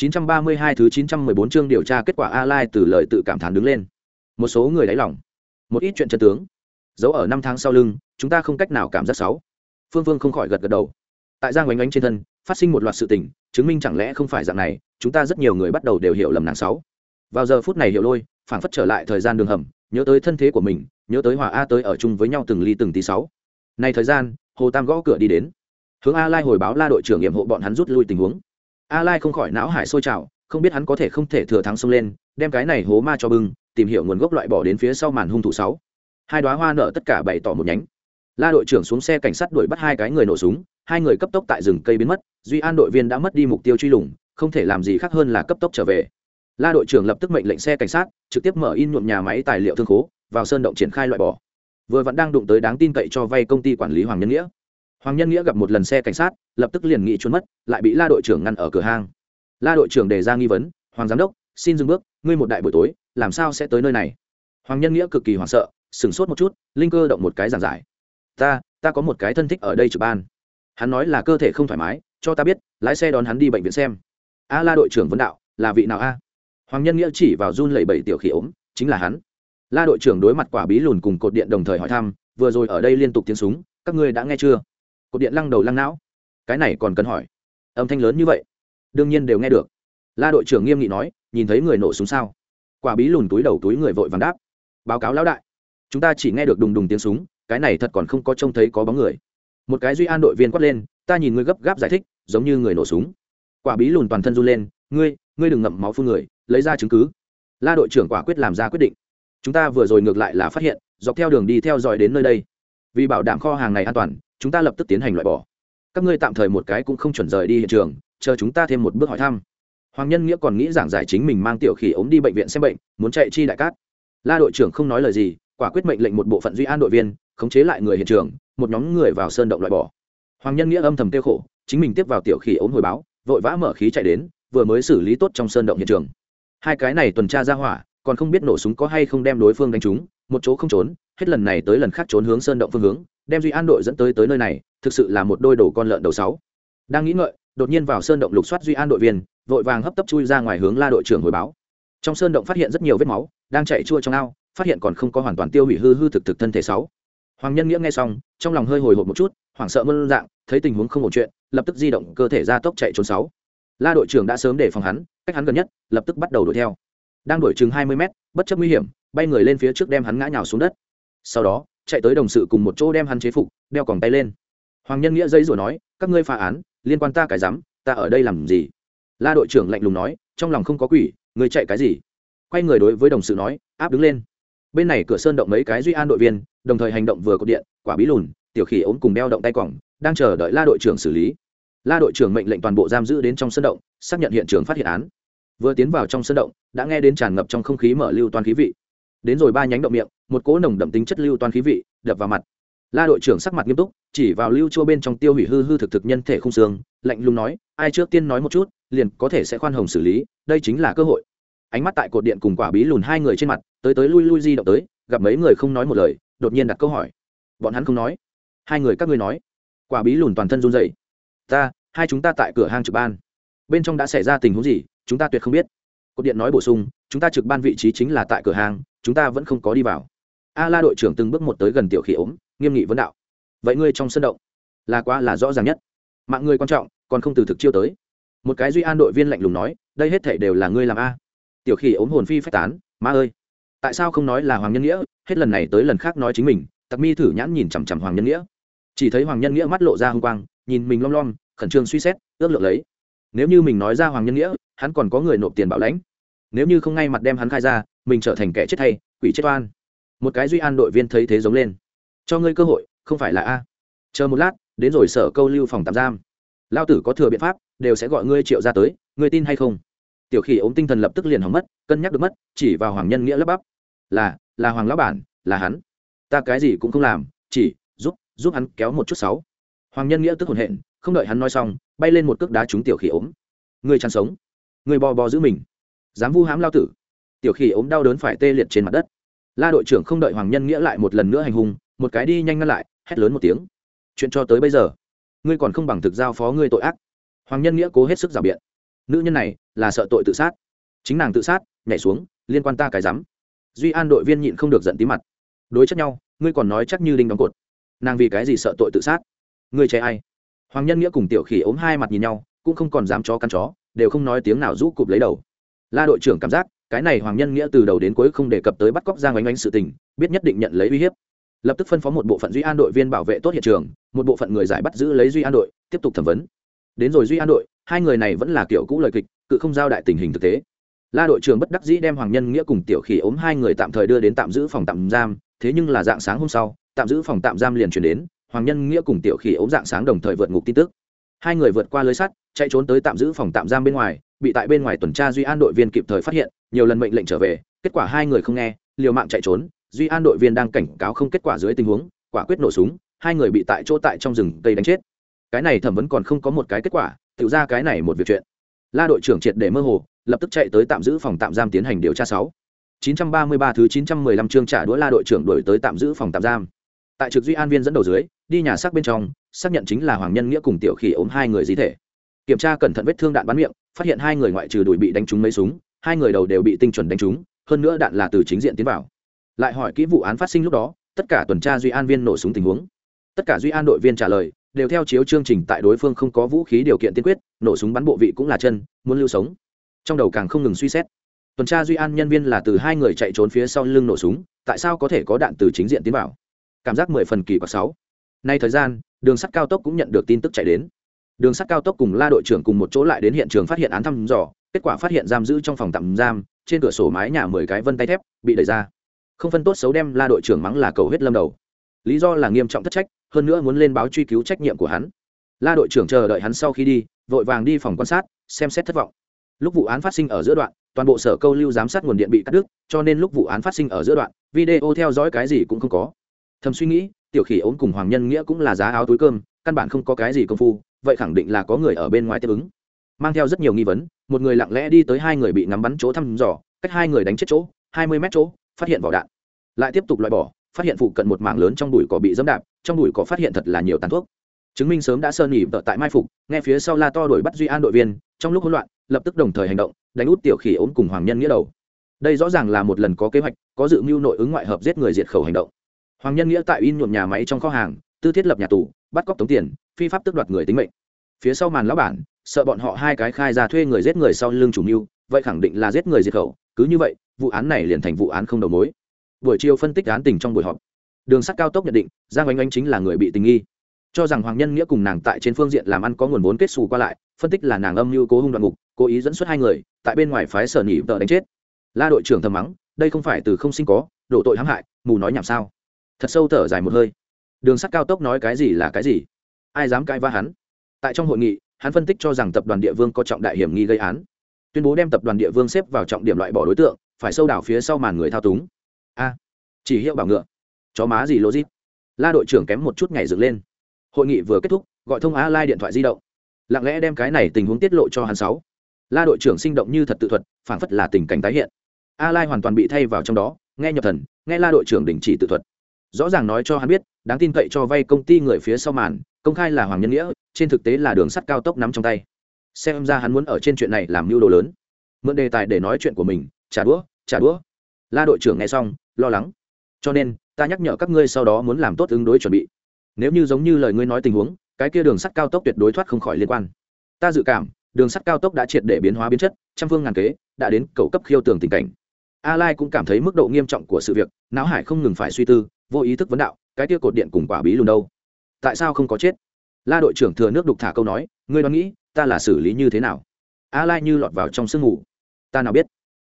932 thứ 914 chương điều tra kết quả A Lai từ lời tự cảm thán đứng lên. Một số người đáy lòng, một ít chuyện chân tướng, giấu ở năm tháng sau lưng, chúng ta không cách nào cảm giác xấu. Phương Phương không khỏi gật gật đầu. Tại Giang Oánh Oánh trên thân, phát sinh một loạt sự tình, chứng minh chẳng lẽ không phải dạng này, chúng ta rất nhiều người bắt đầu đều hiểu lầm nàng xấu. Vào giờ phút này hiểu lôi, phản phất trở lại thời gian đường hầm, nhớ tới thân thế của mình, nhớ tới Hòa A tới ở chung với nhau từng ly từng tí sáu. Này thời gian, Hồ Tam gõ cửa đi đến. Hướng A Lai hồi báo La đội trưởng nghiệm hộ bọn hắn rút lui tình huống a lai không khỏi não hải sôi trào, không biết hắn có thể không thể thừa thắng xông lên, đem cái này hố ma cho bưng, tìm hiểu nguồn gốc loại bỏ đến phía sau màn hung thủ sáu. Hai đoá hoa nở tất cả bày tỏ một nhánh. La đội trưởng xuống xe cảnh sát đuổi bắt hai cái người nổ súng, hai người cấp tốc tại rừng cây biến mất, duy an đội viên đã mất đi mục tiêu truy lùng, không thể làm gì khác hơn là cấp tốc trở về. La đội trưởng lập tức mệnh lệnh xe cảnh sát, trực tiếp mở in nhuộm nhà máy tài liệu thương khố, vào sơn động triển khai loại bỏ. Vừa vẫn đang đụng tới đáng tin cậy cho vay công ty quản lý hoàng nhân nghĩa hoàng nhân nghĩa gặp một lần xe cảnh sát, lập tức liền nghĩ trốn mất, lại bị la đội trưởng ngăn ở cửa hang. La đội trưởng đề ra nghi vấn, hoàng giám đốc, xin dừng bước, ngươi một đại buổi tối, làm sao sẽ tới nơi này? Hoàng nhân nghĩa cực kỳ hoảng sợ, sửng sốt một chút, linh cơ động một cái giảng giải. Ta ta có một cái thân thích ở đây trực ban. Hắn nói là cơ thể không thoải mái, cho ta biết, lái xe đón hắn đi bệnh viện xem. A, la đội trưởng vấn đạo, là vị nào a? Hoàng nhân nghĩa chỉ vào run lẩy bẩy tiểu khí ốm, chính là hắn. La đội trưởng đối mặt quả bí lùn cùng cột điện đồng thời hỏi thăm, vừa rồi ở đây liên tục tiếng súng, các ngươi đã nghe chưa? Cột điện lăng đầu lăng não. Cái này còn cần hỏi. Âm thanh lớn như vậy. Đương nhiên đều nghe được. La đội trưởng nghiêm nghị nói, nhìn thấy người nổ súng sao? Quả bí lùn túi đầu túi người vội vàng đáp. Báo cáo lão đại. Chúng ta chỉ nghe được đùng đùng tiếng súng, cái này thật còn không có trông thấy có bóng người. Một cái duy an đội viên quát lên, ta nhìn ngươi gấp gáp giải thích, giống như người nổ súng. Quả bí lùn toàn thân run lên, ngươi ngươi đừng ngậm máu phun người, lấy ra chứng cứ. La đội trưởng quả quyết làm ra quyết định. Chúng ta vừa rồi ngược lại là phát hiện, dọc theo đường đi theo dõi đến nơi đây. Vì bảo đảm kho hàng này an toàn chúng ta lập tức tiến hành loại bỏ. Các ngươi tạm thời một cái cũng không chuẩn rời đi hiện trường, chờ chúng ta thêm một bước hỏi thăm. Hoàng nhân nghĩa còn nghĩ giảng giải chính mình mang tiểu khỉ ống đi bệnh viện xem bệnh, muốn chạy chi đại cát. La đội trưởng không nói lời gì, quả quyết mệnh lệnh một bộ phận duy an đội viên, khống chế lại người hiện trường, một nhóm người vào sơn động loại bỏ. Hoàng nhân nghĩa âm thầm tiêu khổ, chính mình tiếp vào tiểu khỉ ống hồi báo, vội vã mở khí chạy đến, vừa mới xử lý tốt trong sơn động hiện trường. Hai cái này tuần tra ra hỏa, còn không biết nổ súng có hay không đem đối phương đánh trúng, một chỗ không trốn, hết lần này tới lần khác trốn hướng sơn động phương hướng đem duy an đội dẫn tới tới nơi này, thực sự là một đôi đồ con lợn đầu sáu. Đang nghĩ ngợi, đột nhiên vào sơn động lục soát duy an đội viên, vội vàng hấp tấp chui ra ngoài hướng la đội trưởng hồi báo. Trong sơn động phát hiện rất nhiều vết máu, đang chạy chua trong ao, phát hiện còn không có hoàn toàn tiêu hủy hư hư thực thực thân thể sáu. Hoàng nhân nghĩa nghe xong, trong lòng hơi hồi hộp một chút, hoảng sợ mơn dạng, thấy tình huống không ổn chuyện, lập tức di động cơ thể ra tốc chạy trốn sáu. La đội trưởng đã sớm để phòng hắn, cách hắn gần nhất, lập tức bắt đầu đuổi theo. Đang đuổi chừng hai mươi mét, bất chấp nguy hiểm, bay người lên phía trước đem hắn ngã nhào xuống đất. Sau đó chạy tới đồng sự cùng một chỗ đem hắn chế phục, đeo còng tay lên. Hoàng nhân nghĩa dây rồi nói, các ngươi phá án, liên quan ta cái dám ta ở đây làm gì? La đội trưởng lạnh lùng nói, trong lòng không có quỷ người chạy cái gì? Quay người đối với đồng sự nói, áp đứng lên. Bên này cửa sơn động mấy cái duy an đội viên, đồng thời hành động vừa có điện, quả bí lùn, tiểu khỉ ốm cùng đeo động tay còng, đang chờ đợi la đội trưởng xử lý. La đội trưởng mệnh lệnh toàn bộ giam giữ đến trong sơn động, xác nhận hiện trường phát hiện án. Vừa tiến vào trong sơn động, đã nghe đến tràn ngập trong không khí mở lưu toàn khí vị. Đến rồi ba nhánh động miệng một cỗ nồng đậm tính chất lưu toàn khí vị đập vào mặt. La đội trưởng sắc mặt nghiêm túc, chỉ vào lưu chua bên trong tiêu hủy hư hư thực thực nhân thể không xương, lạnh lùng nói, ai trước tiên nói một chút, liền có thể sẽ khoan hồng xử lý, đây chính là cơ hội. Ánh mắt tại cột điện cùng quả bí lùn hai người trên mặt, tới tới lui lui di động tới, gặp mấy người không nói một lời, đột nhiên đặt câu hỏi. Bọn hắn không nói. Hai người các ngươi nói. Quả bí lùn toàn thân run dậy ta, hai chúng ta tại cửa hang trực ban. Bên trong đã xảy ra tình huống gì, chúng ta tuyệt không biết. Cột điện nói bổ sung, chúng ta trực ban vị trí chính là tại cửa hàng chúng ta vẫn không có đi vào a la đội trưởng từng bước một tới gần tiểu khỉ ốm, nghiêm nghị vấn đạo. Vậy ngươi trong sân động, là quá là rõ ràng nhất. Mạng ngươi quan trọng, còn không từ thực chiêu tới. Một cái duy an đội viên lạnh lùng nói, đây hết thể đều là ngươi làm a. Tiểu khỉ ốm hồn phi phách tán ma ơi, tại sao không nói là hoàng nhân nghĩa? Hết lần này tới lần khác nói chính mình. Tặc mi thử nhãn nhìn chằm chằm hoàng nhân nghĩa. Chỉ thấy hoàng nhân nghĩa mắt lộ ra h quang, nhìn mình lom lom, khẩn trương suy xét, ước lượng lấy. Nếu như mình nói ra hoàng nhân nghĩa, hắn còn có người nộp tiền bảo lãnh. Nếu như không ngay mặt đem hắn khai ra, mình trở thành kẻ chết thay, quỷ chết oan một cái duy an đội viên thấy thế giống lên. Cho ngươi cơ hội, không phải là a. Chờ một lát, đến rồi sở câu lưu phòng tạm giam. Lao tử có thừa biện pháp, đều sẽ gọi ngươi triệu ra tới, ngươi tin hay không? Tiểu khỉ ốm tinh thần lập tức liền hỏng mất, cân nhắc được mất, chỉ vào hoàng nhân nghĩa lắp bắp. Là là hoàng lão bản, là hắn. Ta cái gì cũng không làm, chỉ giúp giúp hắn kéo một chút sáu. Hoàng nhân nghĩa tức hồn hện, không đợi hắn nói xong, bay lên một cước đá trúng tiểu khỉ ốm ngươi chăn sống. Ngươi bò bò giữ mình. Dám vu hãm lao tử. Tiểu khỉ ốm đau đớn phải tê liệt trên mặt đất la đội trưởng không đợi hoàng nhân nghĩa lại một lần nữa hành hung, một cái đi nhanh ngăn lại, hét lớn một tiếng. Chuyện cho tới bây giờ, ngươi còn không bằng thực giao phó ngươi tội ác. Hoàng nhân nghĩa cố hết sức rào biện. Nữ nhân này là sợ tội tự sát. Chính nàng tự sát, nhảy xuống, liên quan ta cái rắm. Duy an đội viên nhịn không được giận tí mặt. Đối chất nhau, ngươi còn nói chắc như đinh đóng cột. Nàng vì cái gì sợ tội tự sát? Ngươi che ai? Hoàng nhân nghĩa cùng tiểu khỉ ốm hai mặt nhìn nhau, cũng không còn dám chó căn chó, đều không nói tiếng nào rũ cụp lấy đầu. La đội trưởng cảm giác cái này hoàng nhân nghĩa từ đầu đến cuối không đề cập tới bắt cóc giang oanh oanh sự tình, biết nhất định nhận lấy uy hiếp. Lập tức phân phó một bộ phận duy an đội viên bảo vệ tốt hiện trường, một bộ phận người giải bắt giữ lấy duy an đội, tiếp tục thẩm vấn. Đến rồi duy an đội, hai người này vẫn là kiểu cũ lời kịch, cự không giao đại tình hình thực tế. La đội trưởng bất đắc dĩ đem hoàng nhân nghĩa cùng tiểu khỉ ốm hai người tạm thời đưa đến tạm giữ phòng tạm giam, thế nhưng là dạng sáng hôm sau, tạm giữ phòng tạm giam liền chuyển đến, hoàng nhân nghĩa cùng tiểu khỉ ốm dạng sáng đồng thời vượt ngục tin tức hai người vượt qua lưới sắt, chạy trốn tới tạm giữ phòng tạm giam bên ngoài, bị tại bên ngoài tuần tra duy an đội viên kịp thời phát hiện, nhiều lần mệnh lệnh trở về, kết quả hai người không nghe, liều mạng chạy trốn, duy an đội viên đang cảnh cáo không kết quả dưới tình huống, quả quyết nổ súng, hai người bị tại chỗ tại trong rừng cây đánh chết. Cái này thẩm vấn còn không có một cái kết quả, tự ra cái này một việc chuyện. La đội trưởng triệt để mơ hồ, lập tức chạy tới tạm giữ phòng tạm giam tiến hành điều tra sáu. 933 thứ 915 chương trả đũa la đội trưởng đuổi tới tạm giữ phòng tạm giam. Tại trực duy an viên dẫn đầu dưới, đi nhà xác bên trong xác nhận chính là hoàng nhân nghĩa cùng tiểu khỉ ốm hai người di thể. Kiểm tra cẩn thận vết thương đạn bắn miệng, phát hiện hai người ngoại trừ đuổi bị đánh trúng mấy súng, hai người đầu đều bị tinh chuẩn đánh trúng, hơn nữa đạn là từ chính diện tiến vào. Lại hỏi kỹ vụ án phát sinh lúc đó, tất cả tuần tra duy an viên nổ súng tình huống. Tất cả duy an đội viên trả lời, đều theo chiếu chương trình tại đối phương không có vũ khí điều kiện tiên quyết, nổ súng bắn bộ vị cũng là chân, muốn lưu sống. Trong đầu càng không ngừng suy xét. Tuần tra duy an nhân viên là từ hai người chạy trốn phía sau lưng nổ súng, tại sao có thể có đạn từ chính diện tiến vào? Cảm giác mười phần kỳ và sáu nay thời gian, đường sắt cao tốc cũng nhận được tin tức chạy đến. Đường sắt cao tốc cùng la đội trưởng cùng một chỗ lại đến hiện trường phát hiện án thăm dò, kết quả phát hiện giam giữ trong phòng tạm giam, trên cửa sổ mái nhà mười cái vân tay thép, bị đẩy ra. Không phân tốt xấu đem la đội trưởng mắng là cầu hết lâm đầu. Lý do là nghiêm trọng thất trách, hơn nữa muốn lên báo truy cứu trách nhiệm của hắn. La đội trưởng chờ đợi hắn sau khi đi, vội vàng đi phòng quan sát, xem xét thất vọng. Lúc vụ án phát sinh ở giữa đoạn, toàn bộ sở câu lưu giám sát nguồn điện bị cắt đứt, cho nên lúc vụ án phát sinh ở giữa đoạn, video theo dõi cái gì cũng không có. Thầm suy nghĩ tiểu khỉ ốm cùng hoàng nhân nghĩa cũng là giá áo túi cơm, căn bản không có cái gì công phu, vậy khẳng định là có người ở bên ngoài tiếp ứng. Mang theo rất nhiều nghi vấn, một người lặng lẽ đi tới hai người bị ngắm bắn chỗ thăm dò, cách hai người đánh chết chỗ, hai mươi mét chỗ, phát hiện vỏ đạn. Lại tiếp tục loại bỏ, phát hiện phụ cận một mảng lớn trong bụi cỏ bị dẫm đạp, trong bụi cỏ phát hiện thật là nhiều tàn thuốc. Chứng minh sớm đã sơn nghỉ vợ tại mai phục, nghe phía sau la to đuổi bắt duy an đội viên, trong lúc hỗn loạn, lập tức đồng thời hành động, đánh út tiểu khỉ ốm cùng hoàng nhân nghĩa đầu. Đây rõ ràng là một lần có kế hoạch, có dự mưu nội ứng ngoại hợp giết người diệt khẩu hành động hoàng nhân nghĩa tại in nhuộm nhà máy trong kho hàng, tư thiết lập nhà tù, bắt cóc tống tiền, phi pháp tước đoạt người tính mệnh. Phía sau màn lão bản, sợ bọn họ hai cái khai ra thuê người giết người sau lưng chủ mưu, vậy khẳng định là giết người diệt khẩu, cứ như vậy, vụ án này liền thành vụ án không đầu mối. Buổi chiều phân tích án tình trong buổi họp. Đường sắt cao tốc nhận định, giang oanh oanh chính là người bị tình nghi. Cho rằng hoàng nhân nghĩa cùng nàng tại trên phương diện làm ăn có nguồn vốn kết xù qua lại, phân tích là nàng âm mưu cố hung đoạn ngục, cố ý dẫn xuất hai người, tại bên ngoài phái sở nhị vợ đánh chết. La đội trưởng thầm mắng, đây không phải từ không sinh có, đổ tội hãm hại, mù nói nhảm sao thật sâu thở dài một hơi. Đường sắt cao tốc nói cái gì là cái gì? Ai dám cãi va hắn? Tại trong hội nghị, hắn phân tích cho rằng tập đoàn địa vương có trọng đại hiểm nghi gây án. Tuyên bố đem tập đoàn địa vương xếp vào trọng điểm loại bỏ đối tượng, phải sâu đảo phía sau màn người thao túng. A, chỉ hiệu bảo ngựa. Chó má gì logic? La đội trưởng kém một chút ngày dựng lên. Hội nghị vừa kết thúc, gọi thông a lai điện thoại di động. Lặng lẽ đem cái này tình huống tiết lộ cho hắn sáu. La đội trưởng sinh động như thật tự thuật, phảng phất là tình cảnh tái hiện. A lai hoàn toàn bị thay vào trong đó, nghe nhập thần, nghe la đội trưởng đình chỉ tự thuật rõ ràng nói cho hắn biết, đáng tin cậy cho vay công ty người phía sau màn, công khai là hoàng nhân nghĩa, trên thực tế là đường sắt cao tốc nắm trong tay. Xem ra hắn muốn ở trên chuyện này làm mưu đồ lớn. Mượn đề tài để nói chuyện của mình, trả đũa trả đũa. La đội trưởng nghe xong, lo lắng. Cho nên, ta nhắc nhở các ngươi sau đó muốn làm tốt ứng đối chuẩn bị. Nếu như giống như lời ngươi nói tình huống, cái kia đường sắt cao tốc tuyệt đối thoát không khỏi liên quan. Ta dự cảm, đường sắt cao tốc đã triệt để biến hóa biến chất, trăm phương ngàn kế, đã đến cầu cấp khiêu tường tình cảnh. A lai cũng cảm thấy mức độ nghiêm trọng của sự việc, não hải không ngừng phải suy tư vô ý thức vấn đạo, cái tia cột điện cùng quả bí lùn đâu? Tại sao không có chết? La đội trưởng thừa nước đục thả câu nói, ngươi đoán nghĩ, ta là xử lý như thế nào? A lai như lọt vào trong sương ngủ ta nào biết?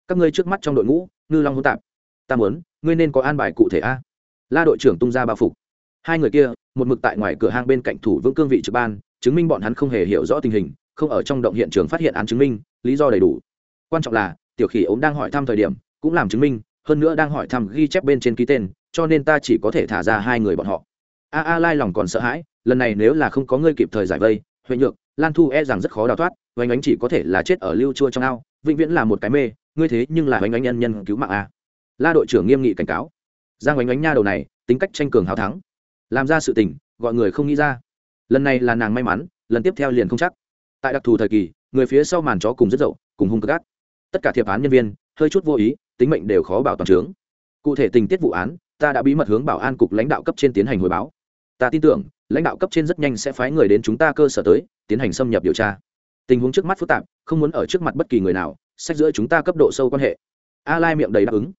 Các ngươi trước mắt trong đội ngũ, ngư long hỗn tạp, ta muốn, ngươi nên có an bài cụ thể a. La đội trưởng tung ra bao phục. Hai người kia, một mực tại ngoài cửa hang bên cạnh thủ vững cương vị trực ban, chứng minh bọn hắn không hề hiểu rõ tình hình, không ở trong động hiện trường phát hiện án chứng minh, lý do đầy đủ. Quan trọng là, tiểu khỉ ốm đang hỏi thăm thời điểm, cũng làm chứng minh, hơn nữa đang hỏi thăm ghi chép bên trên ký tên cho nên ta chỉ có thể thả ra hai người bọn họ. A a lai lòng còn sợ hãi, lần này nếu là không có ngươi kịp thời giải vây, huệ nhược, lan thu e rằng rất khó đào thoát oanh ánh chỉ có thể là chết ở lưu chua trong ao, vĩnh viễn là một cái mê, ngươi thế nhưng là oanh ánh nhân nhân cứu mạng a. La đội trưởng nghiêm nghị cảnh cáo. Giang oanh ánh nha đầu này, tính cách tranh cường hào thắng. Làm ra sự tình, gọi người không nghĩ ra. Lần này là nàng may mắn, lần tiếp theo liền không chắc. Tại đặc thù thời kỳ, người phía sau màn chó cùng rất dậu, cùng hung cực ác. Tất cả thiệp án nhân viên, hơi chút vô ý, tính mệnh đều khó bảo toàn trướng cụ thể tình tiết vụ án ta đã bí mật hướng bảo an cục lãnh đạo cấp trên tiến hành hồi báo. Ta tin tưởng, lãnh đạo cấp trên rất nhanh sẽ phái người đến chúng ta cơ sở tới, tiến hành xâm nhập điều tra. Tình huống trước mắt phức tạp, không muốn ở trước mặt bất kỳ người nào, sách giữa chúng ta cấp độ sâu quan hệ. A lai miệng đầy đáp ứng.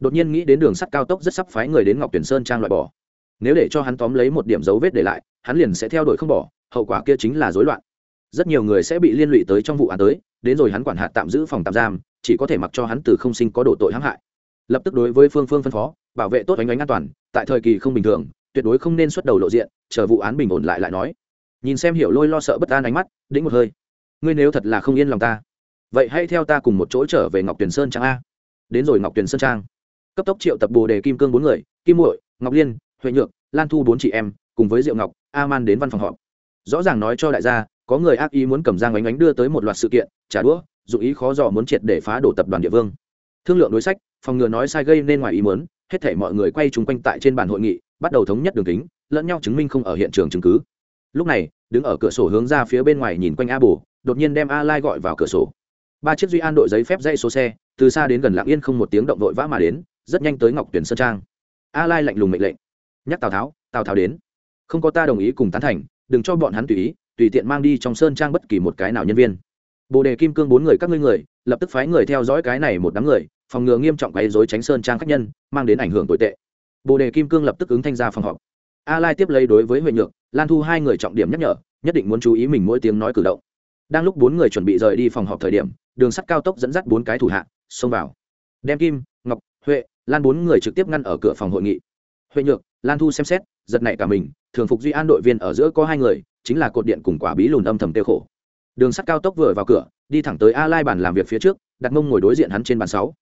Đột nhiên nghĩ đến đường sắt cao tốc rất sắp phái người đến ngọc tuyển sơn trang loại bỏ. Nếu để cho hắn tóm lấy một điểm dấu vết để lại, hắn liền sẽ theo đuổi không bỏ, hậu quả kia chính là rối loạn. Rất nhiều người sẽ bị liên lụy tới trong vụ án tới, đến rồi hắn quản hạt tạm giữ phòng tạm giam, chỉ có thể mặc cho hắn từ không sinh có độ tội hãm hại. Lập tức đối với phương phương phân phó bảo vệ tốt ánh ánh an toàn, tại thời kỳ không bình thường, tuyệt đối không nên xuất đầu lộ diện, chờ vụ án bình ổn lại lại nói. Nhìn xem hiểu lôi lo sợ bất an ánh mắt, đĩnh một hơi. Ngươi nếu thật là không yên lòng ta, vậy hãy theo ta cùng một chỗ trở về ngọc tuyền sơn trang a. Đến rồi ngọc tuyền sơn trang. Cấp tốc triệu tập bồ đề kim cương bốn người, kim muội, ngọc liên, huệ nhược, lan thu bốn chị em, cùng với diệu ngọc a man đến văn phòng họp. Rõ ràng nói cho đại gia, có người ác ý muốn cầm giang ánh ánh đưa tới một loạt sự kiện, trả đũa, dụng ý khó dò muốn triệt để phá đổ tập đoàn địa vương. Thương lượng đối sách, phòng ngừa nói sai gây nên ngoài ý muốn hết thể mọi người quay chung quanh tại trên bàn hội nghị, bắt đầu thống nhất đường kính, lẫn nhau chứng minh không ở hiện trường chứng cứ. Lúc này, đứng ở cửa sổ hướng ra phía bên ngoài nhìn quanh a bồ, đột nhiên đem a lai gọi vào cửa sổ. Ba chiếc duy an đội giấy phép dây số xe, từ xa đến gần lạng yên không một tiếng động vội vã mà đến, rất nhanh tới ngọc tuyển sơn trang. A lai lạnh lùng mệnh lệnh. Nhắc tào tháo tào tháo đến. Không có ta đồng ý cùng tán thành, đừng cho bọn hắn tùy ý, tùy tiện mang đi trong sơn trang bất kỳ một cái nào nhân viên. Bồ đề kim cương bốn người các ngươi người, lập tức phái người theo dõi cái này một đám người phòng ngừa nghiêm trọng quấy rối tránh sơn trang khách nhân, mang đến ảnh hưởng tồi tệ. Bồ đề kim cương lập tức ứng thanh ra phòng họp. A lai tiếp lấy đối với huệ nhược, lan thu hai người trọng điểm nhắc nhở, nhất định muốn chú ý mình mỗi tiếng nói cử động. Đang lúc bốn người chuẩn bị rời đi phòng họp thời điểm, đường sắt cao tốc dẫn dắt bốn cái thủ hạ, xông vào. Đem kim, ngọc, huệ, lan bốn người trực tiếp ngăn ở cửa phòng hội nghị. Huệ nhược, lan thu xem xét, giật nảy cả mình, thường phục duy an đội viên ở giữa có hai người, chính là cột điện cùng quả bí lùn âm thầm tiêu khổ. Đường sắt cao tốc vừa vào cửa, đi thẳng tới a lai bàn làm việc phía trước, đặt mông ngồi đối diện hắn trên bàn sáu.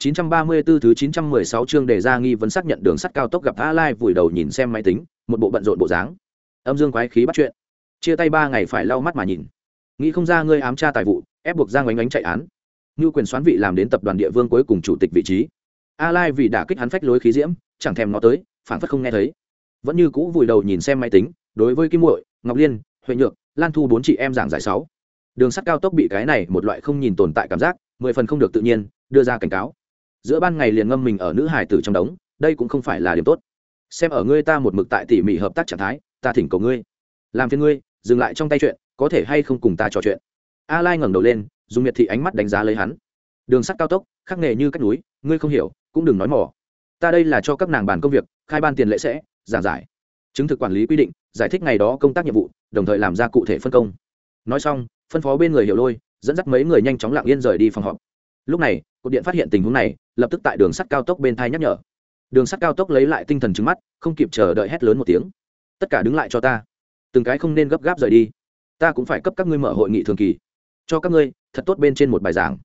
934 thứ 916 chương đề ra nghi vấn xác nhận đường sắt cao tốc gặp A Lai vùi đầu nhìn xem máy tính, một bộ bận rộn bộ dáng. Âm dương quái khí bắt chuyện. Chia tay ba ngày phải lau mắt mà nhìn. Nghĩ không ra ngươi ám tra tài vụ, ép buộc Giang Oánh Oánh chạy án. Như quyền soán vị làm đến tập đoàn địa vương cuối cùng chủ tịch vị trí. A Lai vì đã kích hắn phách lối khí diễm, chẳng thèm nó tới, phản phất không nghe thấy. Vẫn như cũ vùi đầu nhìn xem máy tính, đối với Kim Muội, Ngọc Liên, Huệ Nhược, Lan Thu bốn chị em giảng giải sáu. Đường sắt cao tốc bị cái này một loại không nhìn tồn tại cảm giác, mười phần không được tự nhiên, đưa ra cảnh cáo giữa ban ngày liền ngâm mình ở nữ hải tử trong đống, đây cũng không phải là điểm tốt. Xem ở ngươi ta một mực tại tỉ mỉ hợp tác trạng thái, ta thỉnh cầu ngươi. Làm phiền ngươi, dừng lại trong tay chuyện, có thể hay không cùng ta trò chuyện. A lai ngẩng đầu lên, dùng miệt thị ánh mắt đánh giá lấy hắn. Đường sắt cao tốc, khắc nghề như cách núi, ngươi không hiểu, cũng đừng nói mỏ ta đây là cho các nàng bàn công việc, khai ban tiền lệ sẽ, giảng giải. Chứng thực quản lý quy định, giải thích ngày đó công tác nhiệm vụ, đồng thời làm ra cụ thể phân công. Nói xong, phân phó bên người hiểu lôi, dẫn dắt mấy người nhanh chóng lặng yên rời đi phòng họp. Lúc này cột điện phát hiện tình huống này, lập tức tại đường sắt cao tốc bên thai nhắc nhở. Đường sắt cao tốc lấy lại tinh thần trứng mắt, không kịp chờ đợi hét lớn một tiếng. Tất cả đứng lại cho ta. Từng cái không nên gấp gáp rời đi. Ta cũng phải cấp các ngươi mở hội nghị thường kỳ. Cho các ngươi, thật tốt bên trên một bài giảng.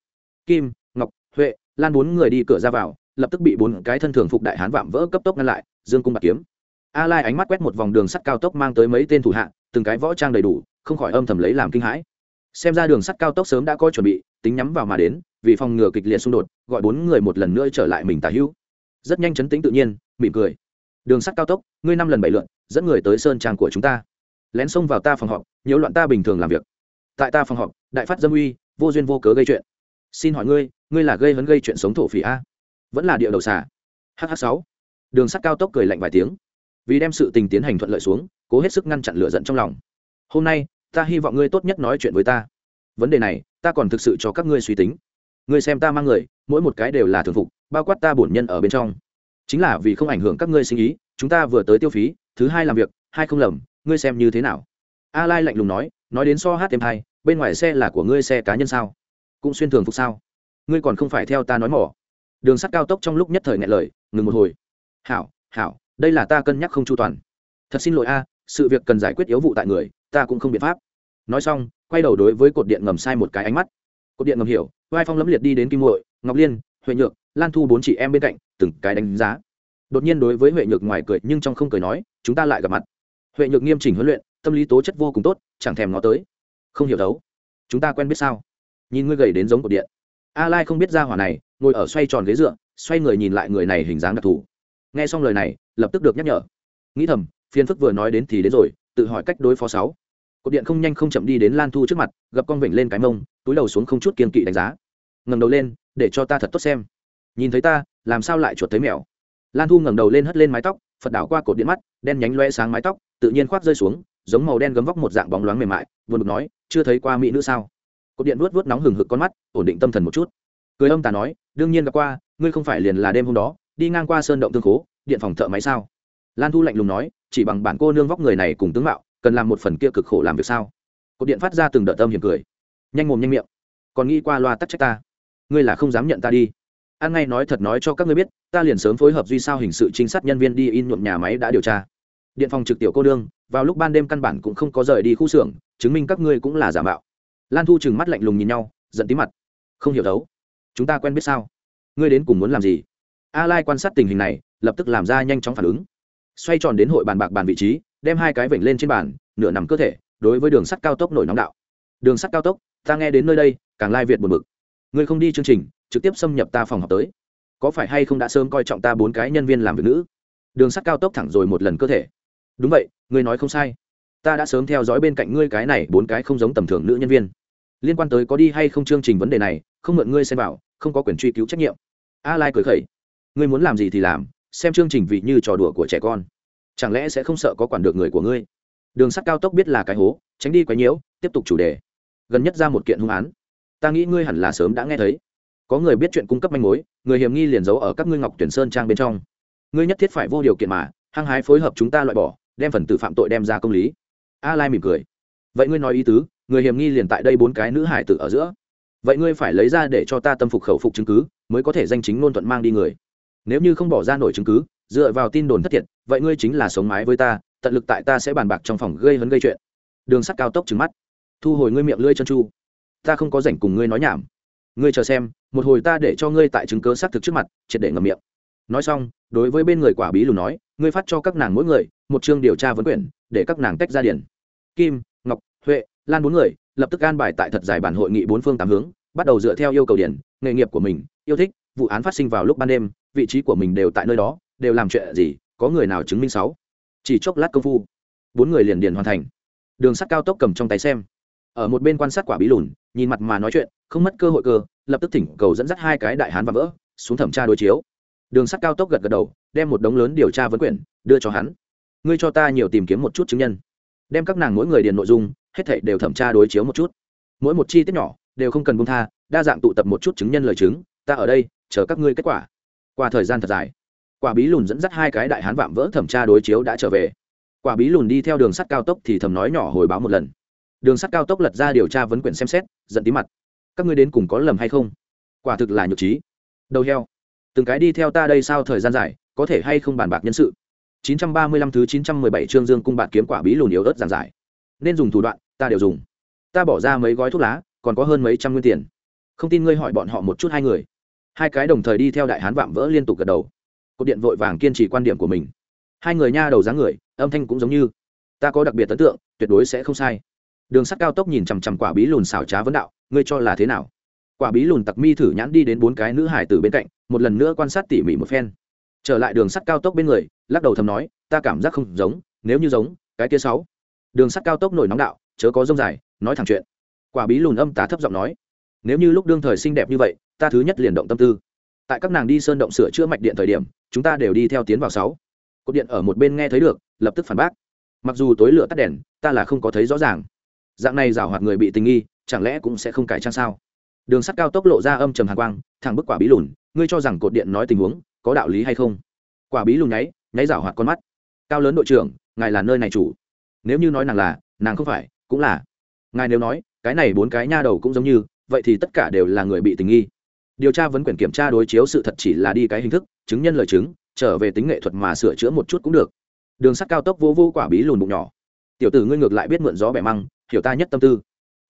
Kim, ngọc, huệ, lan bốn người đi cửa ra vào, lập tức bị bốn cái thân thường phục đại hán vạm vỡ cấp tốc ngăn lại, dương cung bạc kiếm. A lai ánh mắt quét một vòng đường sắt cao tốc mang tới mấy tên thủ hạ, từng cái võ trang đầy đủ, không khỏi âm thầm lấy làm kinh hãi xem ra đường sắt cao tốc sớm đã có chuẩn bị, tính nhắm vào mà đến, vì phòng ngừa kịch liệt xung đột, gọi bốn người một lần nữa trở lại mình tả hữu. Rất nhanh chấn tĩnh tự nhiên, mỉm cười. Đường sắt cao tốc, ngươi năm lần bảy lượn, dẫn người tới sơn trang của chúng ta. Lén xông vào ta phòng họp nhiễu loạn ta bình thường làm việc. Tại ta phòng họp, đại phát dâm uy, vô duyên vô cớ gây chuyện. Xin hỏi ngươi ngươi là gây hấn gây chuyện sống thổ phỉ a? Vẫn là địa đầu xà? Hh sáu. Đường sắt cao tốc cười lạnh vài tiếng. Vì đem sự tình tiến hành thuận lợi xuống, cố hết sức ngăn chặn lửa giận trong lòng. Hôm nay ta hy vọng ngươi tốt nhất nói chuyện với ta. Vấn đề này, ta còn thực sự cho các ngươi suy tính. Ngươi xem ta mang người, mỗi một cái đều là thường phục, bao quát ta bổn nhân ở bên trong. Chính là vì không ảnh hưởng các ngươi sinh ý, chúng ta vừa tới tiêu phí, thứ hai làm việc, hai không lầm, ngươi xem như thế nào? A lai lạnh lùng nói nói đến so hát thêm hai bên ngoài xe là của ngươi xe cá nhân sao? Cũng xuyên thường phục sao? Ngươi còn không phải theo ta nói mỏ. Đường sắt cao tốc trong lúc nhất thời ngại lời, ngừng một hồi. Hảo hảo, đây là ta cân nhắc không chu toàn. Thật xin lỗi a sự việc cần giải quyết yếu vụ tại người, ta cũng không biện pháp. Nói xong, quay đầu đối với cột điện ngầm sai một cái ánh mắt. Cột điện ngầm hiểu, vai phong lẫm liệt đi đến kim muội ngọc liên, huệ nhược, lan thu bốn chị em bên cạnh, từng cái đánh giá. Đột nhiên đối với huệ nhược ngoài cười nhưng trong không cười nói, chúng ta lại gặp mặt. Huệ nhược nghiêm chỉnh huấn luyện, tâm lý tố chất vô cùng tốt, chẳng thèm ngó tới. Không hiểu đấu chúng ta quen biết sao? Nhìn ngươi gầy đến giống cột điện. A lai không biết ra hỏa này, ngồi ở xoay tròn ghế dựa, xoay người nhìn lại người này hình dáng đặc thù. Nghe xong lời này, lập tức được nhắc nhở. Nghĩ thầm phiền phức vừa nói đến thì đến rồi, tự hỏi cách đối phó sáu. Cột điện không nhanh không chậm đi đến lan thu trước mặt gập con vịnh lên cái mông, túi đầu xuống không chút kiên kỵ đánh giá. Ngẩng đầu lên, để cho ta thật tốt xem. Nhìn thấy ta, làm sao lại chuột thấy mèo? Lan thu ngẩng đầu lên hất lên mái tóc, phật đảo qua cột điện mắt, đen nhánh loe sáng mái tóc, tự nhiên khoác rơi xuống, giống màu đen gấm vóc một dạng bóng loáng mềm mại vừa được nói, chưa thấy qua mỹ nữ sao? Cột điện vuốt vuốt nóng hừng hực con mắt, ổn định tâm thần một chút. Cười âm tà nói, đương nhiên gặp qua, ngươi không phải liền là đêm hôm đó, đi ngang qua sơn động tương khố, điện phòng thợ máy sao? Lan thu lạnh lùng nói chỉ bằng bản cô nương vóc người này cùng tướng mạo, cần làm một phần kia cực khổ làm việc sao? Cột điện phát ra từng đợt âm hiểm cười. Nhanh mồm nhanh miệng. Còn nghĩ qua loa tắc trách ta? Ngươi là không dám nhận ta đi. An ngay nói thật nói cho các ngươi biết, ta liền sớm phối hợp duy sao hình sự trinh sát nhân viên đi in nhuộm nhà máy đã điều tra. Điện phòng trực tiểu cô đương vào lúc ban đêm căn bản cũng không có rời đi khu xưởng, chứng minh các ngươi cũng là giả mạo. Lan thu chừng mắt lạnh lùng nhìn nhau, giận tí mặt. Không hiểu đấu. Chúng ta quen biết sao? Ngươi đến cùng muốn làm gì? A lai quan sát tình hình này, lập tức làm ra nhanh chóng phản ứng xoay tròn đến hội bàn bạc bàn vị trí, đem hai cái vểnh lên trên bàn, nửa nằm cơ thể, đối với đường sắt cao tốc nổi nóng đạo. Đường sắt cao tốc, ta nghe đến nơi đây, càng lai việt buồn bực. Ngươi không đi chương trình, trực tiếp xâm nhập ta phòng học tới. Có phải hay không đã sớm coi trọng ta bốn cái nhân viên làm việc nữ? Đường sắt cao tốc thẳng rồi một lần cơ thể. Đúng vậy, ngươi nói không sai. Ta đã sớm theo dõi bên cạnh ngươi cái này bốn cái không giống tầm thường nữ nhân viên. Liên quan tới có đi hay không chương trình vấn đề này, không mượn ngươi xem vào, không có quyền truy cứu trách nhiệm. A lai cười khẩy. Ngươi muốn làm gì thì làm xem chương trình vị như trò đùa của trẻ con. Chẳng lẽ sẽ không sợ có quản được người của ngươi? Đường sắt cao tốc biết là cái hố, tránh đi quấy nhiễu, tiếp tục chủ đề. Gần nhất ra một kiện hung án. Ta nghĩ ngươi hẳn là sớm đã nghe thấy. Có người biết chuyện cung cấp manh mối, người hiểm nghi liền giấu ở các ngươi ngọc tuyển sơn trang bên trong. Ngươi nhất thiết phải vô điều kiện mà, hăng hái phối hợp chúng ta loại bỏ, đem phần tử phạm tội đem ra công lý. A lai mỉm cười. Vậy ngươi nói ý tứ, người hiểm nghi liền tại đây bốn cái nữ hải tử ở giữa. Vậy ngươi phải lấy ra để cho ta tâm phục khẩu phục chứng cứ, mới có thể danh chính ngôn thuận mang đi người nếu như không bỏ ra nổi chứng cứ, dựa vào tin đồn thất thiệt, vậy ngươi chính là sống mái với ta, tận lực tại ta sẽ bàn bạc trong phòng gây hấn gây chuyện. Đường sắt cao tốc trứng mắt. Thu hồi ngươi miệng lưỡi chân chu. Ta không có rảnh cùng ngươi nói nhảm. Ngươi chờ xem, một hồi ta để cho ngươi tại chứng cớ xác thực trước mặt, triệt để ngầm miệng. Nói xong, đối với bên người quả bí lùn nói, ngươi phát cho các nàng mỗi người, một chương điều tra vấn quyển, để các nàng tách ra điển kim, ngọc, huệ, lan bốn người, lập tức an bài tại thật giải bản hội nghị bốn phương tám hướng, bắt đầu dựa theo yêu cầu điển nghề nghiệp của mình, yêu thích vụ án phát sinh vào lúc ban đêm, vị trí của mình đều tại nơi đó, đều làm chuyện gì, có người nào chứng minh sáu? Chỉ chốc lát công phu, bốn người liền điền hoàn thành. Đường sắt cao tốc cầm trong tay xem. Ở một bên quan sát quả bí lùn, nhìn mặt mà nói chuyện, không mất cơ hội cơ, lập tức thỉnh cầu dẫn dắt hai cái đại hán và vỡ, xuống thẩm tra đối chiếu. Đường sắt cao tốc gật gật đầu, đem một đống lớn điều tra vấn quyển, đưa cho hắn. Ngươi cho ta nhiều tìm kiếm một chút chứng nhân. Đem các nàng mỗi người điền nội dung, hết thảy đều thẩm tra đối chiếu một chút. Mỗi một chi tiết nhỏ, đều không cần buông tha, đa dạng tụ tập một chút chứng nhân lời chứng, ta ở đây chờ các ngươi kết quả. Qua thời gian thật dài, quả bí lùn dẫn dắt hai cái đại hán vạm vỡ thẩm tra đối chiếu đã trở về. Quả bí lùn đi theo đường sắt cao tốc thì thầm nói nhỏ hồi báo một lần. Đường sắt cao tốc lật ra điều tra vấn quyển xem xét, giận tí mặt. Các ngươi đến cùng có lầm hay không? Quả thực là nhược trí. Đầu heo. Từng cái đi theo ta đây sao thời gian dài, có thể hay không bàn bạc nhân sự? 935 thứ 917 chương dương cung bạn kiếm quả bí lùn yếu ớt giản giải. Nên dùng thủ đoạn, ta đều dùng. Ta bỏ ra mấy gói thuốc lá, còn có hơn mấy trăm nguyên tiền. Không tin ngươi hỏi bọn họ một chút hai người hai cái đồng thời đi theo đại hán vạm vỡ liên tục gật đầu. Cột điện vội vàng kiên trì quan điểm của mình. Hai người nha đầu dáng người, âm thanh cũng giống như, ta có đặc biệt ấn tượng, tuyệt đối sẽ không sai. Đường sắt cao tốc nhìn chằm chằm quả bí lùn xảo trá vấn đạo, ngươi cho là thế nào? Quả bí lùn tặc mi thử nhãn đi đến bốn cái nữ hải từ bên cạnh, một lần nữa quan sát tỉ mỉ một phen. Trở lại đường sắt cao tốc bên người, lắc đầu thầm nói, ta cảm giác không giống, nếu như giống, cái kia sáu. Đường sắt cao tốc nổi nóng đạo, chớ có rông dài, nói thẳng chuyện. Quả bí lùn âm tả thấp giọng nói, nếu như lúc đương thời xinh đẹp như vậy ta thứ nhất liền động tâm tư. Tại các nàng đi sơn động sửa chữa mạch điện thời điểm, chúng ta đều đi theo tiến vào sáu. Cột điện ở một bên nghe thấy được, lập tức phản bác. Mặc dù tối lửa tắt đèn, ta là không có thấy rõ ràng. Dạng này rào hoạt người bị tình nghi, chẳng lẽ cũng sẽ không cải trang sao? Đường sắt cao tốc lộ ra âm trầm hàn quang, thẳng bức quả bí lùn, ngươi cho rằng cột điện nói tình huống, có đạo lý hay không? Quả bí lùn nháy nháy rào hoạt con mắt. Cao lớn đội trưởng, ngài là nơi này chủ. Nếu như nói nàng là, nàng không phải, cũng là. Ngài nếu nói, cái này bốn cái nha đầu cũng giống như, vậy thì tất cả đều là người bị tình nghi điều tra vấn quyền kiểm tra đối chiếu sự thật chỉ là đi cái hình thức chứng nhân lời chứng trở về tính nghệ thuật mà sửa chữa một chút cũng được. Đường sắt cao tốc vô vô quả bí lùn bụng nhỏ. Tiểu tử ngươi ngược lại biết mượn gió bẻ măng hiểu ta nhất tâm tư.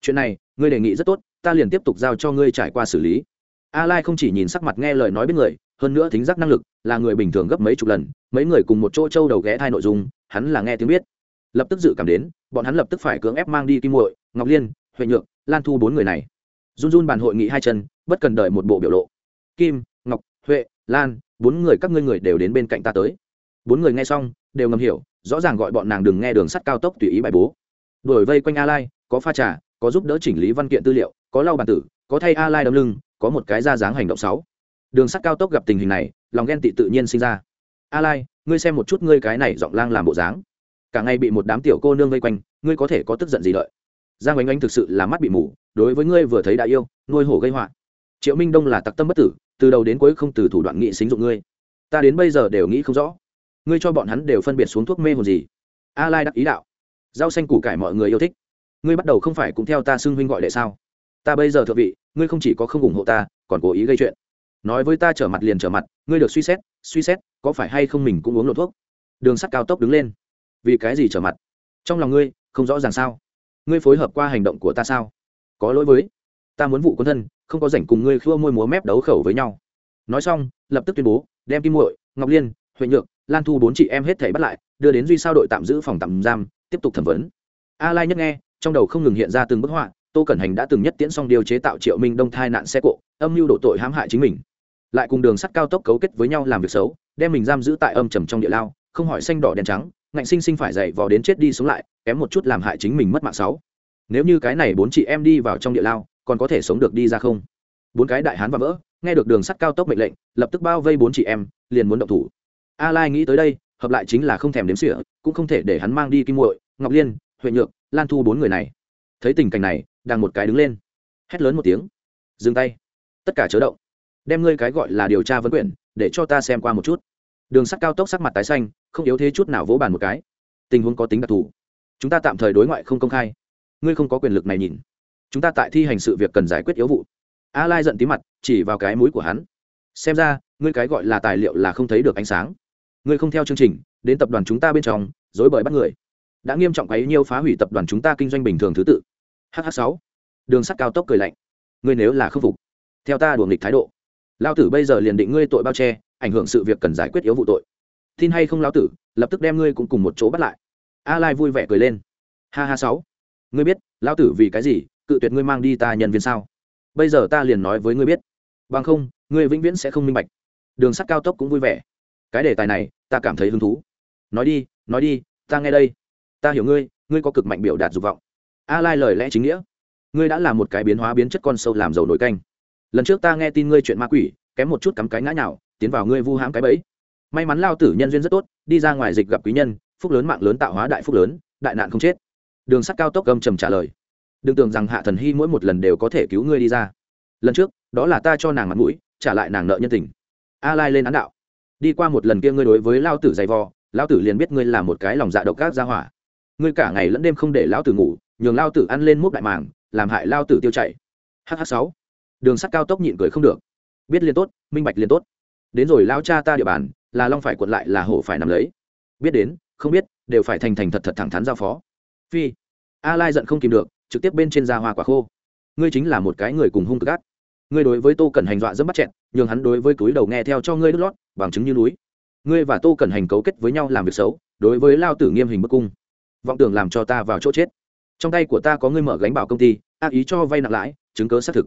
Chuyện này ngươi đề nghị rất tốt ta liền tiếp tục giao cho ngươi trải qua xử lý. A lai không chỉ nhìn sắc mặt nghe lời nói biết người hơn nữa thính giác năng lực là người bình thường gấp mấy chục lần mấy người cùng một chỗ châu đầu ghé thai nội dung hắn là nghe tiếng biết. Lập tức dự cảm đến bọn hắn lập tức phải cưỡng ép mang đi kim muội ngọc liên huệ Nhượng, lan thu bốn người này. Run run bàn hội nghị hai chân bất cần đợi một bộ biểu lộ. Kim, ngọc, huệ, lan, bốn người các ngươi người đều đến bên cạnh ta tới. Bốn người nghe xong, đều ngầm hiểu, rõ ràng gọi bọn nàng đừng nghe đường sắt cao tốc tùy ý bài bố. Đổi vây quanh a lai, có pha trà, có giúp đỡ chỉnh lý văn kiện tư liệu, có lau bàn tử, có thay a lai đâm lưng, có một cái ra dáng hành động sáu. Đường sắt cao tốc gặp tình hình này, lòng ghen tị tự nhiên sinh ra. A lai, ngươi xem một chút ngươi cái này giọng lang làm bộ dáng. Cả ngày bị một đám tiểu cô nương vây quanh, ngươi có thể có tức giận gì đợi? Giang oanh oanh thực sự là mắt bị mù, đối với ngươi vừa thấy đã yêu, nuôi hổ gây họa triệu minh đông là tặc tâm bất tử, từ đầu đến cuối không từ thủ đoạn nghị xính dụng ngươi. Ta đến bây giờ đều nghĩ không rõ. Ngươi cho bọn hắn đều phân biệt xuống thuốc mê hồn gì? A lai đắc ý đạo. Rau xanh củ cải mọi người yêu thích. Ngươi bắt đầu không phải cũng theo ta xưng huynh gọi đệ sao? Ta bây giờ thượng vị, ngươi không chỉ có không ủng hộ ta, còn cố ý gây chuyện. Nói với ta trở mặt liền trở mặt, ngươi được suy xét suy xét, có phải hay không mình cũng uống lộ thuốc? Đường sắt cao tốc đứng lên. Vì cái gì trở mặt? Trong lòng ngươi, không rõ ràng sao? Ngươi phối hợp qua hành động của ta sao? Có lỗi với. Ta muốn vụ quân thân không có rảnh cùng ngươi khua môi múa mép đấu khẩu với nhau. Nói xong, lập tức tuyên bố, đem kim muội, ngọc liên, huệ nhược, lan thu bốn chị em hết thảy bắt lại, đưa đến duy sao đội tạm giữ phòng tạm giam, tiếp tục thẩm vấn. A lai nhất nghe, trong đầu không ngừng hiện ra từng bức họa, tô cẩn hành đã từng nhất tiễn xong điều chế tạo triệu minh đông thai nạn xe cộ, âm mưu độ tội hãm hại chính mình. Lại cùng đường sắt cao tốc cấu kết với nhau làm việc xấu, đem mình giam giữ tại âm trầm trong địa lao, không hỏi xanh đỏ đen trắng, ngạnh sinh sinh phải dậy vò đến chết đi sống lại, kém một chút làm hại chính mình mất mạng sáu nếu như cái này bốn chị em đi vào trong địa lao còn có thể sống được đi ra không? Bốn cái đại hán và vỡ, nghe được đường sắt cao tốc mệnh lệnh, lập tức bao vây bốn chị em, liền muốn động thủ. A lai nghĩ tới đây, hợp lại chính là không thèm đếm sỉa cũng không thể để hắn mang đi kim muội, ngọc liên, huệ nhược, lan thu bốn người này. Thấy tình cảnh này, đang một cái đứng lên. Hét lớn một tiếng. Dừng tay. Tất cả chớ động. Đem ngươi cái gọi là điều tra vấn quyển, để cho ta xem qua một chút. Đường sắt cao tốc sắc mặt tái xanh, không yếu thế chút nào vỗ bàn một cái. Tình huống có tính đặc thù. Chúng ta tạm thời đối ngoại không công khai. Ngươi không có quyền lực này nhìn chúng ta tại thi hành sự việc cần giải quyết yếu vụ. A lai giận tí mặt, chỉ vào cái mũi của hắn. Xem ra, ngươi cái gọi là tài liệu là không thấy được ánh sáng. Ngươi không theo chương trình, đến tập đoàn chúng ta bên trong, dối bời bắt người. Đã nghiêm trọng ấy nhiêu phá hủy tập đoàn chúng ta kinh doanh bình thường thứ tự. Hh sáu. Đường sắt cao tốc cười lạnh. Ngươi nếu là khâm phục, theo ta đuổi nghịch thái độ. Lao tử bây giờ liền định ngươi tội bao che, ảnh hưởng sự việc cần giải quyết yếu vụ tội. Tin hay không lao tử, lập tức đem ngươi cũng cùng một chỗ bắt lại. A lai vui vẻ cười lên. Ha ha sáu. Ngươi biết lao tử vì cái gì cự tuyệt ngươi mang đi ta nhân viên sao? Bây giờ ta liền nói với ngươi biết. Bằng không, ngươi vĩnh viễn sẽ không minh bạch. Đường sắt cao tốc cũng vui vẻ. Cái đề tài này, ta cảm thấy hứng thú. Nói đi nói đi, ta nghe đây. Ta hiểu ngươi ngươi có cực mạnh biểu đạt dục vọng. A lai lời lẽ chính nghĩa. Ngươi đã là một cái biến hóa biến chất con sâu làm dầu nổi canh. Lần trước ta nghe tin ngươi chuyện ma quỷ, kém một chút cắm cái ngã nhào, tiến vào ngươi vu hãm cái bẫy. May mắn lao tử nhân duyên rất tốt, đi ra ngoài dịch gặp quý nhân, phúc lớn mạng lớn tạo hóa đại phúc lớn, đại nạn không chết. Đường sắt cao tốc gầm trầm trả lời đừng tưởng rằng hạ thần hy mỗi một lần đều có thể cứu ngươi đi ra. Lần trước, đó là ta cho nàng mặt mũi, trả lại nàng nợ nhân tình. A lai lên án đạo. Đi qua một lần kia ngươi đối với lao tử dày vò lao tử liền biết ngươi là một cái lòng dạ độc ác ra hỏa. Ngươi cả ngày lẫn đêm không để lao tử ngủ, nhường lao tử ăn lên múc đại màng, làm hại lao tử tiêu chảy. Hh sáu. Đường sắt cao tốc nhịn cười không được. Biết liền tốt, minh bạch liền tốt. Đến rồi lao cha ta địa bàn, là long phải quật lại là hổ phải nằm lấy. Biết đến, không biết, đều phải thành thành thật thật thẳng thắn giao phó. Phi. A lai giận không kìm được trực tiếp bên trên da hoa quả khô. Ngươi chính là một cái người cùng hung cực ác. Ngươi đối với tô cần hành dọa dẫm bắt chẹn nhường hắn đối với túi đầu nghe theo cho ngươi đứt lót, bằng chứng như núi. Ngươi và tô cần hành cấu kết với nhau làm việc xấu, đối với lao tử nghiêm hình bức cung. Vọng tưởng làm cho ta vào chỗ chết. Trong tay của ta có ngươi mở gánh bảo công ty, ác ý cho vay nặng lãi, chứng cớ xác thực.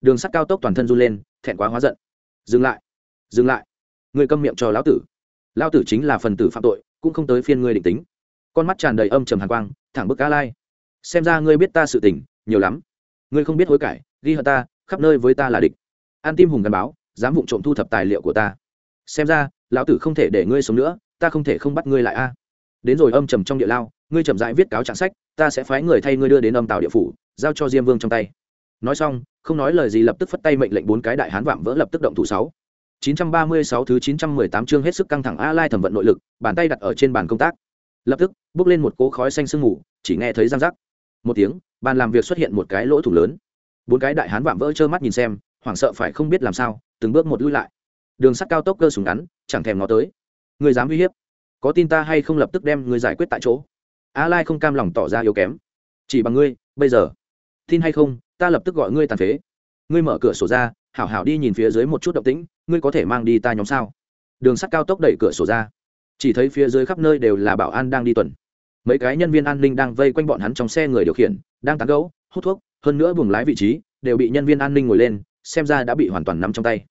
Đường sắt cao tốc toàn thân run lên, thẹn quá hóa giận. Dừng lại. Dừng lại. Ngươi câm miệng cho lão tử. Lão tử chính là phần tử phạm tội, cũng không tới phiên ngươi định tính. Con mắt tràn đầy âm trầm hàn quang, thẳng bức cá lai xem ra ngươi biết ta sự tình nhiều lắm. Ngươi không biết hối cải ghi hận ta khắp nơi với ta là địch. An tim hùng gắn báo dám vụng trộm thu thập tài liệu của ta. Xem ra lão tử không thể để ngươi sống nữa ta không thể không bắt ngươi lại a. Đến rồi âm trầm trong địa lao ngươi chậm rãi viết cáo trạng sách ta sẽ phái người thay ngươi đưa đến âm tàu địa phủ giao cho diêm vương trong tay. Nói xong không nói lời gì lập tức phất tay mệnh lệnh bốn cái đại hán vạm vỡ lập tức động thủ sáu. 936 thứ 918 chương hết sức căng thẳng A Lai thẩm vận nội lực, bàn tay đặt ở trên bàn công tác. Lập tức, bốc lên một cỗ khói xanh sương mù, chỉ nghe thấy răng rắc. Một tiếng, bàn làm việc xuất hiện một cái lỗ thủ lớn. Bốn cái đại hán vạm vỡ trơ mắt nhìn xem, hoảng sợ phải không biết làm sao, từng bước một lui lại. Đường sắt cao tốc cơ súng ngắn, chẳng thèm ngó tới. Người dám uy hiếp, có tin ta hay không lập tức đem người giải quyết tại chỗ. A Lai không cam lòng tỏ ra yếu kém. Chỉ bằng ngươi, bây giờ, tin hay không, ta lập tức gọi ngươi tàn phế. Ngươi mở cửa sổ ra, hảo hảo đi nhìn phía dưới một chút động tĩnh, ngươi có thể mang đi ta nhóm sao đường sắt cao tốc đẩy cửa sổ ra chỉ thấy phía dưới khắp nơi đều là bảo an đang đi tuần mấy cái nhân viên an ninh đang vây quanh bọn hắn trong xe người điều khiển, đang tán gẫu, hút thuốc, hơn nữa buồng lái vị trí, đều bị nhân viên an ninh ngồi lên, xem ra đã bị hoàn toàn nắm trong tay.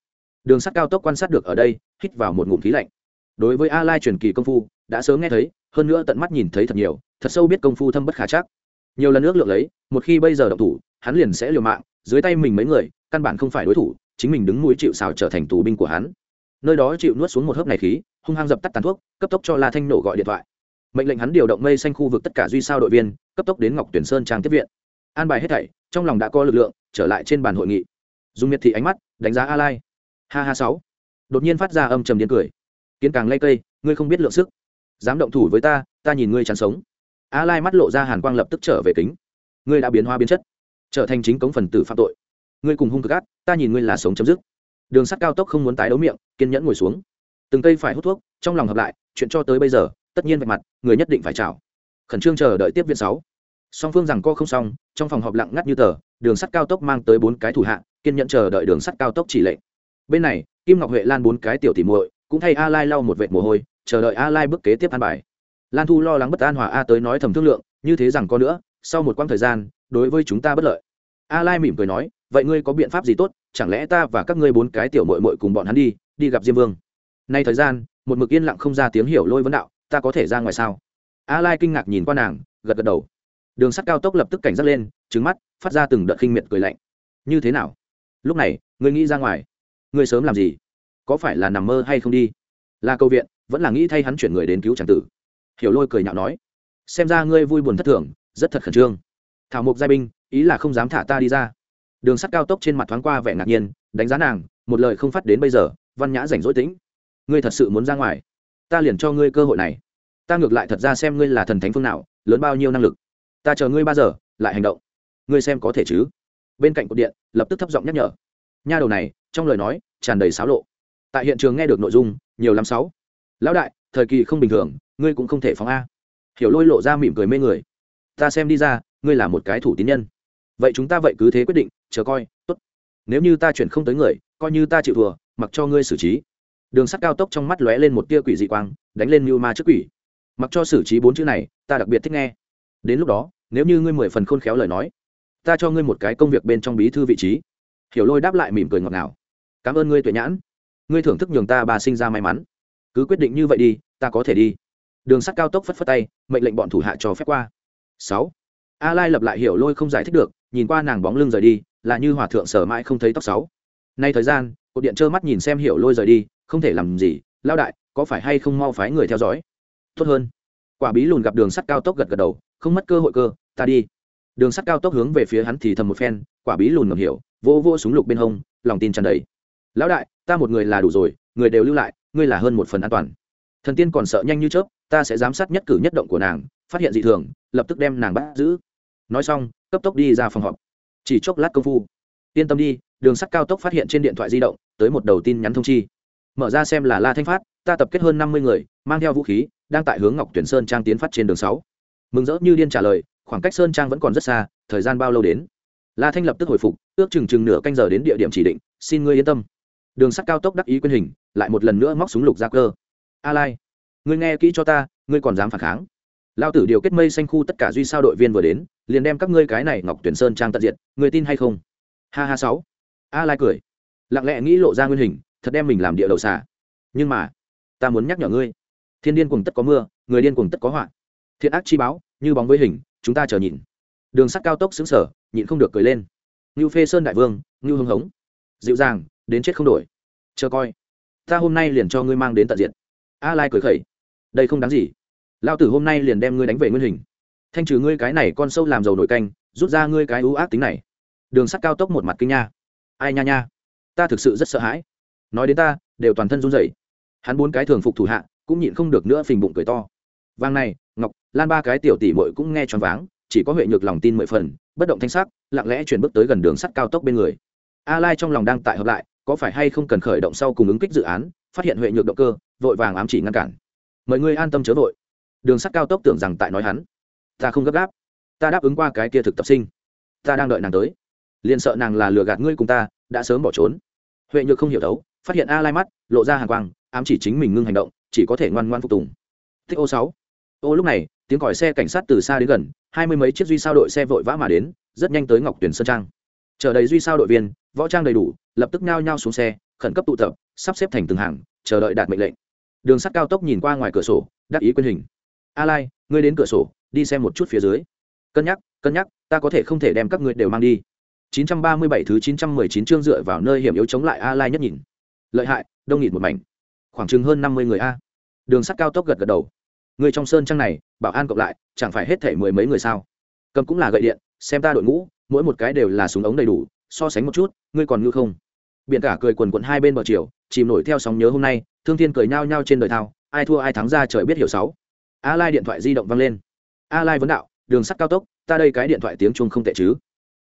Đường sắt cao tốc quan sát được ở đây, hít vào một ngụm khí lạnh. Đối với a lai truyền kỳ công phu, đã sớm nghe thấy, hơn nữa tận mắt nhìn thấy thật nhiều, thật sâu biết công phu thâm bất khả chắc. Nhiều lần ước lượng lấy, một khi bây giờ động thủ, hắn liền sẽ liều mạng, dưới tay mình mấy người, căn bản không phải đối thủ, chính mình đứng mũi chịu xào trở thành tù binh của hắn. Nơi đó chịu nuốt xuống một hớp này khí, hung hăng dập tắt tàn thuốc, cấp tốc cho la thanh nổ gọi điện thoại mệnh lệnh hắn điều động mây xanh khu vực tất cả duy sao đội viên, cấp tốc đến ngọc tuyển sơn trang tiếp viện. An bài hết thảy, trong lòng đã có lực lượng, trở lại trên bàn hội nghị. Dùng miệt thị ánh mắt đánh giá a lai ha ha sáu. Đột nhiên phát ra âm trầm điên cười. Kiến càng lây cây, ngươi không biết lượng sức. Dám động thủ với ta ta nhìn ngươi chán sống. A lai mắt lộ ra hàn quang lập tức trở về kính. Ngươi đã biến hóa biến chất, trở thành chính cống phần tử phạm tội. Ngươi cùng hung cực ác, ta nhìn ngươi là sống chấm dứt. Đường sắt cao tốc không muốn tái đấu miệng, kiên nhẫn ngồi xuống. Từng cây phải hút thuốc, trong lòng hợp lại, chuyện cho tới bây giờ tất nhiên vạch mặt, người nhất định phải chào. Khẩn trương chờ đợi tiếp viện sáu. Song phương rằng co không xong, trong phòng họp lặng ngắt như tờ, đường sắt cao tốc mang tới bốn cái thủ hạ, kiên nhẫn chờ đợi đường sắt cao tốc chỉ lệnh. Bên này, kim ngọc huệ lan bốn cái tiểu tỉ muội, cũng thay a lai lau một vệt mồ hôi, chờ đợi a lai bước kế tiếp an bài. Lan thu lo lắng bất an hòa a tới nói thầm thương lượng, như thế rằng có nữa, sau một quãng thời gian, đối với chúng ta bất lợi. A lai mỉm cười nói, vậy ngươi có biện pháp gì tốt, chẳng lẽ ta và các ngươi bốn cái tiểu muội muội cùng bọn hắn đi đi gặp diêm vương? Nay thời gian, một mực yên lặng không ra tiếng hiểu lôi vấn đạo ta có thể ra ngoài sao? A lai kinh ngạc nhìn qua nàng, gật gật đầu. Đường sắt cao tốc lập tức cảnh giác lên trứng mắt, phát ra từng đợt khinh miệt cười lạnh. Như thế nào? Lúc này, ngươi nghĩ ra ngoài. Ngươi sớm làm gì? Có phải là nằm mơ hay không đi? Là câu viện, vẫn là nghĩ thay hắn chuyển người đến cứu tràng tử. Hiểu lôi cười nhạo nói. Xem ra ngươi vui buồn thất thường, rất thật khẩn trương. Thảo mộc giai binh, ý là không dám thả ta đi ra. Đường sắt cao tốc trên mặt thoáng qua vẻ ngạc nhiên, đánh giá nàng, một lời không phát đến bây giờ, văn nhã rảnh rỗi tĩnh. Ngươi thật sự muốn ra ngoài? Ta liền cho ngươi cơ hội này. Ta ngược lại thật ra xem ngươi là thần thánh phương nào, lớn bao nhiêu năng lực. Ta chờ ngươi ba giờ, lại hành động. Ngươi xem có thể chứ? Bên cạnh cột điện, lập tức thấp giọng nhắc nhở. Nha đầu này, trong lời nói, tràn đầy xáo lộ. Tại hiện trường nghe được nội dung, nhiều lắm sáu. Lão đại, thời kỳ không bình thường, ngươi cũng không thể phóng a. Hiểu lôi lộ ra mỉm cười mê người. Ta xem đi ra, ngươi là một cái thủ tín nhân. Vậy chúng ta vậy cứ thế quyết định, chờ coi, tốt. Nếu như ta chuyển không tới người, coi như ta chịu thừa mặc cho ngươi xử trí đường sắt cao tốc trong mắt lóe lên một tia quỷ dị quang, đánh lên mưu ma trước quỷ. Mặc cho xử trí bốn chữ này, ta đặc biệt thích nghe. Đến lúc đó, nếu như ngươi mười phần khôn khéo lời nói, ta cho ngươi một cái công việc bên trong bí thư vị trí. Hiểu lôi đáp lại mỉm cười ngọt ngào. Cảm ơn ngươi tuệ nhãn. Ngươi thưởng thức nhường ta bà sinh ra may mắn. Cứ quyết định như vậy đi, ta có thể đi. Đường sắt cao tốc phất phất tay, mệnh lệnh bọn thủ hạ cho phép qua. Sáu. A lai lập lại hiểu lôi không giải thích được, nhìn qua nàng bóng lưng rời đi, là như hòa thượng sở mãi không thấy tóc sáu. Nay thời gian, cột điện trơ mắt nhìn xem hiểu lôi rời đi không thể làm gì lao đại, có phải hay không mau phái người theo dõi? Tốt hơn. Quả bí lùn gặp đường sắt cao tốc gật gật đầu, không mất cơ hội cơ, ta đi. Đường sắt cao tốc hướng về phía hắn thì thầm một phen, quả bí lùn ngầm hiểu vô vô súng lục bên hông, lòng tin tràn đầy. Lão đại, ta một người là đủ rồi, người đều lưu lại, ngươi là hơn một phần an toàn. Thần tiên còn sợ nhanh như chớp, ta sẽ giám sát nhất cử nhất động của nàng, phát hiện dị thường, lập tức đem nàng bắt giữ. Nói xong, cấp tốc đi ra phòng họp. Chỉ chốc lát công phu. Yên tâm đi, đường sắt cao tốc phát hiện trên điện thoại di động, tới một đầu tin nhắn thông chi mở ra xem là la thanh phát, ta tập kết hơn năm mươi người, mang theo vũ khí, đang tại hướng ngọc tuyển sơn trang tiến phát trên đường sáu. Mừng rỡ như điên trả lời, khoảng cách sơn trang vẫn còn rất xa, thời gian bao lâu đến? La thanh lập tức hồi phục, ước chừng chừng nửa canh giờ đến địa điểm chỉ định, xin ngươi yên tâm. Đường sắt cao tốc đắc ý quyên hình, lại một lần nữa móc súng lục ra cơ. A lai, ngươi nghe kỹ cho ta, ngươi còn dám phản kháng? Lao tử điều kết mây xanh khu tất cả duy sao đội viên vừa đến, liền đem các ngươi cái này ngọc tuyển sơn trang tận diệt người tin hay không? Ha ha sáu. A lai cười, lặng lẽ nghĩ lộ ra nguyên hình thật đem mình làm địa đầu xả nhưng mà, ta muốn nhắc nhở ngươi, thiên điên cùng tất có mưa, người điên cùng tất có họa. Thiện ác chi báo, như bóng với hình, chúng ta chờ nhìn. Đường sắt cao tốc xứng sở nhịn không được cười lên. Ngưu phê sơn đại vương, ngưu hưng hống. Dịu dàng, đến chết không đổi. Chờ coi. Ta hôm nay liền cho ngươi mang đến tận diện a lai cười khẩy. Đây không đáng gì. Lao tử hôm nay liền đem ngươi đánh về nguyên hình. Thanh trừ ngươi cái này con sâu làm dầu nổi canh, rút ra ngươi cái ưu ác tính này. Đường sắt cao tốc một mặt kinh nha. Ai nha nha. Ta thực sự rất sợ hãi nói đến ta, đều toàn thân run rẩy. Hắn bốn cái thường phục thủ hạ, cũng nhịn không được nữa phình bụng cười to. Vang này, ngọc, lan ba cái tiểu tỷ mội cũng nghe choáng váng, chỉ có huệ nhược lòng tin mười phần, bất động thanh sắc, lặng lẽ chuyển bước tới gần đường sắt cao tốc bên người. A lai trong lòng đang tại hợp lại, có phải hay không cần khởi động sau cùng ứng kích dự án, phát hiện huệ nhược động cơ, vội vàng ám chỉ ngăn cản. Mọi người an tâm chớ vội. Đường sắt cao tốc tưởng rằng tại nói hắn, ta không gấp gáp. Ta đáp ứng qua cái kia thực tập sinh. Ta đang đợi nàng tới. Liền sợ nàng là lừa gạt ngươi cùng ta, đã sớm bỏ trốn. Huệ nhược không hiểu đấu phát hiện a lai mắt, lộ ra hàng quang, ám chỉ chính mình ngưng hành động, chỉ có thể ngoan ngoan phục tùng. Thích ô sáu. Ô, lúc này, tiếng còi xe cảnh sát từ xa đến gần, hai mươi mấy chiếc duy sao đội xe vội vã mà đến, rất nhanh tới ngọc tuyển sơn trang. Chờ đầy duy sao đội viên, võ trang đầy đủ, lập tức nhao nhao xuống xe, khẩn cấp tụ tập, sắp xếp thành từng hàng, chờ đợi đạt mệnh lệnh. Đường sắt cao tốc nhìn qua ngoài cửa sổ, đắc ý quyền hình. A lai, ngươi đến cửa sổ, đi xem một chút phía dưới. Cân nhắc cân nhắc, ta có thể không thể đem các ngươi đều mang đi. 937 thứ 919 chương dựa vào nơi hiểm yếu chống lại a lai nhất nhìn lợi hại, đông nghịt một mảnh. Khoảng chừng hơn 50 người a. Đường sắt cao tốc gật gật đầu. Người trong sơn trang này, bảo an cộng lại, chẳng phải hết thể mười mấy người sao? Cầm cũng là gậy điện, xem ta đội ngũ, mỗi một cái đều là súng ống đầy đủ, so sánh một chút, ngươi còn ngư không? Biển cả cười quần quận hai bên bờ chiều, chìm nổi theo sóng nhớ hôm nay, thương thiên cười nhao nhao trên đời thao, ai thua ai thắng ra trời biết hiểu sáu. A lai điện thoại di động vang lên. A lai vấn đạo, đường sắt cao tốc, ta đây cái điện thoại tiếng chuông không tệ chứ?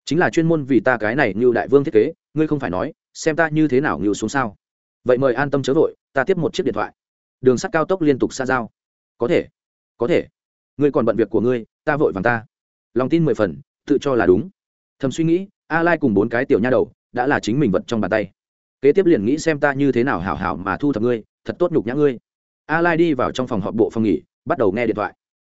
Chính là chuyên môn vì ta cái này như đại vương thiết kế, ngươi không phải nói, xem ta như thế nào như xuống sao? Vậy mời an tâm chớ vội, ta tiếp một chiếc điện thoại. Đường sắt cao tốc liên tục xa giao. Có thể có thể. Ngươi còn bận việc của ngươi, ta vội vàng ta. Lòng tin mười phần, tự cho là đúng. Thầm suy nghĩ, a lai cùng bốn cái tiểu nha đầu, đã là chính mình vật trong bàn tay. Kế tiếp liền nghĩ xem ta như thế nào hảo hảo mà thu thập ngươi, thật tốt nhục nhã ngươi. A lai đi vào trong phòng họp bộ phòng nghỉ, bắt đầu nghe điện thoại.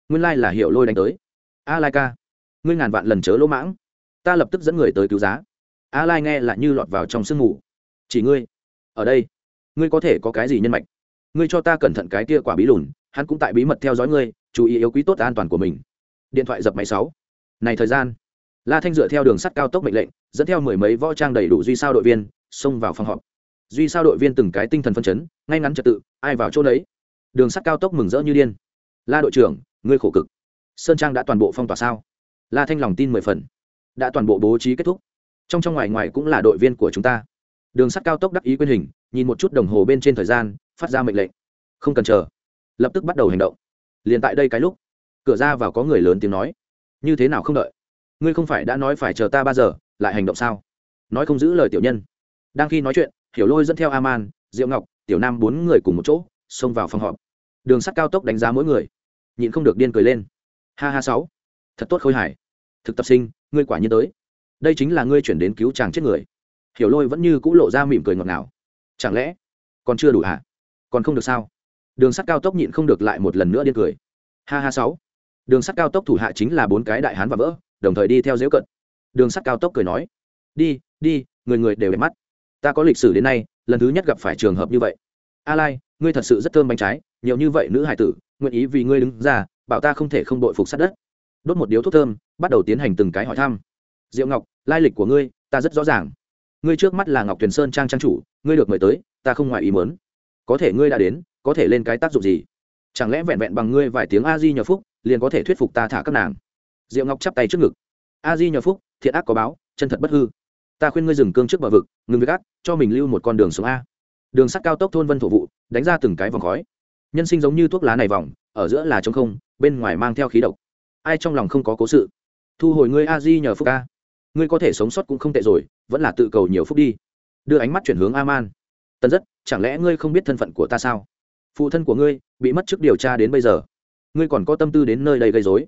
Nguyên lai là hiệu lôi đánh tới. A lai ca, ngươi ngàn vạn lần chớ lỗ mãng. Ta lập tức dẫn người tới cứu giá. A lai nghe là như lọt vào trong sương mù. Chỉ ngươi, ở đây ngươi có thể có cái gì nhân mạch? Ngươi cho ta cẩn thận cái kia quả bí lùn, hắn cũng tại bí mật theo dõi ngươi, chú ý yếu quý tốt an toàn của mình. Điện thoại dập máy sáu. Này thời gian. La thanh dựa theo đường sắt cao tốc mệnh lệnh, dẫn theo mười mấy võ trang đầy đủ duy sao đội viên, xông vào phòng họp. Duy sao đội viên từng cái tinh thần phân chấn, ngay ngắn trật tự, ai vào chỗ đấy đường sắt cao tốc mừng rỡ như điên. La đội trưởng, ngươi khổ cực. Sơn trang đã toàn bộ phong tỏa sao? La thanh lòng tin mười phần. Đã toàn bộ bố trí kết thúc. Trong trong ngoài ngoài cũng là đội viên của chúng ta đường sắt cao tốc đắc ý quyên hình, nhìn một chút đồng hồ bên trên thời gian, phát ra mệnh lệnh. Không cần chờ. Lập tức bắt đầu hành động. Liền tại đây cái lúc, cửa ra vào có người lớn tiếng nói. Như thế nào không đợi? Ngươi không phải đã nói phải chờ ta ba giờ, lại hành động sao? Nói không giữ lời tiểu nhân. Đang khi nói chuyện, hiểu lôi dẫn theo a man diệu ngọc, tiểu nam bốn người cùng một chỗ, xông vào phòng họp. Đường sắt cao tốc đánh giá mỗi người. Nhịn không được điên cười lên. Ha ha sáu. Thật tốt khôi hài. Thực tập sinh, ngươi quả nhiên tới. Đây chính là ngươi chuyển đến cứu chàng chết người hiểu lôi vẫn như cũ lộ ra mỉm cười ngọt ngào. Chẳng lẽ còn chưa đủ hả? Còn không được sao? Đường sắt cao tốc nhịn không được lại một lần nữa điên cười. Ha ha sáu. Đường sắt cao tốc thủ hạ chính là bốn cái đại hán và vỡ, đồng thời đi theo dễu cận. Đường sắt cao tốc cười nói, đi đi, người người đều đẹp mắt. Ta có lịch sử đến nay, lần thứ nhất gặp phải trường hợp như vậy. A lai, ngươi thật sự rất thơm bánh trái, nhiều như vậy nữ hải tử, nguyện ý vì ngươi đứng ra, bảo ta không thể không đội phục sát đất. Đốt một điếu thuốc thơm, bắt đầu tiến hành từng cái hỏi thăm. Diệu ngọc, lai lịch của ngươi, ta rất rõ ràng ngươi trước mắt là ngọc tuyền sơn trang trang chủ, ngươi được mời tới, ta không ngoài ý mớn có thể ngươi đã đến, có thể lên cái tác dụng gì? Chẳng lẽ vẹn vẹn bằng ngươi vài tiếng a di nhờ phúc, liền có thể thuyết phục ta thả các nàng? Diệu ngọc chắp tay trước ngực. A di nhờ phúc, thiện ác có báo, chân thật bất hư. Ta khuyên ngươi dừng cương trước bờ vực, ngừng việc ác, cho mình lưu một con đường xuống a. Đường sắt cao tốc thôn vân thổ vụ, đánh ra từng cái vòng khói. Nhân sinh giống như thuốc lá này vòng, ở giữa là trống không, bên ngoài mang theo khí độc. Ai trong lòng không có cố sự? Thu hồi ngươi a di nhờ phúc a ngươi có thể sống sót cũng không tệ rồi, vẫn là tự cầu nhiều phúc đi. Đưa ánh mắt chuyển hướng a man tần rất chẳng lẽ ngươi không biết thân phận của ta sao? Phụ thân của ngươi bị mất trước điều tra đến bây giờ. Ngươi còn có tâm tư đến nơi đây gây dối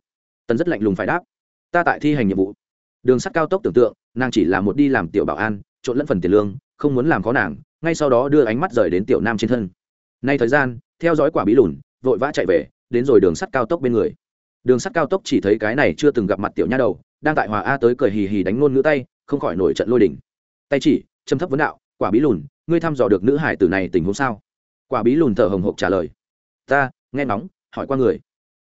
tần rất lạnh lùng phải đáp. Ta tại thi hành nhiệm vụ. Đường sắt cao tốc tưởng tượng, nàng chỉ là một đi làm tiểu bảo an, trộn lẫn phần tiền lương, không muốn làm khó nàng, ngay sau đó đưa ánh mắt rời đến tiểu nam trên thân. Nay thời gian, theo dõi quả bí lùn, vội vã chạy về, đến rồi đường sắt cao tốc bên người. Đường sắt cao tốc chỉ thấy cái này chưa từng gặp mặt tiểu nha đầu đang tại hòa a tới cười hì hì đánh ngôn ngữ tay, không khỏi nổi trận lôi đỉnh tay chỉ, châm thấp vấn đạo, quả bí lùn, ngươi thăm dò được nữ hải tử này tình huống sao? Quả bí lùn thở hồng hộc trả lời. Ta, nghe nóng, hỏi qua người.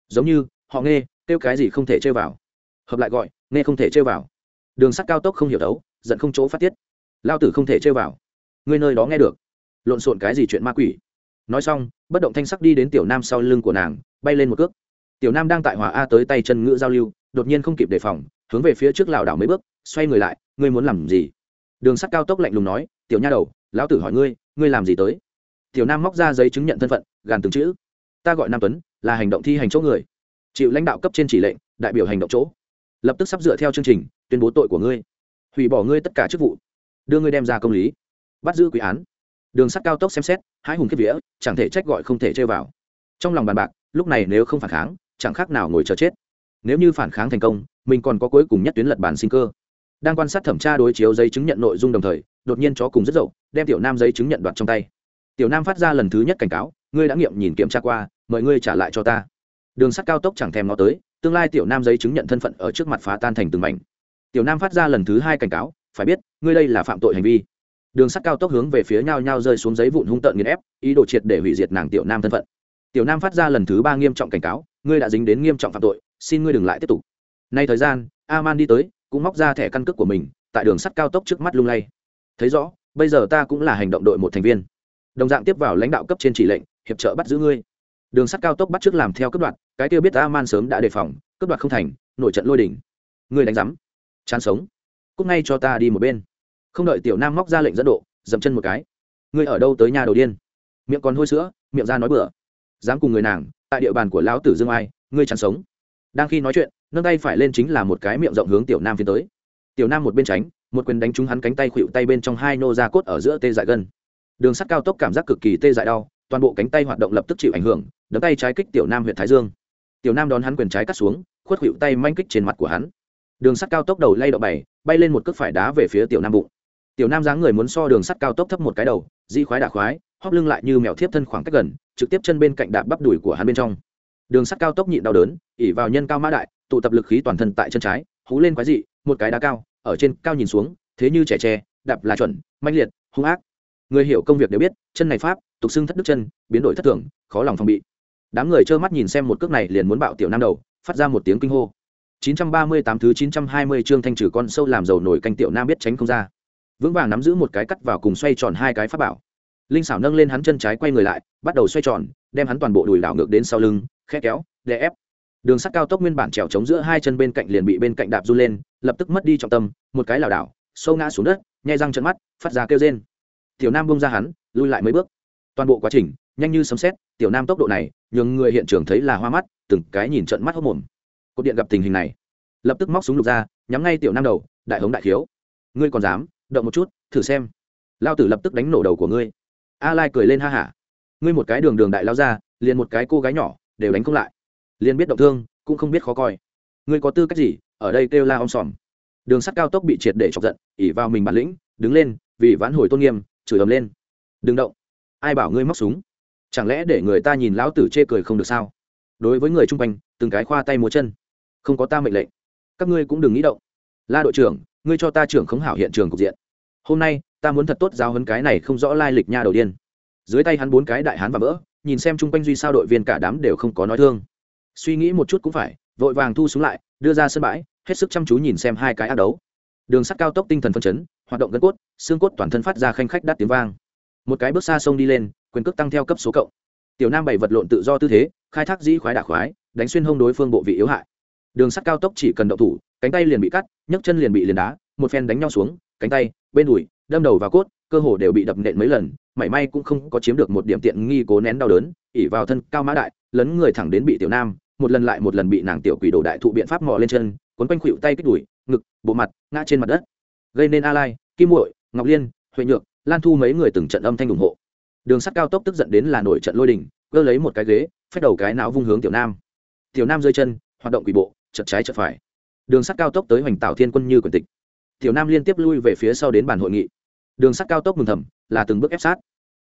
Giống như, họ nghe, kêu cái gì không thể chơi vào. Hợp lại gọi, nghe không thể chơi vào. Đường sắt cao tốc không hiểu đấu, giận không chỗ phát tiết. Lao tử không thể chơi vào. Ngươi nơi đó nghe được. Lộn xộn cái gì chuyện ma quỷ. Nói xong, bất động thanh sắc đi đến tiểu nam sau lưng của nàng, bay lên một cước. Tiểu nam đang tại hòa a tới tay chân ngữ giao lưu, đột nhiên không kịp đề phòng hướng về phía trước lảo đảo mấy bước, xoay người lại, ngươi muốn làm gì? Đường sắt cao tốc lạnh lùng nói, tiểu nha đầu, lão tử hỏi ngươi ngươi làm gì tới? Tiểu nam móc ra giấy chứng nhận thân phận, gàn từng chữ, ta gọi nam tuấn, là hành động thi hành chỗ người. Chịu lãnh đạo cấp trên chỉ lệnh, đại biểu hành động chỗ. Lập tức sắp dựa theo chương trình, tuyên bố tội của ngươi. Hủy bỏ ngươi tất cả chức vụ. Đưa ngươi đem ra công lý. Bắt giữ quý án. Đường sắt cao tốc xem xét, hai hùng kết vía, chẳng thể trách gọi không thể chơi vào. Trong lòng bàn bạc, lúc này nếu không phản kháng, chẳng khác nào ngồi chờ chết. Nếu như phản kháng thành công mình còn có cuối cùng nhất tuyến lật bàn sinh cơ. Đang quan sát thẩm tra đối chiếu giấy chứng nhận nội dung đồng thời, đột nhiên chó cùng rất dậu, đem tiểu nam giấy chứng nhận đoạt trong tay. Tiểu nam phát ra lần thứ nhất cảnh cáo, ngươi đã nghiệm nhìn kiểm tra qua, mời ngươi trả lại cho ta. Đường sắt cao tốc chẳng thèm nó tới, tương lai tiểu nam giấy chứng nhận thân phận ở trước mặt phá tan thành từng mảnh. Tiểu nam phát ra lần thứ hai cảnh cáo, phải biết, ngươi đây là phạm tội hành vi. Đường sắt cao tốc hướng về phía nhau nhau rơi xuống giấy vụn hung tợn nghiền ép, ý đồ triệt để hủy diệt nàng tiểu nam thân phận. Tiểu nam phát ra lần thứ ba nghiêm trọng cảnh cáo, ngươi đã dính đến nghiêm trọng phạm tội, xin ngươi đừng lại tiếp tục nay thời gian a man đi tới, cũng móc ra thẻ căn cước của mình, tại đường sắt cao tốc trước mắt lung lay. Thấy rõ, bây giờ ta cũng là hành động đội một thành viên. Đồng dạng tiếp vào lãnh đạo cấp trên chỉ lệnh, hiệp trợ bắt giữ ngươi. Đường sắt cao tốc bắt trước làm theo cấp đoạn cái tiêu biết a man sớm đã đề phòng, cấp đoạn không thành nổi trận lôi đỉnh. Ngươi đánh rắm chán sống. Cúc ngay cho ta đi một bên. Không đợi tiểu nam móc ra lệnh dẫn độ, dậm chân một cái. Ngươi ở đâu tới nhà đầu điên? Miệng còn hôi sữa, miệng ra nói bừa. Dám cùng người nàng, tại địa bàn của lão tử dương ai, ngươi chán sống. Đang khi nói chuyện nâng tay phải lên chính là một cái miệng rộng hướng tiểu nam phiến tới. Tiểu nam một bên tránh, một quyền đánh trúng hắn cánh tay khuỵu tay bên trong hai nô ra cốt ở giữa tê dại gân. Đường sắt cao tốc cảm giác cực kỳ tê dại đau, toàn bộ cánh tay hoạt động lập tức chịu ảnh hưởng, đấm tay trái kích tiểu nam huyện thái dương. Tiểu nam đón hắn quyền trái cắt xuống, khuất khuỵu tay manh kích trên mặt của hắn. Đường sắt cao tốc đầu lay động bảy, bay lên một cước phải đá về phía tiểu nam bụng. Tiểu nam dáng người muốn so đường sắt cao tốc thấp một cái đầu, di khoái đả khoái, hóp lưng lại như mèo thiếp thân khoảng cách gần, trực tiếp chân bên cạnh đạp bắp đùi của hắn bên trong. Đường sắt cao tốc nhịn đau đớn, ỉ vào nhân cao mã đại tụ tập lực khí toàn thân tại chân trái, hú lên quái dị, một cái đá cao, ở trên cao nhìn xuống, thế như trẻ tre, đạp là chuẩn manh liệt, hung ác. Người hiểu công việc đều biết, chân này pháp, tục xưng thất đức chân, biến đổi thất thường, khó lòng phòng bị. Đám người trơ mắt nhìn xem một cước này liền muốn bạo tiểu nam đầu, phát ra một tiếng kinh hô. 938 thứ 920 chương thanh trừ con sâu làm dầu nổi canh tiểu nam biết tránh không ra. Vững vàng nắm giữ một cái cắt vào cùng xoay tròn hai cái pháp bảo. Linh xảo nâng lên hắn chân trái quay người lại, bắt đầu xoay tròn, đem hắn toàn bộ đùi đảo ngược đến sau lưng, khe kéo, đè ép đường sắt cao tốc nguyên bản trèo chống giữa hai chân bên cạnh liền bị bên cạnh đạp du lên, lập tức mất đi trọng tâm, một cái lảo đảo, sâu ngã xuống đất, nhai răng trận mắt, phát ra kêu rên. Tiểu nam bông ra hắn, lui lại mấy bước. Toàn bộ quá trình, nhanh như sấm xét tiểu nam tốc độ này, nhường người hiện trường thấy là hoa mắt, từng cái nhìn trận mắt hốc mồm. Cột điện gặp tình hình này, lập tức móc súng lục ra, nhắm ngay tiểu nam đầu, đại hống đại thiếu. Ngươi còn dám, động một chút, thử xem. Lao tử lập tức đánh nổ đầu của ngươi. A lai cười lên ha hả. Ngươi một cái đường đường đại lao ra, liền một cái cô gái nhỏ, đều đánh không lại liền biết động thương, cũng không biết khó coi. Ngươi có tư cách gì ở đây kêu la om sòm? Đường sắt cao tốc bị triệt để chọc giận, ỉ vào mình bản lĩnh, đứng lên, vì vãn hồi tôn nghiêm, chửi ầm lên. Đừng động. Ai bảo ngươi móc súng? Chẳng lẽ để người ta nhìn lão tử chê cười không được sao? Đối với người chung quanh, từng cái khoa tay múa chân. Không có ta mệnh lệnh. Các ngươi cũng đừng nghĩ động. La đội trưởng, ngươi cho ta trưởng khống hảo hiện trường cục diện. Hôm nay, ta muốn thật tốt giao hấn cái này không rõ lai lịch nha đầu điên. Dưới tay hắn bốn cái đại hán và vỡ, nhìn xem chung quanh duy sao đội viên cả đám đều không có nói thương suy nghĩ một chút cũng phải, vội vàng thu xuống lại, đưa ra sân bãi, hết sức chăm chú nhìn xem hai cái ác đấu. Đường sắt cao tốc tinh thần phân chấn, hoạt động gân cốt, xương cốt toàn thân phát ra khanh khách đắt tiếng vang. Một cái bước xa sông đi lên, quyền cước tăng theo cấp số cộng. Tiểu nam bảy vật lộn tự do tư thế, khai thác dĩ khoái đả khoái, đánh xuyên hông đối phương bộ vị yếu hại. Đường sắt cao tốc chỉ cần động thủ, cánh tay liền bị cắt, nhấc chân liền bị liền đá, một phen đánh nhau xuống, cánh tay, bên đùi, đâm đầu và cốt, cơ hồ đều bị đập nện mấy lần, mảy may cũng không có chiếm được một điểm tiện nghi cố nén đau đớn ỉ vào thân cao mã đại, lấn người thẳng đến bị tiểu nam một lần lại một lần bị nàng tiểu quỷ đồ đại thụ biện pháp mò lên chân, quấn quanh khuỵu tay kích đùi ngực, bộ mặt, ngã trên mặt đất. Gây nên a lai, kim muội, ngọc liên, huệ nhược, lan thu mấy người từng trận âm thanh ủng hộ. Đường sắt cao tốc tức giận đến là nổi trận lôi đình, cơ lấy một cái ghế phép đầu cái não vung hướng tiểu nam. Tiểu nam rơi chân, hoạt động quỷ bộ chật trái chật phải. Đường sắt cao tốc tới hoành tảo thiên quân như quyền tịch. Tiểu nam liên tiếp lui về phía sau đến bàn hội nghị. Đường sắt cao tốc mừng thầm, là từng bước ép sát.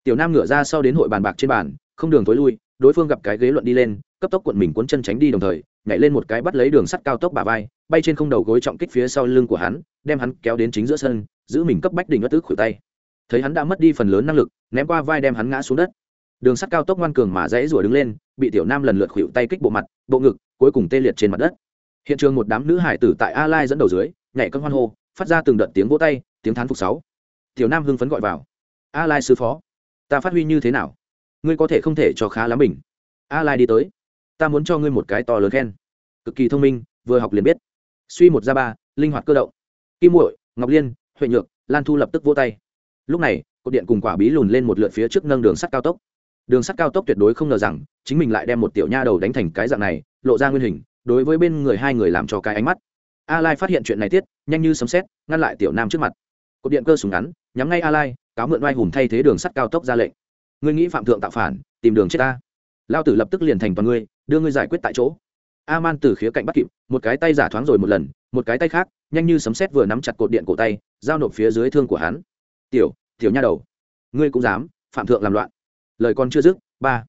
Tiểu nam ngửa ra sau đến hội bàn bạc trên bàn, không đường tối lui đối phương gặp cái ghế luận đi lên, cấp tốc cuộn mình cuốn chân tránh đi đồng thời, nhảy lên một cái bắt lấy đường sắt cao tốc bà vai, bay trên không đầu gối trọng kích phía sau lưng của hắn, đem hắn kéo đến chính giữa sân, giữ mình cấp bách đỉnh bất tức khuỷu tay. Thấy hắn đã mất đi phần lớn năng lực, ném qua vai đem hắn ngã xuống đất. Đường sắt cao tốc ngoan cường mà dãy rủa đứng lên, bị tiểu nam lần lượt khuỵu tay kích bộ mặt, bộ ngực, cuối cùng tê liệt trên mặt đất. Hiện trường một đám nữ hải tử tại a lai dẫn đầu dưới, nhảy cân hoan hô, phát ra từng đợt tiếng vỗ tay, tiếng thán phục sáu. Tiểu nam hưng phấn gọi vào. A lai sư phó, ta phát huy như thế nào? Ngươi có thể không thể cho khá lắm mình. A lai đi tới. Ta muốn cho ngươi một cái to lớn khen. Cực kỳ thông minh, vừa học liền biết. Suy một ra ba, linh hoạt cơ động. Kim muội, ngọc liên, huệ nhược, lan thu lập tức vỗ tay. Lúc này, cột điện cùng quả bí lùn lên một lượt phía trước nâng đường sắt cao tốc. Đường sắt cao tốc tuyệt đối không ngờ rằng, chính mình lại đem một tiểu nha đầu đánh thành cái dạng này, lộ ra nguyên hình, đối với bên người hai người làm cho cái ánh mắt. A lai phát hiện chuyện này tiết, nhanh như sấm xét ngăn lại tiểu nam trước mặt. Cột điện cơ súng ngắn, nhắm ngay a lai, cáo mượn oai hùng thay thế đường sắt cao tốc ra lệnh ngươi nghĩ phạm thượng tạo phản, tìm đường chết ta. Lao tử lập tức liền thành toàn ngươi, đưa ngươi giải quyết tại chỗ. A man từ khía cạnh bắt kịp, một cái tay giả thoáng rồi một lần, một cái tay khác, nhanh như sấm sét vừa nắm chặt cột điện cổ tay, giao nộp phía dưới thương của hắn. Tiểu tiểu nha đầu, ngươi cũng dám, phạm thượng làm loạn. Lời con chưa dứt, ba.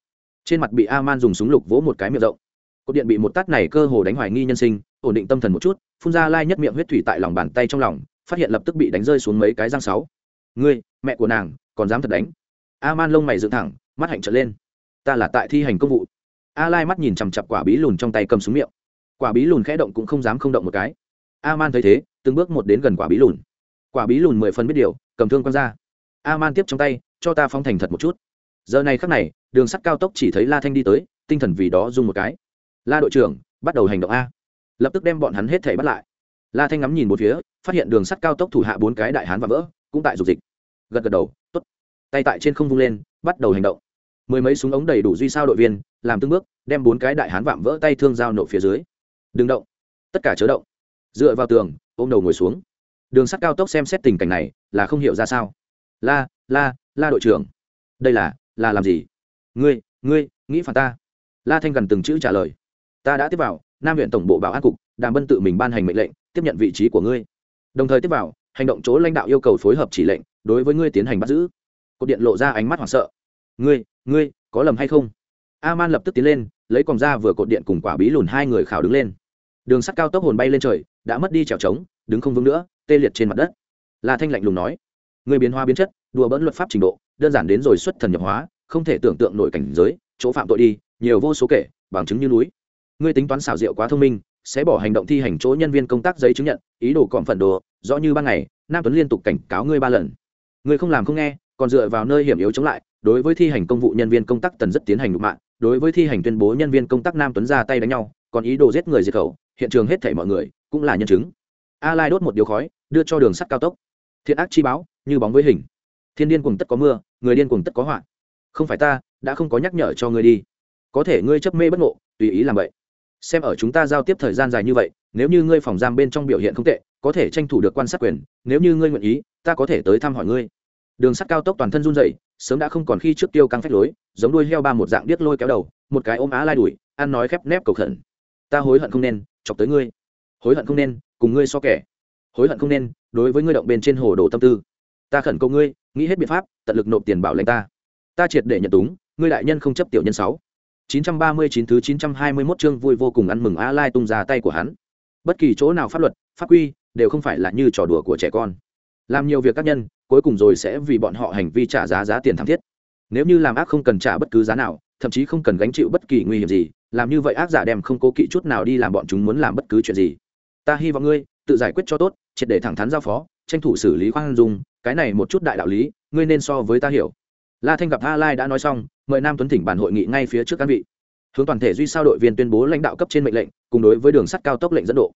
Trên mặt bị a man dùng súng lục vỗ một cái miệng rộng. Cột điện bị một tát này cơ hồ đánh hoài nghi nhân sinh, ổn định tâm thần một chút, phun ra lai nhất miệng huyết thủy tại lòng bàn tay trong lòng, phát hiện lập tức bị đánh rơi xuống mấy cái răng sáu. Ngươi, mẹ của nàng, còn dám thật đánh? A man lông mày dựng thẳng, mắt hạnh trở lên. Ta là tại thi hành công vụ. A lai mắt nhìn chằm chặp quả bí lùn trong tay cầm súng miệng. Quả bí lùn khẽ động cũng không dám không động một cái. A man thấy thế, từng bước một đến gần quả bí lùn. Quả bí lùn mười phần biết điều, cầm thương quăng ra. A man tiếp trong tay, cho ta phong thành thật một chút. Giờ này khắc này, đường sắt cao tốc chỉ thấy la thanh đi tới, tinh thần vì đó dùng một cái. La đội trưởng, bắt đầu hành động a. Lập tức đem bọn hắn hết thể bắt lại. La thanh ngắm nhìn một phía, phát hiện đường sắt cao tốc thủ hạ bốn cái đại hán và vỡ, cũng tại dục dịch. Gật gật đầu t ố t tay tại trên không vung lên, bắt đầu hành động. Mười mấy súng ống đầy đủ duy sao đội viên, làm từng bước, đem bốn cái đại hán vạm vỡ tay thương dao nộp phía dưới. Đừng động. Tất cả chớ động. Dựa vào tường, ôm đầu ngồi xuống. Đường sắt cao tốc xem xét tình cảnh này, là không hiểu ra sao. La la la đội trưởng. Đây là là làm gì? Ngươi ngươi, nghĩ phản ta. La thanh gần từng chữ trả lời. Ta đã tiếp vào, nam huyện tổng bộ bảo an cục, đàm bân tự mình ban hành mệnh lệnh, tiếp nhận vị trí của ngươi. Đồng thời tiếp vào, hành động chỗ lãnh đạo yêu cầu phối hợp chỉ lệnh, đối với ngươi tiến hành bắt giữ cột điện lộ ra ánh mắt hoảng sợ. Ngươi ngươi, có lầm hay không? A man lập tức tiến lên, lấy còng ra vừa cột điện cùng quả bí lùn hai người khảo đứng lên. Đường sắt cao tốc hồn bay lên trời, đã mất đi trèo trống, đứng không vững nữa, tê liệt trên mặt đất. La thanh lạnh lùng nói người biến hóa biến chất, đùa bỡn luật pháp trình độ, đơn giản đến rồi xuất thần nhập hóa, không thể tưởng tượng nổi cảnh giới, chỗ phạm tội đi, nhiều vô số kể, bằng chứng như núi. Ngươi tính toán xảo diệu quá thông minh, sẽ bỏ hành động thi hành chỗ nhân viên công tác giấy chứng nhận, ý đồ cọm phần đồ, rõ như ban ngày, nam tuấn liên tục cảnh cáo ngươi ba lần. Ngươi không làm không nghe còn dựa vào nơi hiểm yếu chống lại, đối với thi hành công vụ nhân viên công tác tần rất tiến hành đục mạng đối với thi hành tuyên bố nhân viên công tác nam tuấn ra tay đánh nhau, còn ý đồ giết người diệt khẩu, hiện trường hết thảy mọi người cũng là nhân chứng. A lai đốt một điều khói, đưa cho đường sắt cao tốc. Thiện ác chi báo, như bóng với hình. Thiên điên cùng tất có mưa, người điên cùng tất có họa. Không phải ta, đã không có nhắc nhở cho ngươi đi. Có thể ngươi chấp mê bất ngộ, tùy ý làm vậy. Xem ở chúng ta giao tiếp thời gian dài như vậy, nếu như ngươi phòng giam bên trong biểu hiện không tệ, có thể tranh thủ được quan sát quyền, nếu như ngươi nguyện ý, ta có thể tới thăm hỏi ngươi đường sắt cao tốc toàn thân run dậy sớm đã không còn khi trước tiêu căng phách lối giống đuôi heo ba một dạng điếc lôi kéo đầu một cái ôm á lai đuổi ăn nói khép nép cầu khẩn. Ta hối hận không nên chọc tới ngươi. Hối hận không nên cùng ngươi so kẻ. Hối hận không nên đối với ngươi động bên trên hồ đồ tâm tư. Ta khẩn cầu ngươi nghĩ hết biện pháp tận lực nộp tiền bảo lãnh ta. Ta triệt để nhận túng ngươi đại nhân không chấp tiểu nhân sáu. 939 thứ 921 chương vui vô cùng ăn mừng A Lai tung ra tay của hắn. Bất kỳ chỗ nào pháp luật, pháp quy đều không phải là như trò đùa của trẻ con. Làm nhiều việc các nhân, cuối cùng rồi sẽ vì bọn họ hành vi trả giá giá tiền thảm thiết. Nếu như làm ác không cần trả bất cứ giá nào, thậm chí không cần gánh chịu bất kỳ nguy hiểm gì, làm như vậy ác giả đem không cố kỵ chút nào đi làm bọn chúng muốn làm bất cứ chuyện gì. Ta hy vọng ngươi tự giải quyết cho tốt, triệt để thẳng thắn giao phó, tranh thủ xử lý khoan dung, cái này một chút đại đạo lý, ngươi nên so với ta hiểu. La Thanh gặp A Lai đã nói xong, mời nam tuấn thỉnh bản hội nghị ngay phía trước cán vị hướng toàn thể duy sao đội viên tuyên bố lãnh đạo cấp trên mệnh lệnh cùng đối với đường sắt cao tốc lệnh dẫn độ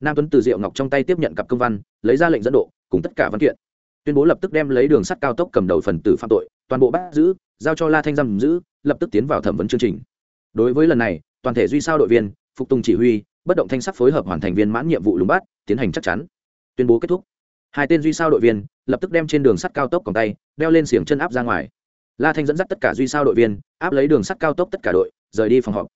nam tuấn từ diệu ngọc trong tay tiếp nhận cặp công văn lấy ra lệnh dẫn độ cùng tất cả văn kiện tuyên bố lập tức đem lấy đường sắt cao tốc cầm đầu phần tử phạm tội, toàn bộ bắt giữ, giao cho la thanh giam giữ, lập tức tiến vào thẩm vấn chương trình. Đối với lần này, toàn thể duy sao đội viên, phục tùng chỉ huy, bất động thanh sắc phối hợp hoàn thành viên mãn nhiệm vụ lùng bắt, tiến hành chắc chắn. Tuyên bố kết thúc. Hai tên duy sao đội viên, lập tức đem trên đường sắt cao tốc cầm tay, đeo lên xiềng chân áp ra ngoài. La thanh dẫn dắt tất cả duy sao đội viên, áp lấy đường sắt cao tốc tất cả đội, rời đi phòng họp.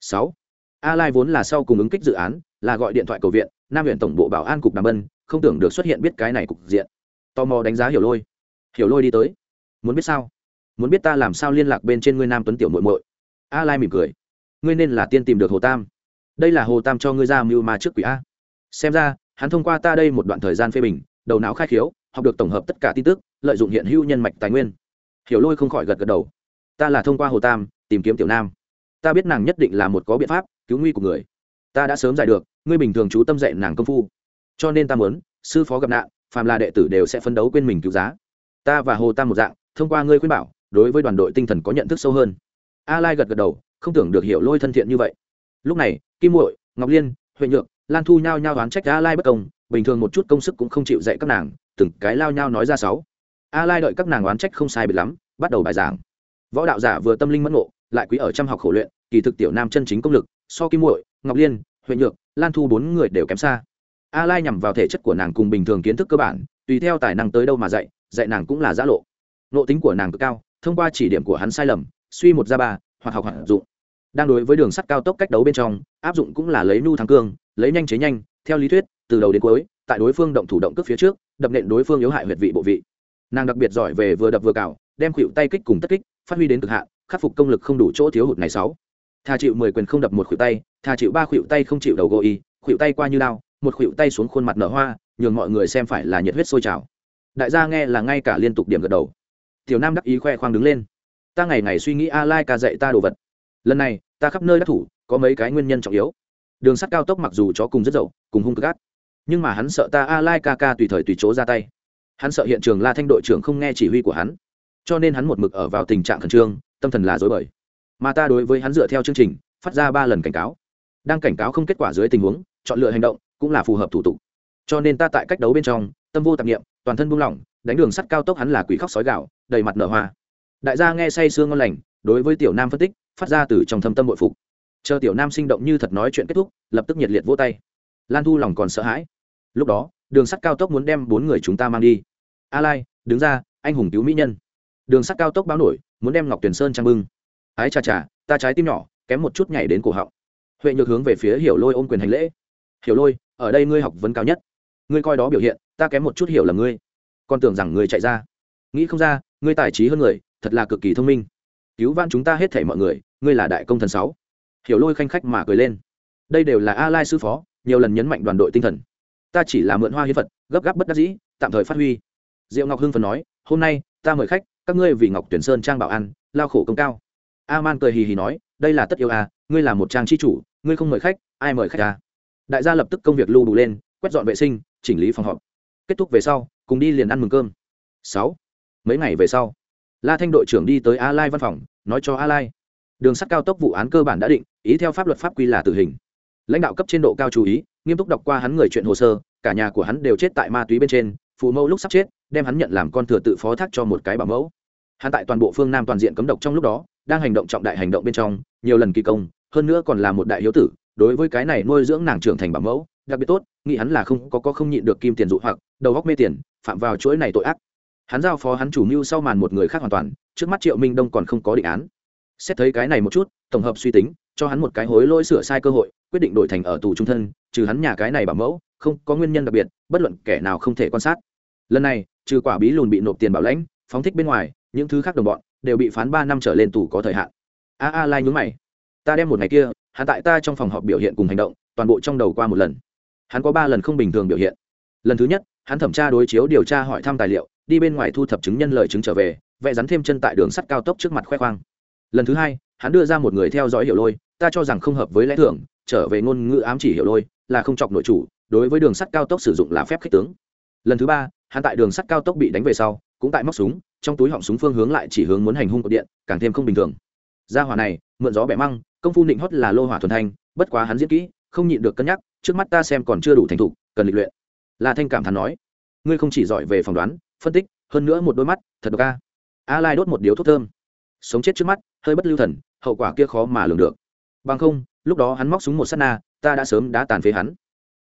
Sáu. A lai vốn là sau cùng ứng kích dự án, là gọi điện thoại cầu viện, nam huyện tổng bộ bảo an cục đàm bân không tưởng được xuất hiện biết cái này cục diện tò mò đánh giá hiểu lôi. Hiểu lôi đi tới. Muốn biết sao? Muốn biết ta làm sao liên lạc bên trên ngươi nam tuấn tiểu muội muội? A lai mỉm cười. Ngươi nên là tiên tìm được hồ tam. Đây là hồ tam cho ngươi ra mưu mà trước quỷ a. Xem ra, hắn thông qua ta đây một đoạn thời gian phê bình, đầu não khai khiếu, học được tổng hợp tất cả tin tức, lợi dụng hiện hữu nhân mạch tài nguyên. Hiểu lôi không khỏi gật gật đầu. Ta là thông qua hồ tam, tìm kiếm tiểu nam. Ta biết nàng nhất định là một có biện pháp, cứu nguy của người. Ta đã sớm giải được, ngươi bình thường chú tâm dạy nàng công phu. Cho nên ta muốn, sư phó gặp nạn phàm là đệ tử đều sẽ phấn đấu quên mình cứu giá. Ta và hồ tam một dạng, thông qua ngươi khuyên bảo, đối với đoàn đội tinh thần có nhận thức sâu hơn. A lai gật gật đầu, không tưởng được hiểu lôi thân thiện như vậy. Lúc này, kim muội, ngọc liên, huệ nhượng lan thu nhao nhao đoán trách a lai bất công, bình thường một chút công sức cũng không chịu dạy các nàng, từng cái lao nhao nói ra sáu. A lai đợi các nàng oán trách không sai biệt lắm, bắt đầu bài giảng. Võ đạo giả vừa tâm linh mẫn ngộ, lại quý ở trăm học khổ luyện, kỳ thực tiểu nam chân chính công lực, so kim muội, ngọc liên, huệ nhược, lan thu bốn người đều kém xa a lai nhằm vào thể chất của nàng cùng bình thường kiến thức cơ bản, tùy theo tài năng tới đâu mà dạy dạy nàng cũng là giã lộ. Nộ tính của nàng cực cao, thông qua chỉ điểm của hắn sai lầm, suy một ra ba, hoặc học hoạt dụng. Đang đối với đường sắt cao tốc cách đấu bên trong, áp dụng cũng là lấy nu thắng cương, lấy nhanh chế nhanh, theo lý thuyết, từ đầu đến cuối, tại đối phương động thủ động cướp phía trước, đập nện đối phương yếu hại huyệt vị bộ vị. Nàng đặc biệt giỏi về vừa đập vừa cào, đem khuỵu tay kích cùng tất kích, phát huy đến cực hạn, khắc phục công lực không đủ chỗ thiếu hụt này sáu. Tha chịu mười quyền không đập một khuỵu tay, tha chịu ba khuỵu tay không chịu đầu gô y khuỵu tay qua như lao một khuỵu tay xuống khuôn mặt nở hoa, nhường mọi người xem phải là nhiệt huyết sôi trào. Đại gia nghe là ngay cả liên tục điểm gật đầu. Tiểu nam đắc ý khoe khoang đứng lên. Ta ngày ngày suy nghĩ a lai ca dạy ta đồ vật. Lần này, ta khắp nơi đắc thủ, có mấy cái nguyên nhân trọng yếu. Đường sắt cao tốc mặc dù chó cùng rất dậu, cùng hung cực gắt. nhưng mà hắn sợ ta a lai ca ca tùy thời tùy chỗ ra tay. Hắn sợ hiện trường la thanh đội trưởng không nghe chỉ huy của hắn, cho nên hắn một mực ở vào tình trạng khẩn trương, tâm thần là dối bời. Mà ta đối với hắn dựa theo chương trình, phát ra ba lần cảnh cáo. Đang cảnh cáo không kết quả dưới tình huống, chọn lựa hành động cũng là phù hợp thủ tục. Cho nên ta tại cách đấu bên trong, tâm vô tạp nghiệm toàn thân buông lỏng, đánh đường sắt cao tốc hắn là quỷ khóc sói gạo đầy mặt nở hoa. Đại gia nghe say sương ngon lành, đối với tiểu nam phân tích, phát ra từ trong thâm tâm bội phục. Chờ tiểu nam sinh động như thật nói chuyện kết thúc, lập tức nhiệt liệt vỗ tay. Lan thu lòng còn sợ hãi. Lúc đó, đường sắt cao tốc muốn đem bốn người chúng ta mang đi. A lai, đứng ra, anh hùng cứu mỹ nhân. Đường sắt cao tốc báo nổi, muốn đem ngọc tuyền sơn trang bưng. Ái chà chà, ta trái tim nhỏ, kém một chút nhảy đến cổ họng. Huệ nhược hướng về phía hiểu lôi ôm quyền hành lễ hiểu lôi, ở đây ngươi học vấn cao nhất. Ngươi coi đó biểu hiện, ta kém một chút hiểu là ngươi. Còn tưởng rằng ngươi chạy ra. Nghĩ không ra, ngươi tài trí hơn người, thật là cực kỳ thông minh. Cứu van chúng ta hết thể mọi người, ngươi là đại công thần sáu. Hiểu lôi khanh khách mà cười lên. Đây đều là a lai sư phó, nhiều lần nhấn mạnh đoàn đội tinh thần. Ta chỉ là mượn hoa hiến vật gấp gáp bất đắc dĩ, tạm thời phát huy. Diệu ngọc hưng phần nói, hôm nay, ta mời khách, các ngươi vì ngọc tuyển sơn trang bảo ăn lao khổ công cao. A man cười hì hì nói, đây là tất yêu à ngươi là một trang chi chủ, ngươi không mời khách, ai mời khách à? Đại gia lập tức công việc lưu đủ lên, quét dọn vệ sinh, chỉnh lý phòng họp. Kết thúc về sau, cùng đi liền ăn mừng cơm. Sáu. Mấy ngày về sau, la thanh đội trưởng đi tới a lai văn phòng, nói cho a lai. Đường sắt cao tốc vụ án cơ bản đã định, ý theo pháp luật pháp quy là tử hình. Lãnh đạo cấp trên độ cao chú ý, nghiêm túc đọc qua hắn người chuyện hồ sơ, cả nhà của hắn đều chết tại ma túy bên trên, phụ mẫu lúc sắp chết, đem hắn nhận làm con thừa tự phó thác cho một cái bảo mẫu. Hắn tại toàn bộ phương nam toàn diện cấm độc trong lúc đó, đang hành động trọng đại hành động bên trong, nhiều lần kỳ công, hơn nữa còn là một đại hiếu tử đối với cái này nuôi dưỡng nàng trưởng thành bảo mẫu, đặc biệt tốt, nghĩ hắn là không có có không nhịn được kim tiền dụ hoặc, đầu góc mê tiền, phạm vào chuỗi này tội ác. Hắn giao phó hắn chủ mưu sau màn một người khác hoàn toàn, trước mắt triệu minh đông còn không có định án. Xét thấy cái này một chút, tổng hợp suy tính, cho hắn một cái hối lỗi sửa sai cơ hội, quyết định đổi thành ở tù trung thân, trừ hắn nhà cái này bảo mẫu, không có nguyên nhân đặc biệt, bất luận kẻ nào không thể quan sát. Lần này, trừ quả bí lùn bị nộp tiền bảo lãnh, phóng thích bên ngoài, những thứ khác đồng bọn, đều bị phán ba năm trở lên tù có thời hạn. A a lai nhúng mày. Ta đem một ngày kia hắn tại ta trong phòng họp biểu hiện cùng hành động, toàn bộ trong đầu qua một lần. Hắn có ba lần không bình thường biểu hiện. Lần thứ nhất, hắn thẩm tra đối chiếu điều tra hỏi thăm tài liệu, đi bên ngoài thu thập chứng nhân lời chứng trở về, vẽ rắn thêm chân tại đường sắt cao tốc trước mặt khoe khoang. Lần thứ hai, hắn đưa ra một người theo dõi hiểu lôi, ta cho rằng không hợp với lẽ thưởng trở về ngôn ngữ ám chỉ hiểu lôi, là không chọc nội chủ, đối với đường sắt cao tốc sử dụng là phép khích tướng. Lần thứ ba, hắn tại đường sắt cao tốc bị đánh về sau, cũng tại móc súng, trong túi họng súng phương hướng lại chỉ hướng muốn hành hung cột điện, càng thêm không bình thường. Gia hỏa này, mượn gió bẻ măng công phu nịnh hót là lô hỏa thuần thanh, bất quá hắn diễn kỹ, không nhịn được cân nhắc, trước mắt ta xem còn chưa đủ thành thục, cần lịch luyện. La thanh cảm thán nói, ngươi không chỉ giỏi về phỏng đoán, phân tích, hơn nữa một đôi mắt, thật độc a. A lai đốt một điếu thuốc thơm. Sống chết trước mắt, hơi bất lưu thần, hậu quả kia khó mà lường được. Bằng không, lúc đó hắn móc súng một sát na, ta đã sớm đã tàn phế hắn.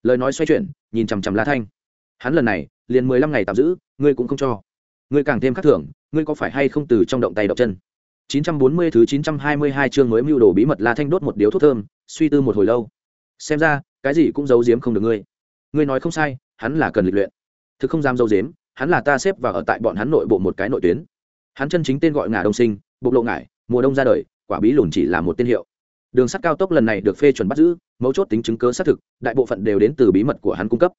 Lời nói xoay chuyển, nhìn chằm chằm la thanh. Hắn lần này, liền mười lăm ngày tạm giữ, ngươi cũng không cho. Ngươi càng thêm khắc thưởng ngươi có phải hay không từ trong động tay động chân? 940 thứ 922 chương mới mưu đồ bí mật La Thanh đốt một điếu thuốc thơm, suy tư một hồi lâu. Xem ra, cái gì cũng giấu giếm không được ngươi. Ngươi nói không sai, hắn là cần lịch luyện. Thực không dám giấu giếm, hắn là ta xếp vào ở tại bọn hắn nội bộ một cái nội tuyến. Hắn chân chính tên gọi ngả đông sinh, bộc lộ ngải, mùa đông ra đời, quả bí lùn chỉ là một tên hiệu. Đường sắt cao tốc lần này được phê chuẩn bắt giữ, mấu chốt tính chứng cứ xác thực, đại bộ phận đều đến từ bí mật của hắn cung cấp.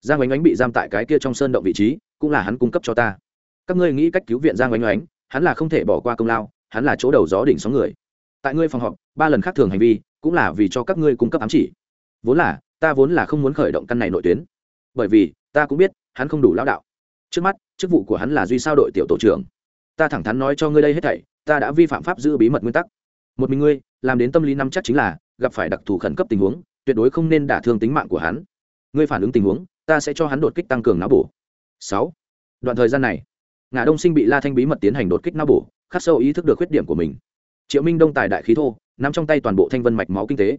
Giang Oánh Oánh bị giam tại cái kia trong sơn động vị trí, cũng là hắn cung cấp cho ta. Các ngươi nghĩ cách cứu viện Giang Oánh Oánh, hắn là không thể bỏ qua công lao, hắn là chỗ đầu gió đỉnh sóng người. Tại ngươi phòng họp, ba lần khác thường hành vi, cũng là vì cho các ngươi cung cấp ám chỉ. Vốn là, ta vốn là không muốn khởi động căn này nội tuyến. Bởi vì, ta cũng biết, hắn không đủ lão đạo. Trước mắt, chức vụ của hắn là duy sao đội tiểu tổ trưởng. Ta thẳng thắn nói cho ngươi đây hết thảy, ta đã vi phạm pháp giữ bí mật nguyên tắc. Một mình ngươi, làm đến tâm lý năm chắc chính là, gặp phải đặc thù khẩn cấp tình huống, tuyệt đối không nên đả thương tính mạng của hắn. Ngươi phản ứng tình huống, ta sẽ cho hắn đột kích tăng cường não bổ. Sáu. Đoạn thời gian này ngã đông sinh bị la thanh bí mật tiến hành đột kích não bổ khắc sâu ý thức được khuyết điểm của mình. Triệu minh đông tài đại khí thô, nắm trong tay toàn bộ thanh vân mạch máu kinh tế.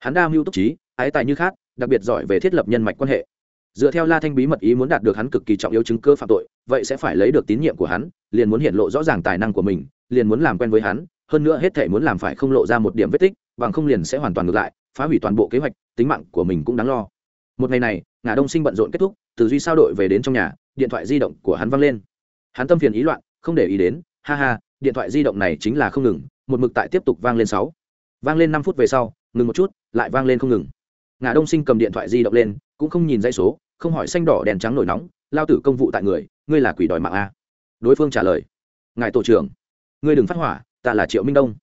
Hắn đa mưu túc trí, ái tài như khác đặc biệt giỏi về thiết lập nhân mạch quan hệ. Dựa theo la thanh bí mật ý muốn đạt được hắn cực kỳ trọng yếu chứng cơ phạm tội, vậy sẽ phải lấy được tín nhiệm của hắn, liền muốn hiện lộ rõ ràng tài năng của mình, liền muốn làm quen với hắn, hơn nữa hết thể muốn làm phải không lộ ra một điểm vết tích, bằng không liền sẽ hoàn toàn ngược lại, phá hủy toàn bộ kế hoạch, tính mạng của mình cũng đáng lo. Một ngày này, ngà đông sinh bận rộn kết thúc, từ duy sao đội về đến trong nhà, điện thoại di động của hắn văng lên. Hắn tâm phiền ý loạn, không để ý đến, ha ha điện thoại di động này chính là không ngừng, một mực tại tiếp tục vang lên sáu. Vang lên năm phút về sau, ngừng một chút, lại vang lên không ngừng. Ngà đông sinh cầm điện thoại di động lên, cũng không nhìn dãy số, không hỏi xanh đỏ đèn trắng nổi nóng, lao tử công vụ tại người, ngươi là quỷ đòi mạng a. Đối phương trả lời, ngài tổ trưởng, ngươi đừng phát hỏa, ta là triệu minh đông.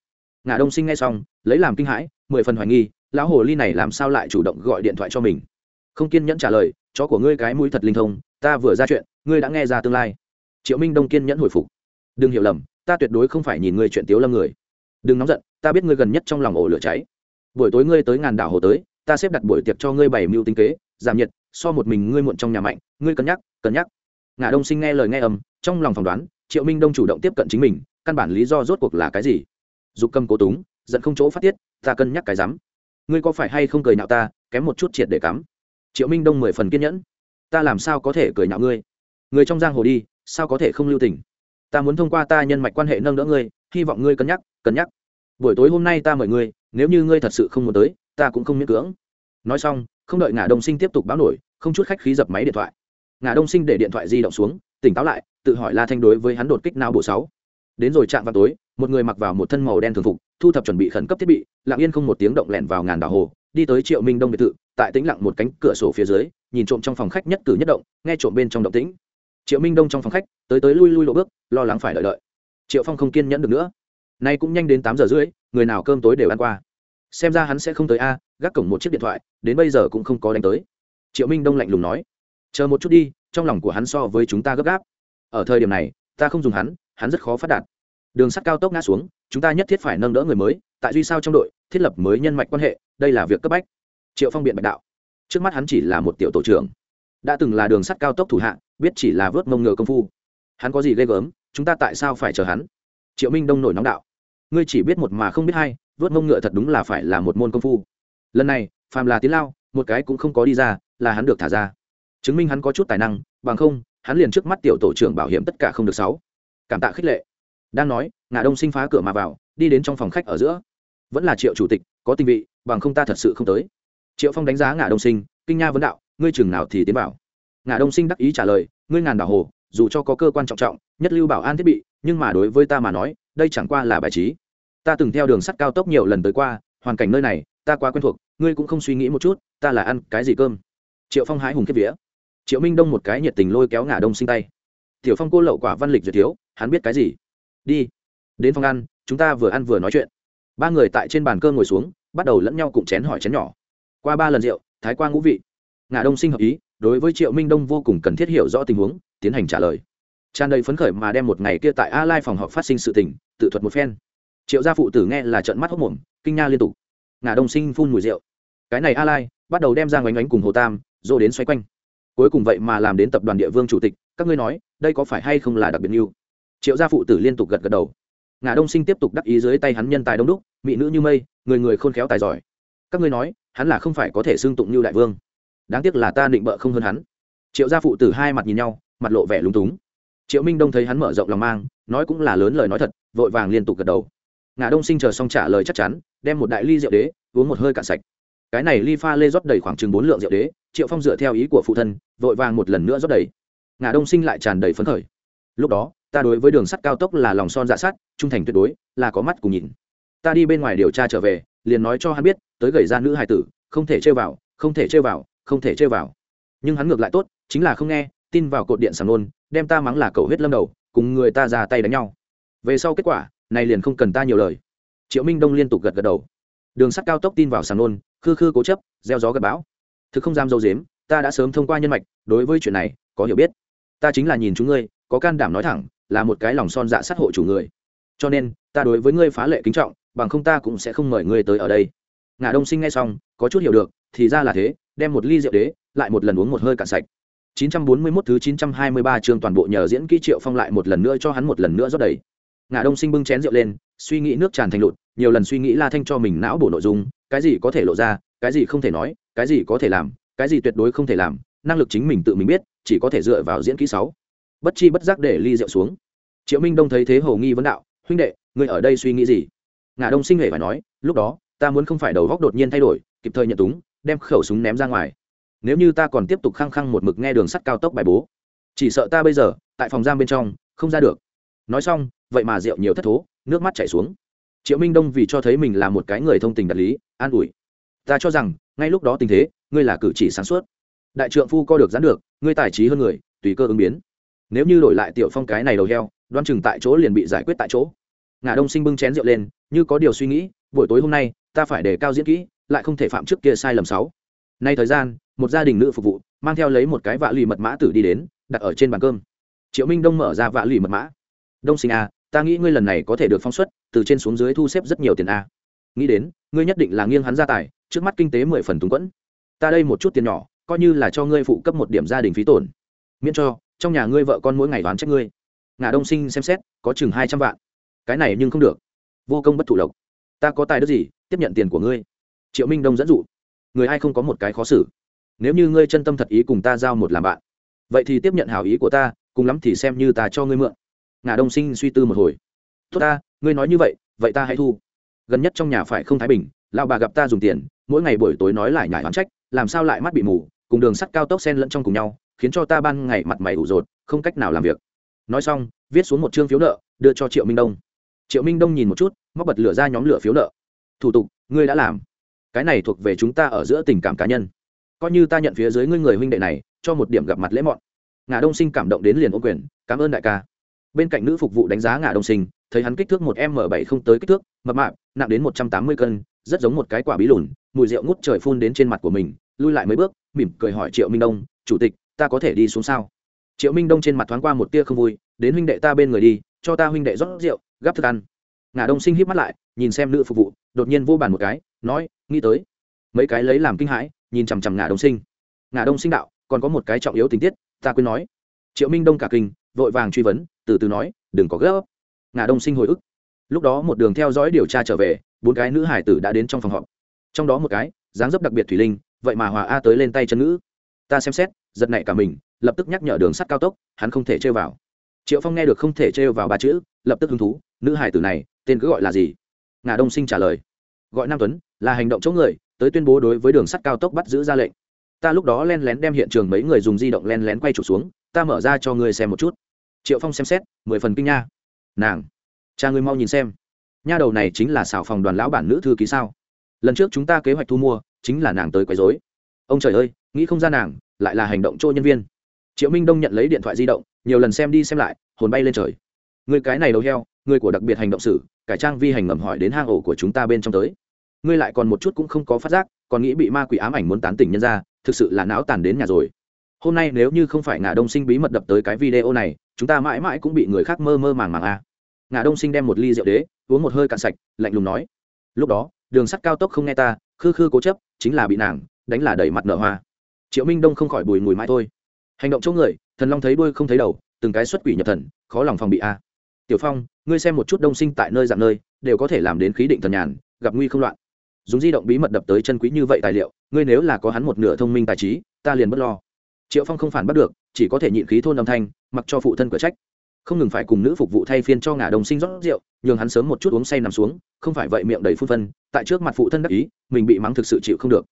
Ngà đông sinh nghe xong, lấy làm kinh hãi, mười phần hoài nghi, lão hồ ly này làm sao lại chủ động gọi điện thoại cho mình? Không kiên nhẫn trả lời, chó của ngươi cái mũi thật linh thông, ta vừa ra chuyện, ngươi đã nghe ra tương lai. Triệu minh đông kiên nhẫn hồi phục, đừng hiểu lầm ta tuyệt đối không phải nhìn ngươi chuyện tiếu lâm người. Đừng nóng giận, ta biết ngươi gần nhất trong lòng ổ lửa cháy. Buổi tối ngươi tới ngàn đảo hồ tới, ta xếp đặt buổi tiệc cho ngươi bảy mưu tinh kế, giảm nhiệt, so một mình ngươi muộn trong nhà mạnh, ngươi cân nhắc cân nhắc. Ngã đông sinh nghe lời nghe ầm trong lòng phỏng đoán, triệu minh đông chủ động tiếp cận chính mình, căn bản lý do rốt cuộc là cái gì? Dục cầm cố túng, giận không chỗ phát tiết, ta cân nhắc cái rắm. Ngươi có phải hay không cười nhạo ta, kém một chút triệt để cắm. Triệu minh đông mười phần kiên nhẫn. Ta làm sao có thể cười nhạo ngươi? Người trong giang hồ đi, sao có thể không lưu tình? Ta muốn thông qua ta nhân mạch quan hệ nâng đỡ ngươi, hy vọng ngươi cân nhắc cân nhắc. Buổi tối hôm nay ta mời ngươi, nếu như ngươi thật sự không muốn tới, ta cũng không miễn cưỡng. Nói xong, không đợi ngả đông sinh tiếp tục báo nổi, không chút khách khí dập máy điện thoại. Ngả đông sinh để điện thoại di động xuống, tỉnh táo lại, tự hỏi la thanh đối với hắn đột kích nào bộ sáu. Đến rồi chạm vào tối, một người mặc vào một thân màu đen thường phục, thu thập chuẩn bị khẩn cấp thiết bị, lặng yên không một tiếng động lẻn vào ngàn đảo hồ, đi tới triệu minh đông biệt thự, tại tĩnh lặng một cánh cửa sổ phía dưới, nhìn trộm trong phòng khách nhất cử nhất động, nghe trộm bên trong động tĩnh triệu minh đông trong phòng khách, tới tới lui lui lộ bước, lo lắng phải đợi đợi. Triệu phong không kiên nhẫn được nữa. Nay cũng nhanh đến tám giờ rưỡi, người nào cơm tối đều ăn qua. Xem ra hắn sẽ không tới a, gác cổng một chiếc điện thoại, đến bây giờ cũng không có đánh tới. Triệu minh đông lạnh lùng nói. Chờ một chút đi, trong lòng của hắn so với chúng ta gấp gáp. Ở thời điểm này, ta không dùng hắn hắn rất khó phát đạt. Đường sắt cao tốc ngã xuống, chúng ta nhất thiết phải nâng đỡ người mới, tại duy sao trong đội, thiết lập mới nhân mạch quan hệ, đây là việc cấp bách. Triệu phong biện bạch đạo. Trước mắt hắn chỉ là một tiểu tổ trưởng đã từng là đường sắt cao tốc thủ hạ, biết chỉ là vớt mông ngựa công phu. Hắn có gì ghê gớm, chúng ta tại sao phải chờ hắn? Triệu minh đông nổi nóng đạo. Ngươi chỉ biết một mà không biết hai, vớt mông ngựa thật đúng là phải là một môn công phu. Lần này, phàm là tiến lao, một cái cũng không có đi ra, là hắn được thả ra. Chứng minh hắn có chút tài năng, bằng không, hắn liền trước mắt tiểu tổ trưởng bảo hiểm tất cả không được sáu. Cảm tạ khích lệ. Đang nói ngã đông sinh phá cửa mà vào, đi đến trong phòng khách ở giữa. Vẫn là triệu chủ tịch, có tình vị, bằng không ta thật sự không tới. Triệu phong đánh giá ngã đông sinh, kinh nha vấn đạo ngươi chừng nào thì tiến bảo ngã đông sinh đắc ý trả lời, ngươi ngàn đảo hồ, dù cho có cơ quan trọng trọng, nhất lưu bảo an thiết bị, nhưng mà đối với ta mà nói, đây chẳng qua là bài trí. Ta từng theo đường sắt cao tốc nhiều lần tới qua, hoàn cảnh nơi này, ta quá quen thuộc, ngươi cũng không suy nghĩ một chút, ta là ăn cái gì cơm? Triệu phong hái hùng kiếp vía. Triệu minh đông một cái nhiệt tình lôi kéo ngả đông sinh tay. Tiểu phong cô lậu quả văn lịch duyệt thiếu, hắn biết cái gì? Đi, đến phòng ăn, chúng ta vừa ăn vừa nói chuyện. Ba người tại trên bàn cơm ngồi xuống, bắt đầu lẫn nhau cụm chén hỏi chén nhỏ. Qua ba lần rượu, thái qua ngũ vị. Ngã đông sinh hợp ý, đối với triệu minh đông vô cùng cần thiết hiểu rõ tình huống, tiến hành trả lời. Tràn đầy phấn khởi mà đem một ngày kia tại a lai phòng họp phát sinh sự tình, tự thuật một phen. Triệu gia phụ tử nghe là trận mắt hốc mồm, kinh nha liên tục. Ngã đông sinh phun mùi rượu. Cái này a lai bắt đầu đem ra ngoánh ánh cùng hồ tam, dô đến xoay quanh. Cuối cùng vậy mà làm đến tập đoàn địa vương chủ tịch, các ngươi nói, đây có phải hay không là đặc biệt yêu triệu gia phụ tử liên tục gật gật đầu. Ngà đông sinh tiếp tục đắc ý dưới tay hắn nhân tài đông đúc, mỹ nữ như mây, người người khôn khéo tài giỏi. Các ngươi nói, hắn là không phải có thể xương tụng như đại vương đáng tiếc là ta định bợ không hơn hắn. Triệu gia phụ tử hai mặt nhìn nhau, mặt lộ vẻ lúng túng. Triệu minh đông thấy hắn mở rộng lòng mang, nói cũng là lớn lời nói thật, vội vàng liên tục gật đầu. Ngà đông sinh chờ xong trả lời chắc chắn, đem một đại ly rượu đế, uống một hơi cạn sạch. Cái này ly pha lê rót đầy khoảng chừng bốn lượng rượu đế, triệu phong dựa theo ý của phụ thân, vội vàng một lần nữa rót đầy. Ngà đông sinh lại tràn đầy phấn khởi. Lúc đó, ta đối với đường sắt cao tốc là lòng son dạ sắt, trung thành tuyệt đối, là có mắt cùng nhìn. Ta đi bên ngoài điều tra trở về, liền nói cho hắn biết, tới gầy ra nữ hài tử, không thể chơi vào, không thể chơi vào không thể chơi vào. Nhưng hắn ngược lại tốt, chính là không nghe, tin vào cột điện sàng nôn, đem ta mắng là cầu huyết lâm đầu, cùng người ta ra tay đánh nhau. Về sau kết quả, này liền không cần ta nhiều lời. Triệu minh đông liên tục gật gật đầu. Đường sắt cao tốc tin vào sàng nôn, khư khư cố chấp, gieo gió gật bão. Thực không dám dâu dếm, ta đã sớm thông qua nhân mạch, đối với chuyện này, có hiểu biết. Ta chính là nhìn chúng ngươi, có can đảm nói thẳng, là một cái lòng son dạ sát hộ chủ người. Cho nên, ta đối với ngươi phá lệ kính trọng, bằng không ta cũng sẽ không mời ngươi tới ở đây ngã đông sinh nghe xong có chút hiểu được thì ra là thế đem một ly rượu đế lại một lần uống một hơi cạn sạch 941 thứ 923 chương toàn bộ nhờ diễn kỹ Triệu Phong lại một lần nữa cho hắn một lần nữa rót đầy. Ngã Đông Sinh bưng chén rượu lên, suy nghĩ nước tràn thành lụt, nhiều lần suy nghĩ La Thanh cho mình não bổ nội dung, cái gì có thể lộ ra, cái gì không thể nói, cái gì có thể làm, cái gì tuyệt đối không thể làm, năng lực chính mình tự mình biết, chỉ có thể dựa vào diễn kỹ sáu. Bất chi bất giác để ly rượu xuống. Triệu Minh Đông thấy thế hồ nghi vấn đạo, huynh đệ, ngươi ở đây suy nghĩ gì? Ngã Đông Sinh hề phải nói, lúc đó, ta muốn không phải đầu góc đột nhiên thay đổi, kịp thời nhận túng, đem khẩu súng ném ra ngoài. Nếu như ta còn tiếp tục khăng khăng một mực nghe đường sắt cao tốc bài bố chỉ sợ ta bây giờ tại phòng giam bên trong không ra được. Nói xong vậy mà rượu nhiều thất thố nước mắt chảy xuống. Triệu minh đông vì cho thấy mình là một cái người thông tình đạt lý an ủi. Ta cho rằng ngay lúc đó tình thế ngươi là cử chỉ sáng suốt. Đại trượng phu co được gián được ngươi tài trí hơn người tùy cơ ứng biến. Nếu như đổi lại tiểu phong cái này đầu heo đoan chừng tại chỗ liền bị giải quyết tại chỗ. Ngã đông sinh bưng chén rượu lên như có điều suy nghĩ buổi tối hôm nay ta phải đề cao diễn kỹ, lại không thể phạm trước kia sai lầm sáu. Nay thời gian, một gia đình nữ phục vụ, mang theo lấy một cái vạ lì mật mã tử đi đến, đặt ở trên bàn cơm. Triệu minh đông mở ra vạ lì mật mã. Đông sinh a ta nghĩ ngươi lần này có thể được phóng xuất, từ trên xuống dưới thu xếp rất nhiều tiền a. Nghĩ đến, ngươi nhất định là nghiêng hắn gia tài, trước mắt kinh tế mười phần túng quẫn. Ta đây một chút tiền nhỏ, coi như là cho ngươi phụ cấp một điểm gia đình phí tổn. Miễn cho, trong nhà ngươi vợ con mỗi ngày đoán trách ngươi. Ngà đông sinh xem xét, có chừng hai trăm vạn. Cái này nhưng không được. Vô công bất thủ lộc ta có tài đức gì, tiếp nhận tiền của ngươi? Triệu minh đông dẫn dụ. Người ai không có một cái khó xử? Nếu như ngươi chân tâm thật ý cùng ta giao một làm bạn, vậy thì tiếp nhận hảo ý của ta, cùng lắm thì xem như ta cho ngươi mượn. Ngà đông sinh suy tư một hồi. Tốt ta, ngươi nói như vậy vậy ta hãy thu. Gần nhất trong nhà phải không thái bình, lão bà gặp ta dùng tiền, mỗi ngày buổi tối nói lại nhải oán trách, làm sao lại mắt bị mù, cùng đường sắt cao tốc sen lẫn trong cùng nhau, khiến cho ta ban ngày mặt mày ủ rột, không cách nào làm việc. Nói xong, viết xuống một chương phiếu nợ, đưa cho triệu minh đông. Triệu minh đông nhìn một chút móc bật lửa ra nhóm lửa phiếu nợ. Thủ tục, ngươi đã làm. Cái này thuộc về chúng ta ở giữa tình cảm cá nhân. Coi như ta nhận phía dưới ngươi người huynh đệ này, cho một điểm gặp mặt lễ mọn. Ngà đông sinh cảm động đến liền ô quyền, cảm ơn đại ca. Bên cạnh nữ phục vụ đánh giá ngà đông sinh, thấy hắn kích thước một m bảy không tới kích thước, mập mạp, nặng đến một trăm tám mươi cân, rất giống một cái quả bí lùn, mùi rượu ngút trời phun đến trên mặt của mình, lui lại mấy bước, mỉm cười hỏi triệu minh đông, chủ tịch, ta có thể đi xuống sao? Triệu minh đông trên mặt thoáng qua một tia không vui, đến huynh đệ ta bên người đi, cho ta huynh đệ rót rượu, gắp thức ăn ngà đông sinh híp mắt lại, nhìn xem nữ phục vụ, đột nhiên vô bàn một cái, nói, nghĩ tới. Mấy cái lấy làm kinh hãi, nhìn chằm chằm ngà đông sinh. Ngà đông sinh đạo, còn có một cái trọng yếu tình tiết, ta quên nói. Triệu minh đông cả kinh, vội vàng truy vấn, từ từ nói, đừng có gấp. Ngà đông sinh hồi ức. Lúc đó một đường theo dõi điều tra trở về, bốn cái nữ hải tử đã đến trong phòng họp. Trong đó một cái, dáng dấp đặc biệt thủy linh, vậy mà hòa a tới lên tay chân nữ ta xem xét, giật nảy cả mình, lập tức nhắc nhở đường sắt cao tốc, hắn không thể trêu vào. Triệu phong nghe được không thể trêu vào ba chữ, lập tức hứng thú, nữ hải tử này tên cứ gọi là gì? Ngà đông sinh trả lời. Gọi nam tuấn, là hành động chống người, tới tuyên bố đối với đường sắt cao tốc bắt giữ ra lệnh. Ta lúc đó len lén đem hiện trường mấy người dùng di động len lén quay trục xuống, ta mở ra cho ngươi xem một chút. Triệu phong xem xét, mười phần kinh nha. Nàng, cha ngươi mau nhìn xem. Nha đầu này chính là xảo phòng đoàn lão bản nữ thư ký sao? Lần trước chúng ta kế hoạch thu mua, chính là nàng tới quấy dối ông trời ơi, nghĩ không ra nàng, lại là hành động trôi nhân viên. Triệu minh đông nhận lấy điện thoại di động, nhiều lần xem đi xem lại, hồn bay lên trời. Người cái này đầu heo người của đặc biệt hành động sử cải trang vi hành ngầm hỏi đến hang ổ của chúng ta bên trong tới. Ngươi lại còn một chút cũng không có phát giác, còn nghĩ bị ma quỷ ám ảnh muốn tán tỉnh nhân ra, thực sự là não tàn đến nhà rồi. Hôm nay nếu như không phải ngà đông sinh bí mật đập tới cái video này, chúng ta mãi mãi cũng bị người khác mơ mơ màng màng a à. ngà đông sinh đem một ly rượu đế, uống một hơi cạn sạch, lạnh lùng nói. Lúc đó, đường sắt cao tốc không nghe ta, khư khư cố chấp, chính là bị nàng đánh là đẩy mặt nở hoa. Triệu minh đông không khỏi bùi mùi mãi thôi. Hành động chỗ người, thần long thấy đuôi không thấy đầu, từng cái xuất quỷ nhập thần, khó lòng phòng bị a tiểu phong, ngươi xem một chút đông sinh tại nơi dạng nơi, đều có thể làm đến khí định thần nhàn, gặp nguy không loạn. Dùng di động bí mật đập tới chân quý như vậy tài liệu, ngươi nếu là có hắn một nửa thông minh tài trí, ta liền bất lo. Triệu phong không phản bắt được, chỉ có thể nhịn khí thôn âm thanh, mặc cho phụ thân cửa trách. Không ngừng phải cùng nữ phục vụ thay phiên cho ngả đồng sinh rót rượu, nhường hắn sớm một chút uống say nằm xuống, không phải vậy miệng đầy phun phân, tại trước mặt phụ thân đắc ý, mình bị mắng thực sự chịu không được.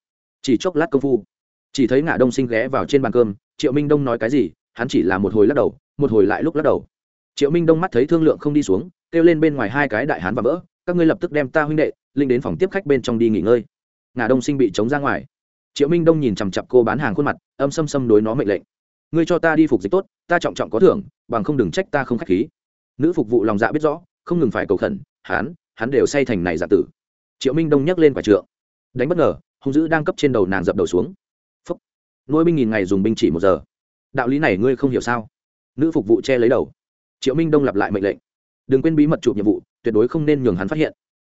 Chỉ chốc lát công phu, chỉ thấy ngả đông sinh ghé vào trên bàn cơm, triệu minh đông nói cái gì, hắn chỉ là một hồi lắc đầu, một hồi lại lúc lắc đầu triệu minh đông mắt thấy thương lượng không đi xuống, kêu lên bên ngoài hai cái đại hán và vỡ, các ngươi lập tức đem ta huynh đệ, linh đến phòng tiếp khách bên trong đi nghỉ ngơi. Ngà đông sinh bị chống ra ngoài. Triệu minh đông nhìn chằm chặp cô bán hàng khuôn mặt, âm xâm xâm đối nó mệnh lệnh. Ngươi cho ta đi phục dịch tốt, ta trọng trọng có thưởng, bằng không đừng trách ta không k h á c h khí. Nữ phục vụ lòng dạ biết rõ, không ngừng phải cầu khẩn, hán, hắn đều say thành này giả tử. Triệu minh đông nhấc lên quả trượng. Đánh bất ngờ, hung dữ đang cấp trên đầu nàng dập đầu xuống. Phúc. Nuôi binh nghìn ngày dùng binh chỉ một giờ. Đạo lý này ngươi không hiểu sao? Nữ phục vụ che lấy đầu triệu minh đông lặp lại mệnh lệnh. Đừng quên bí mật chụp nhiệm vụ, tuyệt đối không nên nhường hắn phát hiện.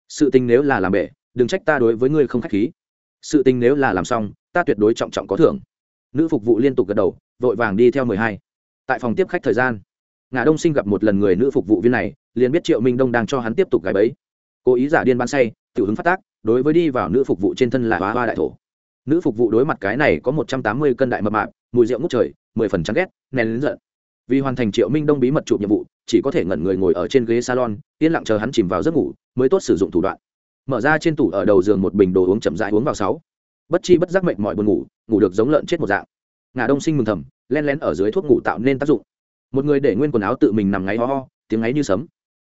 Sự tình nếu là làm bể, đừng trách ta đối với ngươi không k h á c h khí. Sự tình nếu là làm xong, ta tuyệt đối trọng trọng có thưởng. Nữ phục vụ liên tục gật đầu, vội vàng đi theo mười hai. Tại phòng tiếp khách thời gian, ngà đông sinh gặp một lần người nữ phục vụ viên này, liền biết triệu minh đông đang cho hắn tiếp tục gái bẫy. Cố ý giả điên bán say tự hứng phát tác, đối với đi vào nữ phục vụ trên thân là hoa hoa đại thổ. Nữ phục vụ đối mặt cái này có một trăm tám mươi cân đại mập mạp, mùi rượu ngút trời, mười phần chán ghét, nén lớn giận vì hoàn thành triệu minh đông bí mật chụp nhiệm vụ, chỉ có thể ngẩn người ngồi ở trên ghế salon, yên lặng chờ hắn chìm vào giấc ngủ, mới tốt sử dụng thủ đoạn. Mở ra trên tủ ở đầu giường một bình đồ uống chậm rãi uống vào sáu. Bất chi bất giác mệnh mọi buồn ngủ ngủ được giống lợn chết một dạng. Ngà đông sinh mừng thầm, len lén ở dưới thuốc ngủ tạo nên tác dụng. Một người để nguyên quần áo tự mình nằm ngáy ho ho, tiếng ngáy như sấm.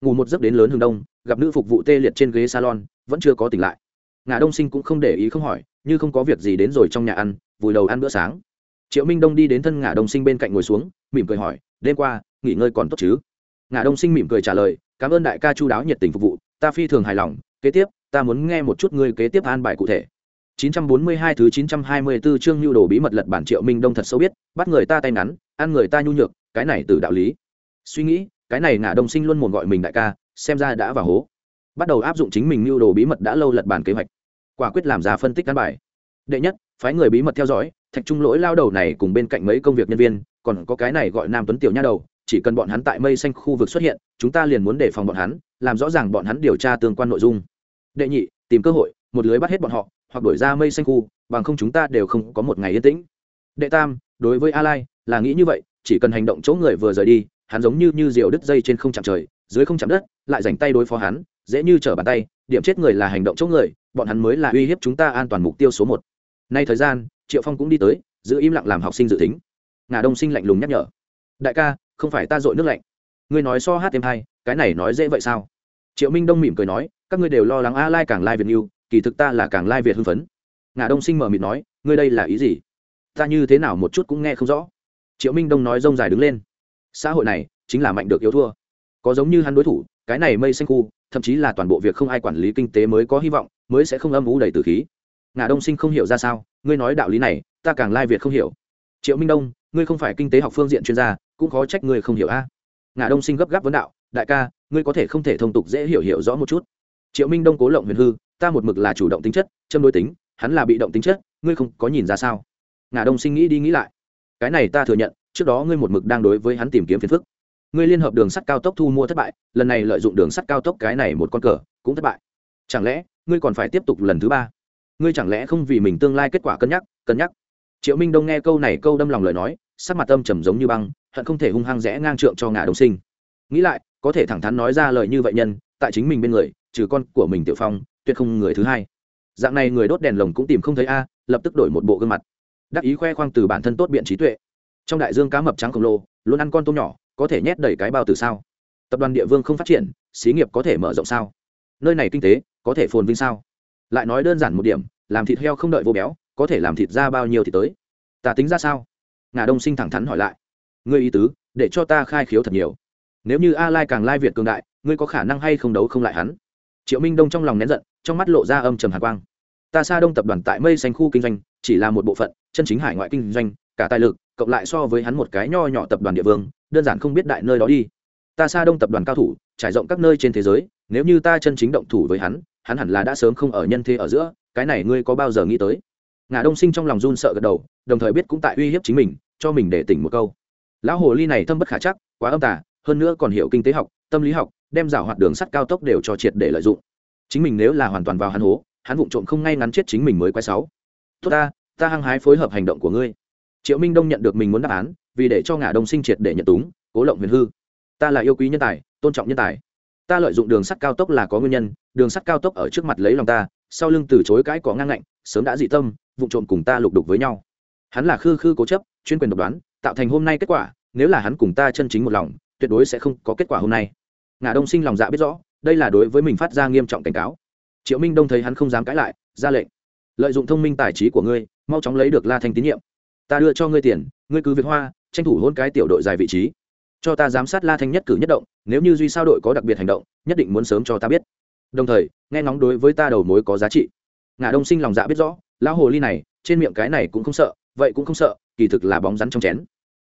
Ngủ một giấc đến lớn hướng đông, gặp nữ phục vụ tê liệt trên ghế salon, vẫn chưa có tỉnh lại. Ngà đông sinh cũng không để ý không hỏi, như không có việc gì đến rồi trong nhà ăn, vùi đầu ăn bữa sáng. Triệu minh đông đi đến thân ngà đông sinh bên cạnh ngồi xuống mỉm cười hỏi đêm qua nghỉ ngơi còn tốt chứ ngà đông sinh mỉm cười trả lời cảm ơn đại ca chu đáo nhiệt tình phục vụ ta phi thường hài lòng kế tiếp ta muốn nghe một chút ngươi kế tiếp an bài cụ thể 942 thứ 924 chương nhu đồ bí mật lật bản Triệu Minh Đông thật sâu biết, bắt người ta tay ngắn, ăn người ta nhu nhược, cái này từ đạo lý. Suy nghĩ, cái này ngả Đông Sinh luôn muốn gọi mình đại ca, xem ra đã vào hố. Bắt đầu áp dụng chính mình nhu đồ bí mật đã lâu lật bản kế hoạch. Quả quyết làm ra phân tích căn bài. Đệ nhất, phái người bí mật theo dõi, thạch trung lỗi lao đầu này cùng bên cạnh mấy công việc nhân viên, còn có cái này gọi Nam Tuấn tiểu nha đầu, chỉ cần bọn hắn tại mây xanh khu vực xuất hiện, chúng ta liền muốn đề phòng bọn hắn, làm rõ ràng bọn hắn điều tra tương quan nội dung. Đệ nhị, tìm cơ hội, một lưới bắt hết bọn họ, hoặc đổi ra mây xanh khu bằng không chúng ta đều không có một ngày yên tĩnh. Đệ tam đối với a lai là nghĩ như vậy chỉ cần hành động chỗ người vừa rời đi hắn giống như như diều đứt dây trên không chạm trời dưới không chạm đất lại dành tay đối phó hắn dễ như trở bàn tay điểm chết người là hành động chỗ người bọn hắn mới là uy hiếp chúng ta an toàn mục tiêu số một. Nay thời gian triệu phong cũng đi tới giữ im lặng làm học sinh dự tính ngà đông sinh lạnh lùng nhắc nhở. Đại ca, không phải ta dội nước lạnh. Ngươi nói so hát thêm hai, cái này nói dễ vậy sao? Triệu minh đông mỉm cười nói, các ngươi đều lo lắng a lai càng lai việt yêu, kỳ thực ta là càng lai việt hưng phấn. Ngà đông sinh mờ mịt nói, ngươi đây là ý gì? Ta như thế nào một chút cũng nghe không rõ. Triệu minh đông nói rông dài đứng lên, xã hội này chính là mạnh được yếu thua. Có giống như hắn đối thủ, cái này mây xanh khu, thậm chí là toàn bộ việc không ai quản lý kinh tế mới có hy vọng, mới sẽ không âm ủ đầy từ khí. Ngà đông sinh không hiểu ra sao, ngươi nói đạo lý này, ta càng lai việt không hiểu. Triệu minh đông ngươi không phải kinh tế học phương diện chuyên gia, cũng khó trách ngươi không hiểu a. À? ngà đông sinh gấp gáp vấn đạo, đại ca, ngươi có thể không thể thông tục dễ hiểu hiểu rõ một chút. Triệu minh đông cố lộng huyền hư, ta một mực là chủ động tính chất, châm đối tính, hắn là bị động tính chất, ngươi không có nhìn ra sao? Ngà đông sinh nghĩ đi nghĩ lại, cái này ta thừa nhận, trước đó ngươi một mực đang đối với hắn tìm kiếm phiền phức. Ngươi liên hợp đường sắt cao tốc thu mua thất bại, lần này lợi dụng đường sắt cao tốc cái này một con cờ, cũng thất bại. Chẳng lẽ, ngươi còn phải tiếp tục lần thứ ba? Ngươi chẳng lẽ không vì mình tương lai kết quả cân nhắc cân nhắc? Triệu minh đông nghe câu này câu đâm lòng lời nói, sắc mặt tâm trầm giống như băng, hận không thể hung hăng rẽ ngang trượng cho ngà đông sinh. Nghĩ lại, có thể thẳng thắn nói ra lời như vậy nhân, tại chính mình bên người, trừ con của mình tiểu phong, tuyệt không người thứ hai. Dạng này người đốt đèn lồng cũng tìm không thấy a, lập tức đổi một bộ gương mặt. Đắc ý khoe khoang từ bản thân tốt biện trí tuệ. Trong đại dương cá mập trắng khổng lồ, luôn ăn con tôm nhỏ, có thể nhét đầy cái bao từ sao? Tập đoàn địa vương không phát triển, xí nghiệp có thể mở rộng sao? Nơi này kinh tế, có thể phồn vinh sao? Lại nói đơn giản một điểm, làm thịt heo không đợi vô béo có thể làm thịt ra bao nhiêu thì tới. Ta tính ra sao? Ngà đông sinh thẳng thắn hỏi lại. Ngươi ý tứ, để cho ta khai khiếu thật nhiều. Nếu như a lai càng lai việt cường đại, ngươi có khả năng hay không đấu không lại hắn? Triệu minh đông trong lòng nén giận, trong mắt lộ ra âm trầm hạ quang. Ta xa đông tập đoàn tại mây xanh khu kinh doanh, chỉ là một bộ phận, chân chính hải ngoại kinh doanh, cả tài lực, cộng lại so với hắn một cái nho nhỏ tập đoàn địa vương, đơn giản không biết đại nơi đó đi. Ta xa đông tập đoàn cao thủ, trải rộng các nơi trên thế giới, nếu như ta chân chính động thủ với hắn hắn hẳn là đã sớm không ở nhân thế ở giữa, cái này ngươi có bao giờ nghĩ tới? Ngà đông sinh trong lòng run sợ gật đầu, đồng thời biết cũng tại uy hiếp chính mình, cho mình để tỉnh một câu. Lão hồ ly này thâm bất khả chắc, quá âm tả hơn nữa còn hiểu kinh tế học, tâm lý học, đem rào hoạt đường sắt cao tốc đều cho triệt để lợi dụng. Chính mình nếu là hoàn toàn vào hắn hố, hắn vụng trộm không ngay ngắn chết chính mình mới quay sáu tốt ta ta hăng hái phối hợp hành động của ngươi. Triệu minh đông nhận được mình muốn đáp án, vì để cho ngả đông sinh triệt để nhận túng, cố lộng huyền hư. Ta là yêu quý nhân tài, tôn trọng nhân tài. Ta lợi dụng đường sắt cao tốc là có nguyên nhân, đường sắt cao tốc ở trước mặt lấy lòng ta, sau lưng từ chối cãi có ngang ngạnh, sớm đã dị tâm vụ trộm cùng ta lục đục với nhau. Hắn là khư khư cố chấp, chuyên quyền độc đoán, tạo thành hôm nay kết quả, nếu là hắn cùng ta chân chính một lòng, tuyệt đối sẽ không có kết quả hôm nay. Ngà đông sinh lòng dạ biết rõ, đây là đối với mình phát ra nghiêm trọng cảnh cáo. Triệu minh đông thấy hắn không dám cãi lại, ra lệnh. Lợi dụng thông minh tài trí của ngươi, mau chóng lấy được la thanh tín nhiệm. Ta đưa cho ngươi tiền, ngươi cứ việc hoa, tranh thủ hôn cái tiểu đội dài vị trí. Cho ta giám sát la thanh nhất cử nhất động, nếu như duy sao đội có đặc biệt hành động, nhất định muốn sớm cho ta biết. Đồng thời, nghe ngóng đối với ta đầu mối có giá trị. Ngà đông sinh lòng dạ biết rõ lão hồ ly này, trên miệng cái này cũng không sợ, vậy cũng không sợ, kỳ thực là bóng rắn trong chén.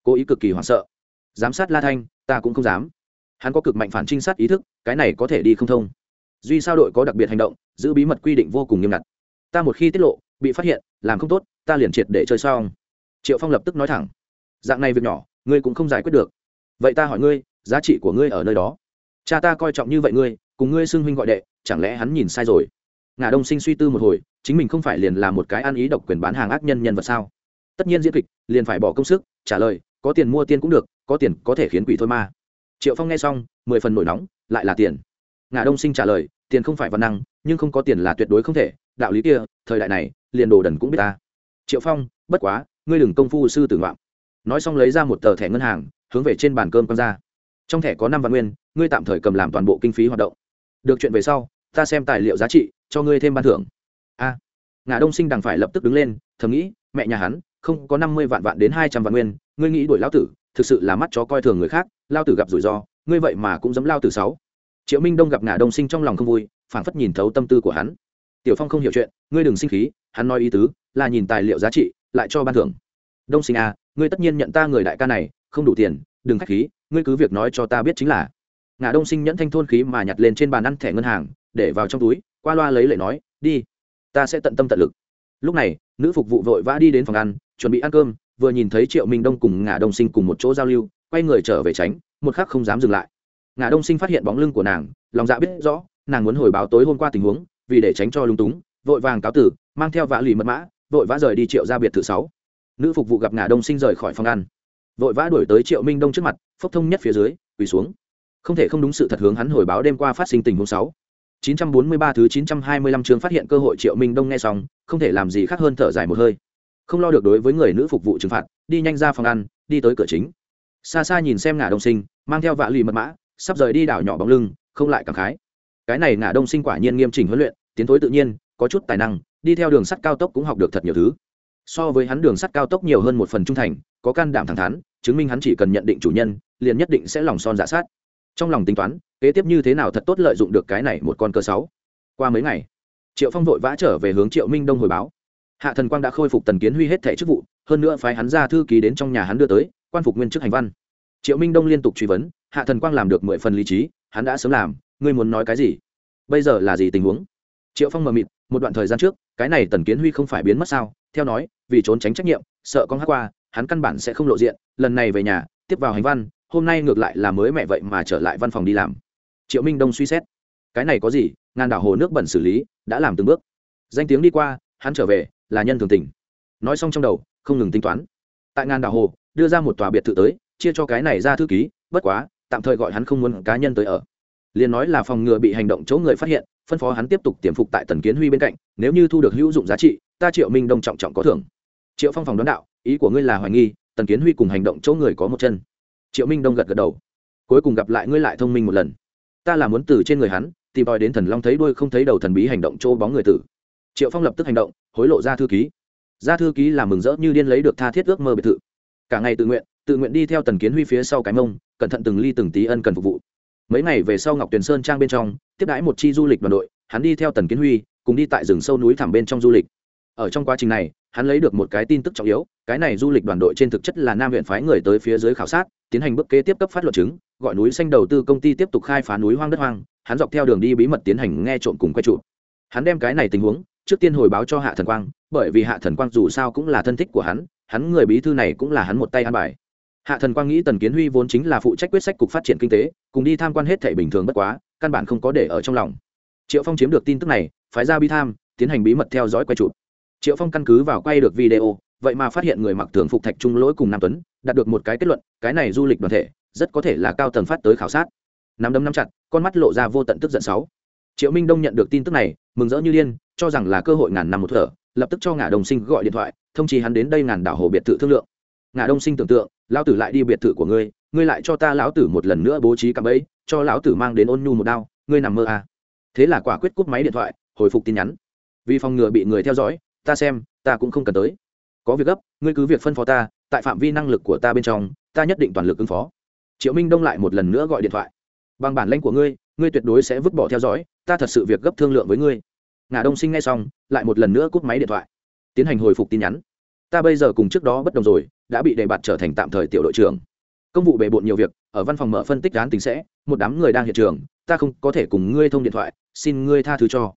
Cố ý cực kỳ hoảng sợ. Giám sát la thanh, ta cũng không dám. Hắn có cực mạnh phản trinh sát ý thức, cái này có thể đi không thông. Duy sao đội có đặc biệt hành động, giữ bí mật quy định vô cùng nghiêm ngặt. Ta một khi tiết lộ, bị phát hiện, làm không tốt, ta liền triệt để chơi xong. Triệu phong lập tức nói thẳng. Dạng này việc nhỏ, ngươi cũng không giải quyết được. Vậy ta hỏi ngươi, giá trị của ngươi ở nơi đó? Cha ta coi trọng như vậy ngươi, cùng ngươi xưng huynh gọi đệ, chẳng lẽ hắn nhìn sai rồi? Ngà đông sinh suy tư một hồi chính mình không phải liền là một cái ăn ý độc quyền bán hàng ác nhân nhân vật sao? Tất nhiên diễn kịch, liền phải bỏ công sức, trả lời, có tiền mua tiên cũng được, có tiền có thể khiến quỷ thôi ma triệu phong nghe xong, mười phần nổi nóng, lại là tiền. Ngà đông sinh trả lời, tiền không phải văn năng, nhưng không có tiền là tuyệt đối không thể, đạo lý kia, thời đại này, liền đồ đần cũng biết ta. Triệu phong, bất quá, ngươi đừng công phu sư tử ngoạm. Nói xong lấy ra một tờ thẻ ngân hàng, hướng về trên bàn cơm quăng ra. Trong thẻ có năm vạn nguyên, ngươi tạm thời cầm làm toàn bộ kinh phí hoạt động. Được chuyện về sau, ta xem tài liệu giá trị, cho ngươi thêm ban thưởng ngà đông sinh đằng phải lập tức đứng lên, thầm nghĩ, mẹ nhà hắn, không có năm mươi vạn vạn đến hai trăm vạn nguyên, ngươi nghĩ đuổi lão tử, thực sự là mắt chó coi thường người khác lao tử gặp rủi ro, ngươi vậy mà cũng dám lao tử sáu. Triệu minh đông gặp ngã đông sinh trong lòng không vui, phảng phất nhìn thấu tâm tư của hắn. Tiểu phong không hiểu chuyện, ngươi đừng sinh khí, hắn nói ý tứ, là nhìn tài liệu giá trị, lại cho ban thưởng. Đông sinh a ngươi tất nhiên nhận ta người đại ca này, không đủ tiền, đừng k h á c h khí, ngươi cứ việc nói cho ta biết chính là. Ngã đông sinh nhẫn thanh thôn khí mà nhặt lên trên bàn ăn thẻ ngân hàng, để vào trong túi, qua loa lấy lệ nói, đi ta sẽ tận tâm tận lực. Lúc này, nữ phục vụ vội vã đi đến phòng ăn, chuẩn bị ăn cơm, vừa nhìn thấy triệu minh đông cùng ngã đông sinh cùng một chỗ giao lưu, quay người trở về tránh, một khắc không dám dừng lại. Ngã đông sinh phát hiện bóng lưng của nàng, lòng dạ biết rõ, nàng muốn hồi báo tối hôm qua tình huống, vì để tránh cho lung túng, vội vàng cáo tử, mang theo vã lì mật mã, vội vã rời đi triệu ra biệt thự sáu. Nữ phục vụ gặp ngã đông sinh rời khỏi phòng ăn, vội vã đuổi tới triệu minh đông trước mặt, phốc thông nhất phía dưới, quỳ xuống. Không thể không đúng sự thật hướng hắn hồi báo đêm qua phát sinh tình huống sáu. 943 thứ 925 chương phát hiện cơ hội Triệu Minh Đông nghe xong, không thể làm gì khác hơn thở dài một hơi. Không lo được đối với người nữ phục vụ trừng phạt, đi nhanh ra phòng ăn, đi tới cửa chính. Xa xa nhìn xem ngã đông sinh, mang theo vạ lì mật mã, sắp rời đi đảo nhỏ bóng lưng, không lại cảm khái. Cái này ngã đông sinh quả nhiên nghiêm chỉnh huấn luyện, tiến thối tự nhiên, có chút tài năng, đi theo đường sắt cao tốc cũng học được thật nhiều thứ. So với hắn đường sắt cao tốc nhiều hơn một phần trung thành, có can đảm thẳng thắn, chứng minh hắn chỉ cần nhận định chủ nhân, liền nhất định sẽ lòng son dạ sát trong lòng tính toán, kế tiếp như thế nào thật tốt lợi dụng được cái này một con cơ sáu. Qua mấy ngày, triệu phong vội vã trở về hướng triệu minh đông hồi báo. Hạ thần quang đã khôi phục tần kiến huy hết thẻ chức vụ, hơn nữa phái hắn ra thư ký đến trong nhà hắn đưa tới, quan phục nguyên chức hành văn. Triệu minh đông liên tục truy vấn, hạ thần quang làm được mười phần lý trí, hắn đã sớm làm, ngươi muốn nói cái gì? Bây giờ là gì tình huống? Triệu phong mờ mịt, một đoạn thời gian trước, cái này tần kiến huy không phải biến mất sao? Theo nói, vì trốn tránh trách nhiệm, sợ con hát qua, hắn căn bản sẽ không lộ diện, lần này về nhà, tiếp vào hành văn hôm nay ngược lại là mới mẹ vậy mà trở lại văn phòng đi làm. Triệu minh đông suy xét. Cái này có gì? Ngàn đảo hồ nước bẩn xử lý, đã làm từng bước. Danh tiếng đi qua, hắn trở về, là nhân thường tình. Nói xong trong đầu, không ngừng tính toán. Tại ngàn đảo hồ, đưa ra một tòa biệt thự tới, chia cho cái này ra thư ký, bất quá, tạm thời gọi hắn không muốn cá nhân tới ở. Liền nói là phòng ngừa bị hành động chỗ người phát hiện, phân phó hắn tiếp tục tiềm phục tại tần kiến huy bên cạnh, nếu như thu được hữu dụng giá trị, ta triệu minh đông trọng trọng có thưởng. Triệu phong phòng đoán đạo, ý của ngươi là hoài nghi, tần kiến huy cùng hành động chỗ người có một chân triệu minh đông gật gật đầu. Cuối cùng gặp lại ngươi lại thông minh một lần. Ta là muốn từ trên người hắn, tìm tòi đến thần long thấy đuôi không thấy đầu thần bí hành động chỗ bóng người tử. Triệu phong lập tức hành động, hối lộ ra thư ký. Ra thư ký làm mừng rỡ như điên lấy được tha thiết ước mơ biệt thự. Cả ngày tự nguyện tự nguyện đi theo tần kiến huy phía sau cái mông, cẩn thận từng ly từng tí ân cần phục vụ. Mấy ngày về sau ngọc tuyền sơn trang bên trong, tiếp đãi một chi du lịch đoàn đội, hắn đi theo tần kiến huy, cùng đi tại rừng sâu núi thẳm bên trong du lịch. Ở trong quá trình này hắn lấy được một cái tin tức trọng yếu, cái này du lịch đoàn đội trên thực chất là nam huyện phái người tới phía dưới khảo sát, tiến hành bước kế tiếp cấp phát luật chứng, gọi núi xanh đầu tư công ty tiếp tục khai phá núi hoang đất hoang, hắn dọc theo đường đi bí mật tiến hành nghe trộm cùng quay trụ. Hắn đem cái này tình huống, trước tiên hồi báo cho hạ thần quang, bởi vì hạ thần quang dù sao cũng là thân thích của hắn hắn người bí thư này cũng là hắn một tay ăn bài. Hạ thần quang nghĩ tần kiến huy vốn chính là phụ trách quyết sách cục phát triển kinh tế, cùng đi tham quan hết thể bình thường bất quá, căn bản không có để ở trong lòng. Triệu phong chiếm được tin tức này, phái ra bi tham, tiến hành bí mật theo dõi quay trụ triệu phong căn cứ vào quay được video, vậy mà phát hiện người mặc thường phục thạch trung lỗi cùng nam tuấn, đạt được một cái kết luận, cái này du lịch đoàn thể, rất có thể là cao tầng phát tới khảo sát. Nắm đấm nắm chặt, con mắt lộ ra vô tận tức giận sáu. Triệu minh đông nhận được tin tức này, mừng rỡ như điên, cho rằng là cơ hội ngàn năm một thở, lập tức cho ngã đồng sinh gọi điện thoại, thông chí hắn đến đây ngàn đảo hồ biệt thự thương lượng. Ngã đông sinh tưởng tượng, lão tử lại đi biệt thự của ngươi ngươi lại cho ta lão tử một lần nữa bố trí cạm bẫy, cho lão tử mang đến ôn nhu một đao, ngươi nằm mơ à. thế là quả quyết cúp máy điện thoại, hồi phục tin nhắn. Vì phòng ngừa bị người theo dõi ta xem, ta cũng không cần tới. Có việc gấp, ngươi cứ việc phân phó ta, tại phạm vi năng lực của ta bên trong, ta nhất định toàn lực ứng phó. Triệu minh đông lại một lần nữa gọi điện thoại. Bằng bản lãnh của ngươi ngươi tuyệt đối sẽ vứt bỏ theo dõi, ta thật sự việc gấp thương lượng với ngươi. Ngà đông sinh ngay xong, lại một lần nữa cúp máy điện thoại. Tiến hành hồi phục tin nhắn. Ta bây giờ cùng trước đó bất đồng rồi, đã bị đề bạt trở thành tạm thời tiểu đội trưởng. Công vụ bề bộn nhiều việc, ở văn phòng mở phân tích án tính sẽ, một đám người đang hiện trường, ta không có thể cùng ngươi thông điện thoại, xin ngươi tha thứ cho.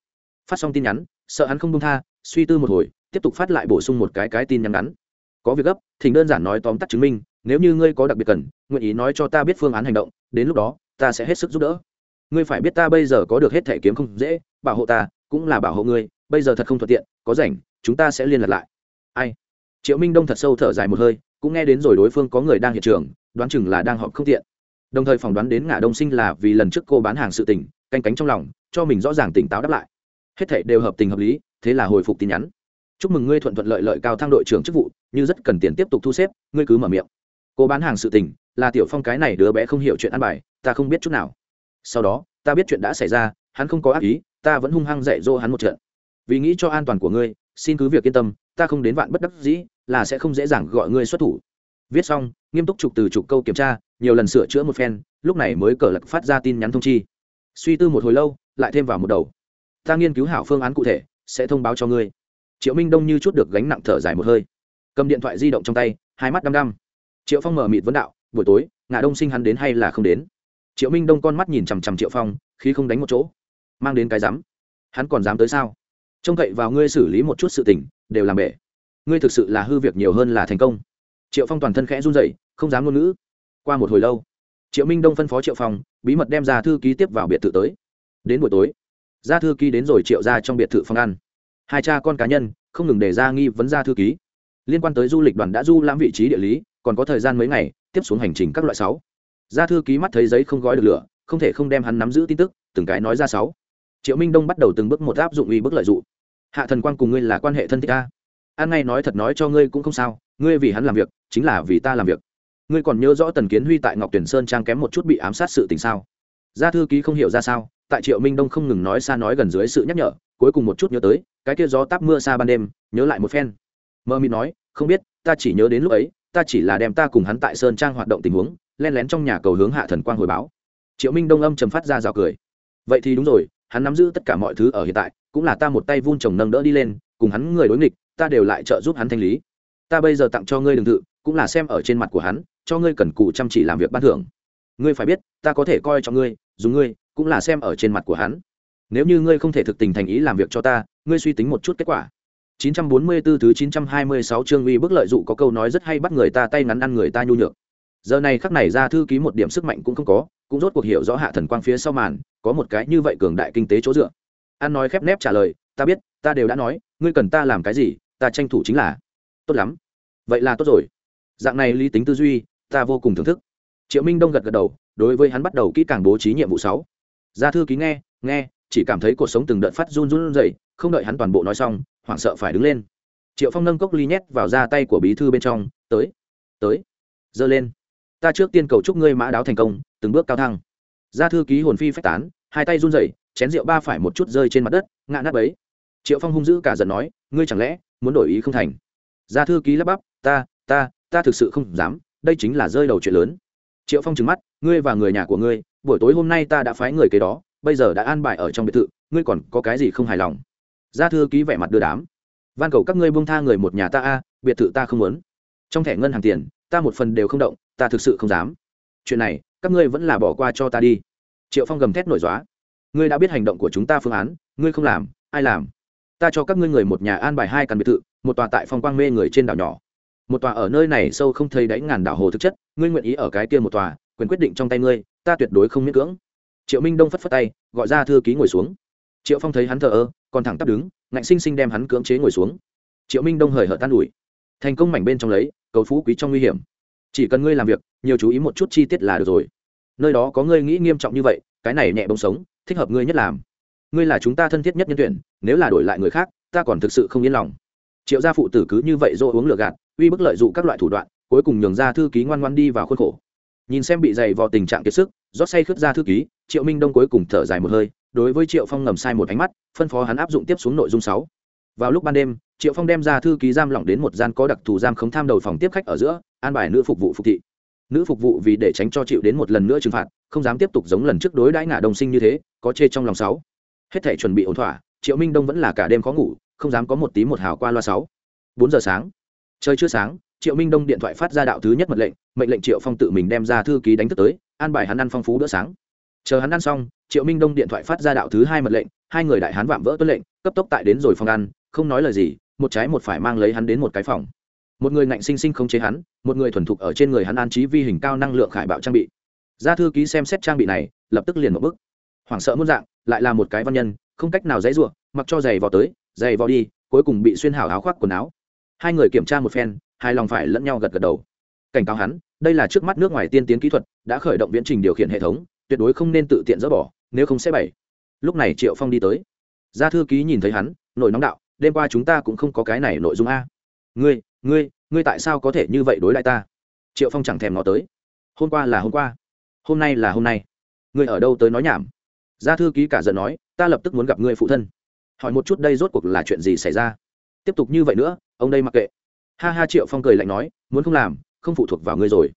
Phát xong tin nhắn, sợ hắn không đông tha suy tư một hồi, tiếp tục phát lại bổ sung một cái cái tin nhắn ngắn. Có việc gấp thỉnh đơn giản nói tóm tắt chứng minh, nếu như ngươi có đặc biệt cần, nguyện ý nói cho ta biết phương án hành động, đến lúc đó, ta sẽ hết sức giúp đỡ. Ngươi phải biết ta bây giờ có được hết thẻ kiếm không dễ, bảo hộ ta, cũng là bảo hộ ngươi, bây giờ thật không thuận tiện, có rảnh, chúng ta sẽ liên lạc lại. Ai? Triệu minh đông thật sâu thở dài một hơi, cũng nghe đến rồi đối phương có người đang hiện trường, đoán chừng là đang họp không tiện. Đồng thời phỏng đoán đến ngã đông sinh là vì lần trước cô bán hàng sự tình, canh cánh trong lòng, cho mình rõ ràng tỉnh táo đáp lại hết thảy đều hợp tình hợp lý, thế là hồi phục tin nhắn. Chúc mừng ngươi thuận thuận lợi lợi cao thăng đội trưởng chức vụ, như rất cần tiền tiếp tục thu xếp, ngươi cứ mở miệng. Cô bán hàng sự tình, là tiểu phong cái này đứa bé không hiểu chuyện ăn bài, ta không biết chút nào. Sau đó, ta biết chuyện đã xảy ra, hắn không có ác ý, ta vẫn hung hăng dạy dỗ hắn một trận. Vì nghĩ cho an toàn của ngươi, xin cứ việc yên tâm, ta không đến vạn bất đắc dĩ, là sẽ không dễ dàng gọi ngươi xuất thủ. Viết xong, nghiêm túc trục từ trục câu kiểm tra, nhiều lần sửa chữa một phen, lúc này mới cờ lật phát ra tin nhắn thông chi. Suy tư một hồi lâu, lại thêm vào một đầu ta nghiên cứu hảo phương án cụ thể, sẽ thông báo cho ngươi. Triệu minh đông như chút được gánh nặng thở dài một hơi. Cầm điện thoại di động trong tay, hai mắt đăm đăm. Triệu phong mở mịt vấn đạo, buổi tối ngã đông sinh hắn đến hay là không đến? Triệu minh đông con mắt nhìn chằm chằm triệu phong khi không đánh một chỗ. Mang đến cái rắm hắn còn dám tới sao? Trông cậy vào ngươi xử lý một chút sự tình, đều làm bể. Ngươi thực sự là hư việc nhiều hơn là thành công. Triệu phong toàn thân khẽ run rẩy, không dám ngôn ngữ. Qua một hồi lâu, triệu minh đông phân phó triệu phong, bí mật đem ra thư ký tiếp vào biệt thự tới. Đến buổi tối ra thư ký đến rồi triệu ra trong biệt thự phòng ăn. Hai cha con cá nhân, không ngừng đề ra nghi vấn ra thư ký. Liên quan tới du lịch đoàn đã du lãm vị trí địa lý, còn có thời gian mấy ngày, tiếp xuống hành trình các loại sáu. Ra thư ký mắt thấy giấy không gói được lửa, không thể không đem hắn nắm giữ tin tức, từng cái nói ra sáu. Triệu minh đông bắt đầu từng bước một áp dụng uy bức lợi dụng. Hạ thần quang cùng ngươi là quan hệ thân thích a an ngay nói thật nói cho ngươi cũng không sao, ngươi vì hắn làm việc, chính là vì ta làm việc. Ngươi còn nhớ rõ tần kiến huy tại ngọc tuyển sơn trang kém một chút bị ám sát sự tình sao? Gia thư ký không hiểu ra sao tại triệu minh đông không ngừng nói xa nói gần dưới sự nhắc nhở cuối cùng một chút nhớ tới cái kia gió táp mưa xa ban đêm nhớ lại một phen. Mơ mịt nói không biết ta chỉ nhớ đến lúc ấy ta chỉ là đem ta cùng hắn tại sơn trang hoạt động tình huống len lén trong nhà cầu hướng hạ thần quang hồi báo. Triệu minh đông âm trầm phát ra rào cười. Vậy thì đúng rồi hắn nắm giữ tất cả mọi thứ ở hiện tại cũng là ta một tay vun chồng nâng đỡ đi lên cùng hắn người đối nghịch ta đều lại trợ giúp hắn thanh lý. Ta bây giờ tặng cho ngươi đường tự, cũng là xem ở trên mặt của hắn cho ngươi cần cù chăm chỉ làm việc ban thưởng. Ngươi phải biết ta có thể coi cho ngươi dùng ngươi cũng là xem ở trên mặt của hắn. Nếu như ngươi không thể thực tình thành ý làm việc cho ta, ngươi suy tính một chút kết quả. 944 thứ 926 chương uy bức lợi dụ có câu nói rất hay bắt người ta tay ngắn ăn người ta nhu nhược. Giờ này khắc này ra thư ký một điểm sức mạnh cũng không có, cũng rốt cuộc hiểu rõ hạ thần quang phía sau màn, có một cái như vậy cường đại kinh tế chỗ dựa. An nói khép nép trả lời, ta biết, ta đều đã nói, ngươi cần ta làm cái gì, ta tranh thủ chính là. Tốt lắm. Vậy là tốt rồi. Dạng này lý tính tư duy, ta vô cùng thưởng thức. Triệu minh đông gật gật đầu, đối với hắn bắt đầu kỹ càng bố trí nhiệm vụ sáu gia thư ký nghe nghe, chỉ cảm thấy cuộc sống từng đợt phát run run rẩy, không đợi hắn toàn bộ nói xong, hoảng sợ phải đứng lên. Triệu phong nâng cốc ly nhét vào da tay của bí thư bên trong, tới tới, giơ lên. Ta trước tiên cầu chúc ngươi mã đáo thành công, từng bước cao thăng. Gia thư ký hồn phi phách tán, hai tay run rẩy, chén rượu ba phải một chút rơi trên mặt đất, ngã nát bấy. Triệu phong hung dữ cả giận nói, ngươi chẳng lẽ muốn đổi ý không thành? Gia thư ký lắp bắp, ta ta ta thực sự không dám, đây chính là rơi đầu chuyện lớn. Triệu phong trừng mắt, ngươi và người nhà của ngươi buổi tối hôm nay ta đã phái người kế đó, bây giờ đã an bài ở trong biệt thự, ngươi còn có cái gì không hài lòng? Gia thư ký vẻ mặt đưa đám. Van cầu các ngươi buông tha người một nhà ta a, biệt thự ta không muốn. Trong thẻ ngân hàng tiền, ta một phần đều không động, ta thực sự không dám. Chuyện này, các ngươi vẫn là bỏ qua cho ta đi. Triệu phong gầm thét nổi dóa ngươi đã biết hành động của chúng ta phương án, ngươi không làm, ai làm? Ta cho các ngươi người một nhà an bài hai căn biệt thự, một tòa tại phong quang mê người trên đảo nhỏ. Một tòa ở nơi này sâu không thấy đáy ngàn đảo hồ thực chất, ngươi nguyện ý ở cái kia một tòa, quyền quyết định trong tay ngươi ta tuyệt đối không miễn cưỡng. Triệu minh đông phất phất tay, gọi ra thư ký ngồi xuống. Triệu phong thấy hắn thờ ơ, còn thẳng tắp đứng, ngạnh xinh xinh đem hắn cưỡng chế ngồi xuống. Triệu minh đông hời hợt tan ủi. Thành công mảnh bên trong lấy, cầu phú quý trong nguy hiểm. Chỉ cần ngươi làm việc, nhiều chú ý một chút chi tiết là được rồi. Nơi đó có ngươi nghĩ nghiêm trọng như vậy, cái này nhẹ bông sống, thích hợp ngươi nhất làm. Ngươi là chúng ta thân thiết nhất nhân tuyển, nếu là đổi lại người khác, ta còn thực sự không yên lòng. Triệu gia phụ tử cứ như vậy dỗ uống lửa gạt, uy bức lợi dụng các loại thủ đoạn, cuối cùng nhường ra thư ký ngoan ngoan đi vào khuôn khổ nhìn xem bị dày vò tình trạng kiệt sức, rót say khướt ra thư ký, triệu minh đông cuối cùng thở dài một hơi, đối với triệu phong ngầm sai một ánh mắt, phân phó hắn áp dụng tiếp xuống nội dung sáu. Vào lúc ban đêm, triệu phong đem ra thư ký giam lỏng đến một gian có đặc thù giam khống tham đầu phòng tiếp khách ở giữa, an bài nữ phục vụ phục thị. Nữ phục vụ vì để tránh cho chịu đến một lần nữa trừng phạt, không dám tiếp tục giống lần trước đối đãi ngả đồng sinh như thế, có chê trong lòng sáu. Hết thể chuẩn bị ổn thỏa, triệu minh đông vẫn là cả đêm khó ngủ, không dám có một tí một hào qua loa sáu. Bốn giờ sáng. Trời chưa sáng triệu minh đông điện thoại phát ra đạo thứ nhất mật lệnh, mệnh lệnh triệu phong tự mình đem ra thư ký đánh thức tới, an bài hắn ăn phong phú bữa sáng. Chờ hắn ăn xong, triệu minh đông điện thoại phát ra đạo thứ hai mật lệnh, hai người đại hắn vạm vỡ tuân lệnh, cấp tốc tại đến rồi phòng ăn, không nói lời gì, một trái một phải mang lấy hắn đến một cái phòng. Một người ngạnh sinh sinh không chế hắn, một người thuần thục ở trên người hắn an trí vi hình cao năng lượng khải bạo trang bị. Gia thư ký xem xét trang bị này, lập tức liền một bức hoảng sợ muốn dạng, lại là một cái văn nhân, không cách nào dãy ruộng mặc cho giày vào tới, giày vào đi, cuối cùng bị xuyên hảo áo khoác quần áo hai người kiểm tra một phen hai lòng phải lẫn nhau gật gật đầu. Cảnh cáo hắn, đây là trước mắt nước ngoài tiên tiến kỹ thuật, đã khởi động viễn trình điều khiển hệ thống, tuyệt đối không nên tự tiện dỡ bỏ, nếu không sẽ bảy lúc này triệu phong đi tới. Gia thư ký nhìn thấy hắn, nổi nóng đạo, đêm qua chúng ta cũng không có cái này nội dung a. Ngươi ngươi ngươi tại sao có thể như vậy đối lại ta? Triệu phong chẳng thèm ngó tới. Hôm qua là hôm qua. Hôm nay là hôm nay. Ngươi ở đâu tới nói nhảm? Gia thư ký cả giận nói, ta lập tức muốn gặp ngươi phụ thân. Hỏi một chút đây rốt cuộc là chuyện gì xảy ra? Tiếp tục như vậy nữa ông đây mặc kệ. Ha ha, triệu phong cười lạnh nói, muốn không làm, không phụ thuộc vào ngươi rồi.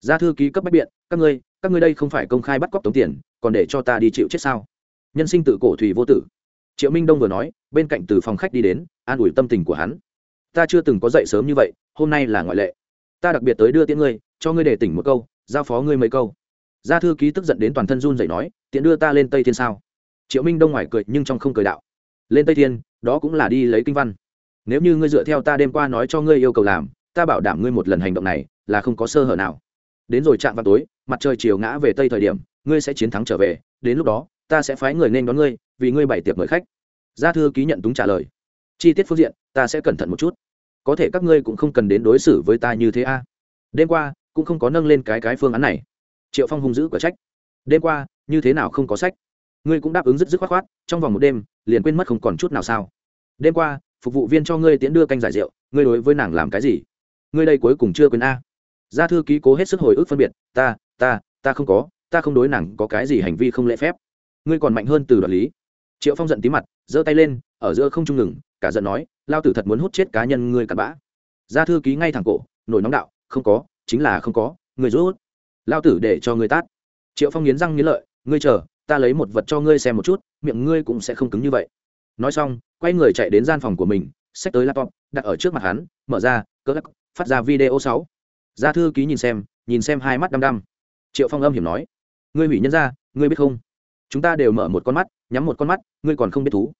Gia thư ký cấp bách biện, các ngươi các ngươi đây không phải công khai bắt cóc tống tiền, còn để cho ta đi chịu chết sao? Nhân sinh tự cổ thủy vô tử. Triệu minh đông vừa nói, bên cạnh từ phòng khách đi đến, an ủi tâm tình của hắn. Ta chưa từng có dậy sớm như vậy, hôm nay là ngoại lệ. Ta đặc biệt tới đưa tiễn ngươi, cho ngươi để tỉnh một câu, giao phó ngươi mấy câu. Gia thư ký tức giận đến toàn thân run dậy nói tiện đưa ta lên tây thiên sao? Triệu minh đông ngoài cười nhưng trong không cười đạo. Lên tây thiên, đó cũng là đi lấy kinh văn nếu như ngươi dựa theo ta đêm qua nói cho ngươi yêu cầu làm, ta bảo đảm ngươi một lần hành động này là không có sơ hở nào. Đến rồi chạm vào tối, mặt trời chiều ngã về tây thời điểm, ngươi sẽ chiến thắng trở về, đến lúc đó, ta sẽ phái người nên đón ngươi, vì ngươi bày tiệc mời khách. Gia thư ký nhận túng trả lời. Chi tiết phương diện, ta sẽ cẩn thận một chút. Có thể các ngươi cũng không cần đến đối xử với ta như thế a. Đêm qua, cũng không có nâng lên cái cái phương án này. Triệu phong hung dữ quả trách. Đêm qua, như thế nào không có sách? Ngươi cũng đáp ứng rất dứt khoát khoát, trong vòng một đêm, liền quên mất không còn chút nào sao? Đêm qua phục vụ viên cho ngươi tiễn đưa canh giải rượu, ngươi đối với nàng làm cái gì? Ngươi đây cuối cùng chưa quên a. Gia thư ký cố hết sức hồi ức phân biệt, ta ta ta không có, ta không đối nàng có cái gì hành vi không lễ phép. Ngươi còn mạnh hơn từ đoạt lý. Triệu phong giận tí mặt, giơ tay lên, ở giữa không trung ngừng, cả giận nói, lao tử thật muốn hút chết cá nhân ngươi cặn bã. Gia thư ký ngay thẳng cổ, nổi nóng đạo, không có, chính là không có người rút. Lao tử để cho ngươi tát. Triệu phong nghiến răng nghiến lợi, ngươi chờ, ta lấy một vật cho ngươi xem một chút, miệng ngươi cũng sẽ không cứng như vậy. Nói xong quay người chạy đến gian phòng của mình, xách tới laptop, đặt ở trước mặt hắn, mở ra, cỡ lắc, phát ra video sáu. Gia thư ký nhìn xem nhìn xem hai mắt đăm đăm. Triệu phong âm hiểm nói, ngươi hủy nhân ra, ngươi biết không? Chúng ta đều mở một con mắt, nhắm một con mắt, ngươi còn không biết thú.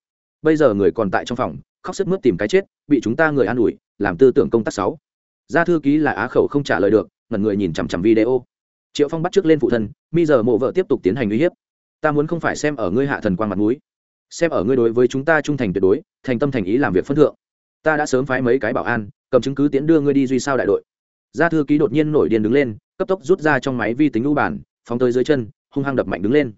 Bây giờ người còn tại trong phòng, khóc sức mướt tìm cái chết, bị chúng ta người an ủi, làm tư tưởng công tác sáu. Gia thư ký là á khẩu không trả lời được, ngẩn người nhìn chằm chằm video. Triệu phong bắt trước lên phụ thân, mi giờ mộ vợ tiếp tục tiến hành uy hiếp. Ta muốn không phải xem ở ngươi hạ thần quang mặt mũi xem ở ngươi đối với chúng ta trung thành tuyệt đối, thành tâm thành ý làm việc phân thượng. Ta đã sớm phái mấy cái bảo an, cầm chứng cứ tiến đưa ngươi đi duy sao đại đội. Gia thư ký đột nhiên nổi điên đứng lên, cấp tốc rút ra trong máy vi tính u bản, phóng tới dưới chân, hung hăng đập mạnh đứng lên.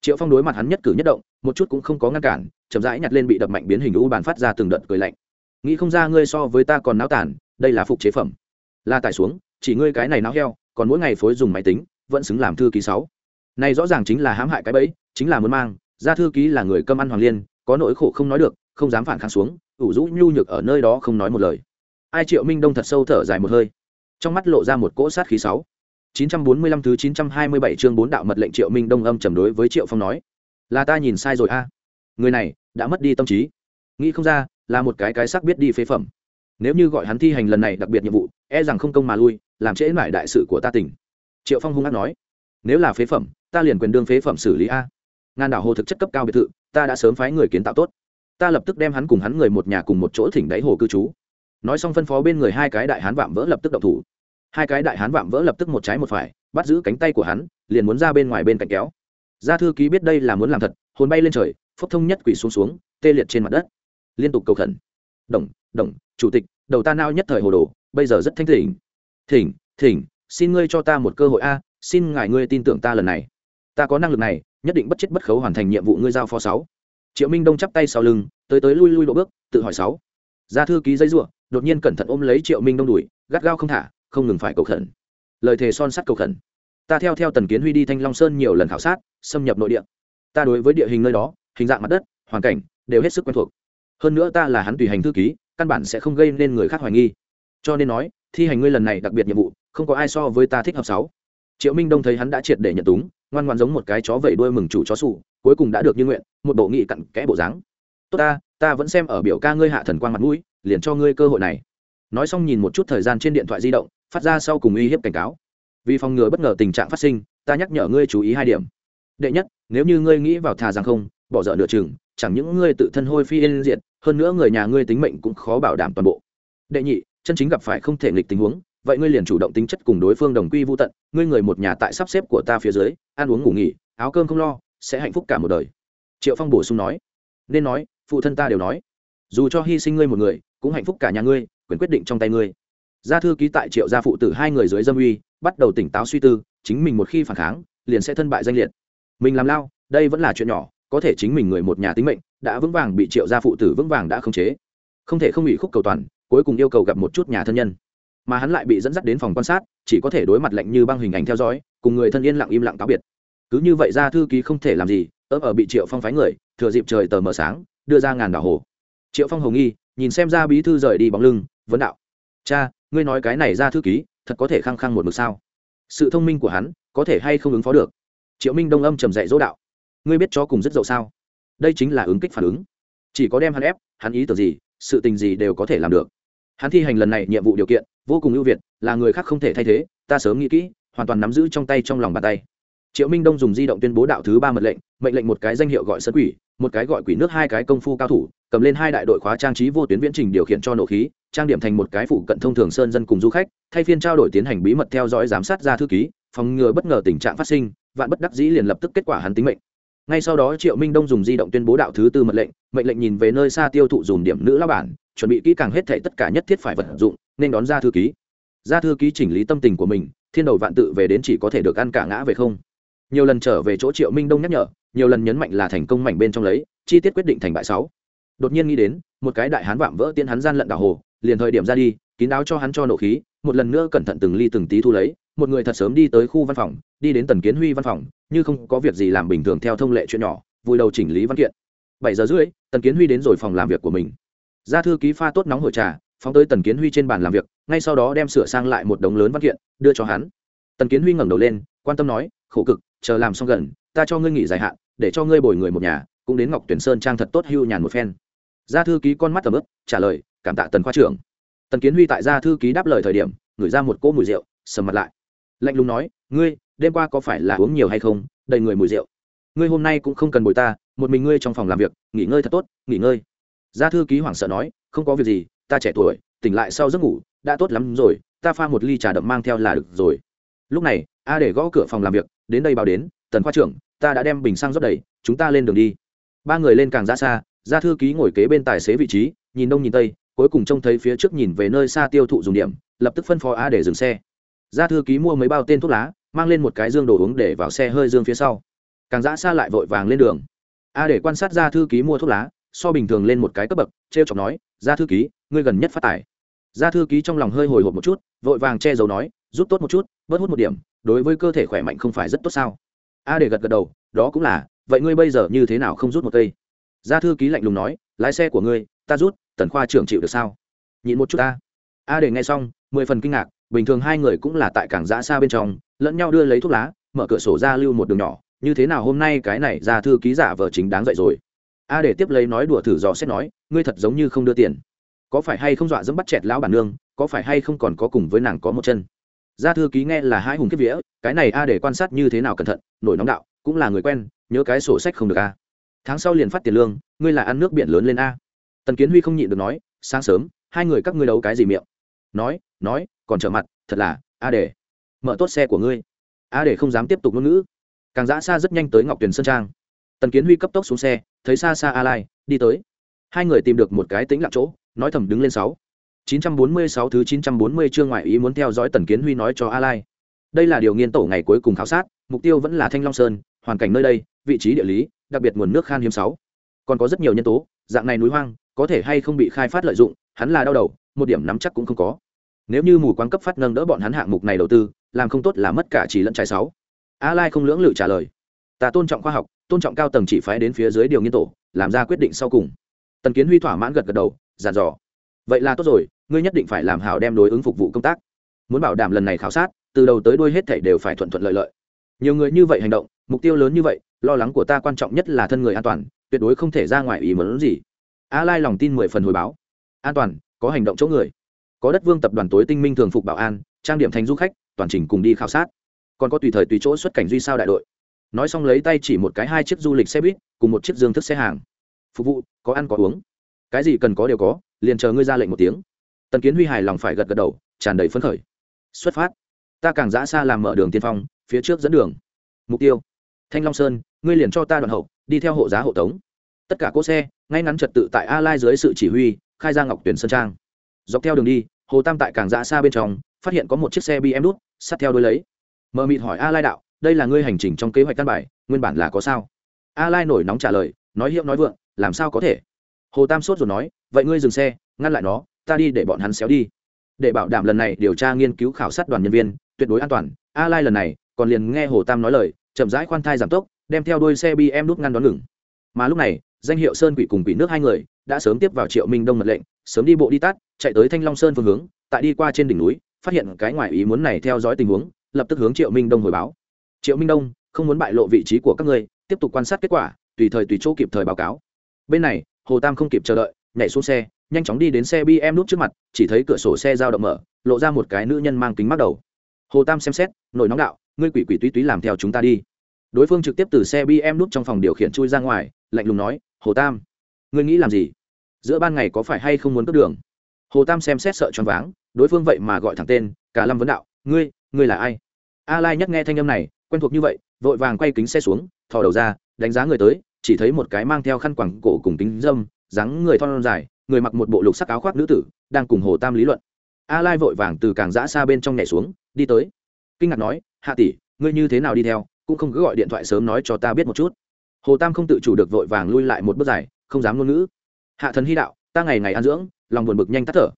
Triệu phong đối mặt hắn nhất cử nhất động, một chút cũng không có ngăn cản, chậm rãi nhặt lên bị đập mạnh biến hình u bản phát ra từng đợt cười lạnh. Nghĩ không ra ngươi so với ta còn náo tản, đây là phục chế phẩm. La tải xuống, chỉ ngươi cái này náo heo, còn mỗi ngày phối dùng máy tính, vẫn xứng làm thư ký sáu. Này rõ ràng chính là hãm hại cái bẫy, chính là muốn mang gia thư ký là người cơm ăn hoàng liên có nỗi khổ không nói được không dám phản kháng xuống ủ rũ nhu nhược ở nơi đó không nói một lời ai triệu minh đông thật sâu thở dài một hơi trong mắt lộ ra một cỗ sát khí sáu 945 thứ 927 chương bốn đạo mật lệnh Triệu Minh Đông âm trầm đối với Triệu Phong nói: "Là ta nhìn sai rồi a. Người này đã mất đi tâm trí, nghĩ không ra, là một cái cái xác biết đi phế phẩm. Nếu như gọi hắn thi hành lần này đặc biệt nhiệm vụ, e rằng không công mà lui, làm trễ nải đại sự của ta tỉnh." Triệu Phong hung hăng nói: "Nếu là phế phẩm, ta liền quyền đương phế phẩm xử lý a. Ngàn đảo hồ thực chất cấp cao biệt thự, ta đã sớm phái người kiến tạo tốt. Ta lập tức đem hắn cùng hắn người một nhà cùng một chỗ thỉnh đáy hồ cư trú." Nói xong phân phó bên người hai cái đại hán vạm vỡ lập tức động thủ. Hai cái đại hán vạm vỡ lập tức một trái một phải bắt giữ cánh tay của hắn liền muốn ra bên ngoài bên cạnh kéo. Gia thư ký biết đây là muốn làm thật hồn bay lên trời phốc thông nhất quỷ xuống xuống tê liệt trên mặt đất. Liên tục cầu khẩn. Đồng đồng chủ tịch đầu ta nao nhất thời hồ đồ bây giờ rất thanh thỉnh. Thỉnh thỉnh xin ngươi cho ta một cơ hội a xin ngài ngươi tin tưởng ta lần này. Ta có năng lực này nhất định bất chết bất khấu hoàn thành nhiệm vụ ngươi giao phó sáu. Triệu minh đông chắp tay sau lưng, tới tới lui lui độ bước, tự hỏi sáu. Gia thư ký dây ruộng đột nhiên cẩn thận ôm lấy triệu minh đông đùi, gắt gao không thả, không ngừng phải cầu khẩn. Lời thề son sắt cầu khẩn. Ta theo theo tần kiến huy đi thanh long sơn nhiều lần khảo sát, xâm nhập nội địa. Ta đối với địa hình nơi đó, hình dạng mặt đất, hoàn cảnh, đều hết sức quen thuộc. Hơn nữa ta là hắn tùy hành thư ký, căn bản sẽ không gây nên người khác hoài nghi. Cho nên nói, thi hành ngươi lần này đặc biệt nhiệm vụ, không có ai so với ta thích hợp sáu. Triệu minh đông thấy hắn đã triệt để nhận túng ngoan ngoan giống một cái chó vẩy đuôi mừng chủ chó sủ, cuối cùng đã được như nguyện, một bộ nghị cặn kẽ bộ dáng. Tốt ta ta vẫn xem ở biểu ca ngươi hạ thần quan mặt mũi, liền cho ngươi cơ hội này. Nói xong nhìn một chút thời gian trên điện thoại di động, phát ra sau cùng uy hiếp cảnh cáo. Vì phòng ngừa bất ngờ tình trạng phát sinh, ta nhắc nhở ngươi chú ý hai điểm. Đệ nhất, nếu như ngươi nghĩ vào thà rằng không, bỏ dở nửa chừng, chẳng những ngươi tự thân hôi phi yên diện hơn nữa người nhà ngươi tính mệnh cũng khó bảo đảm toàn bộ. Đệ nhị, chân chính gặp phải không thể nghịch tình huống vậy ngươi liền chủ động tính chất cùng đối phương đồng quy vô tận, ngươi người một nhà tại sắp xếp của ta phía dưới, ăn uống ngủ nghỉ, áo cơm không lo, sẽ hạnh phúc cả một đời. Triệu phong bổ sung nói. Nên nói, phụ thân ta đều nói. Dù cho hy sinh ngươi một người, cũng hạnh phúc cả nhà ngươi, quyền quyết định trong tay ngươi. Gia thư ký tại triệu gia phụ tử hai người dưới dâm uy, bắt đầu tỉnh táo suy tư, chính mình một khi phản kháng, liền sẽ thân bại danh liệt. Mình làm lao, đây vẫn là chuyện nhỏ, có thể chính mình người một nhà tính mệnh, đã vững vàng bị triệu gia phụ tử vững vàng đã khống chế. Không thể không bị khúc cầu toàn, cuối cùng yêu cầu gặp một chút nhà thân nhân mà hắn lại bị dẫn dắt đến phòng quan sát, chỉ có thể đối mặt lạnh như băng hình ảnh theo dõi, cùng người thân yên lặng im lặng cáo biệt. Cứ như vậy ra thư ký không thể làm gì, ấp ở bị triệu phong phái người, thừa dịp trời tờ mờ sáng, đưa ra ngàn đảo hồ. Triệu phong hồng nghi, nhìn xem ra bí thư rời đi bóng lưng, vấn đạo. Cha, ngươi nói cái này ra thư ký, thật có thể khăng khăng một mực sao? Sự thông minh của hắn, có thể hay không ứng phó được? Triệu minh đông âm trầm dạy dỗ đạo. Ngươi biết cho cùng rất dậu sao? Đây chính là ứng kích phản ứng. Chỉ có đem hắn ép, hắn ý tưởng gì, sự tình gì đều có thể làm được hắn thi hành lần này nhiệm vụ điều kiện, vô cùng ưu việt, là người khác không thể thay thế, ta sớm nghĩ kỹ, hoàn toàn nắm giữ trong tay trong lòng bàn tay. Triệu minh đông dùng di động tuyên bố đạo thứ ba mật lệnh, mệnh lệnh một cái danh hiệu gọi sơn quỷ, một cái gọi quỷ nước hai cái công phu cao thủ, cầm lên hai đại đội khóa trang trí vô tuyến viễn trình điều khiển cho nổ khí, trang điểm thành một cái phụ cận thông thường sơn dân cùng du khách, thay phiên trao đổi tiến hành bí mật theo dõi giám sát ra thư ký, phòng ngừa bất ngờ tình trạng phát sinh, vạn bất đắc dĩ liền lập tức kết quả hắn tính mệnh. Ngay sau đó, triệu minh đông dùng di động tuyên bố đạo thứ tư mật lệnh, mệnh lệnh nhìn về nơi xa tiêu thụ dùng điểm nữ lao bản chuẩn bị kỹ càng hết thảy tất cả nhất thiết phải vật dụng, nên đón ra thư ký. Ra thư ký chỉnh lý tâm tình của mình, thiên đầu vạn tự về đến chỉ có thể được ăn cả ngã về không. Nhiều lần trở về chỗ triệu minh đông nhắc nhở, nhiều lần nhấn mạnh là thành công mảnh bên trong lấy, chi tiết quyết định thành bại sáu. Đột nhiên nghĩ đến, một cái đại hán vạm vỡ tiên hắn gian lận đảo hồ, liền thời điểm ra đi, kín đáo cho hắn cho nộ khí, một lần nữa cẩn thận từng ly từng tí thu lấy, một người thật sớm đi tới khu văn phòng, đi đến tần kiến huy văn phòng, như không có việc gì làm bình thường theo thông lệ chuyện nhỏ, vui đầu chỉnh lý văn kiện. Bảy giờ rưỡi, tần kiến huy đến rồi phòng làm việc của mình ra thư ký pha tốt nóng hổi trà, phóng tới tần kiến huy trên bàn làm việc, ngay sau đó đem sửa sang lại một đống lớn văn kiện, đưa cho hắn. Tần kiến huy ngẩng đầu lên, quan tâm nói, khổ cực, chờ làm xong gần, ta cho ngươi nghỉ dài hạn, để cho ngươi bồi người một nhà, cũng đến ngọc tuyển sơn trang thật tốt hưu nhàn một phen. Gia thư ký con mắt tầm ướp trả lời, cảm tạ tần khoa trưởng. Tần kiến huy tại gia thư ký đáp lời thời điểm, ngửi ra một cỗ mùi rượu, sầm mặt lại. Lạnh lùng nói, ngươi, đêm qua có phải là uống nhiều hay không? Đầy người mùi rượu. Ngươi hôm nay cũng không cần bồi ta, một mình ngươi trong phòng làm việc, nghỉ ngơi thật tốt, nghỉ ngơi gia thư ký hoảng sợ nói, không có việc gì, ta trẻ tuổi, tỉnh lại sau giấc ngủ, đã tốt lắm rồi, ta pha một ly trà đậm mang theo là được rồi. Lúc này, a để gõ cửa phòng làm việc, đến đây báo đến, tần khoa trưởng, ta đã đem bình xăng rót đầy, chúng ta lên đường đi. Ba người lên càng ra xa, gia thư ký ngồi kế bên tài xế vị trí, nhìn đông nhìn tây, cuối cùng trông thấy phía trước nhìn về nơi xa tiêu thụ dùng điểm, lập tức phân phó a để dừng xe. Gia thư ký mua mấy bao tên thuốc lá, mang lên một cái dương đồ uống để vào xe hơi dương phía sau. Càng giã xa lại vội vàng lên đường. A để quan sát gia thư ký mua thuốc lá so bình thường lên một cái cấp bậc, trêu chọc nói, gia thư ký, ngươi gần nhất phát tài. Gia thư ký trong lòng hơi hồi hộp một chút, vội vàng che giấu nói, rút tốt một chút, bớt hút một điểm, đối với cơ thể khỏe mạnh không phải rất tốt sao? A để gật gật đầu, đó cũng là, vậy ngươi bây giờ như thế nào không rút một cây? Gia thư ký lạnh lùng nói, lái xe của ngươi, ta rút, tần khoa trưởng chịu được sao? Nhịn một chút ta. A để nghe xong, mười phần kinh ngạc, bình thường hai người cũng là tại cảng giã xa bên trong, lẫn nhau đưa lấy thuốc lá, mở cửa sổ ra lưu một đường nhỏ, như thế nào hôm nay cái này ra thư ký giả vờ chính đáng dậy rồi? A để tiếp lấy nói đùa thử dò xét nói, ngươi thật giống như không đưa tiền. Có phải hay không dọa dẫm bắt chẹt lão bản nương, có phải hay không còn có cùng với nàng có một chân? Gia thư ký nghe là hai hùng kiếp vía, cái này a để quan sát như thế nào cẩn thận, nổi nóng đạo, cũng là người quen, nhớ cái sổ sách không được a. Tháng sau liền phát tiền lương, ngươi là ăn nước biển lớn lên a. Tần kiến huy không nhịn được nói, sáng sớm, hai người các ngươi đấu cái gì miệng? Nói nói, còn trở mặt, thật là, a để, mở tốt xe của ngươi. A để không dám tiếp tục ngôn ngữ. Càng dã xa rất nhanh tới ngọc tuyền sơn trang. Tần kiến huy cấp tốc xuống xe thấy xa xa a lai đi tới. Hai người tìm được một cái tĩnh lặng chỗ nói thầm đứng lên sáu. 946 thứ 940 chương ngoại ý muốn theo dõi Tần Kiến Huy nói cho A Lai. Đây là điều nghiên tổ ngày cuối cùng khảo sát, mục tiêu vẫn là Thanh Long Sơn, hoàn cảnh nơi đây, vị trí địa lý, đặc biệt nguồn nước khan hiếm sáu. Còn có rất nhiều nhân tố, dạng này núi hoang, có thể hay không bị khai phát lợi dụng, hắn là đau đầu, một điểm nắm chắc cũng không có. Nếu như mù quáng cấp phát nâng đỡ bọn hắn hạng mục này đầu tư làm không tốt là mất cả chỉ lẫn trái sáu. A lai không lưỡng lự trả lời. Ta tôn trọng khoa học tôn trọng cao tầng chỉ phái đến phía dưới điều nghiên tổ, làm ra quyết định sau cùng. Tần kiến huy thỏa mãn gật gật đầu giàn dò. Vậy là tốt rồi, ngươi nhất định phải làm hảo đem đối ứng phục vụ công tác. Muốn bảo đảm lần này khảo sát, từ đầu tới đuôi hết thảy đều phải thuận thuận lợi lợi. Nhiều người như vậy hành động, mục tiêu lớn như vậy, lo lắng của ta quan trọng nhất là thân người an toàn, tuyệt đối không thể ra ngoài ý muốn gì. A lai lòng tin mười phần hồi báo. An toàn, có hành động chỗ người. Có đất vương tập đoàn tối tinh minh thường phục bảo an, trang điểm thành du khách, toàn trình cùng đi khảo sát. Còn có tùy thời tùy chỗ xuất cảnh duy sao đại đội nói xong lấy tay chỉ một cái hai chiếc du lịch xe buýt, cùng một chiếc dương thức xe hàng. Phục vụ, có ăn có uống. Cái gì cần có đều có, liền chờ ngươi ra lệnh một tiếng. Tần kiến huy hài lòng phải gật gật đầu, tràn đầy phấn khởi. Xuất phát. Ta càng giã xa làm mở đường tiên phong, phía trước dẫn đường. Mục tiêu. Thanh long sơn, ngươi liền cho ta đoạn hậu, đi theo hộ giá hộ tống. Tất cả cỗ xe, ngay ngắn trật tự tại a lai dưới sự chỉ huy, khai ra ngọc tuyển sơn trang. Dọc theo đường đi, hồ tam tại càng giã xa bên trong, phát hiện có một chiếc xe bm đút sát theo đôi lấy. Mờ mịt hỏi a lai đạo đây là ngươi hành trình trong kế hoạch căn bài, nguyên bản là có sao? A lai nổi nóng trả lời, nói hiệu nói vượng, làm sao có thể? Hồ tam sốt rồi nói, vậy ngươi dừng xe, ngăn lại nó, ta đi để bọn hắn xéo đi. Để bảo đảm lần này điều tra nghiên cứu khảo sát đoàn nhân viên, tuyệt đối an toàn a lai lần này, còn liền nghe hồ tam nói lời, chậm rãi khoan thai giảm tốc, đem theo đôi xe bm đút ngăn đón ngừng. Mà lúc này, danh hiệu sơn quỷ cùng quỷ nước hai người, đã sớm tiếp vào triệu minh đông mật lệnh, sớm đi bộ đi tắt, chạy tới thanh long sơn phương hướng, tại đi qua trên đỉnh núi, phát hiện cái ngoại ý muốn này theo dõi tình huống, lập tức hướng triệu minh đông hồi báo triệu minh đông, không muốn bại lộ vị trí của các ngươi, tiếp tục quan sát kết quả, tùy thời tùy chỗ kịp thời báo cáo. Bên này, hồ tam không kịp chờ đợi, nhảy xuống xe, nhanh chóng đi đến xe bm nút trước mặt, chỉ thấy cửa sổ xe dao động mở, lộ ra một cái nữ nhân mang kính mắt đầu. Hồ tam xem xét, nổi nóng đạo, ngươi quỷ quỷ túy túy làm theo chúng ta đi. Đối phương trực tiếp từ xe bm nút trong phòng điều khiển chui ra ngoài, lạnh lùng nói, hồ tam, ngươi nghĩ làm gì? Giữa ban ngày có phải hay không muốn cướp đường? Hồ tam xem xét sợ choáng váng, đối phương vậy mà gọi thẳng tên, cả lâm vấn đạo, ngươi ngươi là ai? A lai nhắc nghe thanh âm này quen thuộc như vậy, vội vàng quay kính xe xuống, thò đầu ra, đánh giá người tới, chỉ thấy một cái mang theo khăn quẳng cổ cùng kính dâm, dáng người thon dài, người mặc một bộ lục sắc áo khoác nữ tử, đang cùng hồ tam lý luận. A lai vội vàng từ càng giã xa bên trong nhảy xuống, đi tới. Kinh ngạc nói, hạ tỷ, ngươi như thế nào đi theo? Cũng không cứ gọi điện thoại sớm nói cho ta biết một chút. Hồ tam không tự chủ được vội vàng lui lại một bước dài, không dám ngôn ngữ. Hạ thần hy đạo, ta ngày ngày ăn dưỡng, lòng buồn bực nhanh tắt thở.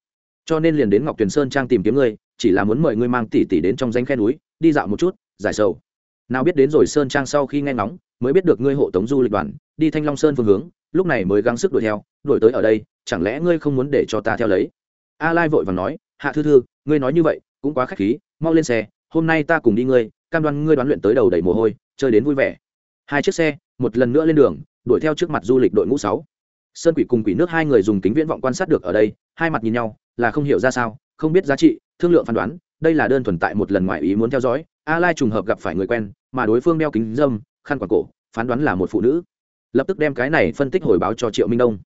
Cho nên liền đến ngọc tuyền sơn trang tìm kiếm ngươi, chỉ là muốn mời ngươi mang tỷ tỷ đến trong danh khe núi, đi dạo một chút, giải sầu nào biết đến rồi sơn trang sau khi nghe ngóng, mới biết được ngươi hộ tống du lịch đoàn, đi thanh long sơn phương hướng, lúc này mới gắng sức đuổi theo, đuổi tới ở đây, chẳng lẽ ngươi không muốn để cho ta theo lấy? A lai vội vàng nói, hạ thư thư, ngươi nói như vậy, cũng quá khách khí, mau lên xe, hôm nay ta cùng đi ngươi, cam đoan ngươi đoán luyện tới đầu đầy mồ hôi, chơi đến vui vẻ. Hai chiếc xe, một lần nữa lên đường, đuổi theo trước mặt du lịch đội ngũ sáu. Sơn quỷ cùng quỷ nước hai người dùng kính viễn vọng quan sát được ở đây, hai mặt nhìn nhau, là không hiểu ra sao, không biết giá trị, thương lượng phán đoán đây là đơn thuần tại một lần ngoại ý muốn theo dõi, a lai trùng hợp gặp phải người quen, mà đối phương đeo kính dâm, khăn quàng cổ, phán đoán là một phụ nữ. Lập tức đem cái này phân tích hồi báo cho triệu minh đông.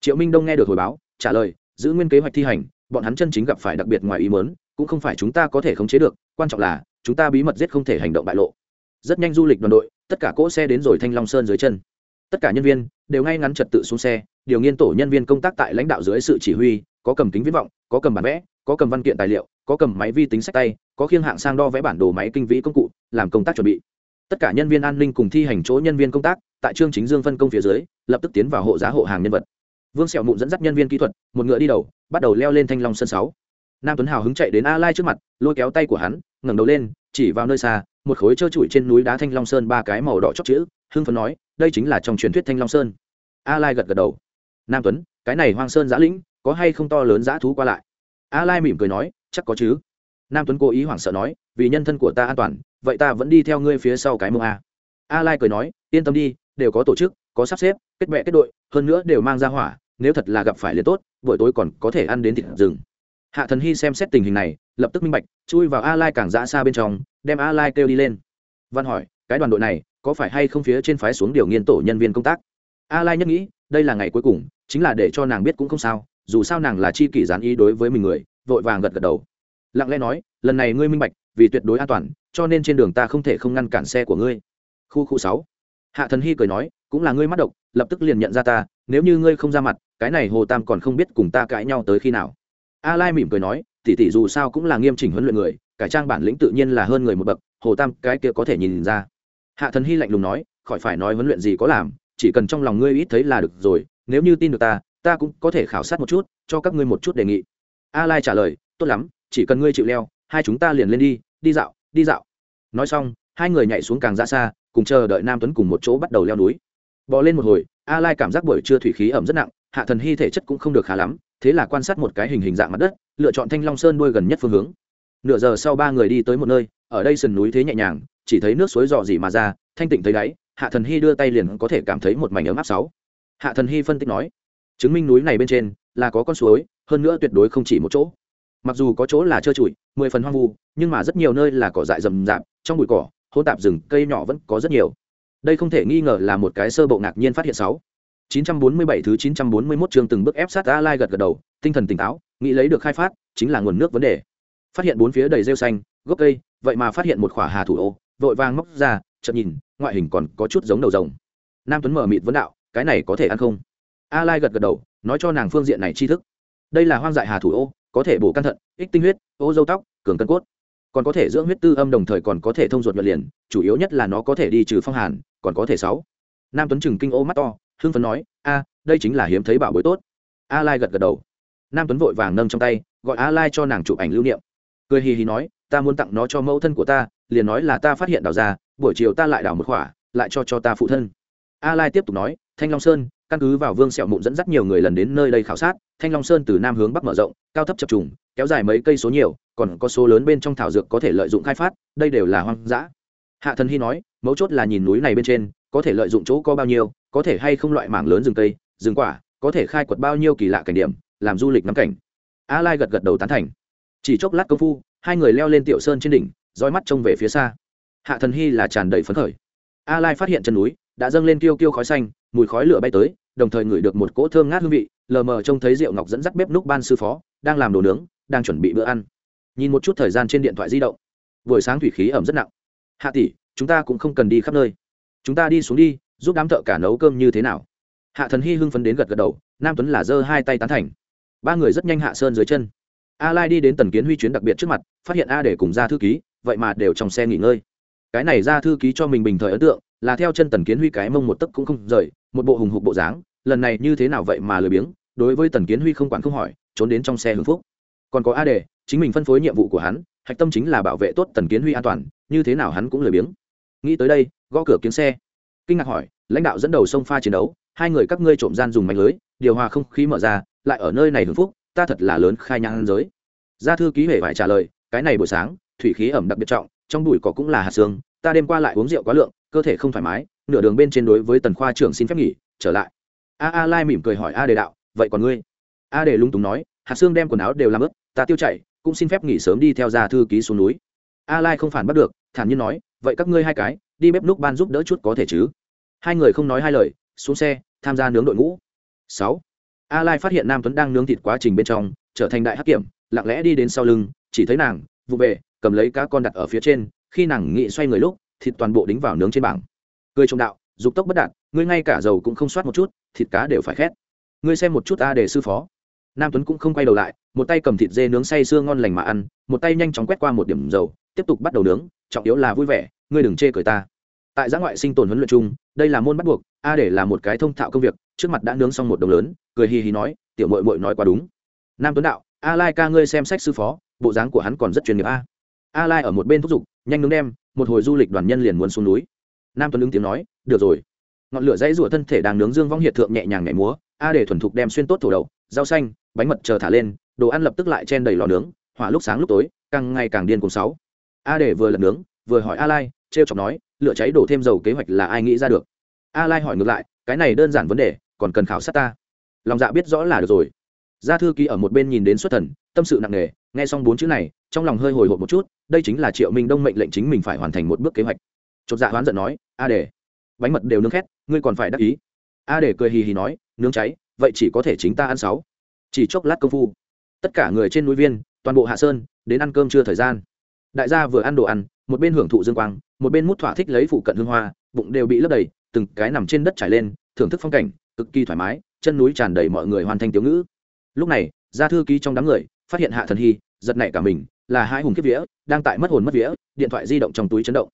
Triệu minh đông nghe được hồi báo, trả lời, giữ nguyên kế hoạch thi hành, bọn hắn chân chính gặp phải đặc biệt ngoài ý muốn, cũng không phải chúng ta có thể khống chế được, quan trọng là, chúng ta bí mật giết không thể hành động bại lộ. Rất nhanh du lịch đoàn đội, tất cả cỗ xe đến rồi thanh long sơn dưới chân. Tất cả nhân viên đều ngay ngắn trật tự xuống xe, điều nghiên tổ nhân viên công tác tại lãnh đạo dưới sự chỉ huy, có cầm kính viễn vọng, có cầm bản vẽ có cầm văn kiện tài liệu, có cầm máy vi tính sách tay, có khiêng hạng sang đo vẽ bản đồ máy kinh vĩ công cụ, làm công tác chuẩn bị. Tất cả nhân viên an ninh cùng thi hành chỗ nhân viên công tác, tại trương chính dương phân công phía dưới, lập tức tiến vào hộ giá hộ hàng nhân vật. Vương sẹo mụn dẫn dắt nhân viên kỹ thuật, một ngựa đi đầu, bắt đầu leo lên thanh long sân sáu. Nam tuấn hào hứng chạy đến a lai trước mặt, lôi kéo tay của hắn, ngẩng đầu lên, chỉ vào nơi xa, một khối trơ trụi trên núi đá thanh long sơn ba cái màu đỏ chót chữ, hưng phấn nói, đây chính là trong truyền thuyết thanh long sơn. A lai gật gật đầu. Nam tuấn, cái này hoang sơn giã lĩnh, có hay không to lớn giã thú qua lại? A lai mỉm cười nói, chắc có chứ. Nam tuấn cố ý hoảng sợ nói, vì nhân thân của ta an toàn, vậy ta vẫn đi theo ngươi phía sau cái mông a. A lai cười nói, yên tâm đi, đều có tổ chức, có sắp xếp, kết bệ kết đội, hơn nữa đều mang ra hỏa, nếu thật là gặp phải liền tốt, buổi tối còn có thể ăn đến thịt rừng. Hạ thần hy xem xét tình hình này, lập tức minh bạch, chui vào a lai càng dã xa bên trong, đem a lai kêu đi lên. Văn hỏi, cái đoàn đội này, có phải hay không phía trên phái xuống điều nghiên tổ nhân viên công tác? A lai nhất nghĩ, đây là ngày cuối cùng, chính là để cho nàng biết cũng không sao dù sao nàng là chi kỷ gián ý đối với mình người, vội vàng gật gật đầu. Lặng lẽ nói, lần này ngươi minh bạch, vì tuyệt đối an toàn, cho nên trên đường ta không thể không ngăn cản xe của ngươi. Khu khu sáu. Hạ thần hy cười nói, cũng là ngươi mắt độc, lập tức liền nhận ra ta, nếu như ngươi không ra mặt, cái này hồ tam còn không biết cùng ta cãi nhau tới khi nào. A lai mỉm cười nói, tỷ tỷ dù sao cũng là nghiêm chỉnh huấn luyện người, cải trang bản lĩnh tự nhiên là hơn người một bậc, hồ tam, cái kia có thể nhìn ra. Hạ thần hy lạnh lùng nói, khỏi phải nói huấn luyện gì có làm, chỉ cần trong lòng ngươi ít thấy là được rồi, nếu như tin được ta ta cũng có thể khảo sát một chút, cho các ngươi một chút đề nghị. A lai trả lời, tốt lắm, chỉ cần ngươi chịu leo, hai chúng ta liền lên đi đi dạo đi dạo. Nói xong, hai người nhảy xuống càng ra xa, cùng chờ đợi nam tuấn cùng một chỗ bắt đầu leo núi. Bò lên một hồi, a lai cảm giác buổi trưa thủy khí ẩm rất nặng, hạ thần hy thể chất cũng không được khá lắm, thế là quan sát một cái hình hình dạng mặt đất, lựa chọn thanh long sơn đuôi gần nhất phương hướng. Nửa giờ sau ba người đi tới một nơi, ở đây sườn núi thế nhẹ nhàng, chỉ thấy nước suối dò dỉ mà ra, thanh tịnh thấy đáy, hạ thần hy đưa tay liền có thể cảm thấy một mảnh ấm áp sáu. Hạ thần hy phân tích nói chứng minh núi này bên trên là có con suối hơn nữa tuyệt đối không chỉ một chỗ mặc dù có chỗ là trơ trụi mười phần hoang vu nhưng mà rất nhiều nơi là cỏ dại rầm rạp trong bụi cỏ hôn tạp rừng cây nhỏ vẫn có rất nhiều đây không thể nghi ngờ là một cái sơ bộ ngạc nhiên phát hiện sáu 947 thứ 941 chương từng bước ép sát A Lai gật gật đầu, tinh thần tỉnh táo, nghĩ lấy được khai phát, chính là nguồn nước vấn đề. Phát hiện bốn phía đầy rêu xanh, gốc cây, vậy mà phát hiện một khỏa hà thủ ô, vội vàng móc ra, chợt nhìn, ngoại hình còn có chút giống đầu rồng. Nam Tuấn mở mịt vấn đạo, cái này có thể ăn không? A Lai gật gật đầu, nói cho nàng phương diện này tri thức. Đây là hoang dại hà thủ ô, có thể bổ căn thận, ích tinh huyết, ô dâu tóc, cường cân cốt. Còn có thể dưỡng huyết tư âm đồng thời còn có thể thông ruột nhuận liền chủ yếu nhất là nó có thể đi trừ phong hàn còn có thể sáu. Nam tuấn trừng kinh ô mắt to hưng phấn nói a đây chính là hiếm thấy bảo bối tốt. A lai gật gật đầu. Nam tuấn vội vàng nâng trong tay gọi a lai cho nàng chụp ảnh lưu niệm. Cười hì hì nói ta muốn tặng nó cho mẫu thân của ta liền nói là ta phát hiện đào ra buổi chiều ta lại đào một khỏa lại cho cho ta phụ thân. A lai tiếp tục nói thanh long sơn, căn cứ vào vương sẹo mụn dẫn dắt nhiều người lần đến nơi đây khảo sát, thanh long sơn từ nam hướng bắc mở rộng, cao thấp chập trùng, kéo dài mấy cây số nhiều, còn có số lớn bên trong thảo dược có thể lợi dụng khai phát, đây đều là hoang dã. Hạ thần hy nói, mấu chốt là nhìn núi này bên trên, có thể lợi dụng chỗ có bao nhiêu, có thể hay không loại mảng lớn rừng cây, rừng quả, có thể khai quật bao nhiêu kỳ lạ cảnh điểm, làm du lịch ngắm cảnh. A lai gật gật đầu tán thành. Chỉ chốc lát công phu, hai người leo lên tiểu sơn trên đỉnh dõi mắt trông về phía xa. Hạ thần hy là tràn đầy phấn khởi. A lai phát hiện chân núi đã dâng lên kêu kêu khói xanh, mùi khói lửa bay tới, đồng thời ngửi được một cỗ thơm ngát hương vị, lờ mờ trông thấy rượu ngọc dẫn dắt bếp núc ban sư phó, đang làm đồ nướng, đang chuẩn bị bữa ăn. Nhìn một chút thời gian trên điện thoại di động. Buổi sáng thủy khí ẩm rất nặng. Hạ tỷ, chúng ta cũng không cần đi khắp nơi. Chúng ta đi xuống đi, giúp đám thợ cả nấu cơm như thế nào? Hạ thần hy hưng phấn đến gật gật đầu, nam tuấn là giơ hai tay tán thành. Ba người rất nhanh hạ sơn dưới chân. A lai đi đến tần kiến huy chuyến đặc biệt trước mặt, phát hiện a để cùng ra thư ký, vậy mà đều trong xe nghỉ ngơi. Cái này ra thư ký cho mình bình thời ấn tượng là theo chân tần kiến huy cái mông một tấc cũng không rời, một bộ hùng hục bộ dáng, lần này như thế nào vậy mà lười biếng, đối với tần kiến huy không quản không hỏi, trốn đến trong xe hưng phúc. Còn có a đề, chính mình phân phối nhiệm vụ của hắn, hạch tâm chính là bảo vệ tốt tần kiến huy an toàn, như thế nào hắn cũng lười biếng. Nghĩ tới đây, gõ cửa kiếm xe. Kinh ngạc hỏi, lãnh đạo dẫn đầu sông pha chiến đấu, hai người các ngươi trộm gian dùng mạnh lưới, điều hòa không khí mở ra, lại ở nơi này hưng phúc, ta thật là lớn khai nhang giới. Gia thư ký hề phải trả lời, cái này buổi sáng, thủy khí ẩm đặc biệt trọng, trong bụi cỏ cũng là hạt xương, ta đêm qua lại uống rượu quá lượng cơ thể không thoải mái, nửa đường bên trên đối với tần khoa trưởng xin phép nghỉ, trở lại. A a lai mỉm cười hỏi a đề đạo, vậy còn ngươi? A đề lung túng nói, hạt xương đem quần áo đều làm ướt, ta tiêu chảy, cũng xin phép nghỉ sớm đi theo gia thư ký xuống núi. A lai không phản bắt được, thản nhiên nói, vậy các ngươi hai cái, đi bếp núc ban giúp đỡ chút có thể chứ? Hai người không nói hai lời, xuống xe, tham gia nướng đội ngũ. Sáu. A lai phát hiện nam tuấn đang nướng thịt quá trình bên trong, trở thành đại hắc kiểm, lặng lẽ đi đến sau lưng, chỉ thấy nàng, vụ về cầm lấy cá con đặt ở phía trên, khi nàng nghị xoay người lúc thịt toàn bộ đính vào nướng trên bảng. Cười trông đạo, dục tốc bất đạt, ngươi ngay cả dầu cũng không soát một chút, thịt cá đều phải khét. Ngươi xem một chút ta để sư phó. Nam tuấn cũng không quay đầu lại, một tay cầm thịt dê nướng say sưa ngon lành mà ăn, một tay nhanh chóng quét qua một điểm dầu, tiếp tục bắt đầu nướng, trọng yếu là vui vẻ, ngươi đừng chê cười ta. Tại giã ngoại sinh tồn huấn luyện chung, đây là môn bắt buộc, a để là một cái thông thạo công việc, trước mặt đã nướng xong một đồng lớn, cười hì hì nói, tiểu mội mội nói quá đúng. Nam tuấn đạo, a lai ca ngươi xem sách sư phó, bộ dáng của hắn còn rất chuyên nghiệp a a lai ở một bên thúc giục, nhanh nướng đem, một hồi du lịch đoàn nhân liền muốn xuống núi. Nam tuấn ứng tiếng nói, được rồi. Ngọn lửa dãy rủa thân thể đang nướng dương vong hiệt thượng nhẹ nhàng nhảy múa, a để thuần thục đem xuyên tốt thổ đậu, rau xanh, bánh mật chờ thả lên, đồ ăn lập tức lại chen đầy lò nướng, hỏa lúc sáng lúc tối, càng ngày càng điên cùng sáu. A để vừa lật nướng, vừa hỏi a lai, trêu chọc nói, lửa cháy đổ thêm dầu kế hoạch là ai nghĩ ra được? A lai hỏi ngược lại, cái này đơn giản vấn đề, còn cần khảo sát ta. Lòng dạ biết rõ là được rồi. Gia thư ký ở một bên nhìn đến xuất thần, tâm sự nặng nề, nghe xong bốn chữ này trong lòng hơi hồi hộp một chút, đây chính là triệu minh đông mệnh lệnh chính mình phải hoàn thành một bước kế hoạch. Chột dạ hoán giận nói, a để bánh mật đều nướng khét, ngươi còn phải đắc ý. A để cười hì hì nói, nướng cháy, vậy chỉ có thể chính ta ăn sáu. Chỉ chốc lát công phu, tất cả người trên núi viên, toàn bộ hạ sơn, đến ăn cơm trưa thời gian. Đại gia vừa ăn đồ ăn, một bên hưởng thụ dương quang, một bên mút thỏa thích lấy phụ cận hương hoa, bụng đều bị lấp đầy, từng cái nằm trên đất trải lên, thưởng thức phong cảnh, cực kỳ thoải mái, chân núi tràn đầy mọi người hoàn thành tiểu ngữ. Lúc này, gia thư ký trong đám người, phát hiện hạ thần hy, giật nảy cả mình là hai hùng kiếp vía, đang tại mất hồn mất vía, điện thoại di động trong túi chấn động.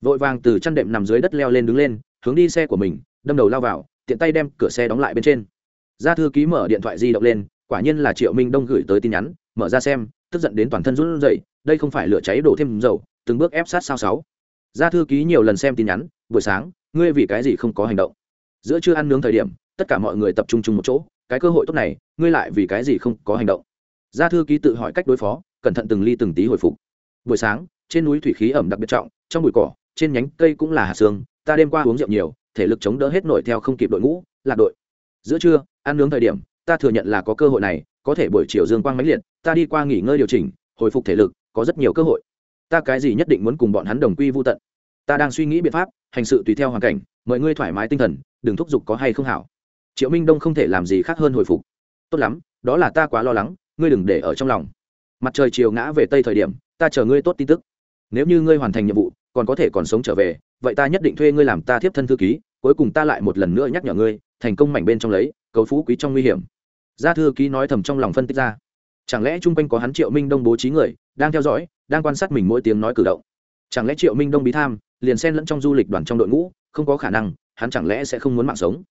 Vội vàng từ chăn đệm nằm dưới đất leo lên đứng lên, hướng đi xe của mình, đâm đầu lao vào, tiện tay đem cửa xe đóng lại bên trên. Gia thư ký mở điện thoại di động lên, quả nhiên là triệu minh đông gửi tới tin nhắn, mở ra xem, tức giận đến toàn thân run rẩy, đây không phải lửa cháy đổ thêm dầu, từng bước ép sát sao sáu. Gia thư ký nhiều lần xem tin nhắn, buổi sáng, ngươi vì cái gì không có hành động? Giữa chưa ăn nướng thời điểm, tất cả mọi người tập trung chung một chỗ, cái cơ hội tốt này, ngươi lại vì cái gì không có hành động? Gia thư ký tự hỏi cách đối phó cẩn thận từng ly từng tí hồi phục. Buổi sáng, trên núi thủy khí ẩm đặc biệt trọng, trong bụi cỏ, trên nhánh cây cũng là hạt xương, ta đêm qua uống rượu nhiều, thể lực chống đỡ hết nổi theo không kịp đội ngũ, lạc đội. Giữa trưa, ăn nướng thời điểm, ta thừa nhận là có cơ hội này, có thể buổi chiều dương quang mãnh liệt, ta đi qua nghỉ ngơi điều chỉnh, hồi phục thể lực, có rất nhiều cơ hội. Ta cái gì nhất định muốn cùng bọn hắn đồng quy vô tận. Ta đang suy nghĩ biện pháp, hành sự tùy theo hoàn cảnh, mọi ngươi thoải mái tinh thần, đừng thúc giục có hay không hảo. Triệu minh đông không thể làm gì khác hơn hồi phục. Tốt lắm, đó là ta quá lo lắng, ngươi đừng để ở trong lòng mặt trời chiều ngã về tây thời điểm, ta chờ ngươi tốt tin tức. Nếu như ngươi hoàn thành nhiệm vụ, còn có thể còn sống trở về, vậy ta nhất định thuê ngươi làm ta tiếp thân thư ký, cuối cùng ta lại một lần nữa nhắc nhở ngươi, thành công mảnh bên trong lấy, cầu phú quý trong nguy hiểm. Gia thư ký nói thầm trong lòng phân tích ra. Chẳng lẽ chung quanh có hắn triệu minh đông bố trí người, đang theo dõi, đang quan sát mình mỗi tiếng nói cử động? Chẳng lẽ triệu minh đông bí tham, liền xen lẫn trong du lịch đoàn trong đội ngũ, không có khả năng, hắn chẳng lẽ sẽ không muốn mạng sống?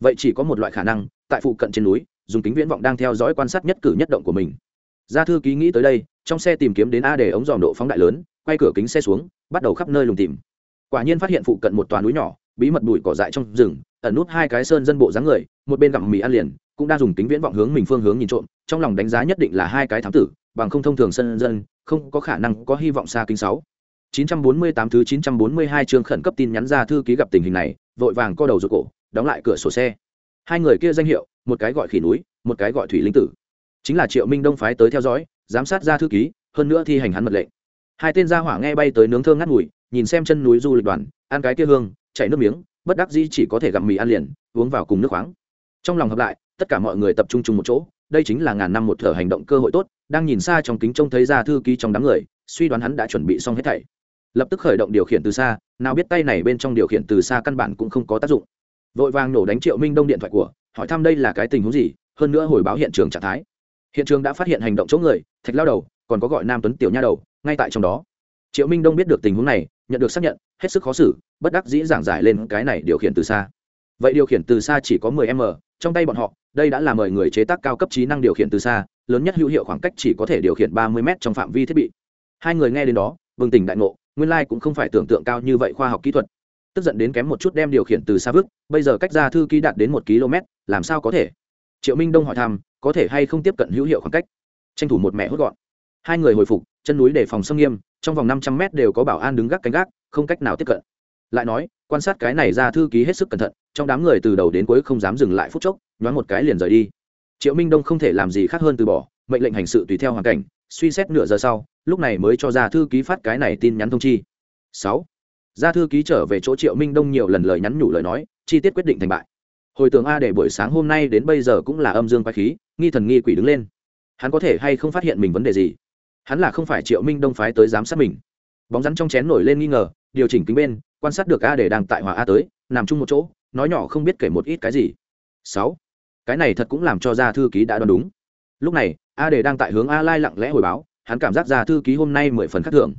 Vậy chỉ có một loại khả năng, tại phụ cận trên núi, dùng kính viễn vọng đang theo dõi quan sát nhất cử nhất động của mình gia thư ký nghĩ tới đây trong xe tìm kiếm đến a để ống dòm độ phóng đại lớn quay cửa kính xe xuống bắt đầu khắp nơi lùng tìm quả nhiên phát hiện phụ cận một toàn núi nhỏ bí mật bụi cỏ dại trong rừng ẩn nút hai cái sơn dân bộ dáng người một bên gặm mì ăn liền cũng đang dùng tính viễn vọng hướng mình phương hướng nhìn trộm trong lòng đánh giá nhất định là hai cái thám tử bằng không thông thường sơn dân không có khả năng có hy vọng xa kính sáu 948 thứ 942 chương khẩn cấp tin nhắn ra thư ký gặp tình hình này, vội vàng co đầu rụt cổ, đóng lại cửa sổ xe. Hai người kia danh hiệu, một cái gọi khỉ núi, một cái gọi thủy linh tử chính là triệu minh đông phái tới theo dõi, giám sát ra thư ký, hơn nữa thi hành hắn mật lệnh. Hai tên gia hỏa nghe bay tới nướng thơm ngắt mùi nhìn xem chân núi du lịch đoàn, ăn cái kia hương, chảy nước miếng, bất đắc dĩ chỉ có thể gặm mì ăn liền, uống vào cùng nước khoáng. Trong lòng hợp lại, tất cả mọi người tập trung chung một chỗ, đây chính là ngàn năm một thở hành động cơ hội tốt, đang nhìn xa trong kính trông thấy ra thư ký trong đám người, suy đoán hắn đã chuẩn bị xong hết thảy. Lập tức khởi động điều khiển từ xa, nào biết tay này bên trong điều khiển từ xa căn bản cũng không có tác dụng. Vội vàng nổ đánh triệu minh đông điện thoại của, hỏi thăm đây là cái tình huống gì, hơn nữa hồi báo hiện trường trạng thái hiện trường đã phát hiện hành động chỗ người thạch lao đầu còn có gọi nam tuấn tiểu nha đầu ngay tại trong đó. Triệu minh đông biết được tình huống này nhận được xác nhận hết sức khó xử bất đắc dĩ giảng giải lên cái này điều khiển từ xa. Vậy điều khiển từ xa chỉ có 10 m trong tay bọn họ đây đã là mời người chế tác cao cấp trí năng điều khiển từ xa lớn nhất hữu hiệu khoảng cách chỉ có thể điều khiển 30 m trong phạm vi thiết bị. Hai người nghe đến đó bừng tỉnh đại ngộ nguyên lai cũng không phải tưởng tượng cao như vậy khoa học kỹ thuật. Tức giận đến kém một chút đem điều khiển từ xa vứt, bây giờ cách ra thư ký đạt đến một km làm sao có thể? Triệu minh đông hỏi thăm có thể hay không tiếp cận hữu hiệu khoảng cách. Tranh thủ một mẹ hốt gọn. Hai người hồi phục, chân núi để phòng xâm nghiêm, trong vòng năm trăm mét đều có bảo an đứng gác canh gác, không cách nào tiếp cận. Lại nói, quan sát cái này ra thư ký hết sức cẩn thận, trong đám người từ đầu đến cuối không dám dừng lại phút chốc, nhoáng một cái liền rời đi. Triệu minh đông không thể làm gì khác hơn từ bỏ, mệnh lệnh hành sự tùy theo hoàn cảnh, suy xét nửa giờ sau, lúc này mới cho ra thư ký phát cái này tin nhắn thông chi. Sáu. Ra thư ký trở về chỗ triệu minh đông nhiều lần lời nhắn nhủ lời nói, chi tiết quyết định thành bại hồi tưởng a để buổi sáng hôm nay đến bây giờ cũng là âm dương quái khí, nghi thần nghi quỷ đứng lên. Hắn có thể hay không phát hiện mình vấn đề gì? Hắn là không phải triệu minh đông phái tới giám sát mình. Bóng rắn trong chén nổi lên nghi ngờ, điều chỉnh kính bên, quan sát được a để đang tại hòa a tới, nằm chung một chỗ, nói nhỏ không biết kể một ít cái gì. Sáu. Cái này thật cũng làm cho gia thư ký đã đoán đúng. Lúc này, a để đang tại hướng a lai lặng lẽ hồi báo, hắn cảm giác gia thư ký hôm nay mười phần khác thường.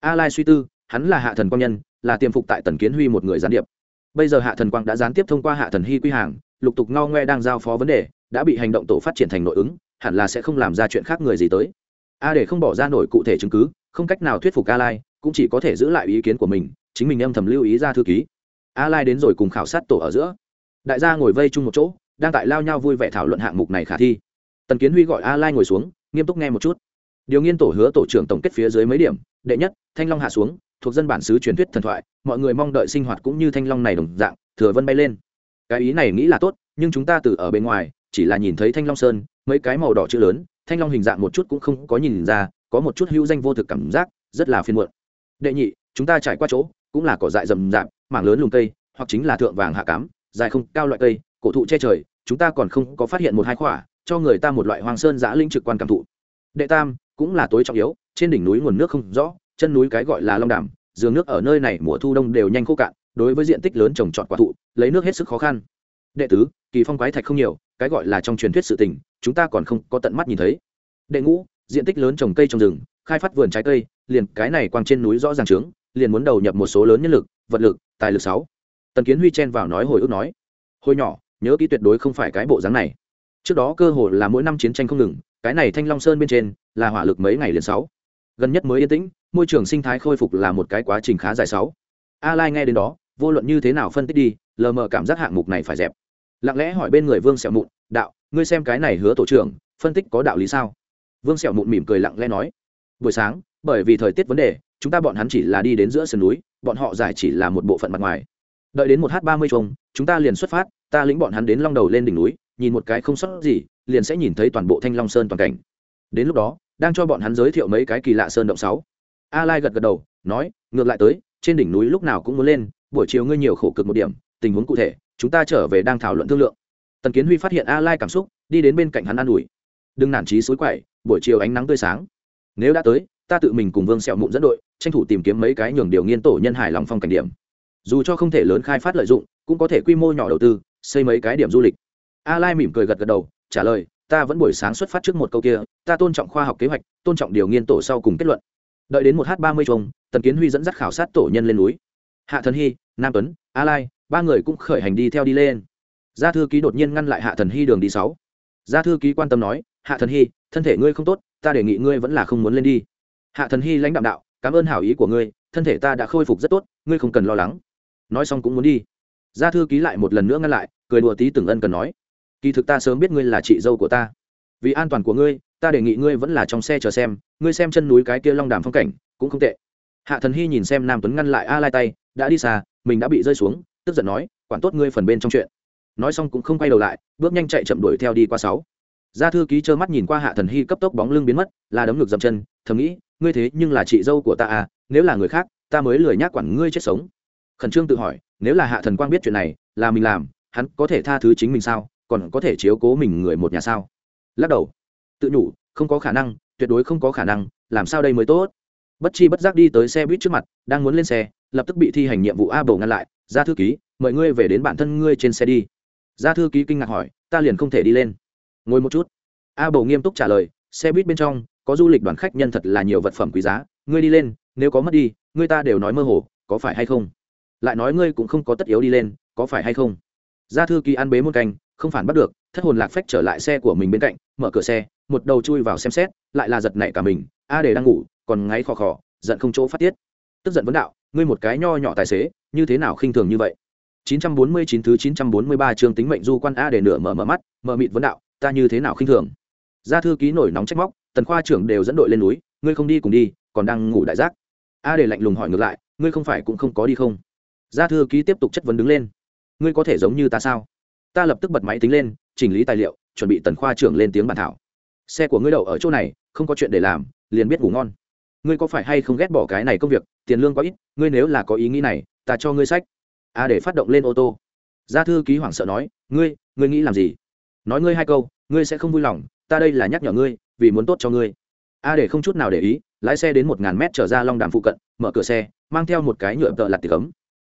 A lai suy tư, hắn là hạ thần quan nhân, là tiềm phục tại tần kiến huy một người gián điệp bây giờ hạ thần quang đã gián tiếp thông qua hạ thần hy quy hàng, lục tục ngao ngoe đang giao phó vấn đề, đã bị hành động tổ phát triển thành nội ứng, hẳn là sẽ không làm ra chuyện khác người gì tới. A để không bỏ ra nổi cụ thể chứng cứ, không cách nào thuyết phục a lai, cũng chỉ có thể giữ lại ý kiến của mình, chính mình âm thầm lưu ý ra thư ký. A lai đến rồi cùng khảo sát tổ ở giữa. Đại gia ngồi vây chung một chỗ, đang tại lao nhau vui vẻ thảo luận hạng mục này khả thi. Tần kiến huy gọi a lai ngồi xuống, nghiêm túc nghe một chút. Điều nghiên tổ hứa tổ trưởng tổng kết phía dưới mấy điểm, đệ nhất, thanh long hạ xuống thuộc dân bản xứ truyền thuyết thần thoại, mọi người mong đợi sinh hoạt cũng như thanh long này đồng dạng, thừa vân bay lên. Cái ý này nghĩ là tốt, nhưng chúng ta từ ở bên ngoài, chỉ là nhìn thấy thanh long sơn, mấy cái màu đỏ chữ lớn, thanh long hình dạng một chút cũng không có nhìn ra, có một chút hữu danh vô thực cảm giác, rất là phiên muộn. Đệ nhị, chúng ta trải qua chỗ, cũng là cỏ dại rầm rạp, mảng lớn lùm cây, hoặc chính là thượng vàng hạ cám, dài không, cao loại cây, cổ thụ che trời, chúng ta còn không có phát hiện một hai khỏa, cho người ta một loại hoàng sơn giã linh trực quan cảm thụ. Đệ tam, cũng là tối trọng yếu, trên đỉnh núi nguồn nước không rõ chân núi cái gọi là long đàm giường nước ở nơi này mùa thu đông đều nhanh khô cạn, đối với diện tích lớn trồng trọt quả thụ, lấy nước hết sức khó khăn. Đệ tứ, kỳ phong quái thạch không nhiều, cái gọi là trong truyền thuyết sự tình, chúng ta còn không có tận mắt nhìn thấy. Đệ ngũ, diện tích lớn trồng cây trong rừng, khai phát vườn trái cây, liền cái này quang trên núi rõ ràng trướng, liền muốn đầu nhập một số lớn nhân lực, vật lực, tài lực sáu. Tần kiến huy chen vào nói hồi ức nói, hồi nhỏ, nhớ kỹ tuyệt đối không phải cái bộ dáng này. Trước đó cơ hội là mỗi năm chiến tranh không ngừng, cái này thanh long sơn bên trên là hỏa lực mấy ngày liền sáu. Gần nhất mới yên tĩnh môi trường sinh thái khôi phục là một cái quá trình khá dài sáu. A lai nghe đến đó, vô luận như thế nào phân tích đi, lờ mờ cảm giác hạng mục này phải dẹp. Lặng lẽ hỏi bên người vương sẹo mụn, đạo, ngươi xem cái này hứa tổ trưởng, phân tích có đạo lý sao? Vương sẹo mụn mỉm cười lặng lẽ nói, buổi sáng, bởi vì thời tiết vấn đề, chúng ta bọn hắn chỉ là đi đến giữa sườn núi, bọn họ giải chỉ là một bộ phận mặt ngoài. Đợi đến một h ba mươi chung chúng ta liền xuất phát, ta lĩnh bọn hắn đến long đầu lên đỉnh núi, nhìn một cái không sót gì, liền sẽ nhìn thấy toàn bộ thanh long sơn toàn cảnh. Đến lúc đó, đang cho bọn hắn giới thiệu mấy cái kỳ lạ sơn động sáu a lai gật gật đầu, nói, ngược lại tới, trên đỉnh núi lúc nào cũng muốn lên, buổi chiều ngươi nhiều khổ cực một điểm, tình huống cụ thể, chúng ta trở về đang thảo luận thương lượng. Tần kiến huy phát hiện a lai cảm xúc, đi đến bên cạnh hắn an ủi, đừng nản trí xối quậy, buổi chiều ánh nắng tươi sáng. Nếu đã tới, ta tự mình cùng vương sẹo mụn dẫn đội, tranh thủ tìm kiếm mấy cái nhường điều nghiên tổ nhân hải lòng phong cảnh điểm. Dù cho không thể lớn khai phát lợi dụng, cũng có thể quy mô nhỏ đầu tư, xây mấy cái điểm du lịch. A lai mỉm cười gật gật đầu, trả lời, ta vẫn buổi sáng xuất phát trước một câu kia, ta tôn trọng khoa học kế hoạch, tôn trọng điều nghiên tổ sau cùng kết luận đợi đến một h ba mươi chung, tần kiến huy dẫn dắt khảo sát tổ nhân lên núi. Hạ thần hy, nam tuấn, a lai, ba người cũng khởi hành đi theo đi lên. Gia thư ký đột nhiên ngăn lại hạ thần hy đường đi sáu. Gia thư ký quan tâm nói, hạ thần hy, thân thể ngươi không tốt, ta đề nghị ngươi vẫn là không muốn lên đi. Hạ thần hy lãnh đạm đạo, cảm ơn hảo ý của ngươi, thân thể ta đã khôi phục rất tốt, ngươi không cần lo lắng. Nói xong cũng muốn đi. Gia thư ký lại một lần nữa ngăn lại, cười đùa tí từng ân cần nói, kỳ thực ta sớm biết ngươi là chị dâu của ta. Vì an toàn của ngươi ta đề nghị ngươi vẫn là trong xe chờ xem, ngươi xem chân núi cái kia long đàm phong cảnh, cũng không tệ. Hạ thần hy nhìn xem nam tuấn ngăn lại a lai tay, đã đi xa, mình đã bị rơi xuống, tức giận nói, quản tốt ngươi phần bên trong chuyện. Nói xong cũng không quay đầu lại, bước nhanh chạy chậm đuổi theo đi qua sáu. Gia thư ký trơ mắt nhìn qua hạ thần hy cấp tốc bóng lưng biến mất, là đấm ngực dậm chân, thầm nghĩ, ngươi thế nhưng là chị dâu của ta à nếu là người khác, ta mới lười nhác quản ngươi chết sống. Khẩn trương tự hỏi, nếu là hạ thần quang biết chuyện này, là mình làm, hắn có thể tha thứ chính mình sao, còn có thể chiếu cố mình người một nhà sao? Lắc đầu tự nhủ, không có khả năng, tuyệt đối không có khả năng, làm sao đây mới tốt? Bất chi bất giác đi tới xe buýt trước mặt, đang muốn lên xe, lập tức bị thi hành nhiệm vụ a bầu ngăn lại ra thư ký, mời ngươi về đến bản thân ngươi trên xe đi. Ra thư ký kinh ngạc hỏi, ta liền không thể đi lên. Ngồi một chút. A bầu nghiêm túc trả lời, xe buýt bên trong, có du lịch đoàn khách nhân thật là nhiều vật phẩm quý giá, ngươi đi lên, nếu có mất đi, ngươi ta đều nói mơ hồ, có phải hay không? Lại nói ngươi cũng không có tất yếu đi lên, có phải hay không? Ra thư ký ăn bế một canh, không phản bắt được, thất hồn lạc phách trở lại xe của mình bên cạnh, mở cửa xe một đầu chui vào xem xét, lại là giật nảy cả mình, a để đang ngủ, còn ngáy khò khò, giận không chỗ phát tiết. Tức giận vấn đạo, ngươi một cái nho nhỏ tài xế, như thế nào khinh thường như vậy? 949 thứ 943 chương tính mệnh du quan a để nửa mở mở mắt, mở mịt vấn đạo, ta như thế nào khinh thường? Gia thư ký nổi nóng trách móc, tần khoa trưởng đều dẫn đội lên núi, ngươi không đi cùng đi, còn đang ngủ đại giác. A để lạnh lùng hỏi ngược lại, ngươi không phải cũng không có đi không? Gia thư ký tiếp tục chất vấn đứng lên. Ngươi có thể giống như ta sao? Ta lập tức bật máy tính lên, chỉnh lý tài liệu, chuẩn bị tần khoa trưởng lên tiếng bàn thảo xe của ngươi đậu ở chỗ này, không có chuyện để làm, liền biết ngủ ngon. Ngươi có phải hay không ghét bỏ cái này công việc? Tiền lương quá ít, ngươi nếu là có ý nghĩ này, ta cho ngươi sách. A để phát động lên ô tô. Gia thư ký hoảng sợ nói, ngươi ngươi nghĩ làm gì? Nói ngươi hai câu, ngươi sẽ không vui lòng, ta đây là nhắc nhở ngươi, vì muốn tốt cho ngươi. A để không chút nào để ý, lái xe đến một ngàn mét trở ra long đàm phụ cận, mở cửa xe, mang theo một cái nhựa tợ lặt tiệc ấm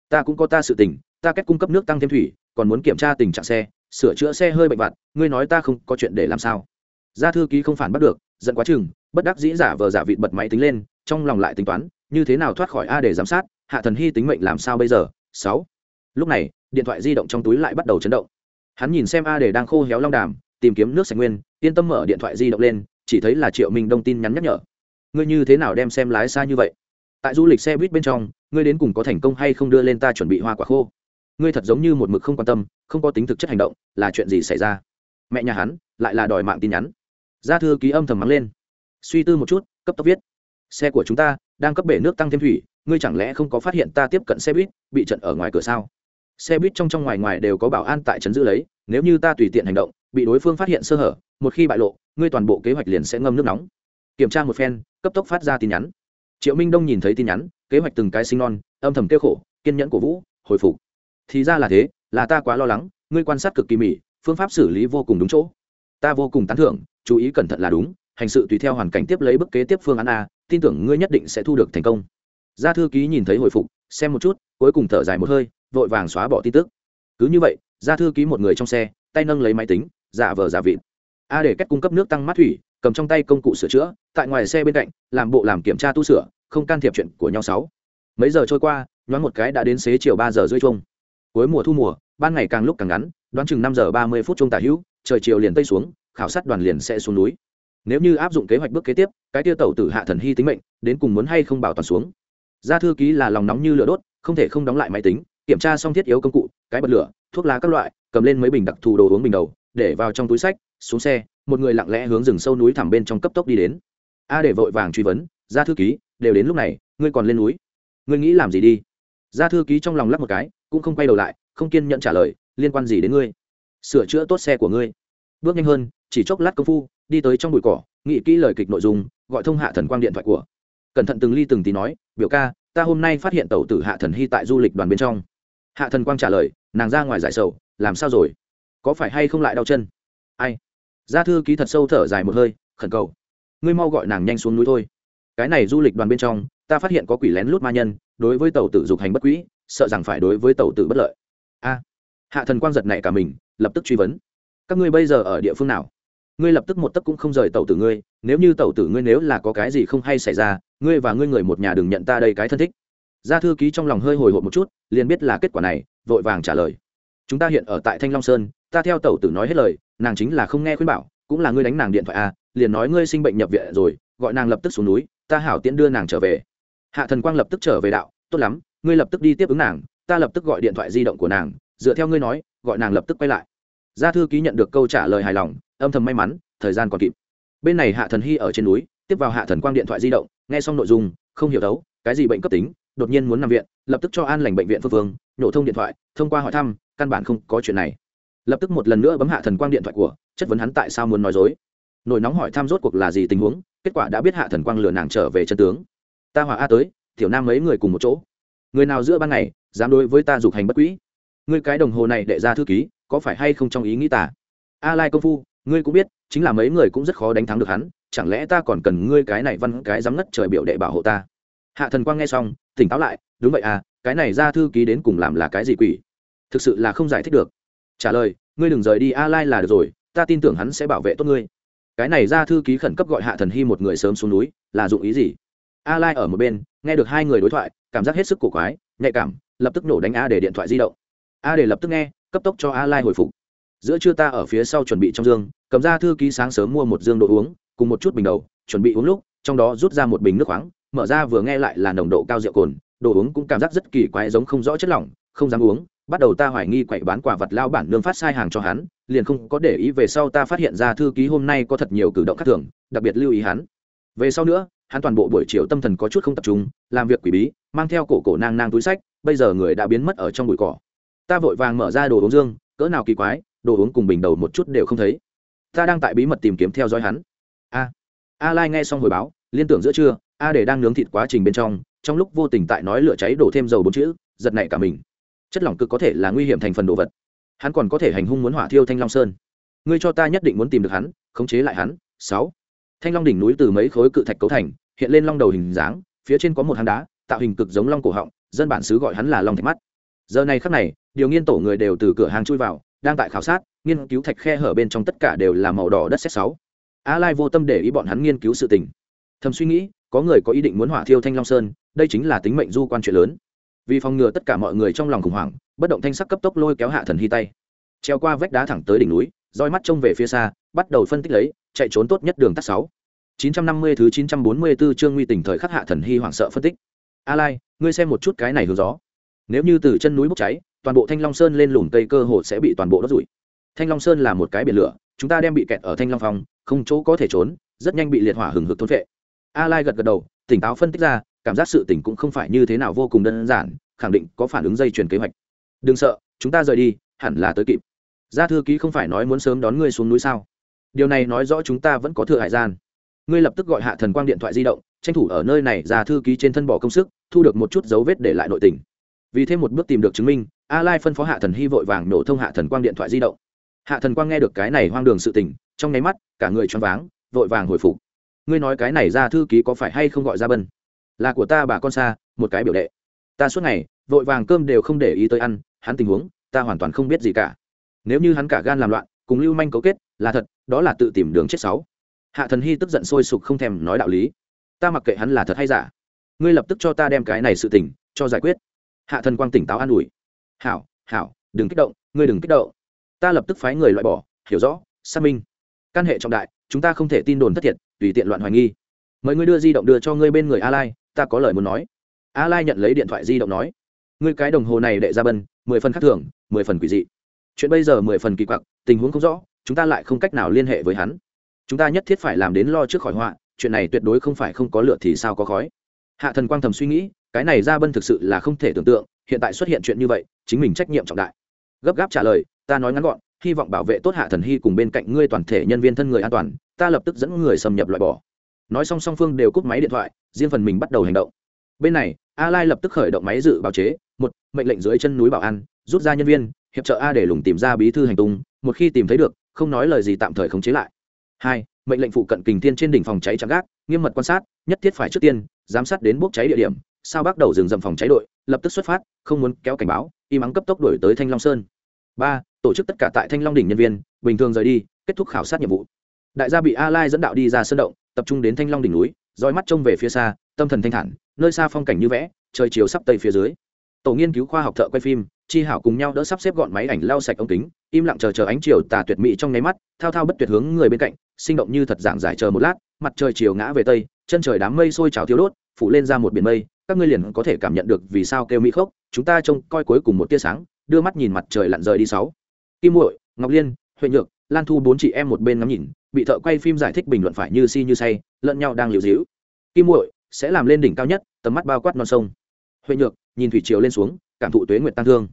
ta cũng có ta sự tình, ta kết cung cấp nước tăng thêm thủy, còn muốn kiểm tra tình trạng xe, sửa chữa xe hơi bệnh vặt, ngươi nói ta không có chuyện để làm sao? Gia thư ký không phản bắt được, giận quá chừng, bất đắc dĩ giả vờ giả vịt bật máy tính lên, trong lòng lại tính toán, như thế nào thoát khỏi a để giám sát, hạ thần hy tính mệnh làm sao bây giờ? Sáu. Lúc này, điện thoại di động trong túi lại bắt đầu chấn động. Hắn nhìn xem a để đang khô héo long đàm, tìm kiếm nước sạch nguyên, yên tâm mở điện thoại di động lên, chỉ thấy là triệu minh đông tin nhắn nhắc nhở. Ngươi như thế nào đem xem lái xa như vậy? Tại du lịch xe buýt bên trong, ngươi đến cùng có thành công hay không đưa lên ta chuẩn bị hoa quả khô? Ngươi thật giống như một mực không quan tâm, không có tính thực chất hành động, là chuyện gì xảy ra? Mẹ nhà hắn, lại là đòi mạng tin nhắn ra thư ký âm thầm mắng lên. Suy tư một chút, cấp tốc viết. Xe của chúng ta đang cấp bể nước tăng thêm thủy, ngươi chẳng lẽ không có phát hiện ta tiếp cận xe buýt, bị trận ở ngoài cửa sao? Xe buýt trong trong ngoài ngoài đều có bảo an tại trấn giữ lấy, nếu như ta tùy tiện hành động, bị đối phương phát hiện sơ hở, một khi bại lộ, ngươi toàn bộ kế hoạch liền sẽ ngâm nước nóng. Kiểm tra một phen, cấp tốc phát ra tin nhắn. Triệu minh đông nhìn thấy tin nhắn, kế hoạch từng cái sinh non, âm thầm kêu khổ, kiên nhẫn của vũ, hồi phục. Thì ra là thế, là ta quá lo lắng, ngươi quan sát cực kỳ mỉ, phương pháp xử lý vô cùng đúng chỗ. Ta vô cùng tán thưởng chú ý cẩn thận là đúng, hành sự tùy theo hoàn cảnh tiếp lấy bức kế tiếp phương án a, tin tưởng ngươi nhất định sẽ thu được thành công. Gia thư ký nhìn thấy hồi phục, xem một chút, cuối cùng thở dài một hơi, vội vàng xóa bỏ tin tức. Cứ như vậy, gia thư ký một người trong xe, tay nâng lấy máy tính, giả vờ giả vịt. A để cách cung cấp nước tăng mát thủy, cầm trong tay công cụ sửa chữa, tại ngoài xe bên cạnh, làm bộ làm kiểm tra tu sửa, không can thiệp chuyện của nhau sáu. Mấy giờ trôi qua, nhoáng một cái đã đến xế chiều ba giờ rưỡi chung cuối mùa thu mùa, ban ngày càng lúc càng ngắn, đoán chừng năm giờ ba mươi phút chung tả hữu, trời chiều liền tây xuống khảo sát đoàn liền sẽ xuống núi. Nếu như áp dụng kế hoạch bước kế tiếp, cái tiêu tàu tử hạ thần hy tính mệnh, đến cùng muốn hay không bảo toàn xuống. Gia thư ký là lòng nóng như lửa đốt, không thể không đóng lại máy tính, kiểm tra xong thiết yếu công cụ, cái bật lửa, thuốc lá các loại, cầm lên mấy bình đặc thù đồ uống bình đầu, để vào trong túi sách, xuống xe, một người lặng lẽ hướng rừng sâu núi thẳm bên trong cấp tốc đi đến. A để vội vàng truy vấn, gia thư ký, đều đến lúc này, ngươi còn lên núi? Ngươi nghĩ làm gì đi? Gia thư ký trong lòng lắp một cái, cũng không quay đầu lại, không kiên nhận trả lời, liên quan gì đến ngươi? Sửa chữa tốt xe của ngươi. Bước nhanh hơn chỉ chốc lát công phu, đi tới trong bụi cỏ, nghĩ kỹ lời kịch nội dung, gọi thông hạ thần quang điện thoại của. Cẩn thận từng ly từng tí nói, biểu ca, ta hôm nay phát hiện tàu tử hạ thần hy tại du lịch đoàn bên trong. Hạ thần quang trả lời, nàng ra ngoài giải sầu, làm sao rồi? Có phải hay không lại đau chân? Ai? Gia thư ký thật sâu thở dài một hơi, khẩn cầu. Ngươi mau gọi nàng nhanh xuống núi thôi. Cái này du lịch đoàn bên trong, ta phát hiện có quỷ lén lút ma nhân, đối với tàu tử dục hành bất quỹ sợ rằng phải đối với tàu tử bất lợi. A. Hạ thần quang giật này cả mình, lập tức truy vấn. Các ngươi bây giờ ở địa phương nào? Ngươi lập tức một tấc cũng không rời tẩu tử ngươi, nếu như tẩu tử ngươi nếu là có cái gì không hay xảy ra, ngươi và ngươi người một nhà đừng nhận ta đây cái thân thích. Gia thư ký trong lòng hơi hồi hộp một chút, liền biết là kết quả này, vội vàng trả lời. Chúng ta hiện ở tại thanh long sơn, ta theo tẩu tử nói hết lời, nàng chính là không nghe khuyên bảo, cũng là ngươi đánh nàng điện thoại à liền nói ngươi sinh bệnh nhập viện rồi, gọi nàng lập tức xuống núi, ta hảo tiễn đưa nàng trở về. Hạ thần quang lập tức trở về đạo, tốt lắm, ngươi lập tức đi tiếp ứng nàng, ta lập tức gọi điện thoại di động của nàng, dựa theo ngươi nói, gọi nàng lập tức quay lại gia thư ký nhận được câu trả lời hài lòng, âm thầm may mắn, thời gian còn kịp. Bên này hạ thần hy ở trên núi, tiếp vào hạ thần quang điện thoại di động, nghe xong nội dung, không hiểu đấu, cái gì bệnh cấp tính, đột nhiên muốn nằm viện, lập tức cho an lành bệnh viện phương phương, nhổ thông điện thoại, thông qua hỏi thăm, căn bản không có chuyện này. Lập tức một lần nữa bấm hạ thần quang điện thoại của, chất vấn hắn tại sao muốn nói dối. Nổi nóng hỏi thăm rốt cuộc là gì tình huống, kết quả đã biết hạ thần quang lừa nàng trở về chân tướng. Ta hỏa a tới, tiểu nam mấy người cùng một chỗ. Người nào giữa ban ngày, dám đối với ta dục hành bất quỹ ngươi cái đồng hồ này đệ ra thư ký, có phải hay không trong ý nghĩ ta? A lai công phu, ngươi cũng biết, chính là mấy người cũng rất khó đánh thắng được hắn, chẳng lẽ ta còn cần ngươi cái này văn cái dám ngất trời biểu đệ bảo hộ ta? Hạ thần quang nghe xong, tỉnh táo lại, đúng vậy à cái này ra thư ký đến cùng làm là cái gì quỷ? Thực sự là không giải thích được. Trả lời, ngươi đừng rời đi, a lai là được rồi, ta tin tưởng hắn sẽ bảo vệ tốt ngươi. Cái này ra thư ký khẩn cấp gọi hạ thần hy một người sớm xuống núi, là dụng ý gì? A lai ở một bên, nghe được hai người đối thoại, cảm giác hết sức cổ quái, nhạy cảm, lập tức nổ đánh a để điện thoại di động a để lập tức nghe, cấp tốc cho a lai hồi phục. Giữa trưa ta ở phía sau chuẩn bị trong dương, cầm ra thư ký sáng sớm mua một dương đồ uống, cùng một chút bình đầu, chuẩn bị uống lúc, trong đó rút ra một bình nước khoáng, mở ra vừa nghe lại là nồng độ cao rượu cồn, đồ uống cũng cảm giác rất kỳ quái giống không rõ chất lỏng, không dám uống, bắt đầu ta hoài nghi quậy bán quả vật lao bản nương phát sai hàng cho hắn, liền không có để ý về sau ta phát hiện ra thư ký hôm nay có thật nhiều cử động khác thường, đặc biệt lưu ý hắn. Về sau nữa, hắn toàn bộ buổi chiều tâm thần có chút không tập trung, làm việc quỷ bí, mang theo cổ cổ nang nang túi sách, bây giờ người đã biến mất ở trong bụi cỏ ta vội vàng mở ra đồ uống dương, cỡ nào kỳ quái, đồ uống cùng bình đầu một chút đều không thấy. Ta đang tại bí mật tìm kiếm theo dõi hắn. A a lai nghe xong hồi báo, liên tưởng giữa trưa, a để đang nướng thịt quá trình bên trong trong lúc vô tình tại nói lửa cháy đổ thêm dầu bốn chữ, giật nảy cả mình. Chất lỏng cực có thể là nguy hiểm thành phần đồ vật. Hắn còn có thể hành hung muốn hỏa thiêu thanh long sơn. Ngươi cho ta nhất định muốn tìm được hắn, khống chế lại hắn. Sáu, thanh long đỉnh núi từ mấy khối cự thạch cấu thành, hiện lên long đầu hình dáng, phía trên có một hang đá, tạo hình cực giống long cổ họng, dân bản xứ gọi hắn là long thạch mắt. Giờ này khắc này điều nghiên tổ người đều từ cửa hàng chui vào, đang tại khảo sát, nghiên cứu thạch khe hở bên trong tất cả đều là màu đỏ đất xét sáu. A lai vô tâm để ý bọn hắn nghiên cứu sự tình. Thầm suy nghĩ, có người có ý định muốn hỏa thiêu thanh long sơn, đây chính là tính mệnh du quan chuyện lớn. Vì phòng ngừa tất cả mọi người trong lòng khủng hoảng, bất động thanh sắc cấp tốc lôi kéo hạ thần hy tay. Treo qua vách đá thẳng tới đỉnh núi, roi mắt trông về phía xa, bắt đầu phân tích lấy, chạy trốn tốt nhất đường tắt sáu. 950 thứ 944 chương nguy tình thời khắc hạ thần hy hoảng sợ phân tích. A lai, ngươi xem một chút cái này hướng gió. Nếu như từ chân núi bốc cháy toàn bộ thanh long sơn lên lùm cây cơ hồ sẽ bị toàn bộ đốt rụi. Thanh long sơn là một cái biển lửa, chúng ta đem bị kẹt ở thanh long phòng không chỗ có thể trốn, rất nhanh bị liệt hỏa hừng hực thôn vệ a lai gật gật đầu, tỉnh táo phân tích ra, cảm giác sự tỉnh cũng không phải như thế nào vô cùng đơn giản, khẳng định có phản ứng dây chuyển kế hoạch. Đừng sợ, chúng ta rời đi, hẳn là tới kịp. Gia thư ký không phải nói muốn sớm đón ngươi xuống núi sao? Điều này nói rõ chúng ta vẫn có thừa hải gian. Ngươi lập tức gọi hạ thần quang điện thoại di động, tranh thủ ở nơi này ra thư ký trên thân bỏ công sức, thu được một chút dấu vết để lại nội tình. Vì thêm một bước tìm được chứng minh a lai phân phó hạ thần hy vội vàng nổ thông hạ thần quang điện thoại di động. Hạ thần quang nghe được cái này hoang đường sự tình, trong nháy mắt, cả người choáng váng, vội vàng hồi phục. Ngươi nói cái này ra thư ký có phải hay không gọi ra bân? Là của ta bà con xa, một cái biểu đệ. Ta suốt ngày, vội vàng cơm đều không để ý tới ăn, hắn tình huống, ta hoàn toàn không biết gì cả. Nếu như hắn cả gan làm loạn, cùng lưu manh cấu kết, là thật, đó là tự tìm đường chết sáu. Hạ thần hy tức giận sôi sục không thèm nói đạo lý. Ta mặc kệ hắn là thật hay giả, ngươi lập tức cho ta đem cái này sự tình, cho giải quyết. Hạ thần quang tỉnh táo an ủi hảo hảo, đừng kích động, ngươi đừng kích động. Ta lập tức phái người loại bỏ, hiểu rõ, xác minh. Căn hệ trọng đại, chúng ta không thể tin đồn thất thiệt, tùy tiện loạn hoài nghi. Mời ngươi đưa di động đưa cho ngươi bên người a lai ta có lời muốn nói. A lai nhận lấy điện thoại di động nói. Ngươi cái đồng hồ này đệ ra bân, mười phần khác thường, mười phần quỷ dị. Chuyện bây giờ mười phần kỳ quặc, tình huống không rõ, chúng ta lại không cách nào liên hệ với hắn. Chúng ta nhất thiết phải làm đến lo trước khỏi họa, chuyện này tuyệt đối không phải không có lửa thì sao có khói. Hạ thần quang thầm suy nghĩ cái này ra bân thực sự là không thể tưởng tượng, hiện tại xuất hiện chuyện như vậy, chính mình trách nhiệm trọng đại. Gấp gáp trả lời, ta nói ngắn gọn, hy vọng bảo vệ tốt hạ thần hy cùng bên cạnh ngươi toàn thể nhân viên thân người an toàn, ta lập tức dẫn người xâm nhập loại bỏ. Nói xong song phương đều cúp máy điện thoại, riêng phần mình bắt đầu hành động. Bên này, a lai lập tức khởi động máy dự báo chế, một, mệnh lệnh dưới chân núi bảo an, rút ra nhân viên, hiệp trợ a để lùng tìm ra bí thư hành tung, một khi tìm thấy được, không nói lời gì tạm thời khống chế lại. Hai, mệnh lệnh phụ cận kình thiên trên đỉnh phòng cháy trắng gác, nghiêm mật quan sát, nhất thiết phải trước tiên, giám sát đến bốc cháy địa điểm sao bắt đầu dừng dầm phòng cháy đội, lập tức xuất phát, không muốn kéo cảnh báo, y mắng cấp tốc đổi tới thanh long sơn. Ba, tổ chức tất cả tại thanh long đỉnh nhân viên, bình thường rời đi, kết thúc khảo sát nhiệm vụ. Đại gia bị a lai dẫn đạo đi ra sơn động, tập trung đến thanh long đỉnh núi, dõi mắt trông về phía xa, tâm thần thanh thản, nơi xa phong cảnh như vẽ, trời chiều sắp tây phía dưới. Tổ nghiên cứu khoa học thợ quay phim, chi hảo cùng nhau đỡ sắp xếp gọn máy ảnh lau sạch ống kính, im lặng chờ chờ ánh chiều tà tuyệt mỹ trong nháy mắt, thao thao bất tuyệt hướng người bên cạnh, sinh động như thật dạng giải chờ một lát, mặt trời chiều ngã về tây, chân trời đám mây sôi trào thiếu đốt, phủ lên ra một biển mây các ngươi liền có thể cảm nhận được vì sao kêu mỹ khốc, chúng ta trông coi cuối cùng một tia sáng, đưa mắt nhìn mặt trời lặn rời đi sáu. Kim muội, ngọc liên, huệ nhược, lan thu bốn chị em một bên ngắm nhìn, bị thợ quay phim giải thích bình luận phải như si như say, lẫn nhau đang liều dĩu. Kim muội, sẽ làm lên đỉnh cao nhất, tầm mắt bao quát non sông. Huệ nhược, nhìn thủy triều lên xuống, cảm thụ tuế nguyệt tăng thương.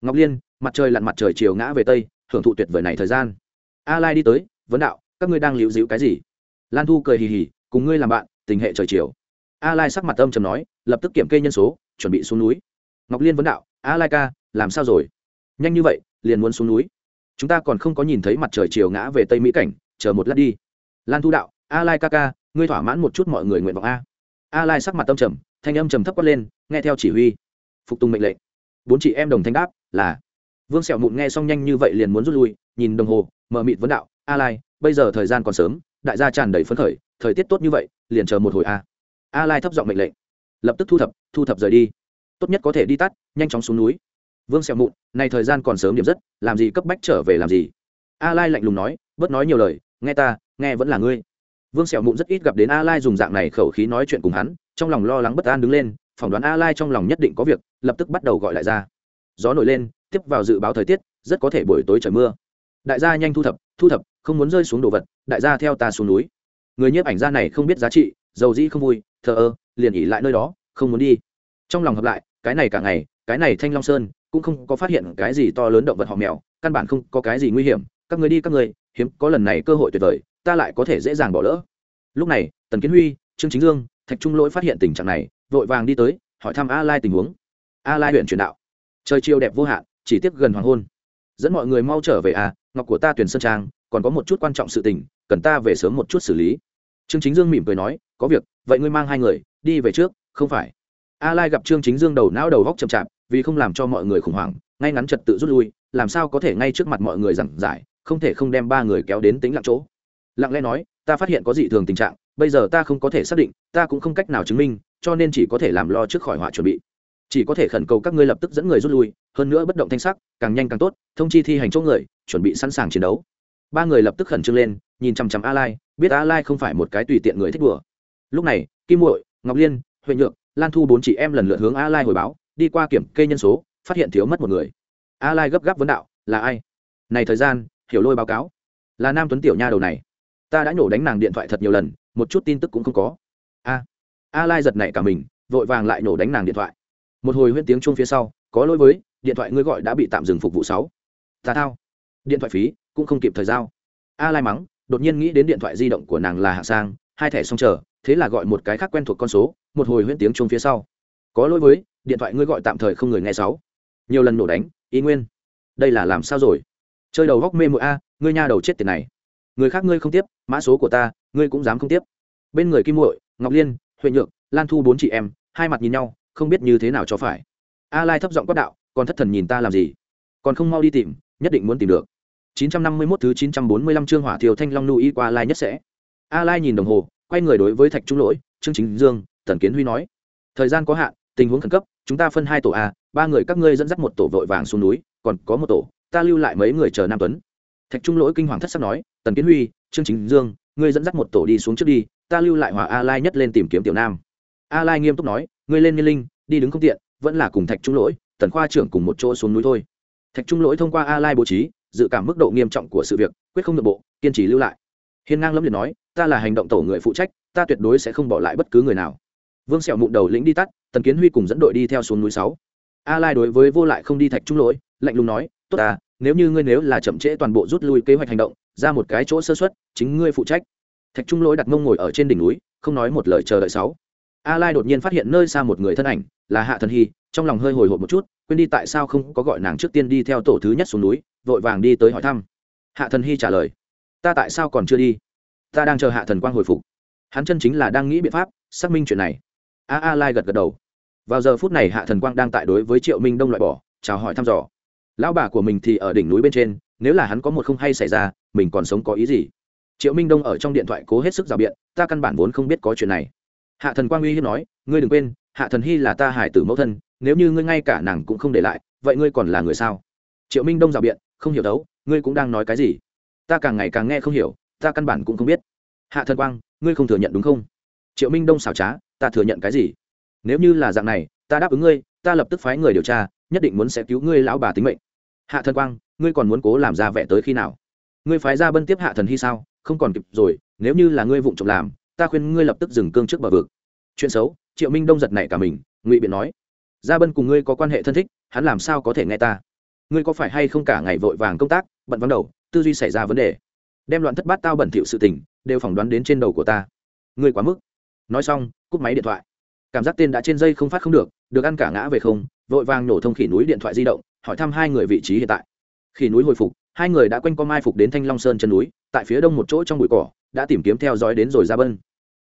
Ngọc liên, mặt trời lặn mặt trời chiều ngã về tây hưởng thụ tuyệt vời này thời gian. A lai đi tới, vấn đạo, các ngươi đang liễu dĩu cái gì? Lan thu cười hì hì, cùng ngươi làm bạn, tình hệ trời chiều. A lai sắc mặt âm trầm nói lập tức kiểm kê nhân số, chuẩn bị xuống núi. Ngọc liên vấn đạo, a lai ca, làm sao rồi? Nhanh như vậy, liền muốn xuống núi. Chúng ta còn không có nhìn thấy mặt trời chiều ngã về tây mỹ cảnh, chờ một lát đi. Lan thu đạo, a lai ca ca, ngươi thỏa mãn một chút mọi người nguyện vọng a. A lai sắc mặt tâm trầm, thanh âm trầm thấp quát lên, nghe theo chỉ huy. Phục tùng mệnh lệnh. Bốn chị em đồng thanh đáp, là. Vương sẹo mụn nghe xong nhanh như vậy liền muốn rút lui, nhìn đồng hồ mờ mịt vấn đạo, a lai, bây giờ thời gian còn sớm, đại gia tràn đầy phấn khởi, thời tiết tốt như vậy, liền chờ một hồi a. A lai thấp giọng mệnh lệnh lập tức thu thập thu thập rời đi. Tốt nhất có thể đi tắt, nhanh chóng xuống núi. Vương sẹo mụn, này thời gian còn sớm điểm rất, làm gì cấp bách trở về làm gì? A lai lạnh lùng nói, bớt nói nhiều lời, nghe ta, nghe vẫn là ngươi. Vương sẹo mụn rất ít gặp đến a lai dùng dạng này khẩu khí nói chuyện cùng hắn, trong lòng lo lắng bất an đứng lên, phỏng đoán a lai trong lòng nhất định có việc, lập tức bắt đầu gọi lại ra. Gió nổi lên, tiếp vào dự báo thời tiết, rất có thể buổi tối trời mưa. Đại gia nhanh thu thập thu thập, không muốn rơi xuống đồ vật, đại gia theo ta xuống núi. Người nhiếp ảnh gia này không biết giá trị dầu dĩ không vui, thờ ơ liền ỉ lại nơi đó, không muốn đi. Trong lòng hợp lại, cái này cả ngày, cái này thanh long sơn, cũng không có phát hiện cái gì to lớn động vật họ mèo, căn bản không có cái gì nguy hiểm. Các người đi các người hiếm có lần này cơ hội tuyệt vời, ta lại có thể dễ dàng bỏ lỡ. Lúc này, tần kiến huy, trương chính dương, thạch trung lỗi phát hiện tình trạng này, vội vàng đi tới, hỏi thăm a lai tình huống. A lai huyện truyền đạo. Trời chiều đẹp vô hạn, chỉ tiếp gần hoàng hôn. Dẫn mọi người mau trở về à ngọc của ta tuyển sơn trang, còn có một chút quan trọng sự tình, cần ta về sớm một chút xử lý. Trương chính dương mỉm cười nói, có việc, vậy ngươi mang hai người đi về trước, không phải. A lai gặp trương chính dương đầu não đầu góc chậm chạp, vì không làm cho mọi người khủng hoảng, ngay ngắn trật tự rút lui, làm sao có thể ngay trước mặt mọi người giảng giải, không thể không đem ba người kéo đến tính lặng chỗ. Lặng lẽ nói, ta phát hiện có dị thường tình trạng, bây giờ ta không có thể xác định, ta cũng không cách nào chứng minh, cho nên chỉ có thể làm lo trước khỏi họa chuẩn bị. Chỉ có thể khẩn cầu các ngươi lập tức dẫn người rút lui, hơn nữa bất động thanh sắc, càng nhanh càng tốt, thông chi thi hành chỗ người, chuẩn bị sẵn sàng chiến đấu. Ba người lập tức khẩn trương lên, nhìn chằm chằm a lai biết a lai không phải một cái tùy tiện người thích đùa. Lúc này, kim muội ngọc liên, huệ nhượng lan thu bốn chị em lần lượt hướng a lai hồi báo, đi qua kiểm kê nhân số, phát hiện thiếu mất một người. A lai gấp gáp vấn đạo, là ai? Này thời gian, hiểu lôi báo cáo. Là nam tuấn tiểu nha đầu này. Ta đã nhổ đánh nàng điện thoại thật nhiều lần, một chút tin tức cũng không có. A. A lai giật nảy cả mình, vội vàng lại nhổ đánh nàng điện thoại. Một hồi huyên tiếng chuông phía sau, có lỗi với, điện thoại ngươi gọi đã bị tạm dừng phục vụ sáu. Ta thao. Điện thoại phí, cũng không kịp thời giao. A lai mắng, đột nhiên nghĩ đến điện thoại di động của nàng là hạng sang, hai thẻ xong chờ thế là gọi một cái khác quen thuộc con số, một hồi huyễn tiếng chung phía sau. Có lỗi với, điện thoại ngươi gọi tạm thời không người nghe sáu. Nhiều lần nổ đánh ý nguyên. Đây là làm sao rồi? Chơi đầu góc mê mụi a, ngươi nha đầu chết tiền này. Người khác ngươi không tiếp, mã số của ta, ngươi cũng dám không tiếp. Bên người kim muội, ngọc liên, huệ nhượng lan thu bốn chị em, hai mặt nhìn nhau, không biết như thế nào cho phải. A lai thấp giọng quát đạo, còn thất thần nhìn ta làm gì? Còn không mau đi tìm, nhất định muốn tìm được. 951 thứ 945 chương hỏa thiều thanh long nu y qua lai nhất sẽ. A lai nhìn đồng hồ quay người đối với thạch trung lỗi, trương chính dương, tần kiến huy nói, thời gian có hạn, tình huống khẩn cấp, chúng ta phân hai tổ a, ba người các ngươi dẫn dắt một tổ vội vàng xuống núi, còn có một tổ, ta lưu lại mấy người chờ nam tuấn. Thạch trung lỗi kinh hoàng thất sắc nói, tần kiến huy, trương chính dương, ngươi dẫn dắt một tổ đi xuống trước đi, ta lưu lại hòa a lai nhất lên tìm kiếm tiểu nam. A lai nghiêm túc nói, ngươi lên nhiên linh, đi đứng không tiện, vẫn là cùng thạch trung lỗi, tần khoa trưởng cùng một chỗ xuống núi thôi. Thạch trung lỗi thông qua a lai bố trí, dự cảm mức độ nghiêm trọng của sự việc, quyết không nội bộ, kiên trì lưu lại hiên ngang lâm liệt nói, ta là hành động tổ người phụ trách, ta tuyệt đối sẽ không bỏ lại bất cứ người nào. Vương sẹo mụn đầu lĩnh đi tắt, tần kiến huy cùng dẫn đội đi theo xuống núi sáu. A lai đối với vô lại không đi thạch trung lỗi, lạnh lùng nói, tốt ta, nếu như ngươi nếu là chậm trễ toàn bộ rút lui kế hoạch hành động, ra một cái chỗ sơ xuất chính ngươi phụ trách. Thạch trung lỗi đặt mông ngồi ở trên đỉnh núi, không nói một lời chờ đợi sáu. A lai đột nhiên phát hiện nơi xa một người thân ảnh, là hạ thần hy, trong lòng hơi hồi hộp một chút, quên đi tại sao không có gọi nàng trước tiên đi theo tổ thứ nhất xuống núi, vội vàng đi tới hỏi thăm. Hạ thần hy trả lời ta tại sao còn chưa đi? Ta đang chờ hạ thần quang hồi phục. Hắn chân chính là đang nghĩ biện pháp xác minh chuyện này. A a lai gật gật đầu. Vào giờ phút này hạ thần quang đang tại đối với triệu minh đông loại bỏ, chào hỏi thăm dò. Lão bà của mình thì ở đỉnh núi bên trên, nếu là hắn có một không hay xảy ra, mình còn sống có ý gì? Triệu minh đông ở trong điện thoại cố hết sức rào biện, ta căn bản vốn không biết có chuyện này. Hạ thần quang uy hiếp nói, ngươi đừng quên, hạ thần hy là ta hải tử mẫu thân, nếu như ngươi ngay cả nàng cũng không để lại, vậy ngươi còn là người sao? Triệu minh đông rào biện, không hiểu đấu ngươi cũng đang nói cái gì? Ta càng ngày càng nghe không hiểu, ta căn bản cũng không biết. Hạ thần quang, ngươi không thừa nhận đúng không? Triệu minh đông xảo trá, ta thừa nhận cái gì? Nếu như là dạng này, ta đáp ứng ngươi, ta lập tức phái người điều tra, nhất định muốn sẽ cứu ngươi lão bà tính mệnh. Hạ thần quang, ngươi còn muốn cố làm ra vẻ tới khi nào? Ngươi phái ra bân tiếp hạ thần hy sao? Không còn kịp rồi, nếu như là ngươi vụng trộm làm, ta khuyên ngươi lập tức dừng cương trước bờ vực. Chuyện xấu, triệu minh đông giật nảy cả mình, ngụy biện nói. Gia bân cùng ngươi có quan hệ thân thích, hắn làm sao có thể nghe ta? Ngươi có phải hay không cả ngày vội vàng công tác, bận vắng đầu tư duy xảy ra vấn đề. Đem loạn thất bát tao bẩn thỉu sự tình, đều phỏng đoán đến trên đầu của ta. Ngươi quá mức. Nói xong, cúp máy điện thoại. Cảm giác tên đã trên dây không phát không được được ăn cả ngã về không, vội vàng nổ thông khỉ núi điện thoại di động, hỏi thăm hai người vị trí hiện tại. Khỉ núi hồi phục, hai người đã quanh co mai phục đến thanh long sơn chân núi, tại phía đông một chỗ trong bụi cỏ, đã tìm kiếm theo dõi đến rồi ra bân.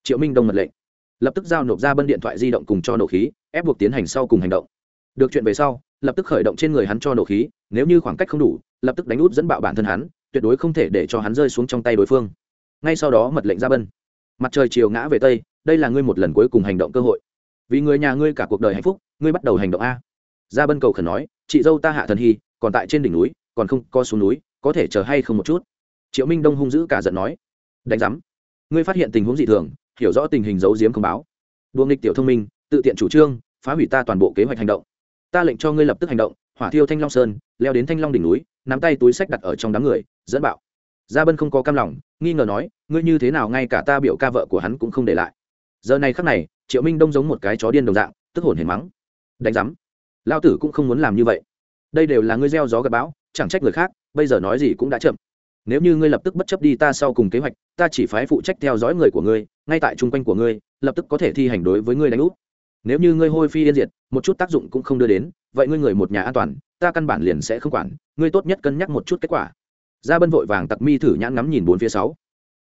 Triệu minh đông mật lệnh. Lập tức giao nộp ra bân điện thoại di động cùng cho nổ khí, ép buộc tiến hành sau cùng hành động. Được chuyện về sau, lập tức khởi động trên người hắn cho nổ khí, nếu như khoảng cách không đủ lập tức đánh út dẫn bạo bản thân hắn, tuyệt đối không thể để cho hắn rơi xuống trong tay đối phương. Ngay sau đó mật lệnh ra bân. Mặt trời chiều ngã về tây, đây là ngươi một lần cuối cùng hành động cơ hội. Vì người nhà ngươi cả cuộc đời hạnh phúc, ngươi bắt đầu hành động a. Ra bân cầu khẩn nói, chị dâu ta hạ thần hy, còn tại trên đỉnh núi, còn không co xuống núi, có thể chờ hay không một chút? Triệu minh đông hung dữ cả giận nói, đánh giám. Ngươi phát hiện tình huống dị thường, hiểu rõ tình hình giấu giếm không báo. Đua nghịch tiểu thông minh, tự tiện chủ trương, phá hủy ta toàn bộ kế hoạch hành động. Ta lệnh cho ngươi lập tức hành động, hỏa thiêu thanh long sơn, leo đến thanh long đỉnh núi nắm tay túi sách đặt ở trong đám người, dẫn bạo. Gia bân không có cam lòng, nghi ngờ nói, ngươi như thế nào ngay cả ta biểu ca vợ của hắn cũng không để lại. Giờ này khắc này, triệu minh đông giống một cái chó điên đồng dạng, tức hồn hề mắng. Đánh giám lao tử cũng không muốn làm như vậy. Đây đều là ngươi gieo gió gặp bão, chẳng trách người khác, bây giờ nói gì cũng đã chậm. Nếu như ngươi lập tức bất chấp đi ta sau cùng kế hoạch, ta chỉ phái phụ trách theo dõi người của ngươi, ngay tại chung quanh của ngươi, lập tức có thể thi hành đối với ngươi đánh úp. Nếu như ngươi hôi phi yên diệt, một chút tác dụng cũng không đưa đến, vậy ngươi người một nhà an toàn ta căn bản liền sẽ không quản, ngươi tốt nhất cân nhắc một chút kết quả. Gia bân vội vàng tặc mi thử nhãn ngắm nhìn bốn phía sáu.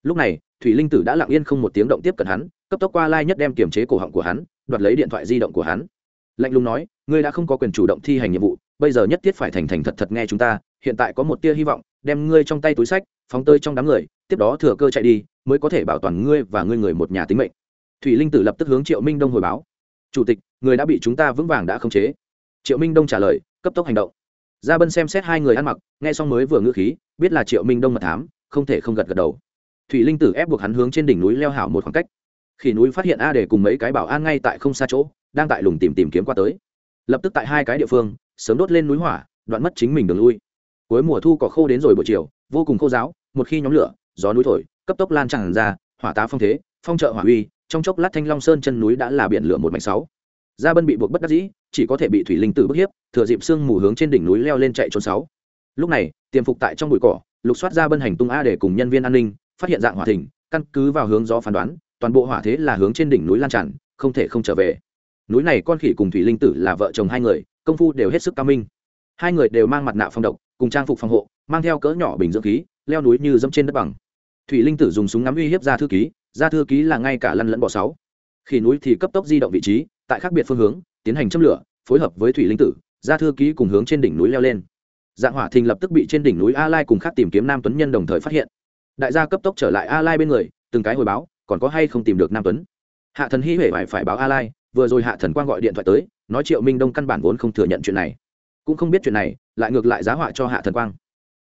Lúc này, thủy linh tử đã lặng yên không một tiếng động tiếp cận hắn, cấp tốc qua lai nhất đem kiềm chế cổ họng của hắn, đoạt lấy điện thoại di động của hắn. Lạnh lùng nói, ngươi đã không có quyền chủ động thi hành nhiệm vụ, bây giờ nhất thiết phải thành thành thật thật nghe chúng ta, hiện tại có một tia hy vọng, đem ngươi trong tay túi sách, phóng tơi trong đám người, tiếp đó thừa cơ chạy đi, mới có thể bảo toàn ngươi và ngươi người một nhà tính mệnh. Thủy linh tử lập tức hướng triệu minh đông hồi báo. Chủ tịch, người đã bị chúng ta vững vàng đã khống chế. Triệu minh đông trả lời cấp tốc hành động. Gia bân xem xét hai người ăn mặc, nghe xong mới vừa ngữ khí, biết là triệu minh đông mật thám, không thể không gật gật đầu. Thủy linh tử ép buộc hắn hướng trên đỉnh núi leo hảo một khoảng cách. Khi núi phát hiện a để cùng mấy cái bảo an ngay tại không xa chỗ, đang tại lùng tìm tìm kiếm qua tới. Lập tức tại hai cái địa phương, sớm đốt lên núi hỏa, đoạn mất chính mình đường lui. Cuối mùa thu cỏ khô đến rồi buổi chiều, vô cùng khô giáo, một khi nhóm lửa, gió núi thổi, cấp tốc lan tràn ra, hỏa tá phong thế, phong trợ hỏa uy, trong chốc lát thanh long sơn chân núi đã là biển lửa một mảnh sáu gia bân bị buộc bất đắc dĩ, chỉ có thể bị thủy linh tử bức hiếp, thừa dịp sương mù hướng trên đỉnh núi leo lên chạy trốn sáu. Lúc này, tiềm phục tại trong bụi cỏ, lục soát gia bân hành tung a để cùng nhân viên an ninh, phát hiện dạng hỏa thỉnh căn cứ vào hướng gió phán đoán, toàn bộ hỏa thế là hướng trên đỉnh núi lan tràn, không thể không trở về. Núi này con khỉ cùng thủy linh tử là vợ chồng hai người, công phu đều hết sức cao minh. Hai người đều mang mặt nạ phòng độc, cùng trang phục phòng hộ, mang theo cỡ nhỏ bình dưỡng khí, leo núi như dẫm trên đất bằng. Thủy linh tử dùng súng ngắm uy hiếp ra thư ký ra thư ký là ngay cả lăn lẫn bỏ sáu. Khi núi thì cấp tốc di động vị trí tại khác biệt phương hướng, tiến hành châm lửa, phối hợp với thủy linh tử, ra thư ký cùng hướng trên đỉnh núi leo lên. Dạng hỏa thình lập tức bị trên đỉnh núi a lai cùng khác tìm kiếm nam tuấn nhân đồng thời phát hiện. Đại gia cấp tốc trở lại a lai bên người, từng cái hồi báo, còn có hay không tìm được nam tuấn. Hạ thần hy huệ phải phải báo a lai, vừa rồi hạ thần quang gọi điện thoại tới, nói triệu minh đông căn bản vốn không thừa nhận chuyện này. Cũng không biết chuyện này, lại ngược lại giá họa cho hạ thần quang.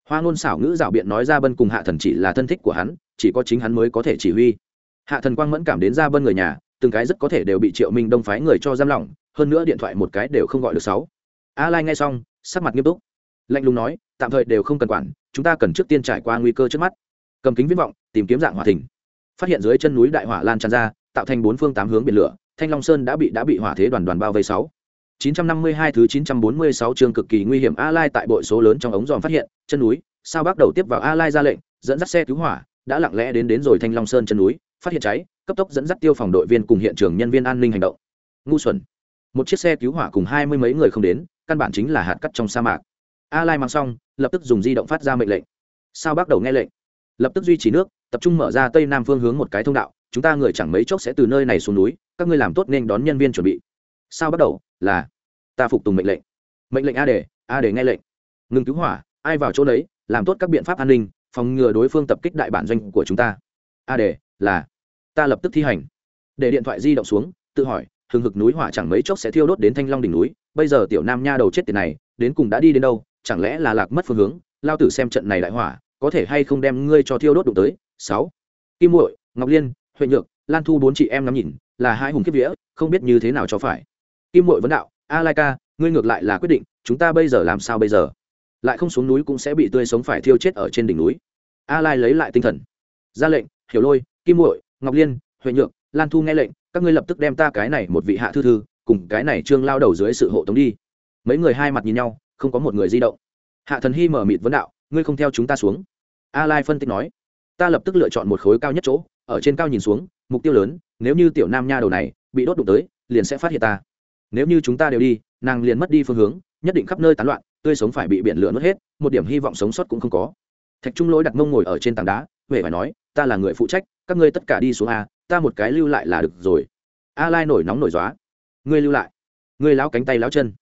Hoa ngôn xảo ngữ rảo biện nói ra bân cùng hạ thần chỉ là thân thích của hắn, chỉ có chính hắn mới có thể chỉ huy. Hạ thần quang mẫn cảm đến ra bân người nhà từng cái rất có thể đều bị triệu minh đông phái người cho giam lỏng hơn nữa điện thoại một cái đều không gọi được sáu. A lai nghe xong sắc mặt nghiêm túc. Lạnh lùng nói tạm thời đều không cần quản chúng ta cần trước tiên trải qua nguy cơ trước mắt. Cầm kính viễn vọng tìm kiếm dạng hỏa thỉnh phát hiện dưới chân núi đại hỏa lan tràn ra tạo thành bốn phương tám hướng biển lửa thanh long sơn đã bị đã bị hỏa thế đoàn đoàn bao vây sáu. 952 thứ 946 chương cực kỳ nguy hiểm A Lai tại bội số lớn trong ống giòm phát hiện, chân núi, sao bác đầu tiếp vào A Lai ra lệnh, dẫn dắt xe cứu hỏa, đã lặng lẽ đến đến rồi Thanh Long Sơn chân núi, phát hiện cháy, cấp tốc dẫn dắt tiêu phòng đội viên cùng hiện trường nhân viên an ninh hành động. Ngu xuẩn. Một chiếc xe cứu hỏa cùng hai mươi mấy người không đến, căn bản chính là hạt cát trong sa mạc. A Lai mang xong, lập tức dùng di động phát ra mệnh lệnh. Sao bắt đầu nghe lệnh, lập tức duy trì nước, tập trung mở ra tây nam phương hướng một cái thông đạo, chúng ta người chẳng mấy chốc sẽ từ nơi này xuống núi, các ngươi làm tốt nên đón nhân viên chuẩn bị. Sao bắt đầu? Là ta phục tùng mệnh lệnh mệnh lệnh a để a để nghe lệnh ngừng cứu hỏa ai vào chỗ đấy làm tốt các biện pháp an ninh phòng ngừa đối phương tập kích đại bản doanh của chúng ta a để là ta lập tức thi hành. Để điện thoại di động xuống, tự hỏi, hừng hực núi hỏa chẳng mấy chốc sẽ thiêu đốt đến thanh long đỉnh núi, bây giờ tiểu nam nha đầu chết tiền này, đến cùng đã đi đến đâu, chẳng lẽ là lạc mất phương hướng? Lao tử xem trận này đại hỏa, có thể hay không đem ngươi cho thiêu đốt đụng tới? Sáu. Kim muội, ngọc liên, huệ nhược, lan thu bốn chị em ngắm nhìn, là hai hùng kiếp vía, không biết như thế nào cho phải. Kim muội vấn đạo, a lai ca, ngươi ngược lại là quyết định, chúng ta bây giờ làm sao bây giờ? Lại không xuống núi cũng sẽ bị tươi sống phải thiêu chết ở trên đỉnh núi. A lai lấy lại tinh thần. Ra lệnh, hiểu lôi, kim muội ngọc liên, huệ nhược, lan thu nghe lệnh, các ngươi lập tức đem ta cái này một vị hạ thư thư, cùng cái này trương lao đầu dưới sự hộ tống đi. Mấy người hai mặt nhìn nhau, không có một người di động. Hạ thần hy mở mịt vấn đạo, ngươi không theo chúng ta xuống. A lai phân tích nói, ta lập tức lựa chọn một khối cao nhất chỗ, ở trên cao nhìn xuống, mục tiêu lớn, nếu như tiểu nam nha đầu này bị đốt đụng tới, liền sẽ phát hiện ta. Nếu như chúng ta đều đi, nàng liền mất đi phương hướng, nhất định khắp nơi tán loạn, tươi sống phải bị biển lửa nuốt hết, một điểm hy vọng sống sót cũng không có. Thạch trung lỗi đặt mông ngồi ở trên tảng đá huệ phải nói ta là người phụ trách, các ngươi tất cả đi xuống a, ta một cái lưu lại là được rồi. A lai nổi nóng nổi dóa ngươi lưu lại. Ngươi láo cánh tay láo chân.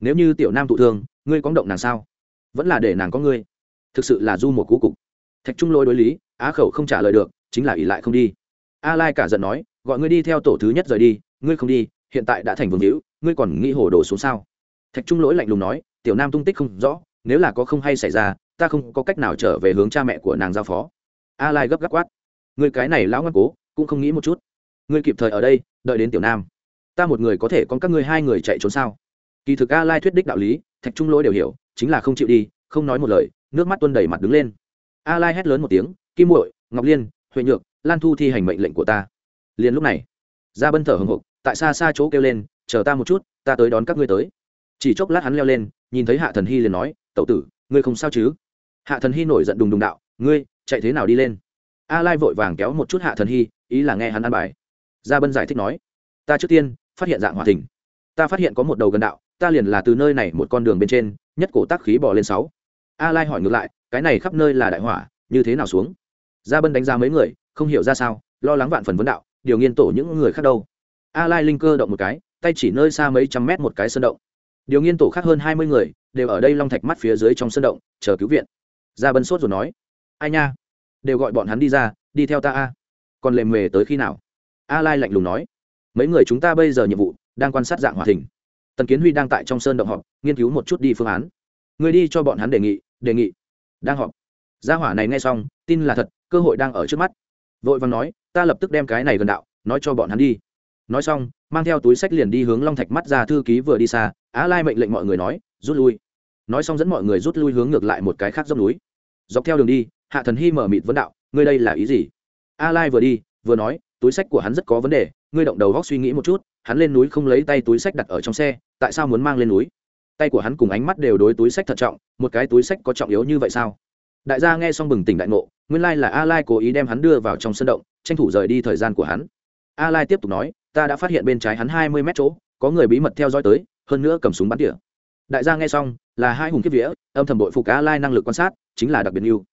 Nếu như tiểu nam thụ thương, ngươi có động nàng sao? Vẫn là để nàng có ngươi. Thực sự là du một cú cục. Thạch trung lỗi đối lý, á khẩu không trả lời được, chính là ỷ lại không đi. A lai cả giận nói, gọi ngươi đi theo tổ thứ nhất rời đi, ngươi không đi, hiện tại đã thành vương hữu, ngươi còn nghĩ hồ đồ xuống sao? Thạch trung lỗi lạnh lùng nói, tiểu nam tung tích không rõ, nếu là có không hay xảy ra, ta không có cách nào trở về hướng cha mẹ của nàng giao phó a lai gấp gáp quát. Người cái này lão ngoan cố, cũng không nghĩ một chút. Ngươi kịp thời ở đây, đợi đến tiểu nam. Ta một người có thể con các ngươi hai người chạy trốn sao? Kỳ thực a lai thuyết đích đạo lý, thạch trung lỗi đều hiểu, chính là không chịu đi, không nói một lời, nước mắt tuôn đầy mặt đứng lên. A lai hét lớn một tiếng, kim muội, ngọc liên, huệ nhược, lan thu thi hành mệnh lệnh của ta. Liền lúc này ra bân thở hồng hộc, tại xa xa chỗ kêu lên, chờ ta một chút, ta tới đón các ngươi tới. Chỉ chốc lát hắn leo lên, nhìn thấy hạ thần hy liền nói, tẩu tử, ngươi không sao chứ? Hạ thần hy nổi giận đùng đùng đạo, ngươi chạy thế nào đi lên? A lai vội vàng kéo một chút hạ thần hy, ý là nghe hắn ăn bài. Gia bân giải thích nói, ta trước tiên phát hiện dạng hỏa thình. Ta phát hiện có một đầu gần đạo, ta liền là từ nơi này một con đường bên trên, nhất cổ tác khí bỏ lên sáu. A lai hỏi ngược lại, cái này khắp nơi là đại hỏa, như thế nào xuống? Gia bân đánh giá mấy người, không hiểu ra sao, lo lắng vạn phần vấn đạo, điều nghiên tổ những người khác đâu? A lai linh cơ động một cái, tay chỉ nơi xa mấy trăm mét một cái sơn động. Điều nghiên tổ khác hơn hai mươi người, đều ở đây long thạch mắt phía dưới trong sơn động, chờ cứu viện. Gia bân sốt rồi nói ai nha? Đều gọi bọn hắn đi ra, đi theo ta a. Còn lề mề tới khi nào? A lai lạnh lùng nói. Mấy người chúng ta bây giờ nhiệm vụ, đang quan sát dạng hòa thình. Tần kiến huy đang tại trong sơn động họp, nghiên cứu một chút đi phương án. Người đi cho bọn hắn đề nghị đề nghị. Đang họp. Gia hỏa này nghe xong, tin là thật, cơ hội đang ở trước mắt. Vội vàng nói, ta lập tức đem cái này gần đạo, nói cho bọn hắn đi. Nói xong, mang theo túi sách liền đi hướng long thạch mắt ra thư ký vừa đi xa á lai mệnh lệnh mọi người nói, rút lui. Nói xong dẫn mọi người rút lui hướng ngược lại một cái khác dốc núi. Dọc theo đường đi hạ thần hy mở mịt vấn đạo, ngươi đây là ý gì? A lai vừa đi, vừa nói, túi sách của hắn rất có vấn đề, ngươi động đầu góc suy nghĩ một chút, hắn lên núi không lấy tay túi sách đặt ở trong xe, tại sao muốn mang lên núi? Tay của hắn cùng ánh mắt đều đối túi sách thận trọng, một cái túi sách có trọng yếu như vậy sao? Đại gia nghe xong bừng tỉnh đại ngộ, nguyên lai là a lai cố ý đem hắn đưa vào trong sân động, tranh thủ rời đi thời gian của hắn. A lai tiếp tục nói, ta đã phát hiện bên trái hắn 20 mét chỗ, có người bí mật theo dõi tới, hơn nữa cầm súng bắn tỉa. Đại gia nghe xong, là hai hùng kiếp vía, âm thầm bội phục a lai năng lực quan sát, chính là đặc biệt yêu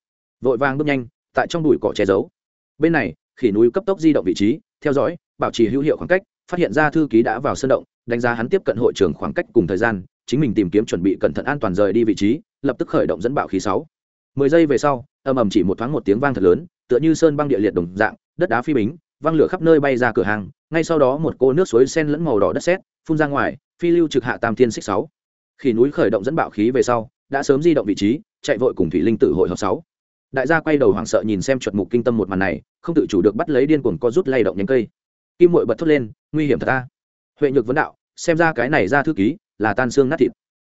vội vàng bước nhanh, tại trong đùi cỏ che giấu. Bên này, khỉ núi cấp tốc di động vị trí, theo dõi, bảo trì hữu hiệu khoảng cách, phát hiện ra thư ký đã vào sân động, đánh giá hắn tiếp cận hội trường khoảng cách cùng thời gian, chính mình tìm kiếm chuẩn bị cẩn thận an toàn rời đi vị trí, lập tức khởi động dẫn bạo khí sáu. Mười giây về sau âm ầm chỉ một thoáng một tiếng vang thật lớn, tựa như sơn băng địa liệt đồng dạng, đất đá phi bính, văng lửa khắp nơi bay ra cửa hàng, ngay sau đó một cô nước suối sen lẫn màu đỏ đất sét, phun ra ngoài, phi lưu trực hạ tam thiên xích sáu. Khi núi khởi động dẫn bạo khí về sau, đã sớm di động vị trí, chạy vội cùng thủy linh tử hội hợp sáu đại gia quay đầu hoảng sợ nhìn xem chuột mục kinh tâm một màn này, không tự chủ được bắt lấy điên cuồng co rút lay động nhánh cây. Kim mội bật thốt lên, nguy hiểm thật ta. Huệ nhược vấn đạo, xem ra cái này ra thư ký là tan xương nát thịt.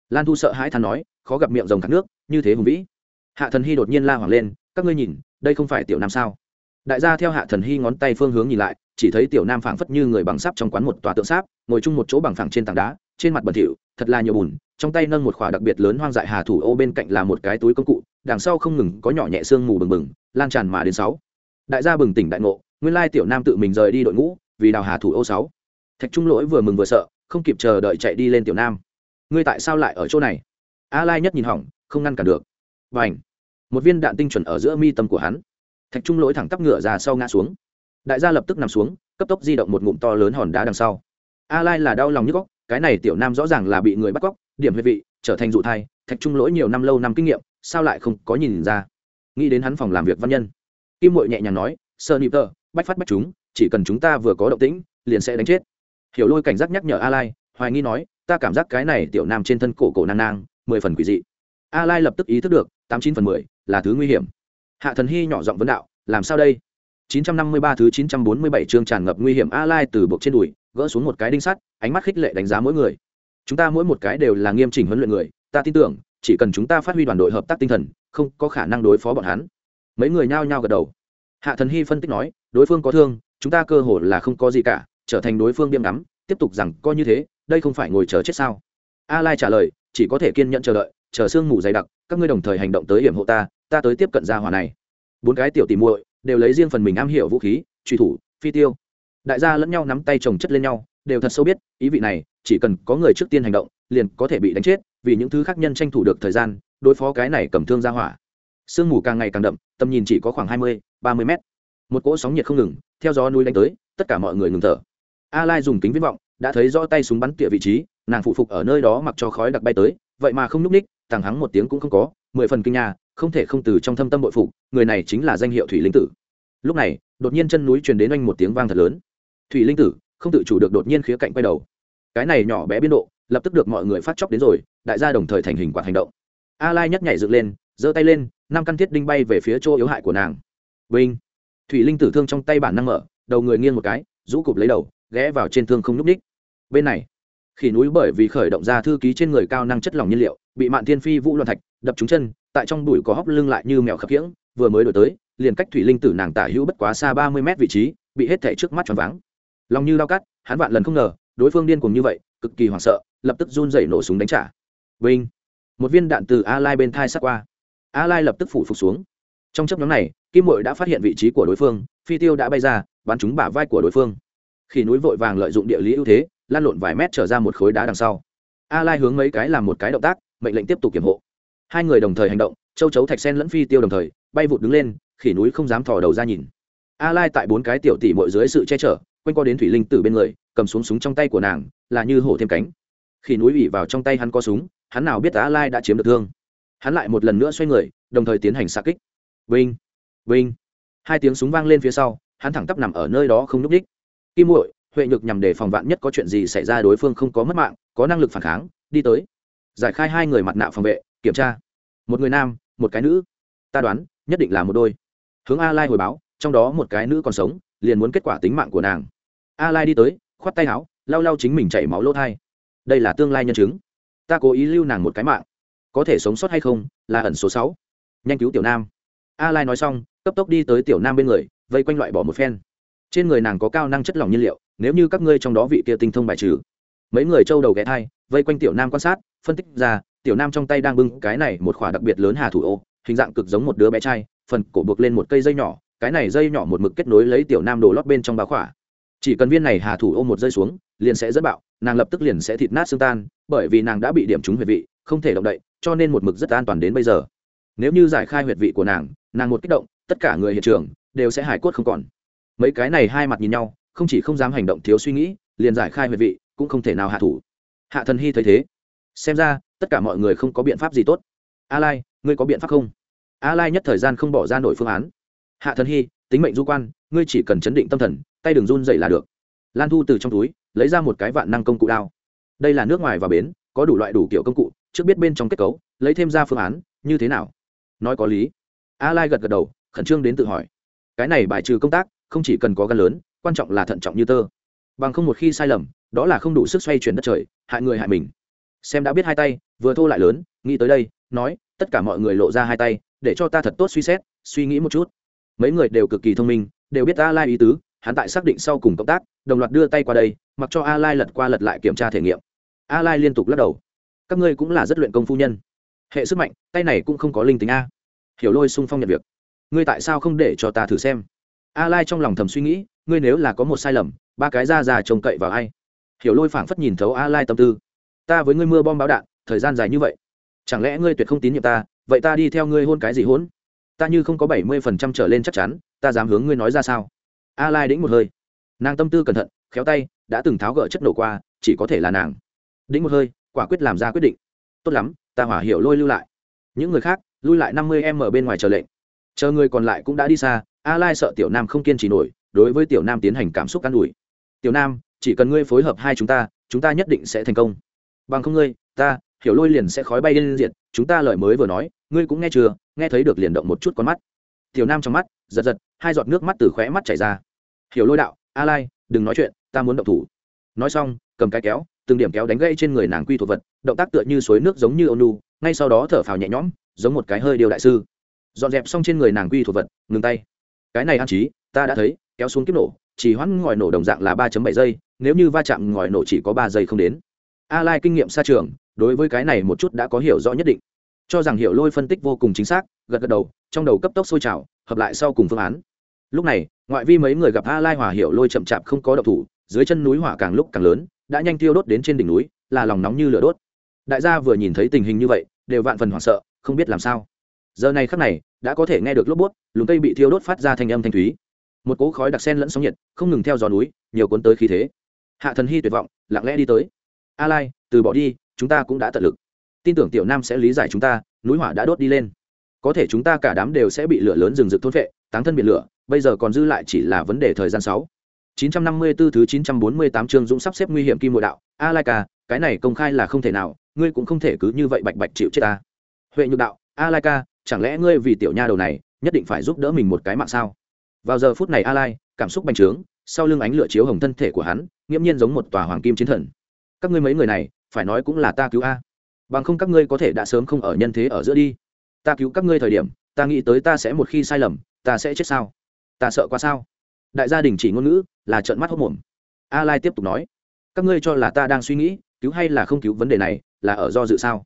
Lan thu sợ hãi than nói, khó gặp miệng rồng khát nước, như thế hùng vĩ. Hạ thần hy đột nhiên la hoảng lên, các ngươi nhìn, đây không phải tiểu nam sao? Đại gia theo hạ thần hy ngón tay phương hướng nhìn lại, chỉ thấy tiểu nam phảng phất như người bằng sáp trong quán một tòa tượng sáp, ngồi chung một chỗ bằng phẳng trên tảng đá, trên mặt bẩn thỉu, thật là nhiều bùn, trong tay nâng một khỏa đặc biệt lớn hoang dại hà thủ ô bên cạnh là một cái túi công cụ đằng sau không ngừng có nhỏ nhẹ sương mù bừng bừng, lan tràn mà đến sáu. Đại gia bừng tỉnh đại ngộ, nguyên lai tiểu nam tự mình rời đi đội ngũ, vì đào hà thủ ô sáu. Thạch trung lỗi vừa mừng vừa sợ, không kịp chờ đợi chạy đi lên tiểu nam. Ngươi tại sao lại ở chỗ này? A lai nhất nhìn hỏng, không ngăn cản được. Và ảnh một viên đạn tinh chuẩn ở giữa mi tâm của hắn. Thạch trung lỗi thẳng tắp ngựa ra sau ngã xuống. Đại gia lập tức nằm xuống, cấp tốc di động một ngụm to lớn hòn đá đằng sau. A lai là đau lòng nhức góc, cái này tiểu nam rõ ràng là bị người bắt cóc, điểm huyết vị, trở thành dụ thai. Thạch trung lỗi nhiều năm lâu năm kinh nghiệm sao lại không có nhìn ra? Nghĩ đến hắn phòng làm việc văn nhân. Kim mội nhẹ nhàng nói, sơ nịp tơ, bách phát bách chúng, chỉ cần chúng ta vừa có động tĩnh, liền sẽ đánh chết. Hiểu lôi cảnh giác nhắc nhở a lai hoài nghi nói, ta cảm giác cái này tiểu nam trên thân cổ cổ nang nang, mười phần quỷ dị. A lai lập tức ý thức được, tám chín phần mười là thứ nguy hiểm. Hạ thần hy nhỏ giọng vấn đạo, làm sao đây? 953 thứ 947 chương tràn ngập nguy hiểm a lai từ buộc trên đùi, gỡ xuống một cái đinh sắt, ánh mắt khích lệ đánh giá mỗi người. Chúng ta mỗi một cái đều là nghiêm chỉnh huấn luyện người, ta tin tưởng chỉ cần chúng ta phát huy đoàn đội hợp tác tinh thần, không có khả năng đối phó bọn hắn. Mấy người nhao nhao gật đầu. Hạ thần hy phân tích nói, đối phương có thương, chúng ta cơ hồ là không có gì cả, trở thành đối phương biêm ngắm, tiếp tục rằng coi như thế, đây không phải ngồi chờ chết sao? A lai trả lời, chỉ có thể kiên nhẫn chờ đợi, chờ sương mù dày đặc, các ngươi đồng thời hành động tới hiểm hộ ta ta tới tiếp cận ra hỏa này. Bốn cái tiểu tỉ muội đều lấy riêng phần mình am hiểu vũ khí, truy thủ, phi tiêu. Đại gia lẫn nhau nắm tay chồng chất lên nhau, đều thật sâu biết, ý vị này, chỉ cần có người trước tiên hành động, liền có thể bị đánh chết vì những thứ khác nhân tranh thủ được thời gian, đối phó cái này cầm thương ra hỏa. Sương mù càng ngày càng đậm, tầm nhìn chỉ có khoảng hai mươi, ba mươi mét. Một cỗ sóng nhiệt không ngừng, theo gió núi đánh tới, tất cả mọi người ngừng thở. A lai dùng kính viễn vọng, đã thấy rõ tay súng bắn tỉa vị trí, nàng phụ phục ở nơi đó mặc cho khói đặc bay tới, vậy mà không n ú c ních thằng hắng một tiếng cũng không có, mười phần kinh nhà không thể không từ trong thâm tâm bội phục, người này chính là danh hiệu thủy linh tử. Lúc này, đột nhiên chân núi truyền đến oanh một tiếng vang thật lớn. Thủy linh tử, không tự chủ được đột nhiên khía cạnh quay đầu. Cái này nhỏ bé biên độ lập tức được mọi người phát chóc đến rồi, đại gia đồng thời thành hình quạt hành động. A lai nhấc nhảy dựng lên, giơ tay lên, năm căn thiết đinh bay về phía chỗ yếu hại của nàng. Vinh! Thủy linh tử thương trong tay bản năng mở, đầu người nghiêng một cái, rũ cụp lấy đầu, ghé vào trên thương không nhúc ních. Bên này, khỉ núi bởi vì khởi động ra thư ký trên người cao năng chất lỏng nhiên liệu, bị mạn thiên phi vũ loạn thạch đập trúng chân, tại trong bụi có hóc lưng lại như mèo khập khiễng, vừa mới đổi tới, liền cách thủy linh tử nàng tả hữu bất quá xa ba mươi mét vị trí, bị hết thẻ trước mắt tròn váng. Lòng như lao cắt, hắn vạn lần không ngờ, đối phương điên cuồng như vậy cực kỳ hoảng sợ, lập tức run dậy nổ súng đánh trả. Vinh! Một viên đạn từ a lai bên thai sát qua. A lai lập tức phủ phục xuống. Trong chấp nhóm này, kim mội đã phát hiện vị trí của đối phương, phi tiêu đã bay ra, bắn trúng bả vai của đối phương. Khi núi vội vàng lợi dụng địa lý ưu thế lan lộn vài mét trở ra một khối đá đằng sau. A lai hướng mấy cái làm một cái động tác, mệnh lệnh tiếp tục kiểm hộ. Hai người đồng thời hành động, châu chấu thạch sen lẫn phi tiêu đồng thời, bay vụt đứng lên, khỉ núi không dám thò đầu ra nhìn. A lai tại bốn cái tiểu tỷ mội dưới sự che chở quanh co đến thủy linh từ bên người, cầm xuống súng trong tay của nàng, là như hổ thêm cánh. Khi núi ủy vào trong tay hắn có súng, hắn nào biết a lai đã chiếm được thương. Hắn lại một lần nữa xoay người, đồng thời tiến hành xa kích. Vinh! Vinh! Hai tiếng súng vang lên phía sau, hắn thẳng tắp nằm ở nơi đó không n ú c đích kim muội, huệ nhược nhằm để phòng vạn nhất có chuyện gì xảy ra đối phương không có mất mạng, có năng lực phản kháng, đi tới. Giải khai hai người mặt nạ phòng vệ, kiểm tra. Một người nam, một cái nữ. Ta đoán, nhất định là một đôi. Hướng a lai hồi báo, trong đó một cái nữ còn sống, liền muốn kết quả tính mạng của nàng a lai đi tới, khoát tay áo, lau lau chính mình chảy máu lỗ thai. Đây là tương lai nhân chứng. Ta cố ý lưu nàng một cái mạng. Có thể sống sót hay không, là ẩn số sáu. Nhanh cứu tiểu nam. A lai nói xong, cấp tốc đi tới tiểu nam bên người, vây quanh loại bỏ một phen. Trên người nàng có cao năng chất lỏng nhiên liệu, nếu như các ngươi trong đó vị kia tinh thông bài trừ. Mấy người trâu đầu ghé thai, vây quanh tiểu nam quan sát, phân tích ra, tiểu nam trong tay đang bưng cái này một khỏa đặc biệt lớn hà thủ ô, hình dạng cực giống một đứa bé trai, phần cổ buộc lên một cây dây nhỏ, cái này dây nhỏ một mực kết nối lấy tiểu nam đồ lót bên trong bá khỏa chỉ cần viên này hà thủ ôm một rơi xuống, liền sẽ dẫn bạo, nàng lập tức liền sẽ thịt nát xương tan, bởi vì nàng đã bị điểm trúng huyệt vị, không thể động đậy, cho nên một mực rất an toàn đến bây giờ. Nếu như giải khai huyệt vị của nàng nàng một kích động, tất cả người hiện trường đều sẽ hải cốt không còn. Mấy cái này hai mặt nhìn nhau, không chỉ không dám hành động thiếu suy nghĩ, liền giải khai huyệt vị cũng không thể nào hạ thủ. Hạ thần hy thấy thế, xem ra tất cả mọi người không có biện pháp gì tốt. A lai ngươi có biện pháp không? A lai nhất thời gian không bỏ ra nổi phương án. Hạ thần hy tính mệnh du quan, ngươi chỉ cần chấn định tâm thần, tay đừng run dậy là được. Lan thu từ trong túi, lấy ra một cái vạn năng công cụ đao. Đây là nước ngoài và bến, có đủ loại đủ kiểu công cụ, trước biết bên trong kết cấu, lấy thêm ra phương án, như thế nào? Nói có lý. A lai gật gật đầu, khẩn trương đến tự hỏi. Cái này bài trừ công tác, không chỉ cần có gan lớn, quan trọng là thận trọng như tơ. Bằng không một khi sai lầm, đó là không đủ sức xoay chuyển đất trời, hại người hại mình. Xem đã biết hai tay, vừa thô lại lớn, nghĩ tới đây, nói, tất cả mọi người lộ ra hai tay, để cho ta thật tốt suy xét, suy nghĩ một chút mấy người đều cực kỳ thông minh, đều biết a lai ý tứ, hắn tại xác định sau cùng công tác, đồng loạt đưa tay qua đây, mặc cho a lai lật qua lật lại kiểm tra thể nghiệm. A lai liên tục lắc đầu. Các ngươi cũng là rất luyện công phu nhân. Hệ sức mạnh, tay này cũng không có linh tính a. Hiểu lôi sung phong nhận việc. Ngươi tại sao không để cho ta thử xem? A lai trong lòng thầm suy nghĩ, ngươi nếu là có một sai lầm, ba cái da già trông cậy vào ai? Hiểu lôi phảng phất nhìn thấu a lai tâm tư. Ta với ngươi mưa bom báo đạn, thời gian dài như vậy. Chẳng lẽ ngươi tuyệt không tín nhiệm ta, vậy ta đi theo ngươi hôn cái gì hôn? Ta như không có bảy mươi phần trăm trở lên chắc chắn, ta dám hướng ngươi nói ra sao? A lai đĩnh một hơi. Nàng tâm tư cẩn thận, khéo tay, đã từng tháo gỡ chất nổ qua, chỉ có thể là nàng. Đĩnh một hơi, quả quyết làm ra quyết định. Tốt lắm, ta hỏa hiểu lôi lưu lại. Những người khác, lui lại năm mươi em ở bên ngoài chờ lệnh. Chờ người còn lại cũng đã đi xa, a lai sợ tiểu nam không kiên trì nổi, đối với tiểu nam tiến hành cảm xúc an ủi. Tiểu nam, chỉ cần ngươi phối hợp hai chúng ta chúng ta nhất định sẽ thành công. Bằng không ngươi, ta, hiểu lôi liền sẽ khói bay lên diện chúng ta lời mới vừa nói, ngươi cũng nghe chưa? Nghe thấy được liền động một chút con mắt. Tiểu nam trong mắt, giật giật, hai giọt nước mắt từ khóe mắt chảy ra. Hiểu lôi đạo, a lai, đừng nói chuyện, ta muốn động thủ. Nói xong, cầm cái kéo, từng điểm kéo đánh gây trên người nàng quy thuộc vật, động tác tựa như suối nước giống như ônu, ngay sau đó thở phào nhẹ nhõm, giống một cái hơi điều đại sư. Dọn dẹp xong trên người nàng quy thuộc vật, ngừng tay. Cái này an trí, ta đã thấy, kéo xuống kiếp nổ, chỉ hoãn ngòi nổ đồng dạng là ba bảy giây, nếu như va chạm ngòi nổ chỉ có ba giây không đến. A lai kinh nghiệm xa trường đối với cái này một chút đã có hiểu rõ nhất định. Cho rằng hiểu lôi phân tích vô cùng chính xác, gật gật đầu, trong đầu cấp tốc sôi trào, hợp lại sau cùng phương án. Lúc này, ngoại vi mấy người gặp a lai hòa hiểu lôi chậm chạp không có động thủ, dưới chân núi hỏa càng lúc càng lớn, đã nhanh tiêu đốt đến trên đỉnh núi, là lòng nóng như lửa đốt. Đại gia vừa nhìn thấy tình hình như vậy, đều vạn phần hoảng sợ, không biết làm sao. Giờ này khắc này, đã có thể nghe được lốp bút lùng cây bị thiêu đốt phát ra thanh âm thanh thúy. Một cỗ khói đặc sen lẫn sóng nhiệt, không ngừng theo gió núi, nhiều cuốn tới khí thế. Hạ thần hy tuyệt vọng, lặng lẽ đi tới. A lai, từ bỏ đi chúng ta cũng đã tận lực tin tưởng tiểu nam sẽ lý giải chúng ta núi hỏa đã đốt đi lên có thể chúng ta cả đám đều sẽ bị lửa lớn rừng rực thôn vệ táng thân biển lửa bây giờ còn dư lại chỉ là vấn đề thời gian sáu 954 thứ 948 chương Dũng sắp xếp nguy hiểm kim mộ đạo, A Lai ca, cái này công khai là không thể nào, ngươi cũng không thể cứ như vậy bạch bạch chịu chết ta. Huệ Nhược đạo, A Lai ca, chẳng lẽ ngươi vì tiểu nha đầu này, nhất định phải giúp đỡ mình một cái mạng sao? Vào giờ phút này A Lai, cảm xúc bành trướng, sau lưng ánh lửa chiếu hồng thân thể của hắn, nghiêm nhiên giống một tòa hoàng kim chiến thần. Các ngươi mấy người này, phải nói cũng là ta cứu a. Bằng không các ngươi có thể đã sớm không ở nhân thế ở giữa đi. Ta cứu các ngươi thời điểm, ta nghĩ tới ta sẽ một khi sai lầm, ta sẽ chết sao? Ta sợ quá sao? Đại gia đình chỉ ngôn ngữ, là trợn mắt hốc mồm a lai tiếp tục nói các ngươi cho là ta đang suy nghĩ cứu hay là không cứu vấn đề này là ở do dự sao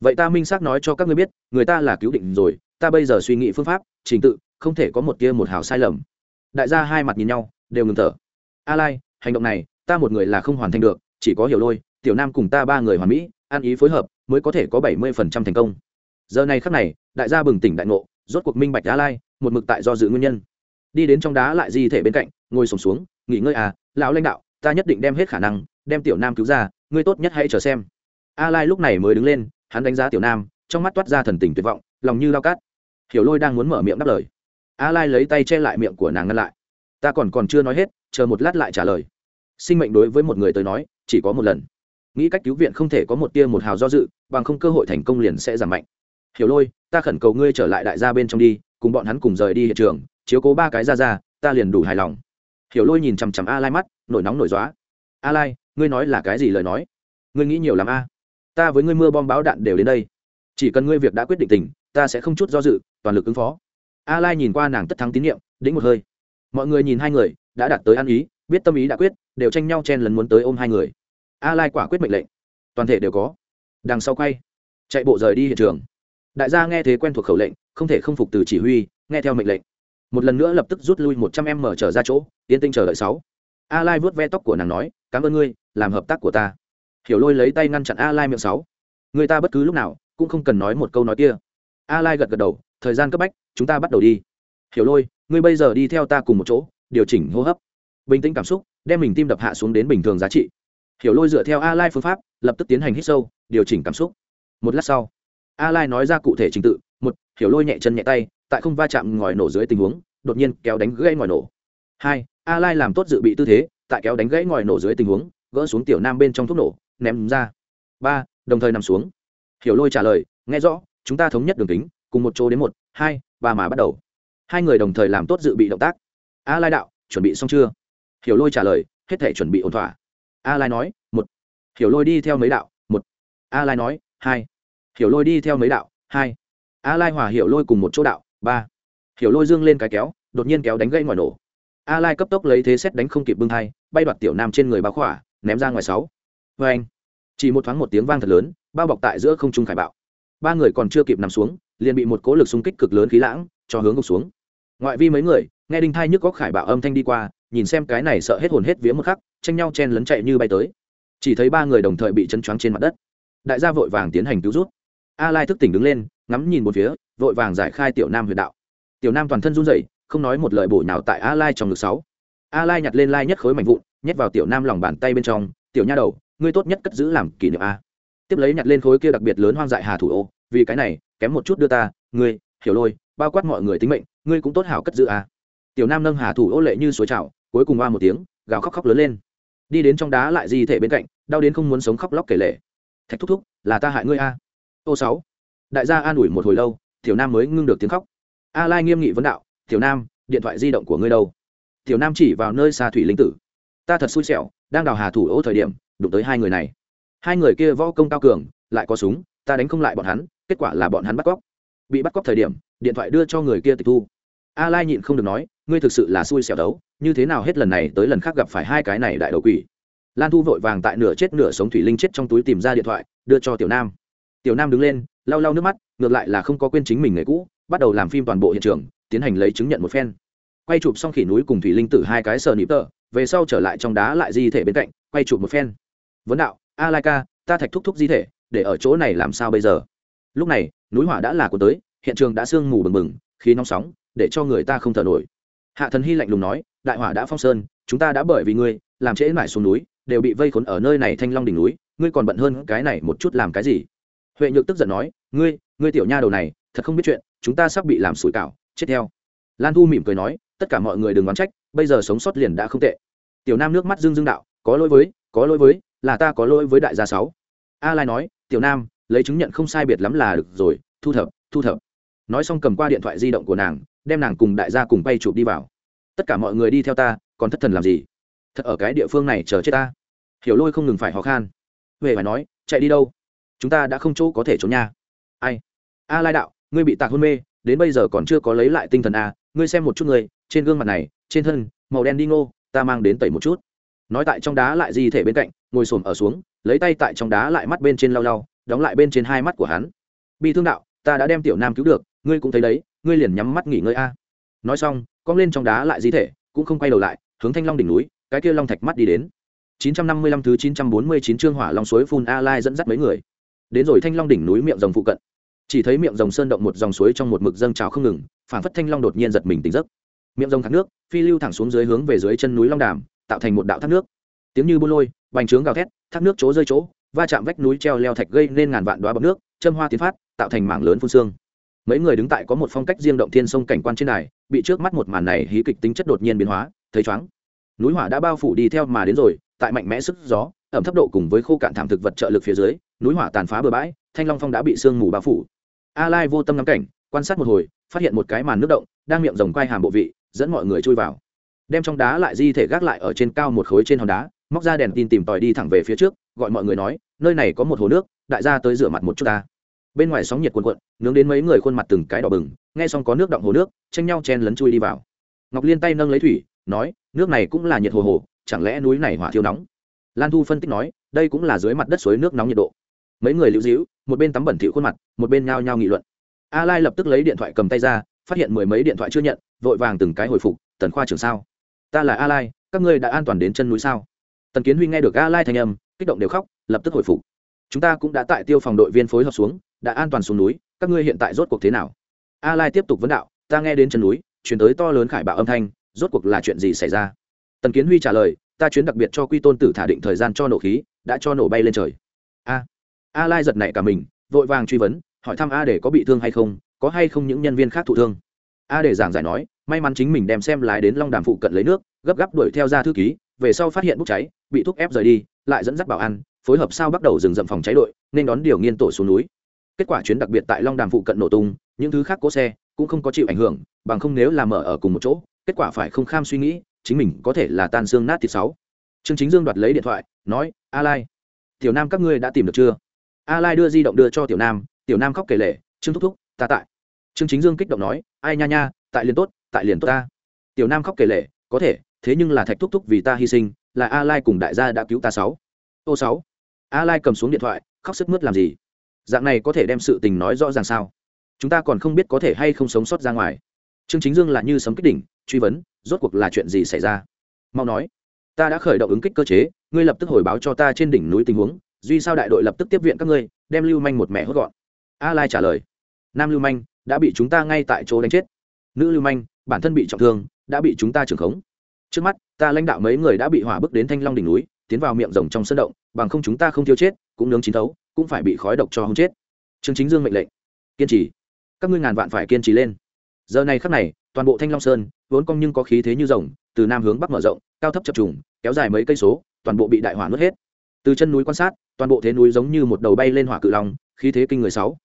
vậy ta minh xác nói cho các ngươi biết người ta là cứu định rồi ta bây giờ suy nghĩ phương pháp trình tự không thể có một tia một hào sai lầm đại gia hai mặt nhìn nhau đều ngừng thở a lai hành động này ta một người là không hoàn thành được chỉ có hiểu lôi tiểu nam cùng ta ba người hoàn mỹ ăn ý phối hợp mới có thể có 70% thành công. Giờ này khắc này đại gia bừng tỉnh đại ngộ rốt cuộc minh bạch a lai một mực tại do dự nguyên nhân. Đi đến trong đá lại di thể bên cạnh ngồi sổm xuống, xuống nghỉ ngơi à lão lãnh đạo ta nhất định đem hết khả năng đem tiểu nam cứu ra ngươi tốt nhất hãy chờ xem. A lai lúc này mới đứng lên hắn đánh giá tiểu nam trong mắt toát ra thần tình tuyệt vọng lòng như lao cát. Hiểu lôi đang muốn mở miệng đáp lời. A lai lấy tay che lại miệng của nàng ngăn lại. Ta còn còn chưa nói hết chờ một lát lại trả lời. Sinh mệnh đối với một người tới nói chỉ có một lần nghĩ cách cứu viện không thể có một tia một hào do dự, bằng không cơ hội thành công liền sẽ giảm mạnh. Hiểu lôi, ta khẩn cầu ngươi trở lại đại gia bên trong đi, cùng bọn hắn cùng rời đi hiện trường, chiếu cố ba cái ra ra, ta liền đủ hài lòng. Hiểu lôi nhìn chằm chằm a lai mắt, nổi nóng nổi dóa a lai ngươi nói là cái gì lời nói? Ngươi nghĩ nhiều lắm a. Ta với ngươi mưa bom báo đạn đều đến đây. Chỉ cần ngươi việc đã quyết định tình, ta sẽ không chút do dự, toàn lực ứng phó. A lai nhìn qua nàng tất thắng tín nhiệm, đĩnh một hơi. Mọi người nhìn hai người, đã đạt tới ăn ý, biết tâm ý đã quyết, đều tranh nhau chen lần muốn tới ôm hai người a lai quả quyết mệnh lệnh. Toàn thể đều có. Đằng sau quay. Chạy bộ rời đi hiện trường. Đại gia nghe thế quen thuộc khẩu lệnh, không thể không phục từ chỉ huy, nghe theo mệnh lệnh. Một lần nữa lập tức rút lui một trăm em mở trở ra chỗ yên tinh chờ đợi sáu. A lai vuốt ve tóc của nàng nói, cảm ơn ngươi, làm hợp tác của ta. Hiểu lôi lấy tay ngăn chặn a lai miệng sáu. Người ta bất cứ lúc nào cũng không cần nói một câu nói kia. A lai gật gật đầu, thời gian cấp bách, chúng ta bắt đầu đi. Hiểu lôi, ngươi bây giờ đi theo ta cùng một chỗ, điều chỉnh hô hấp. Bình tĩnh cảm xúc, đem mình tim đập hạ xuống đến bình thường giá trị hiểu lôi dựa theo a lai phương pháp lập tức tiến hành hít sâu điều chỉnh cảm xúc. Một lát sau a lai nói ra cụ thể trình tự một hiểu lôi nhẹ chân nhẹ tay tại không va chạm ngòi nổ dưới tình huống đột nhiên kéo đánh gãy ngòi nổ. Hai a lai làm tốt dự bị tư thế tại kéo đánh gãy ngòi nổ dưới tình huống gỡ xuống tiểu nam bên trong thuốc nổ ném ra. Ba đồng thời nằm xuống. Hiểu lôi trả lời nghe rõ chúng ta thống nhất đường tính, cùng một chỗ đến một hai ba mà bắt đầu. Hai người đồng thời làm tốt dự bị động tác. A lai đạo chuẩn bị xong chưa? Hiểu lôi trả lời hết thể chuẩn bị ổn thỏa a lai nói, một. Hiểu lôi đi theo mấy đạo, một. A lai nói, hai. Hiểu lôi đi theo mấy đạo, hai. A lai hòa hiểu lôi cùng một chỗ đạo, ba. Hiểu lôi dương lên cái kéo, đột nhiên kéo đánh gãy ngoài nổ. A lai cấp tốc lấy thế xét đánh không kịp bưng thai, bay đoạt tiểu nam trên người báo khỏa, ném ra ngoài sáu. Vê anh chỉ một thoáng một tiếng vang thật lớn, bao bọc tại giữa không trung khải bạo. Ba người còn chưa kịp nằm xuống, liền bị một cố lực xung kích cực lớn khí lãng, cho hướng gục xuống. Ngoại vi mấy người, nghe đinh thai nhức có khải bạo âm thanh đi qua, nhìn xem cái này sợ hết hồn hết vía một khắc tranh nhau chen lấn chạy như bay tới. Chỉ thấy ba người đồng thời bị chấn choáng trên mặt đất. Đại gia vội vàng tiến hành cứu rút. A lai thức tỉnh đứng lên, ngắm nhìn một phía, vội vàng giải khai tiểu nam huyền đạo. Tiểu nam toàn thân run rẩy, không nói một lời bổ nào tại a lai trong ngực sáu. A lai nhặt lên lai nhất khối mảnh vụn, nhét vào tiểu nam lòng bàn tay bên trong, tiểu nha đầu, ngươi tốt nhất cất giữ làm kỷ niệm a. Tiếp lấy nhặt lên khối kia đặc biệt lớn hoang dại hà thủ ô, vì cái này, kém một chút đưa ta, ngươi, hiểu lôi, bao quát mọi người tính mệnh, ngươi cũng tốt hảo cất giữ a. Tiểu nam nâng hà thủ ô lệ như suối trào, cuối cùng oa một tiếng, gào khóc khóc lớn lên đi đến trong đá lại di thể bên cạnh, đau đến không muốn sống khóc lóc kể lể. Thạch thúc thúc, là ta hại ngươi a. Ô sáu. Đại gia an ủi một hồi lâu, tiểu nam mới ngưng được tiếng khóc. A lai nghiêm nghị vấn đạo, tiểu nam, điện thoại di động của ngươi đâu? Tiểu nam chỉ vào nơi xa thủy linh tử. Ta thật xui xẻo, đang đào hà thủ ô thời điểm, đụng tới hai người này. Hai người kia võ công cao cường, lại có súng, ta đánh không lại bọn hắn, kết quả là bọn hắn bắt cóc. Bị bắt cóc thời điểm, điện thoại đưa cho người kia tịch thu. A lai nhịn không được nói ngươi thực sự là xui xẻo đấu, như thế nào hết lần này tới lần khác gặp phải hai cái này đại đầu quỷ? Lan thu vội vàng tại nửa chết nửa sống thủy linh chết trong túi tìm ra điện thoại, đưa cho tiểu nam. Tiểu nam đứng lên, lau lau nước mắt, ngược lại là không có quên chính mình người cũ, bắt đầu làm phim toàn bộ hiện trường, tiến hành lấy chứng nhận một phen. Quay chụp xong khỉ núi cùng thủy linh tử hai cái sờ nịp tờ, về sau trở lại trong đá lại di thể bên cạnh, quay chụp một phen. Vấn đạo, a lai ca, ta thạch thúc thúc di thể, để ở chỗ này làm sao bây giờ? Lúc này, núi hỏa đã là của tới, hiện trường đã sương mù bừng bừng, khí nóng sóng, để cho người ta không thở nổi hạ thần hy lạnh lùng nói, đại hỏa đã phong sơn, chúng ta đã bởi vì ngươi, làm trễ mãi xuống núi, đều bị vây khốn ở nơi này thanh long đỉnh núi, ngươi còn bận hơn cái này một chút làm cái gì? Huệ nhược tức giận nói, ngươi ngươi tiểu nha đầu này, thật không biết chuyện, chúng ta sắp bị làm sủi cảo, chết theo. Lan thu mỉm cười nói, tất cả mọi người đừng đoán trách, bây giờ sống sót liền đã không tệ. Tiểu nam nước mắt dưng dưng đạo, có lỗi với, có lỗi với, là ta có lỗi với đại gia sáu. A lai nói, tiểu nam, lấy chứng nhận không sai biệt lắm là được rồi, thu thập thu thập. Nói xong cầm qua điện thoại di động của nàng đem nàng cùng đại gia cùng bay chụp đi vào. Tất cả mọi người đi theo ta, còn thất thần làm gì? Thật ở cái địa phương này chờ chết ta. Hiểu lôi không ngừng phải khó khăn huệ phải nói, chạy đi đâu? Chúng ta đã không chỗ có thể trốn nha. Ai? A lai đạo, ngươi bị tạc hôn mê, đến bây giờ còn chưa có lấy lại tinh thần a ngươi xem một chút người trên gương mặt này, trên thân, màu đen đi ngô, ta mang đến tẩy một chút. Nói tại trong đá lại di thể bên cạnh, ngồi xổm ở xuống, lấy tay tại trong đá lại mắt bên trên lau lau, đóng lại bên trên hai mắt của hắn. Bi thương đạo, ta đã đem tiểu nam cứu được, ngươi cũng thấy đấy ngươi liền nhắm mắt nghỉ ngơi a. Nói xong, cong lên trong đá lại di thể, cũng không quay đầu lại, hướng thanh long đỉnh núi, cái kia long thạch mắt đi đến. 955 thứ 949 chương hỏa long suối phun a lai dẫn dắt mấy người. Đến rồi thanh long đỉnh núi miệng rồng phụ cận. Chỉ thấy miệng rồng sơn động một dòng suối trong một mực dâng trào không ngừng, phản phất thanh long đột nhiên giật mình tỉnh giấc. Miệng rồng thác nước, phi lưu thẳng xuống dưới hướng về dưới chân núi long đàm, tạo thành một đạo thác nước. Tiếng như buôn lôi, bành trướng gào thét, thác nước chỗ rơi chỗ, va chạm vách núi treo leo thạch gây nên ngàn vạn đoá bọc nước, châm hoa tiến phát, tạo thành mảng lớn phun xương mấy người đứng tại có một phong cách riêng động thiên sông cảnh quan trên này bị trước mắt một màn này hí kịch tính chất đột nhiên biến hóa, thấy chóng. Núi hỏa đã bao phủ đi theo mà đến rồi, tại mạnh mẽ sức gió, ẩm thấp độ cùng với khô cạn thảm thực vật trợ lực phía dưới, núi hỏa tàn phá bừa bãi, thanh long phong đã bị sương mù bao phủ. A lai vô tâm ngắm cảnh, quan sát một hồi, phát hiện một cái màn nước động, đang miệng rồng quay hàm bộ vị, dẫn mọi người chui vào. Đem trong đá lại di thể gác lại ở trên cao một khối trên hòn đá, móc ra đèn tin tìm tòi đi thẳng về phía trước, gọi mọi người nói, nơi này có một hồ nước, đại gia tới rửa mặt một chút ta bên ngoài sóng nhiệt cuồn cuộn, nướng đến mấy người khuôn mặt từng cái đỏ bừng, nghe xong có nước động hồ nước, tranh nhau chen lấn chui đi vào. Ngọc liên tay nâng lấy thủy, nói, nước này cũng là nhiệt hồ hồ, chẳng lẽ núi này hỏa thiêu nóng? Lan thu phân tích nói, đây cũng là dưới mặt đất suối nước nóng nhiệt độ. Mấy người lưu dĩu một bên tắm bẩn thịu khuôn mặt, một bên nhao nhao nghị luận. A lai lập tức lấy điện thoại cầm tay ra, phát hiện mười mấy điện thoại chưa nhận, vội vàng từng cái hồi phục, tần khoa trưởng sao? Ta là a lai, các ngươi đã an toàn đến chân núi sao? Tần kiến huy nghe được a lai thanh âm, kích động đều khóc, lập tức hồi phục chúng ta cũng đã tại tiêu phòng đội viên phối hợp xuống, đã an toàn xuống núi, các ngươi hiện tại rốt cuộc thế nào? A lai tiếp tục vấn đạo, ta nghe đến chân núi, chuyển tới to lớn khải bạo âm thanh, rốt cuộc là chuyện gì xảy ra? Tần kiến huy trả lời, ta chuyến đặc biệt cho quy tôn tử thả định thời gian cho nổ khí, đã cho nổ bay lên trời. A a lai giật nảy cả mình, vội vàng truy vấn, hỏi thăm a để có bị thương hay không, có hay không những nhân viên khác thụ thương? A để giảng giải nói, may mắn chính mình đem xem lái đến long đàm phụ cận lấy nước, gấp gáp đuổi theo ra thư ký, về sau phát hiện bốc cháy, bị thúc ép rời đi, lại dẫn dắt bảo an phối hợp sao bắt đầu dừng dậm phòng cháy đội, nên đón điều nghiên tổ xuống núi. Kết quả chuyến đặc biệt tại long đàm phụ cận nổ tung, những thứ khác cố xe cũng không có chịu ảnh hưởng, bằng không nếu là mở ở cùng một chỗ, kết quả phải không kham suy nghĩ, chính mình có thể là tan xương nát thịt sáu. Trương chính dương đoạt lấy điện thoại, nói, a lai, tiểu nam các ngươi đã tìm được chưa? A lai đưa di động đưa cho tiểu nam tiểu nam khóc kể lể, trương thúc thúc, ta tại. Trương chính dương kích động nói, ai nha nha, tại liền tốt, tại liền tốt ta. Tiểu nam khóc kể lể, có thể, thế nhưng là thạch thúc thúc vì ta hy sinh, là a lai cùng đại gia đã cứu ta sáu. Ô sáu a lai cầm xuống điện thoại, khóc sức mướt làm gì? Dạng này có thể đem sự tình nói rõ ràng sao? Chúng ta còn không biết có thể hay không sống sót ra ngoài. Trương chính dương là như sấm kích đỉnh, truy vấn, rốt cuộc là chuyện gì xảy ra? Mau nói. Ta đã khởi động ứng kích cơ chế, ngươi lập tức hồi báo cho ta trên đỉnh núi tình huống, duy sao đại đội lập tức tiếp viện các ngươi, đem lưu manh một mẹ hốt gọn. A lai trả lời. Nam lưu manh, đã bị chúng ta ngay tại chỗ đánh chết. Nữ lưu manh, bản thân bị trọng thương, đã bị chúng ta trưởng khống. Trước mắt, ta lãnh đạo mấy người đã bị hỏa bức đến thanh long đỉnh núi tiến vào miệng rồng trong sân động, bằng không chúng ta không thiêu chết, cũng nướng chín thấu, cũng phải bị khói độc cho không chết. Trương chính dương mệnh lệnh. Kiên trì. Các ngươi ngàn vạn phải kiên trì lên. Giờ này khắc này, toàn bộ thanh long sơn, vốn cong nhưng có khí thế như rồng, từ nam hướng bắc mở rộng, cao thấp chập trùng, kéo dài mấy cây số, toàn bộ bị đại hỏa nuốt hết. Từ chân núi quan sát, toàn bộ thế núi giống như một đầu bay lên hỏa cự long, khí thế kinh người sáu.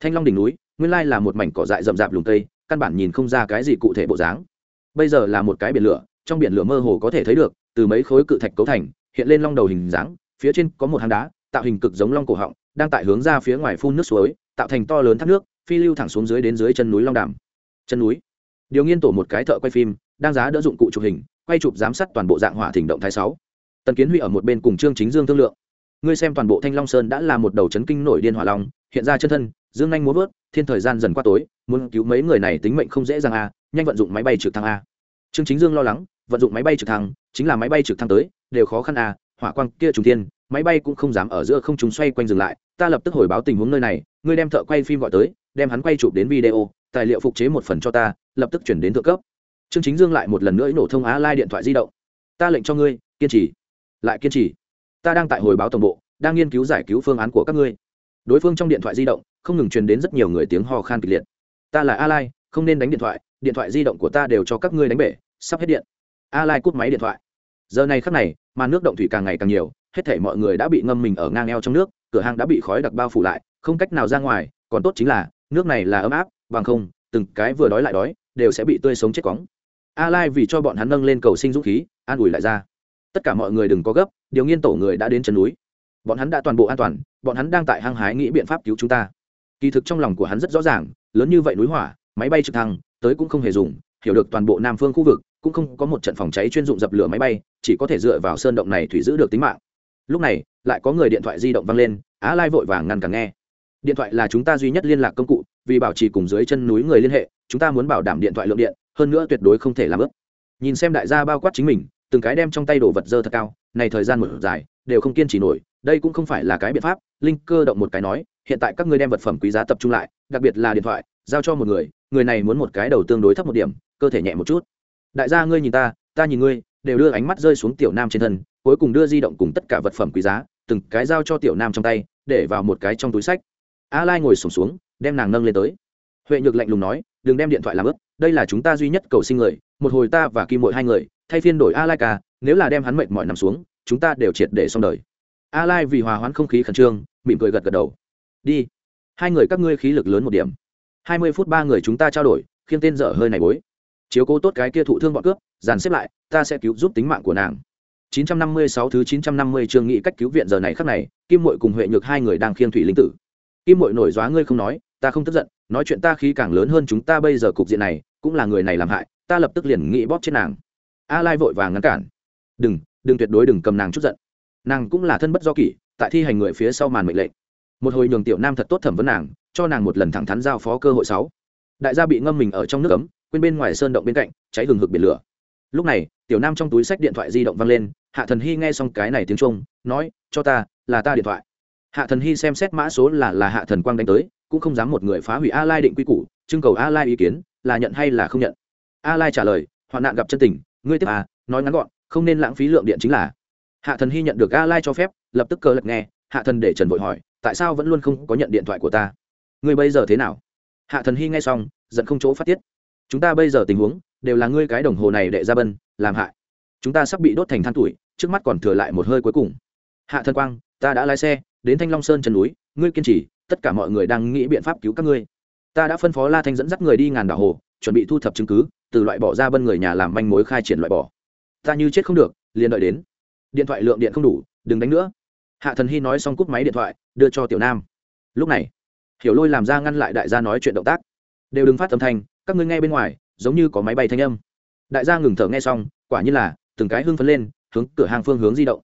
Thanh long đỉnh núi, nguyên lai là một mảnh cỏ dại rậm rạp lùng cây, căn bản nhìn không ra cái gì cụ thể bộ dáng. Bây giờ là một cái biển lửa, trong biển lửa mơ hồ có thể thấy được, từ mấy khối cự thạch cấu thành hiện lên long đầu hình dáng, phía trên có một hang đá, tạo hình cực giống long cổ họng, đang tại hướng ra phía ngoài phun nước suối, tạo thành to lớn thác nước, phi lưu thẳng xuống dưới đến dưới chân núi long đàm. Chân núi. Điều nghiên tổ một cái thợ quay phim, đang giá đỡ dụng cụ chụp hình, quay chụp giám sát toàn bộ dạng hỏa thỉnh động thái sáu. Tần kiến huy ở một bên cùng trương chính dương thương lượng. Ngươi xem toàn bộ thanh long sơn đã là một đầu chấn kinh nổi điên hỏa long, hiện ra chân thân, dương nhanh muốn vớt, thiên thời gian dần qua tối, muốn cứu mấy người này tính mệnh không dễ dàng a, nhanh vận dụng máy bay trực thăng a. Trương chính dương lo lắng, vận dụng máy bay trực thăng, chính là máy bay trực thăng tới đều khó khăn à hỏa quang kia trùng thiên, máy bay cũng không dám ở giữa không chúng xoay quanh dừng lại, ta lập tức hồi báo tình huống nơi này, ngươi đem thợ quay phim gọi tới, đem hắn quay chụp đến video, tài liệu phục chế một phần cho ta, lập tức chuyển đến thượng cấp. Trương chính dương lại một lần nữa nổ thông á lai điện thoại di động. Ta lệnh cho ngươi, kiên trì. Lại kiên trì. Ta đang tại hồi báo tổng bộ, đang nghiên cứu giải cứu phương án của các ngươi. Đối phương trong điện thoại di động, không ngừng truyền đến rất nhiều người tiếng hò khan kịch liệt. Ta là a lai không nên đánh điện thoại điện thoại di động của ta đều cho các ngươi đánh bể, sắp hết điện. A lai cút máy điện thoại. Giờ này khắc này mà nước động thủy càng ngày càng nhiều, hết thể mọi người đã bị ngâm mình ở ngang eo trong nước, cửa hàng đã bị khói đặc bao phủ lại, không cách nào ra ngoài, còn tốt chính là, nước này là ấm áp, bằng không, từng cái vừa đói lại đói, đều sẽ bị tươi sống chết cóng a lai vì cho bọn hắn nâng lên cầu sinh dũng khí, an ủi lại ra. Tất cả mọi người đừng có gấp, điều nghiên tổ người đã đến chân núi. Bọn hắn đã toàn bộ an toàn, bọn hắn đang tại hăng hái nghĩ biện pháp cứu chúng ta. Kỳ thực trong lòng của hắn rất rõ ràng, lớn như vậy núi hỏa, máy bay trực thăng, tới cũng không hề dùng, hiểu được toàn bộ nam phương khu vực cũng không có một trận phòng cháy chuyên dụng dập lửa máy bay, chỉ có thể dựa vào sơn động này thủy giữ được tính mạng. Lúc này, lại có người điện thoại di động văng lên, á lai vội vàng ngăn cản nghe. Điện thoại là chúng ta duy nhất liên lạc công cụ, vì bảo trì cùng dưới chân núi người liên hệ, chúng ta muốn bảo đảm điện thoại lượng điện, hơn nữa tuyệt đối không thể làm ướp nhìn xem đại gia bao quát chính mình, từng cái đem trong tay đồ vật dơ thật cao, này thời gian một dài, đều không kiên trì nổi, đây cũng không phải là cái biện pháp, linh cơ động một cái nói, hiện tại các ngươi đem vật phẩm quý giá tập trung lại, đặc biệt là điện thoại, giao cho một người người này muốn một cái đầu tương đối thấp một điểm, cơ thể nhẹ một chút đại gia ngươi nhìn ta ta nhìn ngươi đều đưa ánh mắt rơi xuống tiểu nam trên thân cuối cùng đưa di động cùng tất cả vật phẩm quý giá từng cái giao cho tiểu nam trong tay để vào một cái trong túi sách. A lai ngồi sổm xuống, xuống đem nàng nâng lên tới. Huệ nhược lạnh lùng nói đừng đem điện thoại làm ướp đây là chúng ta duy nhất cầu sinh người một hồi ta và kim mội hai người thay phiên đổi a lai ca nếu là đem hắn mệnh mọi nằm xuống chúng ta đều triệt để xong đời. A lai vì hòa hoãn không khí khẩn trương mỉm cười gật gật đầu. Đi hai người các ngươi khí lực lớn một điểm. Hai mươi phút ba người chúng ta trao đổi khiêng tên dở hơi này bối chiếu cố tốt cái kia thụ thương bọn cướp, dàn xếp lại, ta sẽ cứu giúp tính mạng của nàng. 956 thứ 950 chương nghị cách cứu viện giờ này khắc này, kim muội cùng huệ nhược hai người đang khiêng thủy linh tử. Kim muội nổi dóa ngươi không nói, ta không tức giận, nói chuyện ta khí càng lớn hơn chúng ta bây giờ cục diện này, cũng là người này làm hại, ta lập tức liền nghĩ bóp trên nàng. A lai vội vàng ngăn cản. Đừng đừng tuyệt đối đừng cầm nàng chút giận. Nàng cũng là thân bất do kỷ, tại thi hành người phía sau màn mệnh lệnh. Một hồi nhường tiểu nam thật tốt thẩm vấn nàng, cho nàng một lần thẳng thắn giao phó cơ hội sáu. Đại gia bị ngâm mình ở trong nước ấm quên bên ngoài sơn động bên cạnh, cháy hừng hực biển lửa. Lúc này, tiểu nam trong túi sách điện thoại di động văng lên, hạ thần hy nghe xong cái này tiếng trung nói, cho ta, là ta điện thoại. Hạ thần hy xem xét mã số là là hạ thần quang đánh tới, cũng không dám một người phá hủy a lai định quy củ, trưng cầu a lai ý kiến, là nhận hay là không nhận. A lai trả lời, hoạn nạn gặp chân tình, ngươi tiếp à nói ngắn gọn, không nên lãng phí lượng điện chính là. Hạ thần hy nhận được a lai cho phép, lập tức cơ lật nghe, hạ thần để trần vội hỏi, tại sao vẫn luôn không có nhận điện thoại của ta? Ngươi bây giờ thế nào? Hạ thần hy nghe xong, giận không chỗ phát tiết chúng ta bây giờ tình huống đều là ngươi cái đồng hồ này đệ ra bân, làm hại. Chúng ta sắp bị đốt thành than tuổi, trước mắt còn thừa lại một hơi cuối cùng. Hạ thần quang, ta đã lái xe đến thanh long sơn chân núi, ngươi kiên trì, tất cả mọi người đang nghĩ biện pháp cứu các ngươi. Ta đã phân phó la thanh dẫn dắt người đi ngàn đảo hồ, chuẩn bị thu thập chứng cứ, từ loại bỏ ra bân người nhà làm manh mối khai triển loại bỏ. Ta như chết không được, liền đợi đến. Điện thoại lượng điện không đủ, đừng đánh nữa. Hạ thần hy nói xong cúp máy điện thoại, đưa cho tiểu nam. Lúc này, hiểu lôi làm ra ngăn lại đại gia nói chuyện động tác. Đều đừng phát âm thanh các ngươi nghe bên ngoài, giống như có máy bay thanh âm. Đại gia ngừng thở nghe xong, quả như là, từng cái hưng phấn lên, hướng cửa hàng phương hướng di động.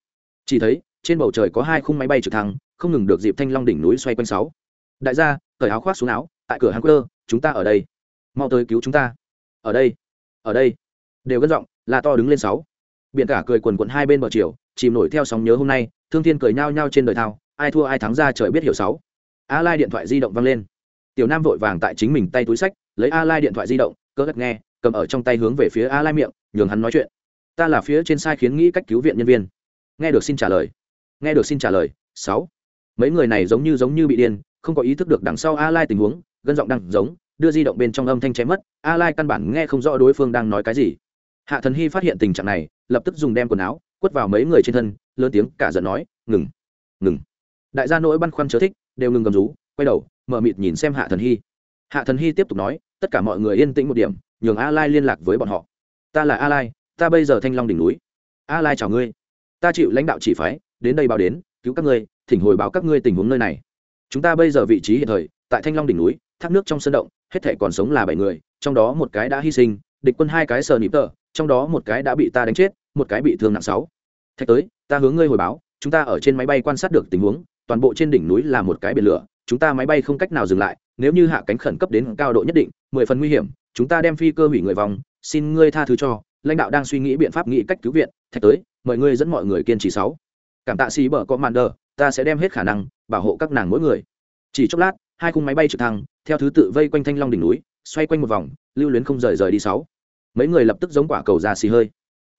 Chỉ thấy, trên bầu trời có hai khung máy bay trực thăng, không ngừng được dịp thanh long đỉnh núi xoay quanh sáu. Đại gia, cởi áo khoác xuống áo, tại cửa hàng cơ chúng ta ở đây. Mau tới cứu chúng ta. Ở đây ở đây. Đều gân giọng, là to đứng lên sáu. Biển cả cười quần quận hai bên bờ chiều, chìm nổi theo sóng nhớ hôm nay, thương thiên cười nhao nhao trên đời thao, ai thua ai thắng ra trời biết hiểu sáu. A lai điện thoại di động vang lên tiểu nam vội vàng tại chính mình tay túi sách, lấy a lai điện thoại di động cỡ gật nghe, cầm ở trong tay hướng về phía a lai miệng, nhường hắn nói chuyện. Ta là phía trên sai khiến nghĩ cách cứu viện nhân viên. Nghe được xin trả lời. Nghe được xin trả lời, sáu. Mấy người này giống như giống như bị điên, không có ý thức được đằng sau a lai tình huống, gân giọng đang giống, đưa di động bên trong âm thanh chém mất, a lai căn bản nghe không rõ đối phương đang nói cái gì. Hạ thần hy phát hiện tình trạng này, lập tức dùng đem quần áo, quất vào mấy người trên thân, lớn tiếng cả giận nói, ngừng ngừng. Đại gia nỗi băn khoăn chớ thích, đều ngừng gầm rú, quay đầu mở mịt nhìn xem hạ thần hy. Hạ thần hy tiếp tục nói, tất cả mọi người yên tĩnh một điểm, nhường a lai liên lạc với bọn họ. Ta là a lai, ta bây giờ thanh long đỉnh núi. A lai chào ngươi. Ta chịu lãnh đạo chỉ phái, đến đây báo đến, cứu các ngươi, thỉnh hồi báo các ngươi tình huống nơi này. Chúng ta bây giờ vị trí hiện thời, tại thanh long đỉnh núi, thác nước trong sân động, hết thể còn sống là bảy người, trong đó một cái đã hy sinh, địch quân hai cái sờ nịp tờ, trong đó một cái đã bị ta đánh chết, một cái bị thương nặng sáu. Thạch tới, ta hướng ngươi hồi báo, chúng ta ở trên máy bay quan sát được tình huống, toàn bộ trên đỉnh núi là một cái biển lửa chúng ta máy bay không cách nào dừng lại, nếu như hạ cánh khẩn cấp đến cao độ nhất định, mười phần nguy hiểm, chúng ta đem phi cơ hủy người vòng, xin ngươi tha thứ cho, lãnh đạo đang suy nghĩ biện pháp nghĩ cách cứu viện thạch tới, mời ngươi dẫn mọi người kiên trì sáu. Cảm tạ xì bờ có màn đờ ta sẽ đem hết khả năng bảo hộ các nàng mỗi người. Chỉ chốc lát, hai khung máy bay trực thăng, theo thứ tự vây quanh thanh long đỉnh núi, xoay quanh một vòng, lưu luyến không rời rời đi sáu. Mấy người lập tức giống quả cầu ra xì hơi.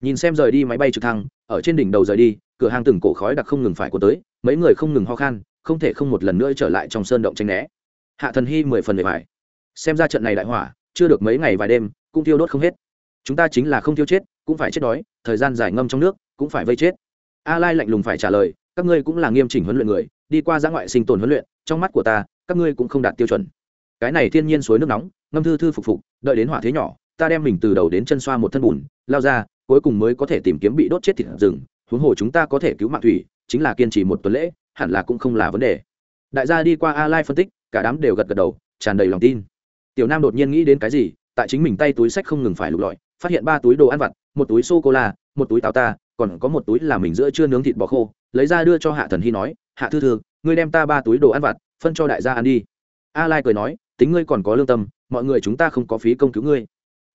Nhìn xem rời đi máy bay trực thăng, ở trên đỉnh đầu rời đi, cửa hàng từng cổ khói đặc không ngừng phải của tới, mấy người không ngừng ho khan không thể không một lần nữa trở lại trong sơn động tranh né. Hạ thần hy mười phần bề bài xem ra trận này đại hỏa, chưa được mấy ngày vài đêm, cũng tiêu đốt không hết. Chúng ta chính là không tiêu chết, cũng phải chết đói, thời gian dài ngâm trong nước, cũng phải vây chết. A lai lạnh lùng phải trả lời, các ngươi cũng là nghiêm chỉnh huấn luyện người, đi qua giã ngoại sinh tồn huấn luyện, trong mắt của ta, các ngươi cũng không đạt tiêu chuẩn. Cái này thiên nhiên suối nước nóng, ngâm thư thư phục phục, đợi đến hỏa thế nhỏ, ta đem mình từ đầu đến chân xoa một thân bùn, lao ra, cuối cùng mới có thể tìm kiếm bị đốt chết thịt rừng, huống hồ chúng ta có thể cứu mạng thủy, chính là kiên trì một tuần lễ hẳn là cũng không là vấn đề. Đại gia đi qua a lai phân tích, cả đám đều gật gật đầu, tràn đầy lòng tin. Tiểu nam đột nhiên nghĩ đến cái gì, tại chính mình tay túi sách không ngừng phải lục lọi, phát hiện ba túi đồ ăn vặt, một túi sô cô la một túi táo ta, còn có một túi là mình giữa chưa nướng thịt bò khô, lấy ra đưa cho hạ thần hy nói, hạ thư thư, ngươi đem ta ba túi đồ ăn vặt phân cho đại gia ăn đi. A lai cười nói, tính ngươi còn có lương tâm, mọi người chúng ta không có phí công cứu ngươi.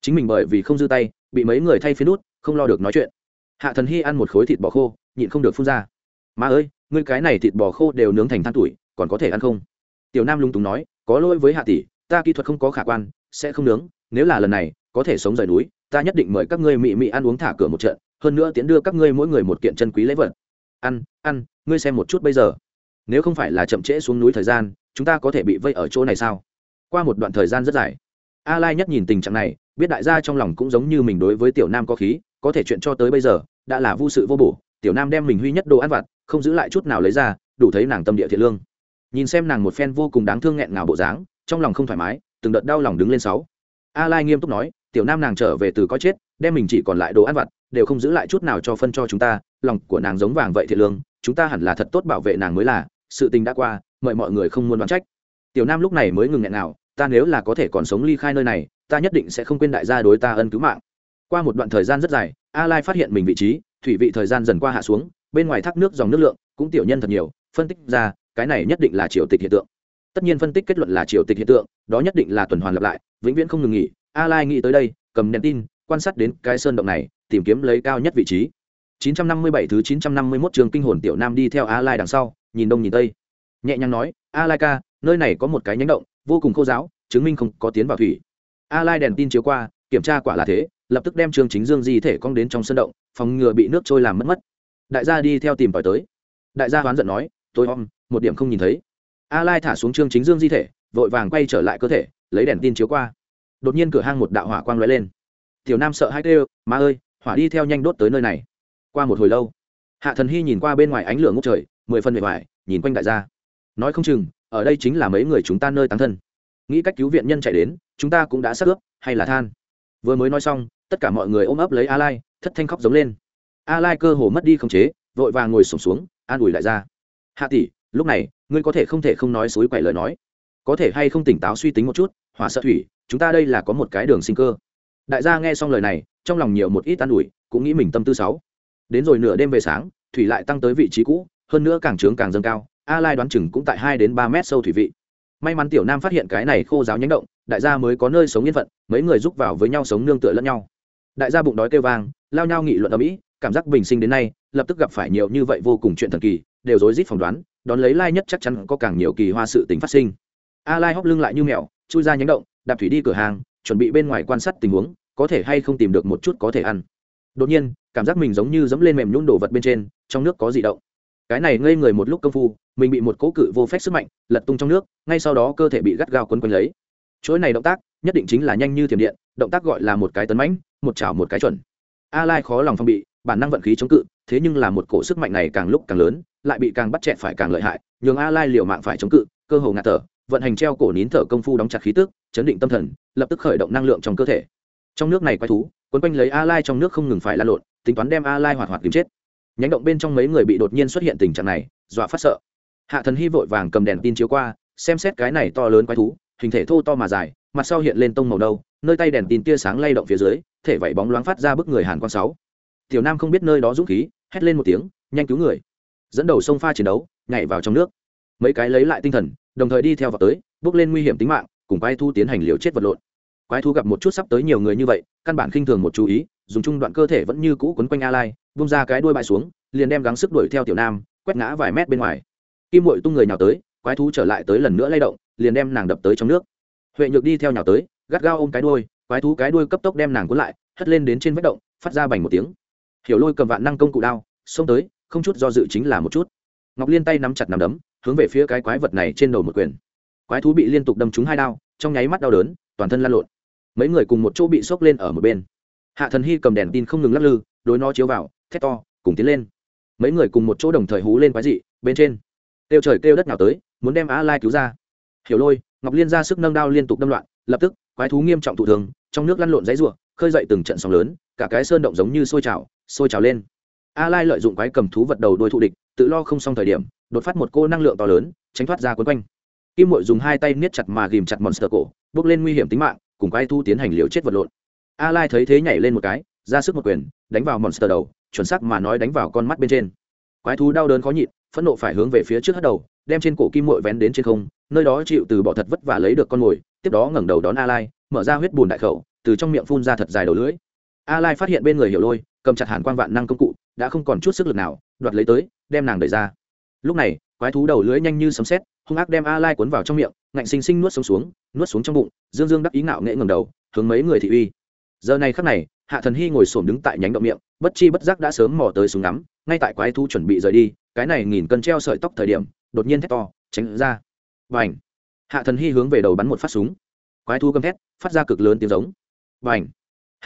Chính mình bởi vì không dư tay, bị mấy người thay phiến nút, không lo được nói chuyện. Hạ thần hy ăn một khối thịt bò khô, nhịn không được phun ra. Má ơi ngươi cái này thịt bò khô đều nướng thành than tuổi, còn có thể ăn không? Tiểu nam lung túng nói, có lỗi với hạ tỷ, ta kỹ thuật không có khả quan, sẽ không nướng, nếu là lần này, có thể sống rời núi, ta nhất định mời các ngươi mị mị ăn uống thả cửa một trận, hơn nữa tiến đưa các ngươi mỗi người một kiện chân quý lễ vật. Ăn ăn, ngươi xem một chút bây giờ. Nếu không phải là chậm trễ xuống núi thời gian, chúng ta có thể bị vây ở chỗ này sao? Qua một đoạn thời gian rất dài. A lai nhất nhìn tình trạng này, biết đại gia trong lòng cũng giống như mình đối với tiểu nam có khí, có thể chuyện cho tới bây giờ, đã là vô sự vô bổ. Tiểu nam đem mình huy nhất đồ ăn vặt không giữ lại chút nào lấy ra, đủ thấy nàng tâm địa thiện lương. Nhìn xem nàng một phen vô cùng đáng thương nghẹn ngào bộ dáng, trong lòng không thoải mái, từng đợt đau lòng đứng lên sáu. A lai nghiêm túc nói, tiểu nam nàng trở về từ có chết, đem mình chỉ còn lại đồ ăn vặt, đều không giữ lại chút nào cho phân cho chúng ta, lòng của nàng giống vàng vậy thiện lương, chúng ta hẳn là thật tốt bảo vệ nàng mới là, sự tình đã qua, mời mọi người không muốn đoán trách. Tiểu nam lúc này mới ngừng nghẹn nào ta nếu là có thể còn sống ly khai nơi này, ta nhất định sẽ không quên đại gia đối ta ân cứu mạng. Qua một đoạn thời gian rất dài, a lai phát hiện mình vị trí, thủy vị thời gian dần qua hạ xuống bên ngoài thác nước dòng nước lượng cũng tiểu nhân thật nhiều, phân tích ra, cái này nhất định là triều tịch hiện tượng. Tất nhiên phân tích kết luận là triều tịch hiện tượng, đó nhất định là tuần hoàn lặp lại, vĩnh viễn không ngừng nghỉ. A lai nghĩ tới đây, cầm đèn tin, quan sát đến cái sơn động này, tìm kiếm lấy cao nhất vị trí. 957 thứ 951 trường kinh hồn tiểu nam đi theo a lai đằng sau, nhìn đông nhìn tây. Nhẹ nhàng nói a lai ca, nơi này có một cái nhánh động, vô cùng khô giáo, chứng minh không có tiến vào thủy. A lai đèn tin chiếu qua, kiểm tra quả là thế, lập tức đem trương chính dương di thể cong đến trong sân động, phòng ngừa bị nước trôi làm mất mất đại gia đi theo tìm tòi tới. Đại gia hoán giận nói, tôi om, một điểm không nhìn thấy. A lai thả xuống trương chính dương di thể, vội vàng quay trở lại cơ thể, lấy đèn tin chiếu qua. Đột nhiên cửa hang một đạo hỏa quang lóe lên. Tiểu nam sợ hai kêu má ơi, hỏa đi theo nhanh đốt tới nơi này. Qua một hồi lâu, hạ thần hy nhìn qua bên ngoài ánh lửa ngốc trời, mười phân bề ngoài, nhìn quanh đại gia. Nói không chừng, ở đây chính là mấy người chúng ta nơi tán thân. Nghĩ cách cứu viện nhân chạy đến, chúng ta cũng đã sắc ướp, hay là than. Vừa mới nói xong, tất cả mọi người ôm ấp lấy a lai, thất thanh khóc giống lên a lai cơ hồ mất đi không chế vội vàng ngồi sụp xuống, xuống an ủi lại ra. Hạ tỷ lúc này ngươi có thể không thể không nói suối quậy lời nói. Có thể hay không tỉnh táo suy tính một chút hỏa sợ thủy chúng ta đây là có một cái đường sinh cơ. Đại gia nghe xong lời này trong lòng nhiều một ít an ủi cũng nghĩ mình tâm tư sáu đến rồi nửa đêm về sáng thủy lại tăng tới vị trí cũ hơn nữa càng trướng càng dâng cao a lai đoán chừng cũng tại hai đến ba mét sâu thủy vị. May mắn tiểu nam phát hiện cái này khô giáo nhánh động đại gia mới có nơi sống yên phận mấy người giúp vào với nhau sống nương tựa lẫn nhau. Đại gia bụng đói kêu vang lao nhau nghị luận ở mỹ cảm giác bình sinh đến nay, lập tức gặp phải nhiều như vậy vô cùng chuyện thần kỳ, đều rối rít phỏng đoán, đón lấy lai nhất chắc chắn có càng nhiều kỳ hoa sự tính phát sinh. A lai hóc lưng lại như mèo, chui ra nhánh động, đạp thủy đi cửa hàng, chuẩn bị bên ngoài quan sát tình huống, có thể hay không tìm được một chút có thể ăn. Đột nhiên, cảm giác mình giống như dẫm lên mềm nhún đồ vật bên trên, trong nước có gì động. Cái này ngây người một lúc công phu, mình bị một cỗ cự vô phép sức mạnh, lật tung trong nước, ngay sau đó cơ thể bị gắt gao quấn quanh lấy. Chuỗi này động tác, nhất định chính là nhanh như thiểm điện, động tác gọi là một cái tấn mãnh, một chảo một cái chuẩn. A lai khó lòng phong bị bản năng vận khí chống cự, thế nhưng là một cổ sức mạnh này càng lúc càng lớn, lại bị càng bắt chẹt phải càng lợi hại, nhường a lai liều mạng phải chống cự, cơ hồ ngạt thở, vận hành treo cổ nín thở công phu đóng chặt khí tức, chấn định tâm thần, lập tức khởi động năng lượng trong cơ thể. Trong nước này quay thú, quấn quanh lấy a lai trong nước không ngừng phải la lộn, tính toán đem a lai hoạt hoạt kiếm chết. Nhánh động bên trong mấy người bị đột nhiên xuất hiện tình trạng này, dọa phát sợ. Hạ thần hy vội vàng cầm đèn tin chiếu qua, xem xét cái này to lớn quái thú, hình thể thô to mà dài, mặt sau hiện lên tông màu đâu nơi tay đèn tin tia sáng lay động phía dưới, thể vảy bóng loáng phát ra bức người hàn quang sáu tiểu nam không biết nơi đó dũng khí, hét lên một tiếng, nhanh cứu người. Dẫn đầu sông pha chiến đấu, nhảy vào trong nước. Mấy cái lấy lại tinh thần, đồng thời đi theo vào tới, bước lên nguy hiểm tính mạng, cùng Quái thu tiến hành liều chết vật lộn. Quái Thu gặp một chút sắp tới nhiều người như vậy, căn bản khinh thường một chú ý, dùng chung đoạn cơ thể vẫn như cũ quấn quanh a lai bung ra cái đuôi bại xuống, liền đem gắng sức đuổi theo tiểu nam, quét ngã vài mét bên ngoài. Kim muội tung người nhào tới, quái thú trở lại tới lần nữa lay động, liền đem nàng đập tới trong nước. Huệ nhược đi theo nhào tới, gắt gao ôm cái đuôi, quái thú cái đuôi cấp tốc đem nàng cuốn lại, hất lên đến trên vết động, phát ra bành một tiếng hiểu lôi cầm vạn năng công cụ đao, xông tới, không chút do dự chính là một chút. Ngọc liên tay nắm chặt nắm đấm, hướng về phía cái quái vật này trên đầu một quyền. Quái thú bị liên tục đâm trúng hai đao, trong nháy mắt đau đớn, toàn thân lan lộn. Mấy người cùng một chỗ bị sốc lên ở một bên. Hạ thần hy cầm đèn tin không ngừng lắc lư, đối nó chiếu vào, thét to, cùng tiến lên. Mấy người cùng một chỗ đồng thời hú lên quái dị, bên trên. Kêu trời kêu đất nào tới, muốn đem á lai cứu ra. Hiểu lôi, ngọc liên ra sức nâng đao liên tục đâm loạn, lập tức, quái thú nghiêm trọng thụ thường trong nước lăn lộn dãy ruộng khơi dậy từng trận sóng lớn, cả cái sơn động giống như sôi trào sôi trào lên. A lai lợi dụng quái cầm thú vật đầu đuôi thụ địch, tự lo không xong thời điểm, đột phát một cô năng lượng to lớn, tránh thoát ra quấn quanh. Kim mội dùng hai tay niết chặt mà ghìm chặt monster cổ, bước lên nguy hiểm tính mạng, cùng quái thu tiến hành liều chết vật lộn. A lai thấy thế nhảy lên một cái, ra sức một quyền, đánh vào monster đầu, chuẩn xác mà nói đánh vào con mắt bên trên. Quái thú đau đớn khó nhịn, phẫn nộ phải hướng về phía trước hất đầu, đem trên cổ kim mội vén đến trên không, nơi đó chịu từ bỏ thật vất vả lấy được con mồi, tiếp đó ngẩng đầu đón a lai, mở ra huyết bùn đại khẩu, từ trong miệng phun ra thật dài đầu lưỡi a lai phát hiện bên người hiểu lôi, cầm chặt hàn quang vạn năng công cụ, đã không còn chút sức lực nào, đoạt lấy tới, đem nàng đẩy ra. Lúc này, quái thú đầu lưỡi nhanh như sấm sét, hung ác đem a lai cuốn vào trong miệng, ngạnh sinh sinh nuốt sống xuống, nuốt xuống trong bụng, dương dương đắc ý ngạo nghệ ngẩng đầu, hướng mấy người thị uy. Giờ này khắc này, hạ thần hy ngồi xổm đứng tại nhánh động miệng, bất chi bất giác đã sớm mò tới súng ngắm, ngay tại quái thú chuẩn bị rời đi, cái này nghìn cân treo sợi tóc thời điểm, đột nhiên thét to, tránh ra. Và ảnh hạ thần hy hướng về đầu bắn một phát súng. Quái thú gầm thét, phát ra cực lớn tiếng giống. Và ảnh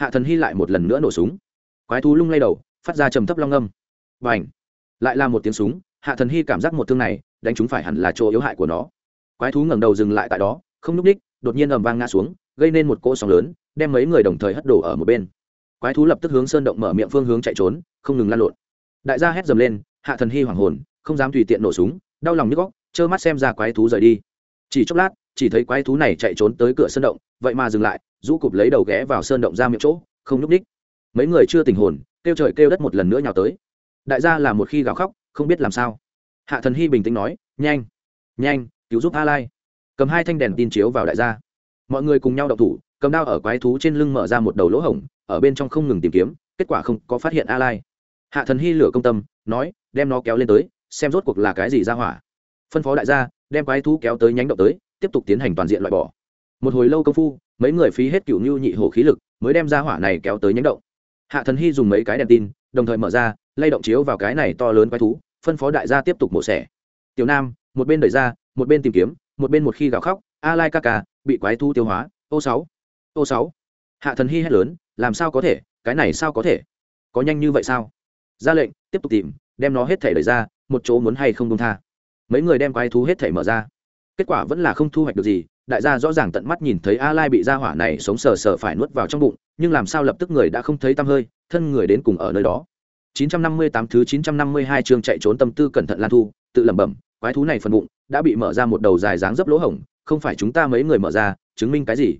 hạ thần hy lại một lần nữa nổ súng. Quái thú lung lay đầu, phát ra trầm thấp long âm. Và ảnh lại là một tiếng súng, hạ thần hy cảm giác một thương này, đánh chúng phải hẳn là chỗ yếu hại của nó. Quái thú ngẩng đầu dừng lại tại đó, không nhúc ních đột nhiên ầm vang ngã xuống, gây nên một cỗ sóng lớn, đem mấy người đồng thời hất đổ ở một bên. Quái thú lập tức hướng sơn động mở miệng phương hướng chạy trốn, không ngừng lan lộn. Đại gia hét dầm lên, hạ thần hy hoảng hồn, không dám tùy tiện nổ súng, đau lòng như góc trơ mắt xem ra quái thú rời đi. Chỉ chốc lát chỉ thấy quái thú này chạy trốn tới cửa sơn động, vậy mà dừng lại, rũ cụp lấy đầu ghé vào sơn động ra miệng chỗ, không nhúc ních mấy người chưa tình hồn, kêu trời kêu đất một lần nữa nhào tới. Đại gia là một khi gào khóc, không biết làm sao. Hạ thần hy bình tĩnh nói, nhanh nhanh, cứu giúp a lai. Cầm hai thanh đèn tin chiếu vào đại gia. Mọi người cùng nhau đậu thủ, cầm đao ở quái thú trên lưng mở ra một đầu lỗ hổng, ở bên trong không ngừng tìm kiếm, kết quả không có phát hiện a lai. Hạ thần hy lửa công tâm, nói, đem nó kéo lên tới, xem rốt cuộc là cái gì ra hỏa. Phân phó đại gia, đem quái thú kéo tới nhánh động tới tiếp tục tiến hành toàn diện loại bỏ. Một hồi lâu công phu, mấy người phí hết cựu nhu nhị hồ khí lực mới đem ra hỏa này kéo tới nhánh động. Hạ thần hy dùng mấy cái đèn tin, đồng thời mở ra, lay động chiếu vào cái này to lớn quái thú, phân phó đại gia tiếp tục mổ xẻ. Tiểu nam, một bên đẩy ra, một bên tìm kiếm, một bên một khi gào khóc, a lai ca ca, bị quái thú tiêu hóa, ô sáu ô sáu. Hạ thần hy hét lớn, làm sao có thể? Cái này sao có thể? Có nhanh như vậy sao? Ra lệnh, tiếp tục tìm, đem nó hết thể đẩy ra, một chỗ muốn hay không đông tha. Mấy người đem quái thú hết thể mở ra kết quả vẫn là không thu hoạch được gì, đại gia rõ ràng tận mắt nhìn thấy a lai bị gia hỏa này sống sờ sờ phải nuốt vào trong bụng, nhưng làm sao lập tức người đã không thấy tăm hơi, thân người đến cùng ở nơi đó. 958 thứ 952 chương chạy trốn tâm tư cẩn thận lan thu, tự lẩm bẩm, quái thú này phần bụng, đã bị mở ra một đầu dài dáng dấp lỗ hổng, không phải chúng ta mấy người mở ra, chứng minh cái gì?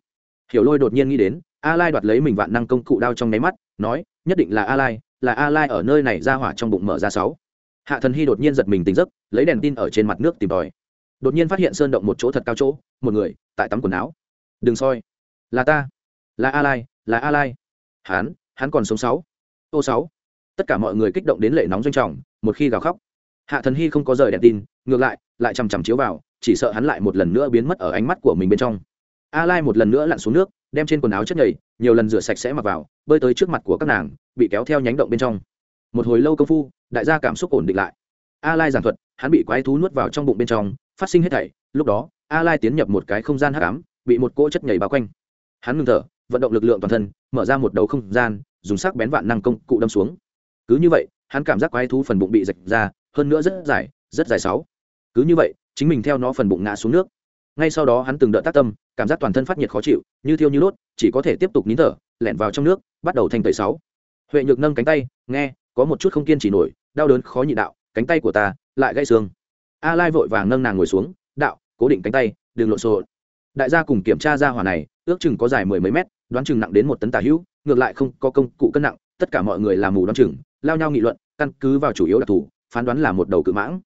Hiểu lôi đột nhiên nghĩ đến, a lai đoạt lấy mình vạn năng công cụ đao trong nháy mắt, nói, nhất định là a lai, là a lai ở nơi này ra hỏa trong bụng mở ra sáu. Hạ thần hy đột nhiên giật mình tỉnh giấc, lấy đèn tin ở trên mặt nước tìm tòi đột nhiên phát hiện sơn động một chỗ thật cao chỗ, một người, tại tắm quần áo. Đừng soi. Là ta. Là a lai là a lai hắn hắn còn sống sáu. Ô sáu. Tất cả mọi người kích động đến lệ nóng doanh trọng, một khi gào khóc. Hạ thần hy không có rời đèn tin, ngược lại lại chằm chằm chiếu vào, chỉ sợ hắn lại một lần nữa biến mất ở ánh mắt của mình bên trong. A lai một lần nữa lặn xuống nước, đem trên quần áo chất nhầy, nhiều lần rửa sạch sẽ mặc vào, bơi tới trước mặt của các nàng, bị kéo theo nhánh động bên trong. Một hồi lâu công phu, đại gia cảm xúc ổn định lại. A lai giảng thuật, hắn bị quái thú nuốt vào trong bụng bên trong phát sinh hết thảy, lúc đó, a lai tiến nhập một cái không gian hắc ám, bị một cỗ chất nhảy bao quanh. Hắn ngừng thở, vận động lực lượng toàn thân, mở ra một đầu không gian, dùng sắc bén vạn năng công cụ đâm xuống. Cứ như vậy, hắn cảm giác quái thú phần bụng bị rạch ra, hơn nữa rất dài rất dài sáu. Cứ như vậy, chính mình theo nó phần bụng ngã xuống nước. Ngay sau đó hắn từng đợt tác tâm, cảm giác toàn thân phát nhiệt khó chịu, như thiêu như đốt, chỉ có thể tiếp tục nín thở, lẻn vào trong nước, bắt đầu thành tẩy sáu. Huệ nhược nâng cánh tay, nghe, có một chút không kiên trì nổi, đau đớn khó nhịn đạo, cánh tay của ta lại gãy xương a lai vội vàng nâng nàng ngồi xuống, đạo, cố định cánh tay, đừng lộn xộn. Đại gia cùng kiểm tra ra hỏa này, ước chừng có dài mười mấy mét, đoán chừng nặng đến một tấn tà hữu, ngược lại không có công cụ cân nặng, tất cả mọi người làm mù đoán chừng, lao nhau nghị luận, căn cứ vào chủ yếu đặc thù, phán đoán là một đầu cự mãng.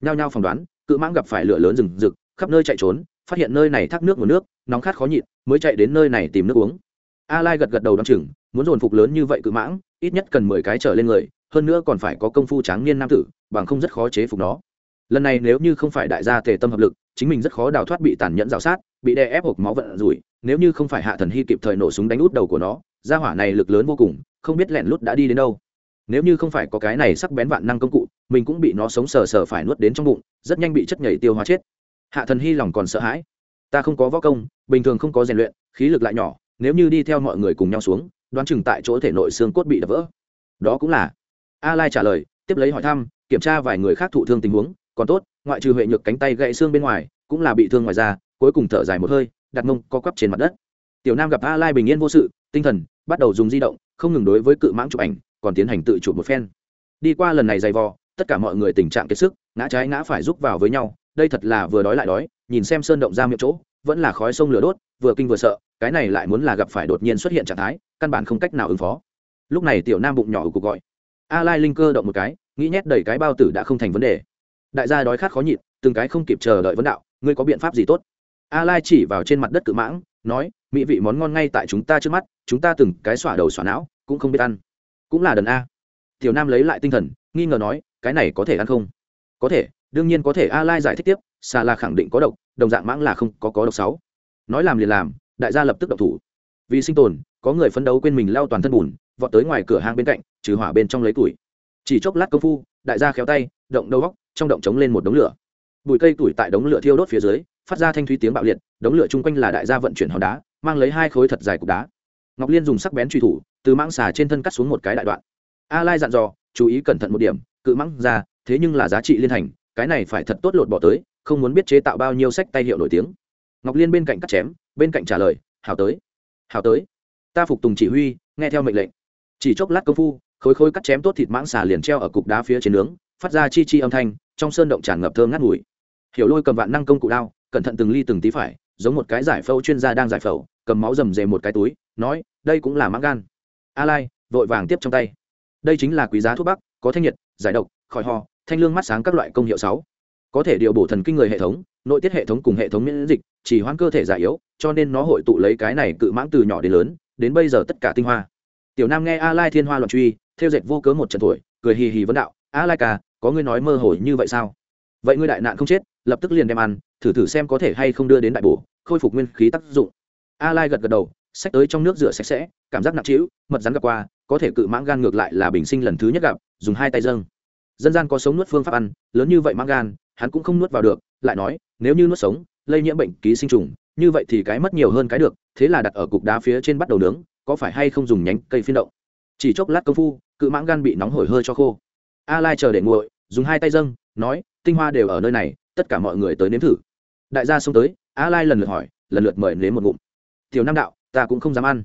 Nhao nhao phỏng đoán, cự mãng gặp phải lửa lớn rừng rực, khắp nơi chạy trốn, phát hiện nơi này thác nước nguồn nước, nóng khát khó nhịn, mới chạy đến nơi này tìm nước uống. A lai gật gật đầu đ o chừng, muốn dồn phục lớn như vậy cự mãng, ít nhất cần mười cái trở lên người, hơn nữa còn phải có công phu tráng niên nam tử, bằng không rất khó chế phục nó lần này nếu như không phải đại gia tề tâm hợp lực, chính mình rất khó đào thoát bị tàn nhẫn rào sát, bị đè ép hộp máu vận rủi, nếu như không phải hạ thần hy kịp thời nổ súng đánh út đầu của nó, gia hỏa này lực lớn vô cùng, không biết lẹn lút đã đi đến đâu. Nếu như không phải có cái này sắc bén vạn năng công cụ, mình cũng bị nó sống sờ sờ phải nuốt đến trong bụng, rất nhanh bị chất nhảy tiêu hóa chết. Hạ thần hy lòng còn sợ hãi. Ta không có võ công, bình thường không có rèn luyện, khí lực lại nhỏ, nếu như đi theo mọi người cùng nhau xuống, đoán chừng tại chỗ thể nội xương cốt bị đập vỡ. Đó cũng là. A lai trả lời, tiếp lấy hỏi thăm, kiểm tra vài người khác thụ thương tình huống còn tốt, ngoại trừ huệ nhược cánh tay gãy xương bên ngoài, cũng là bị thương ngoài da, cuối cùng thở dài một hơi, đặt mông co quắp trên mặt đất. Tiểu nam gặp a lai bình yên vô sự, tinh thần bắt đầu dùng di động, không ngừng đối với cự mãng chụp ảnh, còn tiến hành tự chụp một phen. Đi qua lần này dày vò, tất cả mọi người tình trạng kiệt sức, ngã trái ngã phải giúp vào với nhau, đây thật là vừa đói lại đói, nhìn xem sơn động ra miệng chỗ, vẫn là khói sông lửa đốt, vừa kinh vừa sợ, cái này lại muốn là gặp phải đột nhiên xuất hiện trạng thái, căn bản không cách nào ứng phó. Lúc này tiểu nam bụng nhỏ ở cuộc gọi. A lai linh cơ động một cái, nghĩ nhét đầy cái bao tử đã không thành vấn đề đại gia đói khát khó nhịn, từng cái không kịp chờ đợi vấn đạo, ngươi có biện pháp gì tốt? A lai chỉ vào trên mặt đất cự mãng, nói, mỹ vị món ngon ngay tại chúng ta trước mắt, chúng ta từng cái xỏa đầu xỏa não, cũng không biết ăn. Cũng là đần a. Tiểu nam lấy lại tinh thần, nghi ngờ nói, cái này có thể ăn không? Có thể, đương nhiên có thể. A lai giải thích tiếp, xà là khẳng định có độc, đồng dạng mãng là không có có độc sáu. Nói làm liền làm, đại gia lập tức độc thủ. Vì sinh tồn, có người phấn đấu quên mình lao toàn thân bùn, vọt tới ngoài cửa hang bên cạnh, trừ hỏa bên trong lấy tuổi. Chỉ chốc lát công phu, đại gia khéo tay, động đầu góc trong động trống lên một đống lửa. Bụi cây tuổi tại đống lửa thiêu đốt phía dưới, phát ra thanh thúy tiếng bạo liệt, đống lửa chung quanh là đại gia vận chuyển hòn đá, mang lấy hai khối thật dài cục đá. Ngọc liên dùng sắc bén truy thủ, từ mãng xà trên thân cắt xuống một cái đại đoạn. A lai dặn dò, chú ý cẩn thận một điểm, cự mãng ra, thế nhưng là giá trị liên thành, cái này phải thật tốt lột bỏ tới, không muốn biết chế tạo bao nhiêu sách tay hiệu nổi tiếng. Ngọc liên bên cạnh cắt chém, bên cạnh trả lời hào tới hào tới. Ta phục tùng chỉ huy, nghe theo mệnh lệnh. Chỉ chốc lát công phu, khối khối cắt chém tốt thịt mãng xà liền treo ở cục đá phía trên nướng, phát ra chi chi âm thanh trong sơn động tràn ngập thơm ngát mùi. Hiểu lôi cầm vạn năng công cụ đao, cẩn thận từng ly từng tí phải, giống một cái giải phẫu chuyên gia đang giải phẫu, cầm máu rầm rề một cái túi, nói, đây cũng là mãng gan. A lai, vội vàng tiếp trong tay. Đây chính là quý giá thuốc bắc, có thanh nhiệt, giải độc, khỏi ho, thanh lương mắt sáng các loại công hiệu sáu. Có thể điều bổ thần kinh người hệ thống, nội tiết hệ thống cùng hệ thống miễn dịch, chỉ hoãn cơ thể già yếu, cho nên nó hội tụ lấy cái này cự mãng từ nhỏ đến lớn, đến bây giờ tất cả tinh hoa. Tiểu nam nghe a lai thiên hoa luận truy, theo dệt vô cớ một trận tuổi, cười hì hì vấn đạo, a lai ca có ngươi nói mơ hồ như vậy sao? Vậy ngươi đại nạn không chết, lập tức liền đem ăn, thử thử xem có thể hay không đưa đến đại bổ, khôi phục nguyên khí tác dụng. A lai gật gật đầu, xách tới trong nước rửa sạch sẽ, cảm giác nặng trĩu, mật rắn gặp qua, có thể cự mãng gan ngược lại là bình sinh lần thứ nhất gặp, dùng hai tay dâng. Dân gian có sống nuốt phương pháp ăn, lớn như vậy mãng gan, hắn cũng không nuốt vào được, lại nói, nếu như nuốt sống, lây nhiễm bệnh ký sinh trùng, như vậy thì cái mất nhiều hơn cái được, thế là đặt ở cục đá phía trên bắt đầu nướng, có phải hay không dùng nhánh cây phiên động? Chỉ chốc lát công phu, cự mãng gan bị nóng hổi hơi cho khô a lai chờ để nguội, dùng hai tay dâng, nói, tinh hoa đều ở nơi này, tất cả mọi người tới nếm thử. Đại gia xông tới, a lai lần lượt hỏi, lần lượt mời nếm một ngụm. Tiểu nam đạo, ta cũng không dám ăn.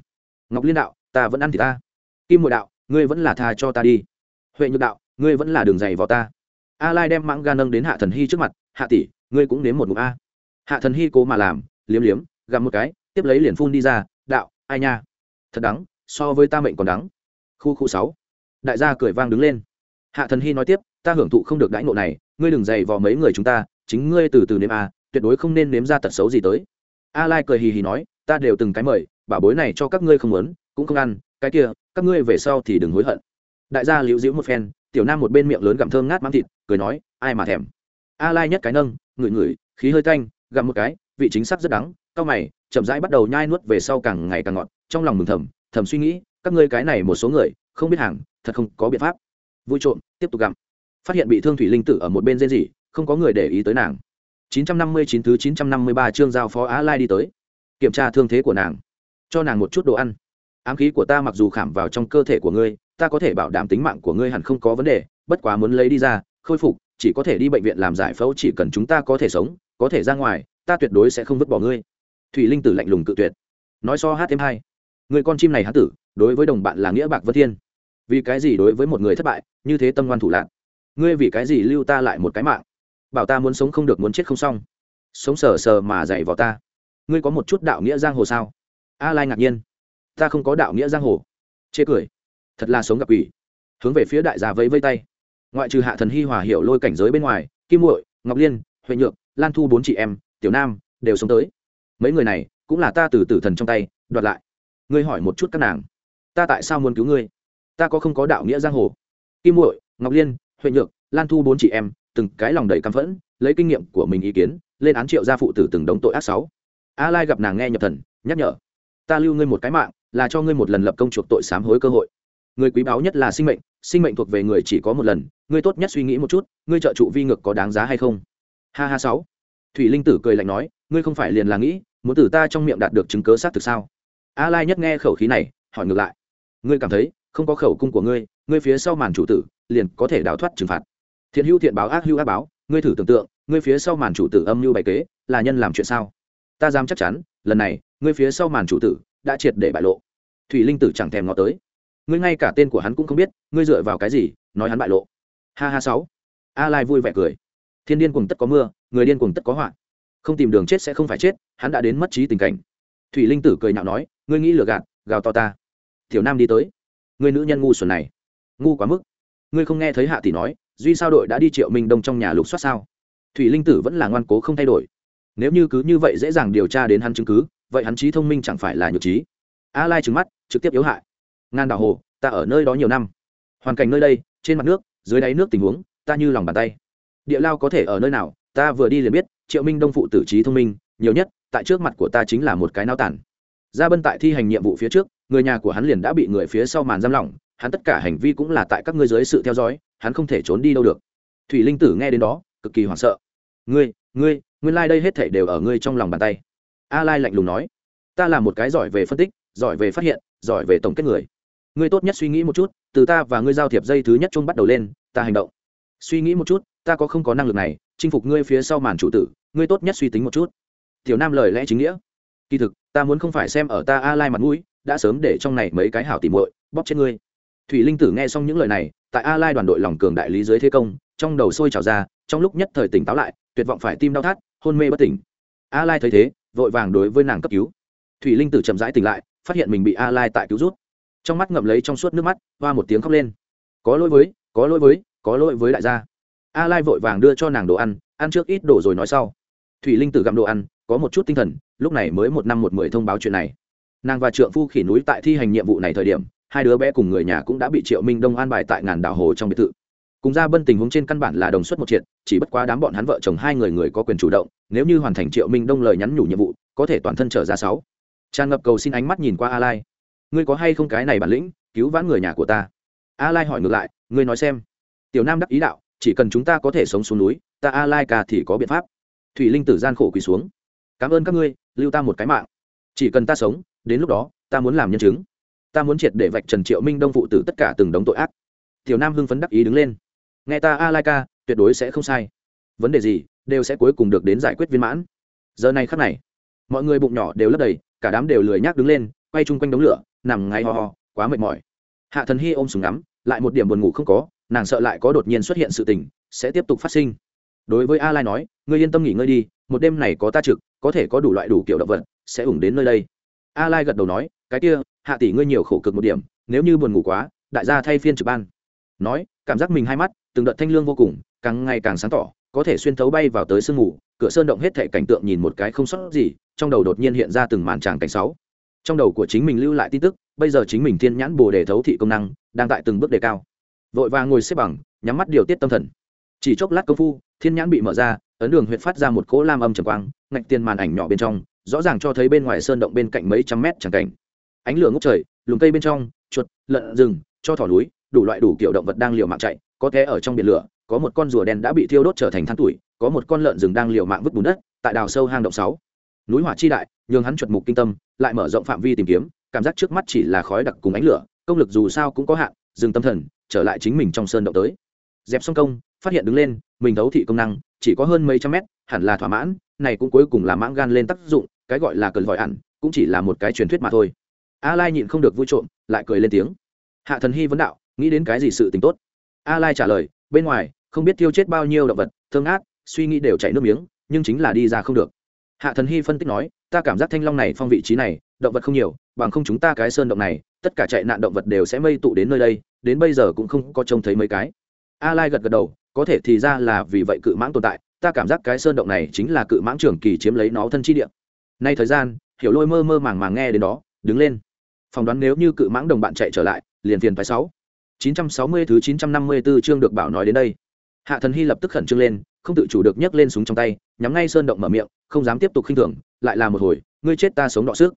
Ngọc liên đạo, ta vẫn ăn thì ta. Kim mội đạo, ngươi vẫn là tha cho ta đi. Huệ nhược đạo, ngươi vẫn là đường dày vào ta. A lai đem mãng ga nâng đến hạ thần hy trước mặt, hạ tỷ, ngươi cũng nếm một ngụm a. Hạ thần hy cố mà làm, liếm liếm, gặm một cái, tiếp lấy liền phun đi ra, đạo, ai nha? Thật đắng, so với ta mệnh còn đắng. Khu khu sáu. Đại gia cười vang đứng lên hạ thần hy nói tiếp, ta hưởng thụ không được đãi ngộ này, ngươi đừng dày vào mấy người chúng ta, chính ngươi từ từ nếm a, tuyệt đối không nên nếm ra tật xấu gì tới. A lai cười hì hì nói, ta đều từng cái mời, bảo bối này cho các ngươi không muốn, cũng không ăn, cái kia, các ngươi về sau thì đừng hối hận. Đại gia liễu dĩu một phen, tiểu nam một bên miệng lớn gặm thơm ngát mắm thịt, cười nói, ai mà thèm. A lai nhất cái nâng, ngửi ngửi, khí hơi tanh, gặm một cái, vị chính xác rất đắng, cao mày, chậm rãi bắt đầu nhai nuốt về sau càng ngày càng ngọt, trong lòng mừng thầm thầm suy nghĩ, các ngươi cái này một số người, không biết hàng, thật không có biện pháp vui trộm tiếp tục gặm phát hiện bị thương thủy linh tử ở một bên rên rỉ không có người để ý tới nàng 959 thứ 953 chương giao phó Á Lai đi tới, kiểm tra thương thế của nàng, cho nàng một chút đồ ăn. Ám khí của ta mặc dù khảm vào trong cơ thể của ngươi, ta có thể bảo đảm tính mạng của ngươi hẳn không có vấn đề, bất quá muốn lấy đi ra, khôi phục, chỉ có thể đi bệnh viện làm giải phẫu chỉ cần chúng ta có thể sống, có thể ra ngoài, ta tuyệt đối sẽ không vứt bỏ ngươi. Thủy Linh Tử lạnh lùng cự tuyệt. Nói so hát thêm hai. Người con chim này hắn tử, đối với đồng bạn là nghĩa bạc vân thiên. Vì cái gì đối với một người thất bại, như thế tâm ngoan thủ lạc Ngươi vì cái gì lưu ta lại một cái mạng? bảo ta muốn sống không được muốn chết không xong. Sống sờ sờ mà dạy vào ta. Ngươi có một chút đạo nghĩa giang hồ sao? A lai ngạc nhiên. Ta không có đạo nghĩa giang hồ. Chê cười. Thật là sống gặp ủy hướng về phía đại gia vẫy vây tay. Ngoại trừ hạ thần hi hòa hiệu lôi cảnh giới bên ngoài kim muội ngọc liên huệ nhược lan thu bốn chị em tiểu nam đều sống tới. Mấy người này cũng là ta từ tử thần trong tay đoạt lại. Ngươi hỏi một chút các nàng. Ta tại sao muốn cứu ngươi? Ta có không có đạo nghĩa giang hồ. Kim muội, ngọc liên, huệ nhược, lan thu bốn chị em, từng cái lòng đầy căm phẫn, lấy kinh nghiệm của mình ý kiến, lên án triệu gia phụ tử từng đống tội ác sáu. A lai gặp nàng nghe nhập thần, nhắc nhở, ta lưu ngươi một cái mạng, là cho ngươi một lần lập công chuộc tội sám hối cơ hội. Người quý báu nhất là sinh mệnh sinh mệnh thuộc về người chỉ có một lần, ngươi tốt nhất suy nghĩ một chút, ngươi trợ trụ vi ngược có đáng giá hay không? Ha ha sáu. Thủy linh tử cười lạnh nói, ngươi không phải liền là nghĩ, muốn từ ta trong miệng đạt được chứng cớ xác thực sao? A lai nhất nghe khẩu khí này, hỏi ngược lại, ngươi cảm thấy không có khẩu cung của ngươi ngươi phía sau màn chủ tử, liền có thể đào thoát trừng phạt. Thiện hữu thiện báo ác hữu ác báo, ngươi thử tưởng tượng, ngươi phía sau màn chủ tử âm mưu bày kế, là nhân làm chuyện sao? Ta dám chắc chắn, lần này, ngươi phía sau màn chủ tử đã triệt để bại lộ. Thủy linh tử chẳng thèm ngó tới. Ngươi ngay cả tên của hắn cũng không biết, ngươi dựa vào cái gì, nói hắn bại lộ. Ha ha sáu. A lai vui vẻ cười. Thiên điên cuồng tất có mưa, người điên cuồng tất có họa. Không tìm đường chết sẽ không phải chết, hắn đã đến mất trí tình cảnh. Thủy linh tử cười nhạo nói, ngươi nghĩ lừa gạt, gào to ta. Tiểu nam đi tới ngươi nữ nhân ngu xuẩn này, ngu quá mức. Ngươi không nghe thấy hạ tỷ nói, duy sao đội đã đi triệu minh đông trong nhà lục soát sao? Thủy linh tử vẫn là ngoan cố không thay đổi. Nếu như cứ như vậy dễ dàng điều tra đến hắn chứng cứ, vậy hắn trí thông minh chẳng phải là nhược trí. A lai trứng mắt, trực tiếp yếu hại. Ngàn đảo hồ, ta ở nơi đó nhiều năm. Hoàn cảnh nơi đây, trên mặt nước, dưới đáy nước tình huống, ta như lòng bàn tay. Địa lao có thể ở nơi nào, ta vừa đi liền biết, triệu minh đông phụ tử trí thông minh, nhiều nhất, tại trước mặt của ta chính là một cái nao tản. Ra bân tại thi hành nhiệm vụ phía trước người nhà của hắn liền đã bị người phía sau màn giam lỏng, hắn tất cả hành vi cũng là tại các ngươi dưới sự theo dõi, hắn không thể trốn đi đâu được. Thủy linh tử nghe đến đó, cực kỳ hoảng sợ. Ngươi ngươi, nguyên lai、like、đây hết thể đều ở ngươi trong lòng bàn tay. A lai lạnh lùng nói. Ta là một cái giỏi về phân tích, giỏi về phát hiện, giỏi về tổng kết người. Ngươi tốt nhất suy nghĩ một chút, từ ta và ngươi giao thiệp dây thứ nhất chung bắt đầu lên, ta hành động. Suy nghĩ một chút, ta có không có năng lực này, chinh phục ngươi phía sau màn chủ tử, ngươi tốt nhất suy tính một chút. Tiểu nam lời lẽ chính nghĩa. Kỳ thực, ta muốn không phải xem ở ta a lai mặt mũi đã sớm để trong này mấy cái hảo tìm muội, bóp chết ngươi. Thủy linh tử nghe xong những lời này, tại a lai đoàn đội lòng cường đại lý dưới thế công, trong đầu sôi trào ra, trong lúc nhất thời tỉnh táo lại, tuyệt vọng phải tim đau thắt, hôn mê bất tỉnh. A lai thấy thế, vội vàng đối với nàng cấp cứu. Thủy linh tử chậm rãi tỉnh lại, phát hiện mình bị a lai tại cứu rút. Trong mắt ngậm lấy trong suốt nước mắt, hoa một tiếng khóc lên. Có lỗi với, có lỗi với, có lỗi với đại gia. A lai vội vàng đưa cho nàng đồ ăn ăn trước ít đồ rồi nói sau. Thủy linh tử gặm đồ ăn, có một chút tinh thần, lúc này mới một năm một mười thông báo chuyện này nàng và trượng phu khỉ núi tại thi hành nhiệm vụ này thời điểm, hai đứa bé cùng người nhà cũng đã bị triệu minh đông an bài tại ngàn đảo hồ trong biệt thự. Cùng ra bân tình huống trên căn bản là đồng suất một triệt, chỉ bất quá đám bọn hắn vợ chồng hai người người có quyền chủ động, nếu như hoàn thành triệu minh đông lời nhắn nhủ nhiệm vụ, có thể toàn thân trở ra sáu. Tràn ngập cầu xin ánh mắt nhìn qua a lai. Ngươi có hay không cái này bản lĩnh, cứu vãn người nhà của ta? A lai hỏi ngược lại, ngươi nói xem. Tiểu nam đắc ý đạo, chỉ cần chúng ta có thể sống xuống núi, ta a lai ca thì có biện pháp. Thủy linh tử gian khổ quỳ xuống. Cảm ơn các ngươi, lưu ta một cái mạng chỉ cần ta sống, đến lúc đó, ta muốn làm nhân chứng. Ta muốn triệt để vạch trần triệu minh đông phụ tử tất cả từng đống tội ác. Tiểu nam hưng phấn đắc ý đứng lên. Nghe ta a lai ca tuyệt đối sẽ không sai. Vấn đề gì, đều sẽ cuối cùng được đến giải quyết viên mãn. Giờ này khắc này, mọi người bụng nhỏ đều lấp đầy, cả đám đều lười nhác đứng lên, quay chung quanh đống lửa, nằm ngay ho ho, quá mệt mỏi. Hạ thần hy ôm súng ngắm, lại một điểm buồn ngủ không có, nàng sợ lại có đột nhiên xuất hiện sự tình, sẽ tiếp tục phát sinh. Đối với a lai nói, ngươi yên tâm nghỉ ngơi đi, một đêm này có ta trực, có thể có đủ loại đủ kiểu động vật sẽ ủng đến nơi đây. A lai gật đầu nói, cái kia, hạ tỷ ngươi nhiều khổ cực một điểm, nếu như buồn ngủ quá, đại gia thay phiên trực ban. Nói, cảm giác mình hai mắt, từng đợt thanh lương vô cùng, càng ngày càng sáng tỏ, có thể xuyên thấu bay vào tới sương mù, cửa sơn động hết thể cảnh tượng nhìn một cái không sót gì, trong đầu đột nhiên hiện ra từng màn tràng cảnh sáu. Trong đầu của chính mình lưu lại tin tức, bây giờ chính mình thiên nhãn bồ đề thấu thị công năng, đang tại từng bước đề cao. Vội vàng ngồi xếp bằng, nhắm mắt điều tiết tâm thần. Chỉ chốc lát công phu, thiên nhãn bị mở ra, ấn đường huyện phát ra một cỗ lam âm trầm quang, ngạch tiền màn ảnh nhỏ bên trong rõ ràng cho thấy bên ngoài sơn động bên cạnh mấy trăm mét chẳng cảnh. Ánh lửa ngốc trời, lùm cây bên trong, chuột, lợn, rừng, cho thỏ núi, đủ loại đủ kiểu động vật đang liều mạng chạy, có té ở trong biển lửa, có một con rùa đen đã bị thiêu đốt trở thành than tuổi, có một con lợn rừng đang liều mạng vứt bùn đất, tại đào sâu hang động sáu. Núi hỏa chi đại, nhường hắn chuột mục kinh tâm, lại mở rộng phạm vi tìm kiếm, cảm giác trước mắt chỉ là khói đặc cùng ánh lửa, công lực dù sao cũng có hạn, dừng tâm thần, trở lại chính mình trong sơn động tới. Dẹp xong công, phát hiện đứng lên, mình thấu thị công năng, chỉ có hơn mấy trăm mét, hẳn là thỏa mãn, này cũng cuối cùng là mãng gan lên tác dụng cái gọi là cần vòi ẩn, cũng chỉ là một cái truyền thuyết mà thôi. A lai nhịn không được vui trộm, lại cười lên tiếng. Hạ thần hy vấn đạo, nghĩ đến cái gì sự tình tốt? A lai trả lời, bên ngoài, không biết tiêu chết bao nhiêu động vật, thương ác, suy nghĩ đều chảy nước miếng, nhưng chính là đi ra không được. Hạ thần hy phân tích nói, ta cảm giác thanh long này phong vị trí này, động vật không nhiều, bằng không chúng ta cái sơn động này, tất cả chạy nạn động vật đều sẽ mây tụ đến nơi đây, đến bây giờ cũng không có trông thấy mấy cái. A lai gật gật đầu, có thể thì ra là vì vậy cự mãng tồn tại, ta cảm giác cái sơn động này chính là cự mãng trưởng kỳ chiếm lấy nó thân chi địa nay thời gian, hiểu lôi mơ mơ màng màng nghe đến đó, đứng lên. Phỏng đoán nếu như cự mãng đồng bạn chạy trở lại, liền phiền phải sáu. 960 thứ 954 chương được bảo nói đến đây. Hạ thần hy lập tức khẩn trương lên, không tự chủ được nhấc lên súng trong tay, nhắm ngay sơn động mở miệng, không dám tiếp tục khinh thường, lại là một hồi, ngươi chết ta sống đọ sức.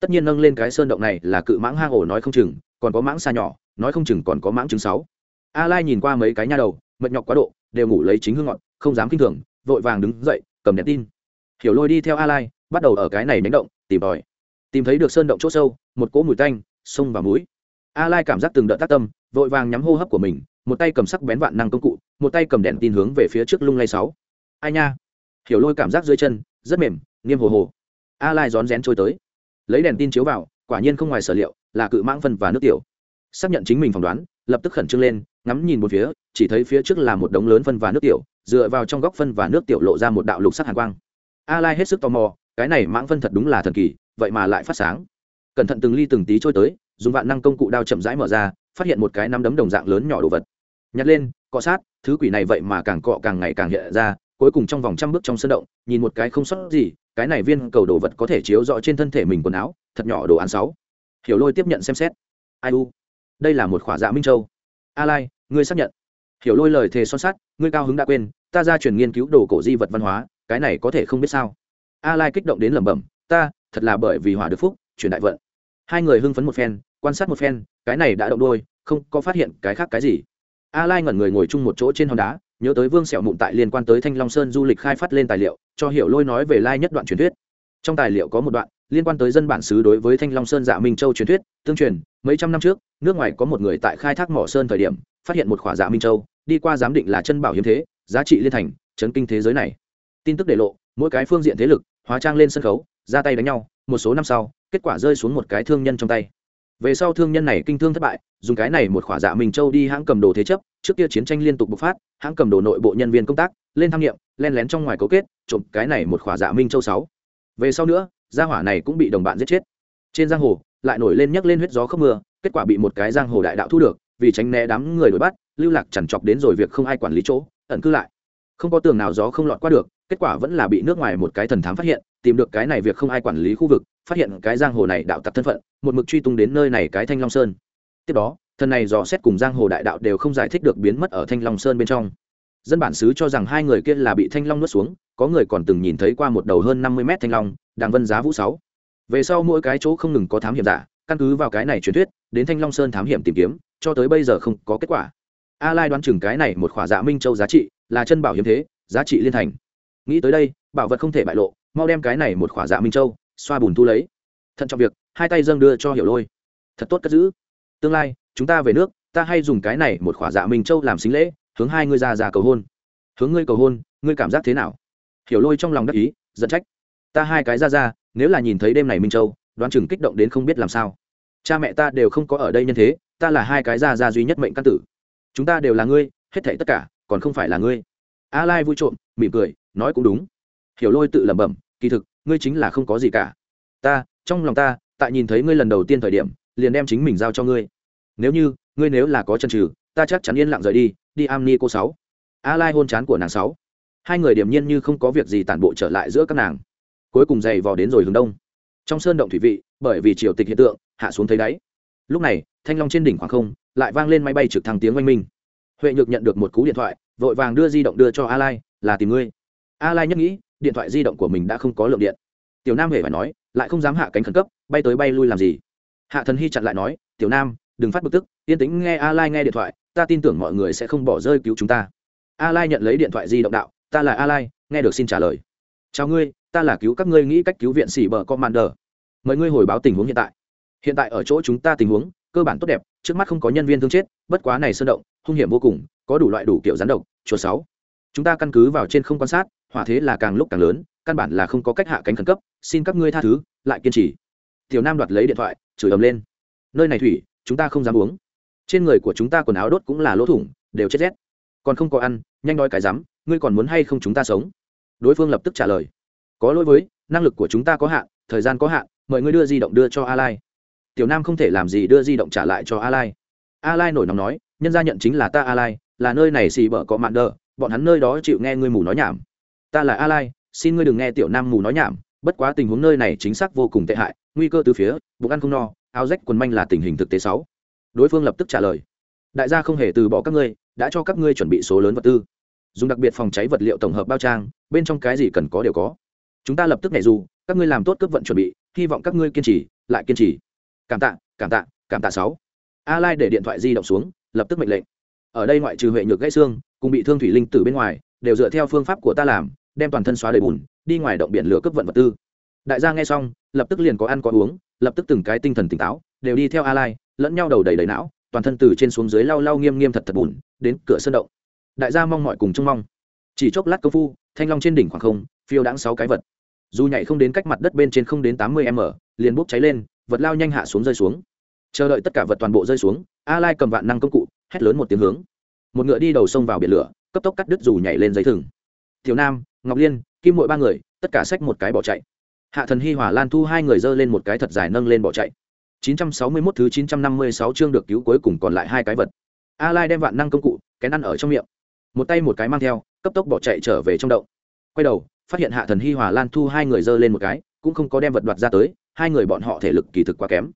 Tất nhiên nâng lên cái sơn động này là cự mãng hang ổ nói không chừng, còn có mãng xa nhỏ, nói không chừng còn có mãng trứng sáu. A lai nhìn qua mấy cái nha đầu, mệt nhọc quá độ, đều ngủ lấy chính hương ngọn không dám kinh thường, vội vàng đứng dậy, cầm đèn tin. Hiểu lôi đi theo a lai bắt đầu ở cái này đánh động, tìm tòi. Tìm thấy được sơn động chỗ sâu, một cỗ mùi tanh, sông và mũi a lai cảm giác từng đợt tác tâm, vội vàng nhắm hô hấp của mình, một tay cầm sắc bén vạn năng công cụ, một tay cầm đèn tin hướng về phía trước lung lay sáu. Ai nha? Hiểu lôi cảm giác dưới chân, rất mềm, nghiêm hồ hồ. A lai rón rén trôi tới. Lấy đèn tin chiếu vào, quả nhiên không ngoài sở liệu, là cự mãng phân và nước tiểu. Xác nhận chính mình phỏng đoán, lập tức khẩn trương lên, ngắm nhìn một phía, chỉ thấy phía trước là một đống lớn phân và nước tiểu, dựa vào trong góc phân và nước tiểu lộ ra một đạo lục sắc hàn quang. A lai hết sức tò mò cái này mãng phân thật đúng là thần kỳ, vậy mà lại phát sáng. Cẩn thận từng ly từng tí trôi tới, dùng vạn năng công cụ đao chậm rãi mở ra, phát hiện một cái nắm đấm đồng dạng lớn nhỏ đồ vật. Nhặt lên, cọ sát, thứ quỷ này vậy mà càng cọ càng ngày càng hiện ra, cuối cùng trong vòng trăm bước trong sân động, nhìn một cái không sót gì, cái này viên cầu đồ vật có thể chiếu rõ trên thân thể mình quần áo, thật nhỏ đồ án sáu. Hiểu lôi tiếp nhận xem xét. Ai u? Đây là một khỏa dạ minh châu. A lai ngươi xác nhận. Hiểu lôi lời thề son sát ngươi cao hứng đã quên, ta ra truyền nghiên cứu đồ cổ di vật văn hóa, cái này có thể không biết sao a lai kích động đến lẩm bẩm, ta, thật là bởi vì hỏa được phúc, chuyển đại vận. Hai người hưng phấn một phen, quan sát một phen, cái này đã động đôi, không có phát hiện cái khác cái gì. A lai ngẩn người ngồi chung một chỗ trên hòn đá, nhớ tới vương sẹo mụn tại liên quan tới thanh long sơn du lịch khai phát lên tài liệu, cho hiểu lôi nói về lai nhất đoạn truyền thuyết. Trong tài liệu có một đoạn, liên quan tới dân bản xứ đối với thanh long sơn dạ minh châu truyền thuyết, tương truyền, mấy trăm năm trước, nước ngoài có một người tại khai thác mỏ sơn thời điểm, phát hiện một khỏa dạ minh châu, đi qua giám định là chân bảo hiếm thế, giá trị liên thành, chấn kinh thế giới này. Tin tức để lộ, mỗi cái phương diện thế lực hóa trang lên sân khấu, ra tay đánh nhau, một số năm sau, kết quả rơi xuống một cái thương nhân trong tay. Về sau thương nhân này kinh thương thất bại, dùng cái này một khỏa dạ minh châu đi hãng cầm đồ thế chấp, trước kia chiến tranh liên tục bộc phát, hãng cầm đồ nội bộ nhân viên công tác, lên tham nghiệm, len lén trong ngoài cấu kết, trộm cái này một khỏa dạ minh châu sáu. Về sau nữa, gia hỏa này cũng bị đồng bạn giết chết. Trên giang hồ, lại nổi lên nhấc lên huyết gió không mưa, kết quả bị một cái giang hồ đại đạo thu được, vì tránh né đám người đuổi bắt, lưu lạc chẳng chọc đến rồi việc không ai quản lý chỗ, ẩn cư lại. Không có tường nào gió không lọt qua được kết quả vẫn là bị nước ngoài một cái thần thám phát hiện, tìm được cái này việc không ai quản lý khu vực, phát hiện cái giang hồ này đạo tặc thân phận, một mực truy tung đến nơi này cái thanh long sơn. Tiếp đó, thần này dò xét cùng giang hồ đại đạo đều không giải thích được biến mất ở thanh long sơn bên trong. Dân bản xứ cho rằng hai người kia là bị thanh long nuốt xuống, có người còn từng nhìn thấy qua một đầu hơn năm mươi mét thanh long, đàng vân giá vũ sáu. Về sau mỗi cái chỗ không ngừng có thám hiểm giả, căn cứ vào cái này truyền thuyết, đến thanh long sơn thám hiểm tìm kiếm, cho tới bây giờ không có kết quả. A lai đoán chừng cái này một khỏa dạ minh châu giá trị, là chân bảo hiếm thế, giá trị liên thành nghĩ tới đây, bảo vật không thể bại lộ, mau đem cái này một khỏa dạ minh châu, xoa bùn thu lấy. Thận trọng việc, hai tay dâng đưa cho hiểu lôi. Thật tốt cất giữ. Tương lai, chúng ta về nước, ta hay dùng cái này một khỏa dạ minh châu làm xính lễ, hướng hai ngươi ra già cầu hôn. Hướng ngươi cầu hôn, ngươi cảm giác thế nào? Hiểu lôi trong lòng đắc ý, giận trách. Ta hai cái ra ra, nếu là nhìn thấy đêm này minh châu, đoán chừng kích động đến không biết làm sao. Cha mẹ ta đều không có ở đây nhân thế, ta là hai cái ra ra duy nhất mệnh căn tử. Chúng ta đều là ngươi, hết thảy tất cả, còn không phải là ngươi. A lai vui trộm, mỉm cười nói cũng đúng. Hiểu lôi tự lẩm bẩm, kỳ thực, ngươi chính là không có gì cả. Ta, trong lòng ta, tại nhìn thấy ngươi lần đầu tiên thời điểm, liền đem chính mình giao cho ngươi. Nếu như, ngươi nếu là có chân trừ ta chắc chắn yên lặng rời đi đi am ni cô sáu. A lai hôn chán của nàng sáu. Hai người điềm nhiên như không có việc gì tản bộ trở lại giữa các nàng. Cuối cùng dày vò đến rồi hướng đông. Trong sơn động thủy vị, bởi vì triều tịch hiện tượng, hạ xuống thấy đáy. Lúc này, thanh long trên đỉnh khoảng không, lại vang lên máy bay trực thăng tiếng oanh minh. Huệ nhược nhận được một cú điện thoại, vội vàng đưa di động đưa cho a lai, là tìm ngươi a lai nhất nghĩ, điện thoại di động của mình đã không có lượng điện. Tiểu nam hề phải nói, lại không dám hạ cánh khẩn cấp, bay tới bay lui làm gì? Hạ thần hy chặn lại nói, tiểu nam, đừng phát bực tức, yên tĩnh nghe a lai nghe điện thoại, ta tin tưởng mọi người sẽ không bỏ rơi cứu chúng ta. A lai nhận lấy điện thoại di động đạo, ta là a lai, nghe được xin trả lời. Chào ngươi, ta là cứu các ngươi nghĩ cách cứu viện xỉ bờ commander. Mời ngươi hồi báo tình huống hiện tại. Hiện tại ở chỗ chúng ta tình huống, cơ bản tốt đẹp, trước mắt không có nhân viên thương chết, bất quá này sơn động, hung hiểm vô cùng, có đủ loại đủ kiểu rắn độc, chuột sáu. Chúng ta căn cứ vào trên không quan sát hỏa thế là càng lúc càng lớn, căn bản là không có cách hạ cánh khẩn cấp, xin các ngươi tha thứ, lại kiên trì. Tiểu nam đoạt lấy điện thoại, chửi ầm lên. Nơi này thủy, chúng ta không dám uống. Trên người của chúng ta quần áo đốt cũng là lỗ thủng, đều chết rét. Còn không có ăn, nhanh đói cái rắm, ngươi còn muốn hay không chúng ta sống? Đối phương lập tức trả lời. Có lỗi với, năng lực của chúng ta có hạn, thời gian có hạn, mời ngươi đưa di động đưa cho a lai tiểu nam không thể làm gì đưa di động trả lại cho a lai a lai nổi nóng nói, nhân gia nhận chính là ta a lai là nơi này xì bở có mạn đờ, bọn hắn nơi đó chịu nghe ngươi mù nói nhảm ta là a lai, xin ngươi đừng nghe tiểu nam mù nói nhảm, bất quá tình huống nơi này chính xác vô cùng tệ hại, nguy cơ từ phía, bụng ăn không no, áo rách quần manh là tình hình thực tế sáu. Đối phương lập tức trả lời. Đại gia không hề từ bỏ các ngươi, đã cho các ngươi chuẩn bị số lớn vật tư. Dùng đặc biệt phòng cháy vật liệu tổng hợp bao trang, bên trong cái gì cần có đều có. Chúng ta lập tức nhảy dù, các ngươi làm tốt cướp vận chuẩn bị, hy vọng các ngươi kiên trì, lại kiên trì. Cảm tạ cảm tạ cảm tạ sáu. A lai để điện thoại di động xuống, lập tức mệnh lệnh. Ở đây ngoại trừ huệ nhược gãy xương, cùng bị thương thủy linh tử bên ngoài, đều dựa theo phương pháp của ta làm đem toàn thân xóa đầy bùn, đi ngoài động biển lửa cướp vận vật tư. Đại gia nghe xong, lập tức liền có ăn có uống, lập tức từng cái tinh thần tỉnh táo, đều đi theo a lai, lẫn nhau đầu đầy đầy não, toàn thân từ trên xuống dưới lau lau nghiêm nghiêm thật thật bùn, đến cửa sân động. Đại gia mong mọi cùng trông mong. Chỉ chốc lát công phu, thanh long trên đỉnh khoảng không, phiêu đãng sáu cái vật. Dù nhảy không đến cách mặt đất bên trên không đến tám mươi m, liền bốc cháy lên, vật lao nhanh hạ xuống rơi xuống. Chờ đợi tất cả vật toàn bộ rơi xuống, a lai cầm vạn năng công cụ, hét lớn một tiếng hướng. Một ngựa đi đầu sông vào biển lửa, cấp tốc cắt đứt dù nhảy lên giấy thừng. Tiểu nam ngọc liên, kim mội ba người, tất cả sách một cái bỏ chạy. Hạ thần hi hòa lan thu hai người dơ lên một cái thật dài nâng lên bỏ chạy. 961 thứ 956 chương được cứu cuối cùng còn lại hai cái vật. A lai đem vạn năng công cụ, kén ăn ở trong miệng. Một tay một cái mang theo, cấp tốc bỏ chạy trở về trong động. Quay đầu, phát hiện hạ thần hi hòa lan thu hai người dơ lên một cái, cũng không có đem vật đoạt ra tới, hai người bọn họ thể lực kỳ thực quá kém.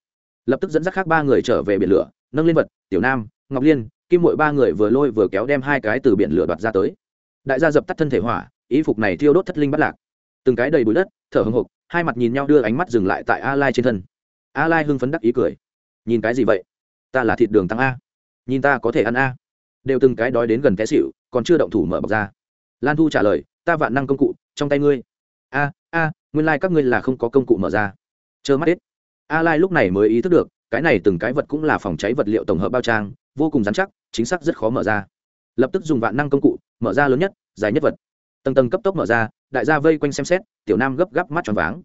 Lập tức dẫn dắt khác ba người trở về biển lửa, nâng lên vật, tiểu nam, ngọc liên, kim mội ba người vừa lôi vừa kéo đem hai cái từ biển lửa đoạt ra tới. Đại gia dập tắt thân thể hỏa ý phục này thiêu đốt thất linh bắt lạc. Từng cái đầy bụi đất, thở hồng hộc hai mặt nhìn nhau đưa ánh mắt dừng lại tại a lai trên thân. A lai hưng phấn đắc ý cười. Nhìn cái gì vậy? Ta là thịt đường tăng a. Nhìn ta có thể ăn a. Đều từng cái đói đến gần té xịu còn chưa động thủ mở bọc ra. Lan thu trả lời, ta vạn năng công cụ, trong tay ngươi. A a, nguyên lai、like、các ngươi là không có công cụ mở ra. Trơ mắt hết. A lai lúc này mới ý thức được, cái này từng cái vật cũng là phòng cháy vật liệu tổng hợp bao trang, vô cùng dán chắc, chính xác rất khó mở ra. Lập tức dùng vạn năng công cụ, mở ra lớn nhất, dài nhất vật tầng tầng cấp tốc mở ra, đại gia vây quanh xem xét, tiểu nam gấp gáp mắt tròn váng.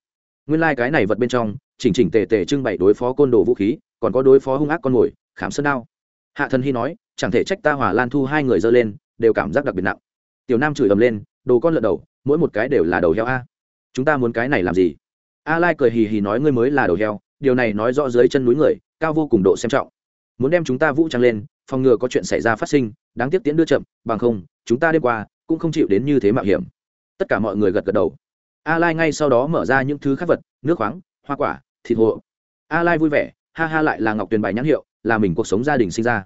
Nguyên lai、like、cái này vật bên trong, chỉnh chỉnh tề tề trưng bày đối phó côn đồ vũ khí, còn có đối phó hung ác con mồi, khảm sơn đao. Hạ thần hy nói, chẳng thể trách ta hỏa lan thu hai người dơ lên, đều cảm giác đặc biệt nặng. Tiểu nam chửi ầm lên, đồ con lợn đầu, mỗi một cái đều là đầu heo a. Chúng ta muốn cái này làm gì? A lai cười hì hì nói, ngươi mới là đầu heo, điều này nói rõ dưới chân núi người, cao vô cùng độ xem trọng. Muốn đem chúng ta vũ trang lên, phòng ngừa có chuyện xảy ra phát sinh, đáng tiếc tiễn đưa chậm, bằng không, chúng ta đêm qua cũng không chịu đến như thế mạo hiểm. Tất cả mọi người gật gật đầu. A lai ngay sau đó mở ra những thứ khác vật, nước khoáng, hoa quả, thịt hộ a lai vui vẻ, ha ha lại là ngọc tuyền bài nhãn hiệu, là mình cuộc sống gia đình sinh ra.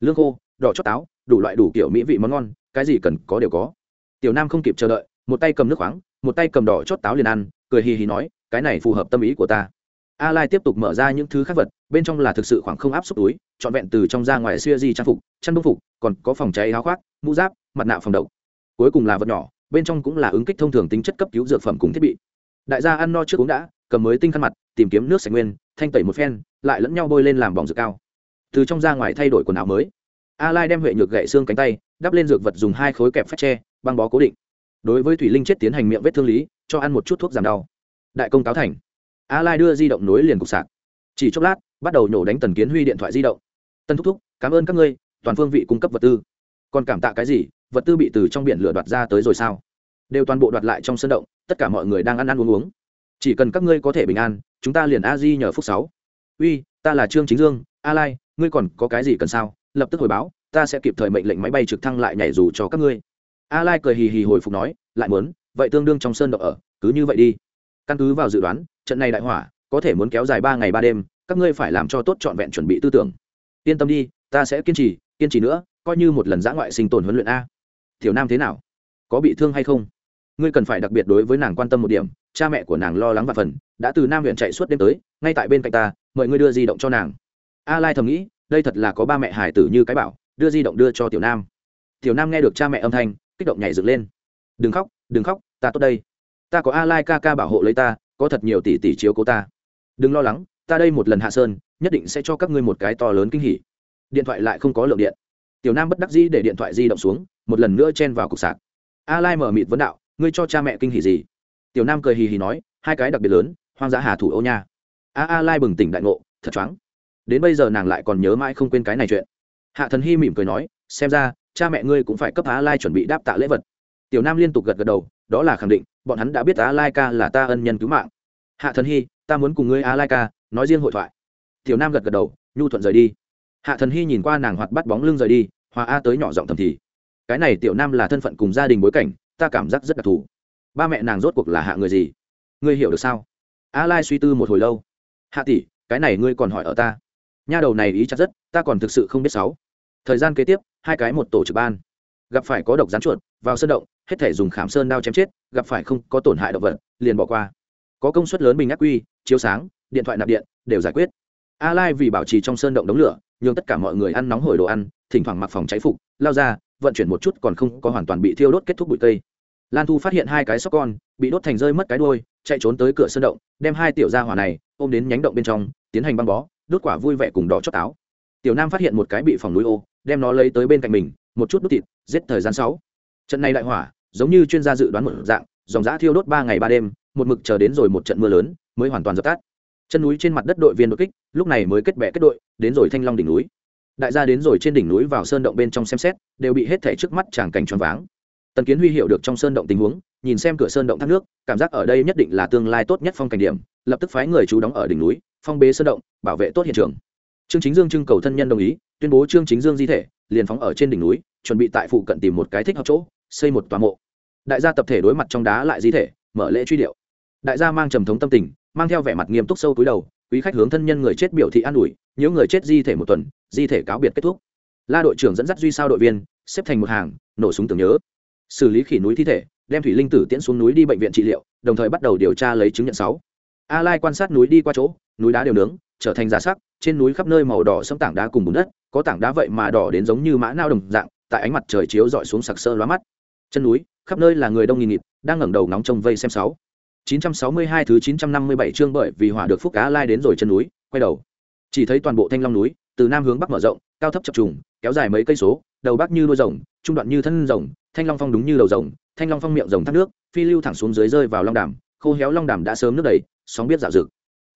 Lương khô, đỏ chót táo, đủ loại đủ kiểu mỹ vị món ngon, cái gì cần có đều có. Tiểu nam không kịp chờ đợi, một tay cầm nước khoáng, một tay cầm đỏ chót táo liền ăn, cười hì hì nói, cái này phù hợp tâm ý của ta. A lai tiếp tục mở ra những thứ khác vật, bên trong là thực sự khoảng không áp suất túi, trọn vẹn từ trong ra ngoài xuya di trang phục, chăn đông phục, còn có phòng cháy áo khoác, mũ giáp, mặt nạ phòng độc cuối cùng là vật nhỏ, bên trong cũng là ứng kích thông thường tính chất cấp cứu dược phẩm cùng thiết bị. Đại gia ăn no trước uống đã, cầm mới tinh khăn mặt, tìm kiếm nước sạch nguyên, thanh tẩy một phen, lại lẫn nhau bôi lên làm bỏng dược cao. Từ trong ra ngoài thay đổi quần áo mới. A lai đem huệ nhược gậy xương cánh tay, đắp lên dược vật dùng hai khối kẹp phép tre, băng bó cố định. Đối với thủy linh chết tiến hành miệng vết thương lý, cho ăn một chút thuốc giảm đau. Đại công cáo thành. A lai đưa di động nối liền cục sạc. Chỉ chốc lát, bắt đầu nhổ đánh tần kiến huy điện thoại di động. Tân thúc thúc, cảm ơn các ngươi, toàn phương vị cung cấp vật tư. Còn cảm tạ cái gì? Vật tư bị từ trong biển lửa đoạt ra tới rồi sao? Đều toàn bộ đoạt lại trong sân động, tất cả mọi người đang ăn ăn uống uống. Chỉ cần các ngươi có thể bình an, chúng ta liền a di nhờ phúc sáu. Uy, ta là trương chính dương, a lai, ngươi còn có cái gì cần sao? Lập tức hồi báo, ta sẽ kịp thời mệnh lệnh máy bay trực thăng lại nhảy dù cho các ngươi. A lai cười hì hì hồi phục nói, lại muốn, vậy tương đương trong sơn động ở, cứ như vậy đi. Căn cứ vào dự đoán, trận này đại hỏa, có thể muốn kéo dài ba ngày ba đêm, các ngươi phải làm cho tốt trọn vẹn chuẩn bị tư tưởng. Yên tâm đi, ta sẽ kiên trì kiên trì nữa, coi như một lần giã ngoại sinh tồn huấn luyện a thiểu nam thế nào? Có bị thương hay không? Ngươi cần phải đặc biệt đối với nàng quan tâm một điểm, cha mẹ của nàng lo lắng và phần, đã từ nam huyện chạy suốt đêm tới, ngay tại bên cạnh ta, mời ngươi đưa di động cho nàng. A lai thầm nghĩ, đây thật là có ba mẹ hải tử như cái bảo, đưa di động đưa cho tiểu nam. Tiểu nam nghe được cha mẹ âm thanh, kích động nhảy dựng lên. Đừng khóc đừng khóc, ta tốt đây. Ta có a lai ca ca bảo hộ lấy ta, có thật nhiều tỷ tỷ chiếu cố ta. Đừng lo lắng, ta đây một lần hạ sơn, nhất định sẽ cho các ngươi một cái to lớn kinh hỉ. Điện thoại lại không có lượng điện tiểu nam bất đắc dĩ để điện thoại di động xuống, một lần nữa chen vào cục sạc. A lai mở mịt vấn đạo, ngươi cho cha mẹ kinh hỉ gì? Tiểu nam cười hì hì nói, hai cái đặc biệt lớn, hoang dã hà thủ ô nha. A a lai bừng tỉnh đại ngộ, thật choáng. Đến bây giờ nàng lại còn nhớ mãi không quên cái này chuyện. Hạ thần hy mỉm cười nói, xem ra, cha mẹ ngươi cũng phải cấp a lai chuẩn bị đáp tạ lễ vật. Tiểu nam liên tục gật gật đầu, đó là khẳng định, bọn hắn đã biết a lai ca là ta ân nhân cứu mạng. Hạ thần hy ta muốn cùng ngươi a lai ca, nói riêng hội thoại. Tiểu nam gật gật đầu, nhu thuận rời đi hạ thần hy nhìn qua nàng hoạt bắt bóng lưng rời đi, hòa a tới nhỏ giọng thầm thì, cái này tiểu nam là thân phận cùng gia đình bối cảnh, ta cảm giác rất đặc thù. Ba mẹ nàng rốt cuộc là hạ người gì? Ngươi hiểu được sao? A lai suy tư một hồi lâu. Hạ tỷ, cái này ngươi còn hỏi ở ta. Nha đầu này ý chắc rất, ta còn thực sự không biết sáu. Thời gian kế tiếp, hai cái một tổ trực ban. Gặp phải có độc rắn chuột, vào sơn động, hết thể dùng khảm sơn đao chém chết, gặp phải không có tổn hại động vật, liền bỏ qua. Có công suất lớn bình ác quy, chiếu sáng, điện thoại nạp điện, đều giải quyết a lai vì bảo trì trong sơn động đống lửa, nhường tất cả mọi người ăn nóng hổi đồ ăn, thỉnh thoảng mặc phòng cháy phục, lao ra, vận chuyển một chút còn không có hoàn toàn bị thiêu đốt kết thúc bụi cây. Lan thu phát hiện hai cái sóc con, bị đốt thành rơi mất cái đuôi, chạy trốn tới cửa sơn động, đem hai tiểu gia hỏa này ôm đến nhánh động bên trong, tiến hành băng bó, đốt quả vui vẻ cùng đỏ chót táo tiểu nam phát hiện một cái bị phòng núi ô, đem nó lấy tới bên cạnh mình, một chút đốt thịt, giết thời gian sáu. Trận này đại hỏa, giống như chuyên gia dự đoán một dạng, dòng giã thiêu đốt ba ngày ba đêm, một mực chờ đến rồi một trận mưa lớn, mới hoàn toàn dập tắt chân núi trên mặt đất đội viên đột kích, lúc này mới kết bè kết đội, đến rồi thanh long đỉnh núi. Đại gia đến rồi trên đỉnh núi vào sơn động bên trong xem xét, đều bị hết thảy trước mắt tràng cảnh choáng váng. Tần kiến huy hiểu được trong sơn động tình huống, nhìn xem cửa sơn động thác nước, cảm giác ở đây nhất định là tương lai tốt nhất phong cảnh điểm, lập tức phái người chú đóng ở đỉnh núi, phong bế sơn động, bảo vệ tốt hiện trường. Trương chính dương trưng cầu thân nhân đồng ý, tuyên bố trương chính dương di thể, liền phóng ở trên đỉnh núi, chuẩn bị tại phụ cận tìm một cái thích hợp chỗ, xây một tòa mộ. Đại gia tập thể đối mặt trong đá lại di thể, mở lễ truy điệu. Đại gia mang trầm thống tâm tình mang theo vẻ mặt nghiêm túc sâu túi đầu, quý khách hướng thân nhân người chết biểu thị an ủi những người chết di thể một tuần, di thể cáo biệt kết thúc. La đội trưởng dẫn dắt duy sao đội viên, xếp thành một hàng, nổ súng tưởng nhớ. Xử lý khỉ núi thi thể, đem thủy linh tử tiễn xuống núi đi bệnh viện trị liệu, đồng thời bắt đầu điều tra lấy chứng nhận sáu. A lai quan sát núi đi qua chỗ, núi đá đều nướng, trở thành giả sắc, trên núi khắp nơi màu đỏ sẫm tảng đá cùng bùn đất, có tảng đá vậy mà đỏ đến giống như mã nao đồng dạng, tại ánh mặt trời chiếu dọi xuống sặc sơ lóa mắt. Chân núi, khắp nơi là người đông nghìn nghịt, đang ngẩng đầu nóng trông vây xem sáu. 962 thứ 957 chương bởi vì hỏa được phúc cá lai đến rồi chân núi, quay đầu. Chỉ thấy toàn bộ thanh long núi, từ nam hướng bắc mở rộng, cao thấp chập trùng, kéo dài mấy cây số, đầu bắc như đuôi rồng, trung đoạn như thân rồng, thanh long phong đúng như đầu rồng, thanh long phong miệng rồng thác nước, phi lưu thẳng xuống dưới rơi vào long đàm, khô héo long đàm đã sớm nước đầy, sóng biết dạo dực.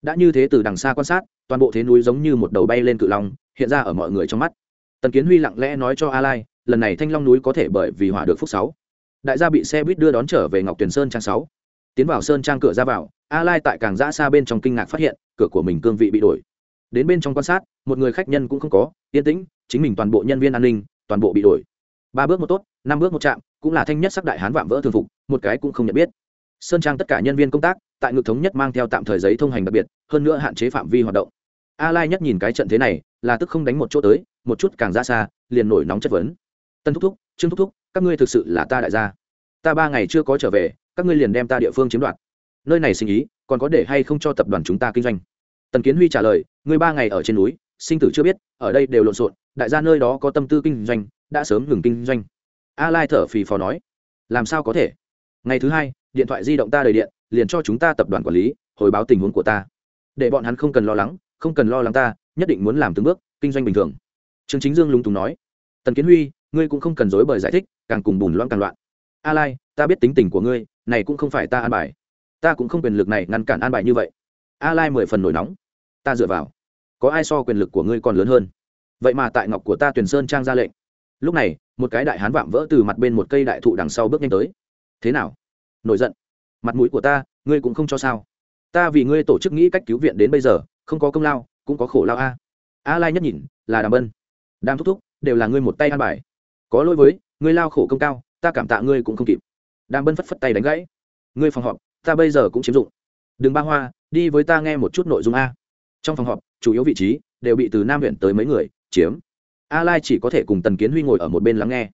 Đã như thế từ đằng xa quan sát, toàn bộ thế núi giống như một đầu bay lên cự long, hiện ra ở mọi người trong mắt. Tần kiến huy lặng lẽ nói cho a lai, lần này thanh long núi có thể bởi vì hỏa được phúc sáu. Đại gia bị xe buýt đưa đón trở về ngọc tuyền sơn trang sáu tiến vào sơn trang cửa ra vào, a lai tại càng ra xa bên trong kinh ngạc phát hiện, cửa của mình cương vị bị đổi. Đến bên trong quan sát, một người khách nhân cũng không có, yên tĩnh, chính mình toàn bộ nhân viên an ninh, toàn bộ bị đổi. Ba bước một tốt, năm bước một chạm, cũng là thanh nhất sắc đại hán vạm vỡ thường phục, một cái cũng không nhận biết. Sơn trang tất cả nhân viên công tác, tại ngực thống nhất mang theo tạm thời giấy thông hành đặc biệt, hơn nữa hạn chế phạm vi hoạt động. A lai nhất nhìn cái trận thế này, là tức không đánh một chỗ tới, một chút càng ra xa, liền nổi nóng chất vấn. Tân thúc thúc, trương thúc thúc, các ngươi thực sự là ta đại gia. Ta ba ngày chưa có trở về các ngươi liền đem ta địa phương chiếm đoạt. Nơi này sinh ý, còn có để hay không cho tập đoàn chúng ta kinh doanh? Tần kiến huy trả lời, ngươi ba ngày ở trên núi, sinh tử chưa biết, ở đây đều lộn xộn, đại gia nơi đó có tâm tư kinh doanh, đã sớm ngừng kinh doanh. A lai thở phì phò nói, làm sao có thể? Ngày thứ hai, điện thoại di động ta đầy điện, liền cho chúng ta tập đoàn quản lý, hồi báo tình huống của ta. Để bọn hắn không cần lo lắng, không cần lo lắng ta, nhất định muốn làm từng bước, kinh doanh bình thường. Trương chính dương lúng túng nói, tần kiến huy, ngươi cũng không cần dối bời giải thích, càng cùng bùn loãng càng loạn. A lai, ta biết tính tình của ngươi này cũng không phải ta an bài. Ta cũng không quyền lực này ngăn cản an bài như vậy. A lai mười phần nổi nóng. Ta dựa vào. Có ai so quyền lực của ngươi còn lớn hơn? Vậy mà tại ngọc của ta tuyển sơn trang ra lệnh. Lúc này, một cái đại hán vạm vỡ từ mặt bên một cây đại thụ đằng sau bước nhanh tới. Thế nào? Nổi giận. Mặt mũi của ta, ngươi cũng không cho sao. Ta vì ngươi tổ chức nghĩ cách cứu viện đến bây giờ, không có công lao, cũng có khổ lao a. A lai nhất nhìn, là đàm bân. Đang thúc thúc, đều là ngươi một tay an bài. Có lỗi với, ngươi lao khổ công cao, ta cảm tạ ngươi cũng không kịp đàm bân phất phất tay đánh gãy. Ngươi phòng họp, ta bây giờ cũng chiếm dụng. Đừng ba hoa, đi với ta nghe một chút nội dung a. Trong phòng họp, chủ yếu vị trí đều bị từ nam huyện tới mấy người, chiếm. A lai chỉ có thể cùng tần kiến huy ngồi ở một bên lắng nghe.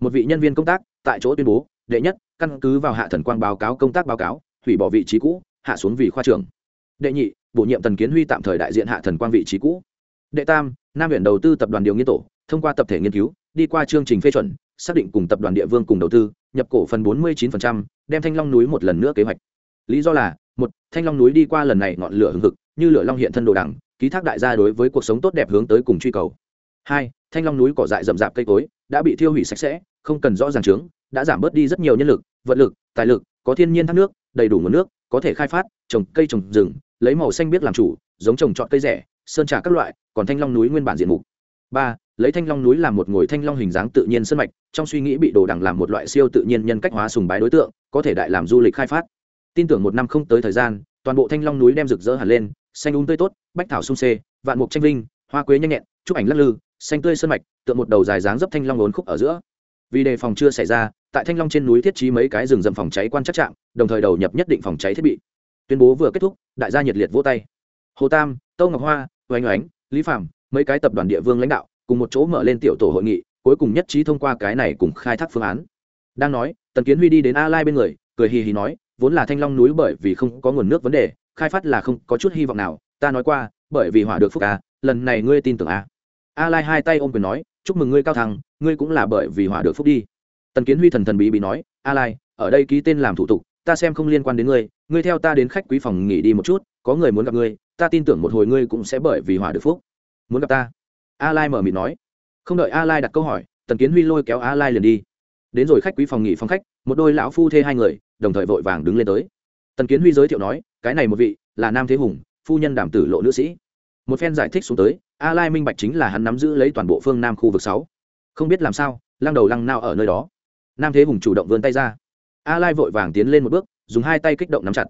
Một vị nhân viên công tác tại chỗ tuyên bố, đệ nhất, căn cứ vào hạ thần quang báo cáo công tác báo cáo, hủy bỏ vị trí cũ, hạ xuống vị khoa trưởng. Đệ nhị, bổ nhiệm tần kiến huy tạm thời đại diện hạ thần quang vị trí cũ. Đệ tam, nam huyện đầu tư tập đoàn điều nghiên tổ, thông qua tập thể nghiên cứu, đi qua chương trình phê chuẩn, xác định cùng tập đoàn địa vương cùng đầu tư nhập cổ phần 49%, đem thanh long núi một lần nữa kế hoạch. Lý do là một thanh long núi đi qua lần này ngọn lửa hừng hực như lửa long hiện thân đồ đẳng ký thác đại gia đối với cuộc sống tốt đẹp hướng tới cùng truy cầu. Hai thanh long núi cỏ dại rậm rạp cây cối đã bị thiêu hủy sạch sẽ không cần rõ ràng chứng, đã giảm bớt đi rất nhiều nhân lực vật lực tài lực có thiên nhiên thác nước đầy đủ nguồn nước có thể khai phát trồng cây trồng rừng lấy màu xanh biết làm chủ giống trồng trọt cây rẻ sơn trà các loại còn thanh long núi nguyên bản diện mục. Ba lấy thanh long núi làm một ngồi thanh long hình dáng tự nhiên sân mạch, trong suy nghĩ bị đồ đằng làm một loại siêu tự nhiên nhân cách hóa sùng bái đối tượng, có thể đại làm du lịch khai phát. Tin tưởng một năm không tới thời gian, toàn bộ thanh long núi đem rực rỡ hẳn lên, xanh úng tươi tốt, bách thảo sung xê, vạn mục tranh vinh, hoa quế nhanh nhẹn chụp ảnh lắc lư, xanh tươi sơn mạch, tượng một đầu dài dáng dấp thanh long ốn khúc ở giữa. Vì đề phòng chưa xảy ra, tại thanh long trên núi thiết trí mấy cái rừng rậm phòng cháy quan chắc trạm, đồng thời đầu nhập nhất định phòng cháy thiết bị. Tuyên bố vừa kết thúc, đại gia nhiệt liệt vỗ tay. Hồ tam, tâu ngọc hoa, oanh oánh, lý phạm mấy cái tập đoàn địa vương lãnh đạo cùng một chỗ mở lên tiểu tổ hội nghị, cuối cùng nhất trí thông qua cái này cùng khai thác phương án. Đang nói, tần kiến huy đi đến a lai bên người, cười hì hì nói, vốn là thanh long núi bởi vì không có nguồn nước vấn đề, khai phát là không có chút hy vọng nào, ta nói qua, bởi vì hỏa được phúc a, lần này ngươi tin tưởng a. A lai hai tay ôm quyền nói, chúc mừng ngươi cao thăng, ngươi cũng là bởi vì hỏa được phúc đi. Tần kiến huy thần thần bí bí nói, a lai, ở đây ký tên làm thủ tục, ta xem không liên quan đến ngươi ngươi theo ta đến khách quý phòng nghỉ đi một chút, có người muốn gặp ngươi, ta tin tưởng một hồi ngươi cũng sẽ bởi vì hỏa được phúc. Muốn gặp ta? A lai mở mịt nói. Không đợi a lai đặt câu hỏi, tần kiến huy lôi kéo a lai liền đi. Đến rồi khách quý phòng nghỉ phòng khách, một đôi lão phu thê hai người, đồng thời vội vàng đứng lên tới. Tần kiến huy giới thiệu nói, cái này một vị, là nam thế hùng, phu nhân đảm tử lộ nữ sĩ. Một phen giải thích xuống tới, a lai minh bạch chính là hắn nắm giữ lấy toàn bộ phương nam khu vực sáu. Không biết làm sao, lăng đầu lăng nào ở nơi đó. Nam thế hùng chủ động vươn tay ra. A lai vội vàng tiến lên một bước, dùng hai tay kích động nắm chặt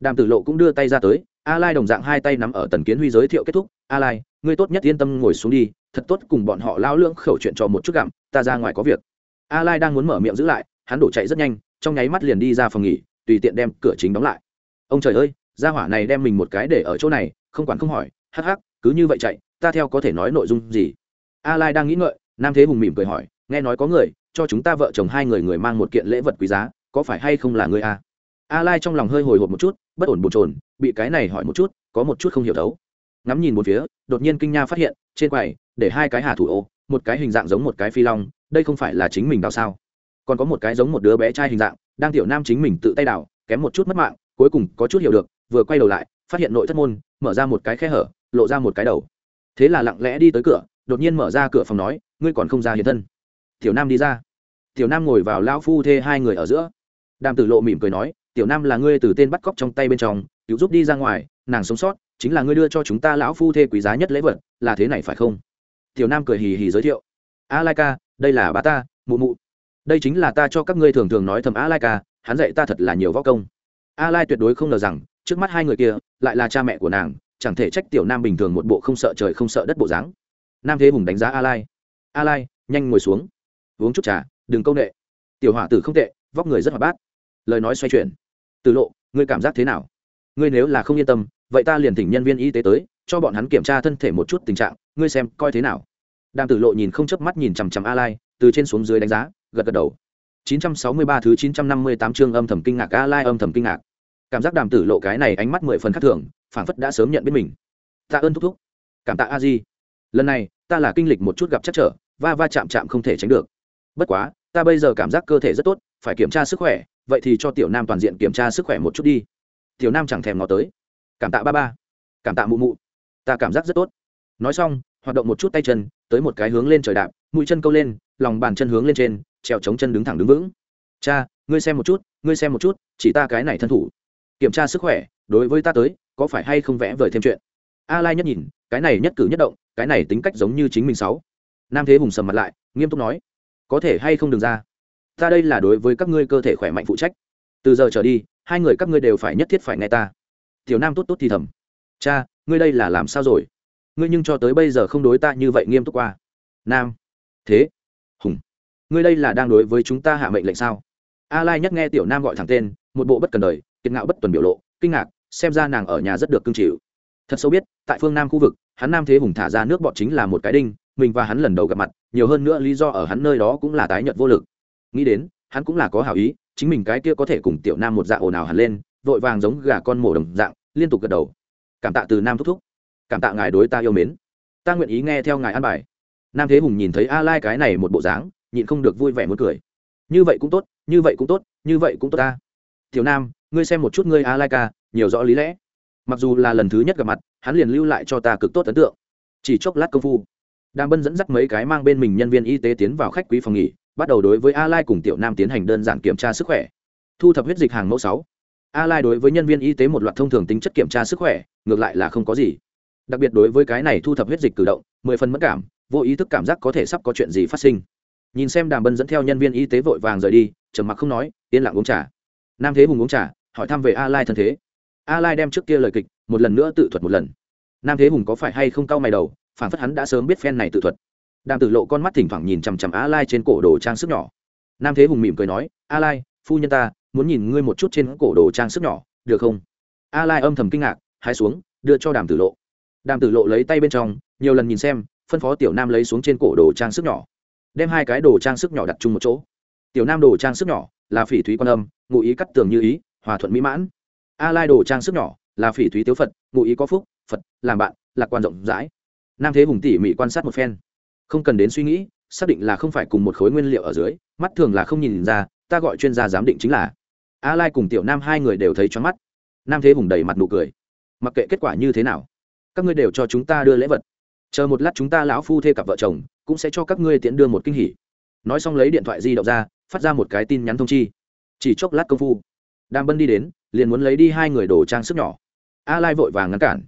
đàm tử lộ cũng đưa tay ra tới, a lai đồng dạng hai tay nắm ở tần kiến huy giới thiệu kết thúc, a lai, ngươi tốt nhất yên tâm ngồi xuống đi, thật tốt cùng bọn họ lao lưỡng khẩu chuyện trò một chút gặm, ta ra ngoài có việc. A lai đang muốn mở miệng giữ lại, hắn đổ chạy rất nhanh, trong nháy mắt liền đi ra phòng nghỉ, tùy tiện đem cửa chính đóng lại. Ông trời ơi, gia hỏa này đem mình một cái để ở chỗ này, không quản không hỏi, hắc hắc, cứ như vậy chạy, ta theo có thể nói nội dung gì? A lai đang nghĩ ngợi, nam thế hùng mỉm cười hỏi, nghe nói có người, cho chúng ta vợ chồng hai người người mang một kiện lễ vật quý giá, có phải hay không là người a? A lai trong lòng hơi hồi hộp một chút bất ổn bồn trồn bị cái này hỏi một chút, có một chút không hiểu thấu. Ngắm nhìn một phía, đột nhiên kinh nha phát hiện, trên quầy, để hai cái hà thủ ô, một cái hình dạng giống một cái phi long, đây không phải là chính mình đào sao? Còn có một cái giống một đứa bé trai hình dạng, đang tiểu nam chính mình tự tay đào, kém một chút mất mạng, cuối cùng có chút hiểu được, vừa quay đầu lại, phát hiện nội thất môn, mở ra một cái khe hở, lộ ra một cái đầu. Thế là lặng lẽ đi tới cửa, đột nhiên mở ra cửa phòng nói, ngươi còn không ra hiện thân. Tiểu nam đi ra. Tiểu nam ngồi vào lao phu thê hai người ở giữa. Đàm tử lộ mỉm cười nói tiểu nam là ngươi từ tên bắt cóc trong tay bên trong, cứu giúp đi ra ngoài, nàng sống sót, chính là ngươi đưa cho chúng ta lão phu thê quý giá nhất lễ vật, là thế này phải không? Tiểu nam cười hì hì giới thiệu. A lai ca đây là bà ta, mụ mụ. Đây chính là ta cho các ngươi thường thường nói thầm a lai ca hắn dạy ta thật là nhiều võ công. A lai tuyệt đối không ngờ rằng, trước mắt hai người kia, lại là cha mẹ của nàng, chẳng thể trách tiểu nam bình thường một bộ không sợ trời không sợ đất bộ dáng. Nam thế hùng đánh giá a lai a lai nhanh ngồi xuống. Uống chút trà, đừng công nghệ tiểu hỏa tử không tệ, vóc người rất hoạt bát. Lời nói xoay chuyển từ lộ, ngươi cảm giác thế nào? Ngươi nếu là không yên tâm, vậy ta liền thỉnh nhân viên y tế tới, cho bọn hắn kiểm tra thân thể một chút tình trạng, ngươi xem coi thế nào. Đàm tử lộ nhìn không chớp mắt nhìn chằm chằm a lai, từ trên xuống dưới đánh giá, gật gật đầu. 963 thứ 958 chương âm thầm kinh ngạc, a lai âm thầm kinh ngạc. Cảm giác đàm tử lộ cái này ánh mắt mười phần khác thường, phảng phất đã sớm nhận biết mình. Tạ ơn thúc thúc. Cảm tạ a di. Lần này, ta là kinh lịch một chút gặp chắc trở, va va chạm chạm không thể tránh được. Bất quá, ta bây giờ cảm giác cơ thể rất tốt, phải kiểm tra sức khỏe vậy thì cho tiểu nam toàn diện kiểm tra sức khỏe một chút đi. Tiểu nam chẳng thèm ngó tới. Cảm tạ ba ba. Cảm tạ mụ mụ. Ta cảm giác rất tốt. Nói xong, hoạt động một chút tay chân, tới một cái hướng lên trời đạp, mũi chân câu lên, lòng bàn chân hướng lên trên, trèo chống chân đứng thẳng đứng vững. Cha, ngươi xem một chút, ngươi xem một chút, chỉ ta cái này thân thủ. Kiểm tra sức khỏe, đối với ta tới, có phải hay không vẽ vời thêm chuyện? A lai nhất nhìn, cái này nhất cử nhất động, cái này tính cách giống như chính mình sáu. Nam thế hùng sầm mặt lại, nghiêm túc nói, có thể hay không đừng ra? Ta đây là đối với các ngươi cơ thể khỏe mạnh phụ trách. Từ giờ trở đi, hai người các ngươi đều phải nhất thiết phải nghe ta. Tiểu nam tốt tốt thì thầm. Cha, ngươi đây là làm sao rồi? Ngươi nhưng cho tới bây giờ không đối ta như vậy nghiêm túc qua. Nam. Thế. Hùng. Ngươi đây là đang đối với chúng ta hạ mệnh lệnh sao? A lai nhắc nghe tiểu nam gọi thẳng tên, một bộ bất cần đời, kiệt ngạo bất tuần biểu lộ, kinh ngạc, xem ra nàng ở nhà rất được cưng chịu. Thật sâu biết, tại phương nam khu vực, hắn nam thế hùng thả ra nước bọt chính là một cái đinh, mình và hắn lần đầu gặp mặt, nhiều hơn nữa lý do ở hắn nơi đó cũng là tái nhợt vô lực nghĩ đến, hắn cũng là có hảo ý, chính mình cái kia có thể cùng tiểu nam một dạ ồn ào hẳn lên, vội vàng giống gà con mổ đồng dạng, liên tục gật đầu. Cảm tạ từ nam thúc thúc. Cảm tạ ngài đối ta yêu mến. Ta nguyện ý nghe theo ngài an bài. Nam thế hùng nhìn thấy a lai cái này một bộ dáng, nhịn không được vui vẻ muốn cười. Như vậy cũng tốt, như vậy cũng tốt, như vậy cũng tốt ta. Tiểu nam, ngươi xem một chút ngươi a lai ca, nhiều rõ lý lẽ. Mặc dù là lần thứ nhất gặp mặt, hắn liền lưu lại cho ta cực tốt ấn tượng. Chỉ chốc lát công phu, đàm bân dẫn dắt mấy cái mang bên mình nhân viên y tế tiến vào khách quý phòng nghỉ bắt đầu đối với a lai cùng tiểu nam tiến hành đơn giản kiểm tra sức khỏe. Thu thập huyết dịch hàng mẫu sáu. A lai đối với nhân viên y tế một loạt thông thường tính chất kiểm tra sức khỏe, ngược lại là không có gì. Đặc biệt đối với cái này thu thập huyết dịch cử động, mười phần mất cảm, vô ý thức cảm giác có thể sắp có chuyện gì phát sinh. Nhìn xem đàm bân dẫn theo nhân viên y tế vội vàng rời đi, trầm mặc không nói, yên lặng uống trà. Nam thế hùng uống trà, hỏi thăm về a lai thân thế. A lai đem trước kia lời kịch, một lần nữa tự thuật một lần. Nam thế hùng có phải hay không cau mày đầu phản phất hắn đã sớm biết phen này tự thuật đàm tử lộ con mắt thỉnh thoảng nhìn chằm chằm a lai trên cổ đồ trang sức nhỏ. Nam thế hùng mỉm cười nói a lai phu nhân ta, muốn nhìn ngươi một chút trên cổ đồ trang sức nhỏ, được không? A lai âm thầm kinh ngạc, hái xuống, đưa cho đàm tử lộ. Đàm tử lộ lấy tay bên trong, nhiều lần nhìn xem, phân phó tiểu nam lấy xuống trên cổ đồ trang sức nhỏ. Đem hai cái đồ trang sức nhỏ đặt chung một chỗ. Tiểu nam đồ trang sức nhỏ là phỉ thúy quan âm, ngụ ý cắt tường như ý, hòa thuận mỹ mãn. A lai đồ trang sức nhỏ là phỉ thúy tiếu phật, ngụ ý có phúc, phật, làm bạn, lạc quan rộng rãi. Nam thế hùng tỉ mỉ quan sát một phen không cần đến suy nghĩ, xác định là không phải cùng một khối nguyên liệu ở dưới, mắt thường là không nhìn ra, ta gọi chuyên gia giám định chính là. A lai cùng tiểu nam hai người đều thấy choáng mắt. Nam thế hùng đầy mặt nụ cười. Mặc kệ kết quả như thế nào, các ngươi đều cho chúng ta đưa lễ vật. Chờ một lát chúng ta lão phu thê cặp vợ chồng cũng sẽ cho các ngươi tiễn đưa một kinh hỉ. Nói xong lấy điện thoại di động ra, phát ra một cái tin nhắn thông chi. Chỉ chốc lát công phu, đàm bân đi đến, liền muốn lấy đi hai người đồ trang sức nhỏ. A lai vội vàng ngăn cản.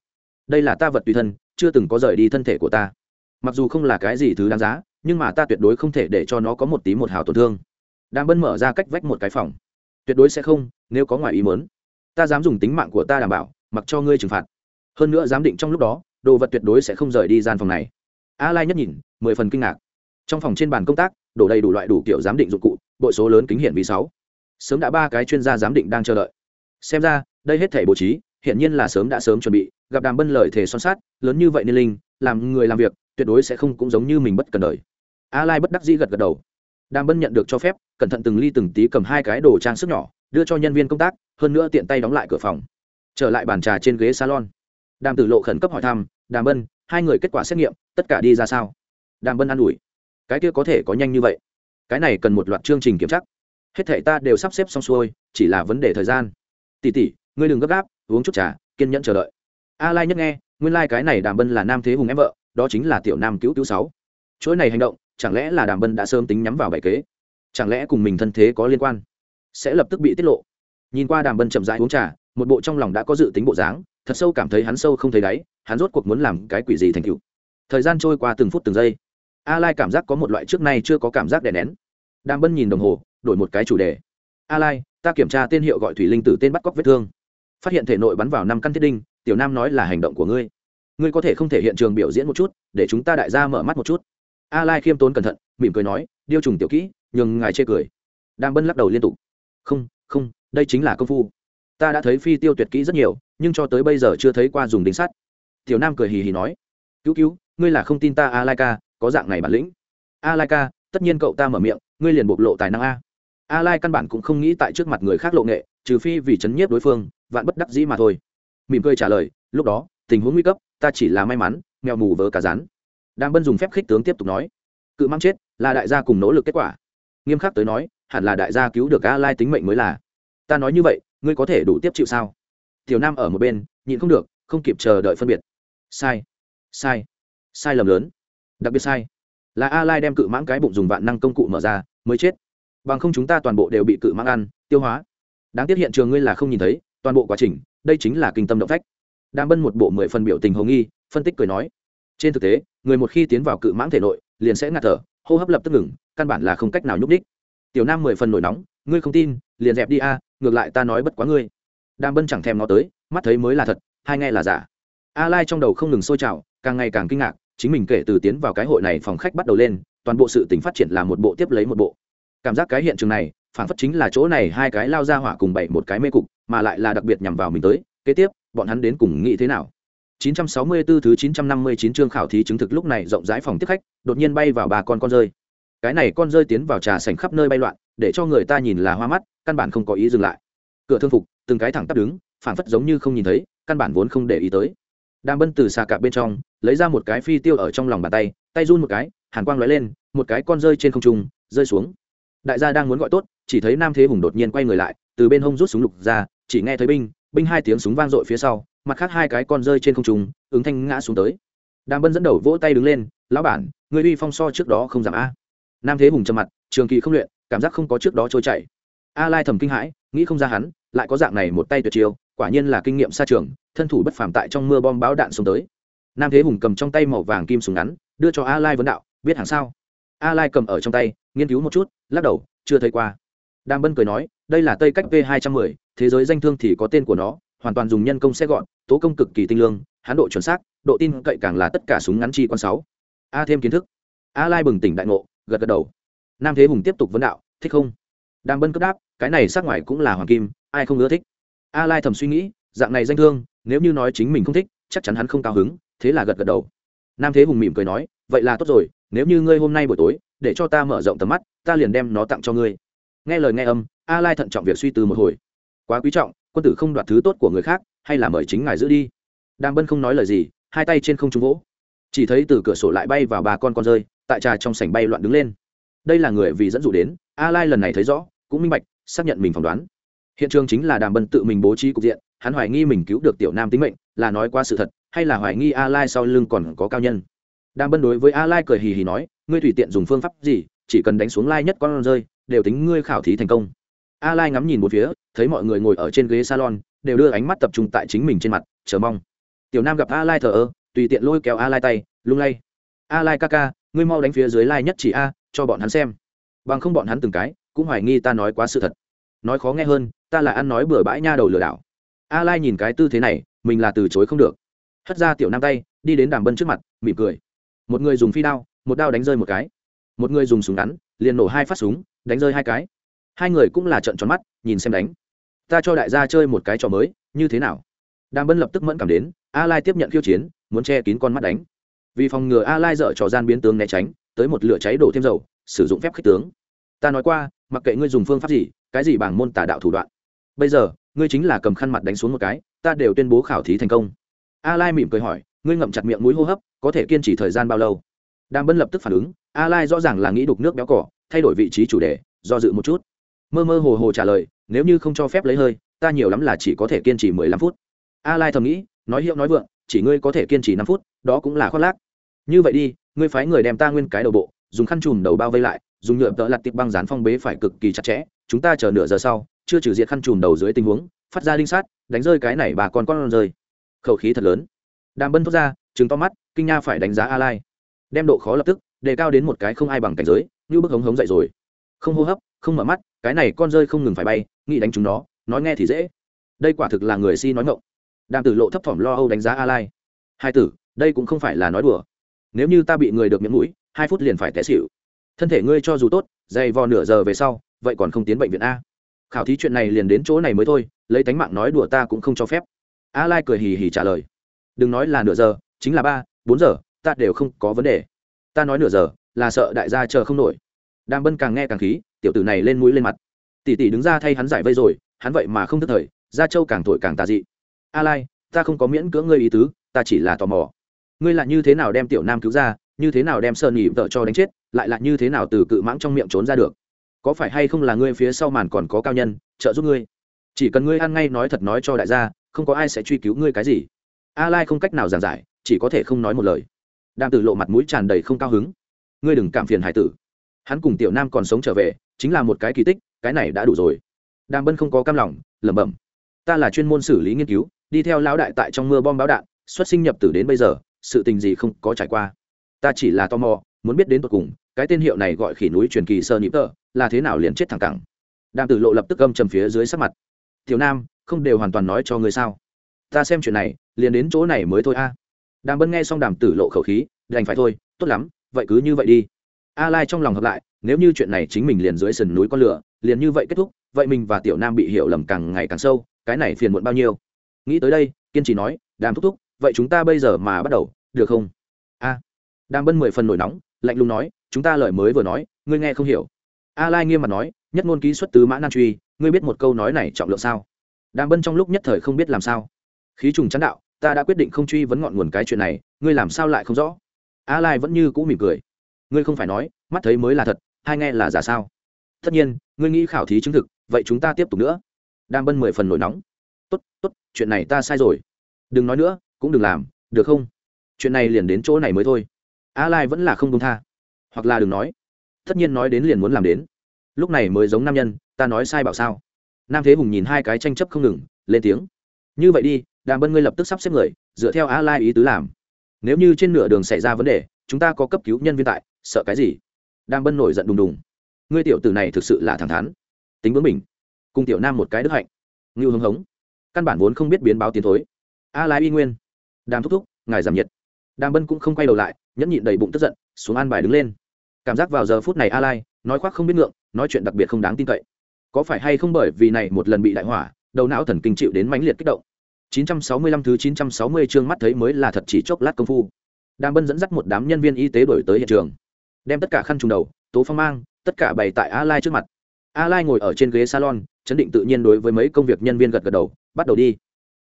Đây là ta vật tùy thân, chưa từng có rời đi thân thể của ta mặc dù không là cái gì thứ đáng giá, nhưng mà ta tuyệt đối không thể để cho nó có một tí một hào tổn thương. Đàm bân mở ra cách vách một cái phòng. Tuyệt đối sẽ không, nếu có ngoài ý mớn ta dám dùng tính mạng của ta đảm bảo, mặc cho ngươi trừng phạt. Hơn nữa giám định trong lúc đó, đồ vật tuyệt đối sẽ không rời đi gian phòng này. A lai nhất nhìn, mười phần kinh ngạc. Trong phòng trên bàn công tác, đổ đầy đủ loại đủ kiểu giám định dụng cụ, bội số lớn kính hiển vì sáu. Sớm đã ba cái chuyên gia giám định đang chờ đợi. Xem ra, đây hết thể bố trí hiện nhiên là sớm đã sớm chuẩn bị, gặp đàm bân lời thể son sát lớn như vậy nên linh, làm người làm việc tuyệt đối sẽ không cũng giống như mình bất cần đời. A lai bất đắc dĩ gật gật đầu. Đàm bân nhận được cho phép, cẩn thận từng ly từng tí cầm hai cái đồ trang sức nhỏ, đưa cho nhân viên công tác, hơn nữa tiện tay đóng lại cửa phòng. Trở lại bàn trà trên ghế salon. Đàm tử lộ khẩn cấp hỏi thăm, đàm bân, hai người kết quả xét nghiệm, tất cả đi ra sao? Đàm bân an ủi, cái kia có thể có nhanh như vậy. Cái này cần một loạt chương trình kiểm tra. Hết thể ta đều sắp xếp xong xuôi, chỉ là vấn đề thời gian. Tỉ tỉ ngươi đừng gấp gáp, uống chút trà, kiên nhẫn chờ đợi. A lai nhất nghe, nguyên lai cái này đàm bân là nam thế hùng em vợ đó chính là tiểu nam cứu cứu sáu. Chuỗi này hành động, chẳng lẽ là đàm bân đã sớm tính nhắm vào bài kế? Chẳng lẽ cùng mình thân thế có liên quan? Sẽ lập tức bị tiết lộ. Nhìn qua đàm bân chậm rãi uống trà, một bộ trong lòng đã có dự tính bộ dáng, thật sâu cảm thấy hắn sâu không thấy đáy, hắn rốt cuộc muốn làm cái quỷ gì thành cựu thời gian trôi qua từng phút từng giây. A lai cảm giác có một loại trước nay chưa có cảm giác đè nén. Đàm bân nhìn đồng hồ, đổi một cái chủ đề. A lai, ta kiểm tra tên hiệu gọi thủy linh tử tên bắt cóc vết thương. Phát hiện thể nội bắn vào năm căn thiết đinh, tiểu nam nói là hành động của ngươi ngươi có thể không thể hiện trường biểu diễn một chút, để chúng ta đại gia mở mắt một chút. A lai khiêm tốn cẩn thận, mỉm cười nói, điêu trùng tiểu kỹ, nhường ngài chê cười. Đàm bân lắc đầu liên tục. Không không, đây chính là công phu. Ta đã thấy phi tiêu tuyệt kỹ rất nhiều, nhưng cho tới bây giờ chưa thấy qua dùng đính sắt. Tiểu nam cười hì hì nói, cứu cứu, ngươi là không tin ta a lai ca, có dạng này bản lĩnh. A lai ca, tất nhiên cậu ta mở miệng, ngươi liền bộc lộ tài năng a. A lai căn bản cũng không nghĩ tại trước mặt người khác lộ nghệ, trừ phi vì chấn nhiếp đối phương, vạn bất đắc dĩ mà thôi. Mỉm cười trả lời, lúc đó, tình huống nguy cấp ta chỉ là may mắn, mèo mù vớ cả rán. Đang bân dùng phép khích tướng tiếp tục nói, cự mang chết là đại gia cùng nỗ lực kết quả. Nghiêm khắc tới nói, hẳn là đại gia cứu được a lai tính mệnh mới là. Ta nói như vậy, ngươi có thể đủ tiếp chịu sao? Tiểu nam ở một bên, nhịn không được, không kịp chờ đợi phân biệt. Sai sai sai lầm lớn. Đặc biệt sai, là a lai đem cự mãng cái bụng dùng vạn năng công cụ mở ra, mới chết. Bằng không chúng ta toàn bộ đều bị cự mãng ăn, tiêu hóa. Đáng tiếc hiện trường ngươi là không nhìn thấy, toàn bộ quá trình, đây chính là kinh tâm động phách đang bân một bộ mười phần biểu tình hồng nghi, phân tích cười nói, trên thực tế, người một khi tiến vào cự mãng thể nội, liền sẽ ngạt thở, hô hấp lập tức ngừng, căn bản là không cách nào nhúc đích tiểu nam mười phần nổi nóng, ngươi không tin, liền dẹp đi a, ngược lại ta nói bất quá ngươi. Đang bân chẳng thèm nó tới, mắt thấy mới là thật, hai nghe là giả. A lai trong đầu không ngừng sôi trào, càng ngày càng kinh ngạc, chính mình kể từ tiến vào cái hội này phòng khách bắt đầu lên, toàn bộ sự tình phát triển là một bộ tiếp lấy một bộ. Cảm giác cái hiện trường này phản phất chính là chỗ này hai cái lao ra hỏa cùng bảy một cái mê cục, mà lại là đặc biệt nhằm vào mình tới. Kế tiếp bọn hắn đến cùng nghĩ thế nào? 964 thứ 959 chương khảo thí chứng thực lúc này rộng rãi phòng tiếp khách, đột nhiên bay vào ba con con rơi. Cái này con rơi tiến vào trà sảnh khắp nơi bay loạn, để cho người ta nhìn là hoa mắt, căn bản không có ý dừng lại. Cửa thương phục, từng cái thẳng tắp đứng phản phất giống như không nhìn thấy, căn bản vốn không để ý tới. Đang bân từ xà cạp bên trong, lấy ra một cái phi tiêu ở trong lòng bàn tay tay run một cái, hàn quang lóe lên, một cái con rơi trên không trung, rơi xuống. Đại gia đang muốn gọi tốt, chỉ thấy nam thế hùng đột nhiên quay người lại, từ bên hông rút súng lục ra, chỉ nghe thấy binh binh hai tiếng súng vang dội phía sau, mặt khác hai cái con rơi trên không trung, ứng thanh ngã xuống tới. Đàm bân dẫn đầu vỗ tay đứng lên, lão bản, người uy phong so trước đó không giảm a. Nam thế hùng trầm mặt, trường kỳ không luyện, cảm giác không có trước đó trôi chảy. A lai thầm kinh hãi, nghĩ không ra hắn, lại có dạng này một tay tuyệt chiêu, quả nhiên là kinh nghiệm xa trường, thân thủ bất phàm tại trong mưa bom báo đạn xuống tới. Nam thế hùng cầm trong tay màu vàng kim súng ngắn, đưa cho a lai vấn đạo, biết hàng sao? A lai cầm ở trong tay, nghiên cứu một chút, lắc đầu, chưa thấy qua. Đàm bân cười nói, đây là tây cách v 210 thế giới danh thương thì có tên của nó, hoàn toàn dùng nhân công xe gọn, tố công cực kỳ tinh lương, hán độ chuẩn xác, độ tin cậy càng là tất cả súng ngắn chi con sáu. A thêm kiến thức. A lai bừng tỉnh đại ngộ, gật gật đầu. Nam thế hùng tiếp tục vấn đạo, thích không? Đang bân cấp đáp, cái này sắc ngoài cũng là hoàng kim, ai không ưa thích? A lai thầm suy nghĩ, dạng này danh thương, nếu như nói chính mình không thích, chắc chắn hắn không cao hứng, thế là gật gật đầu. Nam thế hùng mỉm cười nói, vậy là tốt rồi, nếu như ngươi hôm nay buổi tối, để cho ta mở rộng tầm mắt, ta liền đem nó tặng cho ngươi. Nghe lời nghe âm, a lai thận trọng việc suy tư một hồi quá quý trọng, quân tử không đoạt thứ tốt của người khác, hay là mời chính ngài giữ đi. Đàm bân không nói lời gì, hai tay trên không trung vỗ. Chỉ thấy từ cửa sổ lại bay vào ba con con rơi, tại trà trong sảnh bay loạn đứng lên. Đây là người vì dẫn dụ đến, a lai lần này thấy rõ, cũng minh bạch, xác nhận mình phỏng đoán. Hiện trường chính là đàm bân tự mình bố trí cục diện, hắn hoài nghi mình cứu được tiểu nam tính mệnh, là nói qua sự thật, hay là hoài nghi a lai sau lưng còn có cao nhân. Đàm bân đối với a lai cười hì hì nói, ngươi tùy tiện dùng phương pháp gì, chỉ cần đánh xuống lai nhất con rơi, đều tính ngươi khảo thí thành công. A lai ngắm nhìn một phía thấy mọi người ngồi ở trên ghế salon, đều đưa ánh mắt tập trung tại chính mình trên mặt, chờ mong. Tiểu nam gặp a lai thờ ơ, tùy tiện lôi kéo a lai tay, lung lay. A lai ca ca, ngươi mau đánh phía dưới lai nhất chỉ a, cho bọn hắn xem. Bằng không bọn hắn từng cái, cũng hoài nghi ta nói quá sự thật. Nói khó nghe hơn, ta là ăn nói bừa bãi nha đầu lừa đảo. A lai nhìn cái tư thế này, mình là từ chối không được. Hất ra tiểu nam tay, đi đến đàm bân trước mặt, mỉm cười. Một người dùng phi đao, một đao đánh rơi một cái. Một người dùng súng ngắn, liền nổ hai phát súng, đánh rơi hai cái. Hai người cũng là trận tròn mắt, nhìn xem đánh ta cho đại gia chơi một cái trò mới, như thế nào? Đàm bân lập tức mẫn cảm đến, a lai tiếp nhận khiêu chiến, muốn che kín con mắt đánh. Vì phòng ngừa a lai dở trò gian biến tướng né tránh, tới một lửa cháy đổ thêm dầu, sử dụng phép khích tướng. Ta nói qua, mặc kệ ngươi dùng phương pháp gì, cái gì bằng môn tà đạo thủ đoạn, bây giờ, ngươi chính là cầm khăn mặt đánh xuống một cái, ta đều tuyên bố khảo thí thành công. A lai mỉm cười hỏi, ngươi ngậm chặt miệng mũi hô hấp, có thể kiên trì thời gian bao lâu? Đàm bân lập tức phản ứng, a lai rõ ràng là nghĩ đục nước béo cỏ, thay đổi vị trí chủ đề, do dự một chút mơ mơ hồ hồ trả lời, nếu như không cho phép lấy hơi, ta nhiều lắm là chỉ có thể kiên trì 15 phút. A lai thầm nghĩ, nói hiệu nói vượng, chỉ ngươi có thể kiên trì năm phút, đó cũng là khoác lác. Như vậy đi, ngươi phái người đem ta nguyên cái đầu bộ, dùng khăn chùm đầu bao vây lại, dùng nhựa tợ lặt tiệp băng dán phong bế phải cực kỳ chặt chẽ, chúng ta chờ nửa giờ sau, chưa trừ diệt khăn chùm đầu dưới tình huống, phát ra linh sát, đánh rơi cái này bà con con rơi. Khẩu khí thật lớn. Đàm bân thốt ra chứng to mắt, kinh nha phải đánh giá a lai. Đem độ khó lập tức, đề cao đến một cái không ai bằng cảnh giới, như bức hống hống dậy rồi. Không hô hấp, không mở mắt cái này con rơi không ngừng phải bay, nghĩ đánh chúng nó, nói nghe thì dễ. Đây quả thực là người si nói ngộng. Đàm tử lộ thấp thỏm lo âu đánh giá a lai. Hai tử, đây cũng không phải là nói đùa. Nếu như ta bị người được miệng mũi, hai phút liền phải té xịu thân thể ngươi cho dù tốt, dày vò nửa giờ về sau, vậy còn không tiến bệnh viện a. Khảo thí chuyện này liền đến chỗ này mới thôi, lấy tánh mạng nói đùa ta cũng không cho phép. A lai cười hì hì trả lời. Đừng nói là nửa giờ, chính là ba, bốn giờ, ta đều không có vấn đề. Ta nói nửa giờ, là sợ đại gia chờ không nổi đàm bân càng nghe càng khí, tiểu tử này lên mũi lên mặt. Tỷ tỷ đứng ra thay hắn giải vây rồi, hắn vậy mà không thức thời gia châu càng thổi càng tà dị. A lai, ta không có miễn cưỡng ngươi ý tứ, ta chỉ là tò mò. Ngươi là như thế nào đem tiểu nam cứu ra, như thế nào đem sơn nhị vợ cho đánh chết, lại là như thế nào từ cự mãng trong miệng trốn ra được? Có phải hay không là ngươi phía sau màn còn có cao nhân, trợ giúp ngươi? Chỉ cần ngươi ăn ngay nói thật nói cho đại gia, không có ai sẽ truy cứu ngươi cái gì. A lai không cách nào giảng giải, chỉ có thể không nói một lời. Đàm tử lộ mặt mũi tràn đầy không cao hứng. Ngươi đừng cảm phiền hải tử hắn cùng tiểu nam còn sống trở về, chính là một cái kỳ tích, cái này đã đủ rồi. Đàm bân không có cam lòng, lẩm bẩm, ta là chuyên môn xử lý nghiên cứu, đi theo lão đại tại trong mưa bom báo đạn, xuất sinh nhập tử đến bây giờ, sự tình gì không có trải qua. Ta chỉ là tò mò, muốn biết đến tột cùng, cái tên hiệu này gọi khỉ núi truyền kỳ sơ nhịp tơ, là thế nào liền chết thẳng cẳng? Đàm tử lộ lập tức gâm trầm phía dưới sắc mặt. Tiểu nam, không đều hoàn toàn nói cho ngươi sao? Ta xem chuyện này, liền đến chỗ này mới thôi a. Đàm bân nghe xong đàm tử lộ khẩu khí, đành phải thôi, tốt lắm, vậy cứ như vậy đi a lai trong lòng hợp lại, nếu như chuyện này chính mình liền dưới sườn núi con lửa, liền như vậy kết thúc, vậy mình và tiểu nam bị hiểu lầm càng ngày càng sâu, cái này phiền muộn bao nhiêu? Nghĩ tới đây, kiên trì nói, đàm thúc thúc, vậy chúng ta bây giờ mà bắt đầu, được không? A. Đàm bân mười phần nổi nóng, lạnh lùng nói, chúng ta lời mới vừa nói, ngươi nghe không hiểu. A lai nghiêm mặt nói, nhất ngôn ký xuất tứ mã nan truy, ngươi biết một câu nói này trọng lượng sao? Đàm bân trong lúc nhất thời không biết làm sao. Khí trùng chán đạo, ta đã quyết định không truy vấn ngọn nguồn cái chuyện này, ngươi làm sao lại không rõ? A lai vẫn như cũ mỉm cười ngươi không phải nói, mắt thấy mới là thật, hai nghe là giả sao? Tất nhiên, ngươi nghĩ khảo thí chứng thực, vậy chúng ta tiếp tục nữa. Đam bân mười phần nổi nóng. Tốt tốt, chuyện này ta sai rồi. Đừng nói nữa, cũng đừng làm, được không? Chuyện này liền đến chỗ này mới thôi. A lai vẫn là không công tha. Hoặc là đừng nói. Tất nhiên nói đến liền muốn làm đến. Lúc này mới giống nam nhân, ta nói sai bảo sao? Nam thế hùng nhìn hai cái tranh chấp không ngừng, lên tiếng. Như vậy đi, đàm bân ngươi lập tức sắp xếp người, dựa theo a lai ý tứ làm. Nếu như trên nửa đường xảy ra vấn đề, chúng ta có cấp cứu nhân viên tại sợ cái gì? Đang bân nổi giận đùng đùng. Ngươi tiểu tử này thực sự là thẳng thắn. Tính bướng mình. Cùng tiểu nam một cái đức hạnh. Ngưu hưng hống. Căn bản vốn không biết biến báo tiến thối. A lai y nguyên. Đàm thúc thúc, ngài giảm nhiệt. Đàm bân cũng không quay đầu lại, nhẫn nhịn đầy bụng tức giận, xuống an bài đứng lên. Cảm giác vào giờ phút này a lai, nói khoác không biết ngượng, nói chuyện đặc biệt không đáng tin cậy. Có phải hay không bởi vì này một lần bị đại hỏa, đầu não thần kinh chịu đến mãnh liệt kích động? 965 thứ 960 chương mắt thấy mới là thật chỉ chốc lát công phu. Đàm bân dẫn dắt một đám nhân viên y tế đổi tới hiện trường đem tất cả khăn trùng đầu, tố phong mang, tất cả bày tại a lai trước mặt. A lai ngồi ở trên ghế salon, chấn định tự nhiên đối với mấy công việc nhân viên gật gật đầu, bắt đầu đi.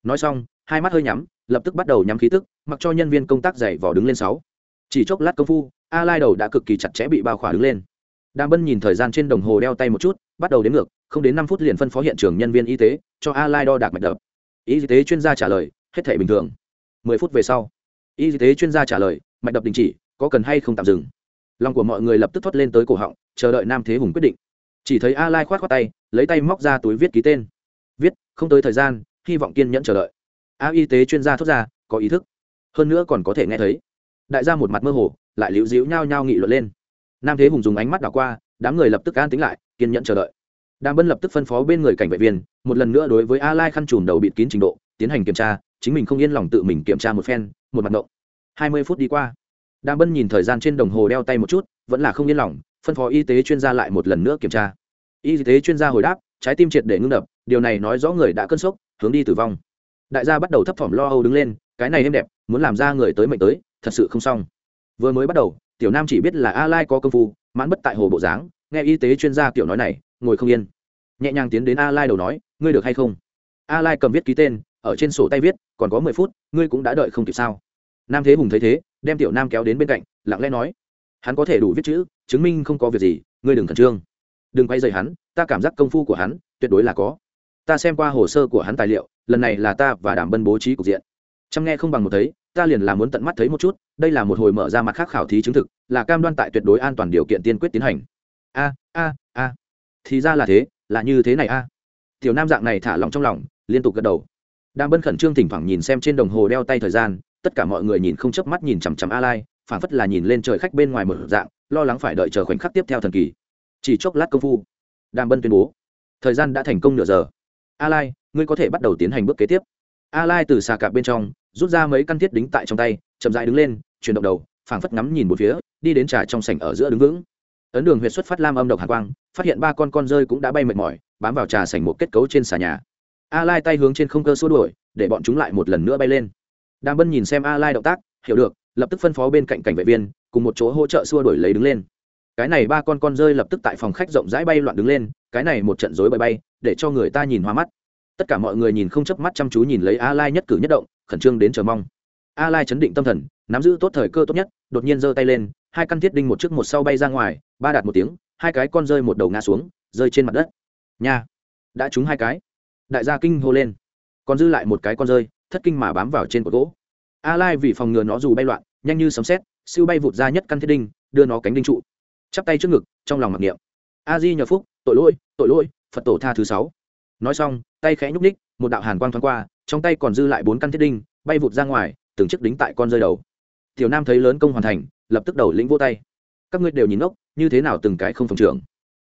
Nói xong, hai mắt hơi nhắm, lập tức bắt đầu nhắm khí tức, mặc cho nhân viên công tác dày vò đứng lên sáu. Chỉ chốc lát công phu, a lai đầu đã cực kỳ chặt chẽ bị bao khỏa đứng lên. Đàm bân nhìn thời gian trên đồng hồ đeo tay một chút, bắt đầu đến ngược, không đến năm phút liền phân phó hiện trường nhân viên y tế, cho a lai đo đạc mạch đập. Y tế chuyên gia trả lời, hết thể bình thường. 10 phút về sau, y tế chuyên gia trả lời, mạch đập đình chỉ, có cần hay không tạm dừng? Lòng của mọi người lập tức thoát lên tới cổ họng, chờ đợi nam thế hùng quyết định. Chỉ thấy a lai khoát khoát tay, lấy tay móc ra túi viết ký tên. Viết, không tới thời gian, hy vọng kiên nhẫn chờ đợi. A y tế chuyên gia thốt ra, có ý thức. Hơn nữa còn có thể nghe thấy. Đại gia một mặt mơ hồ, lại liễu díu nhao nhao nghị luận lên. Nam thế hùng dùng ánh mắt đảo qua, đám người lập tức an tính lại, kiên nhẫn chờ đợi. Đàm bân lập tức phân phó bên người cảnh vệ viên, một lần nữa đối với a lai khăn trùm đầu bịt kín trình độ, tiến hành kiểm tra, chính mình không yên lòng tự mình kiểm tra một phen, một mặt động hai mươi phút đi qua đàm bân nhìn thời gian trên đồng hồ đeo tay một chút, vẫn là không yên lòng, phân phó y tế chuyên gia lại một lần nữa kiểm tra. Y tế chuyên gia hồi đáp, trái tim triệt để ngưng đập, điều này nói rõ người đã cơn sốc, hướng đi tử vong. Đại gia bắt đầu thấp thỏm lo âu đứng lên, cái này êm đẹp, muốn làm ra người tới mệnh tới, thật sự không xong. Vừa mới bắt đầu, tiểu nam chỉ biết là a lai có công phu, mãn bất tại hồ bộ dáng, nghe y tế chuyên gia tiểu nói này, ngồi không yên. Nhẹ nhàng tiến đến a lai đầu nói, ngươi được hay không? A lai cầm viết ký tên, ở trên sổ tay viết, còn có mười phút, ngươi cũng đã đợi không kịp sao? Nam thế hùng thấy thế đem tiểu nam kéo đến bên cạnh, lặng lẽ nói, hắn có thể đủ viết chữ, chứng minh không có việc gì, ngươi đừng khẩn trương. Đừng quay dày hắn, ta cảm giác công phu của hắn tuyệt đối là có. Ta xem qua hồ sơ của hắn tài liệu, lần này là ta và đảm bân bố trí cục diện. Chăm nghe không bằng một thấy, ta liền là muốn tận mắt thấy một chút, đây là một hồi mở ra mặt khác khảo thí chứng thực, là cam đoan tại tuyệt đối an toàn điều kiện tiên quyết tiến hành. A a a. Thì ra là thế, là như thế này a. Tiểu nam dạng này thả lòng trong lòng, liên tục gật đầu. Đang bân khẩn trương thỉnh thoảng nhìn xem trên đồng hồ đeo tay thời gian tất cả mọi người nhìn không chớp mắt nhìn chằm chằm a lai phảng phất là nhìn lên trời khách bên ngoài mở dạng, lo lắng phải đợi chờ khoảnh khắc tiếp theo thần kỳ. Chỉ chốc lát công phu, đàm bân tuyên bố, thời gian đã thành công nửa giờ. A lai ngươi có thể bắt đầu tiến hành bước kế tiếp. A lai từ xà cạp bên trong, rút ra mấy căn thiết đính tại trong tay, chậm dại đứng lên, chuyển động đầu, phảng phất ngắm nhìn một phía, đi đến trà trong sảnh ở giữa đứng vững. Ấn đường huyệt xuất phát lam âm độc hàn quang, phát hiện ba con con rơi cũng đã bay mệt mỏi, bám vào trà sảnh một kết cấu trên xà nhà. A lai tay hướng trên không cơ xua đuổi, để bọn chúng lại một lần nữa bay lên đàm bân nhìn xem a lai động tác, hiểu được, lập tức phân phó bên cạnh cảnh vệ viên, cùng một chỗ hỗ trợ xua đuổi lấy đứng lên. Cái này ba con con rơi lập tức tại phòng khách rộng rãi bay loạn đứng lên, cái này một trận rối bay bay, để cho người ta nhìn hoa mắt. Tất cả mọi người nhìn không chớp mắt chăm chú nhìn lấy a lai nhất cử nhất động, khẩn trương đến chờ mong. A lai chấn định tâm thần, nắm giữ tốt thời cơ tốt nhất, đột nhiên giơ tay lên, hai căn thiết đinh một trước một sau bay ra ngoài, ba đạt một tiếng, hai cái con rơi một đầu ngã xuống, rơi trên mặt đất. Nha, đã trúng hai cái. Đại gia kinh hô lên. Còn dư lại một cái con rơi thất kinh mà bám vào trên cột gỗ. A lai vì phòng ngừa nó dù bay loạn, nhanh như sấm sét, siêu bay vụt ra nhất căn thiết đinh, đưa nó cánh đinh trụ. Chắp tay trước ngực, trong lòng mặc niệm. A di nhờ phúc, tội lỗi tội lỗi, phật tổ tha thứ sáu. Nói xong, tay khẽ nhúc ních một đạo hàn quang thoáng qua, trong tay còn dư lại bốn căn thiết đinh, bay vụt ra ngoài, từng chiếc đính tại con rơi đầu. Tiểu nam thấy lớn công hoàn thành, lập tức đầu lĩnh vô tay. Các ngươi đều nhìn ngốc, như thế nào từng cái không phòng trưởng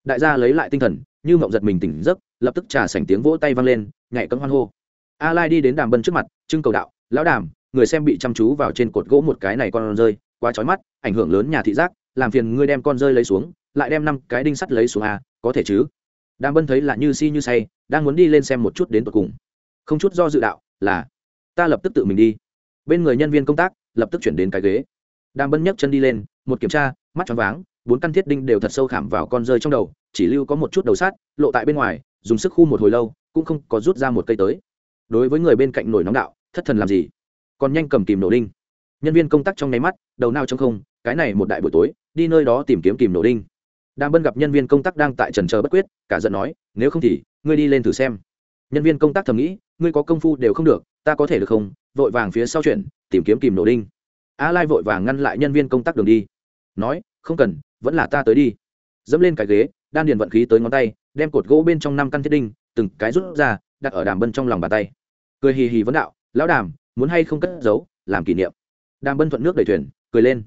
đại gia lấy lại tinh thần, như mộng giật mình tỉnh giấc, lập tức trà sảnh tiếng vỗ tay vang lên, nhảy cấm hoan hô a lai đi đến đàm bân trước mặt, trưng cầu đạo, lão đàm, người xem bị chăm chú vào trên cột gỗ một cái này con rơi, quá chói mắt, ảnh hưởng lớn nhà thị giác, làm phiền ngươi đem con rơi lấy xuống, lại đem năm cái đinh sắt lấy xuống a, có thể chứ? Đàm bân thấy là như si như say, đang muốn đi lên xem một chút đến tột cùng. Không chút do dự đạo, là, ta lập tức tự mình đi. Bên người nhân viên công tác, lập tức chuyển đến cái ghế. Đàm bân nhấc chân đi lên, một kiểm tra, mắt choáng váng, bốn căn thiết đinh đều thật sâu khảm vào con rơi trong đầu, chỉ lưu có một chút đầu sát lộ tại bên ngoài, dùng sức khu một hồi lâu, cũng không có rút ra một cây tới đối với người bên cạnh nổi nóng đạo, thất thần làm gì? Còn nhanh cầm kìm nổ đinh. Nhân viên công tác trong nháy mắt, đầu nao trong không, cái này một đại buổi tối, đi nơi đó tìm kiếm kìm nổ đinh. Đang bân gặp nhân viên công tác đang tại trần chờ bất quyết, cả giận nói, nếu không thì, ngươi đi lên thử xem. Nhân viên công tác thầm nghĩ, ngươi có công phu đều không được, ta có thể được không? Vội vàng phía sau chuyện tìm kiếm kìm nổ đinh. A lai vội vàng ngăn lại nhân viên công tác đường đi. Nói, không cần, vẫn là ta tới đi. Dẫm lên cái ghế, đan điền vận khí tới ngón tay, đem cột gỗ bên trong năm căn thiết đinh, từng cái rút ra, đặt ở đàm bân trong lòng bàn tay cười hì hì vấn đạo, lão đàm, muốn hay không cất giấu, làm kỷ niệm? Đàm bân thuận nước đầy thuyền, cười lên.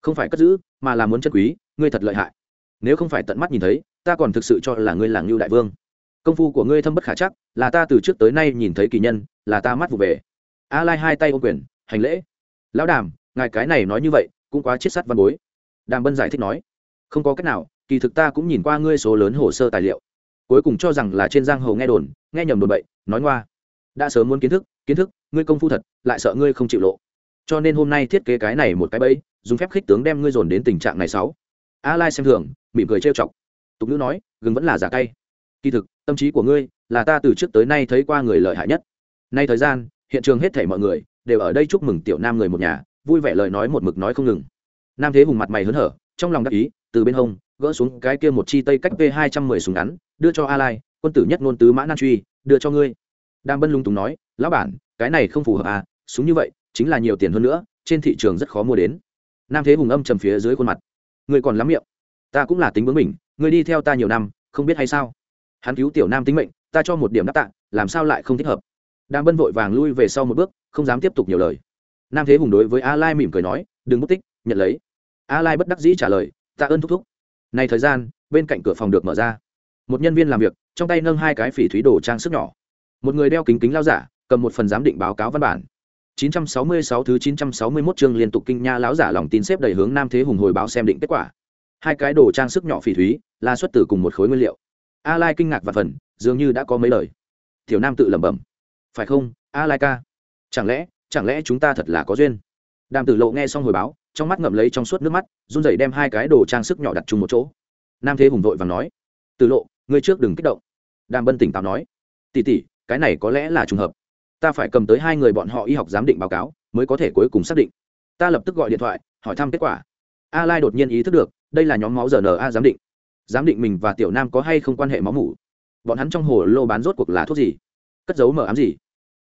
Không phải cất giữ, mà là muốn chân quý, ngươi thật lợi hại. Nếu không phải tận mắt nhìn thấy, ta còn thực sự cho là ngươi là ngưu đại vương. Công phu của ngươi thâm bất khả chắc, là ta từ trước tới nay nhìn thấy kỳ nhân, là ta mắt vụ về. A lai hai tay ô quyền, hành lễ. Lão đàm, ngài cái này nói như vậy, cũng quá chết sắt văn bối. Đàm bân giải thích nói. Không có cách nào, kỳ thực ta cũng nhìn qua ngươi số lớn hồ sơ tài liệu. Cuối cùng cho rằng là trên giang hồ nghe đồn, nghe nhầm đồn bậy, nói ngoa đã sớm muốn kiến thức kiến thức, ngươi công phu thật, lại sợ ngươi không chịu lộ. Cho nên hôm nay thiết kế cái này một cái bẫy, dùng phép khích tướng đem ngươi dồn đến tình trạng này sáu. A lai xem thường, mỉm cười trêu chọc. Tục ngữ nói, gừng vẫn là giả cay. Kỳ thực, tâm trí của ngươi là ta từ trước tới nay thấy qua người lợi hại nhất. Nay thời gian, hiện trường hết thảy mọi người đều ở đây chúc mừng tiểu nam người một nhà, vui vẻ lời nói một mực nói không ngừng. Nam thế hùng mặt mày hớn hở, trong lòng đắc ý, từ bên hông, gỡ xuống cái kia một chi tây cách p hai trăm mười súng ngắn, đưa cho a lai, quân tử nhất ngôn tứ mã nan truy, đưa cho ngươi đàm bân lung túng nói, lão bản, cái này không phù hợp à súng như vậy, chính là nhiều tiền hơn nữa, trên thị trường rất khó mua đến. Nam thế hùng âm trầm phía dưới khuôn mặt. Ngươi còn lắm miệng. Ta cũng là tính bướng mình ngươi đi theo ta nhiều năm, không biết hay sao. Hắn cứu tiểu nam tính mệnh, ta cho một điểm đáp tạ, làm sao lại không thích hợp? Đàm bân vội vàng lui về sau một bước, không dám tiếp tục nhiều lời. Nam thế hùng đối với a lai mỉm cười nói, đừng mất tích, nhận lấy. A lai bất đắc dĩ trả lời, ta ơn thúc thúc. Này thời gian, bên cạnh cửa phòng được mở ra. Một nhân viên làm việc, trong tay nâng hai cái phỉ thúy đồ trang sức nhỏ một người đeo kính kính lao giả cầm một phần giám định báo cáo văn bản 966 thứ 961 chương liên tục kinh nha lão giả lòng tin xếp đầy hướng Nam Thế Hùng hồi báo xem định kết quả. Hai cái đồ trang sức nhỏ phỉ thúy, là xuất từ cùng một khối nguyên liệu. A Lai kinh ngạc và phần, dường như đã có mấy lời. Tiểu Nam tự lẩm bẩm, "Phải không, A Lai ca? Chẳng lẽ, chẳng lẽ chúng ta thật là có duyên?" Đàm Tử Lộ nghe xong hồi báo, trong mắt ngậm lấy trong suốt nước mắt, run rẩy đem hai cái đồ trang sức nhỏ đặt chung một chỗ. Nam Thế Hùng vội vàng nói, "Tử Lộ, ngươi trước đừng kích động." Đàm Bân tỉnh táo nói, "Tỷ tỷ, cái này có lẽ là trùng hợp. Ta phải cầm tới hai người bọn họ y học giám định báo cáo, mới có thể cuối cùng xác định. Ta lập tức gọi điện thoại, hỏi thăm kết quả. A lai đột nhiên ý thức được, đây là nhóm máu rna giám định. Giám định mình và tiểu nam có hay không quan hệ máu mủ? Bọn hắn trong hồ lô bán rốt cuộc là thuốc gì? Cất giấu mở ám gì?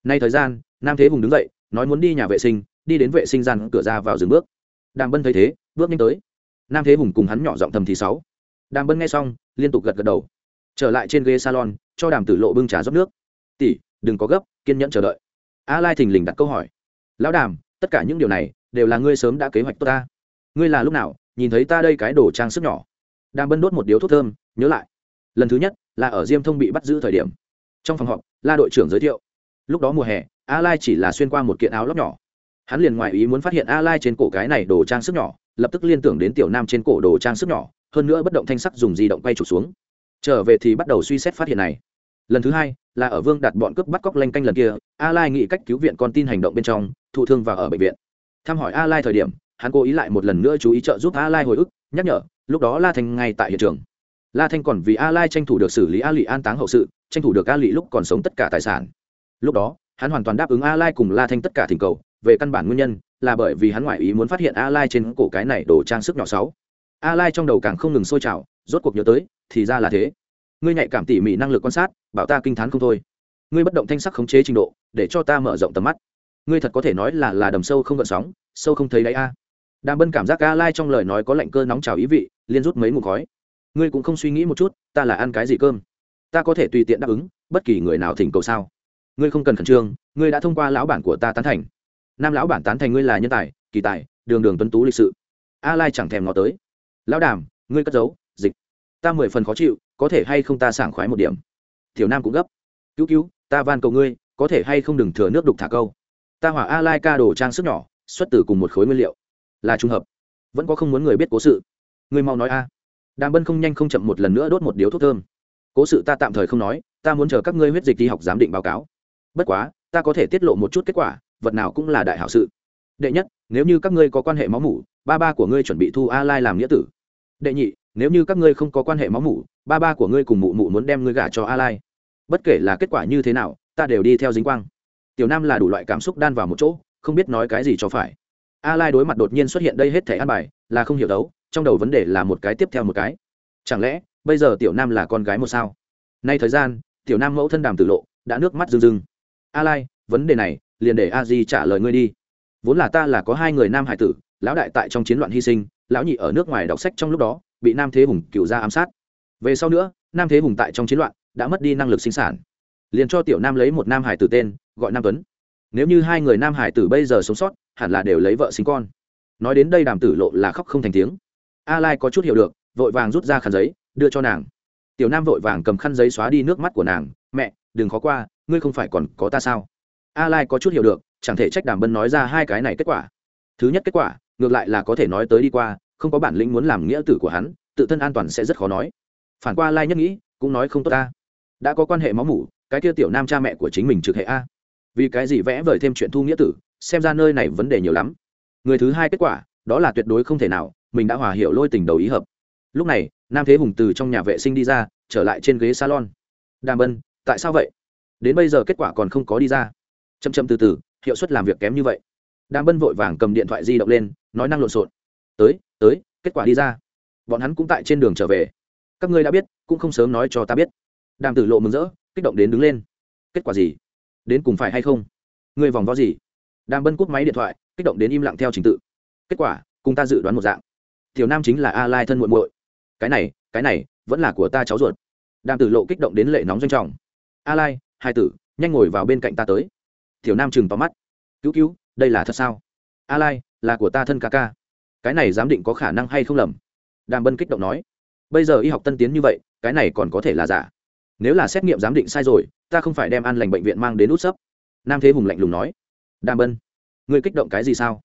Nay thời gian, nam thế hùng đứng dậy, nói muốn đi nhà vệ sinh, đi đến vệ sinh gian cửa ra vào dừng bước. Đàm bân thấy thế, bước nhanh tới. Nam thế hùng cùng hắn nhỏ giọng thầm thì sáu. Đàm bân nghe xong, liên tục gật gật đầu. Trở lại trên ghế salon, cho đàm tử lộ bưng trà rót nước tỷ, đừng có gấp, kiên nhẫn chờ đợi. A lai thình lình đặt câu hỏi. Lão đàm, tất cả những điều này đều là ngươi sớm đã kế hoạch tốt ta. Ngươi là lúc nào nhìn thấy ta đây cái đồ trang sức nhỏ? Đàm bân đốt một điếu thuốc thơm, nhớ lại. Lần thứ nhất là ở diêm thông bị bắt giữ thời điểm. Trong phòng họp, la đội trưởng giới thiệu. Lúc đó mùa hè, a lai chỉ là xuyên qua một kiện áo lóc nhỏ. Hắn liền ngoài ý muốn phát hiện a lai trên cổ cái này đồ trang sức nhỏ, lập tức liên tưởng đến tiểu nam trên cổ đồ trang sức nhỏ, hơn nữa bất động thanh sắc dùng di động quay trục xuống. Trở về thì bắt đầu suy xét phát hiện này lần thứ hai, là ở vương đặt bọn cướp bắt cóc lanh canh lần kia a lai nghĩ cách cứu viện con tin hành động bên trong, thụ thương và ở bệnh viện. Thăm hỏi a lai thời điểm, hắn cố ý lại một lần nữa chú ý trợ giúp a lai hồi ức, nhắc nhở, lúc đó la thanh ngay tại hiện trường. La thanh còn vì a lai tranh thủ được xử lý a lị an táng hậu sự, tranh thủ được a lị lúc còn sống tất cả tài sản. Lúc đó, hắn hoàn toàn đáp ứng a lai cùng la thanh tất cả thỉnh cầu, về căn bản nguyên nhân là bởi vì hắn ngoại ý muốn phát hiện a lai trên cổ cái này đồ trang sức nhỏ sáu a lai trong đầu càng không ngừng sôi trào, rốt cuộc nhớ tới, thì ra là thế. Ngươi nhạy cảm tỉ mỉ năng lực quan sát bảo ta kinh t h á n không thôi. Ngươi bất động thanh sắc khống chế trình độ, để cho ta mở rộng tầm mắt. Ngươi thật có thể nói là là đầm sâu không gợn sóng, sâu không thấy đáy a. Đàm bân cảm giác a lai trong lời nói có lạnh cơ nóng trào ý vị liên rút mấy mục khói. Ngươi cũng không suy nghĩ một chút, ta là ăn cái gì cơm? Ta có thể tùy tiện đáp ứng, bất kỳ người nào thỉnh cầu sao? Ngươi không cần khẩn trương, ngươi đã thông qua lão bản của ta tán thành. Nam lão bản tán thành ngươi là nhân tài, kỳ tài, đường đường tuấn tú lịch sự. A lai chẳng thèm ngó tới. Lão đàm, ngươi cất giấu, dịch. Ta mười phần khó chịu, có thể hay không ta sảng khoái một điểm? Tiểu nam cũng gấp. Cứu cứu, ta van cầu ngươi, có thể hay không đừng thừa nước đục thả câu. Ta hỏa a lai ca đồ trang sức nhỏ, xuất từ cùng một khối nguyên liệu. Là trùng hợp. Vẫn có không muốn người biết cố sự. Ngươi mau nói a. Đàm bân không nhanh không chậm một lần nữa đốt một điếu thuốc thơm. Cố sự ta tạm thời không nói, ta muốn chờ các ngươi huyết dịch đi học giám định báo cáo. Bất quá, ta có thể tiết lộ một chút kết quả, vật nào cũng là đại hảo sự. Đệ nhất, nếu như các ngươi có quan hệ máu mủ, ba ba của ngươi chuẩn bị thu a lai làm nghĩa tử. Đệ nhị, nếu như các ngươi không có quan hệ máu mủ, ba ba của ngươi cùng mụ mụ muốn đem ngươi gả cho a lai bất kể là kết quả như thế nào, ta đều đi theo dính quang. Tiểu nam là đủ loại cảm xúc đan vào một chỗ, không biết nói cái gì cho phải. A lai đối mặt đột nhiên xuất hiện đây hết thẻ ăn bài, là không hiểu đấu, trong đầu vấn đề là một cái tiếp theo một cái. Chẳng lẽ, bây giờ tiểu nam là con gái một sao? Nay thời gian, tiểu nam mẫu thân đàm tử lộ, đã nước mắt rưng rưng. A lai, vấn đề này, liền để a di trả lời ngươi đi. Vốn là ta là có hai người nam hải tử, lão đại tại trong chiến loạn hy sinh, lão nhị ở nước ngoài đọc sách trong lúc đó, bị nam thế hùng cựu ra ám sát. Về sau nữa, nam thế hùng tại trong chiến loạn đã mất đi năng lực sinh sản. Liền cho tiểu nam lấy một nam hải tử tên, gọi nam tuấn. Nếu như hai người nam hải tử bây giờ sống sót, hẳn là đều lấy vợ sinh con. Nói đến đây đàm tử lộ là khóc không thành tiếng. A lai có chút hiểu được, vội vàng rút ra khăn giấy, đưa cho nàng. Tiểu nam vội vàng cầm khăn giấy xóa đi nước mắt của nàng. Mẹ, đừng khó qua, ngươi không phải còn có ta sao? A lai có chút hiểu được, chẳng thể trách đàm bân nói ra hai cái này kết quả. Thứ nhất kết quả, ngược lại là có thể nói tới đi qua, không có bản lĩnh muốn làm nghĩa tử của hắn, tự thân an toàn sẽ rất khó nói. Phản qua lai nhất nghĩ, cũng nói không tốt ta đã có quan hệ máu mủ, cái kia tiểu nam cha mẹ của chính mình trực hệ a. Vì cái gì vẽ vời thêm chuyện thu nghĩa tử, xem ra nơi này vấn đề nhiều lắm. Người thứ hai kết quả, đó là tuyệt đối không thể nào, mình đã hòa hiểu lôi tình đầu ý hợp. Lúc này, nam thế hùng từ trong nhà vệ sinh đi ra, trở lại trên ghế salon. Đàm bân tại sao vậy? Đến bây giờ kết quả còn không có đi ra. Chậm chậm từ từ, hiệu suất làm việc kém như vậy. Đàm bân vội vàng cầm điện thoại di động lên, nói năng lộn xộn. Tới tới, kết quả đi ra. Bọn hắn cũng tại trên đường trở về. Các ngươi đã biết, cũng không sớm nói cho ta biết đàm tử lộ mừng rỡ, kích động đến đứng lên. Kết quả gì? Đến cùng phải hay không? Ngươi vòng vo gì? Đàm bân cúp máy điện thoại, kích động đến im lặng theo trình tự. Kết quả, cùng ta dự đoán một dạng. Tiểu nam chính là a lai thân muộn muội. Cái này cái này, vẫn là của ta cháu ruột. Đàm tử lộ kích động đến lệ nóng doanh trọng. A lai, hai tử, nhanh ngồi vào bên cạnh ta tới. Tiểu nam chừng tóm mắt. Cứu cứu, đây là thật sao? A lai, là của ta thân ca ca. Cái này giám định có khả năng hay không lầm? Đàm bân kích động nói. Bây giờ y học tân tiến như vậy, cái này còn có thể là giả nếu là xét nghiệm giám định sai rồi, ta không phải đem an lành bệnh viện mang đến út sấp. Nam thế hùng lạnh lùng nói. Đàm bân, ngươi kích động cái gì sao?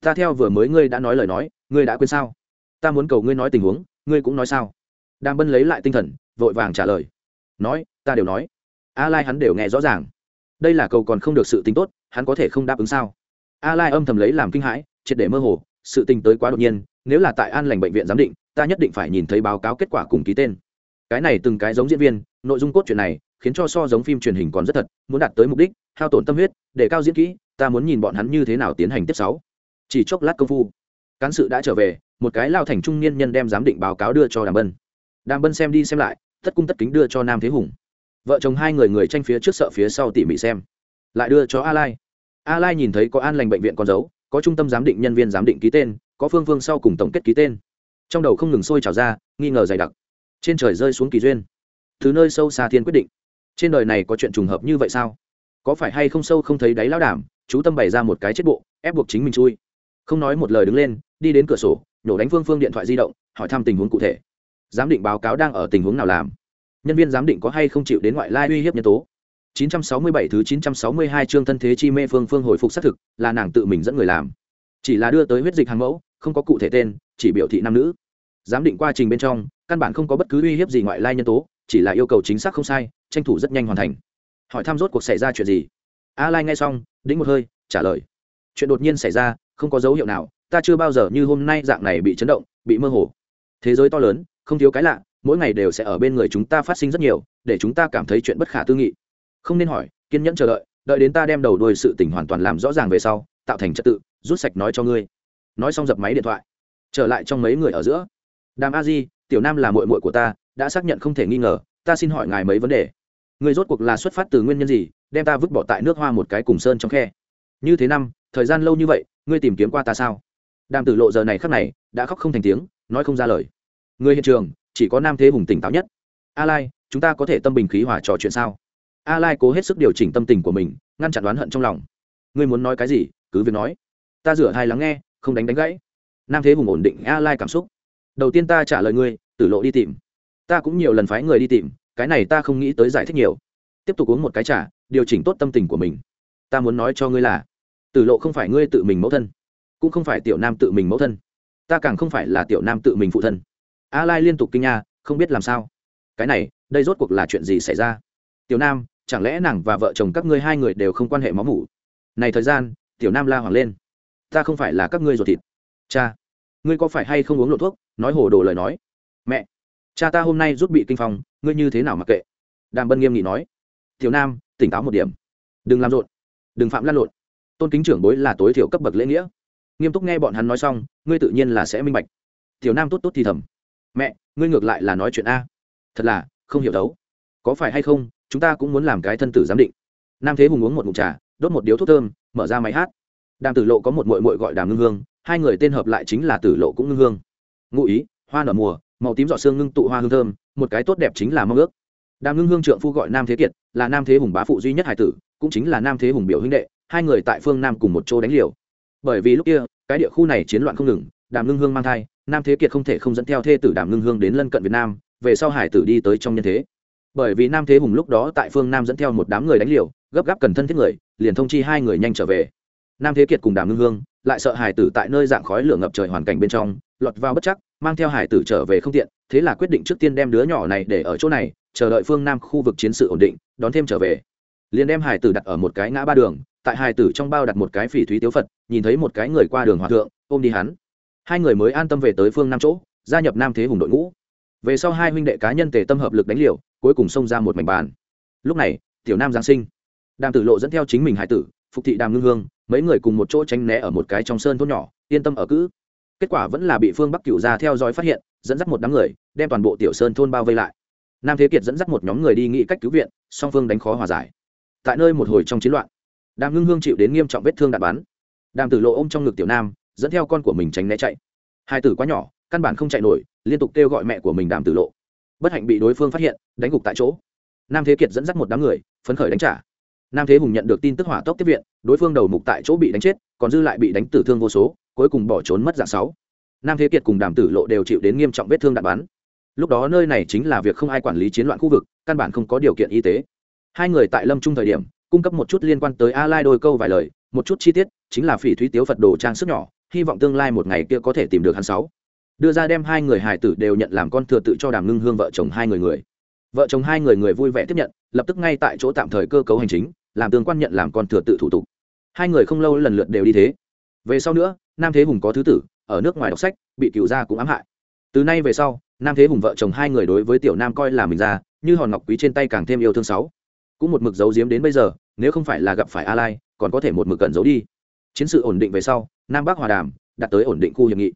Ta theo vừa mới ngươi đã nói lời nói, ngươi đã quên sao? Ta muốn cầu ngươi nói tình huống, ngươi cũng nói sao? Đàm bân lấy lại tinh thần, vội vàng trả lời. Nói, ta đều nói. A lai hắn đều nghe rõ ràng. Đây là cầu còn không được sự tính tốt, hắn có thể không đáp ứng sao? A lai âm thầm lấy làm kinh hãi, triệt để mơ hồ, sự tình tới quá đột nhiên, nếu là tại an lành bệnh viện giám định, ta nhất định phải nhìn thấy báo cáo kết quả cùng ký tên. Cái này từng cái giống diễn viên nội dung cốt truyện này khiến cho so giống phim truyền hình còn rất thật, muốn đạt tới mục đích, hao tổn tâm huyết, để cao diễn kỹ, ta muốn nhìn bọn hắn như thế nào tiến hành tiếp sáu. Chỉ chốc lát công phu, cán sự đã trở về, một cái lao thành trung niên nhân đem giám định báo cáo đưa cho đàm bân. Đàm bân xem đi xem lại, tất cung tất kính đưa cho nam thế hùng. Vợ chồng hai người người tranh phía trước sợ phía sau tỉ mỉ xem. Lại đưa cho a lai a lai nhìn thấy có an lành bệnh viện con dấu, có trung tâm giám định nhân viên giám định ký tên, có phương phương sau cùng tổng kết ký tên. Trong đầu không ngừng sôi trào ra, nghi ngờ dày đặc. Trên trời rơi xuống kỳ duyên từ nơi sâu xa thiên quyết định. Trên đời này có chuyện trùng hợp như vậy sao? Có phải hay không sâu không thấy đáy lão đảm chú tâm bày ra một cái chết bộ, ép buộc chính mình chui. Không nói một lời đứng lên, đi đến cửa sổ, nhổ đánh phương phương điện thoại di động, hỏi thăm tình huống cụ thể. Giám định báo cáo đang ở tình huống nào làm? Nhân viên giám định có hay không chịu đến ngoại lai uy hiếp nhân tố? 967 thứ 962 chương thân thế chi mê phương phương hồi phục xác thực, là nàng tự mình dẫn người làm. Chỉ là đưa tới huyết dịch hàng mẫu, không có cụ thể tên, chỉ biểu thị nam nữ. Giám định quá trình bên trong, căn bản không có bất cứ uy hiếp gì ngoại lai nhân tố chỉ là yêu cầu chính xác không sai, tranh thủ rất nhanh hoàn thành. Hỏi thăm rốt cuộc xảy ra chuyện gì? A lai nghe xong, đĩnh một hơi, trả lời. Chuyện đột nhiên xảy ra, không có dấu hiệu nào, ta chưa bao giờ như hôm nay dạng này bị chấn động, bị mơ hồ. Thế giới to lớn, không thiếu cái lạ, mỗi ngày đều sẽ ở bên người chúng ta phát sinh rất nhiều, để chúng ta cảm thấy chuyện bất khả tư nghị. Không nên hỏi, kiên nhẫn chờ đợi đợi đến ta đem đầu đuôi sự tình hoàn toàn làm rõ ràng về sau, tạo thành trật tự, rút sạch nói cho ngươi. Nói xong dập máy điện thoại. Trở lại trong mấy người ở giữa. Đàm a di, tiểu nam là muội muội của ta đã xác nhận không thể nghi ngờ, ta xin hỏi ngài mấy vấn đề? Người rốt cuộc là xuất phát từ nguyên nhân gì, đem ta vứt bỏ tại nước hoa một cái cùng sơn trong khe? Như thế năm, thời gian lâu như vậy, ngươi tìm kiếm qua ta sao? Đàm tử lộ giờ này khắc này, đã khóc không thành tiếng, nói không ra lời. Người hiện trường, chỉ có nam thế hùng tỉnh táo nhất. A lai, chúng ta có thể tâm bình khí hòa trò chuyện sao? A lai cố hết sức điều chỉnh tâm tình của mình, ngăn chặn đoán hận trong lòng. Ngươi muốn nói cái gì, cứ việc nói. Ta rửa hai lắng nghe, không đánh đánh gãy. Nam thế hùng ổn định a lai cảm xúc. Đầu tiên ta trả lời ngươi, tử lộ đi tìm ta cũng nhiều lần phái người đi tìm cái này ta không nghĩ tới giải thích nhiều. Tiếp tục uống một cái trà, điều chỉnh tốt tâm tình của mình. Ta muốn nói cho ngươi là tử lộ không phải ngươi tự mình mẫu thân cũng không phải tiểu nam tự mình mẫu thân. Ta càng không phải là tiểu nam tự mình phụ thân. A lai liên tục kinh nha không biết làm sao. Cái này đây rốt cuộc là chuyện gì xảy ra? Tiểu nam chẳng lẽ nàng và vợ chồng các ngươi hai người đều không quan hệ máu mủ? Này thời gian tiểu nam la hoàng lên. Ta không phải là các ngươi ruột thịt. Cha ngươi có phải hay không uống lộ thuốc? Nói hồ đồ lời nói. Mẹ cha ta hôm nay rút bị kinh phong, ngươi như thế nào mặc kệ? Đàm bân nghiêm nghị nói. Thiếu nam, tỉnh táo một điểm. Đừng làm rộn. Đừng phạm lăn lộn. Tôn kính trưởng bối là tối thiểu cấp bậc lễ nghĩa. Nghiêm túc nghe bọn hắn nói xong, ngươi tự nhiên là sẽ minh bạch. Tiểu nam tốt tốt thì thầm. Mẹ, ngươi ngược lại là nói chuyện a. Thật là, không hiểu đấu có phải hay không, chúng ta cũng muốn làm cái thân tử giám định. Nam thế hùng uống một mụn trà, đốt một điếu thuốc thơm, mở ra máy hát. Đàm tử lộ có một mội mội gọi đàm ngưng hương, hai người tên hợp lại chính là tử lộ cũng ngưng hương. Ngụ ý, hoa nở mùa màu tím giọt xương ngưng tụ hoa hương thơm, một cái tốt đẹp chính là mong ước. Đàm ngưng hương trượng phu gọi nam thế kiệt, là nam thế hùng bá phụ duy nhất hải tử, cũng chính là nam thế hùng biểu huynh đệ, hai người tại phương nam cùng một chỗ đánh liều. Bởi vì lúc kia, cái địa khu này chiến loạn không ngừng, đàm ngưng hương mang thai, nam thế kiệt không thể không dẫn theo thê tử đàm ngưng hương đến lân cận việt nam, về sau hải tử đi tới trong nhân thế. Bởi vì nam thế hùng lúc đó tại phương nam dẫn theo một đám người đánh liều, gấp gáp cần thân thiết người, liền thông chi hai người nhanh trở về. Nam thế kiệt cùng đàm ngưng hương, lại sợ hải tử tại nơi dạng khói lửa ngập trời hoàn cảnh bên trong, lọt vào bất chắc mang theo hải tử trở về không tiện, thế là quyết định trước tiên đem đứa nhỏ này để ở chỗ này, chờ đợi phương nam khu vực chiến sự ổn định, đón thêm trở về. Liền đem hải tử đặt ở một cái ngã ba đường, tại hải tử trong bao đặt một cái phỉ thúy tiếu phật, nhìn thấy một cái người qua đường hòa thượng, ôm đi hắn. Hai người mới an tâm về tới phương nam chỗ, gia nhập nam thế hùng đội ngũ. Về sau hai huynh đệ cá nhân tề tâm hợp lực đánh liều, cuối cùng xông ra một mảnh bàn. Lúc này, tiểu nam giáng sinh. Đàm tử lộ dẫn theo chính mình hải tử, phục thị đàm ngưng hương, mấy người cùng một chỗ tránh né ở một cái trong sơn thôn nhỏ, yên tâm ở cữ kết quả vẫn là bị phương bắc cựu ra theo dõi phát hiện, dẫn dắt một đám người, đem toàn bộ tiểu sơn thôn bao vây lại. Nam thế kiệt dẫn dắt một nhóm người đi nghĩ cách cứu viện, song phương đánh khó hòa giải. Tại nơi một hồi trong chiến loạn, đàm ngưng hương chịu đến nghiêm trọng vết thương đạn bắn. Đàm tử lộ ôm trong ngực tiểu nam, dẫn theo con của mình tránh né chạy. Hai tử quá nhỏ, căn bản không chạy nổi, liên tục kêu gọi mẹ của mình đàm tử lộ. Bất hạnh bị đối phương phát hiện, đánh gục tại chỗ. Nam thế kiệt dẫn dắt một đám người, phấn khởi đánh trả. Nam thế hùng nhận được tin tức hỏa tốc tiếp viện, đối phương đầu mục tại chỗ bị đánh chết, còn dư lại bị đánh tử thương vô số cuối cùng bỏ trốn mất dạng sáu. Nam thế kiệt cùng đàm tử lộ đều chịu đến nghiêm trọng vết thương đạn bắn. Lúc đó nơi này chính là việc không ai quản lý chiến loạn khu vực, căn bản không có điều kiện y tế. Hai người tại lâm trung thời điểm, cung cấp một chút liên quan tới a lai đôi câu vài lời, một chút chi tiết, chính là phỉ thúy tiếu phật đồ trang sức nhỏ, hy vọng tương lai một ngày kia có thể tìm được hắn sáu. Đưa ra đem hai người hài tử đều nhận làm con thừa tự cho đàm ngưng hương vợ chồng hai người người. Vợ chồng hai người người vui vẻ tiếp nhận, lập tức ngay tại chỗ tạm thời cơ cấu hành chính, làm tương quan nhận làm con thừa tự thủ tục. Hai người không lâu lần lượt đều đi thế về sau nữa, nam thế hùng có thứ tử, ở nước ngoài đọc sách, bị cựu gia cũng ám hại. Từ nay về sau, nam thế hùng vợ chồng hai người đối với tiểu nam coi là mình ra, như hòn ngọc quý trên tay càng thêm yêu thương sáu. Cũng một mực giấu giếm đến bây giờ, nếu không phải là gặp phải a lai, còn có thể một mực cẩn giấu đi. Chiến sự ổn định về sau, nam bắc hòa đàm, đạt tới ổn định khu hiệp nghị.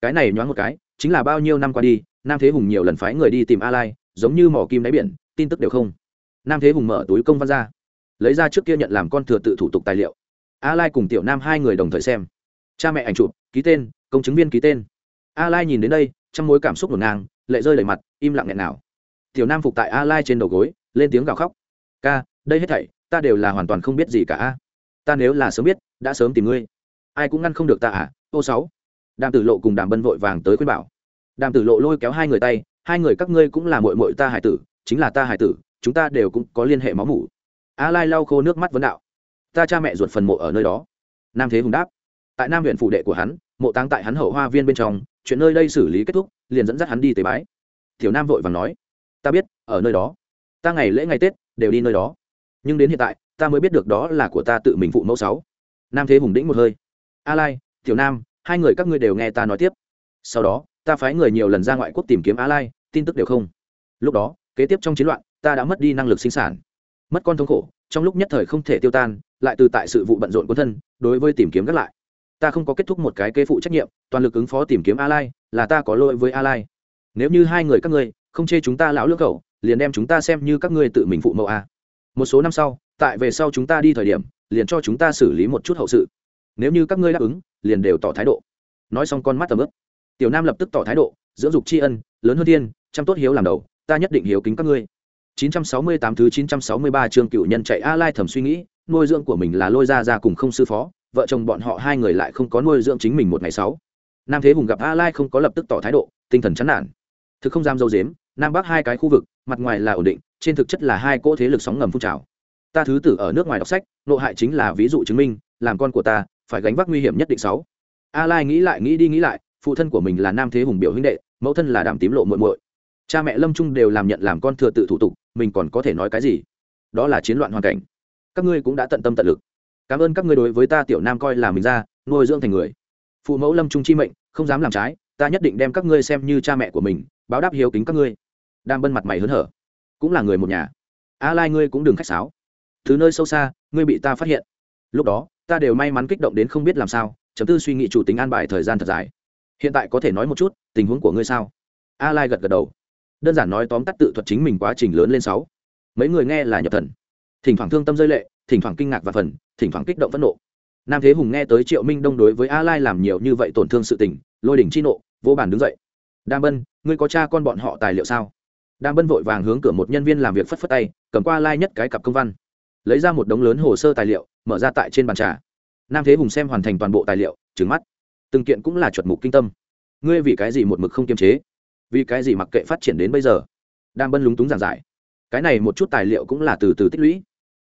Cái này nhoáng một cái, chính là bao nhiêu năm qua đi, nam thế hùng nhiều lần phái người đi tìm a lai, giống như mỏ kim đáy biển, tin tức đều không. Nam thế hùng mở túi công văn ra, lấy ra trước kia nhận làm con thừa tự thủ tục tài liệu. A lai cùng tiểu nam hai người đồng thời xem cha mẹ ảnh chụp, ký tên, công chứng viên ký tên. A lai nhìn đến đây, trong mối cảm xúc ngổn ngang, lệ rơi đầy mặt, im lặng nghẹn nào. Tiểu nam phục tại a lai trên đầu gối, lên tiếng gào khóc. Ca, đây hết thảy, ta đều là hoàn toàn không biết gì cả ta nếu là sớm biết, đã sớm tìm ngươi. Ai cũng ngăn không được ta à ô sáu. Đàm tử lộ cùng đàm bân vội vàng tới khuyên bảo. Đàm tử lộ lôi kéo hai người tay, hai người các ngươi cũng là mội mội ta hải tử, chính là ta hải tử, chúng ta đều cũng có liên hệ máu mủ. A lai lau khô nước mắt vấn đạo. Ta cha mẹ ruột phần mộ ở nơi đó. Nam thế hùng đáp tại nam huyện phủ đệ của hắn, mộ táng tại hắn hậu hoa viên bên trong, chuyện nơi đây xử lý kết thúc, liền dẫn dắt hắn đi tế bái. Tiểu nam vội vàng nói, ta biết, ở nơi đó. Ta ngày lễ ngày tết đều đi nơi đó. Nhưng đến hiện tại, ta mới biết được đó là của ta tự mình phụ mẫu sáu. Nam thế hùng đĩnh một hơi, a lai, tiểu nam, hai người các ngươi đều nghe ta nói tiếp. Sau đó, ta phái người nhiều lần ra ngoại quốc tìm kiếm a lai, tin tức đều không. Lúc đó, kế tiếp trong chiến loạn, ta đã mất đi năng lực sinh sản. Mất con thống khổ, trong lúc nhất thời không thể tiêu tan, lại từ tại sự vụ bận rộn quân thân, đối với tìm kiếm gắt lại ta không có kết thúc một cái kế phụ trách nhiệm toàn lực ứng phó tìm kiếm a lai là ta có lỗi với a lai. Nếu như hai người các ngươi không chê chúng ta lão lưỡng cầu liền đem chúng ta xem như các ngươi tự mình phụ mẫu a. Một số năm sau tại về sau chúng ta đi thời điểm liền cho chúng ta xử lý một chút hậu sự. Nếu như các ngươi đáp ứng liền đều tỏ thái độ. Nói xong con mắt tầm ướp tiểu nam lập tức tỏ thái độ dưỡng dục tri ân lớn hơn thiên chăm tốt hiếu làm đầu ta nhất định hiếu kính các ngươi. 968 thứ 963 chương cựu nhân chạy A Lai thầm suy nghĩ, nuôi dưỡng của mình là lôi ra ra cùng không sư phó, vợ chồng bọn họ hai người lại không có nuôi dưỡng chính mình một ngày sáu. Nam Thế Hùng gặp A Lai không có lập tức tỏ thái độ, tinh thần chán nản. Thực không dám dâu dếm, Nam Bắc hai cái khu vực, mặt ngoài là ổn định, trên thực chất là hai cỗ thế lực sóng ngầm phun trào. Ta thứ tử ở nước ngoài đọc sách, nội hại chính là ví dụ chứng minh, làm con của ta, phải gánh vác nguy hiểm nhất định sáu. A Lai nghĩ lại nghĩ đi nghĩ lại, phụ thân của mình là Nam Thế Hùng biểu huynh đệ, mẫu thân là Đàm Tím Lộ muội muội. Cha mẹ Lâm Trung đều làm nhận làm con thừa tự thủ tục, mình còn có thể nói cái gì đó là chiến loạn hoàn cảnh các ngươi cũng đã tận tâm tận lực cảm ơn các ngươi đối với ta tiểu nam coi là mình ra, nuôi dưỡng thành người. Phụ mẫu lâm trung chi mệnh, không dám làm trái, ta nhất định đem các ngươi xem như cha mẹ của mình, báo đáp hiếu kính các ngươi. Đang bân mặt mày hớn hở. Cũng là người một nhà. A lai ngươi cũng đừng khách sáo. Thứ nơi sâu xa, ngươi bị ta phát hiện. Lúc đó, ta đều may mắn kích động đến không biết làm sao, chấm tư suy nghĩ chủ tính an bài thời gian thật dài. Hiện tại có thể nói một chút, tình huống của ngươi sao? A lai gật gật đầu. Đơn giản nói tóm tắt tự thuật chính mình quá trình lớn lên sáu. Mấy người nghe là nhập thần. Thỉnh thoảng thương tâm rơi lệ, thỉnh thoảng kinh ngạc và phần thỉnh thoảng kích động phẫn nộ. Nam thế hùng nghe tới triệu minh đông đối với a lai làm nhiều như vậy tổn thương sự tình, lôi đỉnh chi nộ, vô bản đứng dậy. Đam bân, ngươi có cha con bọn họ tài liệu sao? Đam bân vội vàng hướng cửa một nhân viên làm việc phất phất tay, cầm qua lai nhất cái cặp công văn. Lấy ra một đống lớn hồ sơ tài liệu, mở ra tại trên bàn trà. Nam thế hùng xem hoàn thành toàn bộ tài liệu trứng mắt. Từng kiện cũng là chuẩn mục kinh tâm. Ngươi vì cái gì một mực không kiềm chế? Vì cái gì mặc kệ phát triển đến bây giờ? Đang bân lúng túng giảng giải. Cái này một chút tài liệu cũng là từ từ tích lũy.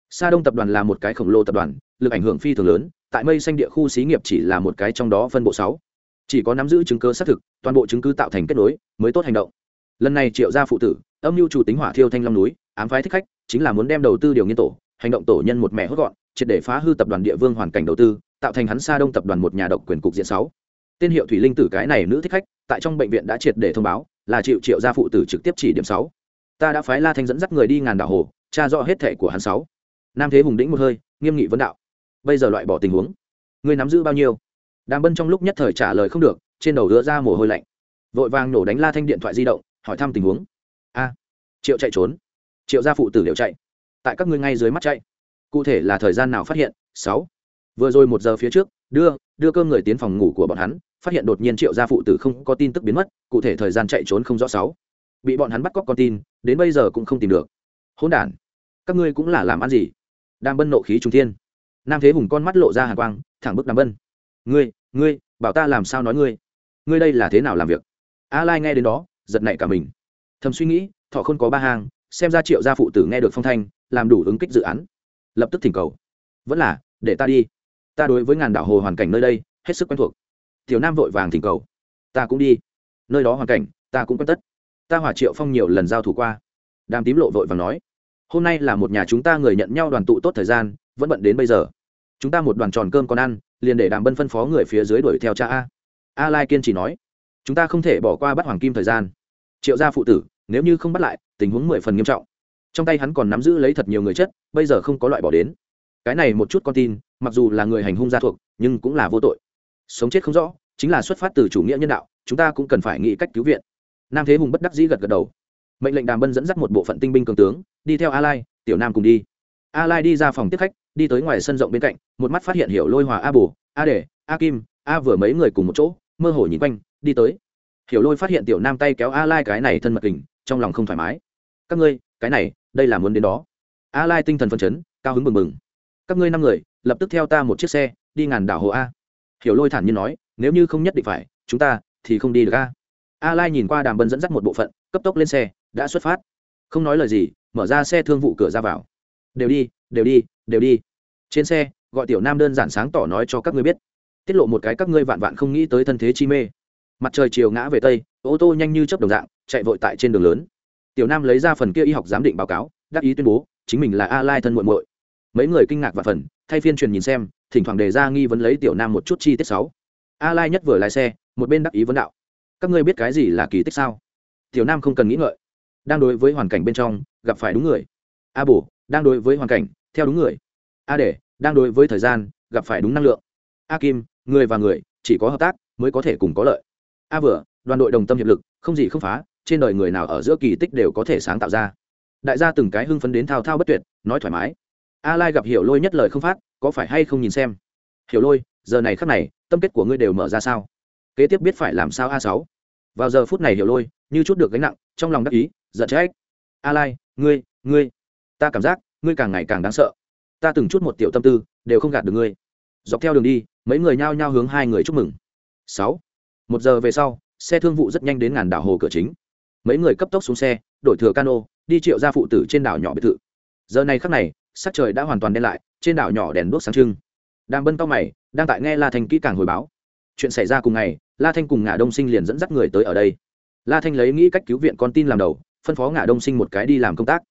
Sa đông tập đoàn là một cái khổng lồ tập đoàn lực ảnh hưởng phi thường lớn, tại mây xanh địa khu xí nghiệp chỉ là một cái trong đó phân bộ sáu. Chỉ có nắm giữ chứng cứ xác thực, toàn bộ chứng cứ tạo thành kết nối, mới tốt hành động. Lần này triệu gia phụ tử, âm mưu chủ tính hỏa thiêu thanh long núi, ám phái thích khách, chính là muốn đem đầu tư điều nghiên tổ, hành động tổ nhân một mẹ hốt gọn, triệt để phá hư tập đoàn địa vương hoàn cảnh đầu tư, tạo thành hắn xa đông tập đoàn một nhà độc quyền cục diện sáu. Tên hiệu thủy linh tử cái này nữ thích khách, tại trong bệnh viện đã triệt để thông báo, là triệu triệu gia phụ tử trực tiếp chỉ điểm sáu. Ta đã phái la thanh dẫn dắt người đi ngàn đảo hồ, tra rõ hết thệ của hắn sáu. Nam thế hùng đĩnh một hơi, nghiêm nghị vấn đạo bây giờ loại bỏ tình huống, ngươi nắm giữ bao nhiêu? Đàm bân trong lúc nhất thời trả lời không được, trên đầu đưa ra mồ hôi lạnh. Vội vàng nổ đánh la thanh điện thoại di động, hỏi thăm tình huống. A, triệu chạy trốn. Triệu gia phụ tử liệu chạy. Tại các ngươi ngay dưới mắt chạy. Cụ thể là thời gian nào phát hiện? Sáu. Vừa rồi một giờ phía trước, đưa đưa cơm người tiến phòng ngủ của bọn hắn, phát hiện đột nhiên triệu gia phụ tử không có tin tức biến mất, cụ thể thời gian chạy trốn không rõ sáu. Bị bọn hắn bắt cóc con tin, đến bây giờ cũng không tìm được. Hỗn đản, các ngươi cũng là làm ăn gì? Đang bân nộ khí trung thiên nam thế hùng con mắt lộ ra hàng quang, thẳng bức đàm bân ngươi ngươi, bảo ta làm sao nói ngươi? Ngươi đây là thế nào làm việc? A lai nghe đến đó, giật nảy cả mình. Thầm suy nghĩ, thọ không có ba hàng xem ra triệu gia phụ tử nghe được phong thanh, làm đủ ứng kích dự án. Lập tức thỉnh cầu. Vẫn là, để ta đi. Ta đối với ngàn đảo hồ hoàn cảnh nơi đây, hết sức quen thuộc. Tiểu nam vội vàng thỉnh cầu. Ta cũng đi. Nơi đó hoàn cảnh, ta cũng quen tất. Ta hỏa triệu phong nhiều lần giao thủ qua. Đàm tím lộ vội vàng nói, hôm nay là một nhà chúng ta người nhận nhau đoàn tụ tốt thời gian vẫn bận đến bây giờ. Chúng ta một đoàn tròn cơm còn ăn, liền để đàm bân phân phó người phía dưới đuổi theo cha a. A lai kiên chỉ nói, chúng ta không thể bỏ qua bắt hoàng kim thời gian. Triệu gia phụ tử, nếu như không bắt lại, tình huống mười phần nghiêm trọng. Trong tay hắn còn nắm giữ lấy thật nhiều người chất, bây giờ không có loại bỏ đến. Cái này một chút con tin, mặc dù là người hành hung gia thuộc, nhưng cũng là vô tội. Sống chết không rõ, chính là xuất phát từ chủ nghĩa nhân đạo, chúng ta cũng cần phải nghĩ cách cứu viện. Nam thế hùng bất đắc dĩ gật gật đầu. Mệnh lệnh đàm bân dẫn dắt một bộ phận tinh binh cường tướng, đi theo a lai, tiểu nam cùng đi a lai đi ra phòng tiếp khách, đi tới ngoài sân rộng bên cạnh, một mắt phát hiện hiểu lôi hòa, a bù a để a kim, a vừa mấy người cùng một chỗ, mơ hồ nhìn quanh, đi tới. Hiểu lôi phát hiện tiểu nam tay kéo a lai cái này thân mật kình, trong lòng không thoải mái. Các ngươi, cái này, đây là muốn đến đó. A lai tinh thần phân chấn, cao hứng mừng mừng các ngươi năm người, lập tức theo ta một chiếc xe, đi ngàn đảo hồ a. Hiểu lôi thản nhiên nói, nếu như không nhất định phải, chúng ta thì không đi được a. A lai nhìn qua đàm bân dẫn dắt một bộ phận, cấp tốc lên xe, đã xuất phát. Không nói lời gì, mở ra xe thương vụ cửa ra vào đều đi đều đi đều đi. Trên xe, gọi tiểu nam đơn giản sáng tỏ nói cho các ngươi biết. Tiết lộ một cái các ngươi vạn vạn không nghĩ tới thân thế chi mê. Mặt trời chiều ngã về tây, ô tô nhanh như chấp đồng dạng, chạy vội tại trên đường lớn. Tiểu nam lấy ra phần kia y học giám định báo cáo, đắc ý tuyên bố, chính mình là a lai thân muộn muội. Mấy người kinh ngạc và phần, thay phiên truyền nhìn xem, thỉnh thoảng đề ra nghi vấn lấy tiểu nam một chút chi tiết sáu. A lai nhất vừa lái xe, một bên đắc ý vấn đạo. Các ngươi biết cái gì là kỳ tích sao? Tiểu nam không cần nghĩ ngợi. Đang đối với hoàn cảnh bên trong, gặp phải đúng người. A bổ đang đối với hoàn cảnh, theo đúng người. A để, đang đối với thời gian, gặp phải đúng năng lượng. A kim, người và người, chỉ có hợp tác, mới có thể cùng có lợi. A vừa, đoàn đội đồng tâm hiệp lực, không gì không phá, trên đời người nào ở giữa kỳ tích đều có thể sáng tạo ra. Đại gia từng cái hưng phấn đến thao thao bất tuyệt, nói thoải mái. A lai gặp hiểu lôi nhất lời không phát, có phải hay không nhìn xem? Hiểu lôi, giờ này khắc này, tâm kết của ngươi đều mở ra sao? Kế tiếp biết phải làm sao a sáu? Vào giờ phút này hiểu lôi, như chút được gánh nặng, trong lòng đắc ý, giận trách. A lai, ngươi ngươi ta cảm giác, ngươi càng ngày càng đáng sợ. Ta từng chút một tiểu tâm tư, đều không gạt được ngươi. Dọc theo đường đi, mấy người nhao nhao hướng hai người chúc mừng. Sáu. Một giờ về sau, xe thương vụ rất nhanh đến ngàn đảo hồ cửa chính. Mấy người cấp tốc xuống xe, đổi thừa cano, đi triệu ra phụ tử trên đảo nhỏ biệt thự. Giờ này khắc này, sắc trời đã hoàn toàn đen lại, trên đảo nhỏ đèn đuốc sáng trưng. Đang bân cao mày, đang tại nghe la thanh kỹ càng hồi báo. Chuyện xảy ra cùng ngày, la thanh cùng ngã đông sinh liền dẫn dắt người tới ở đây. La thanh lấy nghĩ cách cứu viện con tin làm đầu, phân phó ngã đông sinh một cái đi làm công tác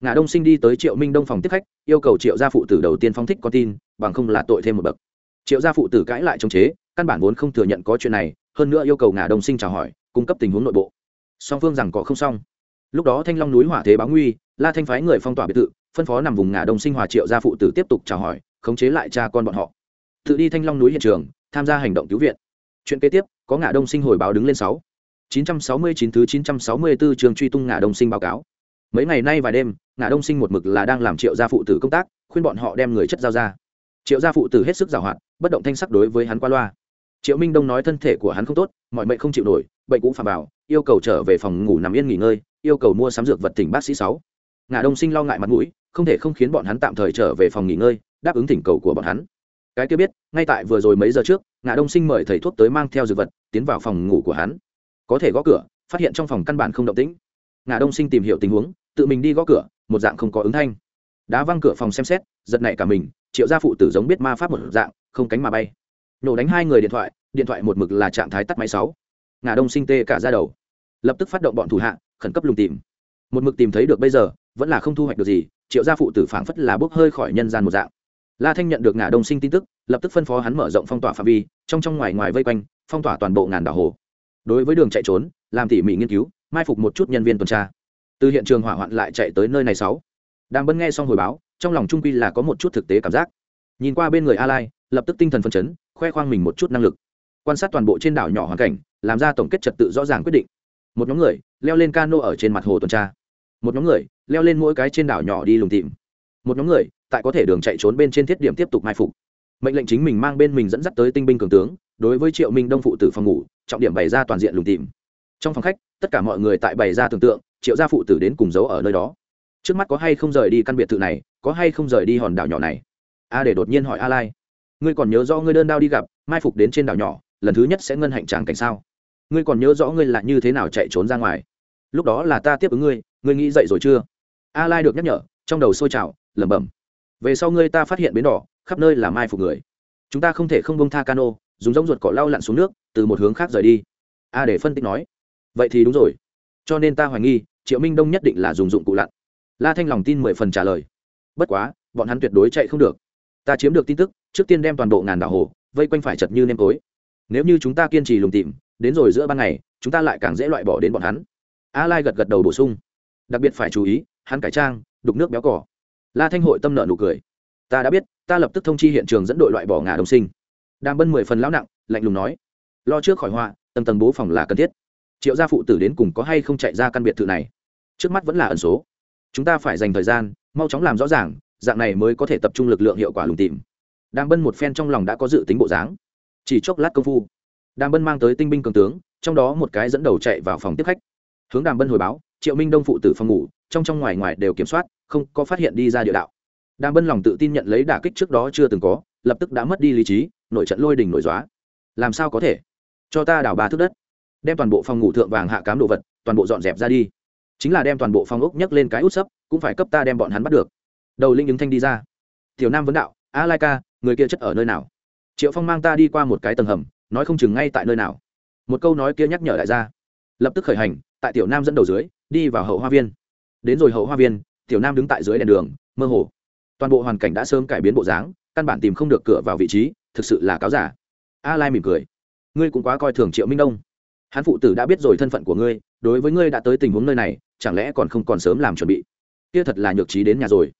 ngã đông sinh đi tới triệu minh đông phòng tiếp khách, yêu cầu triệu gia phụ tử đầu tiên phong thích con tin, bằng không là tội thêm một bậc. Triệu gia phụ tử cãi lại chống chế, căn bản vốn không thừa nhận có chuyện này, hơn nữa yêu cầu ngã đông sinh chào hỏi, cung cấp tình huống nội bộ. Song phương rằng có không xong. Lúc đó thanh long núi hỏa thế báo nguy, la thanh phái người phong tỏa biệt thự, phân phó nằm vùng ngã đông sinh hòa triệu gia phụ tử tiếp tục chào hỏi, khống chế lại cha con bọn họ. Tự đi thanh long núi hiện trường, tham gia hành động cứu viện. Chuyện kế tiếp, có ngã đông sinh hồi báo đứng lên sáu. 969 thứ 964 trường truy tung ngã đông sinh báo cáo mấy ngày nay vài đêm, ngã đông sinh một mực là đang làm triệu gia phụ tử công tác, khuyên bọn họ đem người chất giao ra. Triệu gia phụ tử hết sức giàu hoạt, bất động thanh sắc đối với hắn qua loa. Triệu minh đông nói thân thể của hắn không tốt, mọi mệnh không chịu nổi, bệnh cũng phạm bảo yêu cầu trở về phòng ngủ nằm yên nghỉ ngơi, yêu cầu mua sắm dược vật tỉnh bác sĩ sáu. Ngã đông sinh lo ngại mặt mũi, không thể không khiến bọn hắn tạm thời trở về phòng nghỉ ngơi, đáp ứng thỉnh cầu của bọn hắn. Cái kia biết, ngay tại vừa rồi mấy giờ trước, ngã đông sinh mời thầy thuốc tới mang theo dược vật, tiến vào phòng ngủ của hắn. Có thể gõ cửa, phát hiện trong phòng căn bản không động tĩnh ngã đông sinh tìm hiểu tình huống, tự mình đi gõ cửa, một dạng không có ứng thanh. Đá văng cửa phòng xem xét, giật nảy cả mình, triệu gia phụ tử giống biết ma pháp một dạng, không cánh mà bay. Nổ đánh hai người điện thoại điện thoại một mực là trạng thái tắt máy sáu. Ngà đông sinh tê cả ra đầu. Lập tức phát động bọn thủ hạ, khẩn cấp lùng tìm. Một mực tìm thấy được bây giờ, vẫn là không thu hoạch được gì, triệu gia phụ tử phảng phất là bốc hơi khỏi nhân gian một dạng. La thanh nhận được ngà đông sinh tin tức, lập tức phân phó hắn mở rộng phong tỏa phạm vi, trong trong ngoài ngoài vây quanh, phong tỏa toàn bộ ngàn đảo hồ. Đối với đường chạy trốn, làm tỉ mỉ nghiên cứu mai phục một chút nhân viên tuần tra. Từ hiện trường hỏa hoạn lại chạy tới nơi này sáu. Đang bân nghe xong hồi báo, trong lòng trung quy là có một chút thực tế cảm giác. Nhìn qua bên người a lai lập tức tinh thần phấn chấn, khoe khoang mình một chút năng lực. Quan sát toàn bộ trên đảo nhỏ hoàn cảnh, làm ra tổng kết trật tự rõ ràng quyết định. Một nhóm người, leo lên cano ở trên mặt hồ tuần tra. Một nhóm người, leo lên mỗi cái trên đảo nhỏ đi lùng tìm. Một nhóm người, tại có thể đường chạy trốn bên trên thiết điểm tiếp tục mai phục. Mệnh lệnh chính mình mang bên mình dẫn dắt tới tinh binh cường tướng, đối với triệu minh đông phụ tử phòng ngủ, trọng điểm bày ra toàn diện lùng tìm. Trong phòng khách tất cả mọi người tại bày ra tưởng tượng, triệu gia phụ tử đến cùng giấu ở nơi đó. Trước mắt có hay không rời đi căn biệt thự này, có hay không rời đi hòn đảo nhỏ này? A để đột nhiên hỏi a lai. Ngươi còn nhớ rõ ngươi đơn đao đi gặp, mai phục đến trên đảo nhỏ, lần thứ nhất sẽ ngân hạnh tràng cảnh sao? Ngươi còn nhớ rõ ngươi là như thế nào chạy trốn ra ngoài? Lúc đó là ta tiếp ứng ngươi ngươi nghĩ dậy rồi chưa? A lai được nhắc nhở, trong đầu sôi trào, lẩm bẩm. Về sau ngươi ta phát hiện bến đỏ, khắp nơi là mai phục người. Chúng ta không thể không bông tha cano, dùng giống ruột cỏ lau lặn xuống nước, từ một hướng khác rời đi. A để phân tích nói vậy thì đúng rồi. Cho nên ta hoài nghi, triệu minh đông nhất định là dùng dụng cụ lặn. La thanh lòng tin mười phần trả lời. Bất quá, bọn hắn tuyệt đối chạy không được. Ta chiếm được tin tức, trước tiên đem toàn bộ ngàn đảo hồ, vây quanh phải chật như nêm tối. Nếu như chúng ta kiên trì lùng tìm, đến rồi giữa ban ngày, chúng ta lại càng dễ loại bỏ đến bọn hắn. A lai gật gật đầu bổ sung. Đặc biệt phải chú ý, hắn cải trang, đục nước béo cỏ. La thanh hội tâm nợ nụ cười. Ta đã biết, ta lập tức thông chi hiện trường dẫn đội loại bỏ ngà đồng sinh. Đàm bân mười phần lão nặng, lạnh lùng nói. Lo trước khỏi họa, tầng tầng bố phòng là cần thiết triệu gia phụ tử đến cùng có hay không chạy ra căn biệt thự này? Trước mắt vẫn là ẩn số. Chúng ta phải dành thời gian, mau chóng làm rõ ràng, dạng này mới có thể tập trung lực lượng hiệu quả lùng tìm. Đàm bân một phen trong lòng đã có dự tính bộ dáng. Chỉ chốc lát công phu, đàm bân mang tới tinh binh cường tướng, trong đó một cái dẫn đầu chạy vào phòng tiếp khách. Hướng đàm bân hồi báo, triệu minh đông phụ tử phòng ngủ, trong trong ngoài ngoài đều kiểm soát, không có phát hiện đi ra địa đạo. Đàm bân lòng tự tin nhận lấy đả kích trước đó chưa từng có, lập tức đã mất đi lý trí, nội trận lôi đình nội dóa làm sao có thể? Cho ta đào ba thước đất đem toàn bộ phòng ngủ thượng vàng hạ cám đồ vật, toàn bộ dọn dẹp ra đi. Chính là đem toàn bộ phòng ốc nhấc lên cái út sấp, cũng phải cấp ta đem bọn hắn bắt được. Đầu linh ứng thanh đi ra. Tiểu nam vấn đạo, a lai ca, người kia chất ở nơi nào? Triệu phong mang ta đi qua một cái tầng hầm, nói không chừng ngay tại nơi nào. Một câu nói kia nhắc nhở đại gia lập tức khởi hành, tại tiểu nam dẫn đầu dưới, đi vào hậu hoa viên. Đến rồi hậu hoa viên, tiểu nam đứng tại dưới đèn đường, mơ hồ. Toàn bộ hoàn cảnh đã sớm cải biến bộ dáng, căn bản tìm không được cửa vào vị trí, thực sự là cáo giả. A lai mỉm cười. Ngươi cũng quá coi thường triệu minh đông hắn phụ tử đã biết rồi thân phận của ngươi, đối với ngươi đã tới tình huống nơi này, chẳng lẽ còn không còn sớm làm chuẩn bị? Kia thật là nhược trí đến nhà rồi.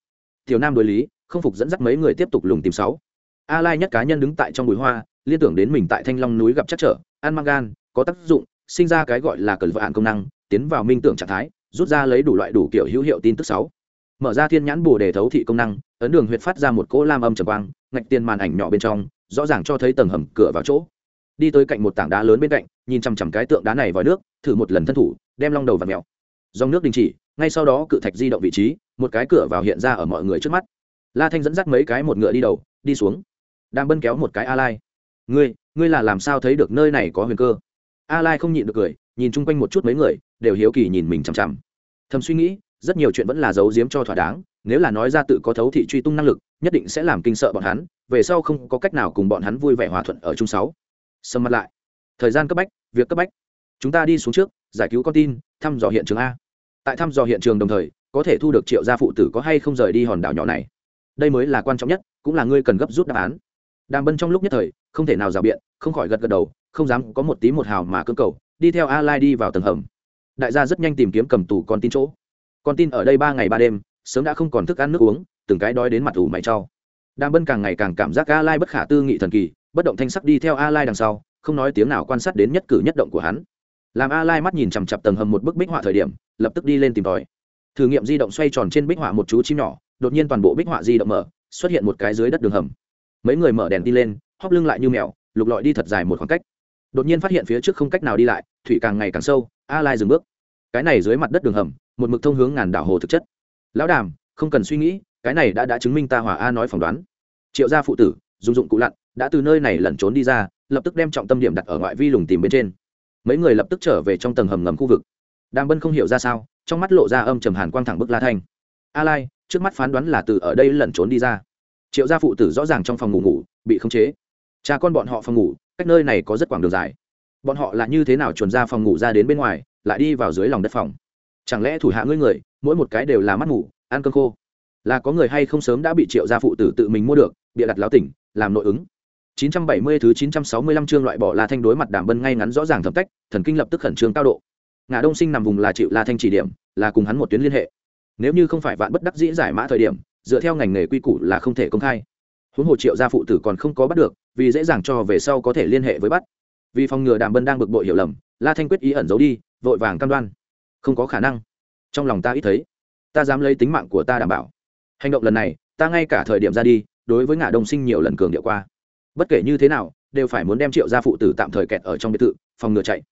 Tiểu nam đối lý, không phục dẫn dắt mấy người tiếp tục lùng tìm sáu. A lai nhất cá nhân đứng tại trong bụi hoa, liên tưởng đến mình tại thanh long núi gặp chắc trở, ăn mang gan, có tác dụng, sinh ra cái gọi là cờ vạn công năng, tiến vào minh tưởng trạng thái, rút ra lấy đủ loại đủ kiểu hữu hiệu tin tức sáu. Mở ra thiên nhãn bồ đề thấu thị công năng, ấn đường huyệt phát ra một cỗ lam âm trầm quang, ngạch tiền màn ảnh nhỏ bên trong, rõ ràng cho thấy tầng hầm cửa vào chỗ đi tới cạnh một tảng đá lớn bên cạnh, nhìn chằm chằm cái tượng đá này vào nước, thử một lần thân thủ, đem long đầu và mèo. Dòng nước đình chỉ, ngay sau đó cự thạch di động vị trí, một cái cửa vào hiện ra ở mọi người trước mắt. La thanh dẫn dắt mấy cái một ngựa đi đầu, đi xuống. Đang bân kéo một cái a lai. Ngươi ngươi là làm sao thấy được nơi này có huyền cơ? A lai không nhịn được cười, nhìn chung quanh một chút mấy người, đều hiếu kỳ nhìn mình chằm chằm. Thầm suy nghĩ, rất nhiều chuyện vẫn là giấu giếm cho thỏa đáng, nếu là nói ra tự có thấu thị truy tung năng lực, nhất định sẽ làm kinh sợ bọn hắn, về sau không có cách nào cùng bọn hắn vui vẻ hòa thuận ở chung sáu sầm mặt lại. Thời gian cấp bách, việc cấp bách. Chúng ta đi xuống trước, giải cứu con tin, thăm dò hiện trường a. Tại thăm dò hiện trường đồng thời, có thể thu được triệu gia phụ tử có hay không rời đi hòn đảo nhỏ này. Đây mới là quan trọng nhất, cũng là ngươi cần gấp rút đáp án. Đàm bân trong lúc nhất thời, không thể nào rào biện, không khỏi gật gật đầu, không dám có một tí một hào mà cơ cầu, đi theo a lai đi vào tầng hầm. Đại gia rất nhanh tìm kiếm cầm tù con tin chỗ. Con tin ở đây ba ngày ba đêm, sớm đã không còn thức ăn nước uống, từng cái đói đến mặt ủ mày trao đàm bân càng ngày càng cảm giác a lai bất khả tư nghị thần kỳ bất động thanh sắc đi theo a lai đằng sau, không nói tiếng nào quan sát đến nhất cử nhất động của hắn. Làm a lai mắt nhìn chằm chặp tầng hầm một bức bích họa thời điểm, lập tức đi lên tìm tòi. Thử nghiệm di động xoay tròn trên bích họa một chú chim nhỏ, đột nhiên toàn bộ bích họa di động mở, xuất hiện một cái dưới đất đường hầm. Mấy người mở đèn đi lên, hóp lưng lại như mèo, lục lọi đi thật dài một khoảng cách. Đột nhiên phát hiện phía trước không cách nào đi lại, thủy càng ngày càng sâu, a lai dừng bước. Cái này dưới mặt đất đường hầm, một mực thông hướng ngàn đảo hồ thực chất. Lão đàm, không cần suy nghĩ, cái này đã đã chứng minh ta hòa a nói phỏng đoán. Triệu gia phụ tử, dùng dụng cụ lặn đã từ nơi này lẩn trốn đi ra, lập tức đem trọng tâm điểm đặt ở ngoại vi lùng tìm bên trên. Mấy người lập tức trở về trong tầng hầm ngầm khu vực. Đàm bân không hiểu ra sao, trong mắt lộ ra âm trầm hàn quang thẳng bức la thanh. A lai, trước mắt phán đoán là từ ở đây lẩn trốn đi ra. Triệu gia phụ tử rõ ràng trong phòng ngủ ngủ, bị khống chế. Cha con bọn họ phòng ngủ, cách nơi này có rất quãng đường dài. Bọn họ là như thế nào chuồn ra phòng ngủ ra đến bên ngoài, lại đi vào dưới lòng đất phòng? Chẳng lẽ thủ hạ ngươi người, mỗi một cái đều là mắt ngủ, ăn cơm khô? Là có người hay không sớm đã bị triệu gia phụ tử tự mình mua được, bịa đặt láo tỉnh, làm nội ứng? 970 thứ 965 chương loại bỏ La Thanh đối mặt Đàm Bân ngay ngắn rõ ràng thẩm cách, thần kinh lập tức khẩn trương cao độ. Ngã Đông Sinh nằm vùng là chịu La Thanh chỉ điểm, là cùng hắn một tuyến liên hệ. Nếu như không phải vạn bất đắc dĩ giải mã thời điểm, dựa theo ngành nghề quy củ là không thể công khai. Huống hồ Triệu gia phụ tử còn không có bắt được, vì dễ dàng cho về sau có thể liên hệ với bắt. Vì phòng ngừa Đàm Bân đang bực bội hiểu lầm, La Thanh quyết ý ẩn giấu đi, vội vàng cam đoan. Không có khả năng. Trong lòng ta ít thấy, ta dám lấy tính mạng của ta đảm bảo. Hành động lần này, ta ngay cả thời điểm ra đi, đối với Ngã Đông Sinh nhiều lần cường điệu qua bất kể như thế nào, đều phải muốn đem triệu gia phụ tử tạm thời kẹt ở trong biệt thự, phòng ngừa chạy.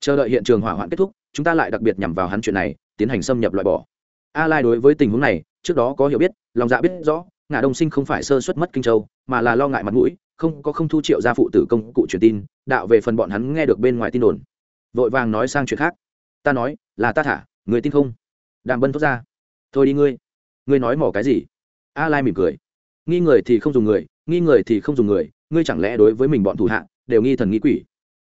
Chờ đợi hiện trường hỏa hoạn kết thúc, chúng ta lại đặc biệt nhằm vào hắn chuyện này, tiến hành xâm nhập loại bỏ. A lai đối với tình huống này, trước đó có hiểu biết, lòng dạ biết rõ ngã đông sinh không phải sơ suất mất kinh châu, mà là lo ngại mặt mũi, không có không thu triệu gia phụ tử công cụ truyền tin, đạo về phần bọn hắn nghe được bên ngoài tin đồn. Vội vàng nói sang chuyện khác. Ta nói, là ta thả, người tin không? Đàm bân thốt ra. Thôi đi ngươi. Ngươi nói mỏ cái gì? A lai mỉm cười. Nghi người thì không dùng người, nghi người thì không dùng người ngươi chẳng lẽ đối với mình bọn thủ hạ, đều nghi thần nghi quỷ?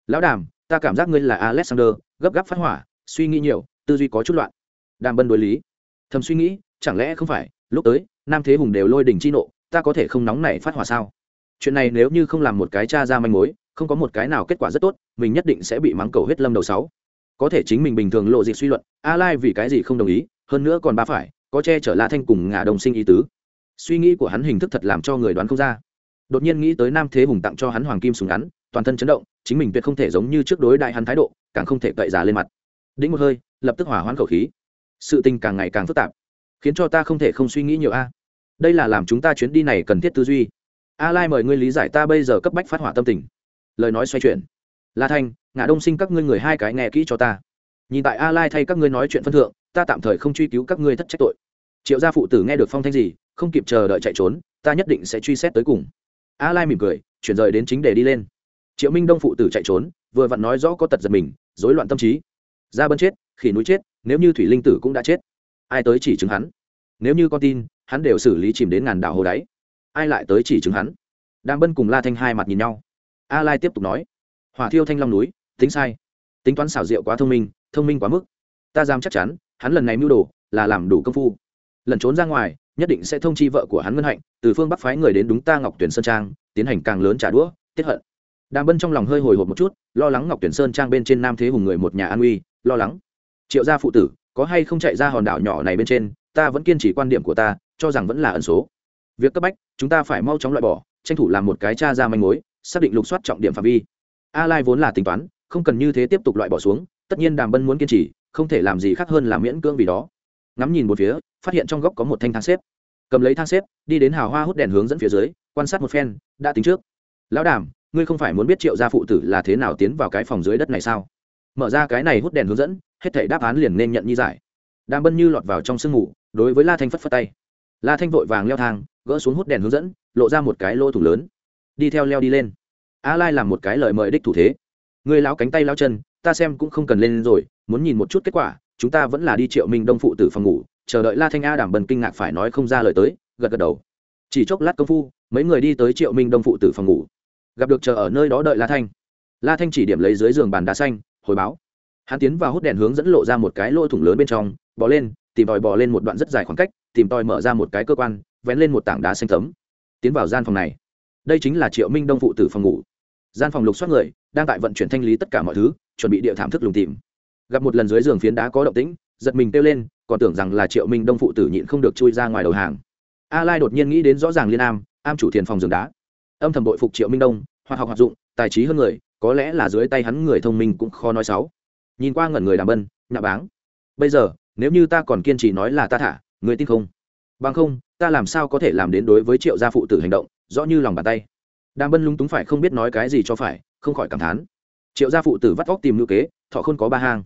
Lão đàm, ta cảm giác ngươi là alexander, gấp gáp phát hỏa, suy nghĩ nhiều, tư duy có chút loạn. Đàm bân đối lý. Thầm suy nghĩ, chẳng lẽ không phải, lúc tới, nam thế hùng đều lôi đỉnh chi nộ, ta có thể không nóng này phát hỏa sao? Chuyện này nếu như không làm một cái cha ra manh mối, không có một cái nào kết quả rất tốt, mình nhất định sẽ bị mắng cầu huyết lâm đầu sáu. Có thể chính mình bình thường lộ dịch suy luận, a lai vì cái gì không đồng ý, hơn nữa còn ba phải, có che chở la thanh cùng ngả đồng sinh ý tứ. Suy nghĩ của hắn hình thức thật làm cho người đoán không ra đột nhiên nghĩ tới nam thế hùng tặng cho hắn hoàng kim súng ngắn, toàn thân chấn động, chính mình tuyệt không thể giống như trước đối đại hắn thái độ, càng không thể cậy giả lên mặt. Đĩnh một hơi, lập tức hỏa hoãn khẩu khí. Sự tình càng ngày càng phức tạp, khiến cho ta không thể không suy nghĩ nhiều a. Đây là làm chúng ta chuyến đi này cần thiết tư duy. A lai mời ngươi lý giải ta bây giờ cấp bách phát hỏa tâm tình. Lời nói xoay chuyển. La thanh ngã đông sinh các ngươi người hai cái nghe kỹ cho ta. Nhìn tại a lai thay các ngươi nói chuyện phân thượng, ta tạm thời không truy cứu các ngươi thất trách tội. Triệu gia phụ tử nghe được phong thanh gì, không kịp chờ đợi chạy trốn, ta nhất định sẽ truy xét tới cùng a lai mỉm cười, chuyển rời đến chính để đi lên. Triệu minh đông phụ tử chạy trốn, vừa vặn nói rõ có tật giật mình, rối loạn tâm trí. Ra bân chết, khỉ núi chết, nếu như thủy linh tử cũng đã chết. Ai tới chỉ chứng hắn? Nếu như con tin, hắn đều xử lý chìm đến ngàn đảo hồ đáy. Ai lại tới chỉ chứng hắn? Đang bân cùng la thanh hai mặt nhìn nhau. A lai tiếp tục nói, hỏa thiêu thanh long núi, tính sai. Tính toán xảo diệu quá thông minh thông minh quá mức. Ta dám chắc chắn, hắn lần này mưu đồ là làm đủ công phu. Lần trốn ra ngoài nhất định sẽ thông chi vợ của hắn ngân hạnh, từ phương bắc phái người đến đúng ta ngọc tuyển sơn trang, tiến hành càng lớn trả đũa, tiết hận. Đàm bân trong lòng hơi hồi hộp một chút, lo lắng ngọc tuyển sơn trang bên trên nam thế hùng người một nhà an uy, lo lắng. Triệu gia phụ tử, có hay không chạy ra hòn đảo nhỏ này bên trên, ta vẫn kiên trì quan điểm của ta, cho rằng vẫn là ẩn số. Việc cấp bách, chúng ta phải mau chóng loại bỏ, tranh thủ làm một cái cha ra manh mối, xác định lục soát trọng điểm phạm vi. A lai vốn là tính toán, không cần như thế tiếp tục loại bỏ xuống, tất nhiên đàm bân muốn kiên trì, không thể làm gì khác hơn là miễn cưỡng vì đó ngắm nhìn một phía, phát hiện trong góc có một thanh thang xếp. Cầm lấy thang xếp, đi đến hào hoa hút đèn hướng dẫn phía dưới, quan sát một phen, đã tính trước. Lão đàm ngươi không phải muốn biết triệu gia phụ tử là thế nào tiến vào cái phòng dưới đất này sao? Mở ra cái này hút đèn hướng dẫn, hết thảy đáp án liền nên nhận như giải. Đàm bân như lọt vào trong sương mù, đối với la thanh phất phất tay. La thanh vội vàng leo thang, gỡ xuống hút đèn hướng dẫn, lộ ra một cái lỗ thủ lớn. Đi theo leo đi lên. A lai làm một cái lời mời đích thủ thế. Người lão cánh tay lao chân, ta xem cũng không cần lên rồi, muốn nhìn một chút kết quả chúng ta vẫn là đi triệu minh đông phụ tử phòng ngủ, chờ đợi la thanh a đảm bần kinh ngạc phải nói không ra lời tới, gật gật đầu. Chỉ chốc lát công phu, mấy người đi tới triệu minh đông phụ tử phòng ngủ. Gặp được chờ ở nơi đó đợi la thanh. La thanh chỉ điểm lấy dưới giường bàn đá xanh, hồi báo. Hắn tiến vào hút đèn hướng dẫn lộ ra một cái lỗ thủng lớn bên trong, bỏ lên, tìm tòi bỏ lên một đoạn rất dài khoảng cách, tìm tòi mở ra một cái cơ quan, vén lên một tảng đá xanh tấm tiến vào gian phòng này. Đây chính là triệu minh đông phụ tử phòng ngủ. Gian phòng lục xoát người, đang tại vận chuyển thanh lý tất cả mọi thứ, chuẩn bị địa thảm thức lùng tìm gặp một lần dưới giường phiến đá có động tĩnh, giật mình kêu lên, còn tưởng rằng là triệu minh đông phụ tử nhịn không được chui ra ngoài đầu hàng. A lai đột nhiên nghĩ đến rõ ràng liên am am chủ thiền phòng giường đá. Âm thầm đội phục triệu minh đông hoạt học hoạt dụng, tài trí hơn người, có lẽ là dưới tay hắn người thông minh cũng khó nói xấu. Nhìn qua ngẩn người đàm bân, nhạ báng. Bây giờ, nếu như ta còn kiên trì nói là ta thả người tin không? Bằng không, ta làm sao có thể làm đến đối với triệu gia phụ tử hành động, rõ như lòng bàn tay. Đàm bân lúng túng phải không biết nói cái gì cho phải, không khỏi cảm thán. Triệu gia phụ tử vắt vóc tìm ngữ kế, thọ không có ba hang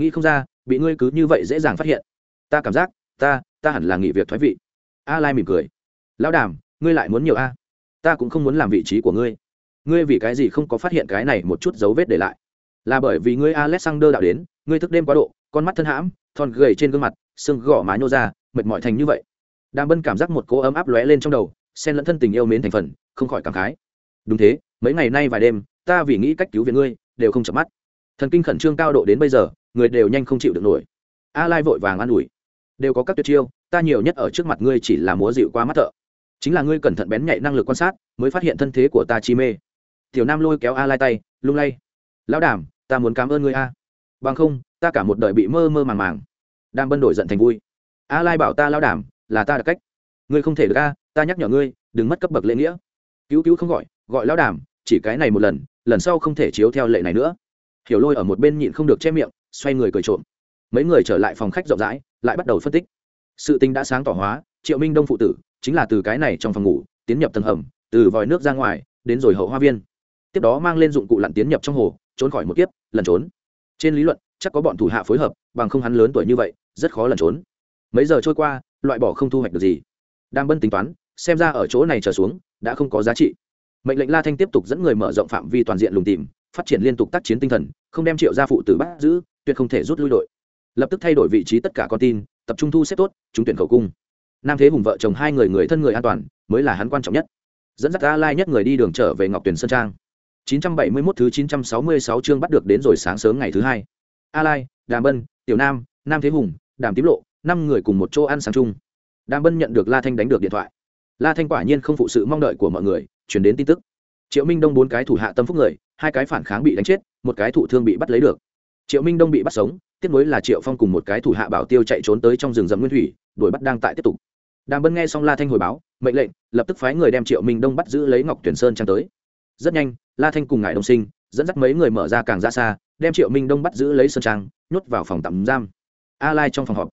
nghĩ không ra, bị ngươi cứ như vậy dễ dàng phát hiện. Ta cảm giác, ta ta hẳn là nghỉ việc thoái vị. A lai mỉm cười. Lão đàm, ngươi lại muốn nhiều a? Ta cũng không muốn làm vị trí của ngươi. Ngươi vì cái gì không có phát hiện cái này một chút dấu vết để lại? Là bởi vì ngươi alexander đạo đến, ngươi thức đêm quá độ, con mắt thân hãm, thon gầy trên gương mặt, xương gò má nhô ra, mệt mỏi thành như vậy. Đàm bân cảm giác một cỗ ấm áp lóe lên trong đầu, xen lẫn thân tình yêu mến thành phần, không khỏi cảm khái. Đúng thế, mấy ngày nay vài đêm, ta vì nghĩ cách cứu viện ngươi, đều không chợp mắt. Thần kinh khẩn trương cao độ đến bây giờ người đều nhanh không chịu được nổi. A lai vội vàng an ủi. Đều có các tuyệt chiêu, ta nhiều nhất ở trước mặt ngươi chỉ là múa dịu qua mắt thợ. Chính là ngươi cẩn thận bén nhạy năng lực quan sát, mới phát hiện thân thế của ta chi mê. Tiểu nam lôi kéo a lai tay, lung lay. Lão đàm, ta muốn cảm ơn ngươi a. Bằng không, ta cả một đời bị mơ mơ màng màng. Đang bân đổi giận thành vui. A lai bảo ta lão đàm, là ta đặc cách. Ngươi không thể được a, ta nhắc nhở ngươi, đừng mất cấp bậc lễ nghĩa. Cứu cứu không gọi gọi lão đàm, chỉ cái này một lần lần sau không thể chiếu theo lệ này nữa. Hiểu lôi ở một bên nhịn không được che miệng xoay người cười trộm. Mấy người trở lại phòng khách rộng rãi, lại bắt đầu phân tích. Sự tình đã sáng tỏ hóa, triệu minh đông phụ tử, chính là từ cái này trong phòng ngủ, tiến nhập tầng hầm, từ vòi nước ra ngoài, đến rồi hậu hoa viên. Tiếp đó mang lên dụng cụ lặn tiến nhập trong hồ, trốn khỏi một kiếp lần trốn. Trên lý luận, chắc có bọn thủ hạ phối hợp, bằng không hắn lớn tuổi như vậy, rất khó lần trốn. Mấy giờ trôi qua, loại bỏ không thu hoạch được gì. Đang bân tính toán, xem ra ở chỗ này trở xuống, đã không có giá trị. Mệnh lệnh la thanh tiếp tục dẫn người mở rộng phạm vi toàn diện lùng tìm, phát triển liên tục tác chiến tinh thần, không đem triệu gia phụ tử bắt giữ tuyệt không thể rút lui đội. Lập tức thay đổi vị trí tất cả con tin, tập trung thu xếp tốt chúng tuyển khẩu cung. Nam thế hùng vợ chồng hai người người thân người an toàn, mới là hắn quan trọng nhất. Dẫn dắt a lai nhất người đi đường trở về ngọc tuyển sơn trang. 971 thứ 966 chương bắt được đến rồi sáng sớm ngày thứ hai. A lai đàm bân, tiểu nam nam thế hùng, đàm tím lộ, năm người cùng một chỗ ăn sáng chung. Đàm bân nhận được la thanh đánh được điện thoại. La thanh quả nhiên không phụ sự mong đợi của mọi người chuyển đến tin tức. Triệu minh đông bốn cái thủ hạ tâm phúc người, hai cái phản kháng bị đánh chết, một cái thủ thương bị bắt lấy được triệu minh đông bị bắt sống tiếp nối là triệu phong cùng một cái thủ hạ bảo tiêu chạy trốn tới trong rừng rậm nguyên thủy, đuổi bắt đang tại tiếp tục. Đàm bân nghe xong la thanh hồi báo, mệnh lệnh, lập tức phái người đem triệu minh đông bắt giữ lấy ngọc tuyển sơn trang tới. Rất nhanh, la thanh cùng ngài đông sinh, dẫn dắt mấy người mở ra càng ra xa, đem triệu minh đông bắt giữ lấy sơn trang, nhốt vào phòng tạm giam. A lai trong phòng họp.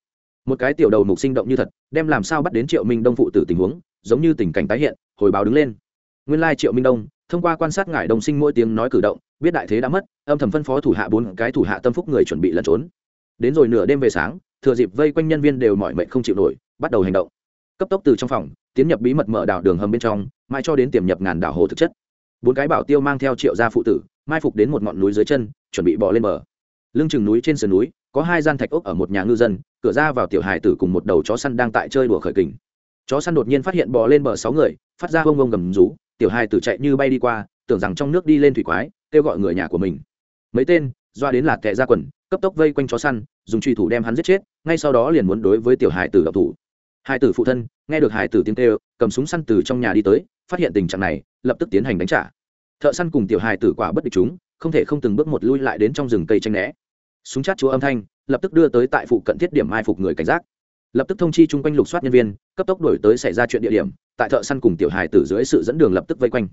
Một cái tiểu đầu mục sinh động như thật, đem làm sao bắt đến triệu minh đông phụ tử tình huống, giống như tình cảnh tái hiện, hồi báo đứng lên. Nguyên lai triệu minh đông thông qua quan sát ngải đồng sinh mỗi tiếng nói cử động, biết đại thế đã mất, âm thầm phân phó thủ hạ bốn cái thủ hạ tâm phúc người chuẩn bị lẩn trốn. Đến rồi nửa đêm về sáng, thừa dịp vây quanh nhân viên đều mỏi mệt không chịu nổi, bắt đầu hành động. Cấp tốc từ trong phòng, tiến nhập bí mật mở đảo đường hầm bên trong mai cho đến tiềm nhập ngàn đảo hồ thực chất. Bốn cái bảo tiêu mang theo triệu gia phụ tử, mai phục đến một ngọn núi dưới chân, chuẩn bị bỏ lên bờ. Lưng chừng núi trên sườn núi, có hai gian thạch ốc ở một nhà ngư dân, cửa ra vào tiểu hải tử cùng một đầu chó săn đang tại chơi đùa khởi kình. Chó săn đột nhiên phát hiện bò lên bờ sáu người, phát ra bông bông gầm rú tiểu hải tử chạy như bay đi qua, tưởng rằng trong nước đi lên thủy quái, kêu gọi người nhà của mình. Mấy tên, doa đến là tệ ra quần, cấp tốc vây quanh chó săn, dùng truy thủ đem hắn giết chết, ngay sau đó liền muốn đối với tiểu hải tử độc thủ. Hải tử phụ thân, nghe được hải tử tiếng kêu, cầm súng săn từ trong nhà đi tới, phát hiện tình trạng này, lập tức tiến hành đánh trả. Thợ săn cùng tiểu hải tử quả bất địch chúng, không thể không từng bước một lui lại đến trong rừng cây tranh né. Súng chát chúa âm thanh, lập tức đưa tới tại phụ cận thiết điểm mai phục người cảnh giác. Lập tức thông chi chung quanh lục soát nhân viên, cấp tốc đổi tới xảy ra chuyện địa điểm tại thợ săn cùng tiểu hải tử dưới sự dẫn đường lập tức vây quanh.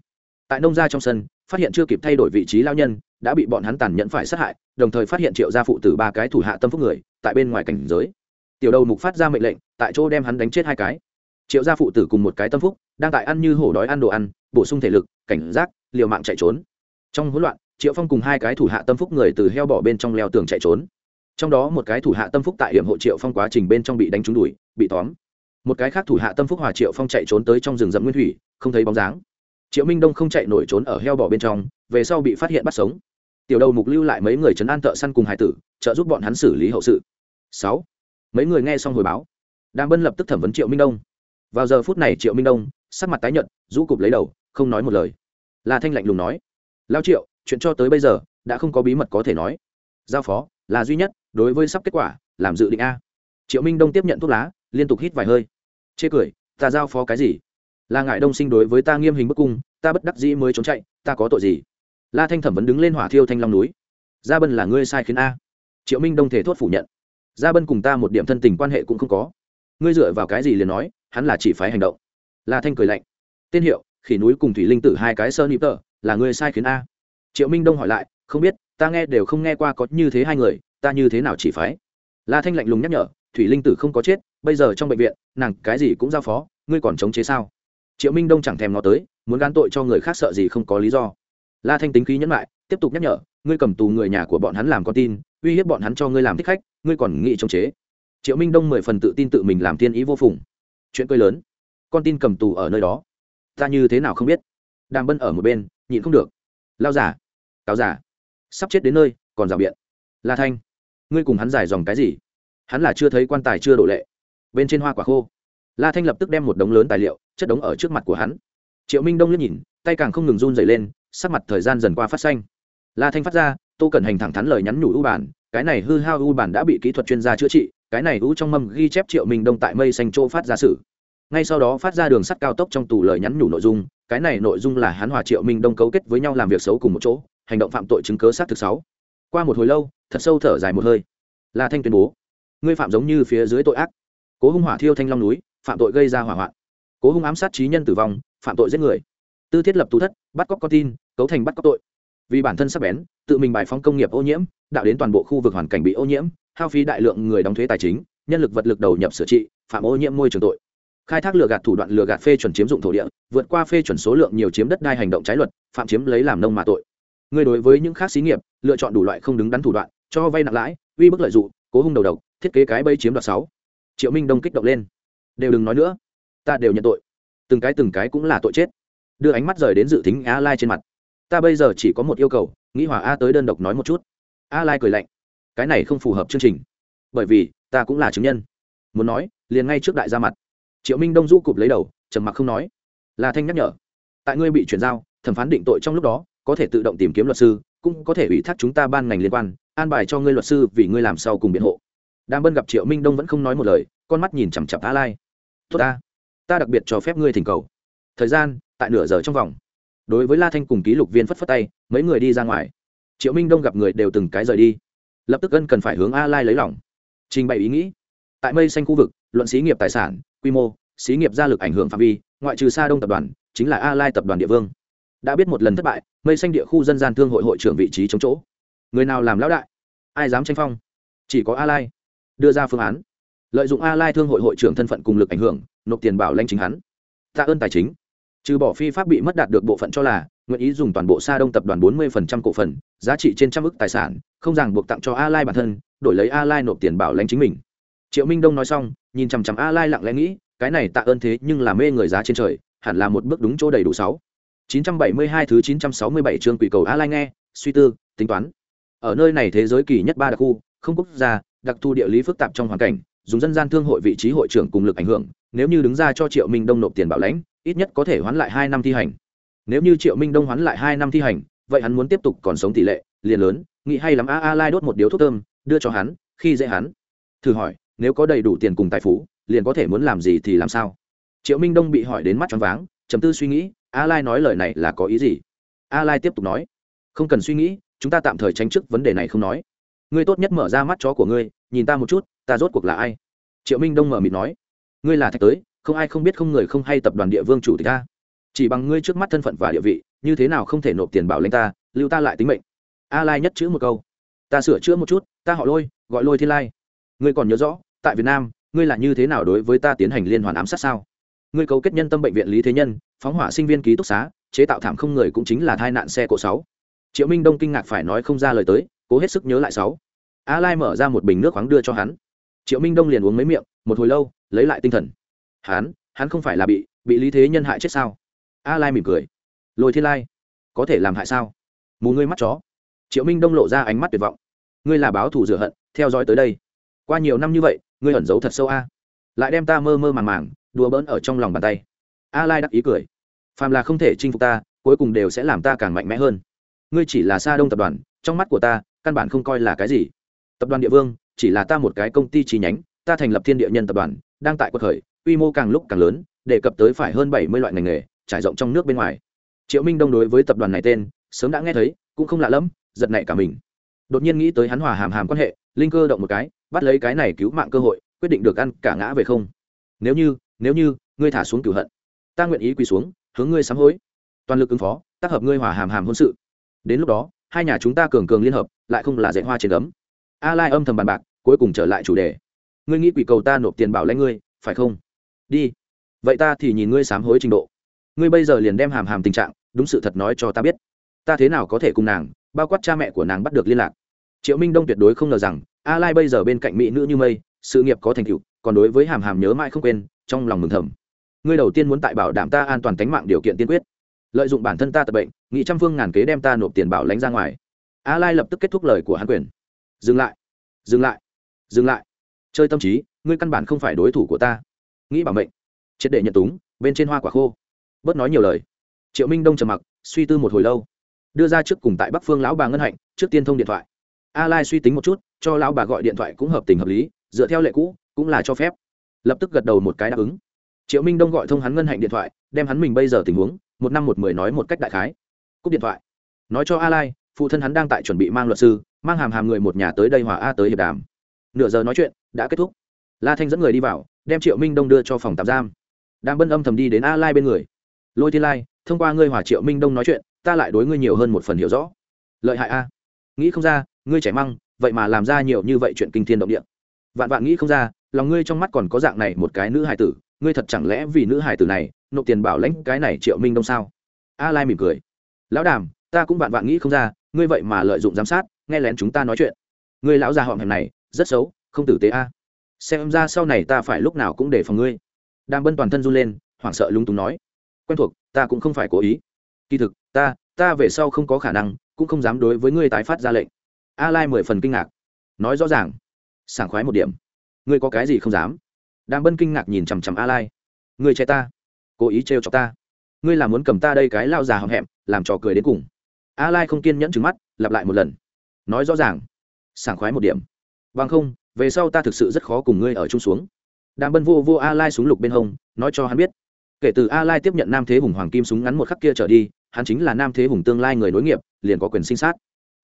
Tại nông gia trong sân, phát hiện chưa kịp thay đổi vị trí lao nhân, đã bị bọn hắn tàn nhẫn phải sát hại, đồng thời phát hiện triệu gia phụ tử ba cái thủ hạ tâm phúc người, tại bên ngoài cảnh giới. Tiểu đầu mục phát ra mệnh lệnh, tại chỗ đem hắn đánh chết hai cái. Triệu gia phụ tử cùng một cái tâm phúc, đang tại ăn như hổ đói ăn đồ ăn, bổ sung thể lực, cảnh giác, liều mạng chạy trốn. Trong hỗn loạn, triệu phong cùng hai cái thủ hạ tâm phúc người từ heo bỏ bên trong leo tường chạy trốn. Trong đó một cái thủ hạ tâm phúc tại hiểm hộ triệu phong quá trình bên trong bị đánh trúng đuổi bị tóm một cái khác thủ hạ tâm phúc hòa triệu phong chạy trốn tới trong rừng rậm nguyên thủy, không thấy bóng dáng. Triệu minh đông không chạy nổi trốn ở heo bỏ bên trong, về sau bị phát hiện bắt sống. Tiểu đầu mục lưu lại mấy người chấn an thợ săn cùng hải tử, trợ giúp bọn hắn xử lý hậu sự. Sáu. Mấy người nghe xong hồi báo. Đàm bân lập tức thẩm vấn triệu minh đông. Vào giờ phút này triệu minh đông, sắc mặt tái nhợt, rũ cụp lấy đầu, không nói một lời. La thanh lạnh lùng nói. Lao triệu, chuyện cho tới bây giờ, đã không có bí mật có thể nói. Giao phó là duy nhất, đối với sắp kết quả, làm dự định a. Triệu minh đông tiếp nhận thuốc lá, liên tục hít vài hơi chê cười, ta giao phó cái gì? Là ngại đông sinh đối với ta nghiêm hình bức cung, ta bất đắc dĩ mới trốn chạy, ta có tội gì? La thanh thẩm vấn đứng lên hỏa thiêu thanh long núi. Gia bân là ngươi sai khiến a. Triệu minh đông thể thốt phủ nhận. Gia bân cùng ta một điểm thân tình quan hệ cũng không có. Ngươi dựa vào cái gì liền nói, hắn là chỉ phái hành động. La thanh cười lạnh. Tên hiệu, khỉ núi cùng thủy linh tử hai cái sơ nịp tờ, là ngươi sai khiến a. Triệu minh đông hỏi lại, không biết, ta nghe đều không nghe qua có như thế hai người, ta như thế nào chỉ phái? La thanh lạnh lùng nhắc nhở thủy linh tử không có chết, bây giờ trong bệnh viện, nàng cái gì cũng giao phó, ngươi còn chống chế sao? Triệu minh đông chẳng thèm ngó tới, muốn gán tội cho người khác sợ gì không có lý do. La thanh tính khí nhẫn lại tiếp tục nhắc nhở, ngươi cầm tù người nhà của bọn hắn làm con tin, uy hiếp bọn hắn cho ngươi làm thích khách, ngươi còn nghĩ chống chế. Triệu minh đông mười phần tự tin tự mình làm thiên ý vô phùng. Chuyện cười lớn. Con tin cầm tù ở nơi đó. Ta như thế nào không biết? Đang bân ở một bên, nhịn không được. Lao giả cáo giả sắp chết đến nơi, còn rào biện. La thanh, ngươi cùng hắn giải dòng cái gì? Hắn là chưa thấy quan tài chưa đổ lệ. Bên trên hoa quả khô. La thanh lập tức đem một đống lớn tài liệu, chất đống ở trước mặt của hắn. Triệu minh đông liếc nhìn, tay càng không ngừng run dày lên, sắc mặt thời gian dần qua phát xanh. La thanh phát ra, tô cần hành thẳng thắn lời nhắn nhủ u bản, cái này hư hao u bản đã bị kỹ thuật chuyên gia chữa trị, cái này u trong mâm ghi chép triệu minh đông tại mây xanh chỗ phát ra sử ngay sau đó phát ra đường sắt cao tốc trong tù lời nhắn nhủ nội dung, cái này nội dung là hắn hòa triệu minh đông cấu kết với nhau làm việc xấu cùng một chỗ, hành động phạm tội chứng cớ sát thực sáu. Qua một hồi lâu, thật sâu thở dài một hơi. La thanh tuyên bố ngươi phạm giống như phía dưới tội ác. Cố hung hỏa thiêu thanh long núi, phạm tội gây ra hỏa hoạn. Cố hung ám sát trí nhân tử vong, phạm tội giết người. Tư thiết lập tù thất, bắt cóc con tin, cấu thành bắt cóc tội. Vì bản thân sắp bén, tự mình bài phóng công nghiệp ô nhiễm, đạo đến toàn bộ khu vực hoàn cảnh bị ô nhiễm, hao phí đại lượng người đóng thuế tài chính, nhân lực vật lực đầu nhập sửa trị, phạm ô nhiễm môi trường tội. Khai thác lừa gạt thủ đoạn lừa gạt phê chuẩn chiếm dụng thổ địa, vượt qua phê chuẩn số lượng nhiều chiếm đất đai hành động trái luật, phạm chiếm lấy làm nông mà tội. Người đối với những khác xí nghiệp, lựa chọn đủ loại không đứng đắn thủ đoạn, cho vay nặng lãi, uy bức lợi dụng, cố hung đầu độc thiết kế cái bẫy chiếm đoạt sáu. Triệu minh đông kích động lên. Đều đừng nói nữa. Ta đều nhận tội. Từng cái từng cái cũng là tội chết. Đưa ánh mắt rời đến dự tính a lai trên mặt. Ta bây giờ chỉ có một yêu cầu, nghĩ hòa a tới đơn độc nói một chút. A lai cười lạnh. Cái này không phù hợp chương trình. Bởi vì, ta cũng là chứng nhân. Muốn nói, liền ngay trước đại ra mặt. Triệu minh đông du cụp lấy đầu, trầm mặc không nói. Là thanh nhắc nhở. Tại ngươi bị chuyển giao, thẩm phán định tội trong lúc đó, có thể tự động tìm kiếm luật sư, cũng có thể ủy thác chúng ta ban ngành liên quan, an bài cho ngươi luật sư vì ngươi làm sau cùng biện hộ đàm bân gặp triệu minh đông vẫn không nói một lời, con mắt nhìn chằm chặp a lai. Tốt ta ta đặc biệt cho phép ngươi thỉnh cầu. Thời gian, tại nửa giờ trong vòng. Đối với la thanh cùng ký lục viên phất phất tay, mấy người đi ra ngoài. Triệu minh đông gặp người đều từng cái rời đi. Lập tức ân cần phải hướng a lai lấy lòng. Trình bày ý nghĩ. Tại mây xanh khu vực, luận xí nghiệp tài sản, quy mô, xí nghiệp gia lực ảnh hưởng phạm vi, ngoại trừ xa đông tập đoàn, chính là a lai tập đoàn địa vương. Đã biết một lần thất bại, mây xanh địa khu dân gian thương hội hội trưởng vị trí chống chỗ. Người nào làm lão đại? Ai dám tranh phong? Chỉ có a lai đưa ra phương án. Lợi dụng a lai thương hội hội trưởng thân phận cùng lực ảnh hưởng, nộp tiền bảo lãnh chính hắn. Tạ ơn tài chính. Trừ bỏ phi pháp bị mất đạt được bộ phận cho là, nguyện ý dùng toàn bộ sa đông tập đoàn 40% cổ phần, giá trị trên trăm ức tài sản, không ràng buộc tặng cho a lai bản thân, đổi lấy a lai nộp tiền bảo lãnh chính mình. Triệu minh đông nói xong, nhìn chằm chằm a lai lặng lẽ nghĩ, cái này tạ ơn thế nhưng là mê người giá trên trời, hẳn là một bước đúng chỗ đầy đủ sáu. 972 thứ 967 chương quỷ cầu a lai nghe, suy tư, tính toán. Ở nơi này thế giới kỳ nhất ba đặc khu, không quốc gia đặc thu địa lý phức tạp trong hoàn cảnh, dùng dân gian thương hội vị trí hội trưởng cùng lực ảnh hưởng, nếu như đứng ra cho triệu minh đông nộp tiền bảo lãnh, ít nhất có thể hoán lại hai năm thi hành. Nếu như triệu minh đông hoán lại hai năm thi hành, vậy hắn muốn tiếp tục còn sống tỷ lệ liền lớn, nghĩ hay lắm a a lai đốt một điếu thuốc thơm, đưa cho hắn, khi dễ hắn. Thử hỏi, nếu có đầy đủ tiền cùng tài phú, liền có thể muốn làm gì thì làm sao? Triệu minh đông bị hỏi đến mắt choáng váng chấm tư suy nghĩ, a lai nói lời này là có ý gì? A lai tiếp tục nói, không cần suy nghĩ, chúng ta tạm thời tranh chức vấn đề này không nói ngươi tốt nhất mở ra mắt chó của ngươi, nhìn ta một chút, ta rốt cuộc là ai? Triệu minh đông mở mịt nói. Ngươi là thạch tới, không ai không biết không người không hay tập đoàn địa vương chủ tịch ta. Chỉ bằng ngươi trước mắt thân phận và địa vị, như thế nào không thể nộp tiền bảo lãnh ta, lưu ta lại tính mệnh. A lai nhất chữ một câu. Ta sửa chữa một chút, ta họ lôi, gọi lôi thiên lai. Ngươi còn nhớ rõ, tại việt nam, ngươi là như thế nào đối với ta tiến hành liên hoàn ám sát sao? Ngươi cấu kết nhân tâm bệnh viện lý thế nhân, phóng hỏa sinh viên ký túc xá, chế tạo thảm không người cũng chính là tai nạn xe cộ sáu. Triệu minh đông kinh ngạc phải nói không ra lời tới, cố hết sức nhớ lại sáu a lai mở ra một bình nước khoáng đưa cho hắn. Triệu minh đông liền uống mấy miệng, một hồi lâu, lấy lại tinh thần. Hắn hắn không phải là bị bị lý thế nhân hại chết sao? A lai mỉm cười. Lôi thiên lai, có thể làm hại sao? Mù ngươi mắt chó. Triệu minh đông lộ ra ánh mắt tuyệt vọng. Ngươi là báo thù rửa hận, theo dõi tới đây. Qua nhiều năm như vậy, ngươi ẩn giấu thật sâu a. Lại đem ta mơ mơ màng màng, đùa bỡn ở trong lòng bàn tay. A lai đắc ý cười. Phàm là không thể chinh phục ta, cuối cùng đều sẽ làm ta càng mạnh mẽ hơn. Ngươi chỉ là xa đông tập đoàn, trong mắt của ta, căn bản không coi là cái gì tập đoàn địa vương, chỉ là ta một cái công ty chi nhánh, ta thành lập thiên địa nhân tập đoàn, đang tại cuộc khởi, quy mô càng lúc càng lớn, đề cập tới phải hơn bảy mươi loại ngành nghề, trải rộng trong nước bên ngoài. Triệu minh đông đối với tập đoàn này tên, sớm đã nghe thấy, cũng không lạ lẫm, giật nảy cả mình. Đột nhiên nghĩ tới hắn hòa hàm hàm quan hệ, linh cơ động một cái, bắt lấy cái này cứu mạng cơ hội, quyết định được ăn cả ngã về không. Nếu như nếu như, ngươi thả xuống cửu hận, ta nguyện ý quỳ xuống, hướng ngươi sám hối. Toàn lực ứng phó, tác hợp ngươi hòa hàm hàm hôn sự. Đến lúc đó, hai nhà chúng ta cường cường liên hợp, lại không là dạy hoa trên gấm a lai âm thầm bàn bạc, cuối cùng trở lại chủ đề. Ngươi nghĩ quỷ cầu ta nộp tiền bảo lãnh ngươi, phải không? Đi. Vậy ta thì nhìn ngươi sám hối trình độ. Ngươi bây giờ liền đem hàm hàm tình trạng, đúng sự thật nói cho ta biết. Ta thế nào có thể cùng nàng, bao quát cha mẹ của nàng bắt được liên lạc? Triệu minh đông tuyệt đối không ngờ rằng, a lai bây giờ bên cạnh mỹ nữ như mây, sự nghiệp có thành tựu, còn đối với hàm hàm nhớ mãi không quên, trong lòng mừng thầm. Ngươi đầu tiên muốn tại bảo đảm ta an toàn tính mạng điều kiện tiên quyết. Lợi dụng bản thân ta tập bệnh nghị trăm phương ngàn kế đem ta nộp tiền bảo lãnh ra ngoài. A lai lập tức kết thúc lời của hắn quyền dừng lại dừng lại dừng lại. Chơi tâm trí, ngươi căn bản không phải đối thủ của ta. Nghĩ bảo mệnh. Triệt để nhận túng, bên trên hoa quả khô. Bớt nói nhiều lời. Triệu minh đông trầm mặc, suy tư một hồi lâu. Đưa ra trước cùng tại bắc phương lão bà ngân hạnh, trước tiên thông điện thoại. A lai suy tính một chút, cho lão bà gọi điện thoại cũng hợp tình hợp lý, dựa theo lệ cũ, cũng là cho phép. Lập tức gật đầu một cái đáp ứng. Triệu minh đông gọi thông hắn ngân hạnh điện thoại, đem hắn mình bây giờ tình huống, một năm một mười nói một cách đại khái. Cúp điện thoại. Nói cho a lai phụ thân hắn đang tại chuẩn bị mang luật sư, mang hàm hàm người một nhà tới đây hòa a tới hiệp đàm. Nửa giờ nói chuyện, đã kết thúc. La thanh dẫn người đi vào, đem triệu minh đông đưa cho phòng tạm giam. Đang bân âm thầm đi đến a lai bên người. Lôi thiên lai, thông qua ngươi hòa triệu minh đông nói chuyện, ta lại đối ngươi nhiều hơn một phần hiểu rõ. Lợi hại a. Nghĩ không ra, ngươi chảy măng, vậy mà làm ra nhiều như vậy chuyện kinh thiên động địa. Vạn vạn nghĩ không ra, lòng ngươi trong mắt còn có dạng này một cái nữ hài tử, ngươi thật chẳng lẽ vì nữ hài tử này, nộp tiền bảo lãnh cái này triệu minh đông sao? A lai mỉm cười. Lão đàm, ta cũng vạn vạn nghĩ không ra ngươi vậy mà lợi dụng giám sát, nghe lén chúng ta nói chuyện. Ngươi lão già họng hẹp này, rất xấu, không tử tế a. Xem ra sau này ta phải lúc nào cũng để phòng ngươi. Đàm bân toàn thân run lên, hoảng sợ lúng túng nói. Quen thuộc, ta cũng không phải cố ý. Kỳ thực, ta ta về sau không có khả năng, cũng không dám đối với ngươi tái phát ra lệnh. A lai mười phần kinh ngạc. Nói rõ ràng. Sảng khoái một điểm. Ngươi có cái gì không dám? Đàm bân kinh ngạc nhìn chằm chằm a lai. Ngươi che ta. Cố ý trêu cho ta. Ngươi là muốn cầm ta đây cái lao già hậm hẹm làm trò cười đến cùng a lai không kiên nhẫn trừng mắt, lặp lại một lần. Nói rõ ràng, sảng khoái một điểm. Bằng không, về sau ta thực sự rất khó cùng ngươi ở chung xuống. Đàm bân vô vô a lai súng lục bên hông, nói cho hắn biết. Kể từ a lai tiếp nhận nam thế hùng hoàng kim súng ngắn một khắc kia trở đi, hắn chính là nam thế hùng tương lai người nối nghiệp, liền có quyền sinh sát.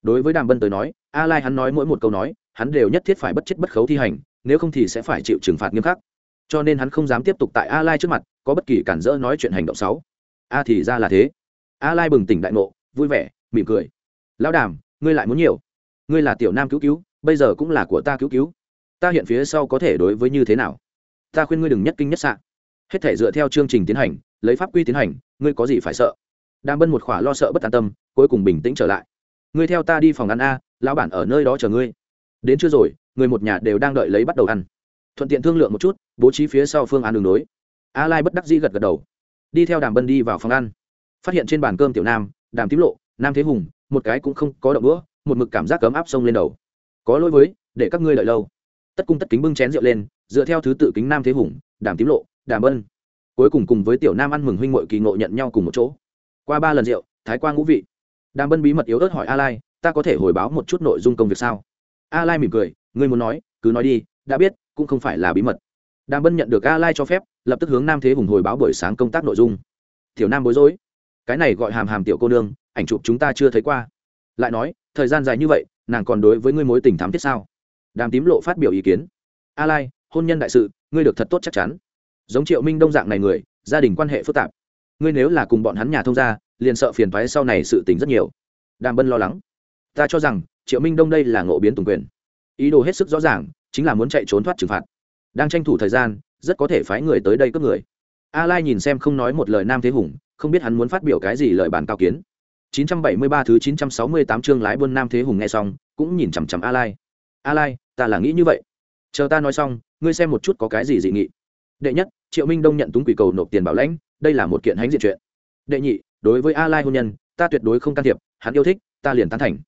Đối với đàm bân tới nói, a lai hắn nói mỗi một câu nói, hắn đều nhất thiết phải bất chết bất khấu thi hành, nếu không thì sẽ phải chịu trừng phạt nghiêm khắc. Cho nên hắn không dám tiếp tục tại a lai trước mặt, có bất kỳ cản rỡ nói chuyện hành động xấu. A thì ra là thế. A lai bừng tỉnh đại ngộ, vui vẻ mỉm cười. Lão đàm, ngươi lại muốn nhiều. Ngươi là tiểu nam cứu cứu, bây giờ cũng là của ta cứu cứu. Ta hiện phía sau có thể đối với như thế nào? Ta khuyên ngươi đừng nhất kinh nhất sạn hết thể dựa theo chương trình tiến hành, lấy pháp quy tiến hành, ngươi có gì phải sợ? Đàm bân một khỏa lo sợ bất an tâm, cuối cùng bình tĩnh trở lại. Ngươi theo ta đi phòng ăn a, lão bản ở nơi đó chờ ngươi. Đến chưa rồi, người một nhà đều đang đợi lấy bắt đầu ăn. Thuận tiện thương lượng một chút, bố trí phía sau phương án đường đối a lai bất đắc dĩ gật gật đầu. Đi theo đàm bân đi vào phòng ăn. Phát hiện trên bàn cơm tiểu nam, đàm tím lộ nam thế hùng, một cái cũng không có động đũa, một mực cảm giác cấm áp sông lên đầu. Có lỗi với, để các ngươi đợi lâu. Tất cung tất kính bưng chén rượu lên, dựa theo thứ tự kính nam thế hùng đàm tím lộ đàm bân. Cuối cùng cùng với tiểu nam ăn mừng huynh mội kỳ ngộ nhận nhau cùng một chỗ. Qua ba lần rượu, thái quang ngũ vị. Đàm bân bí mật yếu ớt hỏi a lai, ta có thể hồi báo một chút nội dung công việc sao? A lai mỉm cười, ngươi muốn nói, cứ nói đi, đã biết, cũng không phải là bí mật. Đàm bân nhận được a lai cho phép, lập tức hướng nam thế hùng hồi báo buổi sáng công tác nội dung. Tiểu nam bối rối. Cái này gọi hàm hàm tiểu cô nương ảnh chụp chúng ta chưa thấy qua. Lại nói, thời gian dài như vậy, nàng còn đối với ngươi mối tình thám thiết sao? Đàm tím lộ phát biểu ý kiến. A lai, hôn nhân đại sự, ngươi được thật tốt chắc chắn. Giống triệu minh đông dạng này người, gia đình quan hệ phức tạp. Ngươi nếu là cùng bọn hắn nhà thông gia, liền sợ phiền thoái sau này sự tình rất nhiều. Đàm bân lo lắng. Ta cho rằng, triệu minh đông đây là ngộ biến tùng quyền. Ý đồ hết sức rõ ràng, chính là muốn chạy trốn thoát trừng phạt. Đang tranh thủ thời gian, rất có thể phái người tới đây cướp người. A lai nhìn xem không nói một lời nam thế hùng, không biết hắn muốn phát biểu cái gì lời bàn cao kiến. 973 thứ 968 chương lái buôn nam thế hùng nghe xong, cũng nhìn chằm chằm a lai. A lai, ta là nghĩ như vậy. Chờ ta nói xong, ngươi xem một chút có cái gì dị nghị. Đệ nhất, triệu minh đông nhận túng quỷ cầu nộp tiền bảo lãnh, đây là một kiện hánh diện chuyện. Đệ nhị, đối với a lai hôn nhân, ta tuyệt đối không can thiệp, hắn yêu thích, ta liền tán thành.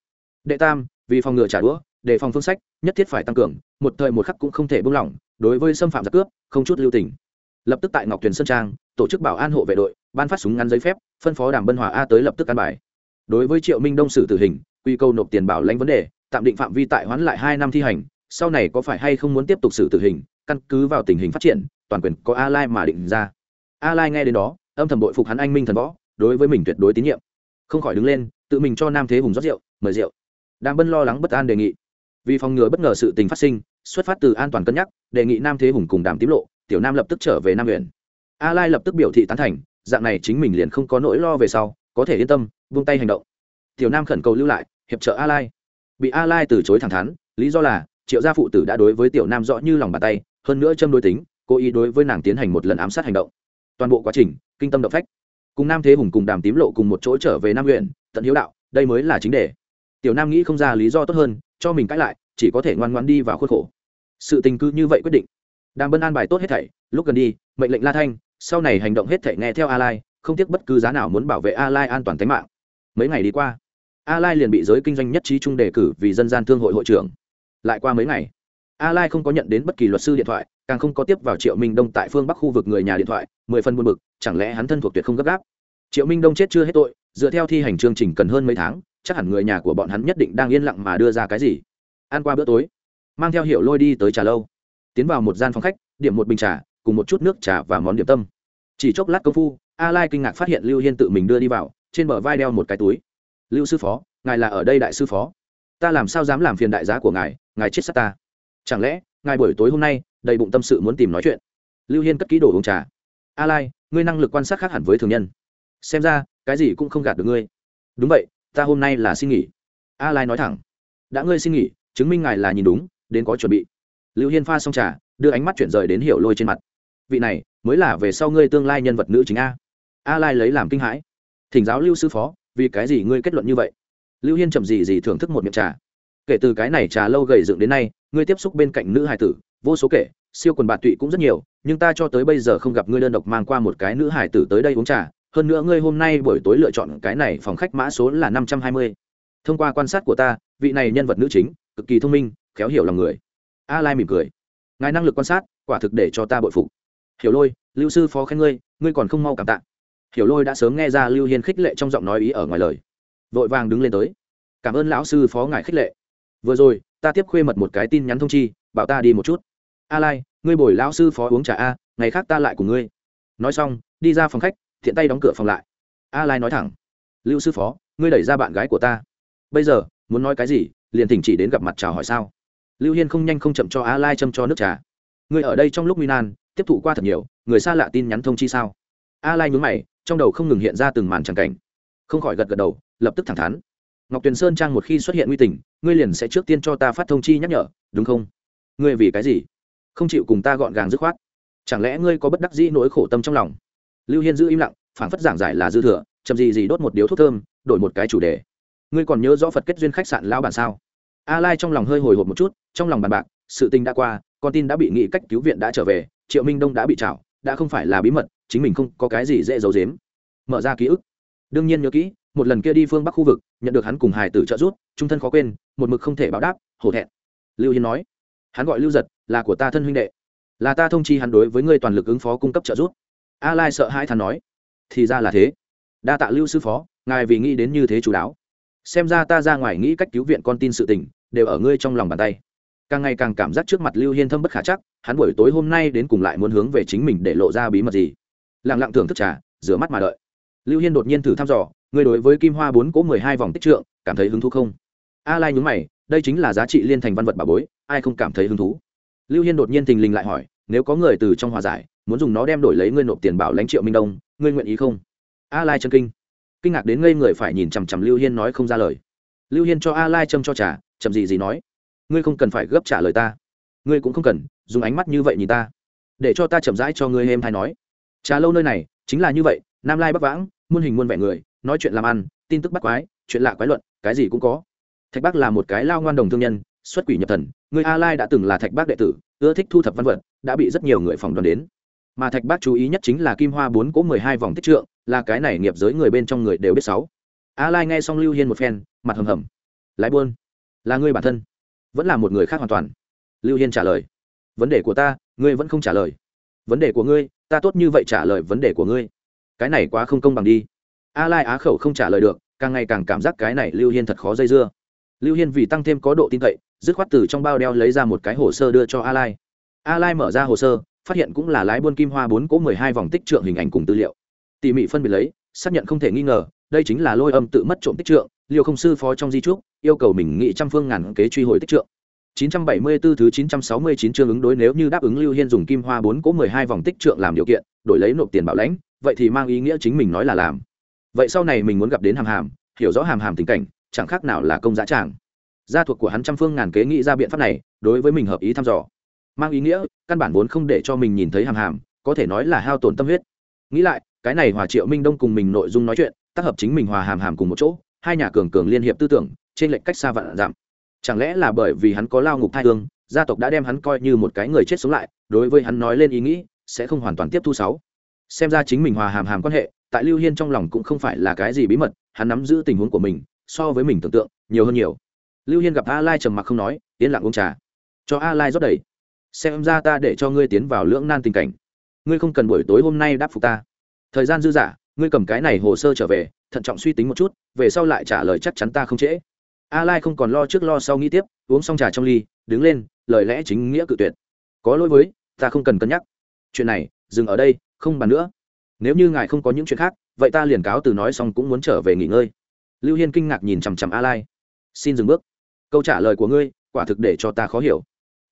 Đệ tam, vì phòng ngừa trả đũa, đề phòng phương sách, nhất thiết phải tăng cường, một thời một khắc cũng không thể buông lỏng, đối với xâm phạm giặc cướp, không chút lưu tình. Lập tức tại ngọc tuyền sơn trang, tổ chức bảo an hộ vệ đội, ban phát súng ngắn giấy phép, phân phó đảng bân hòa a tới lập tức căn bài đối với triệu minh đông xử tử hình, quy câu nộp tiền bảo lãnh vấn đề, tạm định phạm vi tại hoãn lại hai năm thi hành, sau này có phải hay không muốn tiếp tục xử tử hình, căn cứ vào tình hình phát triển, toàn quyền có a lai mà định ra. A lai nghe đến đó, âm thầm bội phục hắn anh minh thần võ, đối với mình tuyệt đối tín nhiệm. Không khỏi đứng lên, tự mình cho nam thế hùng rót rượu, mời rượu. Đang bân lo lắng bất an đề nghị. Vì phòng ngừa bất ngờ sự tình phát sinh, xuất phát từ an toàn cân nhắc, đề nghị nam thế hùng cùng đàm tím lộ, tiểu nam lập tức trở về nam huyện a lai lập tức biểu thị tán thành, dạng này chính mình liền không có nỗi lo về sau, có thể yên tâm vung tay hành động. Tiểu nam khẩn cầu lưu lại, hiệp trợ a lai. Bị a lai từ chối thẳng thắn, lý do là, triệu gia phụ tử đã đối với tiểu nam rõ như lòng bàn tay, hơn nữa châm đối tính, cố ý đối với nàng tiến hành một lần ám sát hành động. Toàn bộ quá trình, kinh tâm động phách. Cùng nam thế hùng cùng đàm tím lộ cùng một chỗ trở về nam huyện, tận hiếu đạo, đây mới là chính đề. Tiểu nam nghĩ không ra lý do tốt hơn, cho mình cãi lại, chỉ có thể ngoan ngoan đi vào khuất khổ. Sự tình cư như vậy quyết định. Đàm bân an bài tốt hết thảy, lúc gần đi, mệnh lệnh la thanh, sau này hành động hết thảy nghe theo a lai, không tiếc bất cứ giá nào muốn bảo vệ a lai an toàn tính mạng mấy ngày đi qua, a lai liền bị giới kinh doanh nhất trí trung đề cử vì dân gian thương hội hội trưởng. Lại qua mấy ngày, a lai không có nhận đến bất kỳ luật sư điện thoại, càng không có tiếp vào triệu minh đông tại phương bắc khu vực người nhà điện thoại, mười phần buồn bực, chẳng lẽ hắn thân thuộc tuyệt không gấp gáp? Triệu minh đông chết chưa hết tội, dựa theo thi hành chương trình cần hơn mấy tháng, chắc hẳn người nhà của bọn hắn nhất định đang yên lặng mà đưa ra cái gì. Ăn qua bữa tối, mang theo hiệu lôi đi tới trà lâu. Tiến vào một gian phòng khách, điểm một bình trà, cùng một chút nước trà và món điểm tâm. Chỉ chốc lát công phu, a lai kinh ngạc phát hiện lưu hiên tự mình đưa đi vào trên bờ vai đeo một cái túi. Lưu sư phó, ngài là ở đây đại sư phó. Ta làm sao dám làm phiền đại giá của ngài ngài chết sát ta. Chẳng lẽ, ngài buổi tối hôm nay, đầy bụng tâm sự muốn tìm nói chuyện? Lưu hiên cất ký đồ uống trà. A lai, ngươi năng lực quan sát khác hẳn với thường nhân. Xem ra, cái gì cũng không gạt được ngươi. Đúng vậy, ta hôm nay là xin nghỉ. A lai nói thẳng. Đã ngươi xin nghỉ, chứng minh ngài là nhìn đúng, đến có chuẩn bị. Lưu hiên pha xong trà, đưa ánh mắt chuyển rời đến hiểu lôi trên mặt. Vị này, mới là về sau ngươi tương lai nhân vật nữ chính a. A lai lấy làm kinh hãi thỉnh giáo lưu sư phó, vì cái gì ngươi kết luận như vậy? Lưu hiên chậm gì gì thưởng thức một miệng trà. Kể từ cái này trà lâu gầy dựng đến nay, ngươi tiếp xúc bên cạnh nữ hải tử, vô số kể, siêu quần bạt tụy cũng rất nhiều, nhưng ta cho tới bây giờ không gặp ngươi đơn độc mang qua một cái nữ hải tử tới đây uống trà. Hơn nữa ngươi hôm nay buổi tối lựa chọn cái này phòng khách mã số là năm trăm hai mươi. Thông qua quan sát của ta, vị này nhân vật nữ chính, cực kỳ thông minh, khéo hiểu lòng người. A lai mỉm cười. Ngài năng lực quan sát, quả thực để cho ta bội phục. Hiểu lôi, lưu sư phó khen ngươi ngươi còn không mau cảm tạ hiểu lôi đã sớm nghe ra lưu hiên khích lệ trong giọng nói ý ở ngoài lời. Vội vàng đứng lên tới. Cảm ơn lão sư phó ngài khích lệ. Vừa rồi, ta tiếp khuê mật một cái tin nhắn thông chi, bảo ta đi một chút. A lai, ngươi bồi lão sư phó uống trà a, ngày khác ta lại cùng ngươi. Nói xong, đi ra phòng khách, thiện tay đóng cửa phòng lại. A lai nói thẳng. Lưu sư phó, ngươi đẩy ra bạn gái của ta. Bây giờ, muốn nói cái gì, liền thỉnh chỉ đến gặp mặt chào hỏi sao. Lưu hiên không nhanh không chậm cho a lai châm cho nước trà. Ngươi ở đây trong lúc nguy nan, tiếp thụ qua thật nhiều, người xa lạ tin nhắn thông chi sao? A lai nhún mày, trong đầu không ngừng hiện ra từng màn tràng cảnh. Không khỏi gật gật đầu, lập tức thẳng thắn. Ngọc tuyền sơn trang một khi xuất hiện nguy tình, ngươi liền sẽ trước tiên cho ta phát thông chi nhắc nhở, đúng không? Ngươi vì cái gì? Không chịu cùng ta gọn gàng dứt khoát. Chẳng lẽ ngươi có bất đắc dĩ nỗi khổ tâm trong lòng? Lưu hiên giữ im lặng phản phất giảng giải là dư thừa, chậm gì gì đốt một điếu thuốc thơm, đổi một cái chủ đề. Ngươi còn nhớ rõ phật kết duyên khách sạn lão bản sao? A lai trong lòng hơi hồi hộp một chút, trong lòng bàn bạc, sự tình đã qua, con tin đã bị nghị cách cứu viện đã trở về, triệu minh đông đã bị trảo đã không phải là bí mật, chính mình không có cái gì dễ giấu giếm. Mở ra ký ức. Đương nhiên nhớ kỹ, một lần kia đi phương bắc khu vực, nhận được hắn cùng hải tử trợ giúp, trung thân khó quên, một mực không thể báo đáp, hổ thẹn. Lưu hiên nói, hắn gọi lưu giật, là của ta thân huynh đệ. Là ta thông chi hắn đối với ngươi toàn lực ứng phó cung cấp trợ giúp. A lai sợ hai thằng nói, thì ra là thế. Đa tạ lưu sư phó, ngài vì nghĩ đến như thế chú đáo. Xem ra ta ra ngoài nghĩ cách cứu viện con tin sự tình, đều ở ngươi trong lòng bàn tay càng ngày càng cảm giác trước mặt lưu hiên thâm bất khả chắc, hắn buổi tối hôm nay đến cùng lại muốn hướng về chính mình để lộ ra bí mật gì. Lẳng lặng thưởng thức trà, rửa mắt mà đợi. Lưu hiên đột nhiên thử thăm dò ngươi đối với kim hoa bốn cỗ mười hai vòng tích trượng, cảm thấy hứng thú không? A lai nhúng mày, đây chính là giá trị liên thành văn vật bà bối, ai không cảm thấy hứng thú? Lưu hiên đột nhiên thình lình lại hỏi, nếu có người từ trong hòa giải, muốn dùng nó đem đổi lấy ngươi nộp tiền bảo lãnh triệu minh đông, ngươi nguyện ý không? A lai chân kinh. Kinh ngạc đến ngây người phải nhìn chằm chằm lưu hiên nói không ra lời. Lưu hiên cho a lai châm cho trà, chậm gì gì nói ngươi không cần phải gấp trả lời ta. Ngươi cũng không cần, dùng ánh mắt như vậy nhìn ta. Để cho ta chậm rãi cho ngươi êm hay nói. Trà lâu nơi này, chính là như vậy, nam lai bắc vãng, muôn hình muôn vẻ người, nói chuyện làm ăn, tin tức bắt quái, chuyện lạ quái luận, cái gì cũng có. Thạch bác là một cái lao ngoan đồng thương nhân, xuất quỷ nhập thần, người a lai đã từng là thạch bác đệ tử, ưa thích thu thập văn vật, đã bị rất nhiều người phòng đoàn đến. Mà thạch bác chú ý nhất chính là kim hoa bốn cỗ mười hai vòng tích trượng, là cái này nghiệp giới người bên trong người đều biết sáu. A lai nghe xong lưu hiên một phen, mặt hầm hầm. Lái buôn. Là ngươi bản thân vẫn là một người khác hoàn toàn. Lưu hiên trả lời, vấn đề của ta, ngươi vẫn không trả lời. Vấn đề của ngươi, ta tốt như vậy trả lời vấn đề của ngươi. Cái này quá không công bằng đi. A lai á khẩu không trả lời được, càng ngày càng cảm giác cái này lưu hiên thật khó dây dưa. Lưu hiên vì tăng thêm có độ tin cậy, dứt khoát từ trong bao đeo lấy ra một cái hồ sơ đưa cho a lai. A lai mở ra hồ sơ, phát hiện cũng là lái buôn kim hoa bốn cỗ mười hai vòng tích trượng hình ảnh cùng tư liệu. Tỉ mỉ phân biệt lấy, xác nhận không thể nghi ngờ, đây chính là lôi âm tự mất trộm tích trượng Liêu không sư phó trong di trúc yêu cầu mình nghị trăm phương ngàn kế truy hồi tích trượng 974 thứ 969 chương ứng đối nếu như đáp ứng Lưu Hiên dùng kim hoa 4 cố 12 vòng tích trượng làm điều kiện, đổi lấy nộp tiền bảo lãnh, vậy thì mang ý nghĩa chính mình nói là làm. Vậy sau này mình muốn gặp đến Hàm Hàm, hiểu rõ Hàm Hàm tình cảnh, chẳng khác nào là công giá tràng. Gia thuộc của hắn trăm phương ngàn kế nghĩ ra biện pháp này, đối với mình hợp ý thăm dò. Mang ý nghĩa, căn bản vốn không để cho mình nhìn thấy Hàm Hàm, có thể nói là hao tổn tâm huyết. Nghĩ lại, cái này Hòa Triệu Minh Đông cùng mình nội dung nói chuyện, tác hợp chính mình hòa Hàm Hàm cùng một chỗ, hai nhà cường cường liên hiệp tư tưởng, trên lệnh cách xa vạn giảm. Chẳng lẽ là bởi vì hắn có lao ngục thai thương gia tộc đã đem hắn coi như một cái người chết sống lại đối với hắn nói lên ý nghĩ sẽ không hoàn toàn tiếp thu sáu. Xem ra chính mình hòa hàm hàm quan hệ tại lưu hiên trong lòng cũng không phải là cái gì bí mật hắn nắm giữ tình huống của mình so với mình tưởng tượng nhiều hơn nhiều. Lưu hiên gặp a lai trầm mặc không nói yên lặng uống trà. Cho a lai rót đầy. Xem ra ta để cho ngươi tiến vào lưỡng nan tình cảnh. Ngươi không cần buổi tối hôm nay đáp phục ta. Thời gian dư dả ngươi cầm cái này hồ sơ trở về thận trọng suy tính một chút, về sau lại trả lời chắc chắn ta không trễ. A lai không còn lo trước lo sau nghĩ tiếp, uống xong trà trong ly, đứng lên, lời lẽ chính nghĩa cự tuyệt. Có lỗi với, ta không cần cân nhắc. Chuyện này, dừng ở đây, không bàn nữa. Nếu như ngài không có những chuyện khác, vậy ta liền cáo từ nói xong cũng muốn trở về nghỉ ngơi. Lưu hiên kinh ngạc nhìn chằm chằm a lai. Xin dừng bước. Câu trả lời của ngươi, quả thực để cho ta khó hiểu.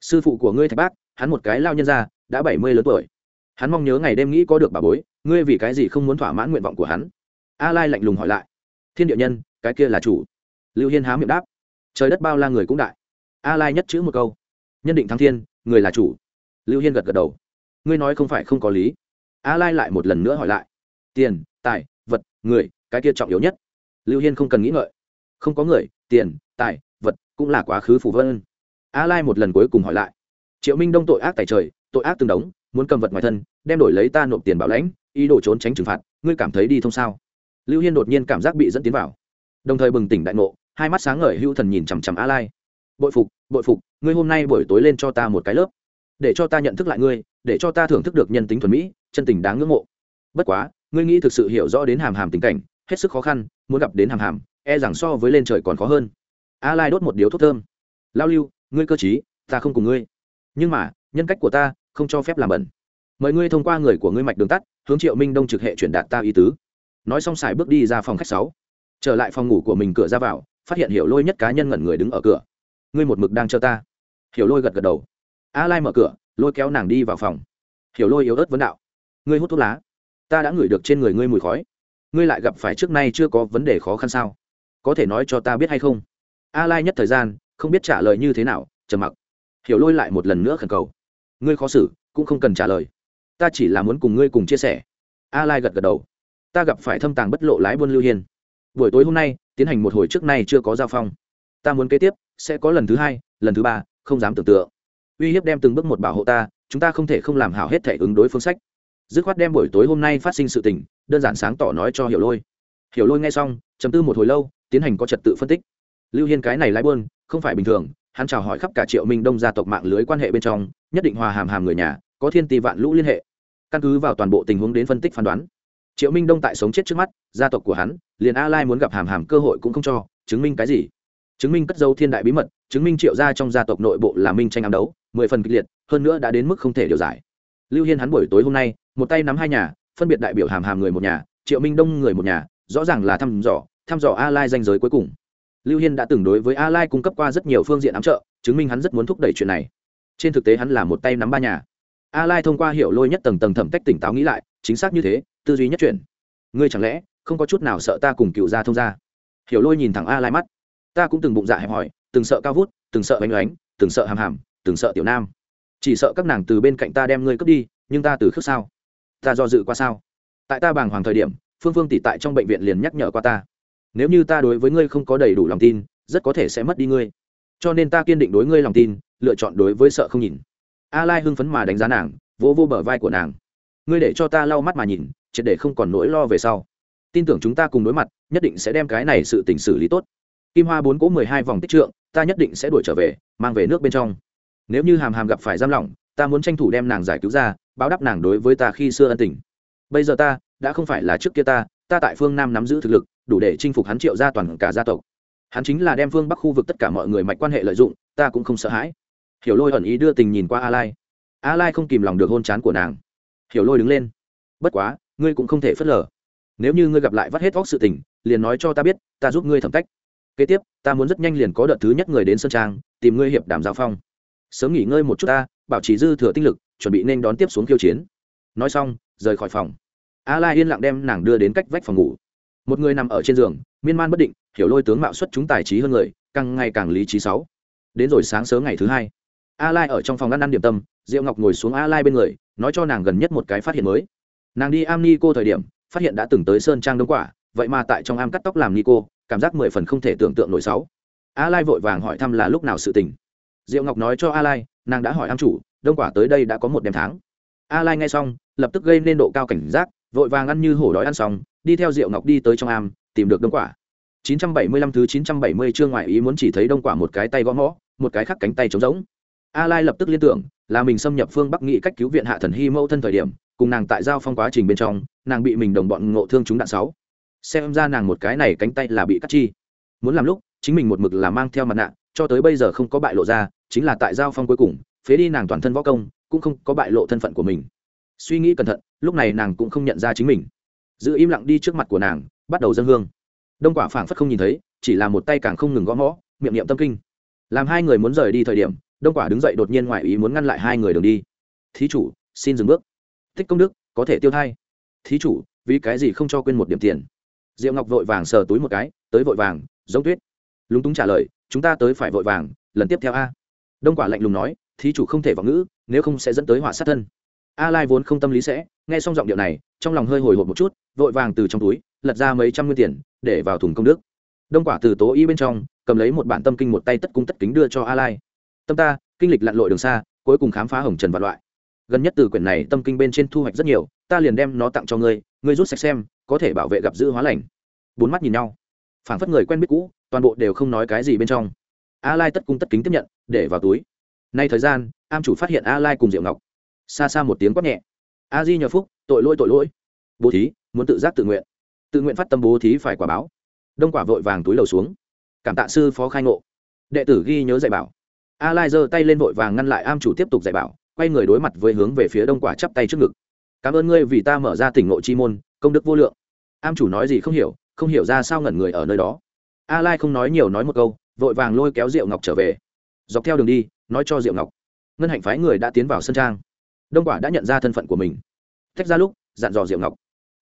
Sư phụ của ngươi thạch bác, hắn một cái lao nhân ra đã bảy mươi lớn tuổi. Hắn mong nhớ ngày đêm nghĩ có được bà bối, ngươi vì cái gì không muốn thỏa mãn nguyện vọng của hắn? A lai lạnh lùng hỏi lại. Thiên địa nhân, cái kia là chủ. Lưu hiên há miệng đáp. Trời đất bao la người cũng đại. A lai nhất chữ một câu. Nhân định thắng thiên, người là chủ. Lưu hiên gật gật đầu. Ngươi nói không phải không có lý. A lai lại một lần nữa hỏi lại. Tiền, tài, vật, người, cái kia trọng yếu nhất. Lưu hiên không cần nghĩ ngợi. Không có người, tiền, tài, vật cũng là quá khứ phủ vân. A lai một lần cuối cùng hỏi lại. Triệu minh đông tội ác tại trời, tội ác tương đống, muốn cầm vật ngoài thân, đem đổi lấy ta nộp tiền bảo lãnh, ý đồ trốn tránh trừng phạt, ngươi cảm thấy đi thông sao? Lưu hiên đột nhiên cảm giác bị dẫn tiến vào. Đồng thời bừng tỉnh đại ngộ, hai mắt sáng ngời hưu thần nhìn chằm chằm a lai. Bội phục bội phục, ngươi hôm nay buổi tối lên cho ta một cái lớp. Để cho ta nhận thức lại ngươi, để cho ta thưởng thức được nhân tính thuần mỹ, chân tình đáng ngưỡng mộ. Bất quá, ngươi nghĩ thực sự hiểu rõ đến hàm hàm tình cảnh, hết sức khó khăn, muốn gặp đến hàm hàm e rằng so với lên trời còn khó hơn. A lai đốt một điếu thuốc thơm. Lao lưu, ngươi cơ chí ta không cùng ngươi. Nhưng mà, nhân cách của ta không cho phép làm bẩn. Mời ngươi thông qua người của ngươi mạch đường tắt, hướng triệu minh đông trực hệ chuyển đạt ta ý tứ nói xong xài bước đi ra phòng khách sáu. Trở lại phòng ngủ của mình cửa ra vào, phát hiện hiểu lôi nhất cá nhân ngẩn người đứng ở cửa. Ngươi một mực đang chờ ta. Hiểu lôi gật gật đầu. A lai mở cửa, lôi kéo nàng đi vào phòng. Hiểu lôi yếu ớt vấn đạo. Ngươi hút thuốc lá. Ta đã ngửi được trên người ngươi mùi khói. Ngươi lại gặp phải trước nay chưa có vấn đề khó khăn sao? Có thể nói cho ta biết hay không? A lai nhất thời gian, không biết trả lời như thế nào, trầm mặc. Hiểu lôi lại một lần nữa khẩn cầu. Ngươi khó xử, cũng không cần trả lời. Ta chỉ là muốn cùng ngươi cùng chia sẻ. A lai gật gật đầu ta gặp phải thâm tàng bất lộ lái buôn lưu hiền buổi tối hôm nay, tiến hành một hồi trước nay chưa có giao phong. Ta muốn kế tiếp, sẽ có lần thứ hai, lần thứ ba, không dám tưởng tượng. Uy hiếp đem từng bước một bảo hộ ta, chúng ta không thể không làm hảo hết thể ứng đối phương sách. Dứt khoát đem buổi tối hôm nay phát sinh sự tình, đơn giản sáng tỏ nói cho hiểu lôi. Hiểu lôi nghe xong chấm tư một hồi lâu, tiến hành có trật tự phân tích. Lưu hiên cái này lái buôn, không phải bình thường, hắn chào hỏi khắp cả triệu minh đông gia tộc mạng lưới quan hệ bên trong, nhất định hòa hàm hàm người nhà, có thiên tỷ vạn lũ liên hệ. Căn cứ vào toàn bộ tình huống đến phân tích phán đoán triệu minh đông tại sống chết trước mắt, gia tộc của hắn, liền a lai muốn gặp hàm hàm cơ hội cũng không cho, chứng minh cái gì? Chứng minh cất dấu thiên đại bí mật, chứng minh triệu gia trong gia tộc nội bộ là minh tranh ám đấu, mười phần kịch liệt, hơn nữa đã đến mức không thể điều giải. Lưu hiên hắn buổi tối hôm nay, một tay nắm hai nhà, phân biệt đại biểu hàm hàm người một nhà, triệu minh đông người một nhà, rõ ràng là thăm dò thăm dò a lai danh giới cuối cùng. Lưu hiên đã từng đối với a lai cung cấp qua rất nhiều phương diện ám trợ, chứng minh hắn rất muốn thúc đẩy chuyện này. Trên thực tế hắn là một tay nắm ba nhà. A lai thông qua hiểu lôi nhất tầng tầng thẩm cách tỉnh táo nghĩ lại, chính xác như thế tư duy nhất chuyển. Ngươi chẳng lẽ không có chút nào sợ ta cùng cựu gia thông gia? Hiểu lôi nhìn thẳng a lai mắt. Ta cũng từng bụng dạ hẹp hỏi từng sợ cao vút, từng sợ bánh oánh, từng sợ hàm hàm, từng sợ tiểu nam. Chỉ sợ các nàng từ bên cạnh ta đem ngươi cướp đi, nhưng ta từ khước sao? Ta do dự qua sao? Tại ta bàng hoàng thời điểm, phương phương tỷ tại trong bệnh viện liền nhắc nhở qua ta. Nếu như ta đối với ngươi không có đầy đủ lòng tin, rất có thể sẽ mất đi ngươi. Cho nên ta kiên định đối ngươi lòng tin, lựa chọn đối với sợ không nhìn. A lai hưng phấn mà đánh giá nàng, vỗ vô bờ vai của nàng. Ngươi để cho ta lau mắt mà nhìn triệt để không còn nỗi lo về sau. Tin tưởng chúng ta cùng đối mặt, nhất định sẽ đem cái này sự tình xử lý tốt. Kim hoa bốn cỗ mười hai vòng tích trượng, ta nhất định sẽ đuổi trở về, mang về nước bên trong. Nếu như hàm hàm gặp phải giam lỏng, ta muốn tranh thủ đem nàng giải cứu ra, báo đáp nàng đối với ta khi xưa ân tình. Bây giờ ta, đã không phải là trước kia ta ta tại phương nam nắm giữ thực lực, đủ để chinh phục hắn triệu gia toàn cả gia tộc. Hắn chính là đem phương bắc khu vực tất cả mọi người mạch quan hệ lợi dụng, ta cũng không sợ hãi. Hiểu lôi ẩn ý đưa tình nhìn qua a lai. A lai không kìm lòng được hôn chán của nàng. Hiểu lôi đứng lên. Bất quá ngươi cũng không thể phớt lờ. Nếu như ngươi gặp lại vắt hết vóc sự tình, liền nói cho ta biết, ta giúp ngươi thẩm cách. Kế tiếp, ta muốn rất nhanh liền có đợt thứ nhất người đến sơn trang, tìm ngươi hiệp đàm giao phong. Sớm nghỉ ngơi một chút ta, bảo trì dư thừa tinh lực, chuẩn bị nên đón tiếp xuống khiêu chiến. Nói xong, rời khỏi phòng. A lai yên lặng đem nàng đưa đến cách vách phòng ngủ. Một người nằm ở trên giường, miên man bất định, hiểu lôi tướng mạo xuất chúng tài trí hơn người, càng ngày càng lý trí sáu. Đến rồi sáng sớm ngày thứ hai, a lai ở trong phòng ăn ăn điểm tâm, diệu ngọc ngồi xuống a lai bên người, nói cho nàng gần nhất một cái phát hiện mới nàng đi am ni cô thời điểm, phát hiện đã từng tới sơn trang đông quả, vậy mà tại trong am cắt tóc làm ni cô cảm giác mười phần không thể tưởng tượng nổi sáu. A lai vội vàng hỏi thăm là lúc nào sự tình. Diệu ngọc nói cho a lai nàng đã hỏi am chủ, đông quả tới đây đã có một đêm tháng. A lai nghe xong, lập tức gây nên độ cao cảnh giác, vội vàng ăn như hổ đói ăn xong, đi theo diệu ngọc đi tới trong am, tìm được đông quả. 975 thứ 970 chương ngoại ý muốn chỉ thấy đông quả một cái tay gõ mõ, một cái khác cánh tay trống rỗng a lai lập tức liên tưởng, là mình xâm nhập phương bắc nghị cách cứu viện hạ thần hy mẫu thân thời điểm, cùng nàng tại giao phong quá trình bên trong, nàng bị mình đồng bọn ngộ thương chúng đạn sáu. Xem ra nàng một cái này cánh tay là bị cắt chi. Muốn làm lúc, chính mình một mực là mang theo mặt nạ, cho tới bây giờ không có bại lộ ra, chính là tại giao phong cuối cùng, phế đi nàng toàn thân võ công, cũng không có bại lộ thân phận của mình. Suy nghĩ cẩn thận, lúc này nàng cũng không nhận ra chính mình. Giữ im lặng đi trước mặt của nàng, bắt đầu dân hương. Đông quả phảng phất không nhìn thấy, chỉ là một tay càng không ngừng gõ mõ, miệng niệm tâm kinh. Làm hai người muốn rời đi thời điểm đông quả đứng dậy đột nhiên ngoại ý muốn ngăn lại hai người đường đi. Thí chủ, xin dừng bước. Thích công đức, có thể tiêu thai. Thí chủ, vì cái gì không cho quên một điểm tiền? Diệu ngọc vội vàng sờ túi một cái, tới vội vàng, giống tuyết. Lúng túng trả lời, chúng ta tới phải vội vàng, lần tiếp theo a. Đông quả lạnh lùng nói, thí chủ không thể vào ngữ, nếu không sẽ dẫn tới họa sát thân. A lai vốn không tâm lý sẽ, nghe xong giọng điệu này, trong lòng hơi hồi hộp một chút, vội vàng từ trong túi, lật ra mấy trăm nguyên tiền, để vào thùng công đức. Đông quả từ tố y bên trong, cầm lấy một bản tâm kinh một tay tất cung tất kính đưa cho a lai tâm ta, kinh lịch lặn lội đường xa, cuối cùng khám phá hồng trần vạn loại. Gần nhất từ quyển này tâm kinh bên trên thu hoạch rất nhiều, ta liền đem nó tặng cho ngươi ngươi rút sạch xem, có thể bảo vệ gặp giữ hóa lành. Bốn mắt nhìn nhau. Phảng phất người quen biết cũ, toàn bộ đều không nói cái gì bên trong. A lai tất cung tất kính tiếp nhận, để vào túi. Nay thời gian, am chủ phát hiện a lai cùng diệu ngọc. Xa xa một tiếng quát nhẹ. A di nhờ phúc, tội lỗi tội lỗi. Bố thí, muốn tự giác tự nguyện. Tự nguyện phát tâm bố thí phải quả báo. Đông quả vội vàng túi lầu xuống. Cảm tạ sư phó khai ngộ. Đệ tử ghi nhớ dạy bảo a lai giơ tay lên vội vàng ngăn lại am chủ tiếp tục dạy bảo, quay người đối mặt với hướng về phía đông quả chắp tay trước ngực. Cảm ơn ngươi vì ta mở ra tỉnh ngộ chi môn, công đức vô lượng. Am chủ nói gì không hiểu không hiểu ra sao ngẩn người ở nơi đó. A lai không nói nhiều nói một câu, vội vàng lôi kéo diệu ngọc trở về. Dọc theo đường đi, nói cho diệu ngọc. Ngân hạnh phái người đã tiến vào sân trang. Đông quả đã nhận ra thân phận của mình. Thách ra lúc, dặn dò diệu ngọc.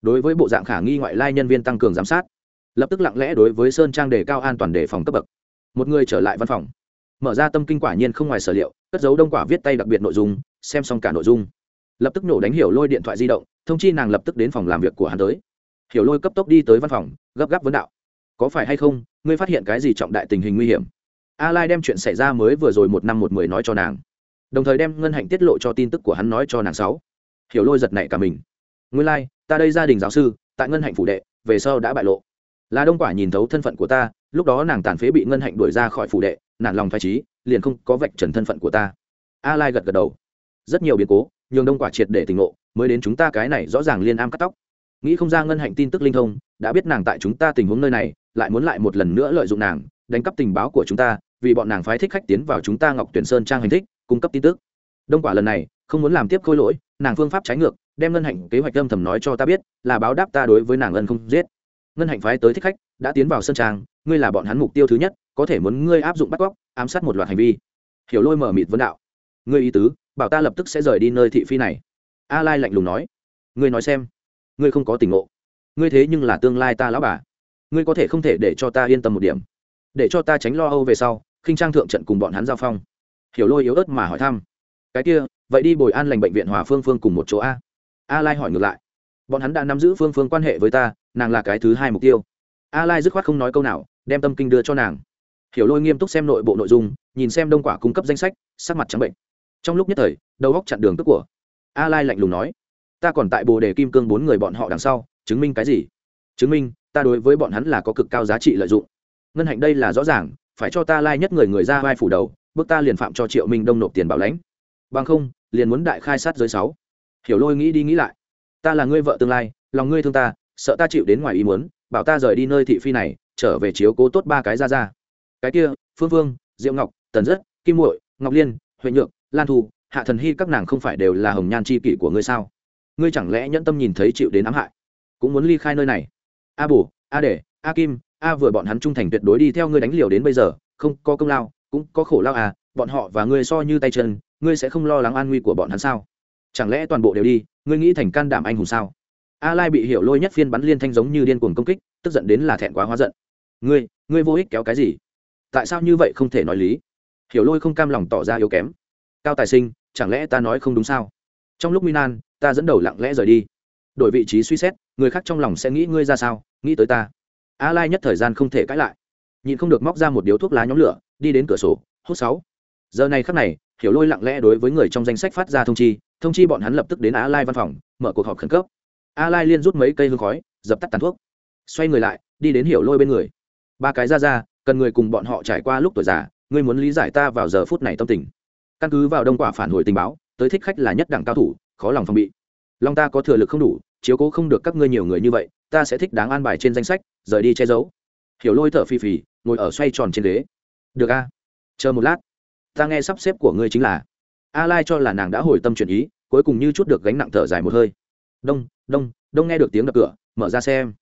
Đối với bộ dạng khả nghi ngoại lai nhân viên tăng cường giám sát, lập tức lặng lẽ đối với sơn trang đề cao an toàn đề phòng cấp bậc. Một người trở lại văn phòng mở ra tâm kinh quả nhiên không ngoài sở liệu cất dấu đông quả viết tay đặc biệt nội dung xem xong cả nội dung. Lập tức nổ đánh hiểu lôi điện thoại di động thông chi nàng lập tức đến phòng làm việc của hắn tới. Hiểu lôi cấp tốc đi tới văn phòng gấp gáp vấn đạo. Có phải hay không ngươi phát hiện cái gì trọng đại tình hình nguy hiểm? A lai đem chuyện xảy ra mới vừa rồi một năm một mười nói cho nàng. Đồng thời đem ngân hạnh tiết lộ cho tin tức của hắn nói cho nàng sáu. Hiểu lôi giật nảy cả mình. Ngươi lai like, ta đây gia đình giáo sư tại ngân hạnh phủ đệ về sau đã bại lộ. Là đông quả nhìn thấu thân phận của ta lúc đó nàng tàn phế bị ngân hạnh đuổi ra khỏi phủ đệ, nản lòng phải trí liền không có vạch trần thân phận của ta. A lai gật gật đầu. Rất nhiều biến cố, nhường đông quả triệt để tỉnh ngộ, mới đến chúng ta cái này rõ ràng liên am cắt tóc. Nghĩ không ra ngân hạnh tin tức linh thông, đã biết nàng tại chúng ta tình huống nơi này, lại muốn lại một lần nữa lợi dụng nàng, đánh cắp tình báo của chúng ta, vì bọn nàng phái thích khách tiến vào chúng ta ngọc tuyển sơn trang hành thích, cung cấp tin tức. Đông quả lần này, không muốn làm tiếp khôi lỗi, nàng phương pháp trái ngược, đem ngân hạnh kế hoạch âm thầm nói cho ta biết, là báo đáp ta đối với nàng ân không giết. Ngân hạnh phái tới thích khách, đã tiến vào sơn trang ngươi là bọn hắn mục tiêu thứ nhất, có thể muốn ngươi áp dụng bắt cóc, ám sát một loạt hành vi. Hiểu lôi mở mịt vấn đạo. Ngươi ý tứ, bảo ta lập tức sẽ rời đi nơi thị phi này. A lai lạnh lùng nói. Ngươi nói xem. Ngươi không có tỉnh ngộ. Ngươi thế nhưng là tương lai ta lão bà. Ngươi có thể không thể để cho ta yên tâm một điểm. Để cho ta tránh lo âu về sau, khinh trang thượng trận cùng bọn hắn giao phong. Hiểu lôi yếu ớt mà hỏi thăm. Cái kia, vậy đi bồi an lành bệnh viện hòa phương phương cùng một chỗ a. A lai hỏi ngược lại. Bọn hắn đã nắm giữ phương phương quan hệ với ta, nàng là cái thứ hai mục tiêu. A lai dứt khoát không nói câu nào đem tâm kinh đưa cho nàng. Hiểu lôi nghiêm túc xem nội bộ nội dung, nhìn xem đông quả cung cấp danh sách, sắc mặt trắng bệnh. Trong lúc nhất thời, đầu góc chặn đường tức của a lai lạnh lùng nói, ta còn tại bồ đề kim cương bốn người bọn họ đằng sau, chứng minh cái gì? Chứng minh, ta đối với bọn hắn là có cực cao giá trị lợi dụng. Ngân hạnh đây là rõ ràng, phải cho ta lai nhất người người ra vai phủ đầu, bước ta liền phạm cho triệu minh đông nộp tiền bảo lãnh. Bằng không, liền muốn đại khai sát giới sáu. Hiểu lôi nghĩ đi nghĩ lại, ta là ngươi vợ tương lai, lòng ngươi thương ta, sợ ta chịu đến ngoài ý muốn, bảo ta rời đi nơi thị phi này trở về chiếu cố tốt ba cái ra ra cái kia, phương vương, diệu ngọc, tần rất kim muội, ngọc liên, huệ nhượng lan thu, hạ thần hy các nàng không phải đều là hồng nhan c h i kỷ của ngươi sao? Ngươi chẳng lẽ nhẫn tâm nhìn thấy chịu đến ám hại? Cũng muốn ly khai nơi này. A bù a để a kim, a vừa bọn hắn trung thành tuyệt đối đi theo ngươi đánh liều đến bây giờ, không có công lao, cũng có khổ lao à bọn họ và ngươi so như tay chân, ngươi sẽ không lo lắng an nguy của bọn hắn sao? Chẳng lẽ toàn bộ đều đi, ngươi nghĩ thành can đảm anh hùng sao? A lai bị hiểu lôi nhất phiên bắn liên thanh giống như điên cuồng công kích, tức giận đến là thẹn quá hóa giận ngươi ngươi vô ích kéo cái gì? Tại sao như vậy không thể nói lý? Hiểu lôi không cam lòng tỏ ra yếu kém. Cao tài sinh, chẳng lẽ ta nói không đúng sao? Trong lúc nguy nan, ta dẫn đầu lặng lẽ rời đi. Đổi vị trí suy xét, người khác trong lòng sẽ nghĩ ngươi ra sao? Nghĩ tới ta. A lai nhất thời gian không thể cãi lại. Nhịn không được móc ra một điếu thuốc lá nhóm lửa, đi đến cửa sổ, hút sáu. Giờ này khắc này, hiểu lôi lặng lẽ đối với người trong danh sách phát ra thông chi thông chi bọn hắn lập tức đến a lai văn phòng, mở cuộc họp khẩn cấp. A lai liên rút mấy cây hương khói, dập tắt tàn thuốc. Xoay người lại, đi đến hiểu lôi bên người ba cái ra ra, cần người cùng bọn họ trải qua lúc tuổi già, ngươi muốn lý giải ta vào giờ phút này tâm tình. Căn cứ vào đông quả phản hồi tình báo, tới thích khách là nhất đẳng cao thủ, khó lòng phòng bị. Long ta có thừa lực không đủ, chiếu cố không được các ngươi nhiều người như vậy, ta sẽ thích đáng an bài trên danh sách, rời đi che giấu. Hiểu lôi thở phì phì, ngồi ở xoay tròn trên ghế. Được a. Chờ một lát. Ta nghe sắp xếp của ngươi chính là, a lai cho là nàng đã hồi tâm chuyển ý, cuối cùng như chút được gánh nặng thở dài một hơi. Đông đông đông nghe được tiếng đập cửa, mở ra xem.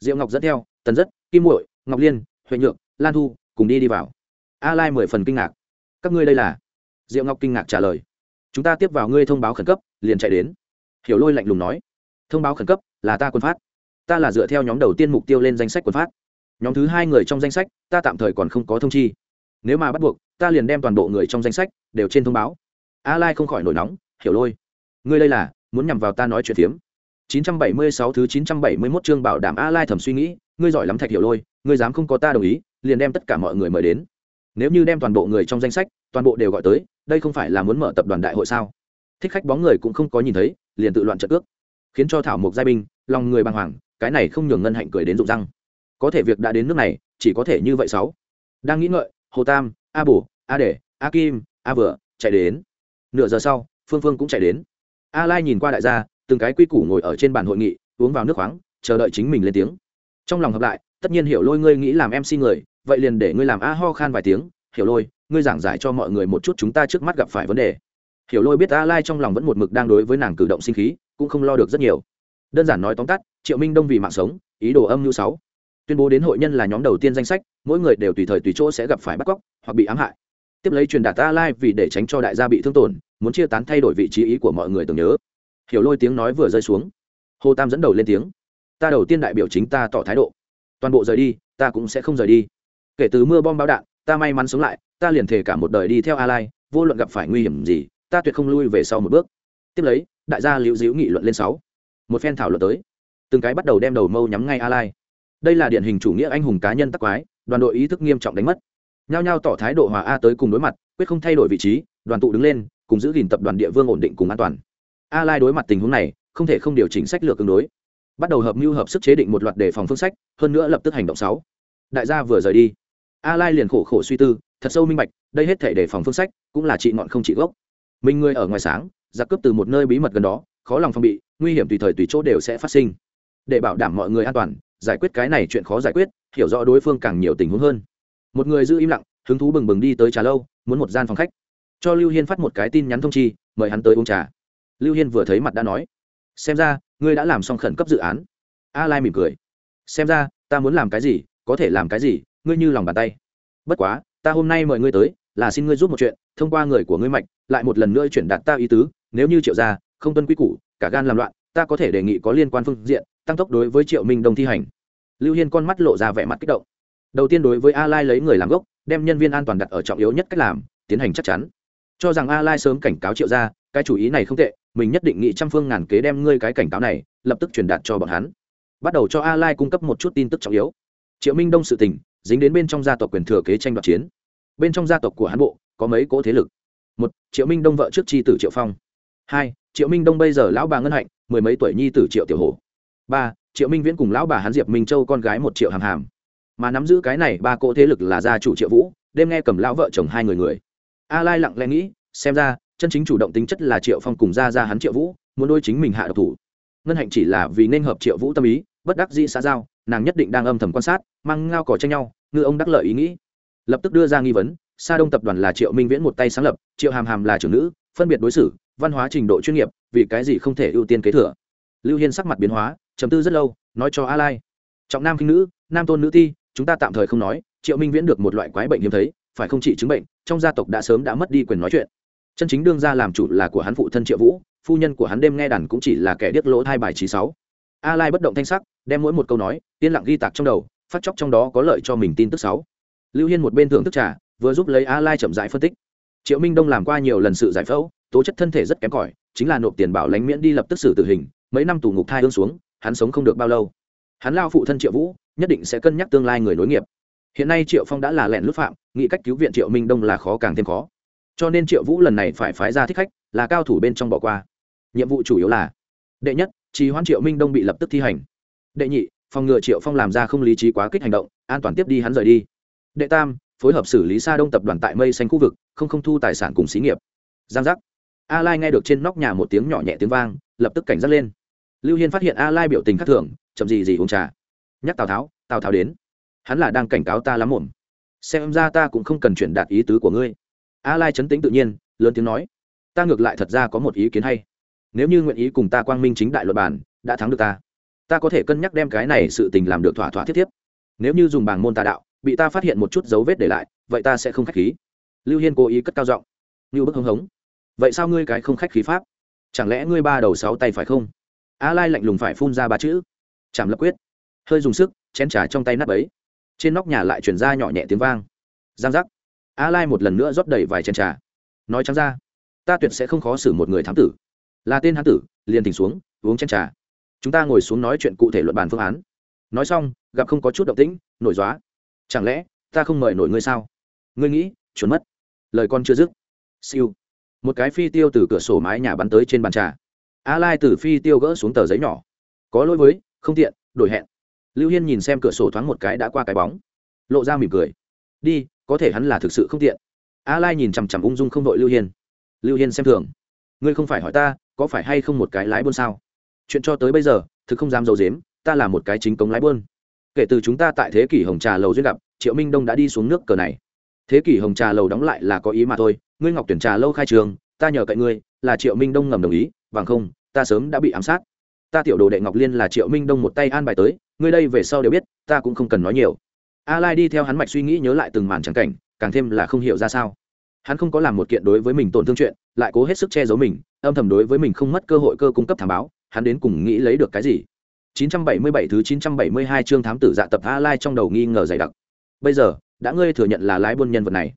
Diệu ngọc dẫn theo, tần rất, kim muội ngọc liên, huệ nhượng lan thu cùng đi đi vào. A lai mười phần kinh ngạc. Các ngươi đây là? Diệu ngọc kinh ngạc trả lời. Chúng ta tiếp vào ngươi thông báo khẩn cấp, liền chạy đến. Hiểu lôi lạnh lùng nói. Thông báo khẩn cấp là ta quân phát. Ta là dựa theo nhóm đầu tiên mục tiêu lên danh sách quân phát. Nhóm thứ hai người trong danh sách, ta tạm thời còn không có thông chi. Nếu mà bắt buộc, ta liền đem toàn bộ người trong danh sách đều trên thông báo. A lai không khỏi nổi nóng, hiểu lôi, ngươi đây là muốn nhằm vào ta nói chuyện phiếm? 976 thứ 971 chương bảo đảm a lai thầm suy nghĩ ngươi giỏi lắm thạch hiểu lôi, ngươi dám không có ta đồng ý, liền đem tất cả mọi người mời đến. Nếu như đem toàn bộ người trong danh sách, toàn bộ đều gọi tới, đây không phải là muốn mở tập đoàn đại hội sao? Thích khách bóng người cũng không có nhìn thấy, liền tự loạn trận ước khiến cho thảo mộc giai binh, lòng người bàng hoàng, cái này không nhường ngân hạnh cười đến rụng răng. Có thể việc đã đến nước này, chỉ có thể như vậy sáu. Đang nghĩ ngợi, hồ tam, a bổ, a để, a kim, a vừa, chạy đến. Nửa giờ sau, phương phương cũng chạy đến. A lai nhìn qua đại gia, từng cái quy củ ngồi ở trên bàn hội nghị, uống vào nước khoáng, chờ đợi chính mình lên tiếng trong lòng hợp lại, tất nhiên hiểu lôi ngươi nghĩ làm mc người, vậy liền để ngươi làm a ho khan vài tiếng. Hiểu lôi, ngươi giảng giải cho mọi người một chút chúng ta trước mắt gặp phải vấn đề. Hiểu lôi biết a lai trong lòng vẫn một mực đang đối với nàng cử động sinh khí, cũng không lo được rất nhiều. Đơn giản nói tóm tắt, triệu minh đông vì mạng sống, ý đồ âm mưu sáu. Tuyên bố đến hội nhân là nhóm đầu tiên danh sách, mỗi người đều tùy thời tùy chỗ sẽ gặp phải bắt cóc hoặc bị ám hại. Tiếp lấy truyền đạt a lai vì để tránh cho đại gia bị thương tổn, muốn chia tán thay đổi vị trí ý của mọi người tưởng nhớ. Hiểu lôi tiếng nói vừa rơi xuống. Hồ tam dẫn đầu lên tiếng ta đầu tiên đại biểu chính ta tỏ thái độ. Toàn bộ rời đi, ta cũng sẽ không rời đi. Kể từ mưa bom bao đạn, ta may mắn sống lại, ta liền thể cả một đời đi theo a lai vô luận gặp phải nguy hiểm gì, ta tuyệt không lui về sau một bước. Tiếp lấy, đại gia liễu diễu nghị luận lên sáu. Một phen thảo luận tới, từng cái bắt đầu đem đầu mâu nhắm ngay a lai đây là điển hình chủ nghĩa anh hùng cá nhân tắc quái, đoàn đội ý thức nghiêm trọng đánh mất. Nhao nhao tỏ thái độ hòa a tới cùng đối mặt, quyết không thay đổi vị trí, đoàn tụ đứng lên, cùng giữ gìn tập đoàn địa vương ổn định cùng an toàn. A lai đối mặt tình huống này, không thể không điều chỉnh sách lược tương đối bắt đầu hợp mưu hợp sức chế định một loạt đề phòng phương sách, hơn nữa lập tức hành động sáu. Đại gia vừa rời đi. A lai liền khổ khổ suy tư, thật sâu minh bạch, đây hết thể đề phòng phương sách cũng là trị ngọn không trị gốc. Mình người ở ngoài sáng, giặc cướp từ một nơi bí mật gần đó, khó lòng phòng bị, nguy hiểm tùy thời tùy chỗ đều sẽ phát sinh. Để bảo đảm mọi người an toàn, giải quyết cái này chuyện khó giải quyết, hiểu rõ đối phương càng nhiều tình huống hơn. Một người giữ im lặng, hứng thú bừng bừng đi tới trà lâu, muốn một gian phòng khách. Cho lưu hiên phát một cái tin nhắn thông chi, mời hắn tới uống trà. Lưu hiên vừa thấy mặt đã nói, xem ra ngươi đã làm xong khẩn cấp dự án. A lai mỉm cười. Xem ra, ta muốn làm cái gì, có thể làm cái gì, ngươi như lòng bàn tay. Bất quá, ta hôm nay mời ngươi tới, là xin ngươi giúp một chuyện, thông qua người của ngươi mạch, lại một lần nữa chuyển đạt ta ý tứ, nếu như triệu gia, không tuân quy củ, cả gan làm loạn, ta có thể đề nghị có liên quan phương diện, tăng tốc đối với triệu minh đông thi hành. Lưu hiên con mắt lộ ra vẻ mặt kích động. Đầu tiên đối với a lai lấy người làm gốc, đem nhân viên an toàn đặt ở trọng yếu nhất cách làm, tiến hành chắc chắn. Cho rằng a lai sớm cảnh cáo triệu gia, cái chủ ý này không tệ mình nhất định nghị trăm phương ngàn kế đem ngươi cái cảnh cáo này lập tức truyền đạt cho bọn hắn. Bắt đầu cho a lai cung cấp một chút tin tức trọng yếu. Triệu minh đông sự tình, dính đến bên trong gia tộc quyền thừa kế tranh đoạt chiến. Bên trong gia tộc của hắn bộ, có mấy cỗ thế lực. Một, triệu minh đông vợ trước chi tử triệu phong. Hai, triệu minh đông bây giờ lão bà ngân hạnh, mười mấy tuổi nhi tử triệu tiểu hồ ba, triệu minh viễn cùng lão bà hắn diệp minh châu con gái một triệu hàm hàm. Mà nắm giữ cái này ba cỗ thế lực là gia chủ triệu vũ, đêm nghe cầm lão vợ chồng hai người người. A lai lặng lẽ nghĩ, xem ra chân chính chủ động tính chất là triệu phong cùng ra ra hắn triệu vũ, muốn đôi chính mình hạ độc thủ. Ngân hạnh chỉ là vì nên hợp triệu vũ tâm ý, bất đắc dĩ xã giao, nàng nhất định đang âm thầm quan sát, mang ngao cỏ tranh nhau, ngư ông đắc lợi ý nghĩ. Lập tức đưa ra nghi vấn, sa đông tập đoàn là triệu minh viễn một tay sáng lập, triệu hàm hàm là trưởng nữ, phân biệt đối xử, văn hóa trình độ chuyên nghiệp, vì cái gì không thể ưu tiên kế thừa. Lưu hiên sắc mặt biến hóa chấm tư rất lâu, nói cho a lai, trọng nam khinh nữ, nam tôn nữ ti, chúng ta tạm thời không nói, triệu minh viễn được một loại quái bệnh hiếm thấy, phải không chỉ chứng bệnh, trong gia tộc đã sớm đã mất đi quyền nói chuyện chân chính đương gia làm chủ là của hắn phụ thân triệu vũ, phu nhân của hắn đêm nghe đàn cũng chỉ là kẻ điếc lỗ hai bài trí sáu. A lai bất động thanh sắc, đem mỗi một câu nói, yên lặng ghi tạc trong đầu, phát chóc trong đó có lợi cho mình tin tức sáu. Lưu hiên một bên thưởng thức trà, vừa giúp lấy a lai chậm rãi phân tích. Triệu minh đông làm qua nhiều lần sự giải phẫu, tố chất thân thể rất kém cỏi, chính là nộp tiền bảo lãnh miễn đi lập tức xử tử hình, mấy năm tù ngục thai ương xuống, hắn sống không được bao lâu. Hắn lao phụ thân triệu vũ, nhất định sẽ cân nhắc tương lai người nối nghiệp. Hiện nay triệu phong đã là lẹn lút phạm, nghĩ cách cứu viện triệu minh đông là khó càng thêm khó cho nên triệu vũ lần này phải phái ra thích khách, là cao thủ bên trong bỏ qua. Nhiệm vụ chủ yếu là, đệ nhất, trì hoãn triệu minh đông bị lập tức thi hành. Đệ nhị, phòng ngừa triệu phong làm ra không lý trí quá kích hành động, an toàn tiếp đi hắn rời đi. Đệ tam, phối hợp xử lý xa đông tập đoàn tại mây xanh khu vực, không không thu tài sản cùng xí nghiệp. Giang giác. A lai nghe được trên nóc nhà một tiếng nhỏ nhẹ tiếng vang, lập tức cảnh giác lên. Lưu hiên phát hiện a lai biểu tình khác thường, chậm gì gì uống trà. Nhắc tào tháo tào tháo đến. Hắn là đang cảnh cáo ta lắm mồm xem ra ta cũng không cần chuyển đạt ý tứ của ngươi a lai chấn tĩnh tự nhiên, lớn tiếng nói, ta ngược lại thật ra có một ý kiến hay. Nếu như nguyện ý cùng ta quang minh chính đại luật bản đã thắng được ta. Ta có thể cân nhắc đem cái này sự tình làm được thỏa thỏa thiết thiếp nếu như dùng bảng môn tà đạo, bị ta phát hiện một chút dấu vết để lại, vậy ta sẽ không khách khí. Lưu hiên cố ý cất cao giọng, như bức hống hống. Vậy sao ngươi cái không khách khí pháp? Chẳng lẽ ngươi ba đầu sáu tay phải không? A lai lạnh lùng phải phun ra ba chữ. Chạm lập quyết. Hơi dùng sức, chén trà trong tay nắp ấy. Trên nóc nhà lại chuyển ra nhỏ nhẹ tiếng vang. Giang giác a lai một lần nữa rót đầy vài chén trà. Nói trắng ra, ta tuyệt sẽ không khó xử một người thám tử. Là tên hán tử, liền tỉnh xuống, uống chén trà. Chúng ta ngồi xuống nói chuyện cụ thể luận bàn phương án. Nói xong, gặp không có chút động tĩnh, nổi dóa chẳng lẽ, ta không mời nổi ngươi sao? Ngươi nghĩ, chuẩn mất. Lời con chưa dứt. Siêu. Một cái phi tiêu từ cửa sổ mái nhà bắn tới trên bàn trà. A lai từ phi tiêu gỡ xuống tờ giấy nhỏ. Có lỗi với, không tiện, đổi hẹn. Lưu hiên nhìn xem cửa sổ thoáng một cái đã qua cái bóng. Lộ ra mỉm cười. Đi có thể hắn là thực sự không tiện. A lai nhìn chằm chằm ung dung không đội lưu hiên. Lưu hiên xem thường. Ngươi không phải hỏi ta, có phải hay không một cái lái buôn sao? Chuyện cho tới bây giờ, thực không dám giấu giếm. dếm ta là một cái chính cống lái buôn. Kể từ chúng ta tại thế kỷ hồng trà lầu duyên gặp, triệu minh đông đã đi xuống nước cờ này. Thế kỷ hồng trà lầu đóng lại là có ý mà thôi, ngươi ngọc tuyển trà lâu khai trường, ta nhờ cậy ngươi, là triệu minh đông ngầm đồng ý, bằng không, ta sớm đã bị ám sát. Ta tiểu đồ đệ ngọc liên là triệu minh đông một tay an bài tới, ngươi đây về sau đều biết, ta cũng không cần nói nhiều a lai đi theo hắn mạch suy nghĩ nhớ lại từng màn trắng cảnh càng thêm là không hiểu ra sao hắn không có làm một kiện đối với mình tổn thương chuyện lại cố hết sức che giấu mình âm thầm đối với mình không mất cơ hội cơ cung cấp thảm báo hắn đến cùng nghĩ lấy được cái gì 977 thứ 972 chương thám tử dạ tập A Lai trong đầu nghi ngờ dày đặc. Bây giờ, đã ngươi thừa nhận là lái buôn nhân vật này.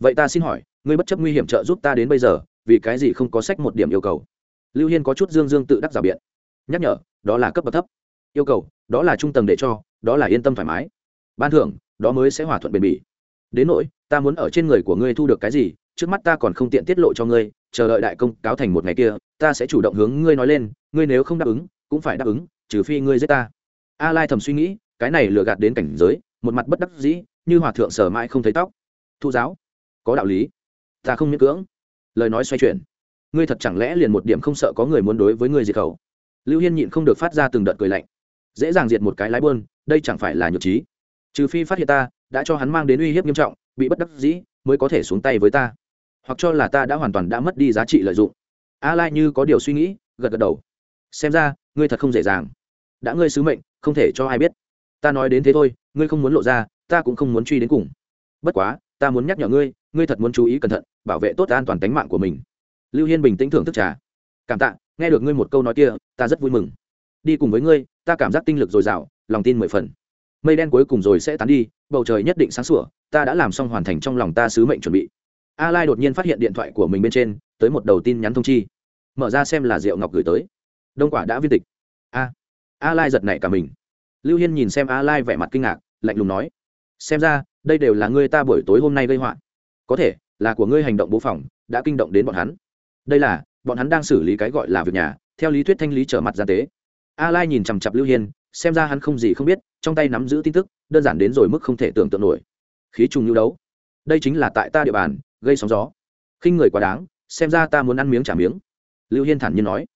Vậy ta xin hỏi, ngươi bất chấp nguy hiểm trợ giúp ta đến bây giờ, vì cái gì không có sách một điểm yêu cầu? Lưu Hiên có chút dương dương tự đắc giả biện. Nhắc nhở, đó là cấp bậc thấp. Yêu cầu, đó là trung tầng để cho, đó là yên tâm thoải mái. Ban thưởng, đó mới sẽ hòa thuận bền bỉ. Đến nỗi, ta muốn ở trên người của ngươi thu được cái gì, trước mắt ta còn không tiện tiết lộ cho ngươi, chờ đợi đại công cáo thành một ngày kia, ta sẽ chủ động hướng ngươi nói lên, ngươi nếu không đáp ứng, cũng phải đáp ứng, trừ phi ngươi giết ta. A lai thầm suy nghĩ cái này lừa gạt đến cảnh giới một mặt bất đắc dĩ như hòa thượng sở mãi không thấy tóc. Thu giáo có đạo lý. Ta không miễn cưỡng. Lời nói xoay chuyển. Ngươi thật chẳng lẽ liền một điểm không sợ có người muốn đối với ngươi diệt khẩu? Lưu hiên nhịn không được phát ra từng đợt cười lạnh. Dễ dàng diệt một cái lái buôn đây chẳng phải là nhược trí trừ phi phát hiện ta, đã cho hắn mang đến uy hiếp nghiêm trọng, bị bất đắc dĩ, mới có thể xuống tay với ta. Hoặc cho là ta đã hoàn toàn đã mất đi giá trị lợi dụng. A lai như có điều suy nghĩ, gật gật đầu. Xem ra, ngươi thật không dễ dàng. Đã ngươi sứ mệnh, không thể cho ai biết. Ta nói đến thế thôi, ngươi không muốn lộ ra, ta cũng không muốn truy đến cùng. Bất quá, ta muốn nhắc nhở ngươi ngươi thật muốn chú ý cẩn thận, bảo vệ tốt an toàn tính mạng của mình. Lưu hiên bình tĩnh thưởng thức trà. Cảm tạ, nghe được ngươi một câu nói kia, ta rất vui mừng. Đi cùng với ngươi, ta cảm giác tinh lực dồi dào, lòng tin mười phần mây đen cuối cùng rồi sẽ tán đi, bầu trời nhất định sáng sủa, ta đã làm xong hoàn thành trong lòng ta sứ mệnh chuẩn bị. A lai đột nhiên phát hiện điện thoại của mình bên trên, tới một đầu tin nhắn thông chi. Mở ra xem là diệu ngọc gửi tới. Đông quả đã viên tịch. A a lai giật nảy cả mình. Lưu hiên nhìn xem a lai vẻ mặt kinh ngạc, lạnh lùng nói, xem ra, đây đều là ngươi ta buổi tối hôm nay gây họa. Có thể, là của ngươi hành động bố phòng, đã kinh động đến bọn hắn. Đây là, bọn hắn đang xử lý cái gọi là việc nhà, theo lý thuyết thanh lý trở mặt gian tế a lai nhìn chằm chặp lưu hiên, xem ra hắn không gì không biết, trong tay nắm giữ tin tức, đơn giản đến rồi mức không thể tưởng tượng nổi. Khí trùng lưu đấu. Đây chính là tại ta địa bàn, gây sóng gió. Khinh người quá đáng, xem ra ta muốn ăn miếng trả miếng. Lưu hiên thản nhiên nói.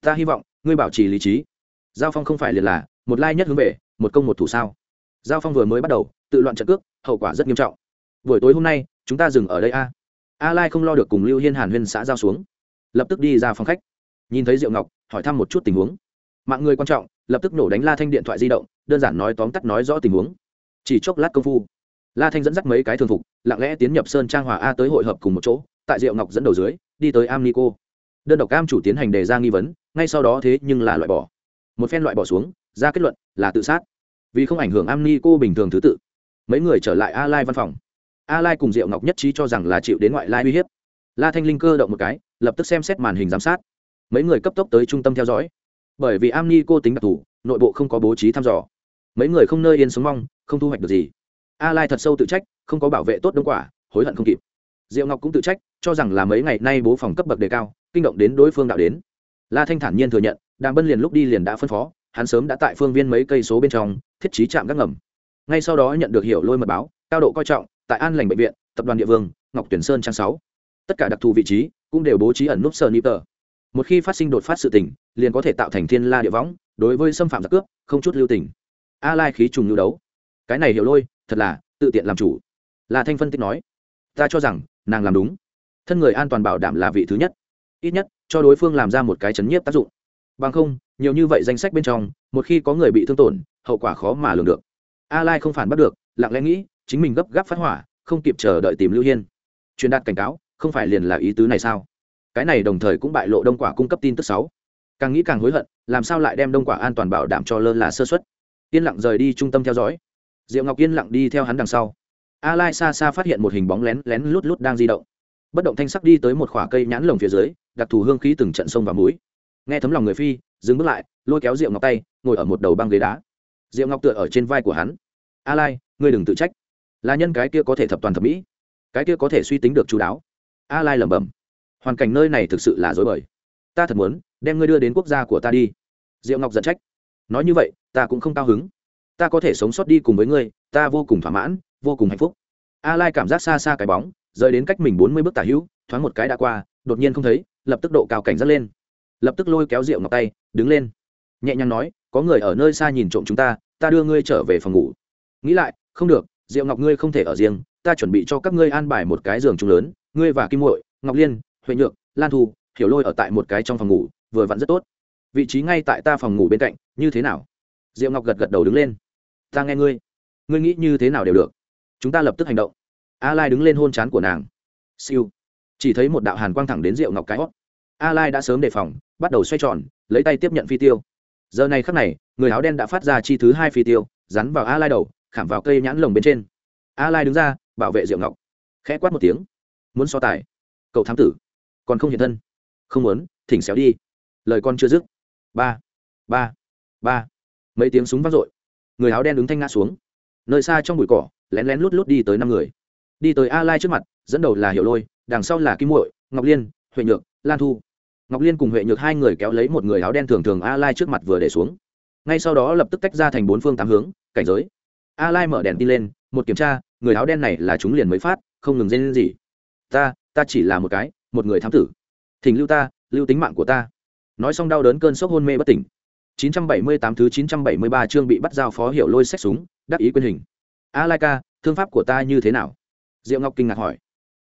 Ta hy vọng, ngươi bảo trì lý trí. Giao phong không phải liền là, một lai nhất hướng về, một công một thủ sao? Giao phong vừa mới bắt đầu, tự loạn trận cước, hậu quả rất nghiêm trọng. Buổi tối hôm nay, chúng ta dừng ở đây a. A lai không lo được cùng lưu hiên hàn huyên xã giao xuống. Lập tức đi ra phòng khách. Nhìn thấy diệu ngọc, hỏi thăm một chút tình huống mạng người quan trọng, lập tức nổ đánh la thanh điện thoại di động, đơn giản nói tóm tắt nói rõ tình huống. Chỉ chốc lát công phu, la thanh dẫn dắt mấy cái thường phục, lặng lẽ tiến nhập sơn trang hòa a tới hội hợp cùng một chỗ, tại diệu ngọc dẫn đầu dưới, đi tới am nico đơn độc cam chủ tiến hành đề ra nghi vấn, ngay sau đó thế nhưng là loại bỏ. Một phen loại bỏ xuống, ra kết luận là tự sát. Vì không ảnh hưởng am ni cô bình thường thứ tự, mấy người trở lại a lai văn phòng. A lai cùng diệu ngọc nhất trí cho rằng là chịu đến ngoại lai uy hiếp. La thanh linh cơ động một cái, lập tức xem xét màn hình giám sát. Mấy người cấp tốc tới trung tâm theo dõi bởi vì am ni cô tính đặc thù, nội bộ không có bố trí thăm dò. Mấy người không nơi yên sống mong, không thu hoạch được gì. A lai thật sâu tự trách, không có bảo vệ tốt đông quả, hối hận không kịp. Diệu ngọc cũng tự trách, cho rằng là mấy ngày nay bố phòng cấp bậc đề cao, kinh động đến đối phương đạo đến. La thanh thản nhiên thừa nhận, đàm bân liền lúc đi liền đã phân phó, hắn sớm đã tại phương viên mấy cây số bên trong, thiết trí trạm gác ngầm. Ngay sau đó nhận được hiểu lôi mật báo, cao độ coi trọng, tại an lành bệnh viện, tập đoàn địa vương, ngọc tuyển sơn trang sáu. Tất cả đặc thù vị trí cũng đều bố trí ẩn núp sờ nịp tờ một khi phát sinh đột phát sự tình, liền có thể tạo thành thiên la địa võng, đối với xâm phạm giặc cướp, không chút lưu tình. A lai khí trùng lưu đấu. Cái này hiểu lôi, thật là, tự tiện làm chủ. Là thanh phân tích nói, ta cho rằng, nàng làm đúng. Thân người an toàn bảo đảm là vị thứ nhất. Ít nhất, cho đối phương làm ra một cái chấn nhiếp tác dụng. Bằng không, nhiều như vậy danh sách bên trong, một khi có người bị thương tổn, hậu quả khó mà lường được. A lai không phản bắt được, lặng lẽ nghĩ, chính mình gấp gáp phát hỏa, không kịp chờ đợi tìm lưu hiên. Truyền đạt cảnh cáo, không phải liền là ý tứ này sao? Cái này đồng thời cũng bại lộ đông quả cung cấp tin tức sáu. Càng nghĩ càng hối hận, làm sao lại đem đông quả an toàn bảo đảm cho lơ là sơ xuất yên lặng rời đi trung tâm theo dõi. Diệu ngọc yên lặng đi theo hắn đằng sau. A lai xa xa phát hiện một hình bóng lén lén lút lút đang di động. Bất động thanh sắc đi tới một khoả cây nhãn lồng phía dưới, đặc thù hương khí từng trận sông vào mũi. Nghe thấm lòng người phi, dừng bước lại, lôi kéo diệu ngọc tay, ngồi ở một đầu băng ghế đá. Diệu ngọc tựa ở trên vai của hắn. A lai ngươi đừng tự trách. Là nhân cái kia có thể thập toàn thẩm mỹ. Cái kia có thể suy tính được chú đáo. A lai lẩm bẩm hoàn cảnh nơi này thực sự là dối bời. Ta thật muốn đem ngươi đưa đến quốc gia của ta đi. Diệu ngọc giận trách. Nói như vậy, ta cũng không cao hứng. Ta có thể sống sót đi cùng với ngươi, ta vô cùng thỏa mãn, vô cùng hạnh phúc. A lai cảm giác xa xa cái bóng, rời đến cách mình bốn mươi bước tả hữu, thoáng một cái đã qua, đột nhiên không thấy, lập tức độ cao cảnh giác lên. Lập tức lôi kéo rượu ngọc tay, đứng lên. Nhẹ nhàng nói, có người ở nơi xa nhìn trộm chúng ta ta đưa ngươi trở về phòng ngủ. Nghĩ lại, không được rượu ngọc ngươi không thể ở riêng, ta chuẩn bị cho các ngươi an bài một cái giường chung lớn, ngươi và kim muội, ngọc liên huệ nhược, lan thu, hiểu lôi ở tại một cái trong phòng ngủ, vừa vặn rất tốt. Vị trí ngay tại ta phòng ngủ bên cạnh, như thế nào? Diệu ngọc gật gật đầu đứng lên. Ta nghe ngươi. Ngươi nghĩ như thế nào đều được. Chúng ta lập tức hành động. A lai đứng lên hôn chán của nàng. Siêu. Chỉ thấy một đạo hàn quang thẳng đến Diệu ngọc cái hót. A lai đã sớm đề phòng, bắt đầu xoay tròn, lấy tay tiếp nhận phi tiêu. Giờ này khắc này, người áo đen đã phát ra chi thứ hai phi tiêu, rắn vào a lai đầu, khảm vào cây nhãn lồng bên trên. A lai đứng ra, bảo vệ Diệu ngọc. Khẽ quát một tiếng. Muốn so tài. Cậu thám tử còn không hiện thân. Không muốn, thỉnh xéo đi. Lời con chưa dứt. Ba ba ba. Mấy tiếng súng vang dội. Người áo đen đứng thanh ngã xuống. Nơi xa trong bụi cỏ, lén lén lút lút đi tới năm người. Đi tới a lai trước mặt, dẫn đầu là hiểu lôi, đằng sau là kim muội, ngọc liên, huệ nhược, lan thu. Ngọc liên cùng huệ nhược hai người kéo lấy một người áo đen thường thường a lai trước mặt vừa để xuống. Ngay sau đó lập tức tách ra thành bốn phương tám hướng, cảnh giới. A lai mở đèn đi lên, một kiểm tra, người áo đen này là chúng liền mới phát, không ngừng dây lên gì ta ta chỉ là một cái một người thám tử. Thỉnh lưu ta, lưu tính mạng của ta. Nói xong đau đớn cơn sốc hôn mê bất tỉnh. 978 thứ 973 chương bị bắt giao phó hiệu lôi xét súng, đắc ý quyền hình. A lai ca, thương pháp của ta như thế nào? Diệu ngọc kinh ngạc hỏi.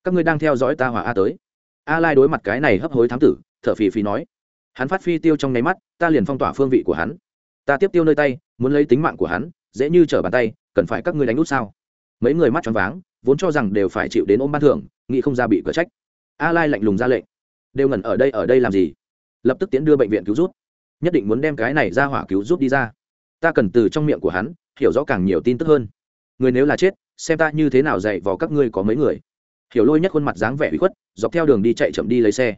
Các ngươi đang theo dõi ta hỏa a tới. A lai đối mặt cái này hấp hối thám tử, thở phì phì nói. Hắn phát phi tiêu trong nháy mắt, ta liền phong tỏa phương vị của hắn. Ta tiếp tiêu nơi tay, muốn lấy tính mạng của hắn, dễ như trở bàn tay, cần phải các ngươi đánh nút sao? Mấy người mắt choáng váng, vốn cho rằng đều phải chịu đến ôm ban thưởng, nghĩ không ra bị cửa trách a lai lạnh lùng ra lệnh. Đều ngẩn ở đây ở đây làm gì? Lập tức tiến đưa bệnh viện cứu rút nhất định muốn đem cái này ra hỏa cứu rút đi ra. Ta cần từ trong miệng của hắn, hiểu rõ càng nhiều tin tức hơn. Người nếu là chết, xem ta như thế nào dạy vào các ngươi có mấy người. Hiểu lôi nhất khuôn mặt dáng vẻ bị khuất, dọc theo đường đi chạy chậm đi lấy xe.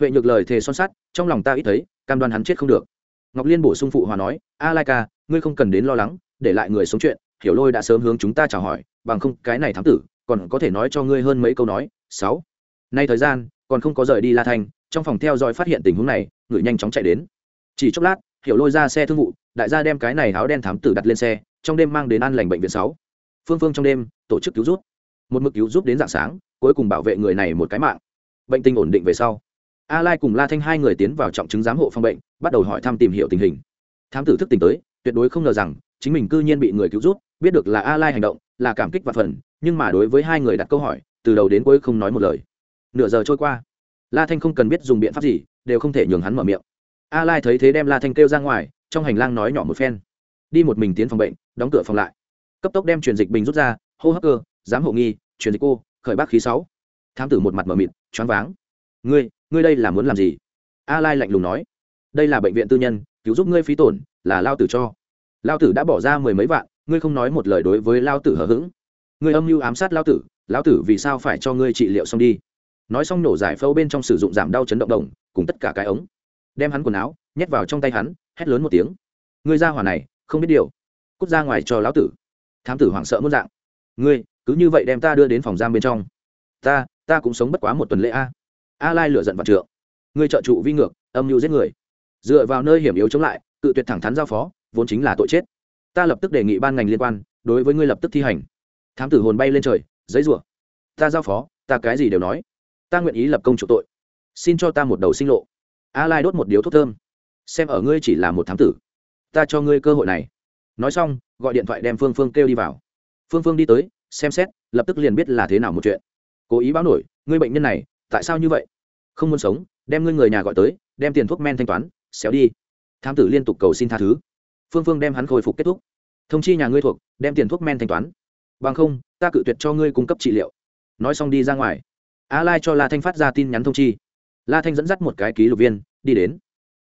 Huệ nhược lời thề son sắt, trong lòng ta ít thấy, cam đoan hắn chết không được. Ngọc liên bổ sung phụ hòa nói, a lai ca, ngươi không cần đến lo lắng, để lại người sống chuyện, hiểu lôi đã sớm hướng chúng ta chào hỏi, bằng không cái này thám tử, còn có thể nói cho ngươi hơn mấy câu nói, sáu nay thời gian, còn không có rời đi la thanh trong phòng theo dõi phát hiện tình huống này, người nhanh chóng chạy đến. Chỉ chốc lát, hiểu lôi ra xe thương vụ, đại gia đem cái này áo đen thám tử đặt lên xe, trong đêm mang đến an lành bệnh viện sáu. Phương phương trong đêm, tổ chức cứu rút một mực cứu giúp đến dạng sáng, cuối cùng bảo vệ người này một cái mạng. Bệnh tình ổn định về sau, a lai cùng la thanh hai người tiến vào trọng chứng giám hộ phòng bệnh, bắt đầu hỏi thăm tìm hiểu tình hình. Thám tử thức tỉnh tới, tuyệt đối không ngờ rằng, chính mình cư nhiên bị người cứu giúp, biết được là a lai hành động, là cảm kích và phần, nhưng mà đối với hai người đặt câu hỏi, từ đầu đến cuối không nói một lời nửa giờ trôi qua. La thanh không cần biết dùng biện pháp gì, đều không thể nhường hắn mở miệng. A lai thấy thế đem la thanh kêu ra ngoài, trong hành lang nói nhỏ một phen. Đi một mình tiến phòng bệnh, đóng cửa phòng lại. Cấp tốc đem truyền dịch bình rút ra, hô hấp cơ, giám hộ nghi, truyền dịch cô, khởi bác khí sáu. Thám tử một mặt mở mịt, choáng váng. Ngươi ngươi đây là muốn làm gì? A lai lạnh lùng nói. Đây là bệnh viện tư nhân, cứu giúp ngươi phí tổn, là lao tử cho. Lao tử đã bỏ ra mười mấy vạn, ngươi không nói một lời đối với lao tử hờ hững. Ngươi âm mưu ám sát lao tử lao tử vì sao phải cho ngươi trị liệu xong đi? Nói xong nổ giải phâu bên trong sử dụng giảm đau chấn động đồng, cùng tất cả cái ống. Đem hắn quần áo, nhét vào trong tay hắn, hét lớn một tiếng. Ngươi ra hỏa này, không biết điều. Cút ra ngoài cho lão tử. Thám tử hoảng sợ muốn dạng. Ngươi, cứ như vậy đem ta đưa đến phòng giam bên trong. Ta ta cũng sống bất quá một tuần lễ a. A lai lựa giận vạn trượng. Ngươi trợ trụ vi ngược, âm mưu giết người. Dựa vào nơi hiểm yếu chống lại, cự tuyệt thẳng thắn giao phó, vốn chính là tội chết. Ta lập tức đề nghị ban ngành liên quan, đối với ngươi lập tức thi hành. Thám tử hồn bay lên trời, giấy rủa. Ta giao phó, ta cái gì đều nói ta nguyện ý lập công chủ tội. Xin cho ta một đầu sinh lộ. A lai đốt một điếu thuốc thơm. Xem ở ngươi chỉ là một thám tử. Ta cho ngươi cơ hội này. Nói xong, gọi điện thoại đem phương phương kêu đi vào. Phương phương đi tới, xem xét, lập tức liền biết là thế nào một chuyện. Cố ý báo nổi, ngươi bệnh nhân này, tại sao như vậy? Không muốn sống, đem ngươi người nhà gọi tới, đem tiền thuốc men thanh toán, xéo đi. Thám tử liên tục cầu xin tha thứ. Phương phương đem hắn khôi phục kết thúc. Thông chi nhà ngươi thuộc, đem tiền thuốc men thanh toán. Bằng không, ta cự tuyệt cho ngươi cung cấp trị liệu. Nói xong đi ra ngoài a lai cho la thanh phát ra tin nhắn thông chi. La thanh dẫn dắt một cái ký lục viên, đi đến.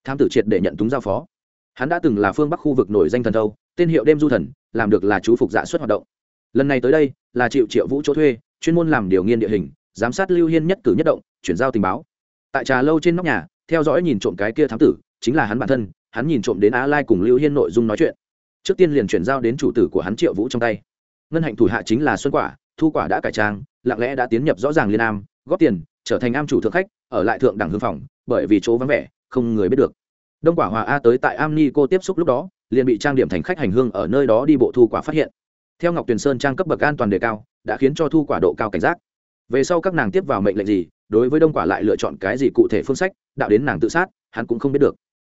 Thám tử triệt để nhận túng giao phó. Hắn đã từng là phương bắc khu vực nổi danh thần thâu, tên hiệu đêm du thần, làm được là chú phục dạ xuất hoạt động. Lần này tới đây, là triệu triệu vũ chỗ thuê, chuyên môn làm điều nghiên địa hình, giám sát lưu hiên nhất cử nhất động, chuyển giao tình báo. Tại trà lâu trên nóc nhà, theo dõi nhìn trộm cái kia thám tử, chính là hắn bản thân, hắn nhìn trộm đến á lai cùng lưu hiên nội dung nói chuyện. Trước tiên liền chuyển giao đến chủ tử của hắn triệu vũ trong tay. Ngân hạnh thủ hạ chính là xuân quả, thu quả đã cải trang lặng lẽ đã tiến nhập rõ ràng liên am, góp tiền, trở thành am chủ thượng khách, ở lại thượng đẳng hương phòng, bởi vì chỗ vắng vẻ, không người biết được. Đông quả hòa a tới tại am ni cô tiếp xúc lúc đó, liền bị trang điểm thành khách hành hương ở nơi đó đi bộ thu quả phát hiện. Theo ngọc tuyền sơn trang cấp bậc an toàn đề cao, đã khiến cho thu quả độ cao cảnh giác. Về sau các nàng tiếp vào mệnh lệnh gì, đối với đông quả lại lựa chọn cái gì cụ thể phương sách, đạo đến nàng tự sát, hắn cũng không biết được.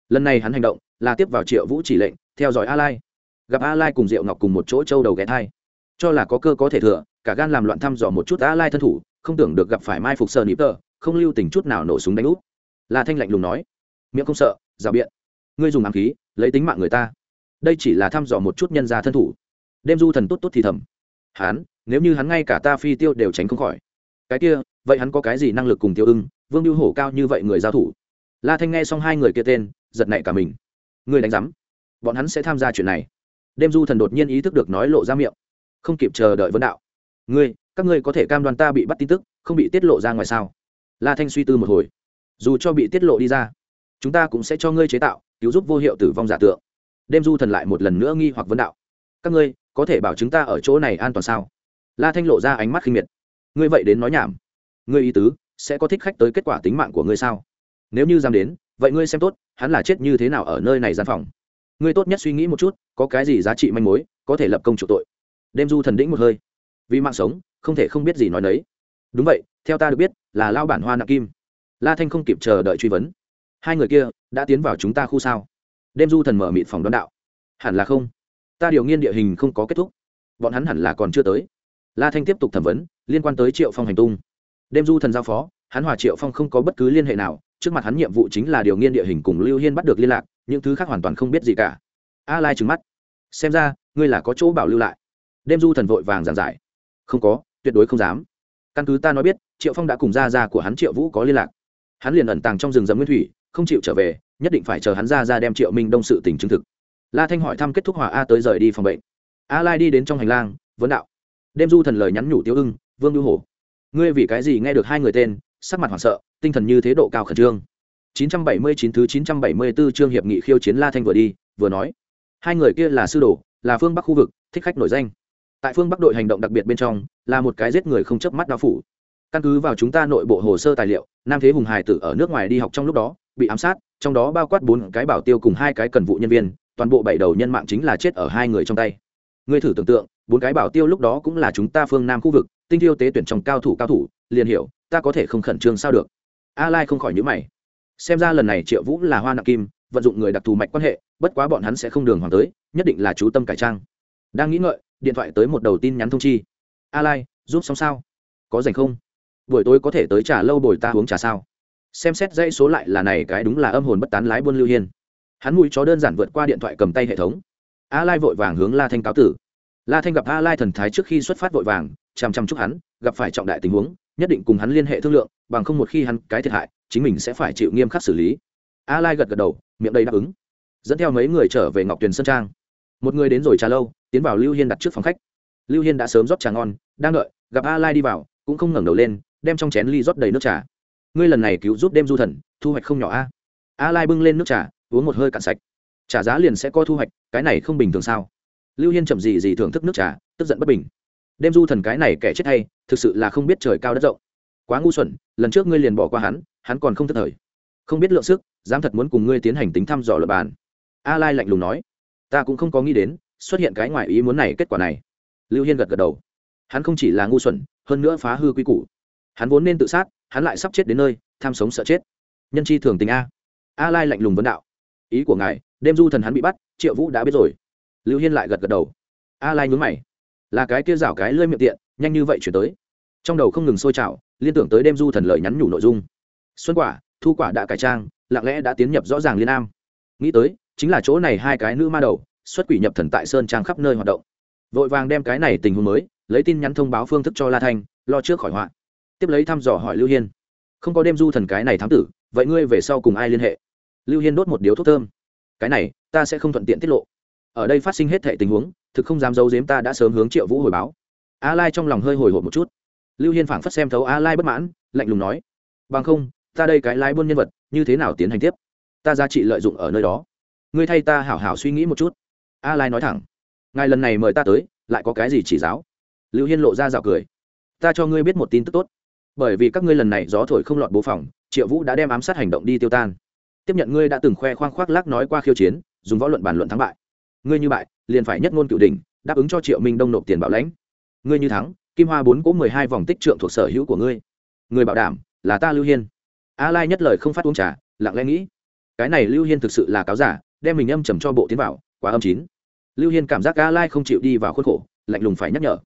Lần này hắn hành động là tiếp vào triệu vũ chỉ lệnh, theo dõi a lai. Gặp a lai cùng diệu ngọc cùng một chỗ châu đầu ghé thai. Cho là có cơ có thể thừa cả gan làm loạn thăm dò một chút a lai thân thủ, không tưởng được gặp phải mai phục sơ nịp tờ, không lưu tình chút nào nổ súng đánh úp. La thanh lạnh lùng nói, miệng không sợ, rào biện. Ngươi dùng ám khí, lấy tính mạng người ta. Đây chỉ là thăm dò một chút nhân gia thân thủ. Đêm du thần tốt tốt thì thầm hắn nếu như hắn ngay cả ta phi tiêu đều tránh không khỏi. Cái kia, vậy hắn có cái gì năng lực cùng tiêu ưng? Vương lưu hổ cao như vậy người giao thủ. La thanh nghe xong hai người kia tên, giật nảy cả mình. Người đánh giám, bọn hắn sẽ tham gia chuyện này. Đêm du thần đột nhiên ý thức được nói lộ ra miệng, không kịp chờ đợi vấn đạo ngươi, các ngươi có thể cam đoan ta bị bắt tin tức, không bị tiết lộ ra ngoài sao? La thanh suy tư một hồi. Dù cho bị tiết lộ đi ra, chúng ta cũng sẽ cho ngươi chế tạo, cứu giúp vô hiệu tử vong giả tượng. Đêm du thần lại một lần nữa nghi hoặc vấn đạo. Các ngươi, có thể bảo chúng ta ở chỗ này an toàn sao? La thanh lộ ra ánh mắt khinh miệt. Ngươi vậy đến nói nhảm. Ngươi ý tứ, sẽ có thích khách tới kết quả tính mạng của ngươi sao? Nếu như dám đến, vậy ngươi xem tốt, hắn là chết như thế nào ở nơi này gian phòng? Ngươi tốt nhất suy nghĩ một chút, có cái gì giá trị manh mối, có thể lập công chủ tội? Đêm du thần đĩnh một hơi vì mạng sống, không thể không biết gì nói đấy đúng vậy, theo ta được biết, là lao bản hoa nặng kim. La thanh không kịp chờ đợi truy vấn. Hai người kia đã tiến vào chúng ta khu sao? Đêm du thần mở mịt phòng đón đạo. Hẳn là không. Ta điều nghiên địa hình không có kết thúc. Bọn hắn hẳn là còn chưa tới. La thanh tiếp tục thẩm vấn, liên quan tới triệu phong hành tung. Đêm du thần giao phó, hắn hòa triệu phong không có bất cứ liên hệ nào, trước mặt hắn nhiệm vụ chính là điều nghiên địa hình cùng lưu hiên bắt được liên lạc, những thứ khác hoàn toàn không biết gì cả. A lai trừng mắt. Xem ra, ngươi là có chỗ bảo lưu lại. Đêm du thần vội vàng giảng giải không có tuyệt đối không dám. Căn cứ ta nói biết triệu phong đã cùng gia gia của hắn triệu vũ có liên lạc. Hắn liền ẩn tàng trong rừng rậm nguyên thủy không chịu trở về nhất định phải chờ hắn ra ra đem triệu minh đông sự tình chứng thực. La thanh hỏi thăm kết thúc hòa a tới rời đi phòng bệnh. A lai đi đến trong hành lang vấn đạo. Đêm du thần lời nhắn nhủ tiêu ưng vương lưu hổ ngươi vì cái gì nghe được hai người tên sắc mặt hoảng sợ tinh thần như thế độ cao khẩn trương. 979 thứ 974 chương hiệp nghị khiêu chiến La Thanh vừa đi, vừa nói. Hai người kia là sư đồ, là phương Bắc khu vực, thích khách nổi danh. Tại phương Bắc đội hành động đặc biệt bên trong, là một cái giết người không chớp mắt đao phủ. Căn cứ vào chúng ta nội bộ hồ sơ tài liệu, Nam Thế Hùng Hải tử ở nước ngoài đi học trong lúc đó, bị ám sát, trong đó bao quát bốn cái bảo tiêu cùng hai cái cần vụ nhân viên, toàn bộ bảy đầu nhân mạng chính là chết ở hai người trong tay. Ngươi thử tưởng tượng, bốn cái bảo tiêu lúc đó cũng là chúng ta phương Nam khu vực, tinh thiêu tế tuyển trong cao thủ cao thủ, liền hiểu, ta có thể không khẩn trương sao được. A Lai không khỏi nhíu mày xem ra lần này triệu vũ là hoa nặng kim vận dụng người đặc thù mạch quan hệ bất quá bọn hắn sẽ không đường hoàng tới nhất định là chú tâm cải trang đang nghĩ ngợi điện thoại tới một đầu tin nhắn thông chi. A lai, giúp xong sao? Có rảnh không? Buổi tối có thể tới trả lâu bồi ta uống trà sao? Xem xét dãy số lại là này cái đúng là âm hồn bất tán lái buôn lưu hiên. Hắn mùi chó đơn giản vượt qua điện thoại cầm tay hệ thống. A lai vội vàng hướng la thanh cáo tử. La thanh gặp a lai thần thái trước khi xuất phát vội vàng, chằm chằm chúc hắn, gặp phải trọng đại tình huống, nhất định cùng hắn liên hệ thương lượng, bằng không một khi hắn cái thiệt hại, chính mình sẽ phải chịu nghiêm khắc xử lý. A lai gật gật đầu, miệng đầy đáp ứng. Dẫn theo mấy người trở về ngọc tuyền sơn trang. Một người đến rồi trà lâu tiến vào lưu hiên đặt trước phòng khách. Lưu hiên đã sớm rót trà ngon, đang đợi, gặp a lai đi vào, cũng không ngẩng đầu lên, đem trong chén ly rót đầy nước trà. Ngươi lần này cứu giúp đêm du thần, thu hoạch không nhỏ a. A lai bưng lên nước trà, uống một hơi cạn sạch. Trả giá liền sẽ có thu hoạch, cái này không bình thường sao? Lưu hiên chậm gì gì thưởng thức nước trà, tức giận bất bình. Đêm du thần cái này kẻ chết hay, thực sự là không biết trời cao đất rộng. Quá ngu xuẩn, lần trước ngươi liền bỏ qua hắn hắn còn không thức thời. Không biết lượng sức, dám thật muốn cùng ngươi tiến hành tính thăm dò luật bàn. A lai lạnh lùng nói. Ta cũng không có nghĩ đến xuất hiện cái ngoài ý muốn này kết quả này. Lưu hiên gật gật đầu. Hắn không chỉ là ngu xuẩn, hơn nữa phá hư quy củ. Hắn vốn nên tự sát, hắn lại sắp chết đến nơi, tham sống sợ chết. Nhân chi thường tình a. A lai lạnh lùng vấn đạo. Ý của ngài, đêm du thần hắn bị bắt, triệu vũ đã biết rồi. Lưu hiên lại gật gật đầu. A lai nhún mày. Là cái kia rảo cái lơi miệng tiện, nhanh như vậy chuyển tới. Trong đầu không ngừng sôi trào, liên tưởng tới đêm du thần lời nhắn nhủ nội dung. Xuân quả, thu quả đã cải trang, lặng lẽ đã tiến nhập rõ ràng liên am. Nghĩ tới, chính là chỗ này hai cái nữ ma đầu xuất quỷ nhập thần tại sơn trang khắp nơi hoạt động. Vội vàng đem cái này tình huống mới, lấy tin nhắn thông báo phương thức cho la thanh, lo trước khỏi họa. Tiếp lấy thăm dò hỏi lưu hiên. Không có đêm du thần cái này thám tử, vậy ngươi về sau cùng ai liên hệ? Lưu hiên đốt một điếu thuốc thơm. Cái này, ta sẽ không thuận tiện tiết lộ. Ở đây phát sinh hết thệ tình huống, thực không dám giấu giếm ta đã sớm hướng triệu vũ hồi báo. A lai trong lòng hơi hồi hộp một chút. Lưu hiên phảng phất xem thấu a lai bất mãn, lạnh lùng nói. Bằng không, ta đây cái lái buôn nhân vật, như thế nào tiến hành tiếp? Ta giá trị lợi dụng ở nơi đó. Ngươi thay ta hảo hảo suy nghĩ một chút a lai nói thẳng. Ngài lần này mời ta tới, lại có cái gì chỉ giáo? Lưu hiên lộ ra rào cười. Ta cho ngươi biết một tin tức tốt. Bởi vì các ngươi lần này gió thổi không lọt bố phòng, triệu vũ đã đem ám sát hành động đi tiêu tan. Tiếp nhận ngươi đã từng khoe khoang khoác lác nói qua khiêu chiến, dùng võ luận bàn luận thắng bại. Ngươi như bại, liền phải nhất ngôn cựu đỉnh, đáp ứng cho triệu minh đông nộp tiền bảo lãnh. Ngươi như thắng, kim hoa bốn cỗ mười hai vòng tích trượng thuộc sở hữu của ngươi. Người bảo đảm, là ta lưu hiên. A lai nhất lời không phát uống trà, lặng lẽ nghĩ. Cái này lưu hiên thực sự là cáo giả, đem mình âm trầm cho bộ tiến vào, quá âm chín lưu hiên cảm giác a lai không chịu đi vào khuôn khổ lạnh lùng phải nhắc nhở.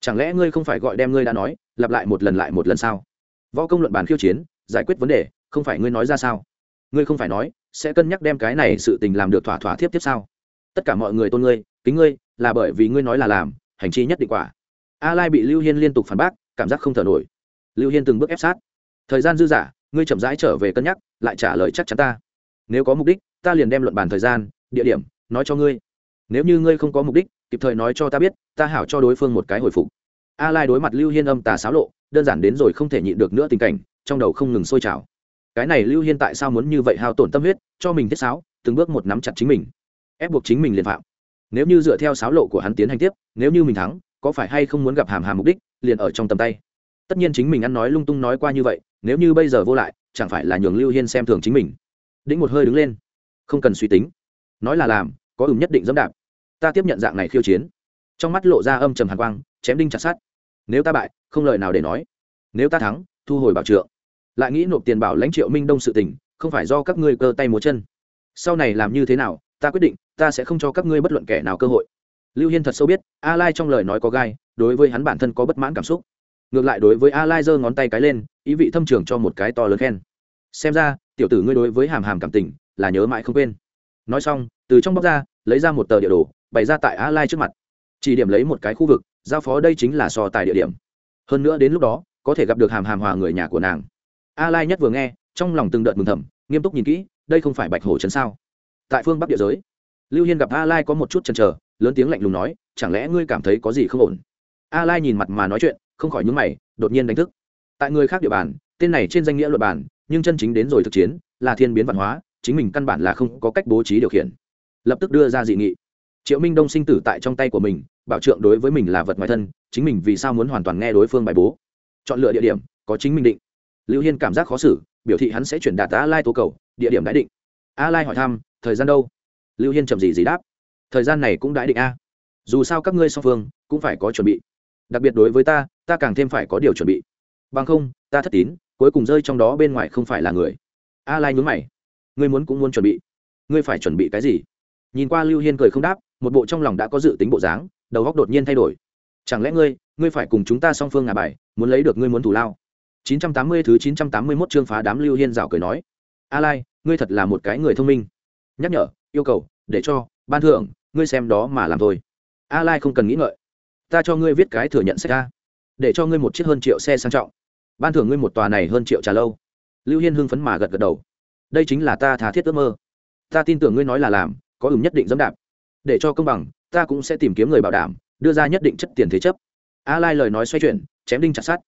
Chẳng lẽ ngươi không phải gọi đem ngươi đã nói lặp lại một lần lại một lần sao? Võ công luận bàn khiêu chiến giải quyết vấn đề không phải ngươi nói ra sao? Ngươi không phải nói sẽ cân nhắc đem cái này sự tình làm được thỏa thỏa tiếp tiếp sao? Tất cả mọi người tôn ngươi kính ngươi là bởi vì ngươi nói là làm hành chi nhất định quả. A lai bị lưu hiên liên tục phản bác cảm giác không thở nổi. Lưu hiên từng bước ép sát. Thời gian dư giả, ngươi chậm rãi trở về cân nhắc lại trả lời chắc chắn ta. Nếu có mục đích ta liền đem luận bàn thời gian địa điểm nói cho ngươi nếu như ngươi không có mục đích, kịp thời nói cho ta biết, ta hảo cho đối phương một cái hồi phục. A lai đối mặt lưu hiên âm tà xáo lộ, đơn giản đến rồi không thể nhịn được nữa tình cảnh, trong đầu không ngừng sôi trào. Cái này lưu hiên tại sao muốn như vậy hao tổn tâm huyết, cho mình thiết sáo từng bước một nắm chặt chính mình, ép buộc chính mình liền phạm. Nếu như dựa theo sáo lộ của hắn tiến hành tiếp, nếu như mình thắng, có phải hay không muốn gặp hàm hàm mục đích, liền ở trong tầm tay. Tất nhiên chính mình ăn nói lung tung nói qua như vậy, nếu như bây giờ vô lại, chẳng phải là nhường lưu hiên xem thường chính mình. Đĩnh một hơi đứng lên. Không cần suy tính. Nói là làm có ủng nhất định dẫm đạp. Ta tiếp nhận dạng này khiêu chiến. Trong mắt lộ ra âm trầm hàn quang, chém đinh chặt sát nếu ta bại, không lời nào để nói. Nếu ta thắng, thu hồi bảo trượng. Lại nghĩ nộp tiền bảo lãnh triệu minh đông sự tình, không phải do các ngươi cơ tay múa chân. Sau này làm như thế nào, ta quyết định, ta sẽ không cho các ngươi bất luận kẻ nào cơ hội. Lưu hiên thật sâu biết, a lai trong lời nói có gai, đối với hắn bản thân có bất mãn cảm xúc. Ngược lại đối với a lai giơ ngón tay cái lên, ý vị thâm trường cho một cái to lớn khen. Xem ra, tiểu tử ngươi đối với hàm hàm cảm tình, là nhớ mãi không quên. Nói xong từ trong bóc ra, lấy ra một tờ địa đồ, bày ra tại a lai trước mặt. Chỉ điểm lấy một cái khu vực, giao phó đây chính là so tài địa điểm. Hơn nữa đến lúc đó, có thể gặp được hàm hàm hòa người nhà của nàng. A lai nhất vừa nghe, trong lòng từng đợt mừng thầm, nghiêm túc nhìn kỹ, đây không phải bạch hổ trấn sao? Tại phương bắc địa giới, lưu hiên gặp a lai có một chút chần chờ, lớn tiếng lạnh lùng nói, chẳng lẽ ngươi cảm thấy có gì không ổn? A lai nhìn mặt mà nói chuyện, không khỏi nhướng mày, đột nhiên đánh thức. Tại người khác địa bàn, tên này trên danh nghĩa luật bản, nhưng chân chính đến rồi thực chiến, là thiên biến văn hóa, chính mình căn bản là không có cách bố trí điều khiển lập tức đưa ra dị nghị. Triệu minh đông sinh tử tại trong tay của mình, bảo trượng đối với mình là vật ngoài thân, chính mình vì sao muốn hoàn toàn nghe đối phương bài bố? Chọn lựa địa điểm, có chính mình định. Lưu hiên cảm giác khó xử, biểu thị hắn sẽ chuyển đạt a lai tố cầu, địa điểm đã định. A lai hỏi thăm, thời gian đâu? Lưu hiên chậm gì gì đáp. Thời gian này cũng đã định a. Dù sao các ngươi song phương cũng phải có chuẩn bị. Đặc biệt đối với ta ta càng thêm phải có điều chuẩn bị. Bằng không, ta thất tín, cuối cùng rơi trong đó bên ngoài không phải là người. A lai nhún mày. Ngươi muốn cũng muốn chuẩn bị. Ngươi phải chuẩn bị cái gì? Nhìn qua lưu hiên cười không đáp một bộ trong lòng đã có dự tính bộ dáng đầu góc đột nhiên thay đổi. Chẳng lẽ ngươi ngươi phải cùng chúng ta song phương ngà bài muốn lấy được ngươi muốn thủ lao? 980 thứ 981 chương phá đám lưu hiên rào cười nói. A lai ngươi thật là một cái người thông minh. Nhắc nhở yêu cầu để cho ban thưởng ngươi xem đó mà làm thôi. A lai không cần nghĩ ngợi. Ta cho ngươi viết cái thừa nhận sách ra, để cho ngươi một chiếc hơn triệu xe sang trọng. Ban thưởng ngươi một tòa này hơn triệu trà lâu. Lưu hiên hưng phấn mà gật gật đầu. Đây chính là ta thà thiết ước mơ. Ta tin tưởng ngươi nói là làm có ửng nhất định dẫm đạp. Để cho công bằng, ta cũng sẽ tìm kiếm người bảo đảm, đưa ra nhất định chất tiền thế chấp. A lai lời nói xoay chuyển, chém đinh chặt sát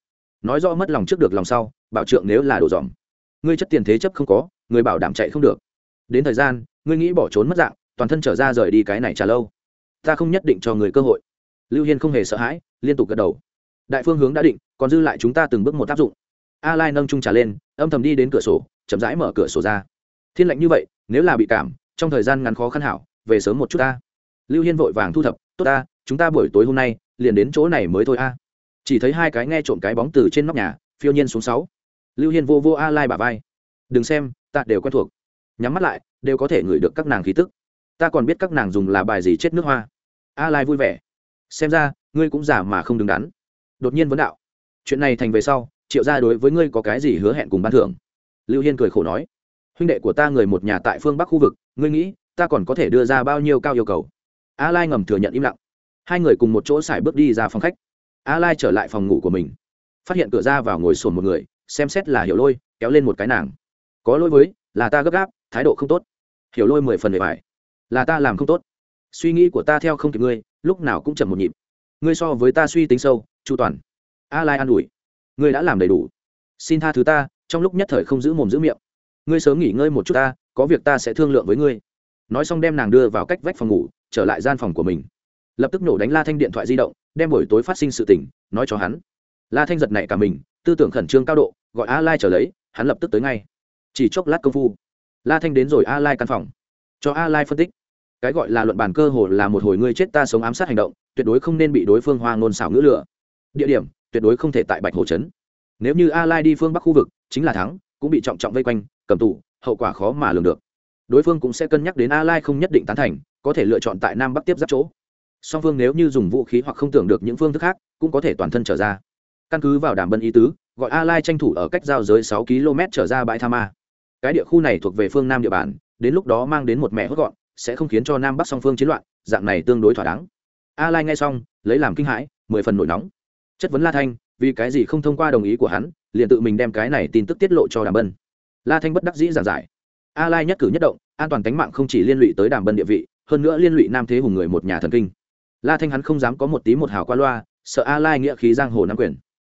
nói rõ mất lòng trước được lòng sau, bảo trượng nếu là đồ dòm ngươi chất tiền thế chấp không có, người bảo đảm chạy không được. Đến thời gian, ngươi nghĩ bỏ trốn mất dạng, toàn thân trở ra rời đi cái này trả lâu. Ta không nhất định cho người cơ hội. Lưu hiên không hề sợ hãi, liên tục gật đầu. Đại phương hướng đã định, còn dư lại chúng ta từng bước một áp dụng. A lai nâng trung trà lên, âm thầm đi đến cửa sổ, chậm rãi mở cửa sổ ra. Thiên lạnh như vậy, nếu là bị cảm trong thời gian ngắn khó khăn hảo, về sớm một chút ta. Lưu hiên vội vàng thu thập, tốt ta, chúng ta buổi tối hôm nay, liền đến chỗ này mới thôi a. Chỉ thấy hai cái nghe trộm cái bóng từ trên nóc nhà, phiêu nhiên xuống sáu. Lưu hiên vô vô a lai bà vai. Đừng xem, ta đều quen thuộc. Nhắm mắt lại, đều có thể ngửi được các nàng khí tức. Ta còn biết các nàng dùng là bài gì chết nước hoa. A lai vui vẻ. Xem ra, ngươi cũng giả mà không đứng đắn. Đột nhiên vấn đạo. Chuyện này thành về sau, triệu gia đối với ngươi có cái gì hứa hẹn cùng ban thưởng? Lưu hiên cười khổ nói huynh đệ của ta người một nhà tại phương bắc khu vực, ngươi nghĩ, ta còn có thể đưa ra bao nhiêu cao yêu cầu? A lai ngầm thừa nhận im lặng. Hai người cùng một chỗ xài bước đi ra phòng khách. A lai trở lại phòng ngủ của mình. Phát hiện cửa ra vào ngồi sồn một người, xem xét là hiểu lôi, kéo lên một cái nàng. Có lỗi với, là ta gấp gáp, thái độ không tốt. Hiểu lôi mười phần bề bài là ta làm không tốt. Suy nghĩ của ta theo không kịp ngươi, lúc nào cũng chậm một nhịp. Ngươi so với ta suy tính sâu, chu toàn. A lai an ủi. Ngươi đã làm đầy đủ. Xin tha thứ ta, trong lúc nhất thời không giữ mồm giữ miệng ngươi sớm nghỉ ngơi một chút ta, có việc ta sẽ thương lượng với ngươi. Nói xong đem nàng đưa vào cách vách phòng ngủ, trở lại gian phòng của mình. Lập tức nổ đánh la thanh điện thoại di động, đem buổi tối phát sinh sự tình, nói cho hắn. La thanh giật này cả mình, tư tưởng khẩn trương cao độ, gọi a lai trở lấy, hắn lập tức tới ngay. Chỉ chốc lát công phu, la thanh đến rồi a lai căn phòng. Cho a lai phân tích, cái gọi là luận bàn cơ hồ là một hồi ngươi chết ta sống ám sát hành động, tuyệt đối không nên bị đối phương hoa ngôn xảo ngữ lửa địa điểm, tuyệt đối không thể tại bạch hồ trấn. Nếu như a lai đi phương bắc khu vực, chính là thắng, cũng bị trọng trọng vây quanh cầm tù, hậu quả khó mà lường được. Đối phương cũng sẽ cân nhắc đến a lai không nhất định tán thành, có thể lựa chọn tại nam bắc tiếp giáp chỗ. Song phương nếu như dùng vũ khí hoặc không tưởng được những phương thức khác, cũng có thể toàn thân trở ra. Căn cứ vào đảm bân ý tứ, gọi a lai tranh thủ ở cách giao giới 6 km trở ra bãi tha ma. Cái địa khu này thuộc về phương nam địa bàn, đến lúc đó mang đến một mẹ hốt gọn, sẽ không khiến cho nam bắc song phương chiến loạn, dạng này tương đối thỏa đáng. A lai nghe xong, lấy làm kinh hãi, mười phần nổi nóng. Chất vấn la thanh, vì cái gì không thông qua đồng ý của hắn, liền tự mình đem cái này tin tức tiết lộ cho đàm bân la thanh bất đắc dĩ giảng giải. A lai nhất cử nhất động, an toàn tính mạng không chỉ liên lụy tới đàm bân địa vị, hơn nữa liên lụy nam thế hùng người một nhà thần kinh. La thanh hắn không dám có một tí một hào qua loa, sợ a lai nghĩa khí giang hồ nắm quyền.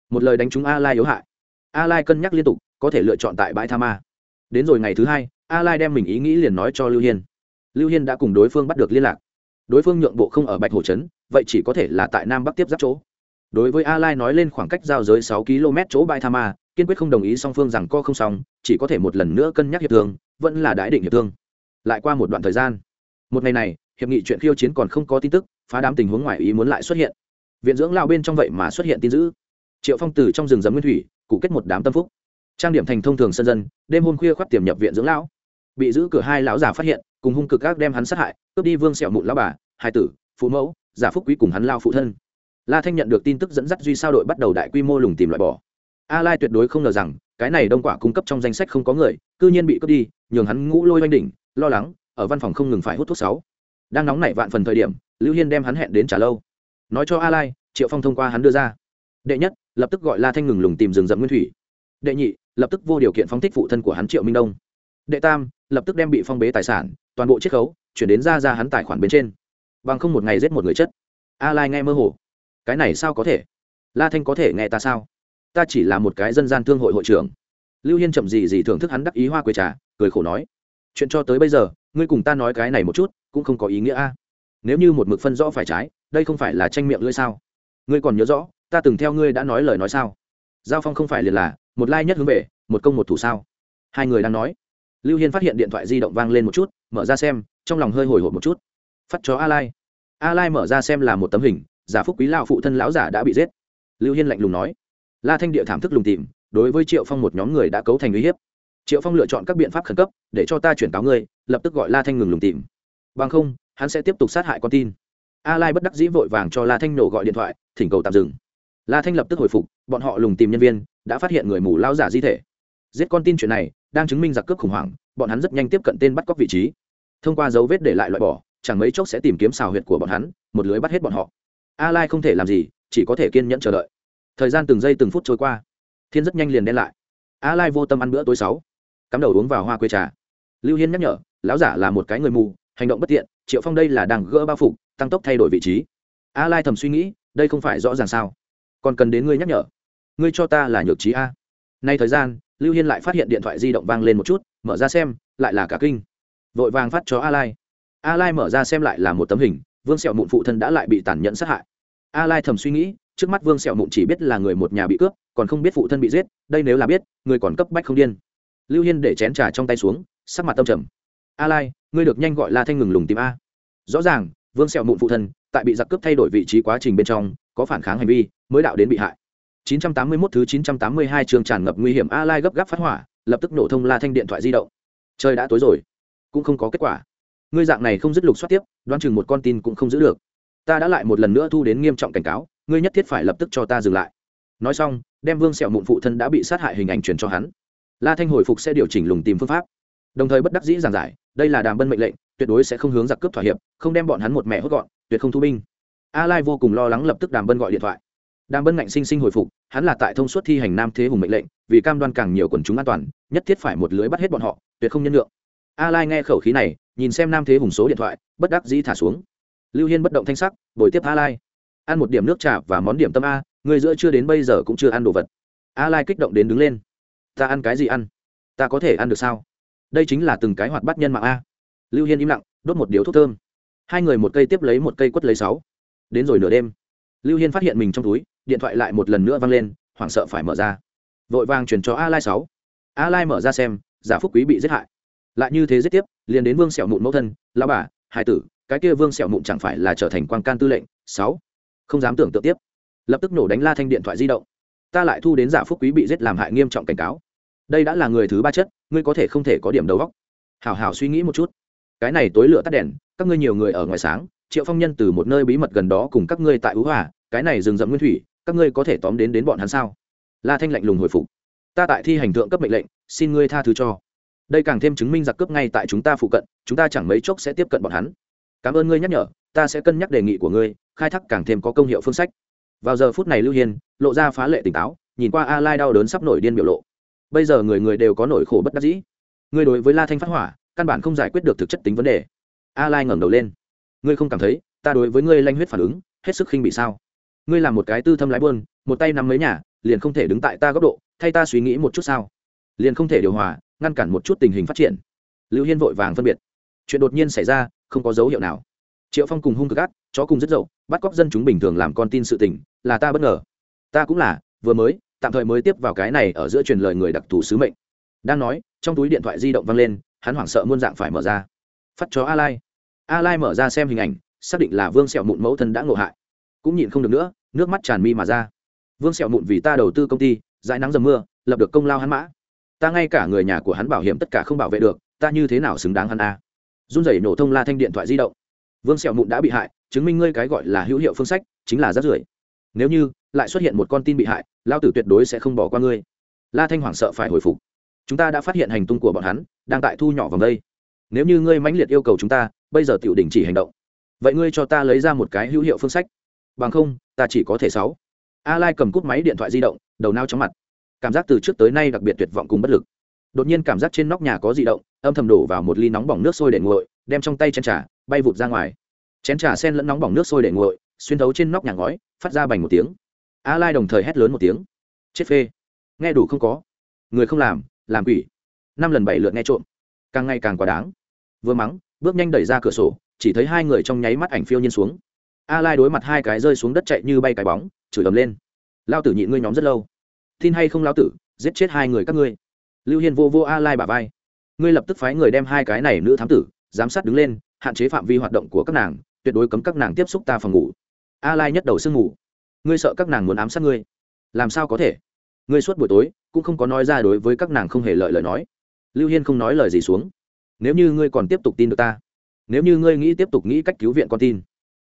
Một lời đánh trúng a lai yếu hại. A lai cân nhắc liên tục, có thể lựa chọn tại bãi tha ma. Đến rồi ngày thứ hai a lai đem mình ý nghĩ liền nói cho lưu hiên. Lưu hiên đã cùng đối phương bắt được liên lạc. Đối phương nhượng bộ không ở bạch hồ trấn, vậy chỉ có thể là tại nam bắc tiếp giáp chỗ. Đối với a lai nói lên khoảng cách giao giới 6 km chỗ bãi tha ma kiên quyết không đồng ý song phương rằng co không xong, chỉ có thể một lần nữa cân nhắc hiệp thương, vẫn là đãi định hiệp thương. Lại qua một đoạn thời gian, một ngày này, hiệp nghị chuyện khiêu chiến còn không có tin tức, phá đám tình huống ngoài ý muốn lại xuất hiện. Viện dưỡng lao bên trong vậy mà xuất hiện tin dữ. Triệu phong từ trong rừng rậm nguyên thủy, cụ kết một đám tâm phúc. Trang điểm thành thông thường sân dân, đêm hôm khuya khoác tiềm nhập viện dưỡng lão. Bị giữ cửa hai lão già phát hiện, cùng hung cực các đem hắn sát hại, cướp đi vương sẹo mụn lão bà, hai tử, phụ mẫu, giả phúc quý cùng hắn lao phụ thân. La thanh nhận được tin tức dẫn dắt duy sao đội bắt đầu đại quy mô lùng tìm loại bỏ a lai tuyệt đối không ngờ rằng, cái này đông quả cung cấp trong danh sách không có người, cư nhiên bị cướp đi, nhường hắn ngũ lôi oanh đỉnh, lo lắng, ở văn phòng không ngừng phải hút thuốc sáu. Đang nóng nảy vạn phần thời điểm, lưu hiên đem hắn hẹn đến trả lâu. Nói cho a lai, triệu phong thông qua hắn đưa ra. Đệ nhất, lập tức gọi la thanh ngừng lùng tìm rừng rậm nguyên thủy. Đệ nhị, lập tức vô điều kiện phóng thích phụ thân của hắn triệu minh đông. Đệ tam, lập tức đem bị phong bế tài sản, toàn bộ chiết khấu, chuyển đến ra ra hắn tài khoản bên trên. Bằng không một ngày giết một người chất a lai nghe mơ hồ. Cái này sao có thể? La thanh có thể nghe ta sao? Ta chỉ là một cái dân gian thương hội hội trưởng. Lưu hiên chậm gì gì thưởng thức hắn đắc ý hoa quế trà, cười khổ nói, chuyện cho tới bây giờ, ngươi cùng ta nói cái này một chút, cũng không có ý nghĩa a. Nếu như một mực phân rõ phải trái, đây không phải là tranh miệng ngươi sao? Ngươi còn nhớ rõ, ta từng theo ngươi đã nói lời nói sao? Giao phong không phải liền là, một lai nhất hướng về, một công một thủ sao? Hai người đang nói. Lưu hiên phát hiện điện thoại di động vang lên một chút, mở ra xem, trong lòng hơi hồi hộp một chút. Phát chó a lai. A lai mở ra xem là một tấm hình, giả phúc quý lão phụ thân lão giả đã bị giết. Lưu hiên lạnh lùng nói la thanh địa thảm thức lùng tìm đối với triệu phong một nhóm người đã cấu thành uy hiếp. Triệu phong lựa chọn các biện pháp khẩn cấp, để cho ta chuyển cáo ngươi, lập tức gọi la thanh ngừng lùng tìm bằng không, hắn sẽ tiếp tục sát hại con tin. A lai bất đắc dĩ vội vàng cho la thanh nổ gọi điện thoại, thỉnh cầu tạm dừng. La thanh lập tức hồi phục, bọn họ lùng tìm nhân viên, đã phát hiện người mù lao giả di thể. Giết con tin chuyện này, đang chứng minh giặc cướp khủng hoảng, bọn hắn rất nhanh tiếp cận tên bắt cóc vị trí. Thông qua dấu vết để lại loại bỏ, chẳng mấy chốc sẽ tìm kiếm xào huyệt của bọn hắn, một lưới bắt hết bọn họ. A lai không thể làm gì, chỉ có thể kiên nhẫn chờ đợi thời gian từng giây từng phút trôi qua. Thiên rất nhanh liền đen lại. A lai vô tâm ăn bữa tối sáu. Cắm đầu uống vào hoa quê trà. Lưu hiên nhắc nhở, lão giả là một cái người mù, hành động bất tiện, triệu phong đây là đang gỡ bao phục, tăng tốc thay đổi vị trí. A lai thầm suy nghĩ, đây không phải rõ ràng sao? Còn cần đến ngươi nhắc nhở. Ngươi cho ta là nhược trí a. Nay thời gian, lưu hiên lại phát hiện điện thoại di động vang lên một chút, mở ra xem, lại là cả kinh. Vội vàng phát cho a lai. A lai mở ra xem lại là một tấm hình, vương sẹo mụn phụ thân đã lại bị tàn nhẫn sát hại. A lai thầm suy nghĩ trước mắt vương sẹo mụn chỉ biết là người một nhà bị cướp, còn không biết phụ thân bị giết, đây nếu là biết, người còn cấp bách không điên. Lưu hiên để chén trà trong tay xuống, sắc mặt tâm trầm. A lai, ngươi được nhanh gọi la thanh ngừng lùng tìm a. Rõ ràng, vương sẹo mụn phụ thân, tại bị giặc cướp thay đổi vị trí quá trình bên trong, có phản kháng hành vi, mới đạo đến bị hại. 981 thứ 982 trường tràn ngập nguy hiểm a lai gấp gáp phát hỏa, lập tức nổ thông la thanh điện thoại di động. Trời đã tối rồi, cũng không có kết quả. Ngươi dạng này không dứt lục soát tiếp, đoán chừng một con tin cũng không giữ được. Ta đã lại một lần nữa thu đến nghiêm trọng cảnh cáo ngươi nhất thiết phải lập tức cho ta dừng lại. Nói xong, đem vương sẹo mụn phụ thân đã bị sát hại hình ảnh truyền cho hắn. La thanh hồi phục sẽ điều chỉnh lùng tìm phương pháp. Đồng thời bất đắc dĩ giảng giải, đây là đàm bân mệnh lệnh, tuyệt đối sẽ không hướng giặc cướp thỏa hiệp, không đem bọn hắn một mẹ hốt gọn, tuyệt không thu binh. A lai vô cùng lo lắng lập tức đàm bân gọi điện thoại. Đàm bân ngạnh sinh sinh hồi phục, hắn là tại thông suốt thi hành nam thế hùng mệnh lệnh, vì cam đoan càng nhiều quần chúng an toàn, nhất thiết phải một lưới bắt hết bọn họ, tuyệt không nhân lượng a lai nghe khẩu khí này, nhìn xem nam thế hùng số điện thoại, bất đắc dĩ thả xuống. Lưu hiên bất động thanh sắc, bồi tiếp a lai ăn một điểm nước trà và món điểm tâm a người giữa chưa đến bây giờ cũng chưa ăn đồ vật. A lai kích động đến đứng lên. Ta ăn cái gì ăn? Ta có thể ăn được sao? Đây chính là từng cái hoạt bát nhân mạng a. Lưu hiên im lặng, đốt một điếu thuốc thơm. Hai người một cây tiếp lấy một cây quất lấy sáu. Đến rồi nửa đêm. Lưu hiên phát hiện mình trong túi, điện thoại lại một lần nữa văng lên, hoảng sợ phải mở ra. Vội vàng chuyển cho a lai sáu. A lai mở ra xem, giả phúc quý bị giết hại. Lại như thế giết tiếp, liền đến vương sẹo mụn mẫu thân lao bà, hải tử, cái kia vương sẹo mụn chẳng phải là trở thành quan can tư lệnh, sáu không dám tưởng tượng tiếp. Lập tức nổ đánh la thanh điện thoại di động. Ta lại thu đến giả phúc quý bị giết làm hại nghiêm trọng cảnh cáo. Đây đã là người thứ ba chất, ngươi có thể không thể có điểm đầu góc hảo hảo suy nghĩ một chút. Cái này tối lửa tắt đèn, các ngươi nhiều người ở ngoài sáng, triệu phong nhân từ một nơi bí mật gần đó cùng các ngươi tại ú hòa, cái này rừng rậm nguyên thủy, các ngươi có thể tóm đến đến bọn hắn sao? La thanh lạnh lùng hồi phục. Ta tại thi hành thượng cấp mệnh lệnh, xin ngươi tha thứ cho. Đây càng thêm chứng minh giặc cướp ngay tại chúng ta phụ cận, chúng ta chẳng mấy chốc sẽ tiếp cận bọn hắn. Cảm ơn ngươi nhắc nhở ta sẽ cân nhắc đề nghị của ngươi, khai thác càng thêm có công hiệu phương sách. Vào giờ phút này lưu hiên lộ ra phá lệ tỉnh táo, nhìn qua a lai đau đớn sắp nổi điên biểu lộ. Bây giờ người người đều có nỗi khổ bất đắc dĩ. Ngươi đối với la thanh phát hỏa, căn bản không giải quyết được thực chất tính vấn đề. A lai ngẩng đầu lên. Ngươi không cảm thấy, ta đối với ngươi lanh huyết phản ứng, hết sức khinh bị sao? Ngươi làm một cái tư thâm lái buôn, một tay nắm mấy nhà, liền không thể đứng tại ta góc độ, thay ta suy nghĩ một chút sao? Liền không thể điều hòa, ngăn cản một chút tình hình phát triển. Lưu hiên vội vàng phân biệt. Chuyện đột nhiên xảy ra, không có dấu hiệu nào triệu phong cùng hung cực ác, chó cùng rất dậu, bắt cóc dân chúng bình thường làm con tin sự tình, là ta bất ngờ. Ta cũng là, vừa mới, tạm thời mới tiếp vào cái này ở giữa truyền lời người đặc thù sứ mệnh. Đang nói, trong túi điện thoại di động văng lên, hắn hoảng sợ muôn dạng phải mở ra. Phát chó a lai a lai mở ra xem hình ảnh, xác định là vương sẹo mụn mẫu thân đã ngộ hại. Cũng nhìn không được nữa, nước mắt tràn mi mà ra. Vương sẹo mụn vì ta đầu tư công ty, dãi nắng dầm mưa, lập được công lao hắn mã. Ta ngay cả người nhà của hắn bảo hiểm tất cả không bảo vệ được, ta như thế nào xứng đáng hắn a? À? run rẩy nổ thông la thanh điện thoại di động vương sẹo mụn đã bị hại, chứng minh ngươi cái gọi là hữu hiệu phương sách chính là rác rưởi. Nếu như lại xuất hiện một con tin bị hại lao tử tuyệt đối sẽ không bỏ qua ngươi. La thanh hoảng sợ phải hồi phục. Chúng ta đã phát hiện hành tung của bọn hắn, đang tại thu nhỏ vòng đây. Nếu như ngươi mãnh liệt yêu cầu chúng ta, bây giờ tiểu đình chỉ hành động. Vậy ngươi cho ta lấy ra một cái hữu hiệu phương sách. Bằng không, ta chỉ có thể sáu. A lai cầm cúp máy điện thoại di động, đầu nao chóng mặt. Cảm giác từ trước tới nay đặc biệt tuyệt vọng cùng bất lực. Đột nhiên cảm giác trên nóc nhà có di động, âm thầm đổ vào một ly nóng bỏng nước sôi để nguội, đem trong tay chén trà bay vụt ra ngoài. Chén trà sen lẫn nóng bỏng nước sôi để nguội, xuyên thấu trên nóc nhà ngói, phát ra bành một tiếng. A lai đồng thời hét lớn một tiếng. Chết phê. Nghe đủ không có. Người không làm làm quỷ. Năm lần bảy lượt nghe trộm. Càng ngày càng quá đáng. Vừa mắng, bước nhanh đẩy ra cửa sổ, chỉ thấy hai người trong nháy mắt ảnh phiêu nhiên xuống. A lai đối mặt hai cái rơi xuống đất chạy như bay cái bóng, chửi ầm lên. Lao tử nhịn ngươi nhóm rất lâu. Tin hay không lao tử, giết chết hai người các ngươi. Lưu hiên vô vô a lai bà vai. Ngươi lập tức phái người đem hai cái này nữ thám tử, giám sát đứng lên hạn chế phạm vi hoạt động của các nàng, tuyệt đối cấm các nàng tiếp xúc ta phòng ngủ. A lai nhất đầu sương ngủ ngươi sợ các nàng muốn ám sát ngươi? Làm sao có thể? Ngươi suốt buổi tối cũng không có nói ra đối với các nàng không hề lợi lời nói. Lưu hiên không nói lời gì xuống. Nếu như ngươi còn tiếp tục tin được ta, nếu như ngươi nghĩ tiếp tục nghĩ cách cứu viện con tin,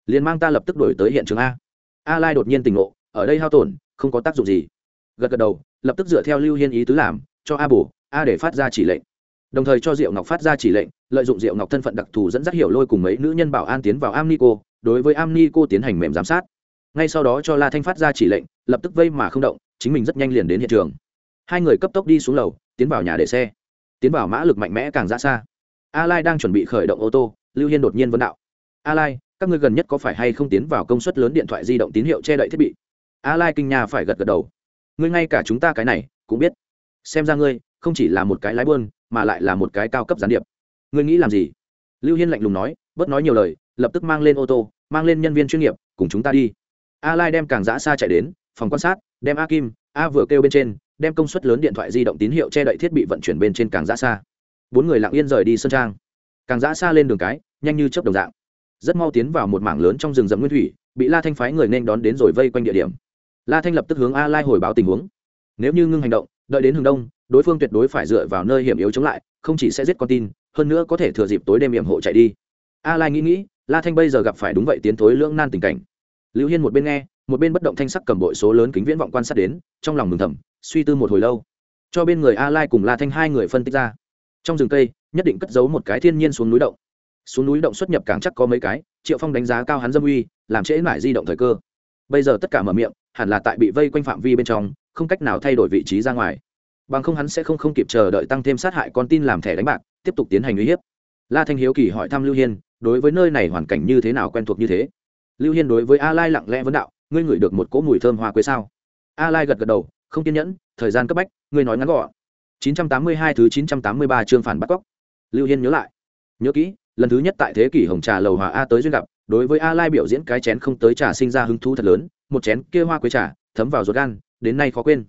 liền mang ta lập tức đổi tới hiện trường a. A lai đột nhiên tỉnh ngộ, ở đây hao tổn, không có tác dụng gì. Gật gật đầu, lập tức dựa theo lưu hiên ý tứ làm, cho a bổ, a để phát ra chỉ lệnh đồng thời cho diệu ngọc phát ra chỉ lệnh, lợi dụng diệu ngọc thân phận đặc thù dẫn dắt hiểu lôi cùng mấy nữ nhân bảo an tiến vào amnico, đối với amnico tiến hành mềm giám sát. Ngay sau đó cho la thanh phát ra chỉ lệnh, lập tức vây mà không động, chính mình rất nhanh liền đến hiện trường. Hai người cấp tốc đi xuống lầu, tiến vào nhà để xe. Tiến vào mã lực mạnh mẽ càng ra xa. A lai đang chuẩn bị khởi động ô tô, lưu hiên đột nhiên vấn đạo. A lai các ngươi gần nhất có phải hay không tiến vào công suất lớn điện thoại di động tín hiệu che đậy thiết bị? A lai kinh nhà phải gật gật đầu. Ngươi ngay cả chúng ta cái này cũng biết. Xem ra ngươi không chỉ là một cái lái buôn mà lại là một cái cao cấp gián điệp. Ngươi nghĩ làm gì? Lưu hiên lạnh lùng nói, bớt nói nhiều lời, lập tức mang lên ô tô, mang lên nhân viên chuyên nghiệp, cùng chúng ta đi. A lai đem càng giã xa chạy đến, phòng quan sát, đem a kim, a vừa kêu bên trên, đem công suất lớn điện thoại di động tín hiệu che đậy thiết bị vận chuyển bên trên càng giã xa. Bốn người lặng yên rời đi sân trang. Càng giã xa lên đường cái, nhanh như chớp đồng dạng. Rất mau tiến vào một mảng lớn trong rừng rậm nguyên thủy, bị la thanh phái người nên đón đến rồi vây quanh địa điểm. La thanh lập tức hướng a lai hồi báo tình huống. Nếu như ngưng hành động, đợi đến hướng đông đối phương tuyệt đối phải dựa vào nơi hiểm yếu chống lại, không chỉ sẽ giết con tin, hơn nữa có thể thừa dịp tối đêm hiểm hộ chạy đi. A lai nghĩ nghĩ, la thanh bây giờ gặp phải đúng vậy tiến thối lưỡng nan tình cảnh. Lưu hiên một bên nghe, một bên bất động thanh sắc cầm bội số lớn kính viễn vọng quan sát đến, trong lòng mừng thầm, suy tư một hồi lâu. Cho bên người a lai cùng la thanh hai người phân tích ra. Trong rừng cây, nhất định cất giấu một cái thiên nhiên xuống núi động. Xuống núi động xuất nhập càng chắc có mấy cái, triệu phong đánh giá cao hắn dâm uy, làm trễ mãi di động thời cơ. Bây giờ tất cả mở miệng, hẳn là tại bị vây quanh phạm vi bên trong, không cách nào thay đổi vị trí ra ngoài bằng không hắn sẽ không không kịp chờ đợi tăng thêm sát hại con tin làm thẻ đánh bạc, tiếp tục tiến hành uy hiếp. La thanh hiếu kỳ hỏi thăm lưu hiên, đối với nơi này hoàn cảnh như thế nào quen thuộc như thế? Lưu hiên đối với a lai lặng lẽ vấn đạo, ngươi ngửi được một cỗ mùi thơm hoa quế sao? A lai gật gật đầu, không kiên nhẫn, thời gian cấp bách, ngươi nói ngắn gọn. 982 thứ 983 chương phản bắt cóc lưu hiên nhớ lại. Nhớ kỹ, lần thứ nhất tại thế kỷ hồng trà lầu hòa a tới duyên gặp, đối với a lai biểu diễn cái chén không tới trà sinh ra hứng thú thật lớn, một chén kia hoa quế trà, thấm vào ruột gan, đến nay khó quên.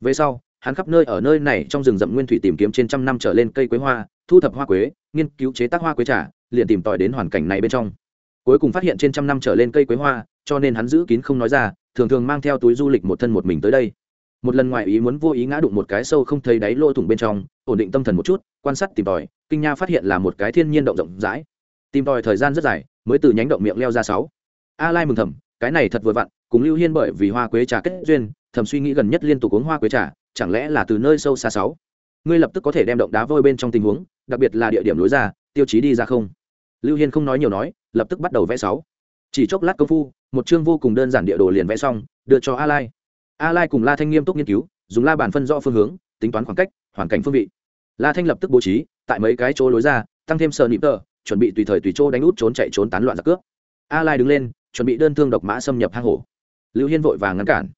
Về sau hắn khắp nơi ở nơi này trong rừng rậm nguyên thủy tìm kiếm trên trăm năm trở lên cây quế hoa, thu thập hoa quế, nghiên cứu chế tác hoa quế trà, liền tìm tòi đến hoàn cảnh này bên trong. Cuối cùng phát hiện trên trăm năm trở lên cây quế hoa, cho nên hắn giữ kín không nói ra, thường thường mang theo túi du lịch một thân một mình tới đây. Một lần ngoài ý muốn vô ý ngã đụng một cái sâu không thấy đáy lỗ thủng bên trong, ổn định tâm thần một chút, quan sát tìm tòi, kinh nha phát hiện là một cái thiên nhiên động rộng rãi. Tìm tòi thời gian rất dài, mới từ nhánh động miệng leo ra sáu. A lai mừng thầm, cái này thật vừa vặn, cùng lưu hiên bởi vì hoa quế trà kết duyên, thầm suy nghĩ gần nhất liên tục uống hoa quế trà chẳng lẽ là từ nơi sâu xa sáu? Ngươi lập tức có thể đem động đá vôi bên trong tình huống, đặc biệt là địa điểm lối ra, tiêu chí đi ra không? Lưu hiên không nói nhiều nói, lập tức bắt đầu vẽ sáu. Chỉ chốc lát công phu, một chương vô cùng đơn giản địa đồ liền vẽ xong, đưa cho a lai. A lai cùng la thanh nghiêm túc nghiên cứu, dùng la bàn phân rõ phương hướng, tính toán khoảng cách, hoàn cảnh phương vị. La thanh lập tức bố trí, tại mấy cái chỗ lối ra, tăng thêm sờ nịp tờ, chuẩn bị tùy thời tùy chỗ đánh út trốn chạy trốn tán loạn giặc cướp. A lai đứng lên, chuẩn bị đơn thương độc mã xâm nhập hang hổ. Lưu hiên vội vàng ngăn cản.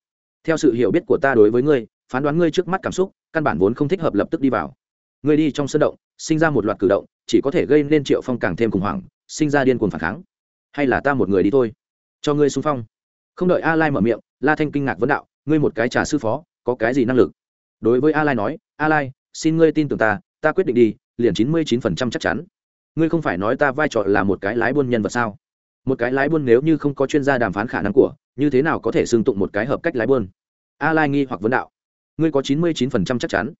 Theo sự hiểu biết của ta đối với ngươi phán đoán ngươi trước mắt cảm xúc, căn bản vốn không thích hợp lập tức đi vào. Ngươi đi trong sân động, sinh ra một loạt cử động, chỉ có thể gây nên triệu phong càng thêm khủng hoảng, sinh ra điên cuồng phản kháng. Hay là ta một người đi thôi. Cho ngươi xung phong. Không đợi a lai mở miệng, la thanh kinh ngạc vấn đạo, ngươi một cái trà sư phó, có cái gì năng lực? Đối với a lai nói, a lai, xin ngươi tin tưởng ta ta quyết định đi, liền chín mươi chín phần trăm chắc chắn. Ngươi không phải nói ta vai trò là một cái lái buôn nhân vật sao? Một cái lái buôn nếu như không có chuyên gia đàm phán khả năng của, như thế nào có thể xưng tụng một cái hợp cách lái buôn? A lai nghi hoặc vấn đạo ngươi có chín mươi chín phần trăm chắc chắn.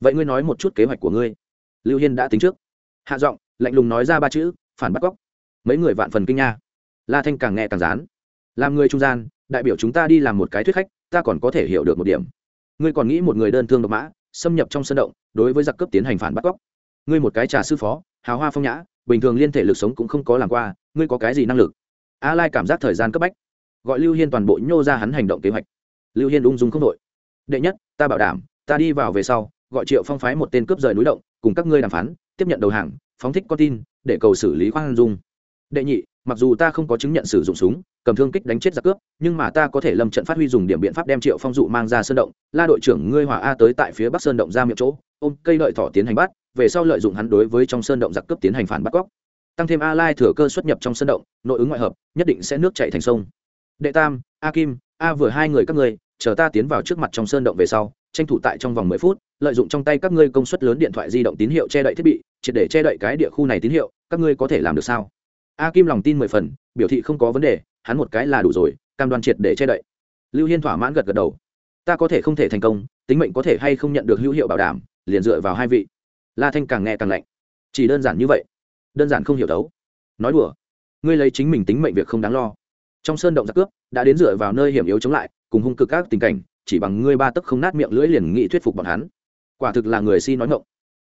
Vậy ngươi nói một chút kế hoạch của ngươi. Lưu hiên đã tính trước. Hạ giọng, lạnh lùng nói ra ba chữ, phản bắt cóc mấy người vạn phần kinh nha. La thanh càng nghe càng dán làm người trung gian, đại biểu chúng ta đi làm một cái thuyết khách, ta còn có thể hiểu được một điểm. Ngươi còn nghĩ một người đơn thương độc mã, xâm nhập trong sân động, đối với giặc cướp tiến hành phản bắt cóc ngươi một cái trà sư phó, hào hoa phong nhã, bình thường liên thể lực sống cũng không có làm qua, ngươi có cái gì năng lực? A lai cảm giác thời gian cấp bách. Gọi lưu hiên toàn bộ nhô ra hắn hành động kế hoạch. Lưu hiên ung dung không đội đệ nhất, ta bảo đảm, ta đi vào về sau, gọi triệu phong phái một tên cướp rời núi động, cùng các ngươi đàm phán, tiếp nhận đầu hàng, phóng thích con tin, để cầu xử lý khoan dung. Đệ nhị, mặc dù ta không có chứng nhận sử dụng súng, cầm thương kích đánh chết giặc cướp, nhưng mà ta có thể lâm trận phát huy dùng điểm biện pháp đem triệu phong dụ mang ra sơn động, la đội trưởng ngươi hòa a tới tại phía bắc sơn động ra miệng chỗ, ôm cây lợi thỏ tiến hành bắt, về sau lợi dụng hắn đối với trong sơn động giặc cướp tiến hành phản bắt cóc tăng thêm a lai thừa cơ xuất nhập trong sơn động, nội ứng ngoại hợp, nhất định sẽ nước chạy thành sông. Đệ tam, a kim, a vừa hai người các ngươi chờ ta tiến vào trước mặt trong sơn động về sau, tranh thủ tại trong vòng mười phút, lợi dụng trong tay các ngươi công suất lớn điện thoại di động tín hiệu che đậy thiết bị, triệt để che đậy cái địa khu này tín hiệu, các ngươi có thể làm được sao? A kim lòng tin mười phần, biểu thị không có vấn đề, hắn một cái là đủ rồi, cam đoan triệt để che đậy. Lưu hiên thỏa mãn gật gật đầu. Ta có thể không thể thành công, tính mệnh có thể hay không nhận được hữu hiệu bảo đảm, liền dựa vào hai vị. La thanh càng nghe càng lạnh. Chỉ đơn giản như vậy, đơn giản không hiểu đấu. Nói đùa, ngươi lấy chính mình tính mệnh việc không đáng lo. Trong sơn động giặc cướp, đã đến dựa vào nơi hiểm yếu chống lại cùng hung cực các tình cảnh, chỉ bằng ngươi ba tấc không nát miệng lưỡi liền nghị thuyết phục bọn hắn. Quả thực là người si nói ngộng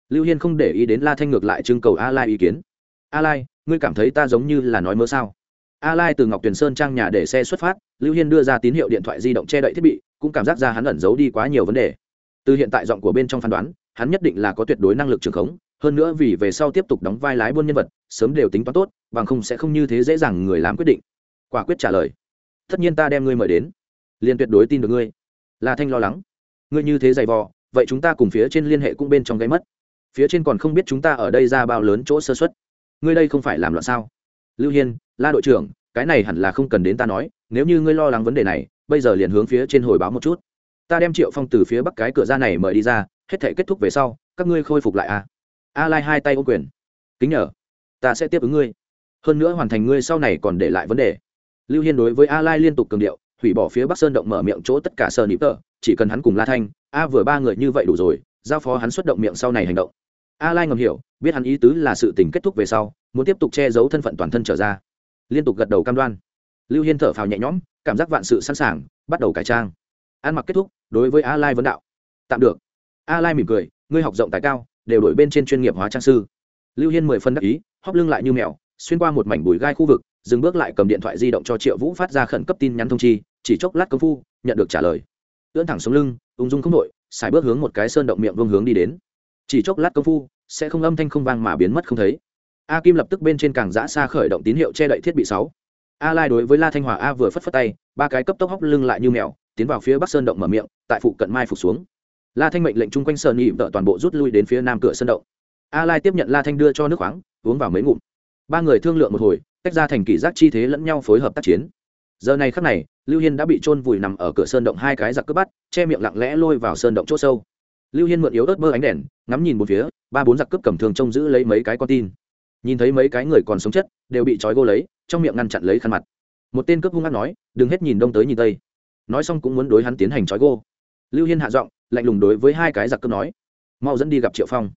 lưu hiên không để ý đến la thanh ngược lại trưng cầu a lai ý kiến. A lai, ngươi cảm thấy ta giống như là nói mơ sao? A lai từ ngọc tuyền sơn trang nhà để xe xuất phát, lưu hiên đưa ra tín hiệu điện thoại di động che đậy thiết bị, cũng cảm giác ra hắn ẩn giấu đi quá nhiều vấn đề. Từ hiện tại giọng của bên trong phán đoán, hắn nhất định là có tuyệt đối năng lực trường khống, hơn nữa vì về sau tiếp tục đóng vai lái buôn nhân vật, sớm đều tính toán tốt, bằng không sẽ không như thế dễ dàng người làm quyết định. Quả quyết trả lời. Tất nhiên ta đem ngươi mời đến liền tuyệt đối tin được ngươi. La thanh lo lắng. Ngươi như thế dày vò, vậy chúng ta cùng phía trên liên hệ cũng bên trong gáy mất. Phía trên còn không biết chúng ta ở đây ra bao lớn chỗ sơ xuất ngươi đây không phải làm loạn sao? Lưu hiên, la đội trưởng, cái này hẳn là không cần đến ta nói, nếu như ngươi lo lắng vấn đề này, bây giờ liền hướng phía trên hồi báo một chút. Ta đem triệu phong từ phía bắc cái cửa ra này mời đi ra, hết thể kết thúc về sau, các ngươi khôi phục lại a à? a lai hai tay ô quyền. Kính nhờ, ta sẽ tiếp ứng ngươi. Hơn nữa hoàn thành ngươi sau này còn để lại vấn đề. Lưu hiên đối với a lai liên tục cường điệu hủy bỏ phía bắc sơn động mở miệng chỗ tất cả sơn nịp tờ, chỉ cần hắn cùng la thanh, a vừa ba người như vậy đủ rồi, giao phó hắn xuất động miệng sau này hành động. A lai ngầm hiểu, biết hắn ý tứ là sự tình kết thúc về sau, muốn tiếp tục che giấu thân phận toàn thân trở ra. Liên tục gật đầu cam đoan. Lưu hiên thở phào nhẹ nhõm, cảm giác vạn sự sẵn sàng, bắt đầu cải trang. Ăn mặc kết thúc, đối với a lai vấn đạo. Tạm được. A lai mỉm cười, ngươi học rộng tài cao, đều đổi bên trên chuyên nghiệp hóa trang sư. Lưu hiên mười phân đắc ý, hóp lưng lại như mèo, xuyên qua một mảnh bùi gai khu vực dừng bước lại cầm điện thoại di động cho triệu vũ phát ra khẩn cấp tin nhắn thông chi, chỉ chốc lát công phu, nhận được trả lời. Ưỡn thẳng xuống lưng, ung dung không đội xài bước hướng một cái sơn động miệng vương hướng đi đến. Chỉ chốc lát công phu, sẽ không âm thanh không vang mà biến mất không thấy. A kim lập tức bên trên càng giã xa khởi động tín hiệu che đậy thiết bị sáu. A lai đối với la thanh hòa a vừa phất phất tay, ba cái cấp tốc hóc lưng lại như mèo, tiến vào phía bắc sơn động mở miệng, tại phụ cận mai phục xuống. La thanh mệnh lệnh chung quanh sơn nhị vợ toàn bộ rút lui đến phía nam cửa sơn động. A lai tiếp nhận la thanh đưa cho nước khoáng, uống vào mấy ngụm. Ba người thương lượng một hồi tách ra thành kỷ giác chi thế lẫn nhau phối hợp tác chiến. Giờ này khắc này, lưu hiên đã bị trôn vùi nằm ở cửa sơn động hai cái giặc cướp bắt, che miệng lặng lẽ lôi vào sơn động c h ỗ sâu. Lưu hiên mượn yếu ớt mơ ánh đèn, ngắm nhìn một phía, ba bốn giặc cướp cầm thường trông giữ lấy mấy cái con tin. Nhìn thấy mấy cái người còn sống chất đều bị trói gô lấy, trong miệng ngăn chặn lấy khăn mặt. Một tên cướp hung hát nói, đừng hết nhìn đông tới nhìn tây. Nói xong cũng muốn đối hắn tiến hành trói gô. Lưu hiên hạ giọng, lạnh lùng đối với hai cái giặc cướp nói, mau dẫn đi gặp triệu phong.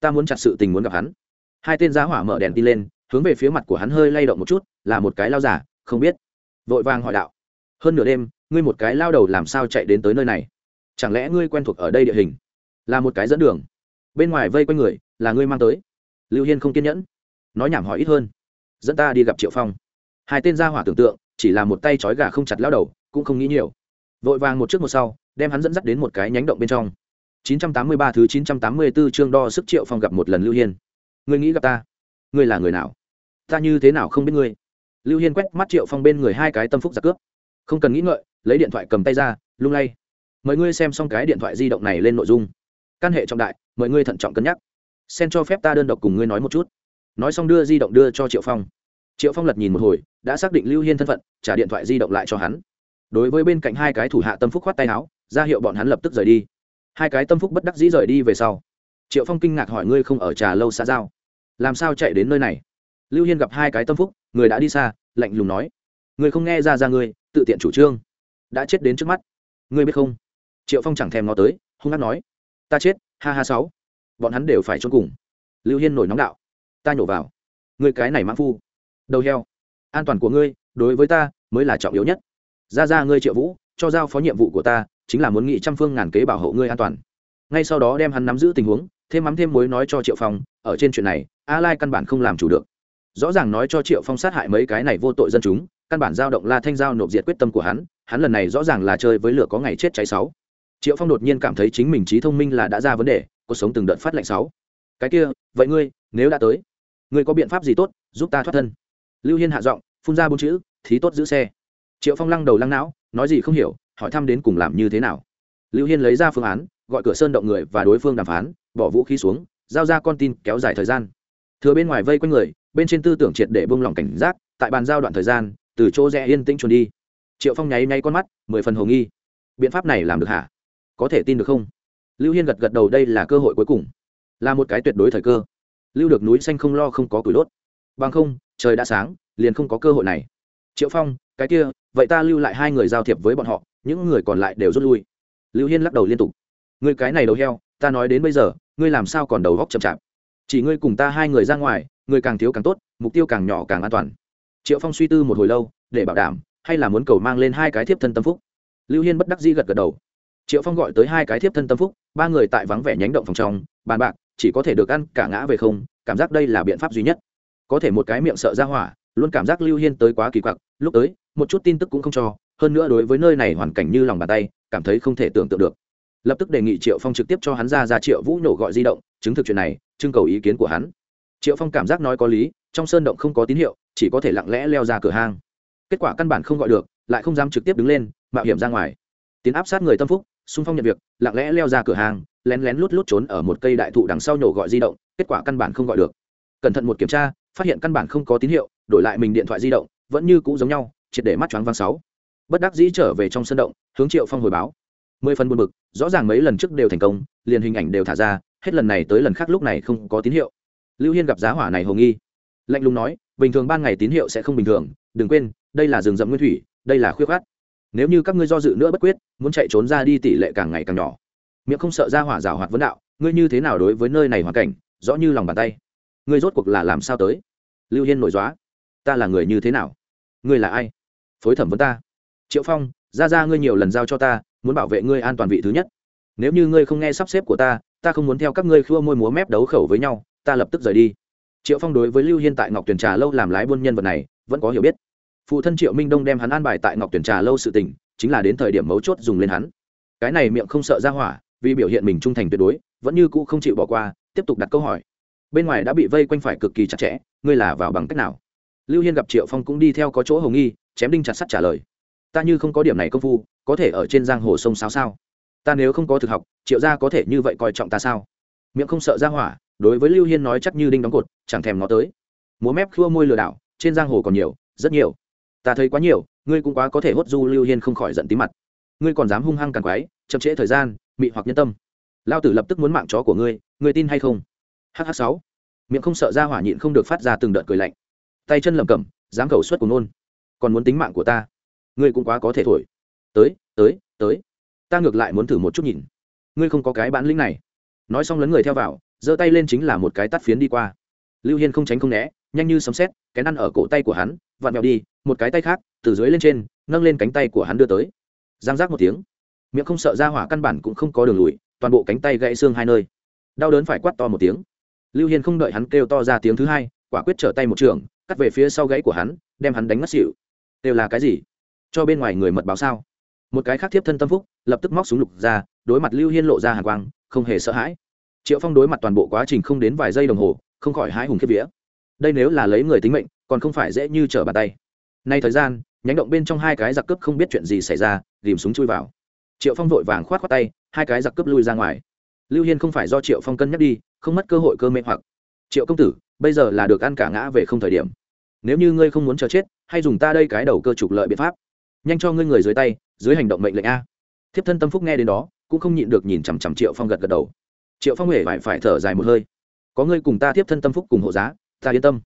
Ta muốn chặt sự tình muốn gặp hắn. Hai tên giá hỏa mở đèn đi lên hướng về phía mặt của hắn hơi lay động một chút, là một cái lao giả, không biết. Vội vàng hỏi đạo, hơn nửa đêm, ngươi một cái lao đầu làm sao chạy đến tới nơi này? Chẳng lẽ ngươi quen thuộc ở đây địa hình? Là một cái dẫn đường. Bên ngoài vây quanh người, là ngươi mang tới. Lưu hiên không kiên nhẫn, nói nhảm hỏi ít hơn, dẫn ta đi gặp triệu phong. Hai tên gia hỏa tưởng tượng, chỉ là một tay trói gà không chặt lao đầu, cũng không nghĩ nhiều. Vội vàng một trước một sau, đem hắn dẫn dắt đến một cái nhánh động bên trong. 983 thứ 984 chương đo sức triệu phong gặp một lần lưu hiên. Ngươi nghĩ gặp ta? Ngươi là người nào? Ta như thế nào không biết ngươi? Lưu hiên quét mắt triệu phong bên người hai cái tâm phúc giặc cướp. Không cần nghĩ ngợi, lấy điện thoại cầm tay ra, lung lay. Mời ngươi xem xong cái điện thoại di động này lên nội dung. Căn hệ trọng đại, mời ngươi thận trọng cân nhắc. Xen cho phép ta đơn độc cùng ngươi nói một chút. Nói xong đưa di động đưa cho triệu phong. Triệu phong lật nhìn một hồi, đã xác định lưu hiên thân phận, trả điện thoại di động lại cho hắn. Đối với bên cạnh hai cái thủ hạ tâm phúc khoát tay áo, ra hiệu bọn hắn lập tức rời đi. Hai cái tâm phúc bất đắc dĩ rời đi về sau. Triệu phong kinh ngạc hỏi ngươi không ở trà lâu xã giao? Làm sao chạy đến nơi này? Lưu hiên gặp hai cái tâm phúc người đã đi xa lạnh lùng nói người không nghe ra ra người, tự tiện chủ trương. Đã chết đến trước mắt. Ngươi biết không? Triệu phong chẳng thèm ngó tới hung hát nói ta chết ha ha sáu. Bọn hắn đều phải trốn cùng. Lưu hiên nổi nóng đạo ta nhổ vào. Ngươi cái này mãn phu. Đầu heo. An toàn của ngươi đối với ta mới là trọng yếu nhất. Ra ra ngươi triệu vũ cho giao phó nhiệm vụ của ta chính là muốn nghị trăm phương ngàn kế bảo hộ ngươi an toàn. Ngay sau đó đem hắn nắm giữ tình huống thêm mắm thêm mối nói cho triệu phong ở trên chuyện này a lai căn bản không làm chủ được rõ ràng nói cho triệu phong sát hại mấy cái này vô tội dân chúng căn bản giao động la thanh giao nộp diệt quyết tâm của hắn hắn lần này rõ ràng là chơi với lửa có ngày chết cháy sáu triệu phong đột nhiên cảm thấy chính mình trí thông minh là đã ra vấn đề cuộc sống từng đợt phát lạnh sáu cái kia vậy ngươi nếu đã tới ngươi có biện pháp gì tốt giúp ta thoát thân lưu hiên hạ giọng phun ra bốn chữ thí tốt giữ xe triệu phong lăng đầu lăng não nói gì không hiểu hỏi thăm đến cùng làm như thế nào lưu hiên lấy ra phương án gọi cửa sơn động người và đối phương đàm phán bỏ vũ khí xuống giao ra con tin kéo dài thời gian thừa bên ngoài vây quanh người bên trên tư tưởng triệt để bông lỏng cảnh giác, tại bàn giao đoạn thời gian, từ chỗ rẽ yên tĩnh trốn đi. Triệu phong nháy nháy con mắt, mười phần hồ nghi. Biện pháp này làm được hả? Có thể tin được không? Lưu hiên gật gật đầu, đây là cơ hội cuối cùng. Là một cái tuyệt đối thời cơ. Lưu được núi xanh không lo không có củi đốt. Bằng không, trời đã sáng, liền không có cơ hội này. Triệu phong, cái kia, vậy ta lưu lại hai người giao thiệp với bọn họ, những người còn lại đều rút lui. Lưu hiên lắc đầu liên tục. Người cái này đầu heo, ta nói đến bây giờ, ngươi làm sao còn đầu góc chậm chạp? Chỉ ngươi cùng ta hai người ra ngoài người càng thiếu càng tốt, mục tiêu càng nhỏ càng an toàn. Triệu phong suy tư một hồi lâu, để bảo đảm, hay là muốn cầu mang lên hai cái thiếp thân tâm phúc. Lưu hiên bất đắc dĩ gật gật đầu. Triệu phong gọi tới hai cái thiếp thân tâm phúc, ba người tại vắng vẻ nhánh động phòng trong, bàn bạc, chỉ có thể được ăn cả ngã về không, cảm giác đây là biện pháp duy nhất. Có thể một cái miệng sợ ra hỏa, luôn cảm giác lưu hiên tới quá kỳ quặc, lúc tới, một chút tin tức cũng không cho, hơn nữa đối với nơi này hoàn cảnh như lòng bàn tay, cảm thấy không thể tưởng tượng được. Lập tức đề nghị triệu phong trực tiếp cho hắn ra ra triệu vũ nổ gọi di động, chứng thực chuyện này, trưng cầu ý kiến của hắn triệu phong cảm giác nói có lý trong sơn động không có tín hiệu chỉ có thể lặng lẽ leo ra cửa hang kết quả căn bản không gọi được lại không dám trực tiếp đứng lên mạo hiểm ra ngoài tiến áp sát người tâm phúc xung phong nhận việc lặng lẽ leo ra cửa hàng lén lén lút lút trốn ở một cây đại thụ đằng sau nhổ gọi di động kết quả căn bản không gọi được cẩn thận một kiểm tra phát hiện căn bản không có tín hiệu đổi lại mình điện thoại di động vẫn như cũ giống nhau triệt để mắt choáng vang sáu bất đắc dĩ trở về trong sân động hướng triệu phong hồi báo mười phần buồn bực rõ ràng mấy lần trước đều thành công liền hình ảnh đều thả ra hết lần này tới lần khác lúc này không có tín hiệu lưu hiên gặp giá hỏa này hồ nghi. Lạnh lùng nói, bình thường ban ngày tín hiệu sẽ không bình thường, đừng quên, đây là rừng rậm nguyên thủy, đây là khuyết khát. Nếu như các ngươi do dự nữa bất quyết, muốn chạy trốn ra đi tỷ lệ càng ngày càng nhỏ. Miệng không sợ ra hỏa rào hoạt vấn đạo, ngươi như thế nào đối với nơi này hoàn cảnh, rõ như lòng bàn tay. Ngươi rốt cuộc là làm sao tới? Lưu hiên nổi dóa ta là người như thế nào? Ngươi là ai? Phối thẩm vấn ta. Triệu phong, ra ra ngươi nhiều lần giao cho ta, muốn bảo vệ ngươi an toàn vị thứ nhất. Nếu như ngươi không nghe sắp xếp của ta ta không muốn theo các ngươi khua môi múa mép đấu khẩu với nhau ta lập tức rời đi. Triệu phong đối với lưu hiên tại ngọc tuyển trà lâu làm lái buôn nhân vật này, vẫn có hiểu biết. Phụ thân triệu minh đông đem hắn an bài tại ngọc tuyển trà lâu sự tỉnh chính là đến thời điểm mấu chốt dùng lên hắn. Cái này miệng không sợ ra hỏa, vì biểu hiện mình trung thành tuyệt đối, vẫn như cũ không chịu bỏ qua, tiếp tục đặt câu hỏi. Bên ngoài đã bị vây quanh phải cực kỳ chặt chẽ, ngươi là vào bằng cách nào? Lưu hiên gặp triệu phong cũng đi theo có chỗ hồng nghi, chém đinh chặt sắt trả lời. Ta như không có điểm này công phu, có thể ở trên giang hồ sông sao sao? Ta nếu không có thực học, triệu gia có thể như vậy coi trọng ta sao? Miệng không sợ ra hỏa đối với lưu hiên nói chắc như đinh đóng cột, chẳng thèm nó tới. Múa mép khua môi lừa đảo, trên giang hồ còn nhiều, rất nhiều. Ta thấy quá nhiều, ngươi cũng quá có thể hốt du lưu hiên không khỏi giận tí mặt. Ngươi còn dám hung hăng càng quái chậm trễ thời gian, mị hoặc nhân tâm. Lao tử lập tức muốn mạng chó của ngươi ngươi tin hay không? Hh sáu. Miệng không sợ ra hỏa nhịn không được phát ra từng đợt cười lạnh. Tay chân lầm cầm dám cầu suất của nôn. Còn muốn tính mạng của ta, ngươi cũng quá có thể thổi. Tới tới tới. Ta ngược lại muốn thử một chút nhìn. Ngươi không có cái bản lĩnh này. Nói xong lấn người theo vào giơ tay lên chính là một cái tắt phiến đi qua. Lưu hiên không tránh không né, nhanh như sấm xét cái năn ở cổ tay của hắn, vặn vẹo đi, một cái tay khác, từ dưới lên trên, nâng lên cánh tay của hắn đưa tới. Giang giác một tiếng. Miệng không sợ ra hỏa căn bản cũng không có đường lùi, toàn bộ cánh tay gãy xương hai nơi. Đau đớn phải quát to một tiếng. Lưu hiên không đợi hắn kêu to ra tiếng thứ hai, quả quyết trở tay một trường, cắt về phía sau gãy của hắn, đem hắn đánh mất xịu đều là cái gì? Cho bên ngoài người mật báo sao? Một cái khác tiếp thân tâm phúc, lập tức móc súng lục ra, đối mặt lưu hiên lộ ra hàng quang, không hề sợ hãi triệu phong đối mặt toàn bộ quá trình không đến vài giây đồng hồ, không khỏi hái hùng kiếp vía. Đây nếu là lấy người tính mệnh, còn không phải dễ như trở bàn tay. Nay thời gian, nhánh động bên trong hai cái giặc cướp không biết chuyện gì xảy ra ghìm súng chui vào. Triệu phong vội vàng khoát khoát tay, hai cái giặc cướp lui ra ngoài. Lưu hiên không phải do triệu phong cân nhắc đi, không mất cơ hội cơ mê hoặc. Triệu công tử, bây giờ là được ăn cả ngã về không thời điểm. Nếu như ngươi không muốn chờ chết, hay dùng ta đây cái đầu cơ trục lợi biện pháp. Nhanh cho ngươi người dưới tay, dưới hành động mệnh lệnh a. Thiếp thân tâm phúc nghe đến đó, cũng không nhịn được nhìn chằm chằm triệu phong gật gật đầu triệu phong huệ phải phải thở dài một hơi. Có ngươi cùng ta tiếp thân tâm phúc cùng hộ giá, ta yên tâm.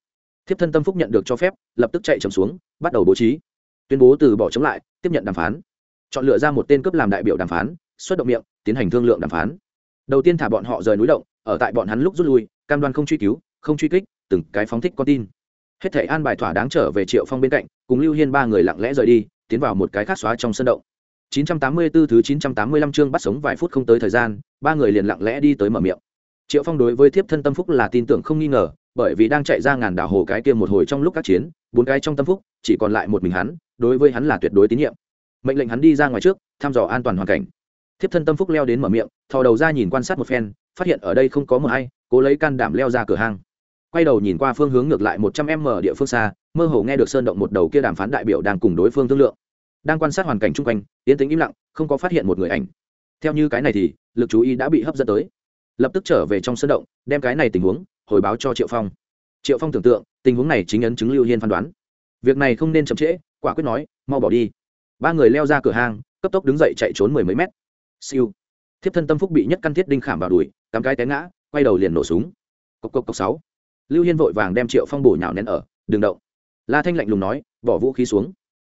Tiếp thân tâm phúc nhận được cho phép, lập tức chạy trầm xuống, bắt đầu bố trí. Tuyên bố từ bỏ chống lại, tiếp nhận đàm phán. Chọn lựa ra một tên cướp làm đại biểu đàm phán, xuất động miệng, tiến hành thương lượng đàm phán. Đầu tiên thả bọn họ rời núi động, ở tại bọn hắn lúc rút lui, cam đoan không truy cứu, không truy kích, từng cái phóng thích con tin. Hết thể an bài thỏa đáng trở về triệu phong bên cạnh, cùng lưu hiên ba người lặng lẽ rời đi, tiến vào một cái khác xóa trong sân động. 984 thứ 985 chương bắt sống vài phút không tới thời gian, ba người liền lặng lẽ đi tới mở miệng. Triệu phong đối với thiếp thân tâm phúc là tin tưởng không nghi ngờ, bởi vì đang chạy ra ngàn đảo hồ cái kia một hồi trong lúc các chiến, bốn cái trong tâm phúc, chỉ còn lại một mình hắn, đối với hắn là tuyệt đối tín nhiệm. Mệnh lệnh hắn đi ra ngoài trước, thăm dò an toàn hoàn cảnh. Thiếp thân tâm phúc leo đến mở miệng, thò đầu ra nhìn quan sát một phen, phát hiện ở đây không có một ai cố lấy can đảm leo ra cửa hang. Quay đầu nhìn qua phương hướng ngược lại một trăm m địa phương xa, mơ hồ nghe được sơn động một đầu kia đàm phán đại biểu đang cùng đối phương thương lượng đang quan sát hoàn cảnh chung quanh tiến tính im lặng, không có phát hiện một người ảnh. Theo như cái này thì, lực chú ý đã bị hấp dẫn tới. Lập tức trở về trong sân động, đem cái này tình huống hồi báo cho triệu phong. Triệu phong tưởng tượng, tình huống này chính ấn chứng lưu hiên phán đoán. Việc này không nên chậm trễ, quả quyết nói, mau bỏ đi. Ba người leo ra cửa hang, cấp tốc đứng dậy chạy trốn mười mấy mét. Siêu. Thiếp thân tâm phúc bị nhất căn thiết đinh khảm vào đùi, cắm cái té ngã, quay đầu liền nổ súng. Cốc cốc cốc sáu. Lưu hiên vội vàng đem triệu phong bổ nhào nén ở đường động. La thanh lạnh lùng nói, bỏ vũ khí xuống.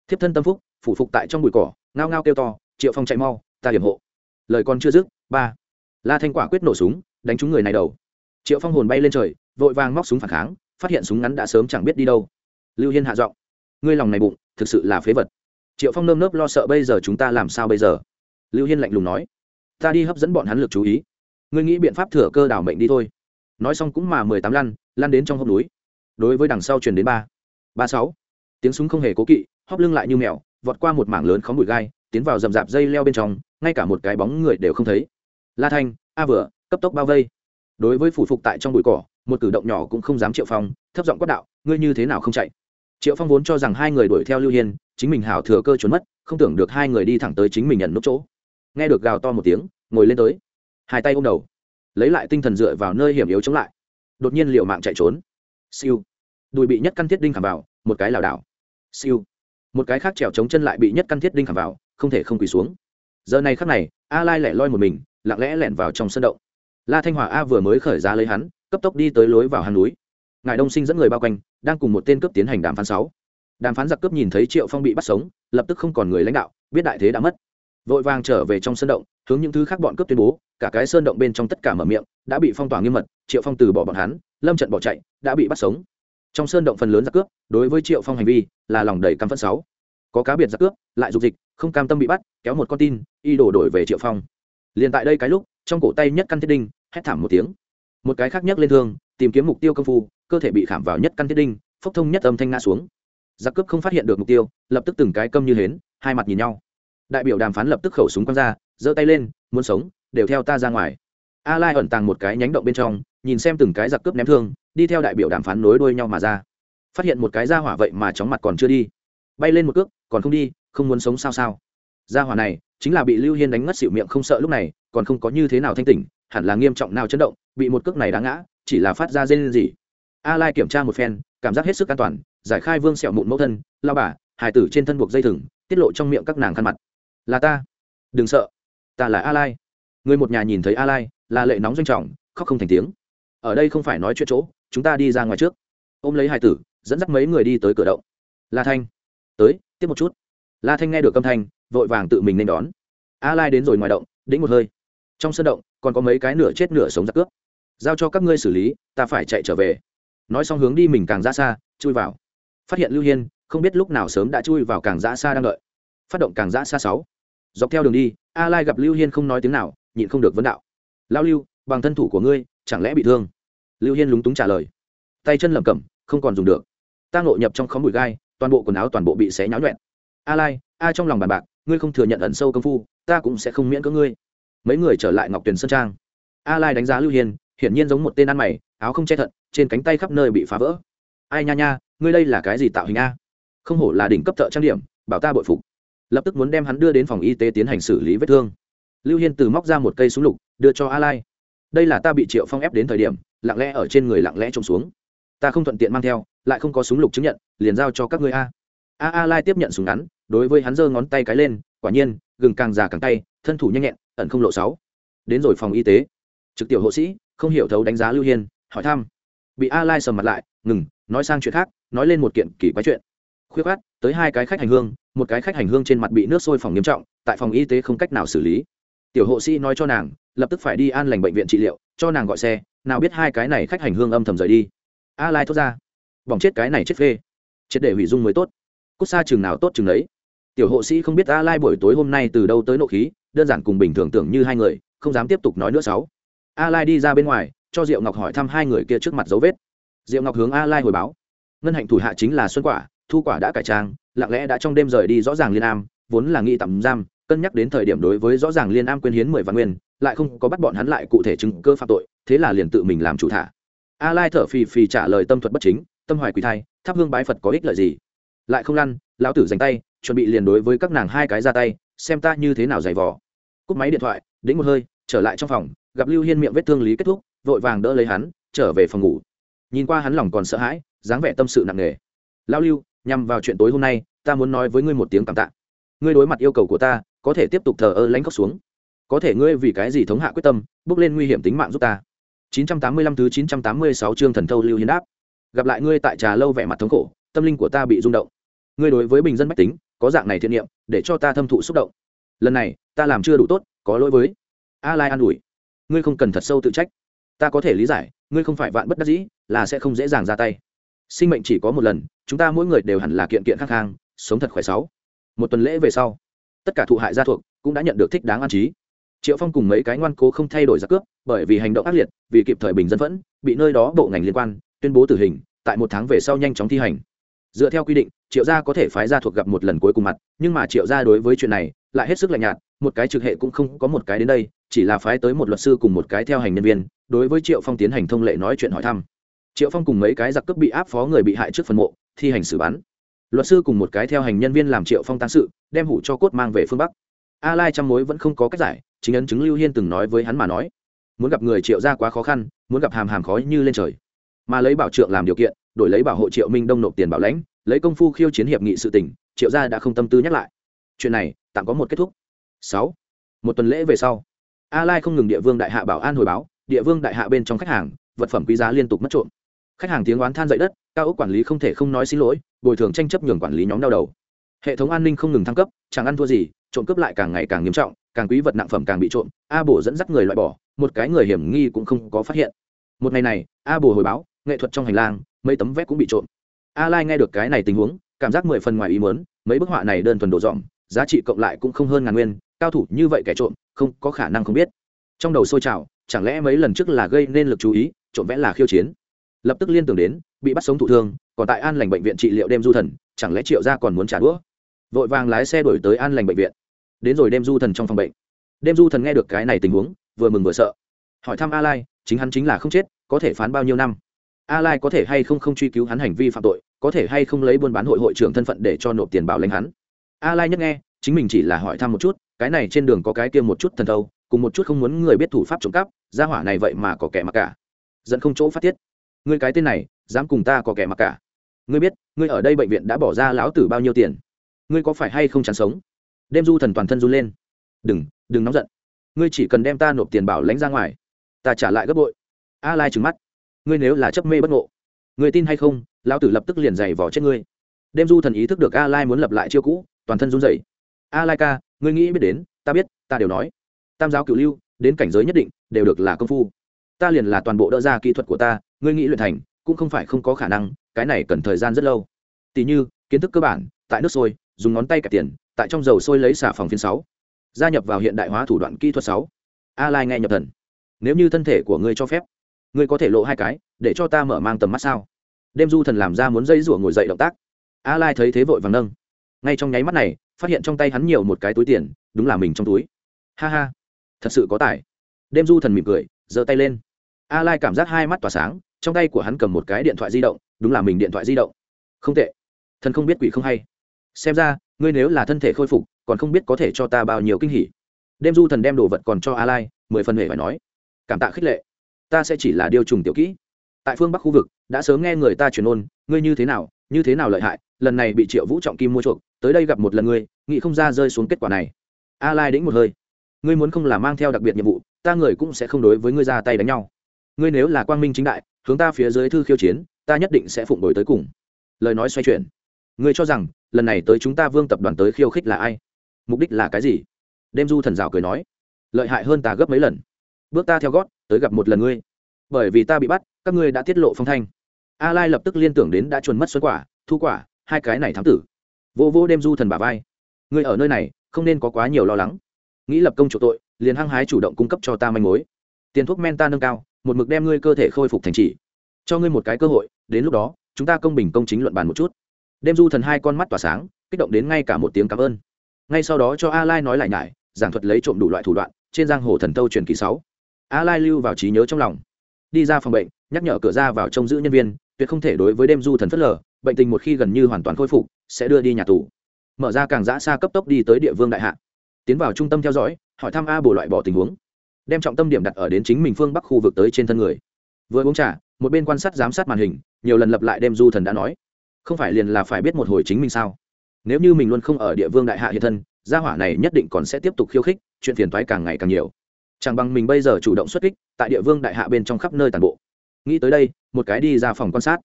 Thiếp thân tâm phúc phủ phục tại trong bụi cỏ, ngao ngao kêu to, triệu phong chạy mau, ta điểm hộ. Lời còn chưa dứt, ba, la thanh quả quyết nổ súng, đánh trúng người này đầu. Triệu phong hồn bay lên trời, vội vàng móc súng phản kháng, phát hiện súng ngắn đã sớm chẳng biết đi đâu. Lưu hiên hạ giọng, ngươi lòng này bụng, thực sự là phế vật. Triệu phong nơm nớp lo sợ, bây giờ chúng ta làm sao bây giờ? Lưu hiên lạnh lùng nói, ta đi hấp dẫn bọn hắn lực chú ý. Ngươi nghĩ biện pháp thừa cơ đảo mệnh đi thôi. Nói xong cũng mà mười tám lăn lăn đến trong hốc núi. Đối với đằng sau truyền đến ba ba sáu. Tiếng súng không hề cố kỵ, hóp lưng lại như mèo vọt qua một mảng lớn khóm bụi gai, tiến vào rậm rạp dây leo bên trong, ngay cả một cái bóng người đều không thấy. La thanh, a vừa, cấp tốc bao vây. Đối với phủ phục tại trong bụi cỏ, một cử động nhỏ cũng không dám triệu phong, thấp giọng quát đạo, ngươi như thế nào không chạy? Triệu phong vốn cho rằng hai người đuổi theo lưu hiên, chính mình hảo thừa cơ trốn mất, không tưởng được hai người đi thẳng tới chính mình nhận nút chỗ. Nghe được gào to một tiếng, ngồi lên tới. Hai tay ôm đầu. Lấy lại tinh thần dựa vào nơi hiểm yếu chống lại. Đột nhiên liệu mạng chạy trốn. Siêu. Đùi bị nhất căn thiết đinh khảm vào, một cái lảo đảo. Siêu một cái khác trèo chống chân lại bị nhất căn thiết đinh khảm vào, không thể không quỳ xuống. Giờ này khắc này, a lai lẻ loi một mình, lặng lẽ lẻn vào trong sân động. La thanh hòa a vừa mới khởi ra lấy hắn, cấp tốc đi tới lối vào hang núi. Ngài đông sinh dẫn người bao quanh, đang cùng một tên cướp tiến hành đàm phán sáu. Đàm phán giặc cướp nhìn thấy triệu phong bị bắt sống, lập tức không còn người lãnh đạo, biết đại thế đã mất. Vội vàng trở về trong sân động, hướng những thứ khác bọn cướp tuyên bố, cả cái sơn động bên trong tất cả mở miệng, đã bị phong tỏa nghiêm mật, triệu phong từ bỏ bọn hắn, lâm trận bỏ chạy, đã bị bắt sống trong sơn động phần lớn giặc cướp, đối với triệu phong hành vi là lòng đầy căm phẫn sáu. Có cá biệt giặc cướp, lại dục dịch, không cam tâm bị bắt, kéo một con tin, y đổ đổi về triệu phong. Liền tại đây cái lúc, trong cổ tay nhất căn thiết đinh, hét thảm một tiếng. Một cái khác nhấc lên thương, tìm kiếm mục tiêu công phu, cơ thể bị khảm vào nhất căn thiết đinh, phốc thông nhất âm thanh ngã xuống. Giặc cướp không phát hiện được mục tiêu, lập tức từng cái câm như hến, hai mặt nhìn nhau. Đại biểu đàm phán lập tức khẩu súng quăng ra, giơ tay lên, muốn sống, đều theo ta ra ngoài. A lai ẩn tàng một cái nhánh động bên trong nhìn xem từng cái giặc cướp ném thương, đi theo đại biểu đàm phán nối đuôi nhau mà ra. Phát hiện một cái ra hỏa vậy mà chóng mặt còn chưa đi. Bay lên một cước, còn không đi, không muốn sống sao sao. Ra hỏa này, chính là bị lưu hiên đánh ngất xỉu miệng không sợ lúc này, còn không có như thế nào thanh tỉnh, hẳn là nghiêm trọng nào chấn động, bị một cước này đá ngã, chỉ là phát ra dên gì a lai kiểm tra một phen, cảm giác hết sức an toàn, giải khai vương sẹo mụn mẫu thân, lao bà hải tử trên thân buộc dây thừng, tiết lộ trong miệng các nàng khăn mặt. Là ta. Đừng sợ. Ta là a lai. Người một nhà nhìn thấy a lai, là lệ nóng doanh trọng, khóc không thành tiếng ở đây không phải nói chuyện chỗ, chúng ta đi ra ngoài trước. Ôm lấy hải tử, dẫn dắt mấy người đi tới cửa động. La thanh, tới, tiếp một chút. La thanh nghe được âm thanh, vội vàng tự mình nên đón. A lai đến rồi ngoài động, đĩnh một hơi. Trong sân động, còn có mấy cái nửa chết nửa sống giặc cướp. Giao cho các ngươi xử lý, ta phải chạy trở về. Nói xong hướng đi mình càng ra xa, chui vào. Phát hiện lưu hiên, không biết lúc nào sớm đã chui vào càng ra xa đang đợi. Phát động càng ra xa sáu. Dọc theo đường đi, a lai gặp lưu hiên không nói tiếng nào, nhịn không được vấn đạo. Lao lưu, bằng thân thủ của ngươi, chẳng lẽ bị thương? Lưu hiên lúng túng trả lời. Tay chân lẩm cẩm, không còn dùng được. Ta ngộ nhập trong khóm bụi gai, toàn bộ quần áo toàn bộ bị xé nháo nhuẹn. A lai, a trong lòng bàn bạc, ngươi không thừa nhận ẩn sâu công phu, ta cũng sẽ không miễn cưỡng ngươi. Mấy người trở lại ngọc tuyền sơn trang. A lai đánh giá lưu hiên, hiển nhiên giống một tên ăn mày, áo không che thận, trên cánh tay khắp nơi bị phá vỡ. Ai nha nha, ngươi đây là cái gì tạo hình a? Không hổ là đỉnh cấp thợ trang điểm, bảo ta bội phục. Lập tức muốn đem hắn đưa đến phòng y tế tiến hành xử lý vết thương. Lưu hiên từ móc ra một cây súng lục, đưa cho a lai. Đây là ta bị triệu phong ép đến thời điểm lặng lẽ ở trên người lặng lẽ trông xuống. Ta không thuận tiện mang theo, lại không có súng lục chứng nhận, liền giao cho các ngươi a. A a lai tiếp nhận súng ngắn, đối với hắn giơ ngón tay cái lên, quả nhiên, gừng càng già càng tay thân thủ nhanh nhẹn, ẩn không lộ sáu. Đến rồi phòng y tế. Trực tiểu hộ sĩ, không hiểu thấu đánh giá lưu hiên, hỏi thăm. Bị a lai sầm mặt lại, ngừng, nói sang chuyện khác, nói lên một kiện kỳ quái chuyện. Khuyết khát tới hai cái khách hành hương, một cái khách hành hương trên mặt bị nước sôi phòng nghiêm trọng, tại phòng y tế không cách nào xử lý. Tiểu hộ sĩ nói cho nàng, lập tức phải đi an lành bệnh viện trị liệu, cho nàng gọi xe nào biết hai cái này khách hành hương âm thầm rời đi. A lai thốt ra, bỏng chết cái này chết phê. Chết để hủy dung mới tốt. Cút xa chừng nào tốt chừng đấy tiểu hộ sĩ không biết a lai buổi tối hôm nay từ đâu tới nộ khí, đơn giản cùng bình thường tưởng như hai người, không dám tiếp tục nói nữa sáu. A lai đi ra bên ngoài, cho diệu ngọc hỏi thăm hai người kia trước mặt dấu vết. Diệu ngọc hướng a lai hồi báo, ngân hạnh thủ hạ chính là xuân quả, thu quả đã cải trang, lặng lẽ đã trong đêm rời đi rõ ràng liên am, vốn là nghi tạm giam, cân nhắc đến thời điểm đối với rõ ràng liên am quyên hiến mười vạn nguyên, lại không có bắt bọn hắn lại cụ thể chứng cơ phạm tội thế là liền tự mình làm chủ thả. A lai thở phì phì trả lời tâm thuật bất chính, tâm hoài quỳ thai, thắp hương bái phật có ích lợi gì? Lại không lăn, lão tử dành tay, chuẩn bị liền đối với các nàng hai cái ra tay, xem ta như thế nào giày vò. Cúp máy điện thoại đĩnh một hơi, trở lại trong phòng, gặp lưu hiên miệng vết thương lý kết thúc, vội vàng đỡ lấy hắn, trở về phòng ngủ. Nhìn qua hắn lòng còn sợ hãi, dáng vẻ tâm sự nặng nề. Lão lưu, nhằm vào chuyện tối hôm nay, ta muốn nói với ngươi một tiếng cảm tạ. Ngươi đối mặt yêu cầu của ta, có thể tiếp tục thờ ơ lánh khóc xuống. Có thể ngươi vì cái gì thống hạ quyết tâm, bước lên nguy hiểm tính mạng giúp ta. 985 thứ 986 chương thần thâu lưu hiến đáp. Gặp lại ngươi tại trà lâu vẻ mặt thống khổ, tâm linh của ta bị rung động. Ngươi đối với bình dân bách tính, có dạng này thiện niệm, để cho ta thâm thụ xúc động. Lần này, ta làm chưa đủ tốt, có lỗi với a lai an ủi. Ngươi không cần thật sâu tự trách. Ta có thể lý giải, ngươi không phải vạn bất đắc dĩ, là sẽ không dễ dàng ra tay. Sinh mệnh chỉ có một lần, chúng ta mỗi người đều hẳn là kiện kiện khắc khang sống thật khỏe sáu. Một tuần lễ về sau, tất cả thụ hại gia thuộc cũng đã nhận được thích đáng an trí. Triệu phong cùng mấy cái ngoan cố không thay đổi giặc cướp, bởi vì hành động ác liệt vì kịp thời bình dân vẫn bị nơi đó bộ ngành liên quan tuyên bố tử hình, tại một tháng về sau nhanh chóng thi hành. Dựa theo quy định, triệu gia có thể phái gia thuộc gặp một lần cuối cùng mặt, nhưng mà triệu gia đối với chuyện này lại hết sức lạnh nhạt, một cái trực hệ cũng không có một cái đến đây, chỉ là phái tới một luật sư cùng một cái theo hành nhân viên, đối với triệu phong tiến hành thông lệ nói chuyện hỏi thăm. Triệu phong cùng mấy cái giặc cướp bị áp phó người bị hại trước phần mộ, thi hành xử bắn. Luật sư cùng một cái theo hành nhân viên làm triệu phong tăng sự, đem hủ cho cốt mang về phương bắc. A lai trăm mối vẫn không có cách giải, chính ấn chứng lưu hiên từng nói với hắn mà nói muốn gặp người triệu ra quá khó khăn, muốn gặp hàm hàm khó như lên trời. Mà lấy bảo trượng làm điều kiện, đổi lấy bảo hộ triệu minh đông nộp tiền bảo lãnh, lấy công phu khiêu chiến hiệp nghị sự tỉnh, triệu gia đã không tâm tư nhắc lại. Chuyện này, tạm có một kết thúc. Sáu. Một tuần lễ về sau, a lai không ngừng địa vương đại hạ bảo an hồi báo, địa vương đại hạ bên trong khách hàng, vật phẩm quý giá liên tục mất trộm. Khách hàng tiếng oán than dậy đất, cao ốc quản lý không thể không nói xin lỗi, bồi thường tranh chấp nhường quản lý nhóm đau đầu. Hệ thống an ninh không ngừng thăng cấp, chẳng ăn thua gì, trộm cướp lại càng ngày càng nghiêm trọng, càng quý vật nặng phẩm càng bị trộm, a bổ dẫn dắt người loại bỏ một cái người hiểm nghi cũng không có phát hiện. Một ngày này, a bồ hồi báo, nghệ thuật trong hành lang, mấy tấm vét cũng bị trộm. A lai nghe được cái này tình huống, cảm giác mười phần ngoài ý muốn, mấy bức họa này đơn thuần độ dọn giá trị cộng lại cũng không hơn ngàn nguyên, cao thủ như vậy kẻ trộm, không có khả năng không biết. Trong đầu sôi trào, chẳng lẽ mấy lần trước là gây nên lực chú ý, trộm vẽ là khiêu chiến? Lập tức liên tưởng đến, bị bắt sống thụ thương, còn tại an lành bệnh viện trị liệu đêm du thần, chẳng lẽ triệu gia còn muốn trả đũa? Vội vàng lái xe đổi tới an lành bệnh viện. Đến rồi đêm du thần trong phòng bệnh. Đêm du thần nghe được cái này tình huống vừa mừng vừa sợ. Hỏi thăm a lai chính hắn chính là không chết, có thể phán bao nhiêu năm? A lai có thể hay không không truy cứu hắn hành vi phạm tội, có thể hay không lấy buôn bán hội hội trưởng thân phận để cho nộp tiền bảo lãnh hắn? A lai nhất nghe, chính mình chỉ là hỏi thăm một chút, cái này trên đường có cái kia một chút thần thâu, cùng một chút không muốn người biết thủ pháp trộm cắp, gia hỏa này vậy mà có kẻ mặc cả. Dẫn không chỗ phát tiết. Ngươi cái tên này, dám cùng ta có kẻ mặc cả. Ngươi biết, ngươi ở đây bệnh viện đã bỏ ra lão tử bao nhiêu tiền? Ngươi có phải hay không chán sống? Đêm du thần toàn thân run lên. Đừng đừng nóng giận ngươi chỉ cần đem ta nộp tiền bảo lãnh ra ngoài, ta trả lại gấp bội. A lai trừng mắt. Ngươi nếu là chấp mê bất ngộ, ngươi tin hay không, lão tử lập tức liền giày vỏ chết ngươi. Đêm du thần ý thức được a lai muốn lập lại chiêu cũ, toàn thân run rẩy. A lai ca, ngươi nghĩ biết đến, ta biết, ta đều nói. Tam giáo cửu lưu, đến cảnh giới nhất định, đều được là công phu. Ta liền là toàn bộ đỡ ra kỹ thuật của ta, ngươi nghĩ luyện thành, cũng không phải không có khả năng, cái này cần thời gian rất lâu. Tỷ như, kiến thức cơ bản, tại nước sôi, dùng ngón tay kẹp tiền, tại trong dầu sôi lấy xả phòng phiên sáu gia nhập vào hiện đại hóa thủ đoạn kỹ thuật sáu. A lai nghe nhập thần. Nếu như thân thể của ngươi cho phép, ngươi có thể lộ hai cái, để cho ta mở mang tầm mắt sao? Đêm du thần làm ra muốn dây rủa ngồi dậy động tác. A lai thấy thế vội vàng nâng. Ngay trong nháy mắt này, phát hiện trong tay hắn nhiều một cái túi tiền, đúng là mình trong túi. Ha ha, thật sự có tài. Đêm du thần mỉm cười, giơ tay lên. A lai cảm giác hai mắt tỏa sáng, trong tay của hắn cầm một cái điện thoại di động, đúng là mình điện thoại di động. Không tệ. Thần không biết quỷ không hay. Xem ra, ngươi nếu là thân thể khôi phục còn không biết có thể cho ta bao nhiêu kinh hỉ. Đêm du thần đem đồ vật còn cho a lai mười phần hề phải nói. Cảm tạ khích lệ. Ta sẽ chỉ là điều trùng tiểu kỹ. Tại phương bắc khu vực, đã sớm nghe người ta truyền ôn, ngươi như thế nào, như thế nào lợi hại, lần này bị triệu vũ trọng kim mua chuộc, tới đây gặp một lần ngươi, nghĩ không ra rơi xuống kết quả này. A lai đĩnh một hơi. Ngươi muốn không là mang theo đặc biệt nhiệm vụ, ta người cũng sẽ không đối với ngươi ra tay đánh nhau. Ngươi nếu là quang minh chính đại, hướng ta phía dưới thư khiêu chiến, ta nhất định sẽ phụng đổi tới cùng. Lời nói xoay chuyển. Ngươi cho rằng, lần này tới chúng ta vương tập đoàn tới khiêu khích là ai? Mục đích là cái gì? Đêm du thần rào cười nói, lợi hại hơn ta gấp mấy lần. Bước ta theo gót, tới gặp một lần ngươi. Bởi vì ta bị bắt, các ngươi đã tiết lộ phong thanh. A lai lập tức liên tưởng đến đã chuồn mất xuân quả, thu quả, hai cái này thám tử. Vô vô đêm du thần bà vai. Ngươi ở nơi này, không nên có quá nhiều lo lắng. Nghĩ lập công chủ tội, liền hăng hái chủ động cung cấp cho ta manh mối. Tiền thuốc men ta nâng cao, một mực đem ngươi cơ thể khôi phục thành trì. cho ngươi một cái cơ hội, đến lúc đó, chúng ta công bình công chính luận bàn một chút. Đêm du thần hai con mắt tỏa sáng, kích động đến ngay cả một tiếng cảm ơn ngay sau đó cho a lai nói lại nhải, giảng thuật lấy trộm đủ loại thủ đoạn, trên giang hồ thần tâu truyền kỳ sáu. A lai lưu vào trí nhớ trong lòng. Đi ra phòng bệnh, nhắc nhở cửa ra vào trông giữ nhân viên, tuyệt không thể đối với đêm du thần phất lờ, bệnh tình một khi gần như hoàn toàn khôi phục, sẽ đưa đi nhà tù. Mở ra càng giã xa cấp tốc đi tới địa vương đại hạ. Tiến vào trung tâm theo dõi, hỏi thăm a bổ loại bỏ tình huống. Đem trọng tâm điểm đặt ở đến chính mình phương bắc khu vực tới trên thân người. Vừa uống trà, một bên quan sát giám sát màn hình, nhiều lần lập lại đêm du thần đã nói. Không phải liền là phải biết một hồi chính mình sao? Nếu như mình luôn không ở địa vương đại hạ hiện thân, gia hỏa này nhất định còn sẽ tiếp tục khiêu khích, chuyện phiền thoái càng ngày càng nhiều. Chẳng bằng mình bây giờ chủ động xuất kích, tại địa vương đại hạ bên trong khắp nơi tàn bộ. Nghĩ tới đây, một cái đi ra phòng quan sát.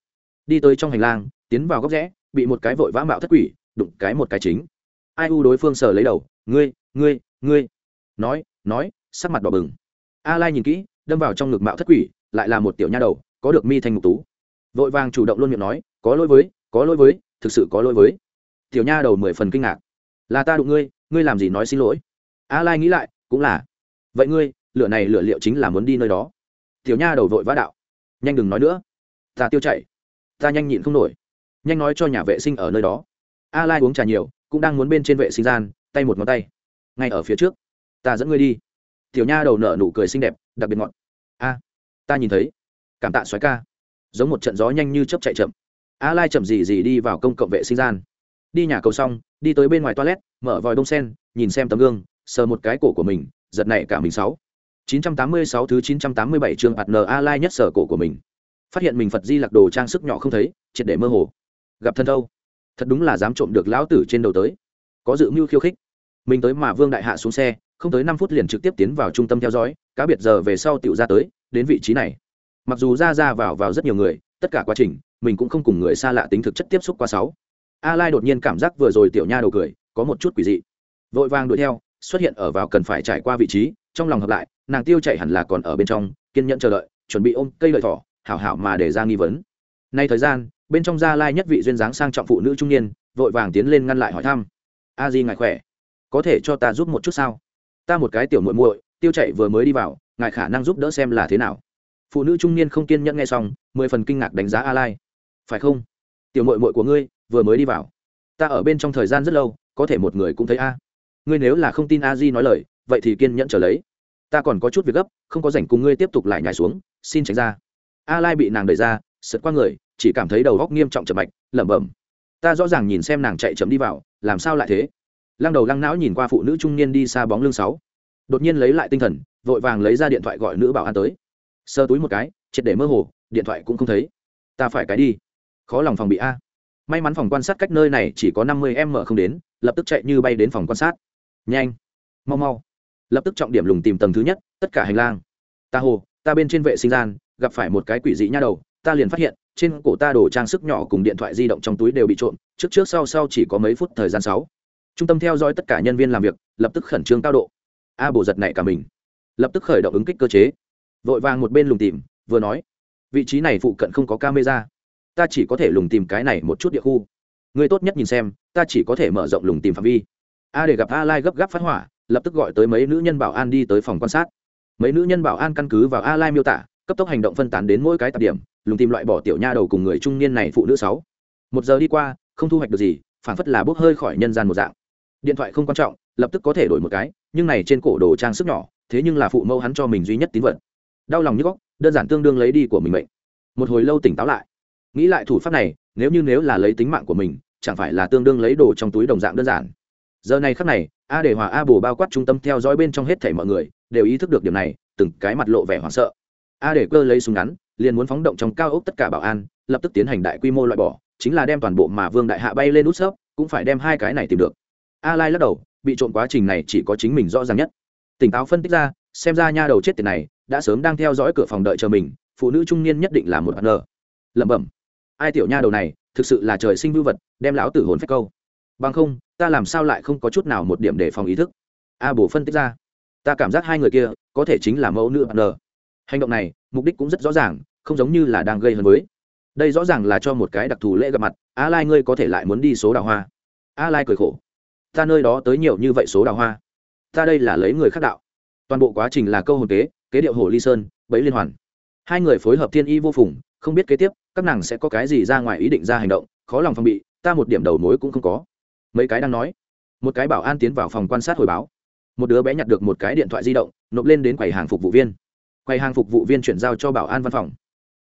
Đi tới trong hành lang, tiến vào góc rẽ, bị một cái vội vã mạo thất quỷ, đụng cái một cái chính. Ai u đối phương sờ lấy đầu, ngươi ngươi ngươi. Nói nói, sắc mặt đỏ bừng. A lai nhìn kỹ, đâm vào trong ngực mạo thất quỷ, lại là một tiểu nha đầu, có được mi thanh mục tú. Vội vàng chủ động luôn miệng nói, có lỗi với, có lỗi với, thực sự có lỗi với tiểu nha đầu mười phần kinh ngạc. Là ta đụng ngươi ngươi làm gì nói xin lỗi? A lai nghĩ lại, cũng là. Vậy ngươi, lửa này lửa liệu chính là muốn đi nơi đó. Tiểu nha đầu vội vã đạo. Nhanh đừng nói nữa. Ta tiêu chạy. Ta nhanh nhịn không nổi. Nhanh nói cho nhà vệ sinh ở nơi đó. A lai uống trà nhiều, cũng đang muốn bên trên vệ sinh gian, tay một ngón tay. Ngay ở phía trước. Ta dẫn ngươi đi. Tiểu nha đầu nở nụ cười xinh đẹp, đặc biệt ngọt. A, ta nhìn thấy. Cảm tạ xoáy ca. Giống một trận gió nhanh như chớp chạy chậm. A lai chậm gì gì đi vào công cộng vệ sinh gian đi nhà cầu xong, đi tới bên ngoài toilet, mở vòi đông sen, nhìn xem tấm gương, sờ một cái cổ của mình, giật này cả mình sáu. 986 thứ 987 chương ạt n a lai nhất sở cổ của mình. Phát hiện mình phật di lặc đồ trang sức nhỏ không thấy, triệt để mơ hồ. Gặp thân thâu. Thật đúng là dám trộm được lão tử trên đầu tới. Có dự mưu khiêu khích. Mình tới mà vương đại hạ xuống xe, không tới năm phút liền trực tiếp tiến vào trung tâm theo dõi, cá biệt giờ về sau tiểu ra tới, đến vị trí này. Mặc dù ra ra vào vào rất nhiều người, tất cả quá trình, mình cũng không cùng người xa lạ tính thực chất tiếp xúc qua sáu a lai đột nhiên cảm giác vừa rồi tiểu nha đầu cười, có một chút quỷ dị. Vội vàng đuổi theo, xuất hiện ở vào cần phải trải qua vị trí, trong lòng hợp lại, nàng tiêu chạy hẳn là còn ở bên trong, kiên nhẫn chờ đợi, chuẩn bị ôm cây lợi thỏ, hảo hảo mà để ra nghi vấn. Nay thời gian, bên trong gia lai nhất vị duyên dáng sang trọng phụ nữ trung niên, vội vàng tiến lên ngăn lại hỏi thăm. A di ngài khỏe? Có thể cho ta giúp một chút sao? Ta một cái tiểu muội muội, tiêu chạy vừa mới đi vào, ngài khả năng giúp đỡ xem là thế nào. Phụ nữ trung niên không kiên nhẫn nghe xong, mười phần kinh ngạc đánh giá a lai. Phải không? Tiểu muội muội của ngươi vừa mới đi vào. Ta ở bên trong thời gian rất lâu, có thể một người cũng thấy a. Ngươi nếu là không tin a di nói lời, vậy thì kiên nhẫn trở lấy. Ta còn có chút việc gấp, không có rảnh cùng ngươi tiếp tục lại nhảy xuống, xin tránh ra. A lai bị nàng đẩy ra, sượt qua người, chỉ cảm thấy đầu góc nghiêm trọng chậm mạch, lẩm bẩm. Ta rõ ràng nhìn xem nàng chạy chậm đi vào, làm sao lại thế? Lăng đầu lăng não nhìn qua phụ nữ trung niên đi xa bóng lưng sáu. Đột nhiên lấy lại tinh thần, vội vàng lấy ra điện thoại gọi nữ bảo an tới. Sơ túi một cái, triệt để mơ hồ, điện thoại cũng không thấy. Ta phải cái đi. Khó lòng phòng bị a may mắn phòng quan sát cách nơi này chỉ có năm mươi m không đến, lập tức chạy như bay đến phòng quan sát. Nhanh, mau mau. Lập tức trọng điểm lùng tìm tầng thứ nhất, tất cả hành lang. Ta hồ, ta bên trên vệ sinh gian, gặp phải một cái quỷ dị nha đầu, ta liền phát hiện, trên cổ ta đồ trang sức nhỏ cùng điện thoại di động trong túi đều bị trộm, trước trước sau sau chỉ có mấy phút thời gian sáu. Trung tâm theo dõi tất cả nhân viên làm việc, lập tức khẩn trương cao độ. A bổ giật này cả mình. Lập tức khởi động ứng kích cơ chế. Vội vàng một bên lùng tìm, vừa nói. Vị trí này phụ cận không có camera ta chỉ có thể lùng tìm cái này một chút địa khu. Người tốt nhất nhìn xem, ta chỉ có thể mở rộng lùng tìm phạm vi. A để gặp a lai gấp gáp phát hỏa, lập tức gọi tới mấy nữ nhân bảo an đi tới phòng quan sát. Mấy nữ nhân bảo an căn cứ vào a lai miêu tả, cấp tốc hành động phân tán đến mỗi cái tạp điểm, lùng tìm loại bỏ tiểu nha đầu cùng người trung niên này phụ nữ sáu. Một giờ đi qua, không thu hoạch được gì, phản phất là bốc hơi khỏi nhân gian một dạng. Điện thoại không quan trọng, lập tức có thể đổi một cái, nhưng này trên cổ đồ trang sức nhỏ, thế nhưng là phụ mẫu hắn cho mình duy nhất tín vật. Đau lòng như góc đơn giản tương đương lấy đi của mình mệnh. Một hồi lâu tỉnh táo lại nghĩ lại thủ pháp này, nếu như nếu là lấy tính mạng của mình, chẳng phải là tương đương lấy đồ trong túi đồng dạng đơn giản. Giờ này khắc này, a để hòa a bồ bao quát trung tâm theo dõi bên trong hết thảy mọi người, đều ý thức được điểm này, từng cái mặt lộ vẻ hoảng sợ. A để cơ lấy súng ngắn, liền muốn phóng động trong cao ốc tất cả bảo an, lập tức tiến hành đại quy mô loại bỏ, chính là đem toàn bộ mà vương đại hạ bay lên nút sớp cũng phải đem hai cái này tìm được. A lai lắc đầu, bị trộm quá trình này chỉ có chính mình rõ ràng nhất. Tỉnh táo phân tích ra, xem ra nha đầu chết tiền này, đã sớm đang theo dõi cửa phòng đợi chờ mình, phụ nữ trung niên nhất định là một bất ngờ lẩm bẩm ai tiểu nha đầu này, thực sự là trời sinh vưu vật, đem lão tử hồn phách câu. Bằng không, ta làm sao lại không có chút nào một điểm để phòng ý thức? A bổ phân tích ra. Ta cảm giác hai người kia, có thể chính là mẫu nữ bạn nờ. Hành động này, mục đích cũng rất rõ ràng, không giống như là đang gây hấn với. Đây rõ ràng là cho một cái đặc thù lễ gặp mặt, a lai ngươi có thể lại muốn đi số đào hoa. A lai cười khổ. Ta nơi đó tới nhiều như vậy số đào hoa. Ta đây là lấy người khác đạo. Toàn bộ quá trình là câu hồn kế kế điệu hồ ly sơn, bẫy liên hoàn. Hai người phối hợp thiên y vô phùng, không biết kế tiếp các nàng sẽ có cái gì ra ngoài ý định ra hành động, khó lòng phòng bị, ta một điểm đầu mối cũng không có. Mấy cái đang nói, một cái bảo an tiến vào phòng quan sát hồi báo. Một đứa bé nhặt được một cái điện thoại di động, nộp lên đến quầy hàng phục vụ viên. Quầy hàng phục vụ viên chuyển giao cho bảo an văn phòng.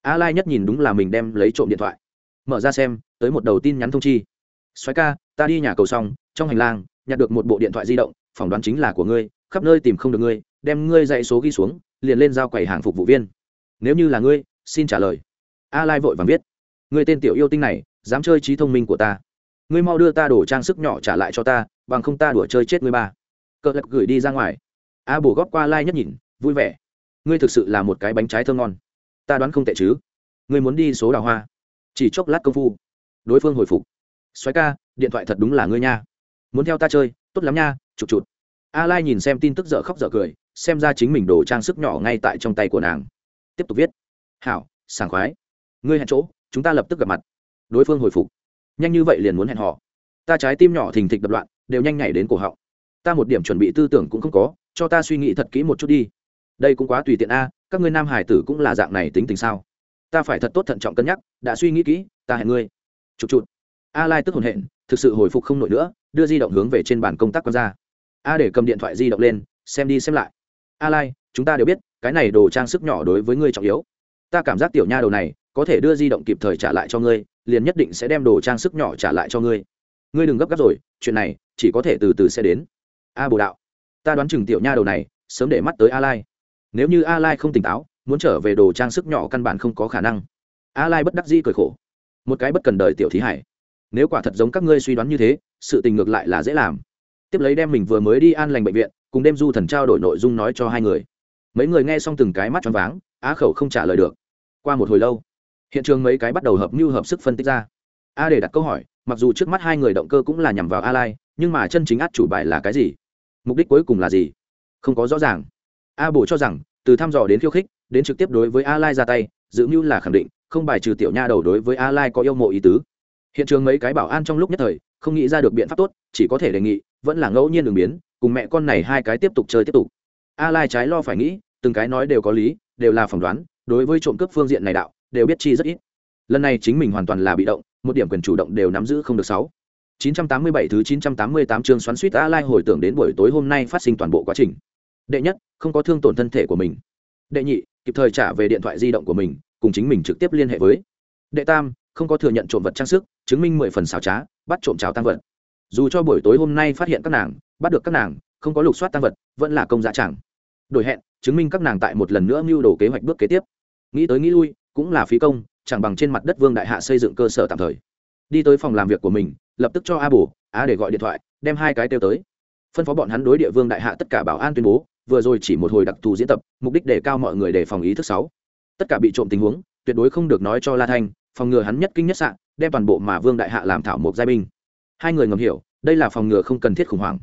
A lai nhất nhìn đúng là mình đem lấy trộm điện thoại. Mở ra xem, tới một đầu tin nhắn thông chi. Xoáy ca, ta đi nhà cầu xong, trong hành lang, nhặt được một bộ điện thoại di động, phỏng đoán chính là của ngươi, khắp nơi tìm không được ngươi, đem ngươi dạy số ghi xuống, liền lên giao quầy hàng phục vụ viên. Nếu như là ngươi, xin trả lời a lai vội vàng viết. Người tên tiểu yêu tinh này, dám chơi trí thông minh của ta. Ngươi mau đưa ta đồ trang sức nhỏ trả lại cho ta, bằng không ta đùa chơi chết ngươi ba. Cỡ lật gửi đi ra ngoài. A bổ góp qua lai nhất nhìn, vui vẻ. Ngươi thực sự là một cái bánh trái thơm ngon. Ta đoán không tệ chứ. Ngươi muốn đi số đào hoa. Chỉ chốc lát công phu. Đối phương hồi phục. Xoáy ca, điện thoại thật đúng là ngươi nha. Muốn theo ta chơi, tốt lắm nha chụt chụt a lai nhìn xem tin tức dở khóc dở cười, xem ra chính mình đồ trang sức nhỏ ngay tại trong tay của nàng. Tiếp tục viết. Hảo, sảng khoái ngươi hẹn chỗ, chúng ta lập tức gặp mặt. Đối phương hồi phục. Nhanh như vậy liền muốn hẹn họ ta trái tim nhỏ thình thịch đập loạn, đều nhanh nhảy đến cổ họng. Ta một điểm chuẩn bị tư tưởng cũng không có, cho ta suy nghĩ thật kỹ một chút đi. Đây cũng quá tùy tiện a, các ngươi nam hải tử cũng là dạng này tính tình sao? Ta phải thật tốt thận trọng cân nhắc, đã suy nghĩ kỹ, ta hẹn ngươi. Chụp chụp. A lai tức hồn hẹn thực sự hồi phục không nổi nữa, đưa di động hướng về trên bàn công tác quan ra. A để cầm điện thoại di động lên, xem đi xem lại. A lai, chúng ta đều biết, cái này đồ trang sức nhỏ đối với ngươi trọng yếu. Ta cảm giác tiểu nha đầu này có thể đưa di động kịp thời trả lại cho ngươi, liền nhất định sẽ đem đồ trang sức nhỏ trả lại cho ngươi. Ngươi đừng gấp gáp rồi, chuyện này chỉ có thể từ từ sẽ đến. A bồ đạo, ta đoán chừng tiểu nha đầu này sớm để mắt tới a lai. Nếu như a lai không tỉnh táo, muốn trở về đồ trang sức nhỏ căn bản không có khả năng. A lai bất đắc dĩ cười khổ. Một cái bất cần đời tiểu thí hải. Nếu quả thật giống các ngươi suy đoán như thế, sự tình ngược lại là dễ làm. Tiếp lấy đem mình vừa mới đi an lành bệnh viện, cùng đêm du thần trao đổi nội dung nói cho hai người. Mấy người nghe xong từng cái mắt choáng váng, á khẩu không trả lời được. Qua một hồi lâu hiện trường mấy cái bắt đầu hợp mưu hợp sức phân tích ra. A để đặt câu hỏi, mặc dù trước mắt hai người động cơ cũng là nhằm vào a lai nhưng mà chân chính át chủ bài là cái gì? Mục đích cuối cùng là gì? Không có rõ ràng. A bổ cho rằng, từ thăm dò đến khiêu khích, đến trực tiếp đối với a lai ra tay giữ mưu là khẳng định, không bài trừ tiểu nha đầu đối với a lai có yêu mộ ý tứ. Hiện trường mấy cái bảo an trong lúc nhất thời, không nghĩ ra được biện pháp tốt, chỉ có thể đề nghị, vẫn là ngẫu nhiên đường biến, cùng mẹ con này hai cái tiếp tục chơi tiếp tục. A lai trái lo phải nghĩ, từng cái nói đều có lý, đều là phỏng đoán, đối với trộm cướp phương diện này đạo đều biết chi rất ít lần này chính mình hoàn toàn là bị động một điểm quyền chủ động đều nắm giữ không được sáu 987 thứ 988 chương xoắn suýt A Lai hồi tưởng đến buổi tối hôm nay phát sinh toàn bộ quá trình. Đệ nhất, không có thương tổn thân thể của mình. Đệ nhị, kịp thời trả về điện thoại di động của mình, cùng chính mình trực tiếp liên hệ với. Đệ tam, không có thừa nhận trộm vật trang sức, chứng minh mười phần xảo trá, bắt trộm cháo tăng vật. Dù cho buổi tối hôm nay phát hiện các nàng, bắt được các nàng, không có lục soát tăng vật, vẫn là công giá chẳng. Đổi hẹn, chứng minh các nàng tại một lần nữa mưu đồ kế hoạch bước kế tiếp. Nghĩ tới nghĩ lui, cũng là phí công, chẳng bằng trên mặt đất Vương đại hạ xây dựng cơ sở tạm thời. Đi tới phòng làm việc của mình, lập tức cho a bổ a để gọi điện thoại đem hai cái kêu tới. Phân phó bọn hắn đối địa vương đại hạ tất cả bảo an tuyên bố vừa rồi chỉ một hồi đặc thù diễn tập mục đích để cao mọi người để phòng ý thức sáu. Tất cả bị trộm tình huống tuyệt đối không được nói cho la thanh phòng ngừa hắn nhất kinh nhất sạn đem toàn bộ mà vương đại hạ làm thảo một giai binh. Hai người ngầm hiểu đây là phòng ngừa không cần thiết khủng hoảng.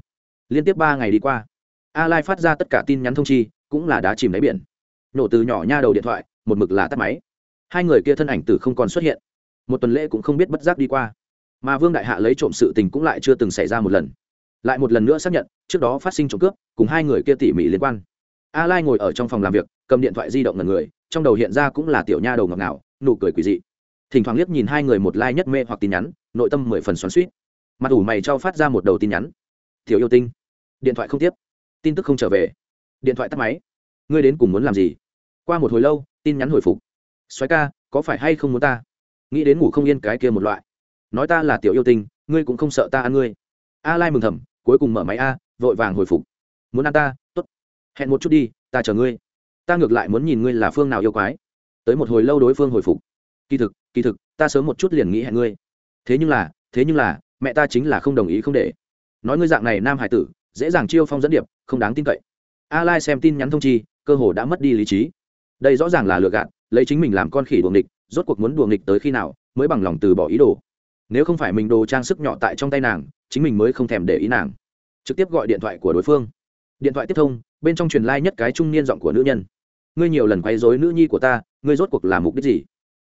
Liên tiếp ba ngày đi qua a lai phát ra tất cả tin nhắn thông chi cũng là đá chìm đáy biển. Nổ từ nhỏ nha đầu điện thoại một mực là tắt máy hai người kia thân ảnh tử không còn xuất hiện. Một tuần lễ cũng không biết bất giác đi qua. Mà vương đại hạ lấy trộm sự tình cũng lại chưa từng xảy ra một lần. Lại một lần nữa xác nhận, trước đó phát sinh trộm cướp, cùng hai người kia tỉ mỉ liên quan. A lai ngồi ở trong phòng làm việc, cầm điện thoại di động ngần người, trong đầu hiện ra cũng là tiểu nha đầu ngọc nào nụ cười quỷ dị. Thỉnh thoảng liếc nhìn hai người một like nhất mê hoặc tin nhắn, nội tâm mười phần xoắn suýt mặt ủ mày cho phát ra một đầu tin nhắn. Tiểu yêu tinh. Điện thoại không tiếp. Tin tức không trở về. Điện thoại tắt máy. Ngươi đến cùng muốn làm gì? Qua một hồi lâu, tin nhắn hồi phục xoáy ca, có phải hay không muốn ta? Nghĩ đến ngủ không yên cái kia một loại. Nói ta là tiểu yêu tinh, ngươi cũng không sợ ta ăn ngươi. A lai mừng thầm, cuối cùng mở máy a, vội vàng hồi phục. Muốn ăn ta, tốt. Hẹn một chút đi, ta chờ ngươi. Ta ngược lại muốn nhìn ngươi là phương nào yêu quái. Tới một hồi lâu đối phương hồi phục. Kỳ thực kỳ thực, ta sớm một chút liền nghĩ hẹn ngươi. Thế nhưng là, thế nhưng là, mẹ ta chính là không đồng ý không để. Nói ngươi dạng này nam hải tử, dễ dàng chiêu phong dẫn điệp, không đáng tin cậy. A lai xem tin nhắn thông chi, cơ hồ đã mất đi lý trí đây rõ ràng là lừa gạt, lấy chính mình làm con khỉ đuồng nghịch, rốt cuộc muốn đuồng nghịch tới khi nào mới bằng lòng từ bỏ ý đồ. Nếu không phải mình đồ trang sức nhỏ tại trong tay nàng, chính mình mới không thèm để ý nàng. Trực tiếp gọi điện thoại của đối phương. Điện thoại tiếp thông, bên trong truyền lai、like、nhất cái trung niên giọng của nữ nhân. Ngươi nhiều lần quay dối nữ nhi của ta, ngươi rốt cuộc làm mục đích gì?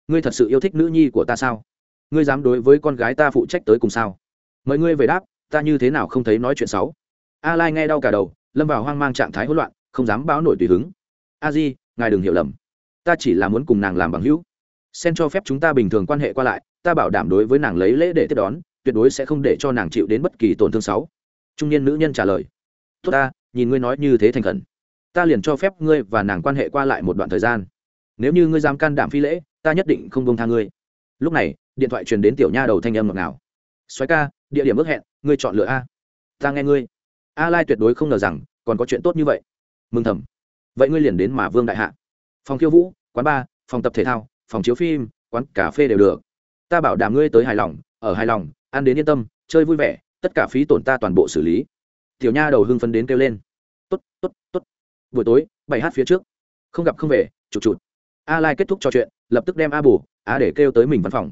Ngươi thật sự yêu thích nữ nhi của ta sao? Ngươi dám đối với con gái ta phụ trách tới cùng sao? Mời ngươi về đáp, ta như thế nào không thấy nói chuyện xấu? A lai nghe đau cả đầu, lâm vào hoang mang trạng thái hỗn loạn, không dám báo nổi tùy hứng. A di ngài đừng hiểu lầm. Ta chỉ là muốn cùng nàng làm bằng hữu. Sen cho phép chúng ta bình thường quan hệ qua lại, ta bảo đảm đối với nàng lấy lễ để tiếp đón, tuyệt đối sẽ không để cho nàng chịu đến bất kỳ tổn thương xấu. Trung niên nữ nhân trả lời. Tốt ta, nhìn ngươi nói như thế thành khẩn. Ta liền cho phép ngươi và nàng quan hệ qua lại một đoạn thời gian. Nếu như ngươi dám can đảm phi lễ, ta nhất định không bông tha ngươi. Lúc này, điện thoại truyền đến tiểu nha đầu thanh âm ngọt ngào. Xoáy ca, địa điểm ước hẹn, ngươi chọn lựa a. Ta nghe ngươi. A lai tuyệt đối không ngờ rằng, còn có chuyện tốt như vậy. Mừng thầm vậy ngươi liền đến mà vương đại hạ. Phòng khiêu vũ, quán bar, phòng tập thể thao, phòng chiếu phim, quán cà phê đều được. Ta bảo đảm ngươi tới hài lòng, ở hài lòng, ăn đến yên tâm, chơi vui vẻ, tất cả phí tổn ta toàn bộ xử lý. Tiểu nha đầu hưng phấn đến kêu lên. T ố t t ố t t ố t buổi tối, bảy hát phía trước. Không gặp không về, chụt chụt. A lai kết thúc trò chuyện, lập tức đem a bù a để kêu tới mình văn phòng.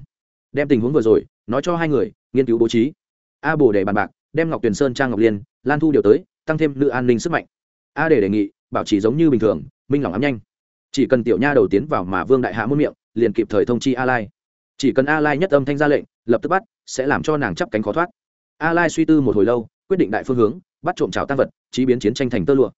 Đem tình huống vừa rồi, nói cho hai người, nghiên cứu bố trí. A bù để bàn bạc, đem ngọc tuyền sơn, trang ngọc liên, lan thu điều tới, tăng thêm nữ an ninh sức mạnh. A để đề nghị bảo trì giống như bình thường, minh lòng ám nhanh. Chỉ cần tiểu nha đầu tiến vào mà vương đại hạ muôn miệng, liền kịp thời thông chi a lai. Chỉ cần a lai nhất âm thanh ra lệnh, lập tức bắt, sẽ làm cho nàng chắp cánh khó thoát. A lai suy tư một hồi lâu, quyết định đại phương hướng, bắt trộm trào tăng vật, chí biến chiến tranh thành tơ lụa.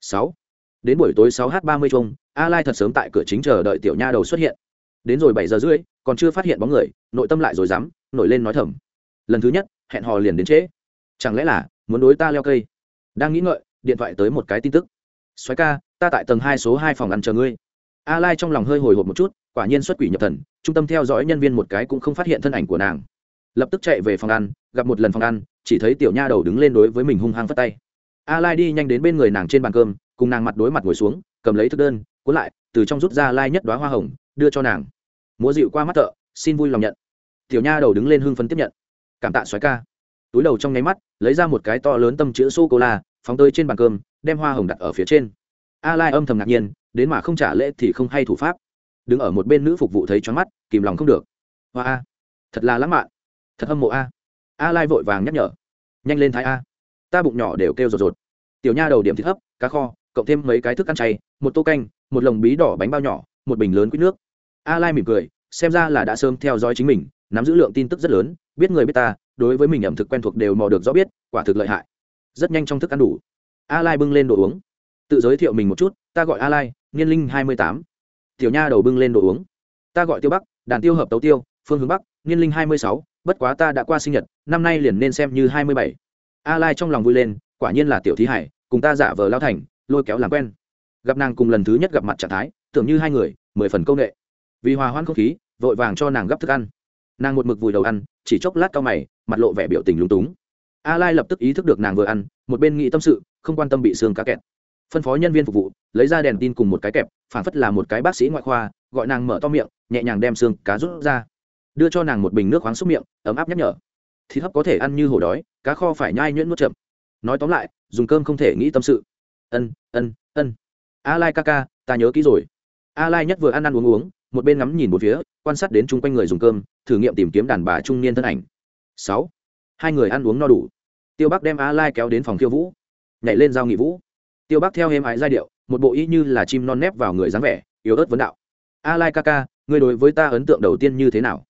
Sáu. Đến buổi tối sáu h ba mươi chung, a lai thật sớm tại cửa chính chờ đợi tiểu nha đầu xuất hiện. Đến rồi bảy giờ rưỡi, còn chưa phát hiện bóng người, nội tâm lại rồi dám nổi lên nói thầm. Lần thứ nhất, hẹn hò liền đến trễ. Chẳng lẽ là muốn đối ta leo cây? Đang nghĩ ngợi, điện thoại tới một cái tin tức xoáy ca, ta tại tầng hai số hai phòng ăn chờ ngươi. A lai trong lòng hơi hồi hộp một chút, quả nhiên xuất quỷ nhập thần, trung tâm theo dõi nhân viên một cái cũng không phát hiện thân ảnh của nàng. Lập tức chạy về phòng ăn, gặp một lần phòng ăn, chỉ thấy tiểu nha đầu đứng lên đối với mình hung hăng phất tay. A lai đi nhanh đến bên người nàng trên bàn cơm, cùng nàng mặt đối mặt ngồi xuống, cầm lấy thức đơn, cuốn lại, từ trong rút ra lai nhất đoá hoa hồng, đưa cho nàng. Múa dịu qua mắt thợ, xin vui lòng nhận. Tiểu nha đầu đứng lên hưng phấn tiếp nhận. Cảm tạ xoáy ca. Túi đầu trong nháy mắt, lấy ra một cái to lớn tâm chữ sô cô la, phóng tới trên bàn cơm đem hoa hồng đặt ở phía trên. A lai âm thầm ngạc nhiên, đến mà không trả lễ thì không hay thủ pháp. Đứng ở một bên nữ phục vụ thấy choáng mắt, kìm lòng không được. Hoa a, thật là lãng mạn. Thật hâm mộ a. A lai vội vàng nhắc nhở. Nhanh lên thái a. Ta bụng nhỏ đều kêu rột rột. Tiểu nha đầu điểm thịt hấp, cá kho, cộng thêm mấy cái thức ăn chay, một tô canh, một lồng bí đỏ bánh bao nhỏ, một bình lớn quýt nước. A lai mỉm cười, xem ra là đã sớm theo dõi chính mình, nắm giữ lượng tin tức rất lớn, biết người biết ta, đối với mình ẩm thực quen thuộc đều mò được rõ biết, quả thực lợi hại. Rất nhanh trong thức ăn đủ a lai bưng lên đồ uống. Tự giới thiệu mình một chút, ta gọi a lai, niên linh hai mươi tám. Tiểu nha đầu bưng lên đồ uống. Ta gọi tiêu bắc, đàn tiêu hợp tấu tiêu, phương hướng bắc, niên linh hai mươi sáu. Bất quá ta đã qua sinh nhật, năm nay liền nên xem như hai mươi bảy. A lai trong lòng vui lên, quả nhiên là tiểu thí hải, cùng ta giả vờ lao thành, lôi kéo làm quen. Gặp nàng cùng lần thứ nhất gặp mặt trạng thái, tưởng như hai người, mười phần công nghệ vì hòa hoãn không khí, vội vàng cho nàng gấp thức ăn. Nàng một mực vùi đầu ăn, chỉ chốc lát cao mày, mặt lộ vẻ biểu tình lúng túng a lai lập tức ý thức được nàng vừa ăn, một bên nghĩ tâm sự, không quan tâm bị xương cá kẹt. Phân phó nhân viên phục vụ, lấy ra đèn tin cùng một cái kẹp, phản phất là một cái bác sĩ ngoại khoa, gọi nàng mở to miệng, nhẹ nhàng đem xương cá rút ra. Đưa cho nàng một bình nước khoáng xúc miệng, ấm áp nhắc nhở. Thịt hấp có thể ăn như hổ đói, cá kho phải nhai nhuyễn nuốt chậm. Nói tóm lại, dùng cơm không thể nghĩ tâm sự. Ân ân ân. A lai ca ca, ta nhớ kỹ rồi. A lai nhất vừa ăn ăn uống uống, một bên ngắm nhìn một phía, quan sát đến chung quanh người dùng cơm, thử nghiệm tìm kiếm đàn bà trung niên thân ảnh. Sáu hai người ăn uống no đủ. Tiêu bắc đem a lai kéo đến phòng khiêu vũ, nhảy lên giao nghị vũ. Tiêu bắc theo êm ái giai điệu, một bộ ý như là chim non nép vào người dáng vẻ, yếu ớt vấn đạo. A lai ca ca, ngươi đối với ta ấn tượng đầu tiên như thế nào?